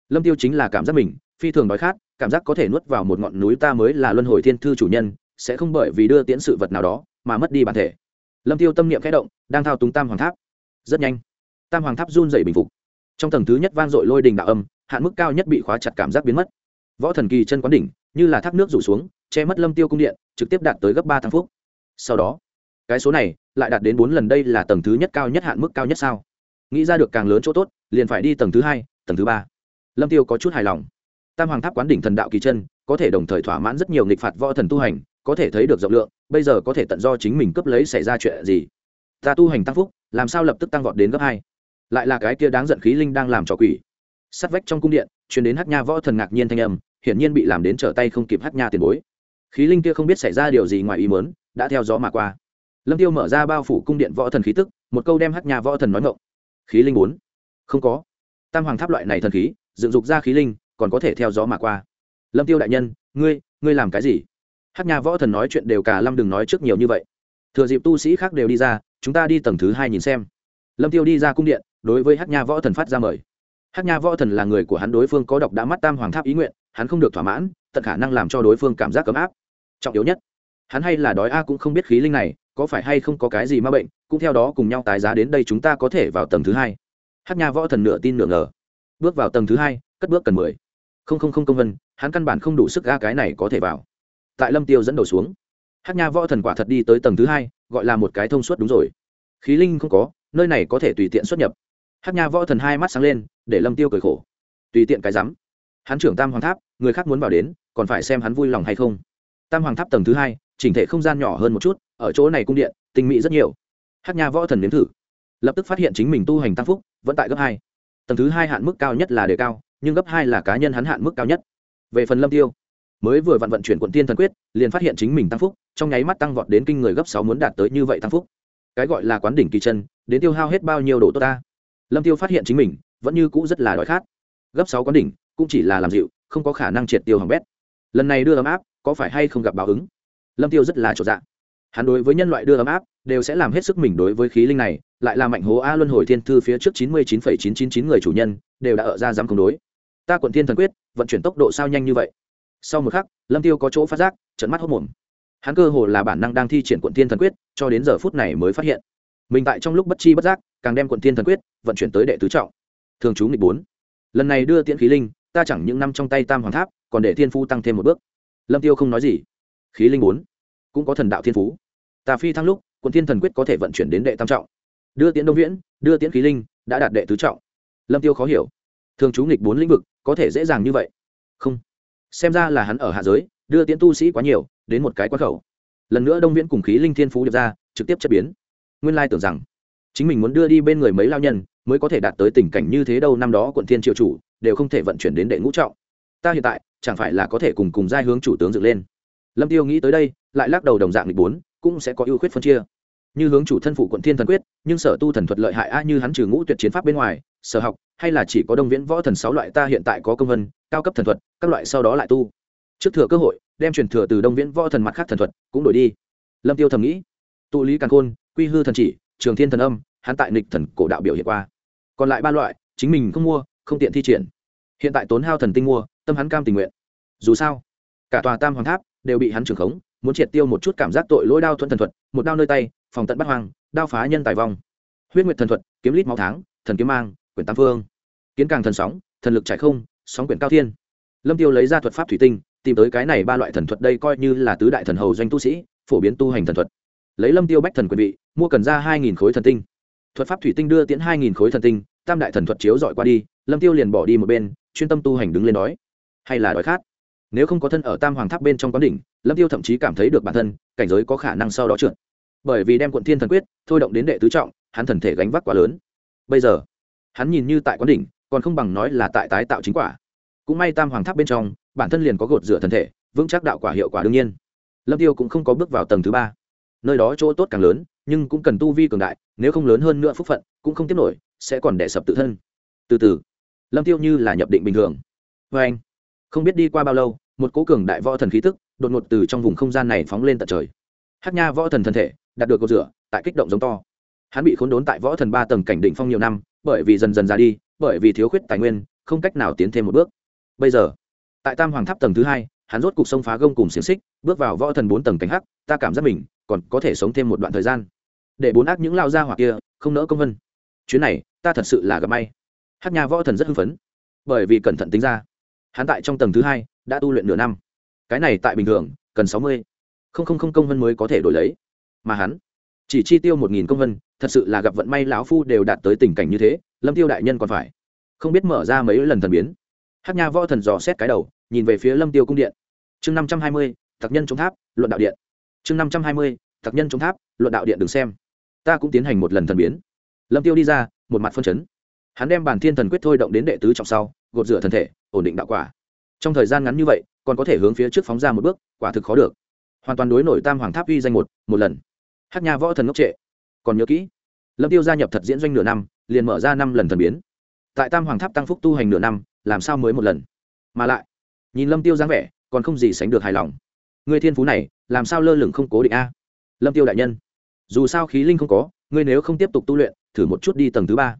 lâm tiêu chính là cảm giác mình, phi thường đói khát, cảm giác có thể nuốt vào một ngọn núi ta mới là luân hồi thiên thư chủ nhân, sẽ không bởi vì đưa tiễn sự vật nào đó mà mất đi bản thể lâm tiêu tâm niệm khẽ động, đang thao túng tam hoàng tháp. Rất nhanh, tam hoàng tháp run dày bình phục. Trong tầng thứ nhất vang dội lôi đình đạo âm, hạn mức cao nhất bị khóa chặt cảm giác biến mất. Võ thần kỳ chân quán đỉnh, như là thác nước rủ xuống, che mất lâm tiêu cung điện, trực tiếp đạt tới gấp ba tháng phút sau đó, cái số này lại đạt đến bốn lần, đây là tầng thứ nhất cao nhất, hạn mức cao nhất sao? Nghĩ ra được càng lớn chỗ tốt, liền phải đi tầng thứ hai, tầng thứ ba. Lâm tiêu có chút hài lòng. Tam hoàng tháp quán đỉnh thần đạo kỳ chân, có thể đồng thời thỏa mãn rất nhiều nghịch phạt võ thần tu hành có thể thấy được rộng lượng, bây giờ có thể tận do chính mình cấp lấy xảy ra chuyện gì. Ta tu hành tăng phúc, làm sao lập tức tăng vọt đến gấp hai? Lại là cái kia đáng giận khí linh đang làm trò quỷ. Sắt vách trong cung điện chuyển đến hát nha võ thần ngạc nhiên thanh âm, hiển nhiên bị làm đến trở tay không kịp hát nha tiền bối. Khí linh kia không biết xảy ra điều gì ngoài ý mớn đã theo gió mà qua. Lâm tiêu mở ra bao phủ cung điện võ thần khí tức, một câu đem hát nha võ thần nói ngộng khí linh bốn. Không có. Tam hoàng tháp loại này thần khí, dựng dục ra khí linh, còn có thể theo gió mà qua. Lâm tiêu đại nhân, ngươi ngươi làm cái gì? Hát nhà võ thần nói chuyện đều cả lâm đừng nói trước nhiều như vậy thừa dịp tu sĩ khác đều đi ra chúng ta đi tầng thứ hai nhìn xem lâm tiêu đi ra cung điện đối với hát nha võ thần phát ra mời hát nha võ thần là người của hắn đối phương có độc đã mắt tam hoàng tháp ý nguyện hắn không được thỏa mãn tận khả năng làm cho đối phương cảm giác cấm áp trọng yếu nhất hắn hay là đói a cũng không biết khí linh này có phải hay không có cái gì ma bệnh cũng theo đó cùng nhau tái giá đến đây chúng ta có thể vào tầng thứ hai hát nha võ thần nửa tin nửa ngờ bước vào tầng thứ hai cất bước cần mười không không không công vân hắn căn bản không đủ sức ga cái này có thể vào tại lâm tiêu dẫn đầu xuống. Hát nha võ thần quả thật đi tới tầng thứ hai, gọi là một cái thông suốt đúng rồi. Khí linh không có, nơi này có thể tùy tiện xuất nhập. Hát nha võ thần hai mắt sáng lên, để lâm tiêu cười khổ. Tùy tiện cái rắm. Hắn trưởng tam hoàng tháp, người khác muốn vào đến, còn phải xem hắn vui lòng hay không. Tam hoàng tháp tầng thứ hai, chỉnh thể không gian nhỏ hơn một chút, ở chỗ này cung điện, tinh mỹ rất nhiều. Hát nha võ thần nếm thử. Lập tức phát hiện chính mình tu hành tăng phúc, vẫn tại gấp hai. Tầng thứ hai hạn mức cao nhất là đề cao, nhưng gấp hai là cá nhân hắn hạn mức cao nhất. Về phần lâm tiêu mới vừa vặn vận chuyển quận tiên thần quyết, liền phát hiện chính mình tăng phúc, trong nháy mắt tăng vọt đến kinh người gấp sáu muốn đạt tới như vậy tăng phúc. Cái gọi là quán đỉnh kỳ chân, đến tiêu hao hết bao nhiêu đồ tốt ta? Lâm tiêu phát hiện chính mình, vẫn như cũ rất là đói khát. Gấp sáu quán đỉnh, cũng chỉ là làm dịu, không có khả năng triệt tiêu hỏng bét. Lần này đưa ấm áp, có phải hay không gặp báo ứng? Lâm tiêu rất là trọn dạng hắn đối với nhân loại đưa ấm áp, đều sẽ làm hết sức mình đối với khí linh này, lại là mạnh hố a luân hồi thiên thư phía trước chín mươi chín phẩy chín chín chín người chủ nhân, đều đã ở ra dám công đối. Ta quận thiên thần quyết, vận chuyển tốc độ sao nhanh như vậy? Sau một khắc, lâm tiêu có chỗ phát giác trận mắt hốt mồm. Hắn cơ hồ là bản năng đang thi triển quận thiên thần quyết, cho đến giờ phút này mới phát hiện. Mình tại trong lúc bất chi bất giác, càng đem quận thiên thần quyết vận chuyển tới đệ tứ trọng. Thường trú nghịch bốn. Lần này đưa tiễn khí linh, ta chẳng những năm trong tay tam hoàng tháp, còn để thiên phu tăng thêm một bước. Lâm tiêu không nói gì. Khí linh bốn. Cũng có thần đạo thiên phú. Ta phi thăng lúc quận thiên thần quyết có thể vận chuyển đến đệ tam trọng. Đưa tiễn đông viễn, đưa tiễn khí linh, đã đạt đệ tứ trọng. Lâm tiêu khó hiểu. Thường trú nghịch bốn lĩnh vực, có thể dễ dàng như vậy. Không xem ra là hắn ở hạ giới, đưa tiễn tu sĩ quá nhiều, đến một cái quá khẩu. Lần nữa đông viễn cùng khí linh thiên phú điệp ra, trực tiếp chất biến. Nguyên lai tưởng rằng, chính mình muốn đưa đi bên người mấy lao nhân, mới có thể đạt tới tình cảnh như thế đâu, năm đó quận thiên triều chủ, đều không thể vận chuyển đến đệ ngũ trọng. Ta hiện tại, chẳng phải là có thể cùng cùng giai hướng chủ tướng dựng lên. Lâm tiêu nghĩ tới đây, lại lắc đầu đồng dạng lịch bốn, cũng sẽ có ưu khuyết phân chia. Như hướng chủ thân phụ quận thiên thần quyết, nhưng sở tu thần thuật lợi hại a, như hắn trừ ngũ tuyệt chiến pháp bên ngoài sở học, hay là chỉ có đông viễn võ thần sáu loại ta hiện tại có công vân, cao cấp thần thuật, các loại sau đó lại tu. Trước thừa cơ hội, đem truyền thừa từ đông viễn võ thần mặt khác thần thuật cũng đổi đi. Lâm tiêu thầm nghĩ. Tụ lý càn khôn, quy hư thần chỉ, trường thiên thần âm, hắn tại nịch thần cổ đạo biểu hiện qua. Còn lại ba loại, chính mình không mua, không tiện thi triển. Hiện tại tốn hao thần tinh mua, tâm hắn cam tình nguyện. Dù sao, cả tòa tam hoàng tháp đều bị hắn trưởng khống, muốn triệt tiêu một chút cảm giác tội lỗi đao thuẫn thần thuật, một đao nơi tay, phòng tận bắt hoang, đao phá nhân tài vong. Huyết nguyệt thần thuật, kiếm lít máu tháng, thần kiếm mang quyển tam phương. Kiến càng thần sóng, thần lực trải không, sóng quyển cao thiên. Lâm tiêu lấy ra thuật pháp thủy tinh, tìm tới cái này ba loại thần thuật đây coi như là tứ đại thần hầu doanh tu sĩ, phổ biến tu hành thần thuật. Lấy lâm tiêu bách thần quyền vị, mua cần ra hai nghìn khối thần tinh. Thuật pháp thủy tinh đưa tiến hai nghìn khối thần tinh, tam đại thần thuật chiếu dọi qua đi, lâm tiêu liền bỏ đi một bên, chuyên tâm tu hành đứng lên đói hay là đói khát. Nếu không có thân ở tam hoàng tháp bên trong quán đỉnh, lâm tiêu thậm chí cảm thấy được bản thân, cảnh giới có khả năng sau đó trượt. Bởi vì đem quận thiên thần quyết, thôi động đến đệ tứ trọng, hắn thần thể gánh vác quá lớn. Bây giờ hắn nhìn như tại quán đỉnh, còn không bằng nói là tại tái tạo chính quả. Cũng may tam hoàng tháp bên trong, bản thân liền có gột rửa thân thể, vững chắc đạo quả hiệu quả đương nhiên. Lâm tiêu cũng không có bước vào tầng thứ ba. Nơi đó chỗ tốt càng lớn, nhưng cũng cần tu vi cường đại, nếu không lớn hơn nữa phúc phận, cũng không tiếp nổi, sẽ còn đẻ sập tự thân. Từ từ, lâm tiêu như là nhập định bình thường. Vê anh, không biết đi qua bao lâu, một cố cường đại võ thần khí tức, đột ngột từ trong vùng không gian này phóng lên tận trời. Hát nha võ thần thân thể, đạt được cột rửa, tại kích động giống to hắn bị khốn đốn tại võ thần ba tầng cảnh đỉnh phong nhiều năm, bởi vì dần dần ra đi, bởi vì thiếu khuyết tài nguyên, không cách nào tiến thêm một bước. Bây giờ, tại tam hoàng tháp tầng thứ hai, hắn rốt cục sông phá gông cùng xiềng xích, bước vào võ thần bốn tầng cảnh hắc, ta cảm giác mình còn có thể sống thêm một đoạn thời gian. Để bốn ác những lao ra hoặc kia không nỡ công vân. Chuyến này, ta thật sự là gặp may. Hát nhà võ thần rất hưng phấn, bởi vì cẩn thận tính ra, hắn tại trong tầng thứ hai đã tu luyện nửa năm. Cái này tại bình thường, cần sáu mươi. Không không không công vân mới có thể đổi lấy. Mà hắn, chỉ chi tiêu một nghìn công vân thật sự là gặp vận may lão phu đều đạt tới tình cảnh như thế, lâm tiêu đại nhân còn phải không biết mở ra mấy lần thần biến. Hát nha võ thần dò xét cái đầu, nhìn về phía lâm tiêu cung điện. Chương năm trăm hai mươi tặc nhân chống tháp, luận đạo điện. Chương năm trăm hai mươi tặc nhân chống tháp, luận đạo điện đừng xem. Ta cũng tiến hành một lần thần biến. Lâm tiêu đi ra, một mặt phân chấn. Hắn đem bản thiên thần quyết thôi động đến đệ tứ trọng sau, gột rửa thân thể, ổn định đạo quả. Trong thời gian ngắn như vậy, còn có thể hướng phía trước phóng ra một bước, quả thực khó được. Hoàn toàn đối nổi tam hoàng tháp uy danh một một lần. Hát nha võ thần ngốc trệ. Còn nhớ kỹ lâm tiêu gia nhập thật diễn doanh nửa năm, liền mở ra năm lần thần biến. Tại tam hoàng tháp tăng phúc tu hành nửa năm, làm sao mới một lần? Mà lại, nhìn lâm tiêu dáng vẻ, còn không gì sánh được hài lòng. Người thiên phú này, làm sao lơ lửng không cố định a? Lâm tiêu đại nhân, dù sao khí linh không có, ngươi nếu không tiếp tục tu luyện, thử một chút đi tầng thứ ba.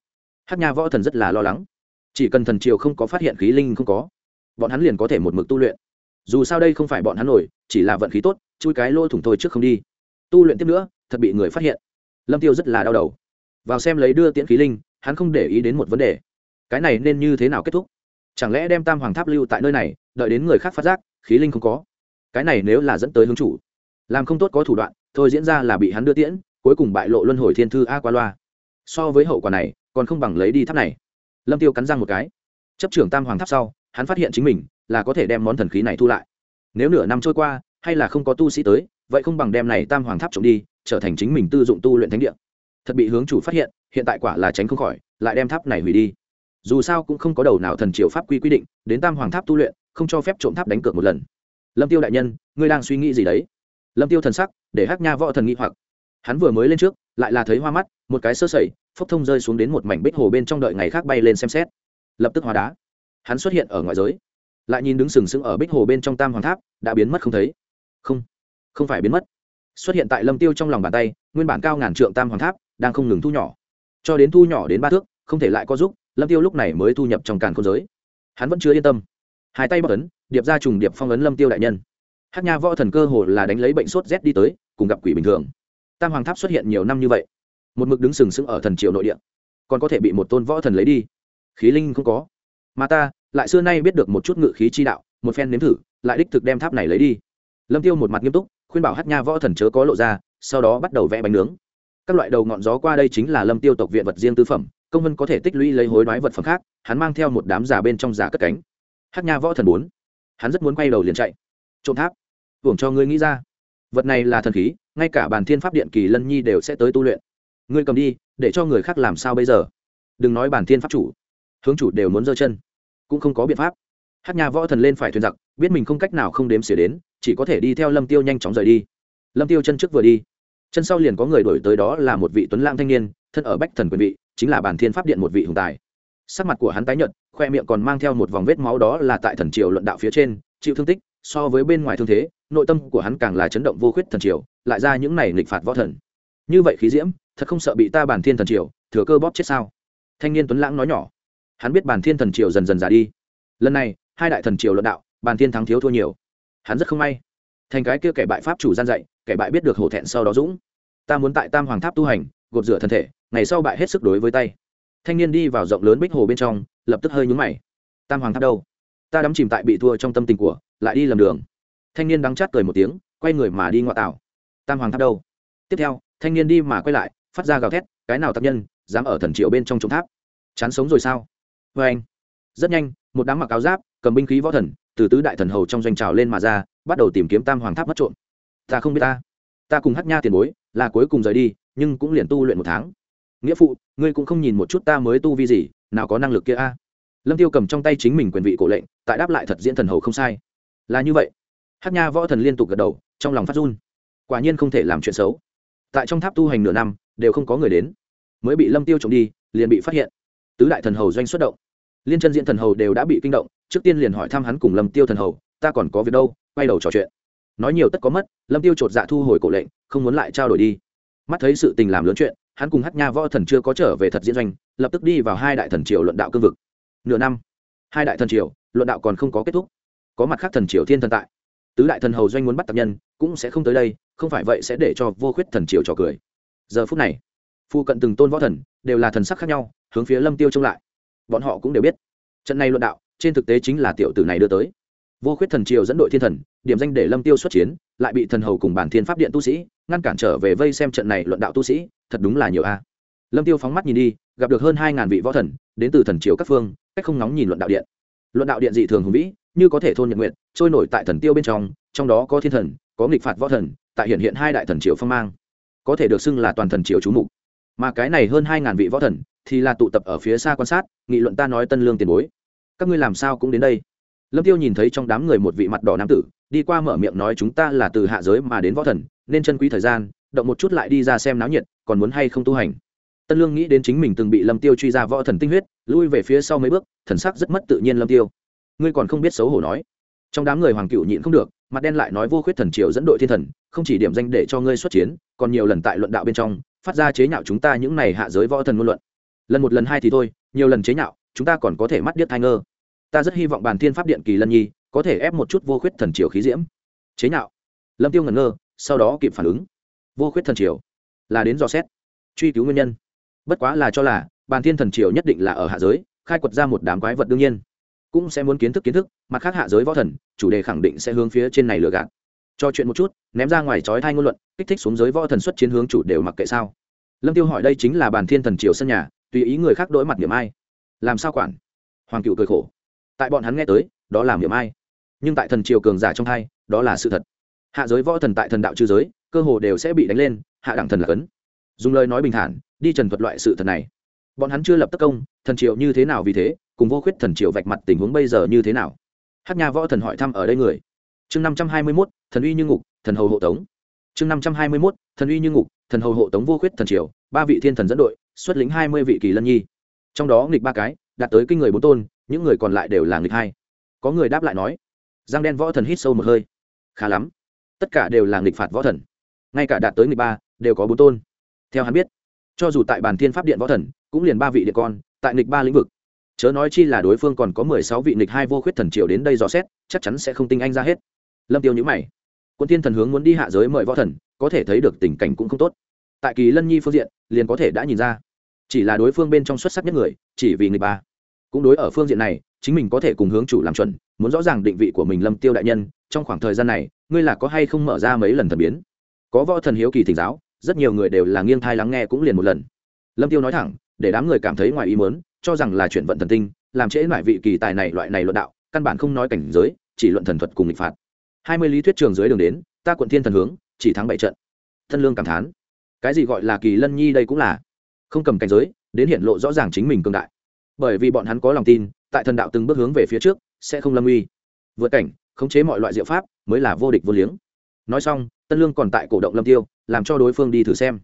Hát nha võ thần rất là lo lắng. Chỉ cần thần triều không có phát hiện khí linh không có, bọn hắn liền có thể một mực tu luyện. Dù sao đây không phải bọn hắn nổi, chỉ là vận khí tốt, chui cái lỗ thủng thôi trước không đi. Tu luyện tiếp nữa, thật bị người phát hiện. Lâm tiêu rất là đau đầu vào xem lấy đưa tiễn khí linh, hắn không để ý đến một vấn đề. Cái này nên như thế nào kết thúc? Chẳng lẽ đem tam hoàng tháp lưu tại nơi này, đợi đến người khác phát giác, khí linh không có? Cái này nếu là dẫn tới hướng chủ, làm không tốt có thủ đoạn, thôi diễn ra là bị hắn đưa tiễn, cuối cùng bại lộ luân hồi thiên thư a qua loa so với hậu quả này, còn không bằng lấy đi tháp này. Lâm tiêu cắn răng một cái. Chấp trưởng tam hoàng tháp sau, hắn phát hiện chính mình là có thể đem món thần khí này thu lại. Nếu nửa năm trôi qua, hay là không có tu sĩ tới, vậy không bằng đem này tam hoàng tháp trộm đi, trở thành chính mình tư dụng tu luyện thánh địa thật bị hướng chủ phát hiện hiện tại quả là tránh không khỏi, lại đem tháp này hủy đi. Dù sao cũng không có đầu nào thần triều pháp quy quy định, đến tam hoàng tháp tu luyện, không cho phép trộm tháp đánh cược một lần. Lâm tiêu đại nhân, ngươi đang suy nghĩ gì đấy? Lâm tiêu thần sắc, để hắc nha võ thần nghĩ hoặc. Hắn vừa mới lên trước, lại là thấy hoa mắt, một cái sơ sẩy, phốc thông rơi xuống đến một mảnh bích hồ bên trong đợi ngày khác bay lên xem xét. Lập tức hóa đá. Hắn xuất hiện ở ngoại giới. Lại nhìn đứng sừng sững ở bích hồ bên trong tam hoàng tháp, đã biến mất không thấy. Không không phải biến mất xuất hiện tại lâm tiêu trong lòng bàn tay, nguyên bản cao ngàn trượng tam hoàng tháp đang không ngừng thu nhỏ. Cho đến thu nhỏ đến ba thước, không thể lại có giúp, lâm tiêu lúc này mới thu nhập trong càn không giới. Hắn vẫn chưa yên tâm. Hai tay bóc ấn, điệp ra trùng điệp phong ấn lâm tiêu đại nhân. Hát nha võ thần cơ hồ là đánh lấy bệnh sốt rét đi tới, cùng gặp quỷ bình thường. Tam hoàng tháp xuất hiện nhiều năm như vậy, một mực đứng sừng sững ở thần triều nội địa, còn có thể bị một tôn võ thần lấy đi. Khí linh không có. Mà ta, lại xưa nay biết được một chút ngự khí chi đạo, một phen nếm thử, lại đích thực đem tháp này lấy đi. Lâm tiêu một mặt nghiêm túc khuyên bảo hát nha võ thần chớ có lộ ra, sau đó bắt đầu vẽ bánh nướng. Các loại đầu ngọn gió qua đây chính là lâm tiêu tộc viện vật riêng tư phẩm, công vân có thể tích lũy lấy hối đoái vật phẩm khác, hắn mang theo một đám giả bên trong giả cất cánh. Hát nha võ thần bốn, hắn rất muốn quay đầu liền chạy. Trộm tháp, hưởng cho ngươi nghĩ ra. Vật này là thần khí, ngay cả bàn thiên pháp điện kỳ lân nhi đều sẽ tới tu luyện. Ngươi cầm đi, để cho người khác làm sao bây giờ? Đừng nói bàn thiên pháp chủ, hướng chủ đều muốn giơ chân, cũng không có biện pháp. Hát nhà võ thần lên phải thuyền giặc biết mình không cách nào không đếm xỉa đến, chỉ có thể đi theo lâm tiêu nhanh chóng rời đi. Lâm tiêu chân trước vừa đi, chân sau liền có người đổi tới đó là một vị tuấn lang thanh niên, thân ở bách thần quyền vị, chính là bản thiên pháp điện một vị hùng tài. Sắc mặt của hắn tái nhợt, khoe miệng còn mang theo một vòng vết máu đó là tại thần triều luận đạo phía trên, chịu thương tích, so với bên ngoài thương thế, nội tâm của hắn càng là chấn động vô khuyết thần triều, lại ra những này nghịch phạt võ thần. Như vậy khí diễm, thật không sợ bị ta bản thiên thần triều, thừa cơ bóp chết sao? Thanh niên tuấn lãng nói nhỏ. Hắn biết bản thiên thần triều dần dần già đi. Lần này, hai đại thần triều luận đạo bàn thiên thắng thiếu thua nhiều. Hắn rất không may. Thành cái kia kẻ bại pháp chủ gian dạy, kẻ bại biết được hổ thẹn sau đó dũng. Ta muốn tại tam hoàng tháp tu hành, gột rửa thân thể, ngày sau bại hết sức đối với tay. Thanh niên đi vào rộng lớn bích hồ bên trong, lập tức hơi nhúng mày. Tam hoàng tháp đâu? Ta đắm chìm tại bị thua trong tâm tình của, lại đi lầm đường. Thanh niên đắng chát cười một tiếng, quay người mà đi ngoại tảo. Tam hoàng tháp đâu? Tiếp theo, thanh niên đi mà quay lại, phát ra gào thét, cái nào tác nhân, dám ở thần triệu bên trong trống tháp? Chán sống rồi sao? Vê anh rất nhanh, một đám mặc áo giáp, cầm binh khí võ thần từ tứ đại thần hầu trong doanh trào lên mà ra, bắt đầu tìm kiếm tam hoàng tháp mất trộm. Ta không biết ta. Ta cùng hát nha tiền bối, là cuối cùng rời đi, nhưng cũng liền tu luyện một tháng. Nghĩa phụ, ngươi cũng không nhìn một chút ta mới tu vi gì, nào có năng lực kia a? Lâm tiêu cầm trong tay chính mình quyền vị cổ lệnh, tại đáp lại thật diễn thần hầu không sai. Là như vậy. Hát nha võ thần liên tục gật đầu, trong lòng phát run. Quả nhiên không thể làm chuyện xấu. Tại trong tháp tu hành nửa năm, đều không có người đến. Mới bị lâm tiêu trộm đi, liền bị phát hiện. Tứ đại thần hầu doanh xuất động. Liên chân diện thần hầu đều đã bị kinh động trước tiên liền hỏi thăm hắn cùng lâm tiêu thần hầu, ta còn có việc đâu, quay đầu trò chuyện. Nói nhiều tất có mất, lâm tiêu chột dạ thu hồi cổ lệnh, không muốn lại trao đổi đi. Mắt thấy sự tình làm lớn chuyện, hắn cùng hát nha võ thần chưa có trở về thật diễn doanh, lập tức đi vào hai đại thần triều luận đạo cương vực. Nửa năm, hai đại thần triều, luận đạo còn không có kết thúc. Có mặt khác thần triều thiên thần tại. Tứ đại thần hầu doanh muốn bắt tập nhân, cũng sẽ không tới đây, không phải vậy sẽ để cho vô khuyết thần triều trò cười. Giờ phút này, phu cận từng tôn võ thần đều là thần sắc khác nhau, hướng phía lâm tiêu trông lại. Bọn họ cũng đều biết, trận này luận đạo trên thực tế chính là tiểu tử này đưa tới. Vô khuyết thần triều dẫn đội thiên thần, điểm danh để lâm tiêu xuất chiến, lại bị thần hầu cùng bản thiên pháp điện tu sĩ, ngăn cản trở về vây xem trận này luận đạo tu sĩ, thật đúng là nhiều a. Lâm tiêu phóng mắt nhìn đi, gặp được hơn hai ngàn vị võ thần, đến từ thần triều các phương, cách không nóng nhìn luận đạo điện. Luận đạo điện dị thường hùng vĩ, như có thể thôn nhật nguyện trôi nổi tại thần tiêu bên trong trong đó có thiên thần, có nghịch phạt võ thần, tại hiện hiện hai đại thần triều phong mang. Có thể được xưng là toàn thần triều chú mục. Mà cái này hơn hai ngàn vị võ thần, thì là tụ tập ở phía xa quan sát, nghị luận ta nói tân lương tiền bối các ngươi làm sao cũng đến đây. Lâm tiêu nhìn thấy trong đám người một vị mặt đỏ nam tử, đi qua mở miệng nói chúng ta là từ hạ giới mà đến võ thần, nên chân quý thời gian, động một chút lại đi ra xem náo nhiệt, còn muốn hay không tu hành. Tân lương nghĩ đến chính mình từng bị lâm tiêu truy ra võ thần tinh huyết, lui về phía sau mấy bước, thần sắc rất mất tự nhiên lâm tiêu. Ngươi còn không biết xấu hổ nói. Trong đám người hoàng cựu nhịn không được, mặt đen lại nói vô khuyết thần triều dẫn đội thiên thần, không chỉ điểm danh để cho ngươi xuất chiến, còn nhiều lần tại luận đạo bên trong, phát ra chế nhạo chúng ta những này hạ giới võ thần ngôn luận. Lần một lần hai thì thôi, nhiều lần chế nhạo chúng ta còn có thể mắt điếc thai ngơ. Ta rất hy vọng bàn thiên pháp điện kỳ lân nhi có thể ép một chút vô khuyết thần triều khí diễm. Chế nhạo. Lâm tiêu ngẩn ngơ, sau đó kịp phản ứng. Vô khuyết thần triều là đến dò xét, truy cứu nguyên nhân. Bất quá là cho là, bàn thiên thần triều nhất định là ở hạ giới, khai quật ra một đám quái vật đương nhiên. Cũng sẽ muốn kiến thức kiến thức, mặt khác hạ giới võ thần, chủ đề khẳng định sẽ hướng phía trên này lừa gạt. Cho chuyện một chút, ném ra ngoài trói thai ngôn luận, kích thích xuống giới võ thần xuất chiến hướng chủ đều mặc kệ sao. Lâm tiêu hỏi đây chính là bàn thiên thần triều sân nhà, tùy ý người khác đổi mặt điểm ai làm sao quản? Hoàng cựu cười khổ. Tại bọn hắn nghe tới, đó là miệng ai? Nhưng tại thần triều cường giả trong hai, đó là sự thật. Hạ giới võ thần tại thần đạo trư giới, cơ hồ đều sẽ bị đánh lên, hạ đẳng thần là cấn. Dùng lời nói bình thản, đi trần thuật loại sự thật này. Bọn hắn chưa lập tất công, thần triều như thế nào vì thế, cùng vô khuyết thần triều vạch mặt tình huống bây giờ như thế nào? Hát nhà võ thần hỏi thăm ở đây người. Chương năm trăm hai mươi mốt, thần uy như ngục, thần hầu hộ tống. Chương năm trăm hai mươi mốt, thần uy như ngục, thần hầu hộ tống vô khuyết thần triều, ba vị thiên thần dẫn đội, xuất lĩnh hai mươi vị kỳ lân nhi trong đó nghịch ba cái, đạt tới kinh người bốn tôn, những người còn lại đều là nghịch hai. Có người đáp lại nói, giang đen võ thần hít sâu một hơi. Khá lắm. Tất cả đều là nghịch phạt võ thần. Ngay cả đạt tới nghịch ba, đều có bốn tôn. Theo hắn biết, cho dù tại bàn thiên pháp điện võ thần, cũng liền ba vị điện con, tại nghịch ba lĩnh vực. Chớ nói chi là đối phương còn có mười sáu vị nghịch hai vô khuyết thần triều đến đây dò xét, chắc chắn sẽ không tinh anh ra hết. Lâm tiêu nhữ mày. Quân thiên thần hướng muốn đi hạ giới mời võ thần, có thể thấy được tình cảnh cũng không tốt. Tại kỳ lân nhi phương diện, liền có thể đã nhìn ra chỉ là đối phương bên trong xuất sắc nhất người, chỉ vì người ba. Cũng đối ở phương diện này, chính mình có thể cùng hướng chủ làm chuẩn, muốn rõ ràng định vị của mình lâm tiêu đại nhân, trong khoảng thời gian này, ngươi là có hay không mở ra mấy lần thần biến? Có võ thần hiếu kỳ thỉnh giáo, rất nhiều người đều là nghiêng thai lắng nghe cũng liền một lần. Lâm tiêu nói thẳng, để đám người cảm thấy ngoài ý muốn, cho rằng là chuyện vận thần tinh, làm trễ loại vị kỳ tài này loại này luận đạo, căn bản không nói cảnh giới, chỉ luận thần thuật cùng nghịch phạt. Hai mươi lý thuyết trường dưới đường đến, ta quận thiên thần hướng, chỉ thắng bảy trận. Thân lương cảm thán. Cái gì gọi là kỳ lân nhi đây cũng là không cầm cảnh giới, đến hiện lộ rõ ràng chính mình cường đại. Bởi vì bọn hắn có lòng tin, tại thần đạo từng bước hướng về phía trước, sẽ không lâm uy. Vượt cảnh, khống chế mọi loại diệu pháp, mới là vô địch vô liếng. Nói xong, tân lương còn tại cổ động lâm tiêu, làm cho đối phương đi thử xem.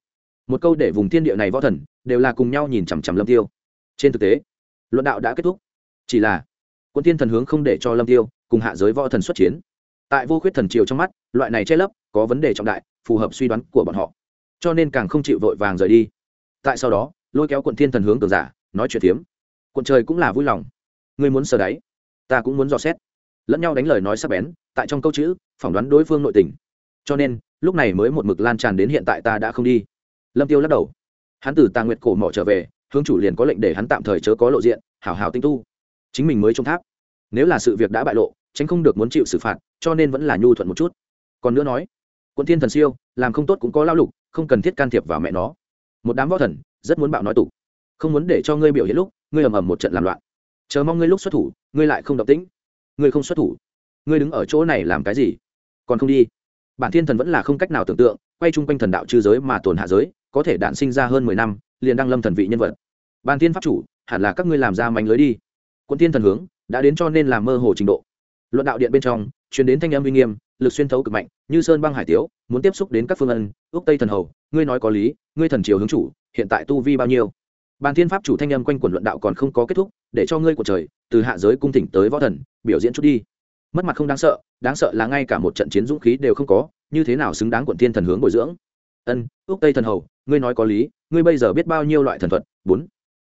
Một câu để vùng thiên địa này võ thần, đều là cùng nhau nhìn chằm chằm lâm tiêu. Trên thực tế, luận đạo đã kết thúc. Chỉ là, quân thiên thần hướng không để cho lâm tiêu cùng hạ giới võ thần xuất chiến. Tại vô khuyết thần triều trong mắt, loại này che lấp, có vấn đề trọng đại, phù hợp suy đoán của bọn họ. Cho nên càng không chịu vội vàng rời đi tại sau đó, lôi kéo quận thiên thần hướng cường giả, nói chuyện phiếm. Quận trời cũng là vui lòng. Ngươi muốn sờ đáy, ta cũng muốn dò xét. Lẫn nhau đánh lời nói sắc bén, tại trong câu chữ, phỏng đoán đối phương nội tình. Cho nên, lúc này mới một mực lan tràn đến hiện tại ta đã không đi. Lâm tiêu lắc đầu. Hắn từ tà nguyệt cổ mỏ trở về, hướng chủ liền có lệnh để hắn tạm thời chớ có lộ diện, hảo hảo tinh tu. Chính mình mới trong tháp. Nếu là sự việc đã bại lộ, tránh không được muốn chịu xử phạt, cho nên vẫn là nhu thuận một chút. Còn nữa nói quận thiên thần siêu, làm không tốt cũng có lao lục, không cần thiết can thiệp vào mẹ nó một đám võ thần, rất muốn bạo nói tục. Không muốn để cho ngươi biểu hiện lúc, ngươi ầm ầm một trận làm loạn. Chờ mong ngươi lúc xuất thủ, ngươi lại không động tĩnh. Ngươi không xuất thủ, ngươi đứng ở chỗ này làm cái gì? Còn không đi. Bản thiên thần vẫn là không cách nào tưởng tượng, quay chung quanh thần đạo chư giới mà tồn hạ giới, có thể đản sinh ra hơn mười năm, liền đăng lâm thần vị nhân vật. Ban thiên pháp chủ, hẳn là các ngươi làm ra mánh lưới đi. Quân thiên thần hướng, đã đến cho nên làm mơ hồ trình độ. Luận đạo điện bên trong, truyền đến thanh âm uy nghiêm lực xuyên thấu cực mạnh, như sơn băng hải tiếu, muốn tiếp xúc đến các phương ân, ước tây thần hầu, ngươi nói có lý, ngươi thần triều hướng chủ, hiện tại tu vi bao nhiêu? Bàn thiên pháp chủ thanh âm quanh quần luận đạo còn không có kết thúc, để cho ngươi của trời, từ hạ giới cung thỉnh tới võ thần, biểu diễn chút đi. Mất mặt không đáng sợ đáng sợ là ngay cả một trận chiến dũng khí đều không có, như thế nào xứng đáng quận thiên thần hướng bồi dưỡng? Ân, ước tây thần hầu, ngươi nói có lý, ngươi bây giờ biết bao nhiêu loại thần thuật? Bốn.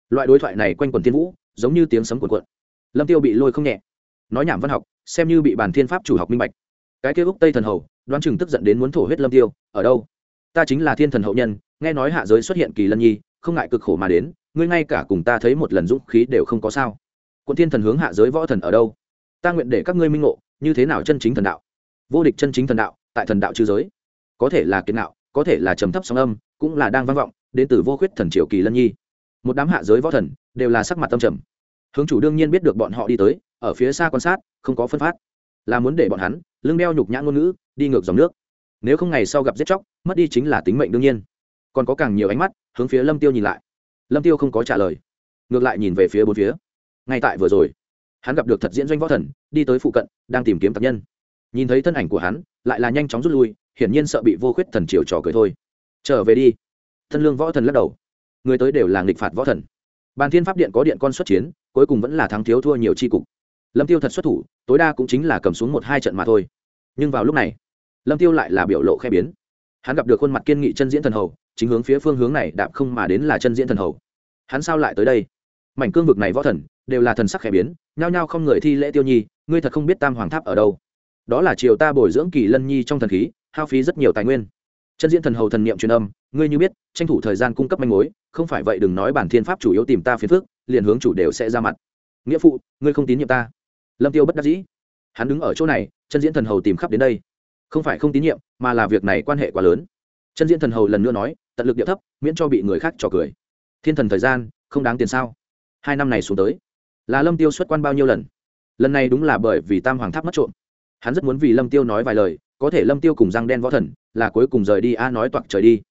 Loại đối thoại này quanh quần thiên vũ, giống như tiếng sấm cuộn cuộn. Lâm tiêu bị lôi không nhẹ. Nói nhảm văn học, xem như bị bàn thiên pháp chủ học minh bạch cái kia úc tây thần hầu, đoán chừng tức giận đến muốn thổ huyết lâm tiêu, ở đâu? Ta chính là thiên thần hậu nhân, nghe nói hạ giới xuất hiện kỳ lân nhi, không ngại cực khổ mà đến, ngươi ngay cả cùng ta thấy một lần dũng khí đều không có sao. Quân thiên thần hướng hạ giới võ thần ở đâu? Ta nguyện để các ngươi minh ngộ, như thế nào chân chính thần đạo? Vô địch chân chính thần đạo, tại thần đạo chư giới. Có thể là kiến đạo có thể là trầm thấp sóng âm, cũng là đang vang vọng, đến từ vô khuyết thần triều kỳ lân nhi. Một đám hạ giới võ thần, đều là sắc mặt tâm trầm. Hướng chủ đương nhiên biết được bọn họ đi tới, ở phía xa quan sát, không có phân phát. Là muốn để bọn hắn lưng đeo nhục nhã ngôn ngữ, đi ngược dòng nước. Nếu không ngày sau gặp giết chóc, mất đi chính là tính mệnh đương nhiên. Còn có càng nhiều ánh mắt, hướng phía lâm tiêu nhìn lại. Lâm tiêu không có trả lời, ngược lại nhìn về phía bốn phía. Ngay tại vừa rồi, hắn gặp được thật diễn doanh võ thần, đi tới phụ cận, đang tìm kiếm tập nhân. Nhìn thấy thân ảnh của hắn, lại là nhanh chóng rút lui, hiển nhiên sợ bị vô khuyết thần triều trò cười thôi. Trở về đi. Thân lương võ thần lắc đầu. Người tới đều là nghịch phạt võ thần. Bàn thiên pháp điện có điện con xuất chiến, cuối cùng vẫn là thắng thiếu thua nhiều tri cục lâm tiêu thật xuất thủ, tối đa cũng chính là cầm xuống một hai trận mà thôi. Nhưng vào lúc này, lâm tiêu lại là biểu lộ khe biến. Hắn gặp được khuôn mặt kiên nghị chân diễn thần hầu, chính hướng phía phương hướng này đạp không mà đến là chân diễn thần hầu. Hắn sao lại tới đây? Mảnh cương vực này võ thần, đều là thần sắc khẽ biến, nhao nhao không người thi lễ tiêu nhi, ngươi thật không biết tam hoàng tháp ở đâu. Đó là triều ta bồi dưỡng kỳ lân nhi trong thần khí, hao phí rất nhiều tài nguyên. Chân diễn thần hầu thần niệm truyền âm, ngươi như biết, tranh thủ thời gian cung cấp manh mối, không phải vậy đừng nói bản thiên pháp chủ yếu tìm ta phiền phước liền hướng chủ đều sẽ ra mặt. Nghĩa phụ, ngươi không tín nhiệm ta lâm tiêu bất đắc dĩ. Hắn đứng ở chỗ này, chân diễn thần hầu tìm khắp đến đây. Không phải không tín nhiệm, mà là việc này quan hệ quá lớn. Chân diễn thần hầu lần nữa nói, tận lực địa thấp, miễn cho bị người khác trò cười. Thiên thần thời gian, không đáng tiền sao? Hai năm này xuống tới, là lâm tiêu xuất quan bao nhiêu lần? Lần này đúng là bởi vì tam hoàng tháp mất trộm. Hắn rất muốn vì lâm tiêu nói vài lời, có thể lâm tiêu cùng răng đen võ thần, là cuối cùng rời đi, a nói toạc trời đi.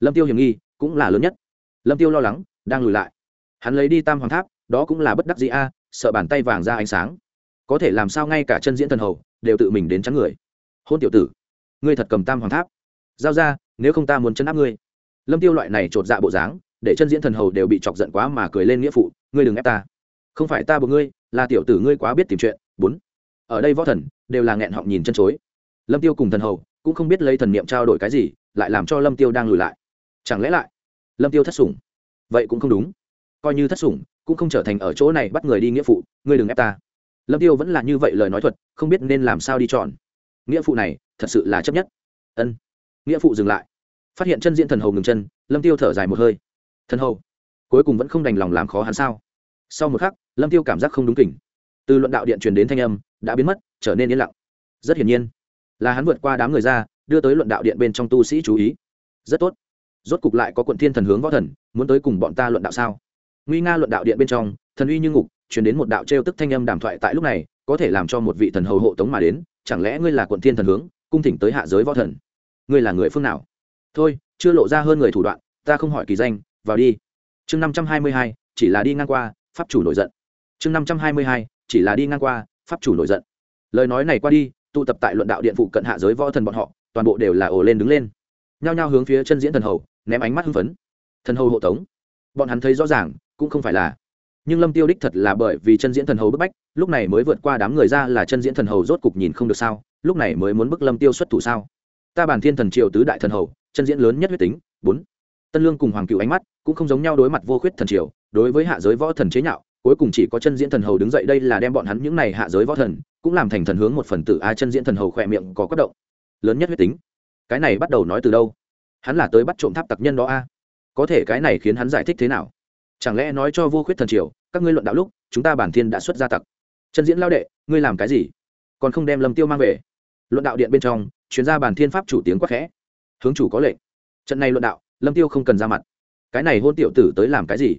Lâm tiêu hiểm nghi, cũng là lớn nhất. Lâm tiêu lo lắng, đang lùi lại. Hắn lấy đi tam hoàng tháp, đó cũng là bất đắc dĩ, a, sợ bàn tay vàng ra ánh sáng có thể làm sao ngay cả chân diễn thần hầu đều tự mình đến chắn người. Hôn tiểu tử, ngươi thật cầm tam hoàng tháp. Giao ra, nếu không ta muốn chân áp ngươi. Lâm tiêu loại này trột dạ bộ dáng, để chân diễn thần hầu đều bị chọc giận quá mà cười lên nghĩa phụ, ngươi đừng ép ta. Không phải ta buộc ngươi, là tiểu tử ngươi quá biết tìm chuyện. Bốn, ở đây võ thần đều là nghẹn họng nhìn chân chối. Lâm tiêu cùng thần hầu cũng không biết lấy thần niệm trao đổi cái gì, lại làm cho lâm tiêu đang lùi lại. Chẳng lẽ lại, lâm tiêu thất sủng? Vậy cũng không đúng. Coi như thất sủng, cũng không trở thành ở chỗ này bắt người đi nghĩa phụ, ngươi đừng ép ta lâm tiêu vẫn là như vậy lời nói thuật, không biết nên làm sao đi chọn. Nghĩa phụ này, thật sự là chấp nhất. Ân. Nghĩa phụ dừng lại. Phát hiện chân diễn thần hầu ngừng chân, lâm tiêu thở dài một hơi. Thần hầu? Cuối cùng vẫn không đành lòng làm khó hắn sao? Sau một khắc, lâm tiêu cảm giác không đúng kỉnh. Từ luận đạo điện truyền đến thanh âm, đã biến mất, trở nên yên lặng. Rất hiển nhiên, là hắn vượt qua đám người ra, đưa tới luận đạo điện bên trong tu sĩ chú ý. Rất tốt. Rốt cục lại có quận thiên thần hướng võ thần, muốn tới cùng bọn ta luận đạo sao? Nguy nga luận đạo điện bên trong, thần uy như ngục chuyển đến một đạo trêu tức thanh âm đàm thoại tại lúc này, có thể làm cho một vị thần hầu hộ tống mà đến, chẳng lẽ ngươi là quận thiên thần hướng, cung thỉnh tới hạ giới võ thần? Ngươi là người phương nào? Thôi, chưa lộ ra hơn người thủ đoạn, ta không hỏi kỳ danh, vào đi. Chương năm trăm hai mươi hai, chỉ là đi ngang qua, pháp chủ nổi giận. Chương năm trăm hai mươi hai, chỉ là đi ngang qua, pháp chủ nổi giận. Lời nói này qua đi, tụ tập tại luận đạo điện phụ cận hạ giới võ thần bọn họ, toàn bộ đều là ồ lên đứng lên. Nhao nhao hướng phía chân diễn thần hầu, ném ánh mắt hưng phấn. Thần hầu hộ tống. Bọn hắn thấy rõ ràng, cũng không phải là nhưng lâm tiêu đích thật là bởi vì chân diễn thần hầu bức bách, lúc này mới vượt qua đám người ra là chân diễn thần hầu rốt cục nhìn không được sao, lúc này mới muốn bức lâm tiêu xuất thủ sao. Ta bản thiên thần triều tứ đại thần hầu, chân diễn lớn nhất huyết tính, bốn. Tân lương cùng hoàng cựu ánh mắt cũng không giống nhau đối mặt vô khuyết thần triều, đối với hạ giới võ thần chế nhạo, cuối cùng chỉ có chân diễn thần hầu đứng dậy đây là đem bọn hắn những này hạ giới võ thần cũng làm thành thần hướng một phần tử a chân diễn thần hầu khỏe miệng có quất động. Lớn nhất huyết tính. Cái này bắt đầu nói từ đâu? Hắn là tới bắt trộm tháp tặc nhân đó a. Có thể cái này khiến hắn giải thích thế nào? Chẳng lẽ nói cho vô khuyết thần triều, các ngươi luận đạo lúc, chúng ta bản thiên đã xuất gia tặc. Chân diễn lao đệ, ngươi làm cái gì? Còn không đem lâm tiêu mang về. Luận đạo điện bên trong, chuyên gia bản thiên pháp chủ tiếng quắc khẽ. Hướng chủ có lệnh. Trận này luận đạo, lâm tiêu không cần ra mặt. Cái này hôn tiểu tử tới làm cái gì?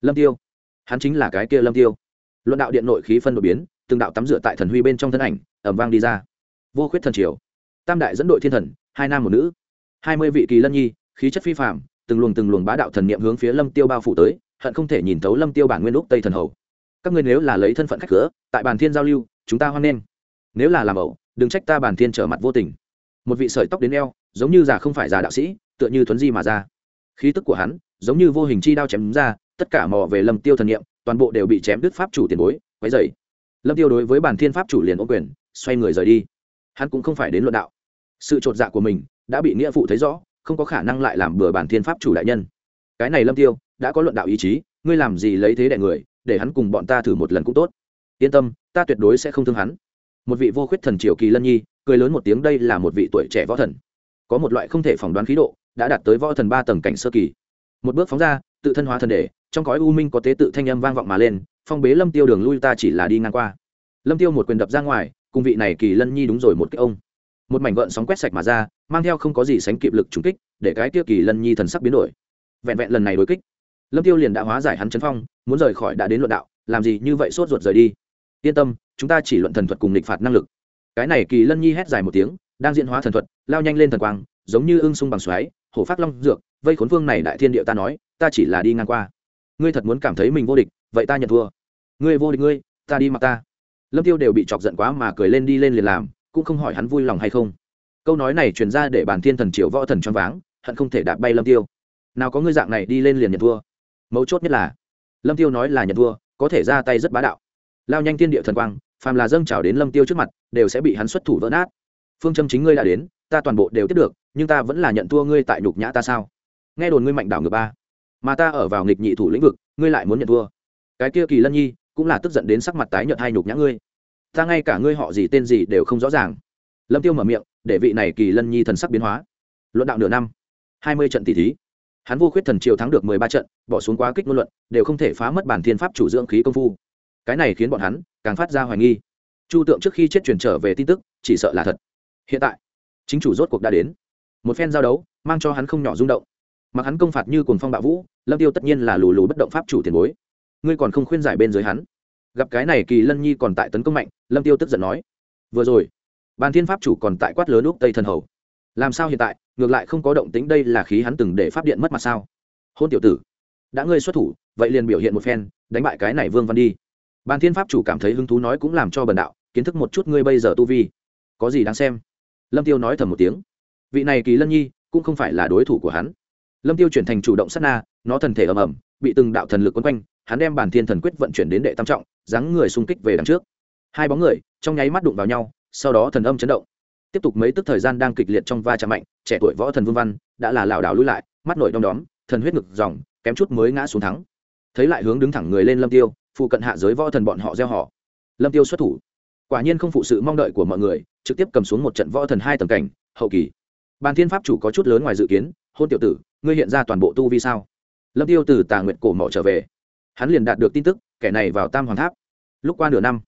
Lâm tiêu. Hắn chính là cái kia lâm tiêu. Luận đạo điện nội khí phân đột biến, từng đạo tắm rửa tại thần huy bên trong thân ảnh ẩm vang đi ra. Vô khuyết thần triều. Tam đại dẫn đội thiên thần, hai nam một nữ. Hai mươi vị kỳ lân nhi, khí chất phi phạm từng luồng từng luồng bá đạo thần niệm hướng phía lâm tiêu bao phủ tới hận không thể nhìn thấu lâm tiêu bản nguyên lúc tây thần hầu các ngươi nếu là lấy thân phận khách cửa tại bàn thiên giao lưu chúng ta hoan nghênh nếu là làm ẩu đừng trách ta bàn thiên trở mặt vô tình một vị sợi tóc đến eo giống như già không phải già đạo sĩ tựa như thuấn di mà ra khí tức của hắn giống như vô hình chi đao chém ra tất cả mò về lâm tiêu thần niệm toàn bộ đều bị chém đứt pháp chủ tiền bối quấy dày lâm tiêu đối với bản thiên pháp chủ liền ô quyền xoay người rời đi hắn cũng không phải đến luận đạo sự trột dạ của mình đã bị nghĩa phụ thấy rõ không có khả năng lại làm bừa bản thiên pháp chủ đại nhân cái này lâm tiêu đã có luận đạo ý chí, ngươi làm gì lấy thế đại người, để hắn cùng bọn ta thử một lần cũng tốt. Yên tâm, ta tuyệt đối sẽ không thương hắn. Một vị vô khuyết thần triều kỳ lân nhi, cười lớn một tiếng, đây là một vị tuổi trẻ võ thần. Có một loại không thể phỏng đoán khí độ, đã đạt tới võ thần ba tầng cảnh sơ kỳ. Một bước phóng ra, tự thân hóa thần đề trong cõi u minh có tế tự thanh âm vang vọng mà lên, phong bế lâm tiêu đường lui ta chỉ là đi ngang qua. Lâm tiêu một quyền đập ra ngoài, cùng vị này kỳ lân nhi đúng rồi một cái ông. Một mảnh gợn sóng quét sạch mà ra, mang theo không có gì sánh kịp lực trùng kích, để cái kia kỳ lân nhi thần sắc biến đổi. Vẹn vẹn lần này đối kích lâm tiêu liền đã hóa giải hắn chấn phong, muốn rời khỏi đã đến luận đạo, làm gì như vậy sốt ruột rời đi. Yên tâm, chúng ta chỉ luận thần thuật cùng địch phạt năng lực. Cái này kỳ lân nhi hét dài một tiếng, đang diễn hóa thần thuật, lao nhanh lên thần quang, giống như ưng sung bằng xoáy, hổ phát long dược, vây khốn phương này đại thiên địa ta nói, ta chỉ là đi ngang qua. Ngươi thật muốn cảm thấy mình vô địch, vậy ta nhận thua. Ngươi vô địch ngươi, ta đi mặc ta. Lâm tiêu đều bị chọc giận quá mà cười lên đi lên liền làm, cũng không hỏi hắn vui lòng hay không. Câu nói này truyền ra để bản thiên thần triệu võ thần choáng váng, hận không thể đạp bay lâm tiêu. Nào có ngươi dạng này đi lên liền nhận thua mấu chốt nhất là, lâm tiêu nói là nhận thua, có thể ra tay rất bá đạo. Lao nhanh thiên địa thần quang, phàm là dâng trào đến lâm tiêu trước mặt, đều sẽ bị hắn xuất thủ vỡ nát. Phương châm chính ngươi đã đến, ta toàn bộ đều tiếp được, nhưng ta vẫn là nhận thua ngươi tại nhục nhã ta sao? Nghe đồn ngươi mạnh đảo ngược ba, mà ta ở vào nghịch nhị thủ lĩnh vực, ngươi lại muốn nhận thua. Cái kia kỳ lân nhi, cũng là tức giận đến sắc mặt tái nhợt hai nhục nhã ngươi. Ta ngay cả ngươi họ gì tên gì đều không rõ ràng. Lâm tiêu mở miệng, để vị này kỳ lân nhi thần sắc biến hóa. Luận đạo nửa năm, hai mươi trận tỷ thí hắn vô khuyết thần triều thắng được mười ba trận, bỏ xuống quá kích ngôn luận, đều không thể phá mất bản thiên pháp chủ dưỡng khí công phu. Cái này khiến bọn hắn càng phát ra hoài nghi. Chu tượng trước khi chết chuyển trở về tin tức, chỉ sợ là thật. Hiện tại, chính chủ rốt cuộc đã đến. Một phen giao đấu, mang cho hắn không nhỏ rung động. Mặc hắn công phạt như cồn phong bạo vũ, lâm tiêu tất nhiên là lù lù bất động pháp chủ tiền bối. Ngươi còn không khuyên giải bên dưới hắn. Gặp cái này kỳ lân nhi còn tại tấn công mạnh, lâm tiêu tức giận nói. Vừa rồi bàn thiên pháp chủ còn tại quát lớn úc tây thần hầu. Làm sao hiện tại ngược lại không có động tính đây là khí hắn từng để pháp điện mất mặt sao? Hôn tiểu tử, đã ngươi xuất thủ, vậy liền biểu hiện một phen, đánh bại cái này vương văn đi. Bàn thiên pháp chủ cảm thấy hứng thú nói cũng làm cho bần đạo, kiến thức một chút ngươi bây giờ tu vi. Có gì đáng xem? Lâm tiêu nói thầm một tiếng. Vị này kỳ lân nhi cũng không phải là đối thủ của hắn. Lâm tiêu chuyển thành chủ động sát na, nó thần thể ầm ầm, bị từng đạo thần lực quấn quanh, hắn đem bản thiên thần quyết vận chuyển đến đệ tam trọng, dáng người xung kích về đằng trước. Hai bóng người trong nháy mắt đụng vào nhau, sau đó thần âm chấn động tiếp tục mấy tức thời gian đang kịch liệt trong va chạm mạnh, trẻ tuổi võ thần vương văn đã là lảo đảo lui lại, mắt nổi đom đóm, thần huyết ngực dòng, kém chút mới ngã xuống thắng. Thấy lại hướng đứng thẳng người lên lâm tiêu, phụ cận hạ giới võ thần bọn họ gieo họ. Lâm tiêu xuất thủ. Quả nhiên không phụ sự mong đợi của mọi người, trực tiếp cầm xuống một trận võ thần hai tầng cảnh, hậu kỳ. Bàn thiên pháp chủ có chút lớn ngoài dự kiến, hôn tiểu tử, ngươi hiện ra toàn bộ tu vi sao? Lâm tiêu từ tà nguyện cổ mỏ trở về. Hắn liền đạt được tin tức, kẻ này vào tam hoàng tháp. Lúc qua nửa năm,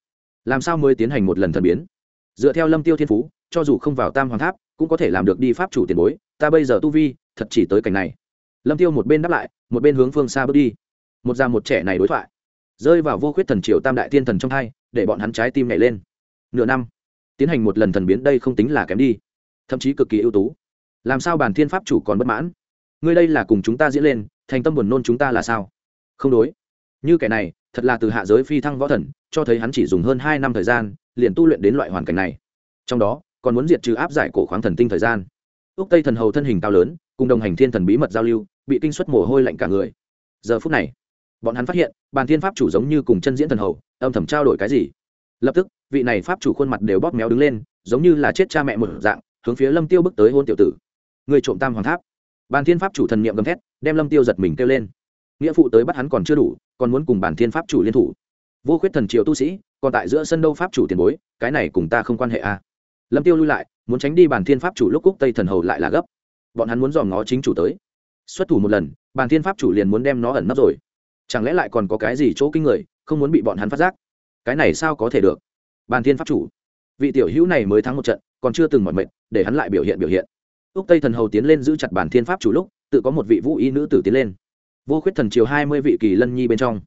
làm sao mới tiến hành một lần thần biến? Dựa theo lâm tiêu thiên phú cho dù không vào tam hoàng tháp, cũng có thể làm được đi pháp chủ tiền bối, ta bây giờ tu vi, thật chỉ tới cảnh này. Lâm tiêu một bên đáp lại, một bên hướng phương xa bước đi. Một già một trẻ này đối thoại. Rơi vào vô khuyết thần triều tam đại thiên thần trong hai, để bọn hắn trái tim nhảy lên. Nửa năm, tiến hành một lần thần biến đây không tính là kém đi. Thậm chí cực kỳ ưu tú. Làm sao bản thiên pháp chủ còn bất mãn? Ngươi đây là cùng chúng ta diễn lên, thành tâm buồn nôn chúng ta là sao? Không đối. Như kẻ này, thật là từ hạ giới phi thăng võ thần, cho thấy hắn chỉ dùng hơn hai năm thời gian, liền tu luyện đến loại hoàn cảnh này. Trong đó còn muốn diệt trừ áp giải cổ khoáng thần tinh thời gian. Úc tây thần hầu thân hình cao lớn, cùng đồng hành thiên thần bí mật giao lưu, bị kinh suất mồ hôi lạnh cả người. Giờ phút này, bọn hắn phát hiện, bàn thiên pháp chủ giống như cùng chân diễn thần hầu, âm thầm trao đổi cái gì. Lập tức, vị này pháp chủ khuôn mặt đều bóp méo đứng lên, giống như là chết cha mẹ một dạng, hướng phía lâm tiêu bước tới hôn tiểu tử. Người trộm tam hoàng tháp. Bàn thiên pháp chủ thần niệm gầm thét, đem lâm tiêu giật mình kêu lên. Nghĩa phụ tới bắt hắn còn chưa đủ, còn muốn cùng bàn thiên pháp chủ liên thủ. Vô khuyết thần triều tu sĩ, còn tại giữa sân đâu pháp chủ tiền bối, cái này cùng ta không quan hệ à lâm tiêu lui lại, muốn tránh đi bản thiên pháp chủ lúc cúc tây thần hầu lại là gấp. Bọn hắn muốn dòm ngó chính chủ tới. Xuất thủ một lần, bản thiên pháp chủ liền muốn đem nó ẩn nấp rồi. Chẳng lẽ lại còn có cái gì chỗ kinh người, không muốn bị bọn hắn phát giác? Cái này sao có thể được? Bản thiên pháp chủ. Vị tiểu hữu này mới thắng một trận, còn chưa từng mọi mệnh để hắn lại biểu hiện biểu hiện. Úc tây thần hầu tiến lên giữ chặt bản thiên pháp chủ lúc, tự có một vị vũ y nữ tử tiến lên. Vô khuyết thần triều hai mươi vị kỳ lân nhi bên trong.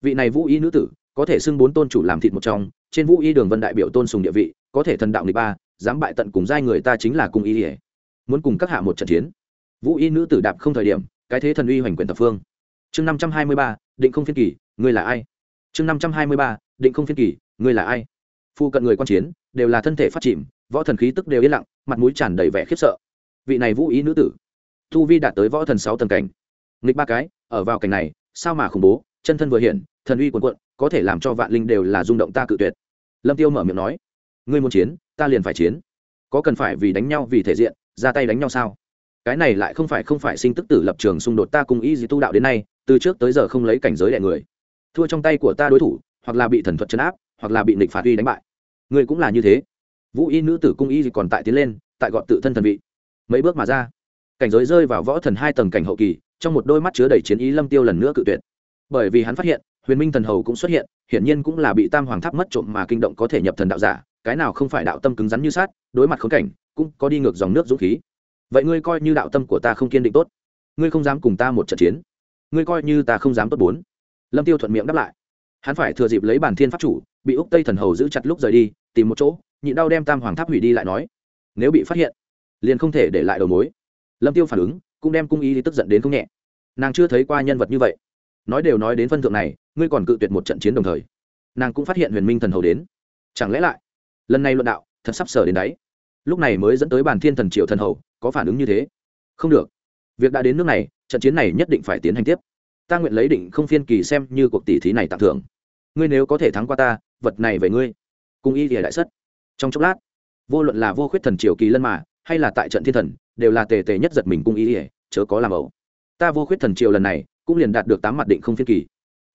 Vị này vũ y nữ tử, có thể xưng bốn tôn chủ làm thịt một trong, trên vũ y đường vân đại biểu tôn sùng địa vị có thể thần đạo nghịch ba, dám bại tận cùng giai người ta chính là cung y ỉa muốn cùng các hạ một trận chiến. Vũ y nữ tử đạp không thời điểm, cái thế thần uy hoành quyền tập phương. Chương năm trăm hai mươi ba, định không phiên kỳ ngươi là ai? Chương năm trăm hai mươi ba, định không phiên kỳ ngươi là ai? Phu cận người quan chiến, đều là thân thể phát chìm, võ thần khí tức đều yên lặng, mặt mũi tràn đầy vẻ khiếp sợ. Vị này vũ ý nữ tử, thu vi đạt tới võ thần sáu tầng cảnh. Nghịch ba cái, ở vào cảnh này, sao mà khủng bố, chân thân vừa hiện thần uy quần quận có thể làm cho vạn linh đều là rung động ta cự tuyệt. Lâm tiêu mở miệng nói ngươi muốn chiến, ta liền phải chiến. Có cần phải vì đánh nhau vì thể diện, ra tay đánh nhau sao? Cái này lại không phải không phải sinh tức tử lập trường xung đột ta cùng y gì tu đạo đến nay, từ trước tới giờ không lấy cảnh giới đẻ người. Thua trong tay của ta đối thủ, hoặc là bị thần thuật chấn áp, hoặc là bị nịch phạt uy đánh bại. Ngươi cũng là như thế. Vũ y nữ tử cung y gì còn tại tiến lên, tại gọn tự thân thần vị. Mấy bước mà ra, cảnh giới rơi vào võ thần hai tầng cảnh hậu kỳ, trong một đôi mắt chứa đầy chiến ý lâm tiêu lần nữa cự tuyệt. Bởi vì hắn phát hiện, huyền minh thần hầu cũng xuất hiện, hiển nhiên cũng là bị tam hoàng tháp mất trộm mà kinh động có thể nhập thần đạo giả cái nào không phải đạo tâm cứng rắn như sát, đối mặt khốn cảnh, cũng có đi ngược dòng nước dũng khí. Vậy ngươi coi như đạo tâm của ta không kiên định tốt, ngươi không dám cùng ta một trận chiến. Ngươi coi như ta không dám tốt bốn. Lâm tiêu thuận miệng đáp lại. Hắn phải thừa dịp lấy bản thiên pháp chủ, bị úc tây thần hầu giữ chặt lúc rời đi, tìm một chỗ, nhịn đau đem tam hoàng tháp hủy đi lại nói. Nếu bị phát hiện, liền không thể để lại đầu mối. Lâm tiêu phản ứng, cũng đem cung y tức giận đến không nhẹ. Nàng chưa thấy qua nhân vật như vậy. Nói đều nói đến phân thượng này, ngươi còn cự tuyệt một trận chiến đồng thời. Nàng cũng phát hiện huyền minh thần hầu đến. Chẳng lẽ lại lần này luận đạo, thật sắp sở đến đáy. Lúc này mới dẫn tới bàn thiên thần triệu thần hầu, có phản ứng như thế. Không được. Việc đã đến nước này, trận chiến này nhất định phải tiến hành tiếp. Ta nguyện lấy định không phiên kỳ xem như cuộc tỷ thí này tặng thưởng. Ngươi nếu có thể thắng qua ta, vật này về ngươi. Cùng y thì đại sất. Trong chốc lát, vô luận là vô khuyết thần triều kỳ lân mà, hay là tại trận thiên thần, đều là tề tề nhất giật mình cung y ỉa chớ có làm ẩu. Ta vô khuyết thần triều lần này, cũng liền đạt được tám mặt định không phiên kỳ.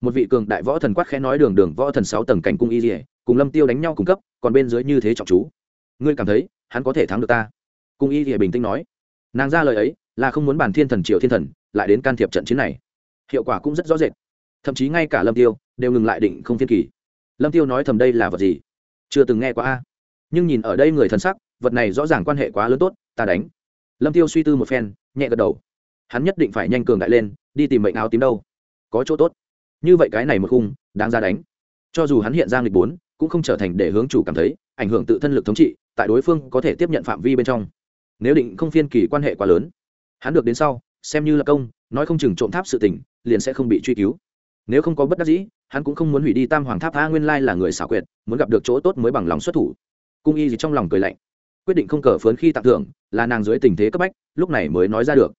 Một vị cường đại võ thần quát khẽ nói đường đường võ thần sáu tầng cảnh cung y ỉa cùng lâm tiêu đánh nhau cung cấp, còn bên dưới như thế trọng chú. Ngươi cảm thấy, hắn có thể thắng được ta? Cung y thì bình tĩnh nói. Nàng ra lời ấy, là không muốn bản thiên thần triều thiên thần, lại đến can thiệp trận chiến này. Hiệu quả cũng rất rõ rệt. Thậm chí ngay cả lâm tiêu, đều ngừng lại định không thiên kỳ. Lâm tiêu nói thầm đây là vật gì? Chưa từng nghe qua a. Nhưng nhìn ở đây người thần sắc, vật này rõ ràng quan hệ quá lớn tốt, ta đánh. Lâm tiêu suy tư một phen, nhẹ gật đầu. Hắn nhất định phải nhanh cường đại lên, đi tìm mệnh áo tím đâu. Có chỗ tốt. Như vậy cái này một khung, đáng ra đánh. Cho dù hắn hiện ra nghịch bốn cũng không trở thành để hướng chủ cảm thấy ảnh hưởng tự thân lực thống trị, tại đối phương có thể tiếp nhận phạm vi bên trong. Nếu định không phiên kỳ quan hệ quá lớn, hắn được đến sau, xem như là công, nói không chừng trộm tháp sự tình, liền sẽ không bị truy cứu. Nếu không có bất đắc dĩ, hắn cũng không muốn hủy đi tam hoàng tháp a nguyên lai là người xảo quyệt, muốn gặp được chỗ tốt mới bằng lòng xuất thủ. Cung y gì trong lòng cười lạnh, quyết định không cờ phớn khi tặng thưởng, là nàng dưới tình thế cấp bách, lúc này mới nói ra được.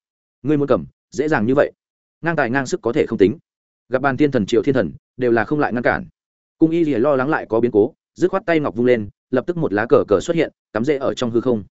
Ngươi muốn cầm, dễ dàng như vậy, ngang tài ngang sức có thể không tính. Gặp bàn thiên thần triệu thiên thần, đều là không lại ngăn cản cung y gì lo lắng lại có biến cố, dứt khoát tay ngọc vung lên, lập tức một lá cờ cờ xuất hiện, cắm rễ ở trong hư không.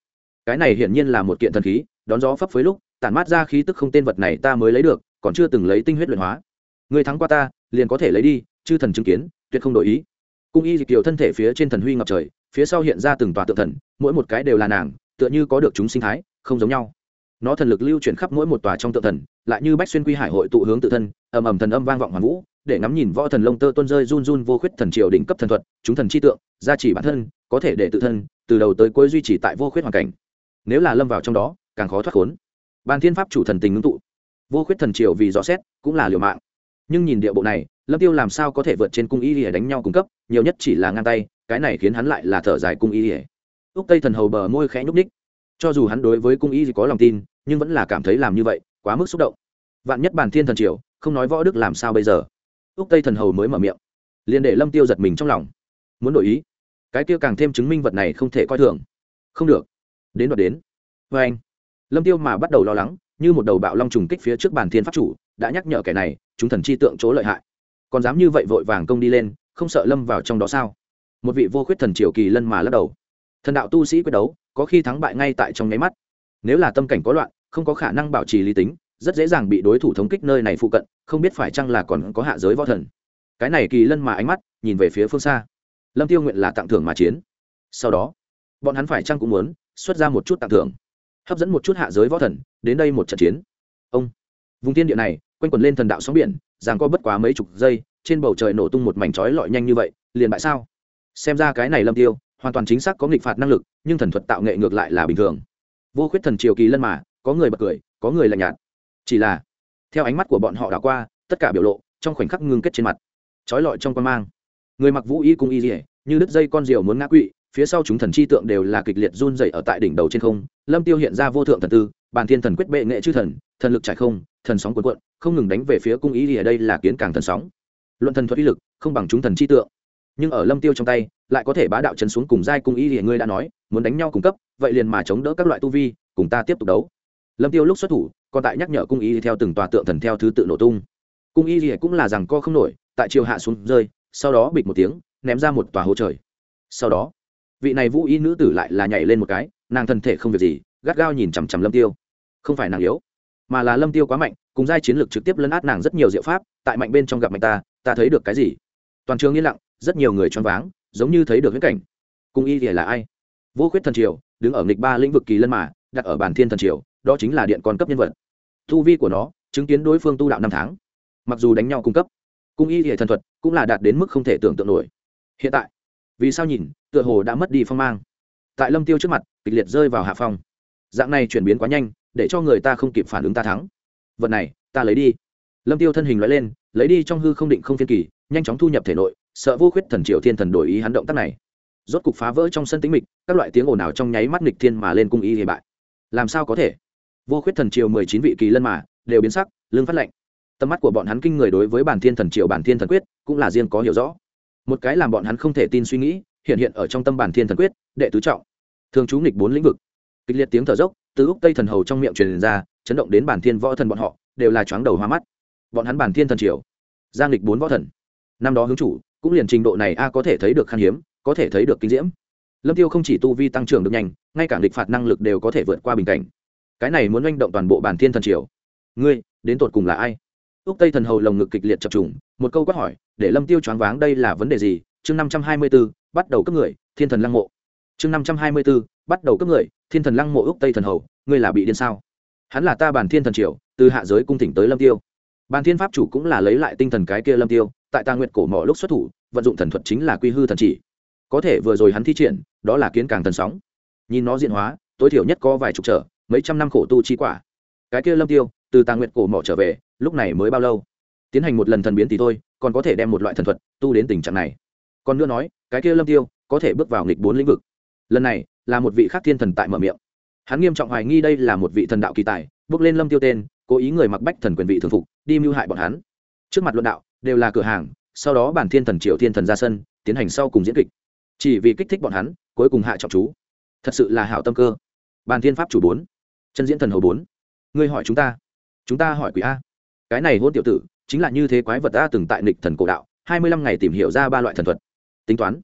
Cái này hiển nhiên là một kiện thần khí, đón gió phấp phới lúc, tản mát ra khí tức không tên vật này ta mới lấy được, còn chưa từng lấy tinh huyết luyện hóa. Người thắng qua ta, liền có thể lấy đi, chư thần chứng kiến, tuyệt không đổi ý. Cung y dịch kiều thân thể phía trên thần huy ngập trời, phía sau hiện ra từng tòa tượng thần, mỗi một cái đều là nàng, tựa như có được chúng sinh thái, không giống nhau. Nó thần lực lưu chuyển khắp mỗi một tòa trong tượng thần, lại như bách xuyên quy hải hội tụ hướng tự thân, ầm ầm thần âm vang vọng hoàn vũ để ngắm nhìn võ thần lông tơ tuôn rơi run run vô khuyết thần triều đỉnh cấp thần thuật, chúng thần chi tượng, gia trì bản thân, có thể để tự thân, từ đầu tới cuối duy trì tại vô khuyết hoàn cảnh. Nếu là lâm vào trong đó, càng khó thoát khốn. Ban thiên pháp chủ thần tình ngưng tụ. Vô khuyết thần triều vì rõ xét, cũng là liều mạng. Nhưng nhìn địa bộ này, lâm tiêu làm sao có thể vượt trên cung y lìa đánh nhau cung cấp, nhiều nhất chỉ là ngang tay, cái này khiến hắn lại là thở dài cung y lìa. Úc tây thần hầu bờ môi khẽ nhúc ních cho dù hắn đối với cung y có lòng tin, nhưng vẫn là cảm thấy làm như vậy, quá mức xúc động. Vạn nhất bản thiên thần triều, không nói võ đức làm sao bây giờ? Úc tây thần hầu mới mở miệng. Liền để lâm tiêu giật mình trong lòng. Muốn đổi ý? Cái kia càng thêm chứng minh vật này không thể coi thường. Không được. Đến đoạt đến. Vê anh, lâm tiêu mà bắt đầu lo lắng, như một đầu bạo long trùng kích phía trước bàn thiên pháp chủ, đã nhắc nhở kẻ này, chúng thần chi tượng chỗ lợi hại. Còn dám như vậy vội vàng công đi lên, không sợ lâm vào trong đó sao? Một vị vô khuyết thần triều kỳ lân mà lắc đầu. Thần đạo tu sĩ quyết đấu, có khi thắng bại ngay tại trong nháy mắt. Nếu là tâm cảnh có loạn, không có khả năng bảo trì lý tính rất dễ dàng bị đối thủ thống kích nơi này phụ cận, không biết phải chăng là còn có hạ giới võ thần. Cái này kỳ lân mà ánh mắt, nhìn về phía phương xa. Lâm tiêu nguyện là tặng thưởng mà chiến. Sau đó, bọn hắn phải chăng cũng muốn xuất ra một chút tặng thưởng, hấp dẫn một chút hạ giới võ thần, đến đây một trận chiến. Ông, vùng tiên địa này, quanh quẩn lên thần đạo sóng biển giằng có bất quá mấy chục giây, trên bầu trời nổ tung một mảnh chói lọi nhanh như vậy, liền bại sao? Xem ra cái này lâm tiêu, hoàn toàn chính xác có nghịch phạt năng lực, nhưng thần thuật tạo nghệ ngược lại là bình thường. Vô khuyết thần triều kỳ lân mà, có người bật cười, có người lạnh nhạt chỉ là, theo ánh mắt của bọn họ đã qua, tất cả biểu lộ trong khoảnh khắc ngưng kết trên mặt. Trói lọi trong quan mang. Người mặc vũ y cung y dỉa như đứt dây con diều muốn ngã quỵ, phía sau chúng thần chi tượng đều là kịch liệt run dậy ở tại đỉnh đầu trên không. Lâm tiêu hiện ra vô thượng thần tư, bàn thiên thần quyết bệ nghệ chư thần thần lực trải không, thần sóng cuộn cuộn, không ngừng đánh về phía cung ý ở đây là kiến càng thần sóng. Luận thần thuật uy lực, không bằng chúng thần chi tượng. Nhưng ở lâm tiêu trong tay, lại có thể bá đạo chấn xuống cùng giai cung ý thì ngươi đã nói, muốn đánh nhau cung cấp, vậy liền mà chống đỡ các loại tu vi, cùng ta tiếp tục đấu lâm tiêu lúc xuất thủ, còn tại nhắc nhở cung y theo từng tòa tượng thần theo thứ tự nổ tung. Cung y thì cũng là rằng co không nổi, tại chiều hạ xuống rơi, sau đó bịch một tiếng, ném ra một tòa hố trời. Sau đó, vị này vũ y nữ tử lại là nhảy lên một cái, nàng thân thể không việc gì, gắt gao nhìn chằm chằm lâm tiêu. Không phải nàng yếu, mà là lâm tiêu quá mạnh, cùng giai chiến lược trực tiếp lấn át nàng rất nhiều diệu pháp, tại mạnh bên trong gặp mạnh ta ta thấy được cái gì? Toàn trường yên lặng, rất nhiều người choáng váng, giống như thấy được viễn cảnh. Cung y thì là ai? Vô khuyết thần triều, đứng ở nghịch ba lĩnh vực kỳ lân mà, đặt ở bản thiên thần triều đó chính là điện con cấp nhân vật. Thu vi của nó chứng kiến đối phương tu đạo năm tháng, mặc dù đánh nhau cung cấp, cung y hệ thần thuật cũng là đạt đến mức không thể tưởng tượng nổi. Hiện tại, vì sao nhìn, tựa hồ đã mất đi phong mang. Tại lâm tiêu trước mặt, kịch liệt rơi vào hạ phong. Dạng này chuyển biến quá nhanh, để cho người ta không kịp phản ứng ta thắng. Vật này, ta lấy đi. Lâm tiêu thân hình loại lên, lấy đi trong hư không định không phiên kỳ, nhanh chóng thu nhập thể nội, sợ vô khuyết thần triều thiên thần đổi ý hắn động tác này. Rốt cục phá vỡ trong sân tĩnh mịch, các loại tiếng ồn ào trong nháy mắt nghịch thiên mà lên cung y hề bại. Làm sao có thể? Vô khuyết thần triều mười chín vị kỳ lân mà, đều biến sắc lương phát lệnh tầm mắt của bọn hắn kinh người đối với bản thiên thần triều, bản thiên thần quyết, cũng là riêng có hiểu rõ. Một cái làm bọn hắn không thể tin suy nghĩ, hiện hiện ở trong tâm bản thiên thần quyết, đệ tứ trọng. Thường trú nghịch bốn lĩnh vực. Kịch liệt tiếng thở dốc, từ úc tây thần hầu trong miệng truyền ra, chấn động đến bản thiên võ thần bọn họ, đều là chóng đầu hoa mắt. Bọn hắn bản thiên thần triều giang lịch bốn võ thần. Năm đó hướng chủ, cũng liền trình độ này a, có thể thấy được khan hiếm, có thể thấy được kinh diễm. Lâm tiêu không chỉ tu vi tăng trưởng được nhanh, ngay cả địch phạt năng lực đều có thể vượt qua bình cảnh cái này muốn manh động toàn bộ bản thiên thần triều. Ngươi đến tột cùng là ai? Úc tây thần hầu lồng ngực kịch liệt chập trùng một câu quát hỏi để lâm tiêu choáng váng đây là vấn đề gì? Chương năm trăm hai mươi 524, bắt đầu cấp người thiên thần lăng mộ. Chương năm trăm hai mươi 524, bắt đầu cấp người thiên thần lăng mộ úc tây thần hầu ngươi là bị điên sao? Hắn là ta bản thiên thần triều từ hạ giới cung thỉnh tới lâm tiêu. Bản thiên pháp chủ cũng là lấy lại tinh thần cái kia lâm tiêu tại ta nguyện cổ mỏ lúc xuất thủ vận dụng thần thuật chính là quy hư thần chỉ. Có thể vừa rồi hắn thi triển đó là kiến càng thần sóng. Nhìn nó diện hóa tối thiểu nhất có vài chục trở mấy trăm năm khổ tu chi quả. Cái kia lâm tiêu, từ tàng nguyện cổ mỏ trở về, lúc này mới bao lâu? Tiến hành một lần thần biến thì thôi, còn có thể đem một loại thần thuật tu đến tình trạng này. Còn nữa nói, cái kia lâm tiêu có thể bước vào nghịch bốn lĩnh vực. Lần này là một vị khác thiên thần tại mở miệng. Hắn nghiêm trọng hoài nghi đây là một vị thần đạo kỳ tài, bước lên lâm tiêu tên, cố ý người mặc bách thần quyền vị thường phục, đi mưu hại bọn hắn. Trước mặt luận đạo, đều là cửa hàng, sau đó bản thiên thần triều thiên thần ra sân, tiến hành sau cùng diễn kịch. Chỉ vì kích thích bọn hắn, cuối cùng hạ trọng chú. Thật sự là hảo tâm cơ. Bàn thiên pháp chủ bốn chân diễn thần hầu bốn. Ngươi hỏi chúng ta. Chúng ta hỏi quỷ a. Cái này hôn tiểu tử, chính là như thế quái vật ta từng tại nịch thần cổ đạo, hai mươi lăm ngày tìm hiểu ra ba loại thần thuật. Tính toán.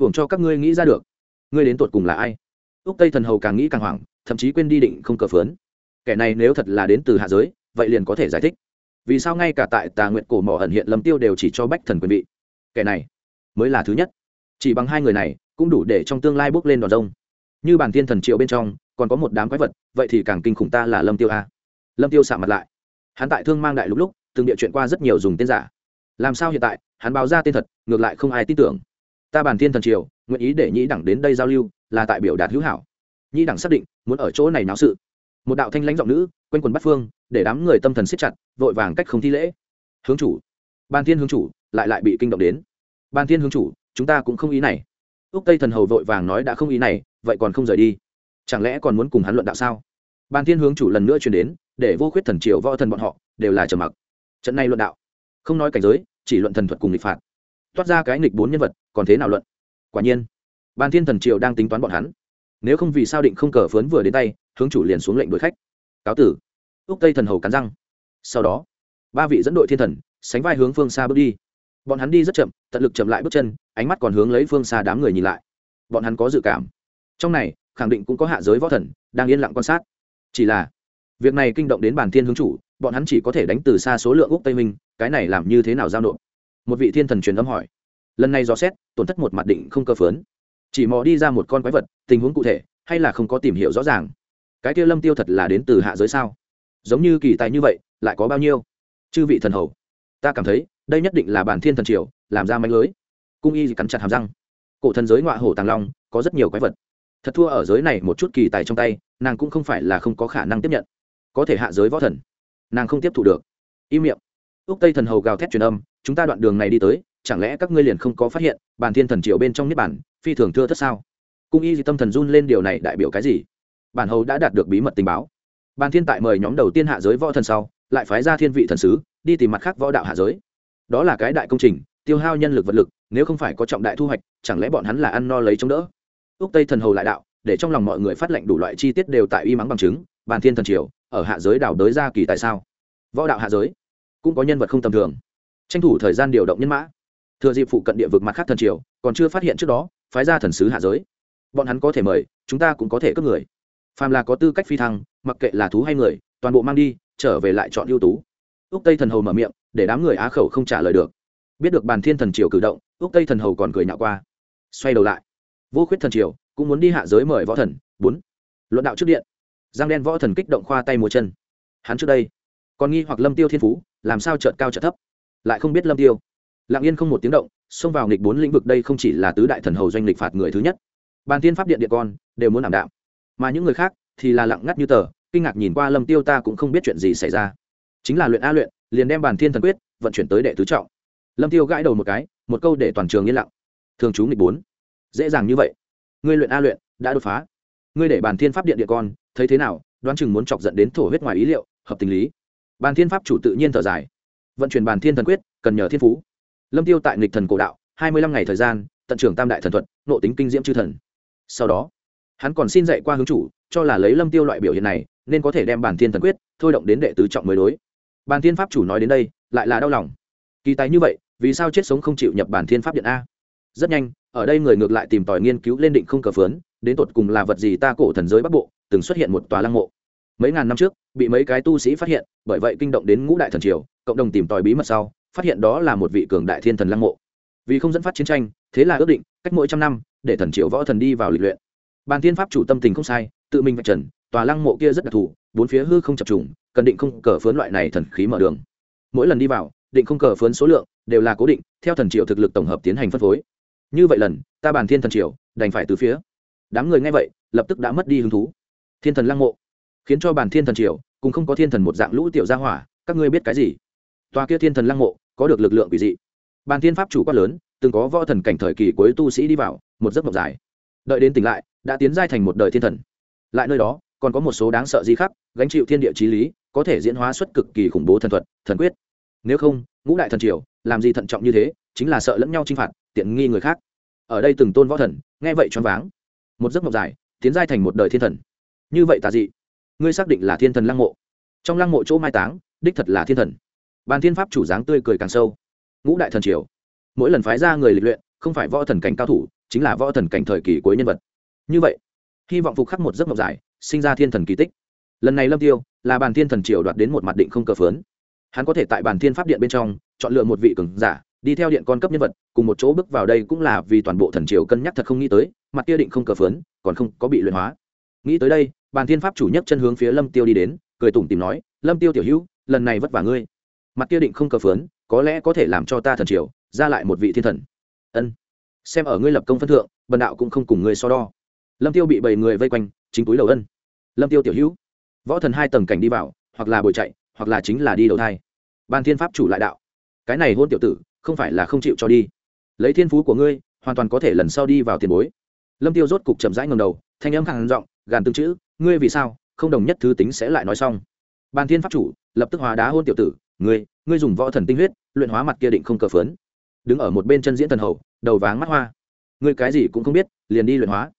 Hưởng cho các ngươi nghĩ ra được. Ngươi đến tột cùng là ai? Úc tây thần hầu càng nghĩ càng hoảng, thậm chí quên đi định không cờ phớn. Kẻ này nếu thật là đến từ hạ giới, vậy liền có thể giải thích. Vì sao ngay cả tại tà nguyện cổ mỏ ẩn hiện lâm tiêu đều chỉ cho bách thần quyền vị? Kẻ này mới là thứ nhất. Chỉ bằng hai người này, cũng đủ để trong tương lai bước lên đòn rông. Như bản thiên thần triệu bên trong còn có một đám quái vật, vậy thì càng kinh khủng ta là lâm tiêu a. Lâm tiêu xạ mặt lại. Hắn tại thương mang đại lúc lúc, từng địa chuyện qua rất nhiều dùng tên giả. Làm sao hiện tại, hắn báo ra tên thật, ngược lại không ai tin tưởng. Ta bàn thiên thần triều, nguyện ý để nhĩ đẳng đến đây giao lưu, là tại biểu đạt hữu hảo. Nhĩ đẳng xác định, muốn ở chỗ này náo sự. Một đạo thanh lãnh giọng nữ, quanh quần bắt phương, để đám người tâm thần siết chặt, vội vàng cách không thi lễ. Hướng chủ. Ban thiên hướng chủ, lại lại bị kinh động đến. Ban thiên hướng chủ, chúng ta cũng không ý này. Úc tây thần hầu vội vàng nói đã không ý này, vậy còn không rời đi chẳng lẽ còn muốn cùng hắn luận đạo sao? Ban thiên hướng chủ lần nữa chuyển đến, để vô khuyết thần triều võ thần bọn họ đều là trầm mặc. Trận này luận đạo, không nói cảnh giới, chỉ luận thần thuật cùng nghịch phạt. Toát ra cái nghịch bốn nhân vật, còn thế nào luận? Quả nhiên ban thiên thần triều đang tính toán bọn hắn. Nếu không vì sao định không cờ phớn vừa đến tay, hướng chủ liền xuống lệnh đuổi khách. Cáo tử. Úc tây thần hầu cắn răng. Sau đó, ba vị dẫn đội thiên thần sánh vai hướng phương xa bước đi. Bọn hắn đi rất chậm, tận lực chậm lại bước chân, ánh mắt còn hướng lấy phương xa đám người nhìn lại. Bọn hắn có dự cảm. Trong này khẳng định cũng có hạ giới võ thần đang yên lặng quan sát. Chỉ là, việc này kinh động đến bản thiên hướng chủ, bọn hắn chỉ có thể đánh từ xa số lượng úc tây minh, cái này làm như thế nào giao nộp? Một vị thiên thần truyền âm hỏi. Lần này dò xét, tổn thất một mặt định không cơ phớn. Chỉ mò đi ra một con quái vật, tình huống cụ thể, hay là không có tìm hiểu rõ ràng? Cái kia lâm tiêu thật là đến từ hạ giới sao? Giống như kỳ tài như vậy, lại có bao nhiêu? Chư vị thần hầu, ta cảm thấy, đây nhất định là bản thiên thần triều, làm ra manh lưới. Cung y cắn chặt hàm răng. Cổ thần giới ngoại hổ tàng long, có rất nhiều quái vật thật thua ở giới này một chút kỳ tài trong tay, nàng cũng không phải là không có khả năng tiếp nhận. Có thể hạ giới võ thần, nàng không tiếp thụ được. Im miệng. Úc tây thần hầu gào thét truyền âm, chúng ta đoạn đường này đi tới, chẳng lẽ các ngươi liền không có phát hiện bản thiên thần triều bên trong niết bản phi thường thưa thất sao? Cung y tâm thần run lên điều này đại biểu cái gì? Bản hầu đã đạt được bí mật tình báo. Bản thiên tại mời nhóm đầu tiên hạ giới võ thần sau, lại phái ra thiên vị thần sứ, đi tìm mặt khác võ đạo hạ giới. Đó là cái đại công trình, tiêu hao nhân lực vật lực, nếu không phải có trọng đại thu hoạch, chẳng lẽ bọn hắn là ăn no lấy chống đỡ? Úc tây thần hầu lại đạo, để trong lòng mọi người phát lệnh đủ loại chi tiết đều tại y mắng bằng chứng, bàn thiên thần triều, ở hạ giới đảo đới ra kỳ tại sao? Võ đạo hạ giới, cũng có nhân vật không tầm thường. Tranh thủ thời gian điều động nhân mã. Thừa dịp phụ cận địa vực mặt khác thần triều, còn chưa phát hiện trước đó, phái ra thần sứ hạ giới. Bọn hắn có thể mời, chúng ta cũng có thể cướp người. Phàm là có tư cách phi thăng, mặc kệ là thú hay người, toàn bộ mang đi, trở về lại chọn ưu tú. Úc tây thần hầu mở miệng, để đám người á khẩu không trả lời được. Biết được bàn thiên thần triều cử động, úc tây thần hầu còn cười nhạo qua. Xoay đầu lại vô khuyết thần triều cũng muốn đi hạ giới mời võ thần. Bốn. Luận đạo trước điện. Giang đen võ thần kích động khoa tay mùa chân. Hắn trước đây còn nghi hoặc lâm tiêu thiên phú làm sao trợt cao trợt thấp. Lại không biết lâm tiêu. Lặng yên không một tiếng động xông vào nghịch bốn lĩnh vực đây không chỉ là tứ đại thần hầu doanh lịch phạt người thứ nhất. Bàn tiên pháp điện điện con đều muốn làm đạo, mà những người khác thì là lặng ngắt như tờ kinh ngạc nhìn qua lâm tiêu ta cũng không biết chuyện gì xảy ra. Chính là luyện a luyện liền đem bàn thiên thần quyết vận chuyển tới đệ tứ trọng. Lâm tiêu gãi đầu một cái một câu để toàn trường yên lặng. Thường chú nghịch bốn dễ dàng như vậy. Ngươi luyện a luyện, đã đột phá. Ngươi để bàn thiên pháp điện địa con, thấy thế nào? Đoán chừng muốn chọc giận đến thổ huyết ngoài ý liệu, hợp tình lý. Bàn thiên pháp chủ tự nhiên thở dài. Vận chuyển bàn thiên thần quyết, cần nhờ thiên phú. Lâm tiêu tại nghịch thần cổ đạo, hai mươi lăm ngày thời gian, tận trưởng tam đại thần thuật, nộ tính kinh diễm chư thần. Sau đó, hắn còn xin dạy qua hướng chủ, cho là lấy lâm tiêu loại biểu hiện này, nên có thể đem bản thiên thần quyết thôi động đến đệ tứ trọng mới đối. Bản thiên pháp chủ nói đến đây, lại là đau lòng. Kỳ tài như vậy, vì sao chết sống không chịu nhập bản thiên pháp điện a? Rất nhanh, ở đây người ngược lại tìm tòi nghiên cứu lên định không cờ phướn, đến tột cùng là vật gì ta cổ thần giới bắc bộ, từng xuất hiện một tòa lăng mộ. Mấy ngàn năm trước, bị mấy cái tu sĩ phát hiện, bởi vậy kinh động đến ngũ đại thần triều, cộng đồng tìm tòi bí mật sau, phát hiện đó là một vị cường đại thiên thần lăng mộ. Vì không dẫn phát chiến tranh, thế là ước định, cách mỗi trăm năm, để thần triều võ thần đi vào lịch luyện. Bàn thiên pháp chủ tâm tình không sai, tự mình vạch trần, tòa lăng mộ kia rất đặc thù, bốn phía hư không chập trùng, cần định không cờ phướn loại này thần khí mở đường. Mỗi lần đi vào, định không cờ phướn số lượng đều là cố định, theo thần triều thực lực tổng hợp tiến hành phân phối như vậy lần, ta bàn thiên thần triều, đành phải từ phía đám người nghe vậy, lập tức đã mất đi hứng thú. Thiên thần lăng mộ, khiến cho bàn thiên thần triều cũng không có thiên thần một dạng lũ tiểu gia hỏa, các ngươi biết cái gì? Tòa kia thiên thần lăng mộ, có được lực lượng quỷ dị. Bàn thiên pháp chủ quát lớn, từng có võ thần cảnh thời kỳ cuối tu sĩ đi vào, một giấc mộng dài. Đợi đến tỉnh lại, đã tiến giai thành một đời thiên thần. Lại nơi đó, còn có một số đáng sợ di khắc, gánh chịu thiên địa trí lý, có thể diễn hóa xuất cực kỳ khủng bố thần thuật, thần quyết. Nếu không, ngũ đại thần triều, làm gì thận trọng như thế? Chính là sợ lẫn nhau chinh phạt, tiện nghi người khác. Ở đây từng tôn võ thần, nghe vậy choáng váng. Một giấc mộng dài, tiến giai thành một đời thiên thần. Như vậy tà dị, ngươi xác định là thiên thần lăng mộ. Trong lăng mộ chỗ mai táng, đích thật là thiên thần. Bàn thiên pháp chủ dáng tươi cười càng sâu. Ngũ đại thần triều. Mỗi lần phái ra người lịch luyện, không phải võ thần cảnh cao thủ, chính là võ thần cảnh thời kỳ cuối nhân vật. Như vậy, hy vọng phục khắc một giấc mộng dài, sinh ra thiên thần kỳ tích. Lần này lâm tiêu, là bàn thiên thần triều đoạt đến một mặt định không cờ phớn. Hắn có thể tại bàn thiên pháp điện bên trong, chọn lựa một vị cường giả đi theo điện con cấp nhân vật, cùng một chỗ bước vào đây cũng là vì toàn bộ thần triều cân nhắc thật không nghĩ tới, mặt kia định không cờ phớn, còn không có bị luyện hóa. Nghĩ tới đây, bàn thiên pháp chủ nhất chân hướng phía lâm tiêu đi đến, cười tủm tìm nói, lâm tiêu tiểu hữu, lần này vất vả ngươi. Mặt kia định không cờ phớn, có lẽ có thể làm cho ta thần triều, ra lại một vị thiên thần. Ân, xem ở ngươi lập công phân thượng, bần đạo cũng không cùng ngươi so đo. Lâm tiêu bị bảy người vây quanh, chính túi đầu ân. Lâm tiêu tiểu hữu, võ thần hai tầng cảnh đi vào, hoặc là bồi chạy, hoặc là chính là đi đầu thai. Ban thiên pháp chủ lại đạo, cái này hôn tiểu tử không phải là không chịu cho đi. Lấy thiên phú của ngươi, hoàn toàn có thể lần sau đi vào tiền bối. Lâm tiêu rốt cục chậm rãi ngầm đầu, thanh âm khàn giọng, gàn tương chữ, ngươi vì sao? Không đồng nhất thứ tính sẽ lại nói xong. Bàn thiên pháp chủ, lập tức hóa đá hôn tiểu tử, ngươi ngươi dùng võ thần tinh huyết, luyện hóa mặt kia định không cờ phớn đứng ở một bên chân diễn thần hầu, đầu váng mắt hoa. Ngươi cái gì cũng không biết, liền đi luyện hóa.